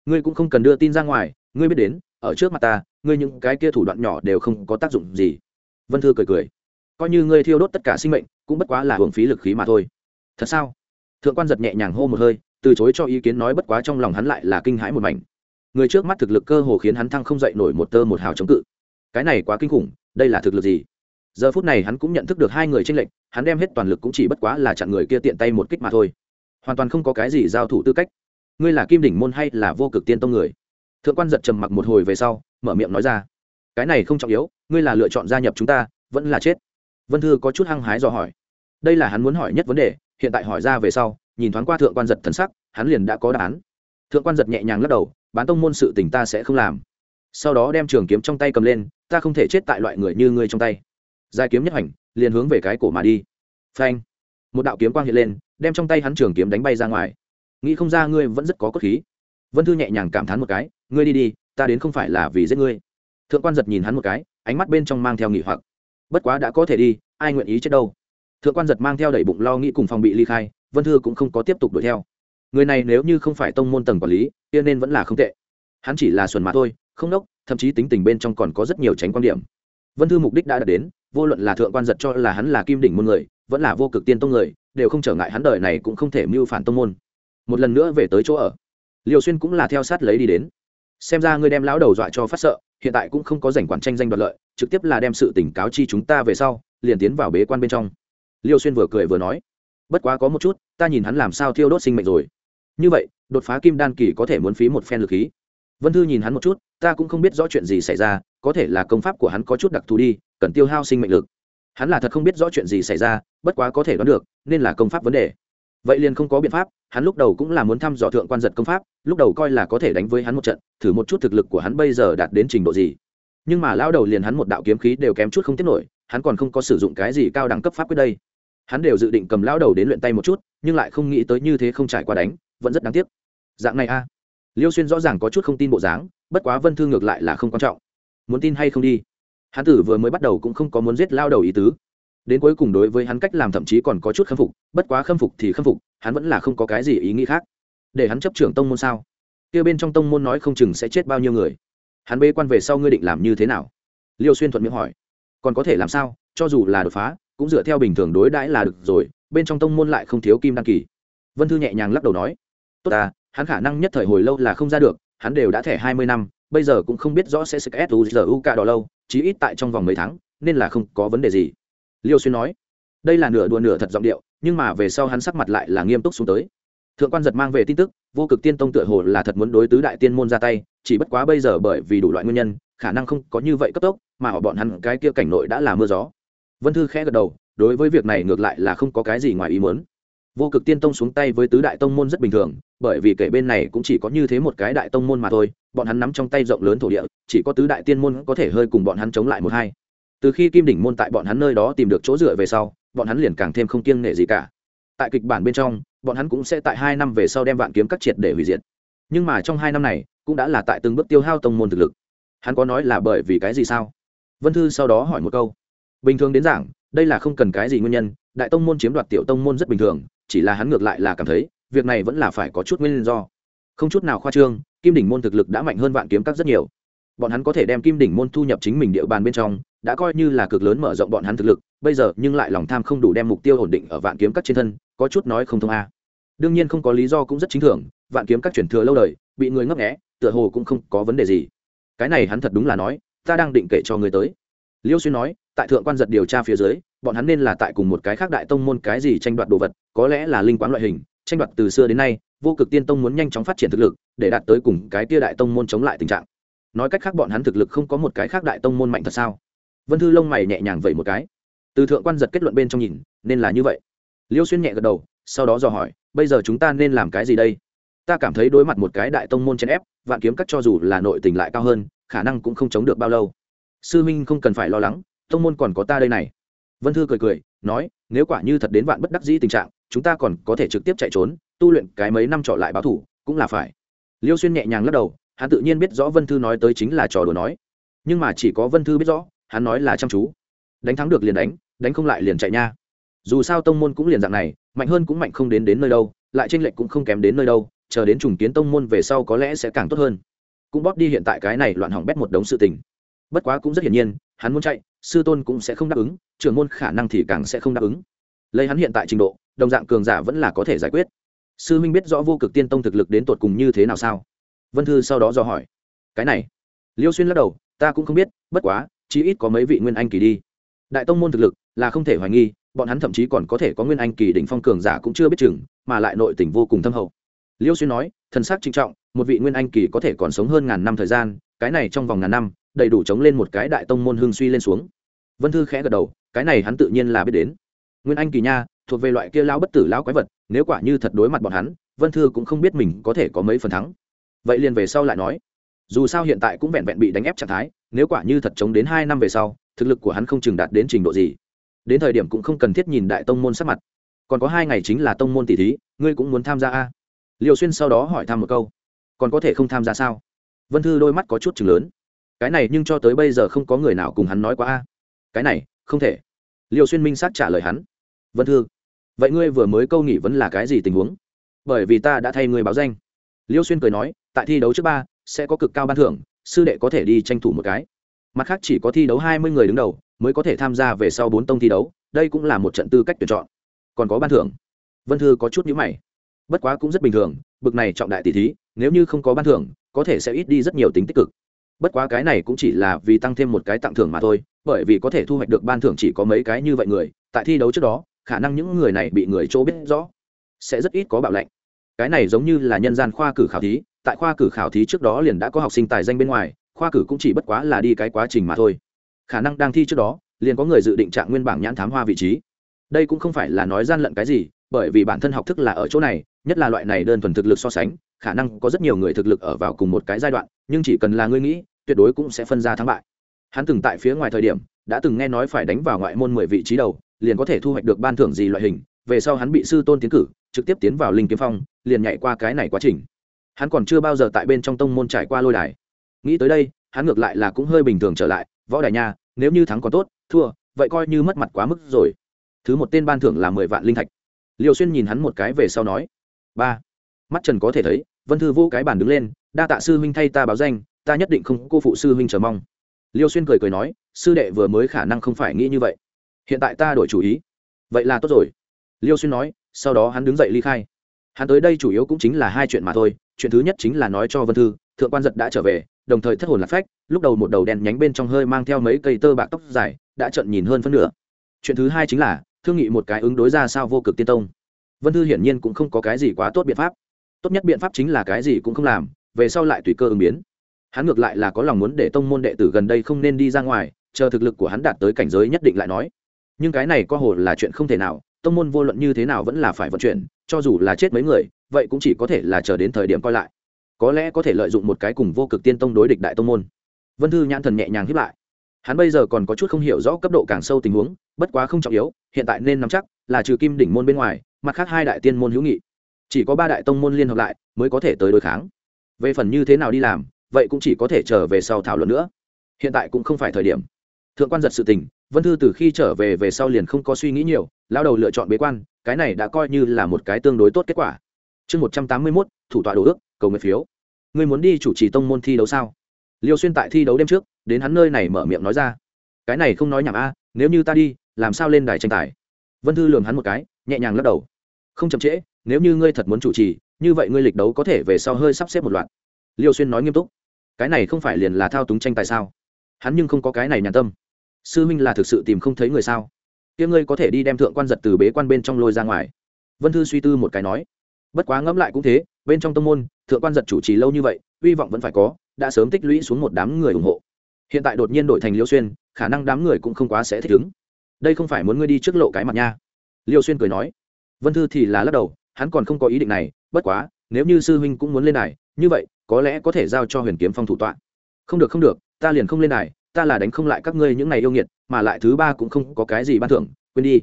Ngươi cũng không cần đưa tin ra ngoài, ngươi biết đến, ở trước mặt ta, ngươi những cái kia thủ đoạn nhỏ đều không có tác dụng gì. Vân thư cười cười. Coi như ngươi thiêu đốt tất cả sinh mệnh, cũng bất quá là hưởng phí lực khí mà thôi. Thật sao? Thượng quan giật nhẹ nhàng hô một hơi, từ chối cho ý kiến nói bất quá trong lòng hắn lại là kinh hãi một mảnh. Người trước mắt thực lực cơ hồ khiến hắn thăng không dậy nổi một tơ một hào chống cự. Cái này quá kinh khủng, đây là thực lực gì? Giờ phút này hắn cũng nhận thức được hai người tranh lệch hắn đem hết toàn lực cũng chỉ bất quá là chặn người kia tiện tay một kích mà thôi. Hoàn toàn không có cái gì giao thủ tư cách. Ngươi là kim đỉnh môn hay là vô cực tiên tông người? Thượng quan giật trầm mặc một hồi về sau, mở miệng nói ra. Cái này không trọng yếu, ngươi là lựa chọn gia nhập chúng ta, vẫn là chết. Vân thư có chút hăng hái dò hỏi. Đây là hắn muốn hỏi nhất vấn đề, hiện tại hỏi ra về sau, nhìn thoáng qua thượng quan giật thần sắc, hắn liền đã có đáp án. Thượng quan giật nhẹ nhàng lắc đầu, bán tông môn sự tình ta sẽ không làm. Sau đó đem trường kiếm trong tay cầm lên, ta không thể chết tại loại người như ngươi trong tay. Giải kiếm nhất hành liền hướng về cái cổ mà đi. Phanh. Một đạo kiếm quang hiện lên, đem trong tay hắn trường kiếm đánh bay ra ngoài. Nghĩ không ra ngươi vẫn rất có cốt khí. Vân thư nhẹ nhàng cảm thán một cái, ngươi đi đi, ta đến không phải là vì giết ngươi. Thượng quan giật nhìn hắn một cái, ánh mắt bên trong mang theo nghỉ hoặc. Bất quá đã có thể đi, ai nguyện ý chết đâu? Thượng quan giật mang theo đẩy bụng lo nghĩ cùng phòng bị ly khai, vân thư cũng không có tiếp tục đuổi theo. Người này nếu như không phải tông môn tầng quản lý tiên nên vẫn là không tệ. Hắn chỉ là xuẩn mã thôi, không đốc, thậm chí tính tình bên trong còn có rất nhiều tránh quan điểm vân thư mục đích đã đạt đến, vô luận là thượng quan giật cho là hắn là kim đỉnh môn người, vẫn là vô cực tiên tông người, đều không trở ngại hắn đời này cũng không thể mưu phản tông môn. Một lần nữa về tới chỗ ở liều xuyên cũng là theo sát lấy đi đến. Xem ra ngươi đem lão đầu dọa cho phát sợ, hiện tại cũng không có giành quản tranh danh đoạt lợi, trực tiếp là đem sự tỉnh cáo chi chúng ta về sau, liền tiến vào bế quan bên trong. Liêu xuyên vừa cười vừa nói, bất quá có một chút, ta nhìn hắn làm sao thiêu đốt sinh mệnh rồi. Như vậy, đột phá kim đan kỳ có thể muốn phí một phen lực khí vân thư nhìn hắn một chút, ta cũng không biết rõ chuyện gì xảy ra, có thể là công pháp của hắn có chút đặc thù đi, cần tiêu hao sinh mệnh lực. Hắn là thật không biết rõ chuyện gì xảy ra, bất quá có thể đoán được, nên là công pháp vấn đề. Vậy liền không có biện pháp, hắn lúc đầu cũng là muốn thăm dò thượng quan giật công pháp, lúc đầu coi là có thể đánh với hắn một trận, thử một chút thực lực của hắn bây giờ đạt đến trình độ gì. Nhưng mà lao đầu liền hắn một đạo kiếm khí đều kém chút không tiết nổi, hắn còn không có sử dụng cái gì cao đẳng cấp pháp quyết đây. Hắn đều dự định cầm lao đầu đến luyện tay một chút, nhưng lại không nghĩ tới như thế không trải qua đánh, vẫn rất đáng tiếc. Dạng này a liêu xuyên rõ ràng có chút không tin bộ dáng, bất quá vân thư ngược lại là không quan trọng. Muốn tin hay không đi? Hắn tử vừa mới bắt đầu cũng không có muốn giết lao đầu ý tứ. Đến cuối cùng đối với hắn cách làm thậm chí còn có chút khâm phục, bất quá khâm phục thì khâm phục, hắn vẫn là không có cái gì ý nghĩ khác. Để hắn chấp trưởng tông môn sao? Kia bên trong tông môn nói không chừng sẽ chết bao nhiêu người. Hắn bê quan về sau ngươi định làm như thế nào? Liêu xuyên thuận miệng hỏi. Còn có thể làm sao? Cho dù là đột phá, cũng dựa theo bình thường đối đãi là được rồi, bên trong tông môn lại không thiếu kim đăng kỳ. Vân thư nhẹ nhàng lắc đầu nói. Tốt à hắn khả năng nhất thời hồi lâu là không ra được, hắn đều đã thẻ hai mươi năm, bây giờ cũng không biết rõ sẽ sẽ u cả đỏ lâu, chí ít tại trong vòng mấy tháng, nên là không có vấn đề gì. Liêu xuyên nói, đây là nửa đùa nửa thật giọng điệu, nhưng mà về sau hắn sắc mặt lại là nghiêm túc xuống tới. Thượng quan giật mang về tin tức, vô cực tiên tông tựa hồ là thật muốn đối tứ đại tiên môn ra tay, chỉ bất quá bây giờ bởi vì đủ loại nguyên nhân, khả năng không có như vậy cấp tốc, mà ở bọn hắn cái kia cảnh nội đã là mưa gió. Vân thư khẽ gật đầu, đối với việc này ngược lại là không có cái gì ngoài ý muốn vô cực tiên tông xuống tay với tứ đại tông môn rất bình thường, bởi vì kể bên này cũng chỉ có như thế một cái đại tông môn mà thôi, bọn hắn nắm trong tay rộng lớn thổ địa, chỉ có tứ đại tiên môn có thể hơi cùng bọn hắn chống lại một hai. Từ khi kim đỉnh môn tại bọn hắn nơi đó tìm được chỗ dựa về sau, bọn hắn liền càng thêm không kiêng nể gì cả. Tại kịch bản bên trong, bọn hắn cũng sẽ tại hai năm về sau đem vạn kiếm các triệt để hủy diệt. Nhưng mà trong hai năm này, cũng đã là tại từng bước tiêu hao tông môn thực lực. Hắn có nói là bởi vì cái gì sao? Vân thư sau đó hỏi một câu. Bình thường đến giảng, đây là không cần cái gì nguyên nhân, đại tông môn chiếm đoạt tiểu tông môn rất bình thường chỉ là hắn ngược lại là cảm thấy, việc này vẫn là phải có chút nguyên do. Không chút nào khoa trương, kim đỉnh môn thực lực đã mạnh hơn vạn kiếm các rất nhiều. Bọn hắn có thể đem kim đỉnh môn thu nhập chính mình địa bàn bên trong, đã coi như là cực lớn mở rộng bọn hắn thực lực, bây giờ nhưng lại lòng tham không đủ đem mục tiêu ổn định ở vạn kiếm các trên thân, có chút nói không thông a. Đương nhiên không có lý do cũng rất chính thường, vạn kiếm các chuyển thừa lâu đời, bị người ngấp nghẽ tựa hồ cũng không có vấn đề gì. Cái này hắn thật đúng là nói, ta đang định kể cho người tới. Liêu xuyên nói, tại thượng quan giật điều tra phía dưới bọn hắn nên là tại cùng một cái khác đại tông môn cái gì tranh đoạt đồ vật, có lẽ là linh quán loại hình, tranh đoạt từ xưa đến nay, vô cực tiên tông muốn nhanh chóng phát triển thực lực, để đạt tới cùng cái tia đại tông môn chống lại tình trạng. Nói cách khác bọn hắn thực lực không có một cái khác đại tông môn mạnh thật sao? Vân thư lông mày nhẹ nhàng vẩy một cái. Từ thượng quan giật kết luận bên trong nhìn, nên là như vậy. Liêu xuyên nhẹ gật đầu, sau đó dò hỏi, bây giờ chúng ta nên làm cái gì đây? Ta cảm thấy đối mặt một cái đại tông môn chèn ép, vạn kiếm cắt cho dù là nội tình lại cao hơn, khả năng cũng không chống được bao lâu. Sư minh không cần phải lo lắng, tông môn còn có ta đây này vân thư cười cười, nói, nếu quả như thật đến vạn bất đắc dĩ tình trạng, chúng ta còn có thể trực tiếp chạy trốn, tu luyện cái mấy năm trọ lại báo thủ, cũng là phải. Liêu xuyên nhẹ nhàng lắc đầu, hắn tự nhiên biết rõ vân thư nói tới chính là trò đùa nói. Nhưng mà chỉ có vân thư biết rõ, hắn nói là chăm chú. Đánh thắng được liền đánh đánh không lại liền chạy nha. Dù sao tông môn cũng liền dạng này, mạnh hơn cũng mạnh không đến đến nơi đâu, lại tranh lệch cũng không kém đến nơi đâu, chờ đến trùng kiến tông môn về sau có lẽ sẽ càng tốt hơn. Cũng bóp đi hiện tại cái này loạn hỏng bét một đống sự tình. Bất quá cũng rất hiển nhiên, hắn muốn chạy sư tôn cũng sẽ không đáp ứng, trưởng môn khả năng thì càng sẽ không đáp ứng. Lấy hắn hiện tại trình độ, đồng dạng cường giả vẫn là có thể giải quyết. Sư minh biết rõ vô cực tiên tông thực lực đến tột cùng như thế nào sao? Vân thư sau đó do hỏi. Cái này, liêu xuyên lắc đầu, ta cũng không biết, bất quá, chí ít có mấy vị nguyên anh kỳ đi. Đại tông môn thực lực là không thể hoài nghi, bọn hắn thậm chí còn có thể có nguyên anh kỳ đỉnh phong cường giả cũng chưa biết chừng, mà lại nội tình vô cùng thâm hậu. Liêu xuyên nói, thần sắc trinh trọng, một vị nguyên anh kỳ có thể còn sống hơn ngàn năm thời gian cái này trong vòng ngàn năm, đầy đủ chống lên một cái đại tông môn hương suy lên xuống. Vân thư khẽ gật đầu, cái này hắn tự nhiên là biết đến. Nguyên anh kỳ nha, thuộc về loại kia lão bất tử lão quái vật, nếu quả như thật đối mặt bọn hắn, vân thư cũng không biết mình có thể có mấy phần thắng. Vậy liền về sau lại nói. Dù sao hiện tại cũng vẹn vẹn bị đánh ép trạng thái, nếu quả như thật chống đến hai năm về sau, thực lực của hắn không chừng đạt đến trình độ gì. Đến thời điểm cũng không cần thiết nhìn đại tông môn sắc mặt. Còn có hai ngày chính là tông môn tỷ thí, ngươi cũng muốn tham gia a? Liều xuyên sau đó hỏi thăm một câu. Còn có thể không tham gia sao? Vân thư đôi mắt có chút chừng lớn. Cái này nhưng cho tới bây giờ không có người nào cùng hắn nói quá a. Cái này, không thể. Liều xuyên minh sát trả lời hắn. Vân thư, vậy ngươi vừa mới câu nghỉ vẫn là cái gì tình huống? Bởi vì ta đã thay ngươi báo danh. Liêu xuyên cười nói, tại thi đấu trước ba, sẽ có cực cao ban thưởng, sư đệ có thể đi tranh thủ một cái. Mặt khác chỉ có thi đấu hai mươi người đứng đầu, mới có thể tham gia về sau bốn tông thi đấu, đây cũng là một trận tư cách tuyển chọn. Còn có ban thưởng. Vân thư có chút nhữ mày. Bất quá cũng rất bình thường, bực này trọng đại tỷ thí, nếu như không có ban thưởng có thể sẽ ít đi rất nhiều tính tích cực. Bất quá cái này cũng chỉ là vì tăng thêm một cái tặng thưởng mà thôi, bởi vì có thể thu hoạch được ban thưởng chỉ có mấy cái như vậy người, tại thi đấu trước đó, khả năng những người này bị người chỗ biết rõ, sẽ rất ít có bạo lệnh. Cái này giống như là nhân gian khoa cử khảo thí, tại khoa cử khảo thí trước đó liền đã có học sinh tài danh bên ngoài, khoa cử cũng chỉ bất quá là đi cái quá trình mà thôi. Khả năng đang thi trước đó, liền có người dự định trạng nguyên bảng nhãn thám hoa vị trí. Đây cũng không phải là nói gian lận cái gì, bởi vì bản thân học thức là ở chỗ này, nhất là loại này đơn thuần thực lực so sánh khả năng có rất nhiều người thực lực ở vào cùng một cái giai đoạn, nhưng chỉ cần là ngươi nghĩ, tuyệt đối cũng sẽ phân ra thắng bại. Hắn từng tại phía ngoài thời điểm, đã từng nghe nói phải đánh vào ngoại môn mười vị trí đầu, liền có thể thu hoạch được ban thưởng gì loại hình, về sau hắn bị sư tôn tiến cử, trực tiếp tiến vào linh kiếm phong, liền nhảy qua cái này quá trình. Hắn còn chưa bao giờ tại bên trong tông môn trải qua lôi đài. Nghĩ tới đây, hắn ngược lại là cũng hơi bình thường trở lại, võ đài nha, nếu như thắng còn tốt, thua, vậy coi như mất mặt quá mức rồi. Thứ một tên ban thưởng là mười vạn linh thạch. Liều xuyên nhìn hắn một cái về sau nói, ba, mắt trần có thể thấy vân thư vô cái bản đứng lên, đa tạ sư huynh thay ta báo danh, ta nhất định không cô phụ sư huynh chờ mong. Liêu xuyên cười cười nói, sư đệ vừa mới khả năng không phải nghĩ như vậy. Hiện tại ta đổi chủ ý. Vậy là tốt rồi. Liêu xuyên nói, sau đó hắn đứng dậy ly khai. Hắn tới đây chủ yếu cũng chính là hai chuyện mà thôi, chuyện thứ nhất chính là nói cho vân thư, thượng quan giật đã trở về, đồng thời thất hồn lạc phách, lúc đầu một đầu đèn nhánh bên trong hơi mang theo mấy cây tơ bạc tóc dài, đã trận nhìn hơn phân nửa. Chuyện thứ hai chính là, thương nghị một cái ứng đối ra sao vô cực tiên tông. Vân thư hiển nhiên cũng không có cái gì quá tốt biện pháp tốt nhất biện pháp chính là cái gì cũng không làm, về sau lại tùy cơ ứng biến. Hắn ngược lại là có lòng muốn để tông môn đệ tử gần đây không nên đi ra ngoài, chờ thực lực của hắn đạt tới cảnh giới nhất định lại nói. Nhưng cái này có hồ là chuyện không thể nào, tông môn vô luận như thế nào vẫn là phải vận chuyển, cho dù là chết mấy người, vậy cũng chỉ có thể là chờ đến thời điểm coi lại. Có lẽ có thể lợi dụng một cái cùng vô cực tiên tông đối địch đại tông môn. Vân thư nhãn thần nhẹ nhàng hiếp lại. Hắn bây giờ còn có chút không hiểu rõ cấp độ càng sâu tình huống, bất quá không trọng yếu, hiện tại nên nắm chắc là trừ kim đỉnh môn bên ngoài, mặt khác hai đại tiên môn hữu nghị chỉ có ba đại tông môn liên hợp lại mới có thể tới đối kháng. Về phần như thế nào đi làm, vậy cũng chỉ có thể trở về sau thảo luận nữa. Hiện tại cũng không phải thời điểm. Thượng quan giật sự tình, vân thư từ khi trở về về sau liền không có suy nghĩ nhiều, lao đầu lựa chọn bế quan, cái này đã coi như là một cái tương đối tốt kết quả. Chương một trăm tám mươi mốt, thủ tọa đồ ước, cầu nguyện phiếu. Người muốn đi chủ trì tông môn thi đấu sao? Liêu xuyên tại thi đấu đêm trước, đến hắn nơi này mở miệng nói ra. Cái này không nói nhảm a, nếu như ta đi, làm sao lên đài tranh tài? Vân thư lường hắn một cái, nhẹ nhàng lắc đầu. Không chậm trễ nếu như ngươi thật muốn chủ trì, như vậy ngươi lịch đấu có thể về sau hơi sắp xếp một loạt. Liêu xuyên nói nghiêm túc. Cái này không phải liền là thao túng tranh tài sao? Hắn nhưng không có cái này nhàn tâm. Sư minh là thực sự tìm không thấy người sao? Tiếng ngươi có thể đi đem thượng quan giật từ bế quan bên trong lôi ra ngoài. Vân thư suy tư một cái nói. Bất quá ngẫm lại cũng thế, bên trong tông môn, thượng quan giật chủ trì lâu như vậy, hy vọng vẫn phải có, đã sớm tích lũy xuống một đám người ủng hộ. Hiện tại đột nhiên đổi thành liêu xuyên, khả năng đám người cũng không quá sẽ thích ứng. Đây không phải muốn ngươi đi trước lộ cái mặt nha. Liêu xuyên cười nói. Vân thư thì là lắc đầu hắn còn không có ý định này, bất quá, nếu như sư huynh cũng muốn lên đài, như vậy, có lẽ có thể giao cho huyền kiếm phong thủ tọa. Không được không được, ta liền không lên đài, ta là đánh không lại các ngươi những này yêu nghiệt, mà lại thứ ba cũng không có cái gì ban thưởng, quên đi.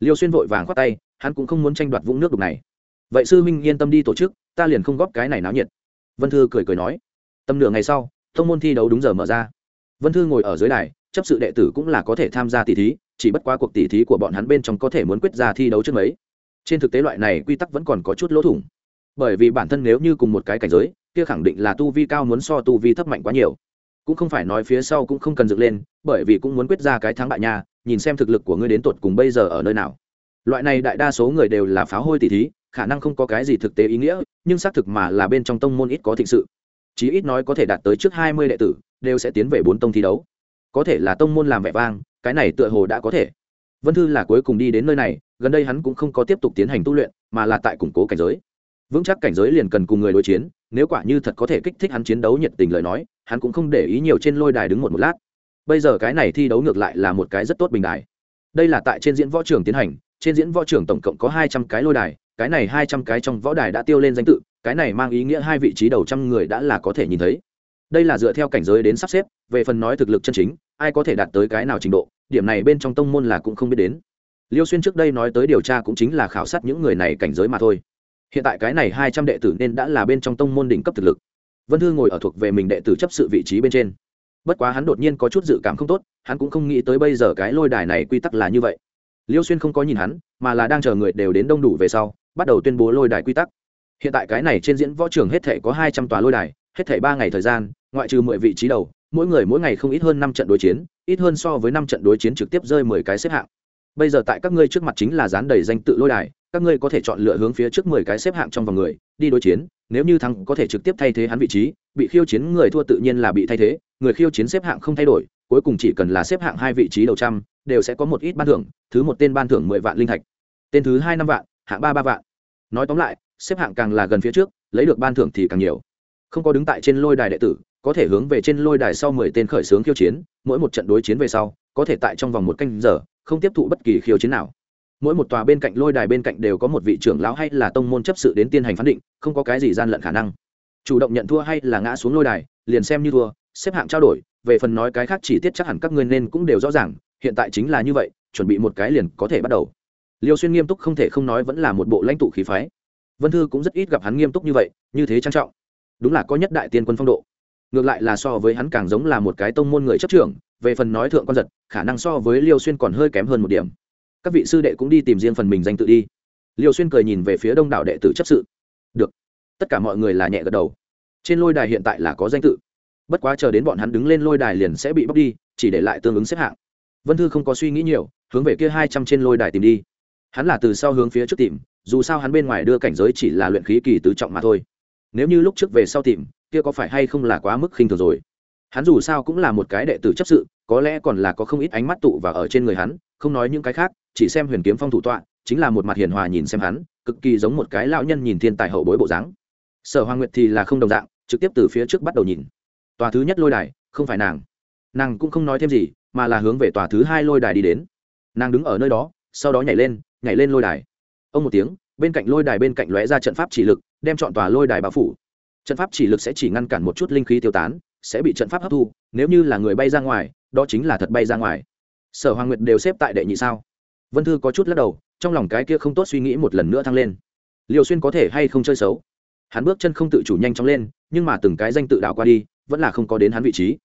Liêu xuyên vội vàng khoát tay, hắn cũng không muốn tranh đoạt vũng nước đục này. Vậy sư huynh yên tâm đi tổ chức, ta liền không góp cái này náo nhiệt. Vân thư cười cười nói. Tầm nửa ngày sau, thông môn thi đấu đúng giờ mở ra. Vân thư ngồi ở dưới đài, chấp sự đệ tử cũng là có thể tham gia tỷ thí, chỉ bất quá cuộc tỷ thí của bọn hắn bên trong có thể muốn quyết ra thi đấu trước mấy trên thực tế loại này quy tắc vẫn còn có chút lỗ thủng. Bởi vì bản thân nếu như cùng một cái cảnh giới, kia khẳng định là tu vi cao muốn so tu vi thấp mạnh quá nhiều. Cũng không phải nói phía sau cũng không cần dựng lên, bởi vì cũng muốn quyết ra cái thắng bại nha, nhìn xem thực lực của ngươi đến tột cùng bây giờ ở nơi nào. Loại này đại đa số người đều là pháo hôi tỷ thí, khả năng không có cái gì thực tế ý nghĩa, nhưng xác thực mà là bên trong tông môn ít có thịnh sự. Chí ít nói có thể đạt tới trước hai mươi đệ tử, đều sẽ tiến về bốn tông thi đấu. Có thể là tông môn làm vẻ vang, cái này tựa hồ đã có thể. Vân thư là cuối cùng đi đến nơi này gần đây hắn cũng không có tiếp tục tiến hành tu luyện, mà là tại củng cố cảnh giới. Vững chắc cảnh giới liền cần cùng người đối chiến, nếu quả như thật có thể kích thích hắn chiến đấu nhiệt tình lời nói, hắn cũng không để ý nhiều trên lôi đài đứng một một lát. Bây giờ cái này thi đấu ngược lại là một cái rất tốt bình đài. Đây là tại trên diễn võ trường tiến hành, trên diễn võ trường tổng cộng có hai trăm cái lôi đài, cái này hai trăm cái trong võ đài đã tiêu lên danh tự, cái này mang ý nghĩa hai vị trí đầu trăm người đã là có thể nhìn thấy. Đây là dựa theo cảnh giới đến sắp xếp, về phần nói thực lực chân chính, ai có thể đạt tới cái nào trình độ, điểm này bên trong tông môn là cũng không biết đến liêu xuyên trước đây nói tới điều tra cũng chính là khảo sát những người này cảnh giới mà thôi. Hiện tại cái này hai trăm đệ tử nên đã là bên trong tông môn đỉnh cấp thực lực. Vân thư ngồi ở thuộc về mình đệ tử chấp sự vị trí bên trên. Bất quá hắn đột nhiên có chút dự cảm không tốt, hắn cũng không nghĩ tới bây giờ cái lôi đài này quy tắc là như vậy. Liêu xuyên không có nhìn hắn, mà là đang chờ người đều đến đông đủ về sau, bắt đầu tuyên bố lôi đài quy tắc. Hiện tại cái này trên diễn võ trường hết thể có hai trăm tòa lôi đài, hết thể ba ngày thời gian, ngoại trừ mười vị trí đầu, mỗi người mỗi ngày không ít hơn năm trận đối chiến, ít hơn so với năm trận đối chiến trực tiếp rơi mười cái xếp hạng bây giờ tại các ngươi trước mặt chính là dán đầy danh tự lôi đài, các ngươi có thể chọn lựa hướng phía trước mười cái xếp hạng trong vòng người, đi đối chiến, nếu như thắng có thể trực tiếp thay thế hắn vị trí, bị khiêu chiến người thua tự nhiên là bị thay thế, người khiêu chiến xếp hạng không thay đổi, cuối cùng chỉ cần là xếp hạng hai vị trí đầu trăm, đều sẽ có một ít ban thưởng, thứ một tên ban thưởng mười vạn linh thạch, tên thứ hai năm vạn, hạng ba ba vạn. Nói tóm lại, xếp hạng càng là gần phía trước, lấy được ban thưởng thì càng nhiều. Không có đứng tại trên lôi đài đệ tử, có thể hướng về trên lôi đài sau mười tên khởi xướng khiêu chiến, mỗi một trận đối chiến về sau, có thể tại trong vòng một canh giờ không tiếp thụ bất kỳ khiêu chiến nào. Mỗi một tòa bên cạnh lôi đài bên cạnh đều có một vị trưởng lão hay là tông môn chấp sự đến tiến hành phán định, không có cái gì gian lận khả năng. Chủ động nhận thua hay là ngã xuống lôi đài, liền xem như thua, xếp hạng trao đổi, về phần nói cái khác chỉ tiết chắc hẳn các ngươi nên cũng đều rõ ràng, hiện tại chính là như vậy, chuẩn bị một cái liền có thể bắt đầu. Liêu xuyên nghiêm túc không thể không nói vẫn là một bộ lãnh tụ khí phái. Vân thư cũng rất ít gặp hắn nghiêm túc như vậy, như thế trang trọng. Đúng là có nhất đại tiên quân phong độ ngược lại là so với hắn càng giống là một cái tông môn người chấp trưởng, về phần nói thượng quan giật, khả năng so với liêu xuyên còn hơi kém hơn một điểm. Các vị sư đệ cũng đi tìm riêng phần mình danh tự đi. Liêu xuyên cười nhìn về phía đông đảo đệ tử chấp sự. Được. Tất cả mọi người là nhẹ gật đầu. Trên lôi đài hiện tại là có danh tự. Bất quá chờ đến bọn hắn đứng lên lôi đài liền sẽ bị bóc đi, chỉ để lại tương ứng xếp hạng. Vân thư không có suy nghĩ nhiều, hướng về kia hai trăm trên lôi đài tìm đi. Hắn là từ sau hướng phía trước tìm, dù sao hắn bên ngoài đưa cảnh giới chỉ là luyện khí kỳ tứ trọng mà thôi. Nếu như lúc trước về sau tìm kia có phải hay không là quá mức khinh thường rồi? Hắn dù sao cũng là một cái đệ tử chấp sự, có lẽ còn là có không ít ánh mắt tụ và ở trên người hắn, không nói những cái khác, chỉ xem huyền kiếm phong thủ tọa, chính là một mặt hiền hòa nhìn xem hắn, cực kỳ giống một cái lão nhân nhìn thiên tài hậu bối bộ dáng. Sở hoàng nguyệt thì là không đồng dạng, trực tiếp từ phía trước bắt đầu nhìn. Tòa thứ nhất lôi đài, không phải nàng. Nàng cũng không nói thêm gì, mà là hướng về tòa thứ hai lôi đài đi đến. Nàng đứng ở nơi đó, sau đó nhảy lên nhảy lên lôi đài. Ông một tiếng, bên cạnh lôi đài bên cạnh lóe ra trận pháp chỉ lực, đem chọn tòa lôi đài bao phủ trận pháp chỉ lực sẽ chỉ ngăn cản một chút linh khí tiêu tán, sẽ bị trận pháp hấp thu, nếu như là người bay ra ngoài, đó chính là thật bay ra ngoài. Sở hoàng nguyệt đều xếp tại đệ nhị sao. Vân thư có chút lắc đầu, trong lòng cái kia không tốt suy nghĩ một lần nữa thăng lên. Liều xuyên có thể hay không chơi xấu? Hắn bước chân không tự chủ nhanh chóng lên, nhưng mà từng cái danh tự đạo qua đi, vẫn là không có đến hắn vị trí.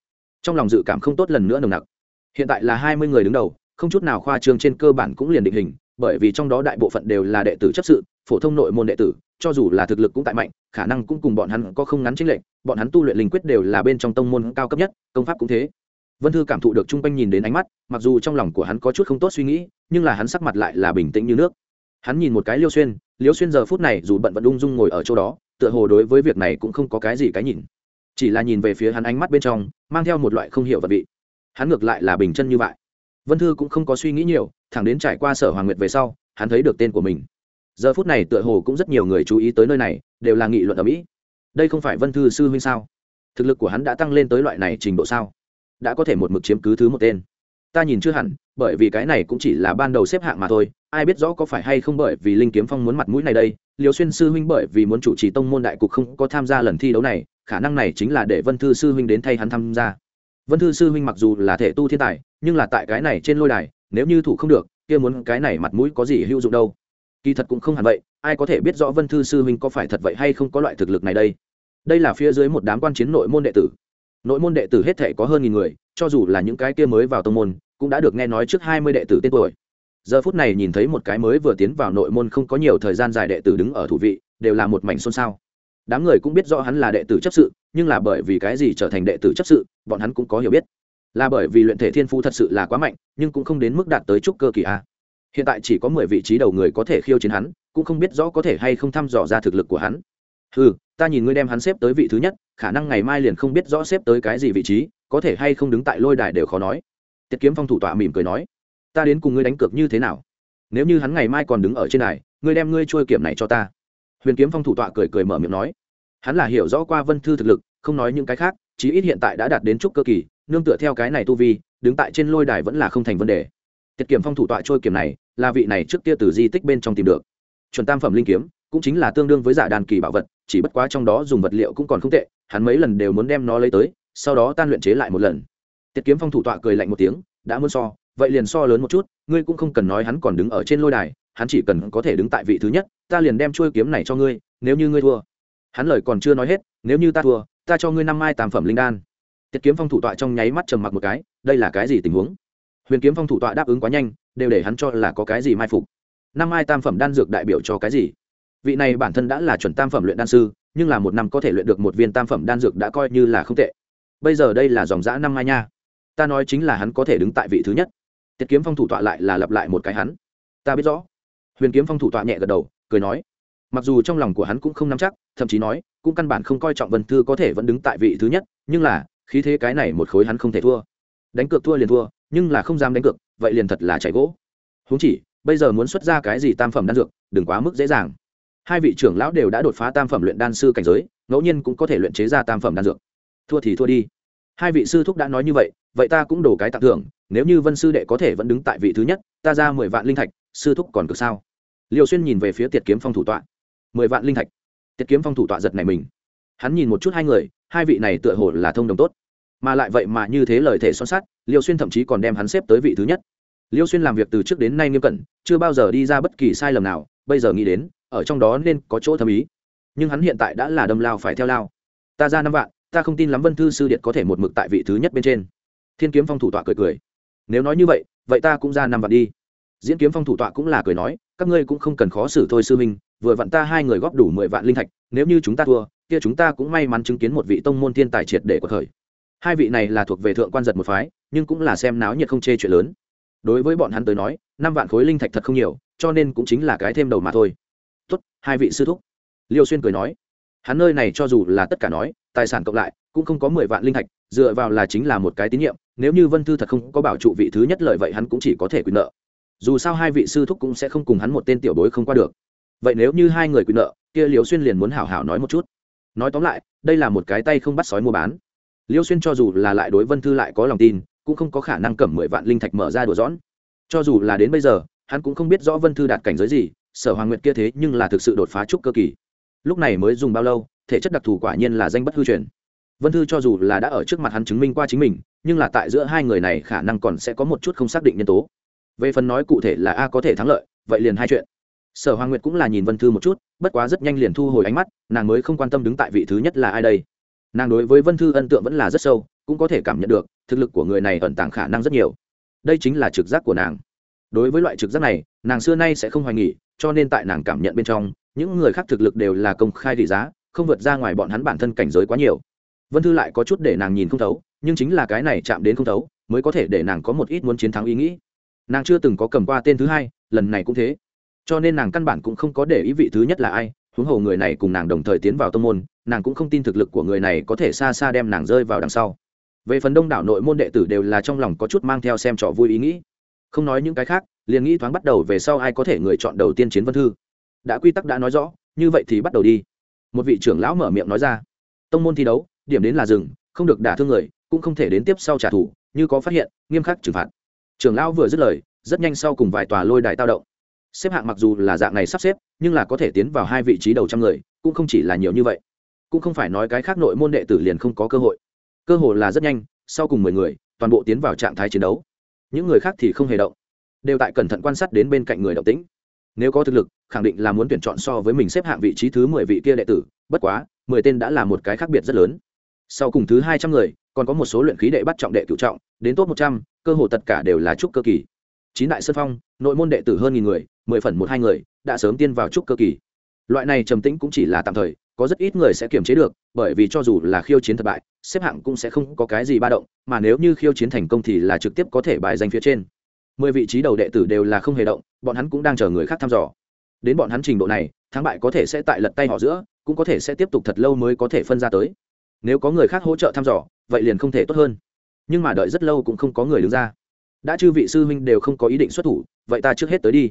Trong lòng dự cảm không tốt lần nữa nồng nặc. Hiện tại là hai mươi người đứng đầu, không chút nào khoa trương trên cơ bản cũng liền định hình, bởi vì trong đó đại bộ phận đều là đệ tử chấp sự, phổ thông nội môn đệ tử, cho dù là thực lực cũng tại mạnh khả năng cũng cùng bọn hắn có không ngắn chính lệnh bọn hắn tu luyện linh quyết đều là bên trong tông môn cao cấp nhất, công pháp cũng thế. Vân thư cảm thụ được chung quanh nhìn đến ánh mắt, mặc dù trong lòng của hắn có chút không tốt suy nghĩ, nhưng là hắn sắc mặt lại là bình tĩnh như nước. Hắn nhìn một cái liêu xuyên liêu xuyên giờ phút này dù bận vẫn ung dung ngồi ở chỗ đó, tựa hồ đối với việc này cũng không có cái gì cái nhìn. Chỉ là nhìn về phía hắn ánh mắt bên trong, mang theo một loại không hiểu vật vị. Hắn ngược lại là bình chân như vậy. Vân thư cũng không có suy nghĩ nhiều, thẳng đến trải qua sở hoàng nguyệt về sau, hắn thấy được tên của mình giờ phút này tựa hồ cũng rất nhiều người chú ý tới nơi này, đều là nghị luận ở mỹ. Đây không phải vân thư sư huynh sao? Thực lực của hắn đã tăng lên tới loại này trình độ sao? Đã có thể một mực chiếm cứ thứ một tên. Ta nhìn chưa hẳn, bởi vì cái này cũng chỉ là ban đầu xếp hạng mà thôi, ai biết rõ có phải hay không bởi vì linh kiếm phong muốn mặt mũi này đây liều xuyên sư huynh bởi vì muốn chủ trì tông môn đại cục không có tham gia lần thi đấu này, khả năng này chính là để vân thư sư huynh đến thay hắn tham gia. Vân thư sư huynh mặc dù là thể tu thiên tài, nhưng là tại cái này trên lôi đài, nếu như thủ không được, kia muốn cái này mặt mũi có gì hữu dụng đâu? Kỳ thật cũng không hẳn vậy, ai có thể biết rõ vân thư sư huynh có phải thật vậy hay không có loại thực lực này đây? Đây là phía dưới một đám quan chiến nội môn đệ tử. Nội môn đệ tử hết thể có hơn nghìn người, cho dù là những cái kia mới vào tông môn, cũng đã được nghe nói trước hai mươi đệ tử tên tuổi. Giờ phút này nhìn thấy một cái mới vừa tiến vào nội môn không có nhiều thời gian dài đệ tử đứng ở thủ vị, đều là một mảnh xôn xao. Đám người cũng biết rõ hắn là đệ tử chấp sự, nhưng là bởi vì cái gì trở thành đệ tử chấp sự, bọn hắn cũng có hiểu biết. Là bởi vì luyện thể thiên phú thật sự là quá mạnh, nhưng cũng không đến mức đạt tới trúc cơ kỳ a hiện tại chỉ có mười vị trí đầu người có thể khiêu chiến hắn, cũng không biết rõ có thể hay không thăm dò ra thực lực của hắn. Ừ ta nhìn ngươi đem hắn xếp tới vị thứ nhất, khả năng ngày mai liền không biết rõ xếp tới cái gì vị trí, có thể hay không đứng tại lôi đài đều khó nói. Tiết kiếm phong thủ tọa mỉm cười nói, ta đến cùng ngươi đánh cược như thế nào? Nếu như hắn ngày mai còn đứng ở trên đài, ngươi đem ngươi trôi kiểm này cho ta. Huyền kiếm phong thủ tọa cười cười mở miệng nói, hắn là hiểu rõ qua vân thư thực lực, không nói những cái khác, chí ít hiện tại đã đạt đến trúc cơ kỳ, nương tựa theo cái này tu vi, đứng tại trên lôi đài vẫn là không thành vấn đề tiết kiểm phong thủ tọa trôi kiểm này, là vị này trước kia từ di tích bên trong tìm được. Chuẩn tam phẩm linh kiếm, cũng chính là tương đương với giả đàn kỳ bảo vật, chỉ bất quá trong đó dùng vật liệu cũng còn không tệ, hắn mấy lần đều muốn đem nó lấy tới, sau đó tan luyện chế lại một lần. Tiết kiếm phong thủ tọa cười lạnh một tiếng, đã muốn so, vậy liền so lớn một chút, ngươi cũng không cần nói hắn còn đứng ở trên lôi đài, hắn chỉ cần có thể đứng tại vị thứ nhất, ta liền đem chuôi kiếm này cho ngươi, nếu như ngươi thua. Hắn lời còn chưa nói hết, nếu như ta thua, ta cho ngươi năm mai tàm phẩm linh đan. Tiết kiếm phong thủ tọa trong nháy mắt trầm mặc một cái, đây là cái gì tình huống? Huyền kiếm phong thủ tọa đáp ứng quá nhanh, đều để hắn cho là có cái gì mai phục. Năm mai tam phẩm đan dược đại biểu cho cái gì? Vị này bản thân đã là chuẩn tam phẩm luyện đan sư, nhưng là một năm có thể luyện được một viên tam phẩm đan dược đã coi như là không tệ. Bây giờ đây là dòng giã năm mai nha. Ta nói chính là hắn có thể đứng tại vị thứ nhất. Tiết kiếm phong thủ tọa lại là lặp lại một cái hắn. Ta biết rõ. Huyền kiếm phong thủ tọa nhẹ gật đầu, cười nói. Mặc dù trong lòng của hắn cũng không nắm chắc, thậm chí nói, cũng căn bản không coi trọng vân thư có thể vẫn đứng tại vị thứ nhất, nhưng là, khí thế cái này một khối hắn không thể thua. Đánh cược thua liền thua nhưng là không dám đánh cược, vậy liền thật là chạy gỗ. Húng chỉ, bây giờ muốn xuất ra cái gì tam phẩm đan dược, đừng quá mức dễ dàng. Hai vị trưởng lão đều đã đột phá tam phẩm luyện đan sư cảnh giới, ngẫu nhiên cũng có thể luyện chế ra tam phẩm đan dược. Thua thì thua đi. Hai vị sư thúc đã nói như vậy vậy ta cũng đổ cái tặng thưởng, nếu như vân sư đệ có thể vẫn đứng tại vị thứ nhất, ta ra mười vạn linh thạch, sư thúc còn cực sao? Liều xuyên nhìn về phía tiệt kiếm phong thủ tọa. Mười vạn linh thạch. Tiệt kiếm phong thủ tọa giật này mình. Hắn nhìn một chút hai người, hai vị này tựa hồ là thông đồng tốt mà lại vậy mà như thế lời thể son sắt, liêu xuyên thậm chí còn đem hắn xếp tới vị thứ nhất. Liêu xuyên làm việc từ trước đến nay nghiêm cẩn, chưa bao giờ đi ra bất kỳ sai lầm nào, bây giờ nghĩ đến, ở trong đó nên có chỗ thâm ý. Nhưng hắn hiện tại đã là đâm lao phải theo lao. Ta ra năm vạn, ta không tin lắm vân thư sư điện có thể một mực tại vị thứ nhất bên trên. Thiên kiếm phong thủ tọa cười cười. Nếu nói như vậy vậy ta cũng ra năm vạn đi. Diễn kiếm phong thủ tọa cũng là cười nói, các ngươi cũng không cần khó xử thôi sư minh vừa vặn ta hai người góp đủ mười vạn linh thạch, nếu như chúng ta thua, kia chúng ta cũng may mắn chứng kiến một vị tông môn thiên tài triệt để của thời hai vị này là thuộc về thượng quan giật một phái, nhưng cũng là xem náo nhiệt không chê chuyện lớn. Đối với bọn hắn tới nói, năm vạn khối linh thạch thật không nhiều, cho nên cũng chính là cái thêm đầu mà thôi. Tốt, hai vị sư thúc. Liêu xuyên cười nói. Hắn nơi này cho dù là tất cả nói, tài sản cộng lại, cũng không có mười vạn linh thạch, dựa vào là chính là một cái tín nhiệm, nếu như vân thư thật không có bảo trụ vị thứ nhất lợi vậy hắn cũng chỉ có thể quyền nợ. Dù sao hai vị sư thúc cũng sẽ không cùng hắn một tên tiểu bối không qua được. Vậy nếu như hai người quyền nợ, kia liêu xuyên liền muốn hảo hảo nói một chút. Nói tóm lại, đây là một cái tay không bắt sói mua bán liêu xuyên cho dù là lại đối vân thư lại có lòng tin, cũng không có khả năng cầm mười vạn linh thạch mở ra đùa dõn cho dù là đến bây giờ, hắn cũng không biết rõ vân thư đạt cảnh giới gì, sở hoàng nguyệt kia thế nhưng là thực sự đột phá trúc cơ kỳ. Lúc này mới dùng bao lâu, thể chất đặc thù quả nhiên là danh bất hư truyền. Vân thư cho dù là đã ở trước mặt hắn chứng minh qua chính mình, nhưng là tại giữa hai người này khả năng còn sẽ có một chút không xác định nhân tố. Về phần nói cụ thể là a có thể thắng lợi, vậy liền hai chuyện. Sở hoàng nguyệt cũng là nhìn vân thư một chút, bất quá rất nhanh liền thu hồi ánh mắt, nàng mới không quan tâm đứng tại vị thứ nhất là ai đây nàng đối với vân thư ân tượng vẫn là rất sâu, cũng có thể cảm nhận được, thực lực của người này ẩn tàng khả năng rất nhiều. Đây chính là trực giác của nàng. Đối với loại trực giác này, nàng xưa nay sẽ không hoài nghỉ cho nên tại nàng cảm nhận bên trong, những người khác thực lực đều là công khai tỷ giá, không vượt ra ngoài bọn hắn bản thân cảnh giới quá nhiều. Vân thư lại có chút để nàng nhìn không thấu, nhưng chính là cái này chạm đến không thấu, mới có thể để nàng có một ít muốn chiến thắng ý nghĩ. Nàng chưa từng có cầm qua tên thứ hai, lần này cũng thế. Cho nên nàng căn bản cũng không có để ý vị thứ nhất là ai huống hồ người này cùng nàng đồng thời tiến vào tông môn, nàng cũng không tin thực lực của người này có thể xa xa đem nàng rơi vào đằng sau. Về phần đông đảo nội môn đệ tử đều là trong lòng có chút mang theo xem trò vui ý nghĩ. Không nói những cái khác, liền nghĩ thoáng bắt đầu về sau ai có thể người chọn đầu tiên chiến vân thư. Đã quy tắc đã nói rõ, như vậy thì bắt đầu đi. Một vị trưởng lão mở miệng nói ra. Tông môn thi đấu, điểm đến là rừng không được đả thương người, cũng không thể đến tiếp sau trả thù, như có phát hiện, nghiêm khắc trừng phạt. Trưởng lão vừa dứt lời, rất nhanh sau cùng vài tòa lôi đài tao động xếp hạng mặc dù là dạng này sắp xếp, nhưng là có thể tiến vào hai vị trí đầu trăm người, cũng không chỉ là nhiều như vậy. Cũng không phải nói cái khác nội môn đệ tử liền không có cơ hội. Cơ hội là rất nhanh, sau cùng mười người, toàn bộ tiến vào trạng thái chiến đấu. Những người khác thì không hề động. Đều tại cẩn thận quan sát đến bên cạnh người động tĩnh. Nếu có thực lực, khẳng định là muốn tuyển chọn so với mình xếp hạng vị trí thứ mười vị kia đệ tử, bất quá, mười tên đã là một cái khác biệt rất lớn. Sau cùng thứ hai trăm người, còn có một số luyện khí đệ bắt trọng đệ cựu trọng, đến top một trăm, cơ hồ tất cả đều là trúc cơ kỳ. Chín đại sơn phong, nội môn đệ tử hơn nghìn người mười phần một hai người, đã sớm tiên vào trúc cơ kỳ. Loại này trầm tĩnh cũng chỉ là tạm thời, có rất ít người sẽ kiềm chế được, bởi vì cho dù là khiêu chiến thất bại, xếp hạng cũng sẽ không có cái gì ba động, mà nếu như khiêu chiến thành công thì là trực tiếp có thể bài danh phía trên. Mười vị trí đầu đệ tử đều là không hề động, bọn hắn cũng đang chờ người khác thăm dò. Đến bọn hắn trình độ này, thắng bại có thể sẽ tại lật tay họ giữa, cũng có thể sẽ tiếp tục thật lâu mới có thể phân ra tới. Nếu có người khác hỗ trợ thăm dò, vậy liền không thể tốt hơn. Nhưng mà đợi rất lâu cũng không có người đứng ra. Đã chư vị sư huynh đều không có ý định xuất thủ, vậy ta trước hết tới đi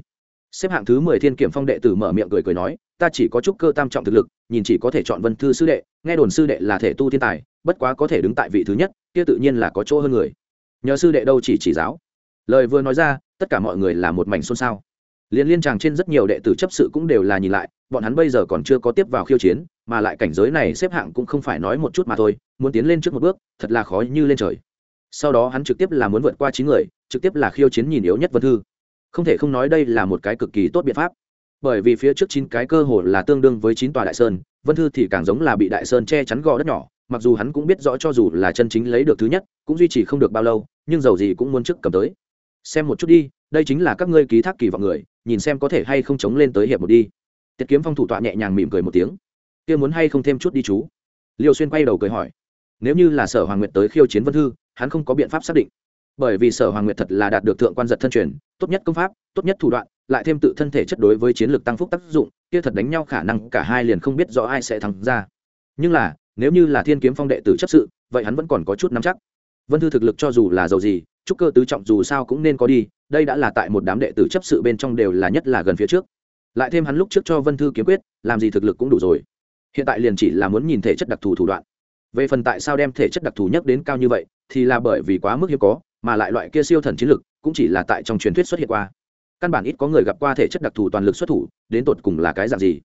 xếp hạng thứ mười thiên kiểm phong đệ tử mở miệng cười cười nói, ta chỉ có chút cơ tam trọng thực lực, nhìn chỉ có thể chọn vân thư sư đệ, nghe đồn sư đệ là thể tu thiên tài, bất quá có thể đứng tại vị thứ nhất, kia tự nhiên là có chỗ hơn người. Nhờ sư đệ đâu chỉ chỉ giáo? Lời vừa nói ra, tất cả mọi người là một mảnh xôn xao. Liên liên tràng trên rất nhiều đệ tử chấp sự cũng đều là nhìn lại, bọn hắn bây giờ còn chưa có tiếp vào khiêu chiến, mà lại cảnh giới này xếp hạng cũng không phải nói một chút mà thôi, muốn tiến lên trước một bước, thật là khó như lên trời. Sau đó hắn trực tiếp là muốn vượt qua chín người, trực tiếp là khiêu chiến nhìn yếu nhất vân thư không thể không nói đây là một cái cực kỳ tốt biện pháp. Bởi vì phía trước chín cái cơ hồ là tương đương với chín tòa đại sơn, vân thư thì càng giống là bị đại sơn che chắn gò đất nhỏ, mặc dù hắn cũng biết rõ cho dù là chân chính lấy được thứ nhất, cũng duy trì không được bao lâu, nhưng dầu gì cũng muốn trước cầm tới. Xem một chút đi, đây chính là các ngươi ký thác kỳ vọng người, nhìn xem có thể hay không chống lên tới hiệp một đi. Tiết kiếm phong thủ tọa nhẹ nhàng mỉm cười một tiếng. Kia muốn hay không thêm chút đi chú? Liêu xuyên quay đầu cười hỏi. Nếu như là sở hoàng nguyệt tới khiêu chiến vân thư, hắn không có biện pháp xác định bởi vì sở hoàng nguyệt thật là đạt được thượng quan giật thân truyền, tốt nhất công pháp, tốt nhất thủ đoạn, lại thêm tự thân thể chất đối với chiến lược tăng phúc tác dụng, kia thật đánh nhau khả năng cả hai liền không biết rõ ai sẽ thắng ra. Nhưng là, nếu như là thiên kiếm phong đệ tử chấp sự, vậy hắn vẫn còn có chút nắm chắc. Vân thư thực lực cho dù là giàu gì trúc cơ tứ trọng dù sao cũng nên có đi, đây đã là tại một đám đệ tử chấp sự bên trong đều là nhất là gần phía trước. Lại thêm hắn lúc trước cho vân thư kiếm quyết, làm gì thực lực cũng đủ rồi. Hiện tại liền chỉ là muốn nhìn thể chất đặc thù thủ đoạn. Về phần tại sao đem thể chất đặc thù nhất đến cao như vậy, thì là bởi vì quá mức hiếm có mà lại loại kia siêu thần chiến lực cũng chỉ là tại trong truyền thuyết xuất hiện qua. Căn bản ít có người gặp qua thể chất đặc thù toàn lực xuất thủ, đến tột cùng là cái dạng gì?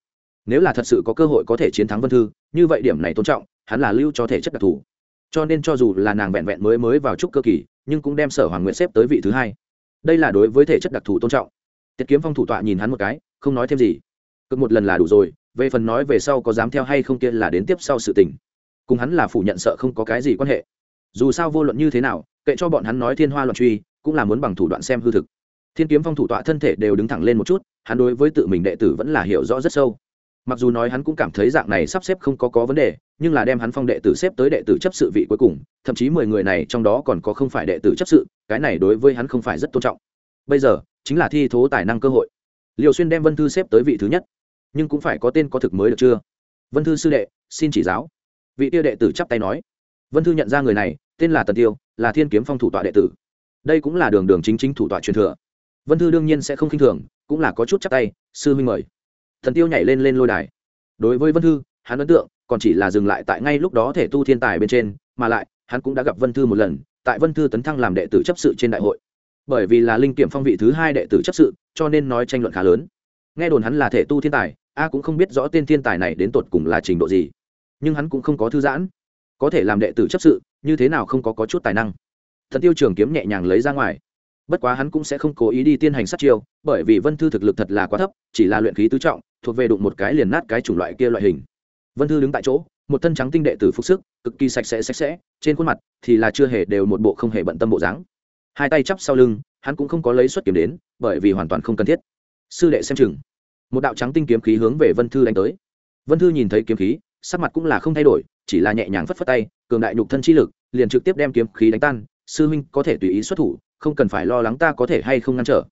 Nếu là thật sự có cơ hội có thể chiến thắng vân thư, như vậy điểm này tôn trọng, hắn là lưu cho thể chất đặc thù. Cho nên cho dù là nàng vẹn vẹn mới mới vào trúc cơ kỳ, nhưng cũng đem sở hoàng nguyện xếp tới vị thứ hai. Đây là đối với thể chất đặc thù tôn trọng. Tiết kiếm phong thủ tọa nhìn hắn một cái, không nói thêm gì. Cực một lần là đủ rồi, về phần nói về sau có dám theo hay không kia là đến tiếp sau sự tình. Cùng hắn là phủ nhận sợ không có cái gì quan hệ dù sao vô luận như thế nào, kệ cho bọn hắn nói thiên hoa luận truy, cũng là muốn bằng thủ đoạn xem hư thực. Thiên kiếm phong thủ tọa thân thể đều đứng thẳng lên một chút, hắn đối với tự mình đệ tử vẫn là hiểu rõ rất sâu. Mặc dù nói hắn cũng cảm thấy dạng này sắp xếp không có có vấn đề, nhưng là đem hắn phong đệ tử xếp tới đệ tử chấp sự vị cuối cùng, thậm chí mười người này trong đó còn có không phải đệ tử chấp sự, cái này đối với hắn không phải rất tôn trọng. Bây giờ, chính là thi thố tài năng cơ hội. Liều xuyên đem vân thư xếp tới vị thứ nhất. Nhưng cũng phải có tên có thực mới được chưa? Vân thư sư đệ, xin chỉ giáo. Vị tiêu đệ tử chắp tay nói vân thư nhận ra người này, tên là tần tiêu, là thiên kiếm phong thủ tọa đệ tử. Đây cũng là đường đường chính chính thủ tọa truyền thừa. Vân thư đương nhiên sẽ không khinh thường, cũng là có chút chắp tay, sư huynh mời. Thần tiêu nhảy lên lên lôi đài. Đối với vân thư, hắn ấn tượng còn chỉ là dừng lại tại ngay lúc đó thể tu thiên tài bên trên, mà lại, hắn cũng đã gặp vân thư một lần, tại vân thư tấn thăng làm đệ tử chấp sự trên đại hội. Bởi vì là linh kiểm phong vị thứ hai đệ tử chấp sự, cho nên nói tranh luận khá lớn. Nghe đồn hắn là thể tu thiên tài, a cũng không biết rõ tên thiên tài này đến tột cùng là trình độ gì. Nhưng hắn cũng không có thư giãn có thể làm đệ tử chấp sự như thế nào không có, có chút tài năng? Thần tiêu trường kiếm nhẹ nhàng lấy ra ngoài. Bất quá hắn cũng sẽ không cố ý đi tiên hành sát chiêu bởi vì vân thư thực lực thật là quá thấp chỉ là luyện khí tứ trọng thuộc về đụng một cái liền nát cái chủng loại kia loại hình. Vân thư đứng tại chỗ một thân trắng tinh đệ tử phục sức cực kỳ sạch sẽ sạch sẽ trên khuôn mặt thì là chưa hề đều một bộ không hề bận tâm bộ dáng. Hai tay chắp sau lưng hắn cũng không có lấy xuất kiếm đến bởi vì hoàn toàn không cần thiết. Sư đệ xem chừng. Một đạo trắng tinh kiếm khí hướng về vân thư đánh tới. Vân thư nhìn thấy kiếm khí sắc mặt cũng là không thay đổi chỉ là nhẹ nhàng phất phất tay, cường đại nhục thân chi lực, liền trực tiếp đem kiếm khí đánh tan, sư huynh có thể tùy ý xuất thủ, không cần phải lo lắng ta có thể hay không ngăn trở.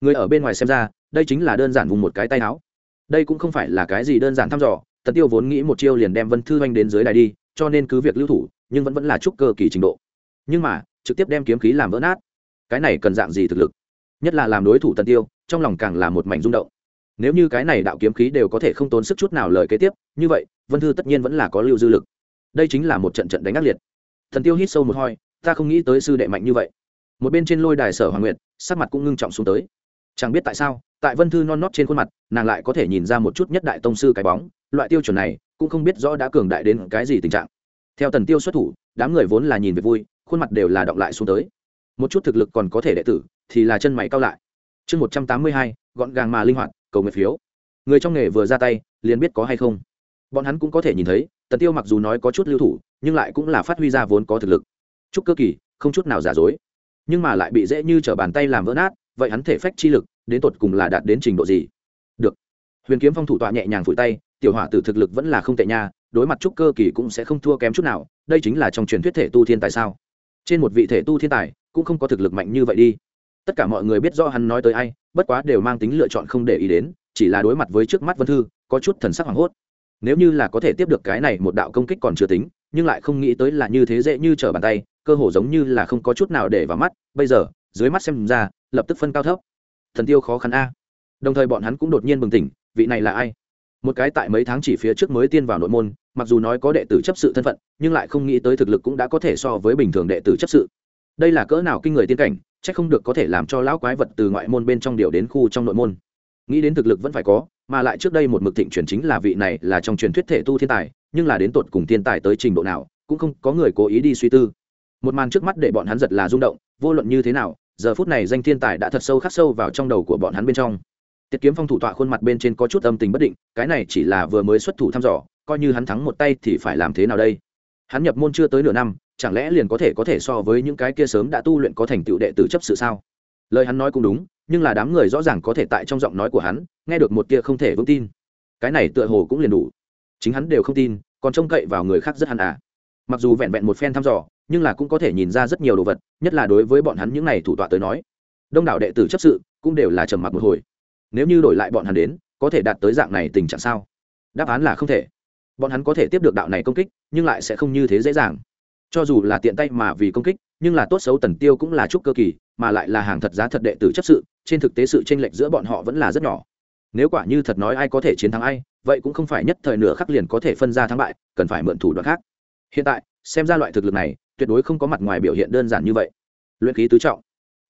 Người ở bên ngoài xem ra, đây chính là đơn giản vùng một cái tay áo. Đây cũng không phải là cái gì đơn giản thăm dò, tần tiêu vốn nghĩ một chiêu liền đem vân thư oanh đến dưới đài đi, cho nên cứ việc lưu thủ, nhưng vẫn vẫn là chút cơ kỳ trình độ. Nhưng mà, trực tiếp đem kiếm khí làm vỡ nát. Cái này cần dạng gì thực lực? Nhất là làm đối thủ tần tiêu, trong lòng càng là một mảnh rung động. Nếu như cái này đạo kiếm khí đều có thể không tốn sức chút nào lời kế tiếp, như vậy, vân thư tất nhiên vẫn là có lưu dư lực đây chính là một trận trận đánh ác liệt. Thần tiêu hít sâu một hoi ta không nghĩ tới sư đệ mạnh như vậy. Một bên trên lôi đài sở hoàng nguyệt, sắc mặt cũng ngưng trọng xuống tới. Chẳng biết tại sao, tại vân thư non nót trên khuôn mặt, nàng lại có thể nhìn ra một chút nhất đại tông sư cái bóng, loại tiêu chuẩn này cũng không biết rõ đã cường đại đến cái gì tình trạng. Theo tần tiêu xuất thủ, đám người vốn là nhìn về vui, khuôn mặt đều là động lại xuống tới. Một chút thực lực còn có thể đệ tử thì là chân mày cao lại. Chương một trăm tám mươi hai, gọn gàng mà linh hoạt, cầu nguyện phiếu. Người trong nghề vừa ra tay, liền biết có hay không. Bọn hắn cũng có thể nhìn thấy tần tiêu mặc dù nói có chút lưu thủ, nhưng lại cũng là phát huy ra vốn có thực lực. Chúc cơ kỳ, không chút nào giả dối. Nhưng mà lại bị dễ như t r ở bàn tay làm vỡ nát, vậy hắn thể phách chi lực, đến tột cùng là đạt đến trình độ gì? Được. Huyền kiếm phong thủ tọa nhẹ nhàng phủi tay, tiểu hỏa tử thực lực vẫn là không tệ nha, đối mặt trúc cơ kỳ cũng sẽ không thua kém chút nào, đây chính là trong truyền thuyết thể tu thiên tài sao? Trên một vị thể tu thiên tài, cũng không có thực lực mạnh như vậy đi. Tất cả mọi người biết do hắn nói tới ai, bất quá đều mang tính lựa chọn không để ý đến, chỉ là đối mặt với trước mắt vân thư, có chút thần sắc hoảng hốt nếu như là có thể tiếp được cái này một đạo công kích còn chưa tính, nhưng lại không nghĩ tới là như thế dễ như trở bàn tay, cơ hồ giống như là không có chút nào để vào mắt, bây giờ, dưới mắt xem ra, lập tức phân cao thấp. Thần tiêu khó khăn a. Đồng thời bọn hắn cũng đột nhiên bừng tỉnh, vị này là ai? Một cái tại mấy tháng chỉ phía trước mới tiên vào nội môn, mặc dù nói có đệ tử chấp sự thân phận, nhưng lại không nghĩ tới thực lực cũng đã có thể so với bình thường đệ tử chấp sự. Đây là cỡ nào kinh người tiên cảnh c h ắ c không được có thể làm cho lão quái vật từ ngoại môn bên trong điều đến khu trong nội môn nghĩ đến thực lực vẫn phải có, mà lại trước đây một mực thịnh truyền chính là vị này là trong truyền thuyết thể tu thiên tài, nhưng là đến tột cùng thiên tài tới trình độ nào, cũng không có người cố ý đi suy tư. Một màn trước mắt để bọn hắn giật là rung động, vô luận như thế nào, giờ phút này danh thiên tài đã thật sâu khắc sâu vào trong đầu của bọn hắn bên trong. Tiết kiếm phong thủ tọa khuôn mặt bên trên có chút âm tình bất định, cái này chỉ là vừa mới xuất thủ thăm dò, coi như hắn thắng một tay thì phải làm thế nào đây? Hắn nhập môn chưa tới nửa năm, chẳng lẽ liền có thể có thể so với những cái kia sớm đã tu luyện có thành tựu đệ tử chấp sự sao? Lời hắn nói cũng đúng nhưng là đám người rõ ràng có thể tại trong giọng nói của hắn, nghe được một tia không thể vững tin. Cái này tựa hồ cũng liền đủ. Chính hắn đều không tin, còn trông cậy vào người khác rất hẳn à. Mặc dù vẹn vẹn một phen thăm dò, nhưng là cũng có thể nhìn ra rất nhiều đồ vật, nhất là đối với bọn hắn những n à y thủ tọa tới nói. Đông đảo đệ tử chấp sự cũng đều là trầm mặc một hồi. Nếu như đổi lại bọn hắn đến, có thể đạt tới dạng này tình trạng sao? Đáp án là không thể. Bọn hắn có thể tiếp được đạo này công kích, nhưng lại sẽ không như thế dễ dàng. Cho dù là tiện tay mà vì công kích, nhưng là tốt xấu tần tiêu cũng là chút cơ kỳ mà lại là hàng thật giá thật đệ tử chấp sự, trên thực tế sự tranh lệch giữa bọn họ vẫn là rất nhỏ. Nếu quả như thật nói ai có thể chiến thắng ai, vậy cũng không phải nhất thời nửa khắc liền có thể phân ra thắng bại, cần phải mượn thủ đoạn khác. Hiện tại, xem ra loại thực lực này, tuyệt đối không có mặt ngoài biểu hiện đơn giản như vậy. Luyện khí tứ trọng,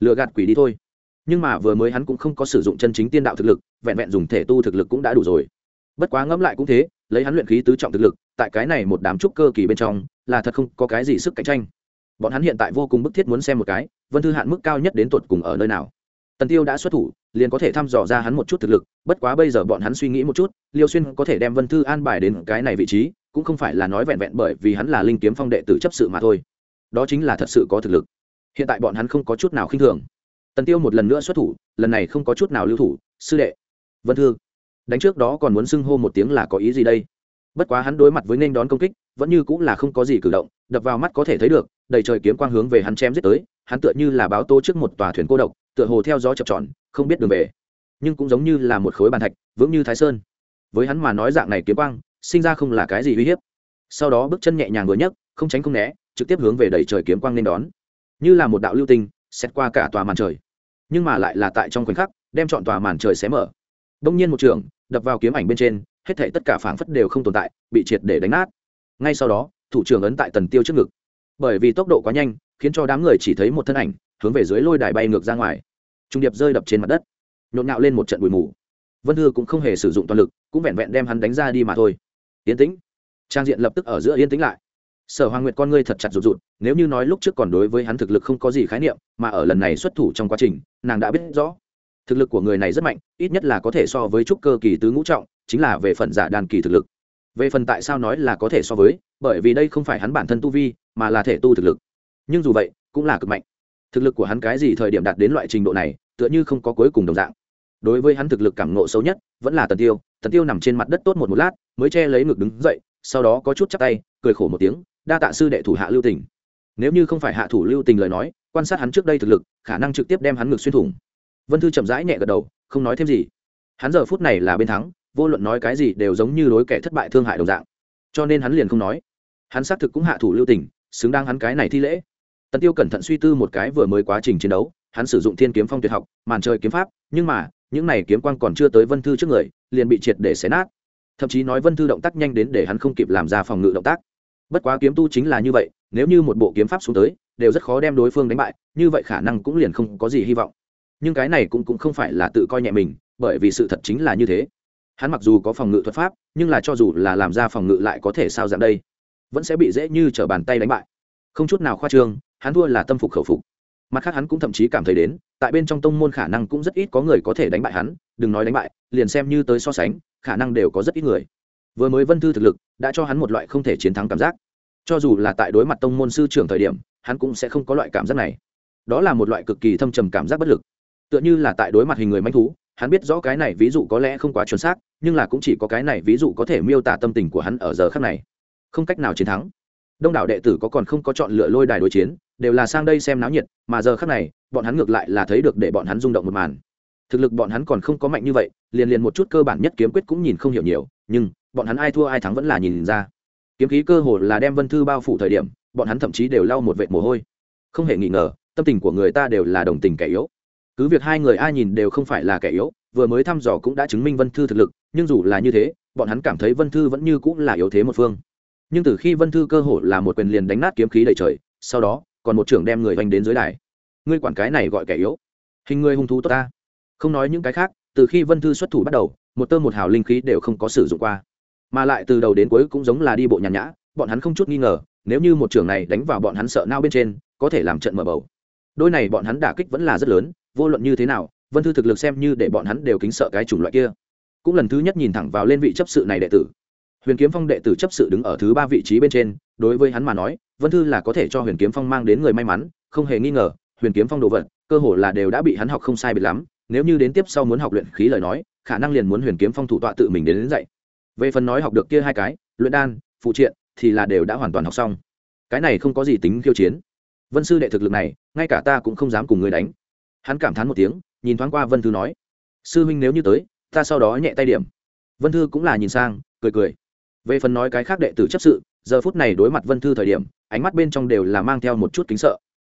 lừa gạt quỷ đi thôi. Nhưng mà vừa mới hắn cũng không có sử dụng chân chính tiên đạo thực lực, vẹn vẹn dùng thể tu thực lực cũng đã đủ rồi. Bất quá ngẫm lại cũng thế, lấy hắn luyện khí tứ trọng thực lực, tại cái này một đám trúc cơ kỳ bên trong, là thật không có cái gì sức cạnh tranh bọn hắn hiện tại vô cùng bức thiết muốn xem một cái, vân thư hạn mức cao nhất đến tột cùng ở nơi nào. Tần tiêu đã xuất thủ, liền có thể thăm dò ra hắn một chút thực lực, bất quá bây giờ bọn hắn suy nghĩ một chút, liêu xuyên có thể đem vân thư an bài đến cái này vị trí, cũng không phải là nói vẹn vẹn bởi vì hắn là linh kiếm phong đệ tử chấp sự mà thôi. Đó chính là thật sự có thực lực. Hiện tại bọn hắn không có chút nào khinh thường. Tần tiêu một lần nữa xuất thủ, lần này không có chút nào lưu thủ, sư đệ. Vân thư, đánh trước đó còn muốn xưng hô một tiếng là có ý gì đây? Bất quá hắn đối mặt với nên đón công kích, vẫn như cũng là không có gì cử động, đập vào mắt có thể thấy được, đầy trời kiếm quang hướng về hắn chém giết tới, hắn tựa như là báo tô trước một tòa thuyền cô độc, tựa hồ theo gió chập tròn, không biết đường về. Nhưng cũng giống như là một khối bàn thạch, vững như thái sơn. Với hắn mà nói dạng này kiếm quang, sinh ra không là cái gì uy hiếp. Sau đó bước chân nhẹ nhàng vừa nhấc, không tránh không né, trực tiếp hướng về đầy trời kiếm quang nên đón. Như là một đạo lưu tinh xét qua cả tòa màn trời. Nhưng mà lại là tại trong khoảnh khắc, đem chọn tòa màn trời xé mở. Đông nhiên một trường, đập vào kiếm ảnh bên trên hết thảy tất cả phảng phất đều không tồn tại, bị triệt để đánh nát. Ngay sau đó, thủ trưởng ấn tại tần tiêu trước ngực. Bởi vì tốc độ quá nhanh, khiến cho đám người chỉ thấy một thân ảnh, hướng về dưới lôi đài bay ngược ra ngoài. Trung điệp rơi đập trên mặt đất. Nhộn nhạo lên một trận bụi mù. Vân hư cũng không hề sử dụng toàn lực, cũng vẹn vẹn đem hắn đánh ra đi mà thôi. Yên tĩnh. Trang diện lập tức ở giữa yên tĩnh lại. Sở hoàng nguyệt con ngươi thật chặt rụt rụt, nếu như nói lúc trước còn đối với hắn thực lực không có gì khái niệm, mà ở lần này xuất thủ trong quá trình, nàng đã biết rõ. Thực lực của người này rất mạnh, ít nhất là có thể so với trúc cơ kỳ tứ ngũ trọng chính là về phần giả đàn kỳ thực lực. Về phần tại sao nói là có thể so với, bởi vì đây không phải hắn bản thân tu vi, mà là thể tu thực lực. Nhưng dù vậy, cũng là cực mạnh. Thực lực của hắn cái gì thời điểm đạt đến loại trình độ này, tựa như không có cuối cùng đồng dạng. Đối với hắn thực lực cảm ngộ xấu nhất, vẫn là tần tiêu. Tần tiêu nằm trên mặt đất tốt một một lát, mới che lấy ngực đứng dậy, sau đó có chút chắc tay, cười khổ một tiếng, đa tạ sư đệ thủ hạ lưu tình. Nếu như không phải hạ thủ lưu tình lời nói, quan sát hắn trước đây thực lực, khả năng trực tiếp đem hắn ngực xuyên thủng. Vân thư chậm rãi nhẹ gật đầu, không nói thêm gì. Hắn giờ phút này là bên thắng vô luận nói cái gì đều giống như đối kẻ thất bại thương hại đồng dạng. Cho nên hắn liền không nói. Hắn xác thực cũng hạ thủ lưu tình, xứng đáng hắn cái này thi lễ. Tần tiêu cẩn thận suy tư một cái vừa mới quá trình chiến đấu, hắn sử dụng thiên kiếm phong tuyệt học, màn trời kiếm pháp, nhưng mà, những này kiếm quang còn chưa tới vân thư trước người, liền bị triệt để xé nát. Thậm chí nói vân thư động tác nhanh đến để hắn không kịp làm ra phòng ngự động tác. Bất quá kiếm tu chính là như vậy, nếu như một bộ kiếm pháp xuống tới, đều rất khó đem đối phương đánh bại, như vậy khả năng cũng liền không có gì hy vọng. Nhưng cái này cũng cũng không phải là tự coi nhẹ mình, bởi vì sự thật chính là như thế hắn mặc dù có phòng ngự thuật pháp, nhưng là cho dù là làm ra phòng ngự lại có thể sao dạng đây? Vẫn sẽ bị dễ như t r ở bàn tay đánh bại. Không chút nào khoa trương, hắn thua là tâm phục khẩu phục. Mặt khác hắn cũng thậm chí cảm thấy đến, tại bên trong tông môn khả năng cũng rất ít có người có thể đánh bại hắn, đừng nói đánh bại, liền xem như tới so sánh, khả năng đều có rất ít người. Vừa mới vân thư thực lực, đã cho hắn một loại không thể chiến thắng cảm giác. Cho dù là tại đối mặt tông môn sư trưởng thời điểm, hắn cũng sẽ không có loại cảm giác này. Đó là một loại cực kỳ thâm trầm cảm giác bất lực. Tựa như là tại đối mặt hình người manh thú hắn biết rõ cái này ví dụ có lẽ không quá chuẩn xác, nhưng là cũng chỉ có cái này ví dụ có thể miêu tả tâm tình của hắn ở giờ khác này. Không cách nào chiến thắng. Đông đảo đệ tử có còn không có chọn lựa lôi đài đối chiến, đều là sang đây xem náo nhiệt, mà giờ khác này, bọn hắn ngược lại là thấy được để bọn hắn rung động một màn. Thực lực bọn hắn còn không có mạnh như vậy, liền liền một chút cơ bản nhất kiếm quyết cũng nhìn không hiểu nhiều, nhưng, bọn hắn ai thua ai thắng vẫn là nhìn ra. Kiếm khí cơ hồ là đem vân thư bao phủ thời điểm, bọn hắn thậm chí đều lau một vệt mồ hôi. Không hề nghi ngờ, tâm tình của người ta đều là đồng tình kẻ yếu cứ việc hai người ai nhìn đều không phải là kẻ yếu, vừa mới thăm dò cũng đã chứng minh vân thư thực lực, nhưng dù là như thế, bọn hắn cảm thấy vân thư vẫn như cũng là yếu thế một phương. Nhưng từ khi vân thư cơ hồ là một quyền liền đánh nát kiếm khí đầy trời, sau đó, còn một trưởng đem người vanh đến dưới đài. Ngươi quản cái này gọi kẻ yếu. Hình người hung thú tốt ta. Không nói những cái khác, từ khi vân thư xuất thủ bắt đầu, một tơ một hào linh khí đều không có sử dụng qua. Mà lại từ đầu đến cuối cũng giống là đi bộ nhàn nhã, bọn hắn không chút nghi ngờ, nếu như một trưởng này đánh vào bọn hắn sợ nao bên trên, có thể làm trận mở bầu. Đôi này bọn hắn đả kích vẫn là rất lớn vô luận như thế nào vân thư thực lực xem như để bọn hắn đều kính sợ cái chủng loại kia. Cũng lần thứ nhất nhìn thẳng vào lên vị chấp sự này đệ tử. Huyền kiếm phong đệ tử chấp sự đứng ở thứ ba vị trí bên trên đối với hắn mà nói vân thư là có thể cho huyền kiếm phong mang đến người may mắn không hề nghi ngờ huyền kiếm phong đồ vật cơ hồ là đều đã bị hắn học không sai biệt lắm nếu như đến tiếp sau muốn học luyện khí lời nói khả năng liền muốn huyền kiếm phong thủ tọa tự mình đến, đến dạy. Về phần nói học được kia hai cái luyện đan phụ triện thì là đều đã hoàn toàn học xong. Cái này không có gì tính khiêu chiến. Vân sư đệ thực lực này ngay cả ta cũng không dám cùng người đánh hắn cảm thán một tiếng, nhìn thoáng qua vân thư nói, sư huynh nếu như tới, ta sau đó nhẹ tay điểm. Vân thư cũng là nhìn sang, cười cười. Về phần nói cái khác đệ tử chấp sự, giờ phút này đối mặt vân thư thời điểm, ánh mắt bên trong đều là mang theo một chút kính sợ.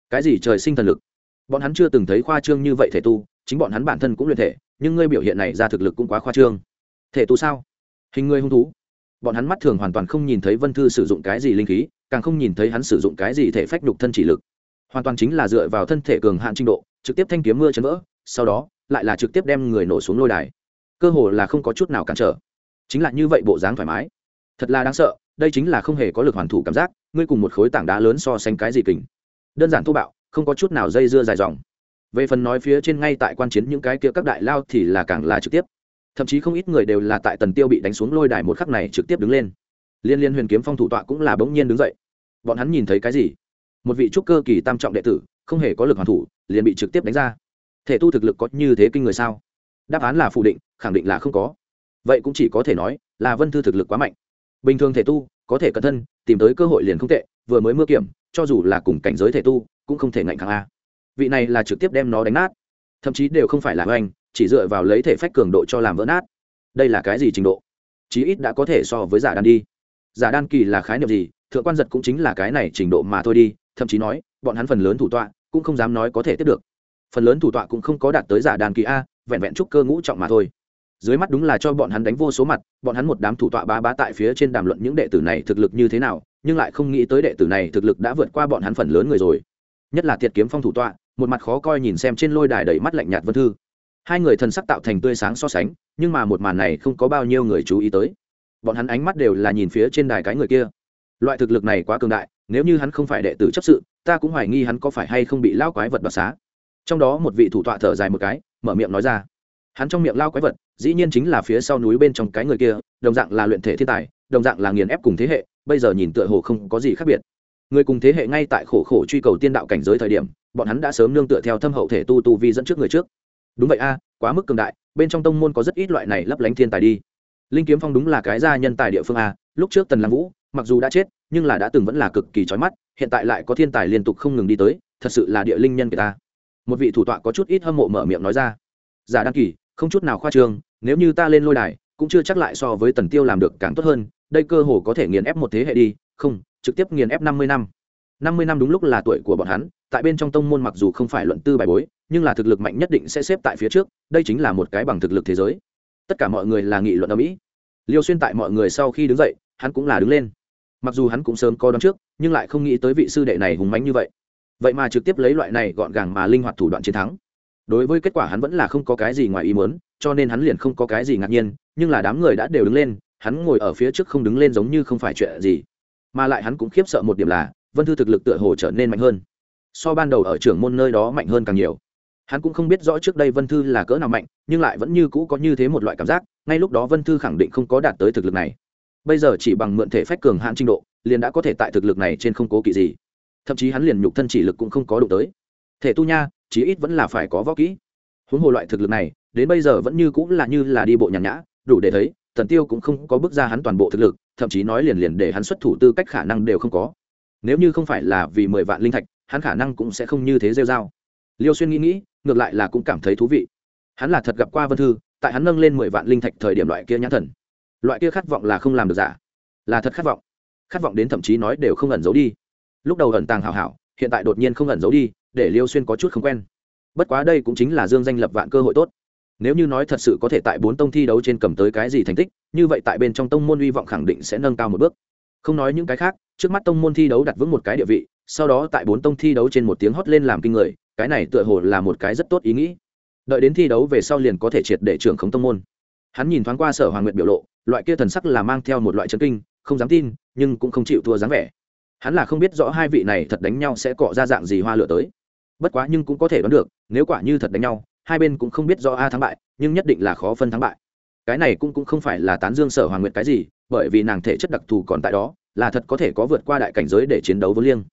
Cái gì trời sinh thần lực? Bọn hắn chưa từng thấy khoa trương như vậy thể tu, chính bọn hắn bản thân cũng luyện thể, nhưng ngươi biểu hiện này ra thực lực cũng quá khoa trương. Thể tu sao? Hình ngươi hung thú. Bọn hắn mắt thường hoàn toàn không nhìn thấy vân thư sử dụng cái gì linh khí, càng không nhìn thấy hắn sử dụng cái gì thể phách đục thân chỉ lực. Hoàn toàn chính là dựa vào thân thể cường hạn trình độ trực tiếp thanh kiếm mưa chấn vỡ, sau đó, lại là trực tiếp đem người nổ xuống lôi đài. Cơ hồ là không có chút nào cản trở. Chính là như vậy bộ dáng thoải mái. Thật là đáng sợ, đây chính là không hề có lực hoàn thủ cảm giác, ngươi cùng một khối tảng đá lớn so sánh cái gì kình. Đơn giản thô bạo, không có chút nào dây dưa dài dòng. Về phần nói phía trên ngay tại quan chiến những cái kia các đại lao thì là càng là trực tiếp. Thậm chí không ít người đều là tại tần tiêu bị đánh xuống lôi đài một khắc này trực tiếp đứng lên. Liên liên huyền kiếm phong thủ tọa cũng là bỗng nhiên đứng dậy. Bọn hắn nhìn thấy cái gì? Một vị trúc cơ kỳ tam trọng đệ tử không hề có lực hoàn thủ, liền bị trực tiếp đánh ra. Thể tu thực lực có như thế kinh người sao? Đáp án là phủ định, khẳng định là không có. Vậy cũng chỉ có thể nói là vân thư thực lực quá mạnh. Bình thường thể tu, có thể cẩn thân, tìm tới cơ hội liền không tệ, vừa mới mưa kiểm, cho dù là cùng cảnh giới thể tu, cũng không thể ngạnh kháng a. Vị này là trực tiếp đem nó đánh nát. Thậm chí đều không phải là oanh, chỉ dựa vào lấy thể phách cường độ cho làm vỡ nát. Đây là cái gì trình độ? Chí ít đã có thể so với giả đan đi. Giả đan kỳ là khái niệm gì? Thượng quan giật cũng chính là cái này trình độ mà thôi đi, thậm chí nói, bọn hắn phần lớn thủ tọa cũng không dám nói có thể tiếp được. Phần lớn thủ tọa cũng không có đạt tới giả đàn kỳ a, vẹn vẹn trúc cơ ngũ trọng mà thôi. Dưới mắt đúng là cho bọn hắn đánh vô số mặt, bọn hắn một đám thủ tọa bá bá tại phía trên đàm luận những đệ tử này thực lực như thế nào, nhưng lại không nghĩ tới đệ tử này thực lực đã vượt qua bọn hắn phần lớn người rồi. Nhất là thiệt kiếm phong thủ tọa, một mặt khó coi nhìn xem trên lôi đài đầy mắt lạnh nhạt vân thư. Hai người thần sắc tạo thành tươi sáng so sánh, nhưng mà một màn này không có bao nhiêu người chú ý tới. Bọn hắn ánh mắt đều là nhìn phía trên đài cái người kia. Loại thực lực này quá cường đại, nếu như hắn không phải đệ tử chấp sự ta cũng hoài nghi hắn có phải hay không bị lao quái vật đoạt xá. Trong đó một vị thủ tọa thở dài một cái, mở miệng nói ra. Hắn trong miệng lao quái vật, dĩ nhiên chính là phía sau núi bên trong cái người kia, đồng dạng là luyện thể thiên tài, đồng dạng là nghiền ép cùng thế hệ, bây giờ nhìn tựa hồ không có gì khác biệt. Người cùng thế hệ ngay tại khổ khổ truy cầu tiên đạo cảnh giới thời điểm, bọn hắn đã sớm nương tựa theo thâm hậu thể tu tu vi dẫn trước người trước. Đúng vậy a, quá mức cường đại, bên trong tông môn có rất ít loại này lấp lánh thiên tài đi. Linh kiếm phong đúng là cái gia nhân tài địa phương a, lúc trước tần lam vũ mặc dù đã chết, nhưng là đã từng vẫn là cực kỳ trói mắt, hiện tại lại có thiên tài liên tục không ngừng đi tới, thật sự là địa linh nhân người ta. Một vị thủ tọa có chút ít hâm mộ mở miệng nói ra. Giả đăng kỳ, không chút nào khoa trương, nếu như ta lên lôi đài, cũng chưa chắc lại so với tần tiêu làm được càng tốt hơn, đây cơ hồ có thể nghiền ép một thế hệ đi, không, trực tiếp nghiền ép năm mươi năm. năm mươi năm đúng lúc là tuổi của bọn hắn, tại bên trong tông môn mặc dù không phải luận tư bài bối, nhưng là thực lực mạnh nhất định sẽ xếp tại phía trước, đây chính là một cái bằng thực lực thế giới. Tất cả mọi người là nghị luận ở mỹ. Liêu xuyên tại mọi người sau khi đứng dậy, hắn cũng là đứng lên mặc dù hắn cũng sớm có đón trước, nhưng lại không nghĩ tới vị sư đệ này hùng mánh như vậy. Vậy mà trực tiếp lấy loại này gọn gàng mà linh hoạt thủ đoạn chiến thắng. Đối với kết quả hắn vẫn là không có cái gì ngoài ý muốn, cho nên hắn liền không có cái gì ngạc nhiên, nhưng là đám người đã đều đứng lên, hắn ngồi ở phía trước không đứng lên giống như không phải chuyện gì. Mà lại hắn cũng khiếp sợ một điểm là, vân thư thực lực tựa hồ trở nên mạnh hơn. So ban đầu ở trưởng môn nơi đó mạnh hơn càng nhiều. Hắn cũng không biết rõ trước đây vân thư là cỡ nào mạnh, nhưng lại vẫn như cũ có như thế một loại cảm giác, ngay lúc đó vân thư khẳng định không có đạt tới thực lực này bây giờ chỉ bằng mượn thể phách cường hạn trình độ, liền đã có thể tại thực lực này trên không cố kỵ gì. Thậm chí hắn liền nhục thân chỉ lực cũng không có đủ tới. Thể tu nha, chí ít vẫn là phải có võ kỹ. Huống hồ loại thực lực này, đến bây giờ vẫn như cũng là như là đi bộ nhàn nhã, đủ để thấy tần tiêu cũng không có bước ra hắn toàn bộ thực lực, thậm chí nói liền liền để hắn xuất thủ tư cách khả năng đều không có. Nếu như không phải là vì mười vạn linh thạch, hắn khả năng cũng sẽ không như thế rêu dao liêu xuyên nghĩ nghĩ, ngược lại là cũng cảm thấy thú vị. Hắn là thật gặp qua vân thư, tại hắn nâng lên mười vạn linh thạch thời điểm loại kia nhãn thần loại kia khát vọng là không làm được giả, là thật khát vọng. Khát vọng đến thậm chí nói đều không ẩn giấu đi. Lúc đầu ẩn tàng hảo hảo, hiện tại đột nhiên không ẩn giấu đi, để liêu xuyên có chút không quen. Bất quá đây cũng chính là dương danh lập vạn cơ hội tốt. Nếu như nói thật sự có thể tại bốn tông thi đấu trên cầm tới cái gì thành tích, như vậy tại bên trong tông môn hy vọng khẳng định sẽ nâng cao một bước. Không nói những cái khác, trước mắt tông môn thi đấu đặt vững một cái địa vị, sau đó tại bốn tông thi đấu trên một tiếng hót lên làm kinh người, cái này tựa hồ là một cái rất tốt ý nghĩ. Đợi đến thi đấu về sau liền có thể triệt để trưởng khống tông môn hắn nhìn thoáng qua sở hoàng nguyện biểu lộ, loại kia thần sắc là mang theo một loại trấn kinh, không dám tin, nhưng cũng không chịu thua dáng vẻ. Hắn là không biết rõ hai vị này thật đánh nhau sẽ cọ ra dạng gì hoa lửa tới. Bất quá nhưng cũng có thể đoán được, nếu quả như thật đánh nhau, hai bên cũng không biết rõ a thắng bại, nhưng nhất định là khó phân thắng bại. Cái này cũng cũng không phải là tán dương sở hoàng nguyệt cái gì, bởi vì nàng thể chất đặc thù còn tại đó, là thật có thể có vượt qua đại cảnh giới để chiến đấu với liêng.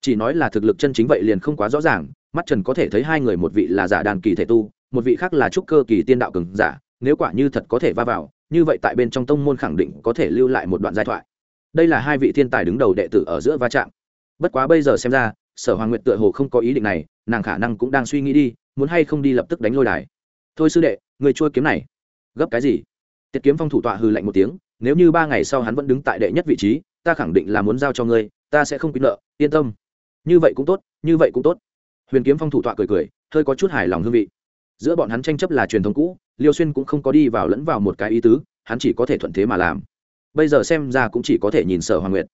Chỉ nói là thực lực chân chính vậy liền không quá rõ ràng, mắt trần có thể thấy hai người, một vị là giả đàn kỳ thể tu, một vị khác là trúc cơ kỳ tiên đạo cường giả nếu quả như thật có thể va vào, như vậy tại bên trong tông môn khẳng định có thể lưu lại một đoạn giai thoại. Đây là hai vị thiên tài đứng đầu đệ tử ở giữa va chạm. Bất quá bây giờ xem ra, sở hoàng nguyệt tựa hồ không có ý định này, nàng khả năng cũng đang suy nghĩ đi, muốn hay không đi lập tức đánh lôi đài. Thôi sư đệ, người trôi kiếm này. Gấp cái gì? Tiết kiếm phong thủ tọa hư lạnh một tiếng, nếu như ba ngày sau hắn vẫn đứng tại đệ nhất vị trí, ta khẳng định là muốn giao cho ngươi, ta sẽ không quy nợ, yên tâm. Như vậy cũng tốt, như vậy cũng tốt. Huyền kiếm phong thủ tọa cười cười, hơi có chút hài lòng hương vị. Giữa bọn hắn tranh chấp là truyền thống cũ liêu xuyên cũng không có đi vào lẫn vào một cái ý tứ, hắn chỉ có thể thuận thế mà làm. Bây giờ xem ra cũng chỉ có thể nhìn sở hoàng nguyệt.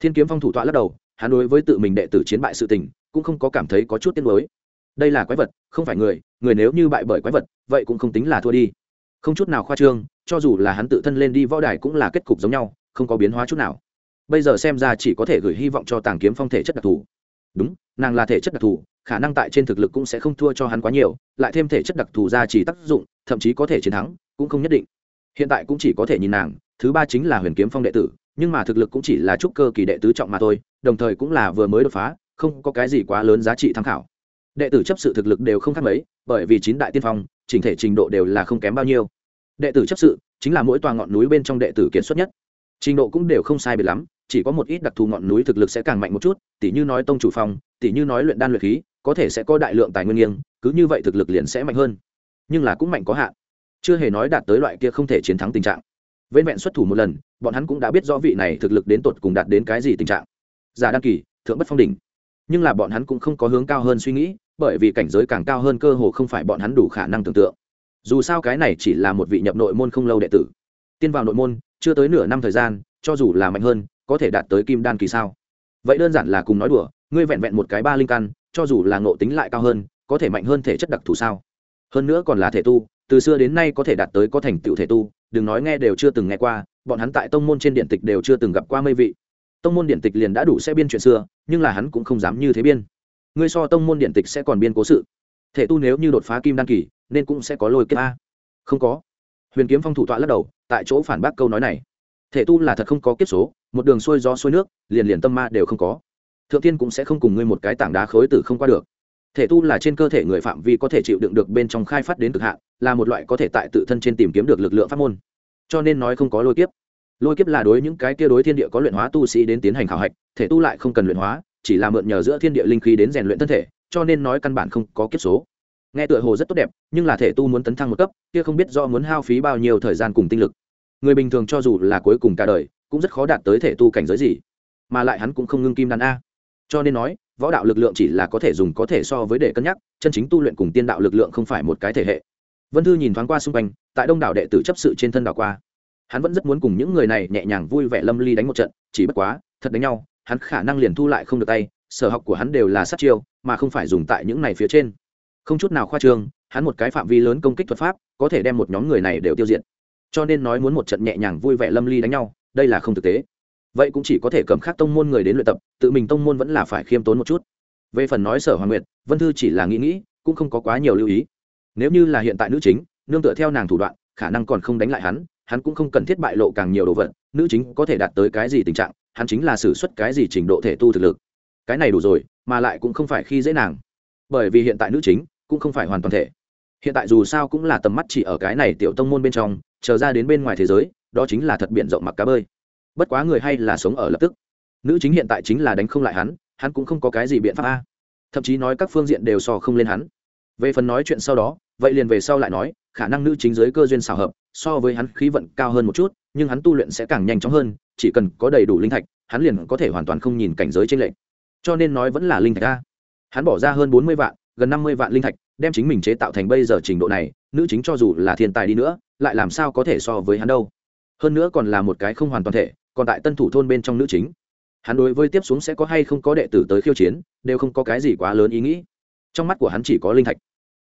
Thiên kiếm phong thủ tọa lắc đầu, hắn đối với tự mình đệ tử chiến bại sự tình, cũng không có cảm thấy có chút tiếc nuối. Đây là quái vật, không phải người người nếu như bại bởi quái vật, vậy cũng không tính là thua đi. Không chút nào khoa trương, cho dù là hắn tự thân lên đi võ đài cũng là kết cục giống nhau, không có biến hóa chút nào. Bây giờ xem ra chỉ có thể gửi hy vọng cho tàng kiếm phong thể chất đặc thù. Đúng, nàng là thể chất đặc thù khả năng tại trên thực lực cũng sẽ không thua cho hắn quá nhiều, lại thêm thể chất đặc thù ra chỉ tác dụng, thậm chí có thể chiến thắng, cũng không nhất định. Hiện tại cũng chỉ có thể nhìn nàng, thứ ba chính là huyền kiếm phong đệ tử, nhưng mà thực lực cũng chỉ là trúc cơ kỳ đệ tứ trọng mà thôi, đồng thời cũng là vừa mới đột phá, không có cái gì quá lớn giá trị tham khảo. Đệ tử chấp sự thực lực đều không khác mấy, bởi vì chín đại tiên phong, chỉnh thể trình độ đều là không kém bao nhiêu. Đệ tử chấp sự chính là mỗi tòa ngọn núi bên trong đệ tử kiệt xuất nhất. Trình độ cũng đều không sai biệt lắm, chỉ có một ít đặc thù ngọn núi thực lực sẽ càng mạnh một chút, tỉ như nói tông chủ phong, tỉ như nói luyện đan luyện khí có thể sẽ có đại lượng tài nguyên nghiêng, cứ như vậy thực lực liền sẽ mạnh hơn. Nhưng là cũng mạnh có hạn. Chưa hề nói đạt tới loại kia không thể chiến thắng tình trạng. Vên vẹn xuất thủ một lần, bọn hắn cũng đã biết rõ vị này thực lực đến tột cùng đạt đến cái gì tình trạng. Giả đăng kỳ, thượng bất phong đỉnh. Nhưng là bọn hắn cũng không có hướng cao hơn suy nghĩ, bởi vì cảnh giới càng cao hơn cơ hồ không phải bọn hắn đủ khả năng tưởng tượng. Dù sao cái này chỉ là một vị nhập nội môn không lâu đệ tử. Tiên vào nội môn, chưa tới nửa năm thời gian, cho dù là mạnh hơn, có thể đạt tới kim đan kỳ sao? Vậy đơn giản là cùng nói đùa, ngươi vẹn vẹn một cái ba linh căn cho dù là ngộ tính lại cao hơn, có thể mạnh hơn thể chất đặc thù sao? Hơn nữa còn là thể tu, từ xưa đến nay có thể đạt tới có thành tựu thể tu, đừng nói nghe đều chưa từng nghe qua, bọn hắn tại tông môn trên điện tịch đều chưa từng gặp qua mây vị. Tông môn điện tịch liền đã đủ sẽ biên chuyện xưa, nhưng là hắn cũng không dám như thế biên. Ngươi so tông môn điện tịch sẽ còn biên cố sự. Thể tu nếu như đột phá kim đan kỳ, nên cũng sẽ có lôi kiếp a. Không có. Huyền kiếm phong thủ tọa lắc đầu, tại chỗ phản bác câu nói này. Thể tu là thật không có kiếp số, một đường xuôi gió xuôi nước, liền liền tâm ma đều không có thượng tiên cũng sẽ không cùng ngươi một cái tảng đá khối tử không qua được. Thể tu là trên cơ thể người phạm vi có thể chịu đựng được bên trong khai phát đến cực hạn, là một loại có thể tại tự thân trên tìm kiếm được lực lượng pháp môn. Cho nên nói không có lôi kiếp. Lôi kiếp là đối những cái kia đối thiên địa có luyện hóa tu sĩ đến tiến hành khảo hạch, thể tu lại không cần luyện hóa, chỉ là mượn nhờ giữa thiên địa linh khí đến rèn luyện thân thể, cho nên nói căn bản không có kiếp số. Nghe tựa hồ rất tốt đẹp, nhưng là thể tu muốn tấn thăng một cấp, kia không biết do muốn hao phí bao nhiêu thời gian cùng tinh lực. Người bình thường cho dù là cuối cùng cả đời, cũng rất khó đạt tới thể tu cảnh giới gì. Mà lại hắn cũng không ngưng kim đan a cho nên nói, võ đạo lực lượng chỉ là có thể dùng có thể so với để cân nhắc, chân chính tu luyện cùng tiên đạo lực lượng không phải một cái thể hệ. Vân thư nhìn thoáng qua xung quanh, tại đông đảo đệ tử chấp sự trên thân đảo qua. Hắn vẫn rất muốn cùng những người này nhẹ nhàng vui vẻ lâm ly đánh một trận, chỉ bất quá, thật đánh nhau, hắn khả năng liền thu lại không được tay, sở học của hắn đều là sát chiêu, mà không phải dùng tại những này phía trên. Không chút nào khoa trương, hắn một cái phạm vi lớn công kích thuật pháp, có thể đem một nhóm người này đều tiêu diệt. Cho nên nói muốn một trận nhẹ nhàng vui vẻ lâm ly đánh nhau, đây là không thực tế vậy cũng chỉ có thể cầm khác tông môn người đến luyện tập, tự mình tông môn vẫn là phải khiêm tốn một chút. Về phần nói sở hoàng nguyệt, vân thư chỉ là nghĩ nghĩ, cũng không có quá nhiều lưu ý. Nếu như là hiện tại nữ chính, nương tựa theo nàng thủ đoạn, khả năng còn không đánh lại hắn hắn cũng không cần thiết bại lộ càng nhiều đồ vật, nữ chính có thể đạt tới cái gì tình trạng, hắn chính là xử suất cái gì trình độ thể tu thực lực. Cái này đủ rồi, mà lại cũng không phải khi dễ nàng. Bởi vì hiện tại nữ chính cũng không phải hoàn toàn thể. Hiện tại dù sao cũng là tầm mắt chỉ ở cái này tiểu tông môn bên trong, chờ ra đến bên ngoài thế giới, đó chính là thật biện rộng mặc cá bơi bất quá người hay là sống ở lập tức. Nữ chính hiện tại chính là đánh không lại hắn hắn cũng không có cái gì biện pháp a. Thậm chí nói các phương diện đều so không lên hắn. Về phần nói chuyện sau đó, vậy liền về sau lại nói, khả năng nữ chính giới cơ duyên xào hợp, so với hắn khí vận cao hơn một chút, nhưng hắn tu luyện sẽ càng nhanh chóng hơn, chỉ cần có đầy đủ linh thạch, hắn liền có thể hoàn toàn không nhìn cảnh giới trên lệnh cho nên nói vẫn là linh thạch a. Hắn bỏ ra hơn bốn mươi vạn, gần năm mươi vạn linh thạch, đem chính mình chế tạo thành bây giờ trình độ này, nữ chính cho dù là thiên tài đi nữa, lại làm sao có thể so với hắn đâu? Hơn nữa còn là một cái không hoàn toàn thể còn tại tân thủ thôn bên trong nữ chính. Hắn đối với tiếp xuống sẽ có hay không có đệ tử tới khiêu chiến, đều không có cái gì quá lớn ý nghĩ. Trong mắt của hắn chỉ có linh thạch.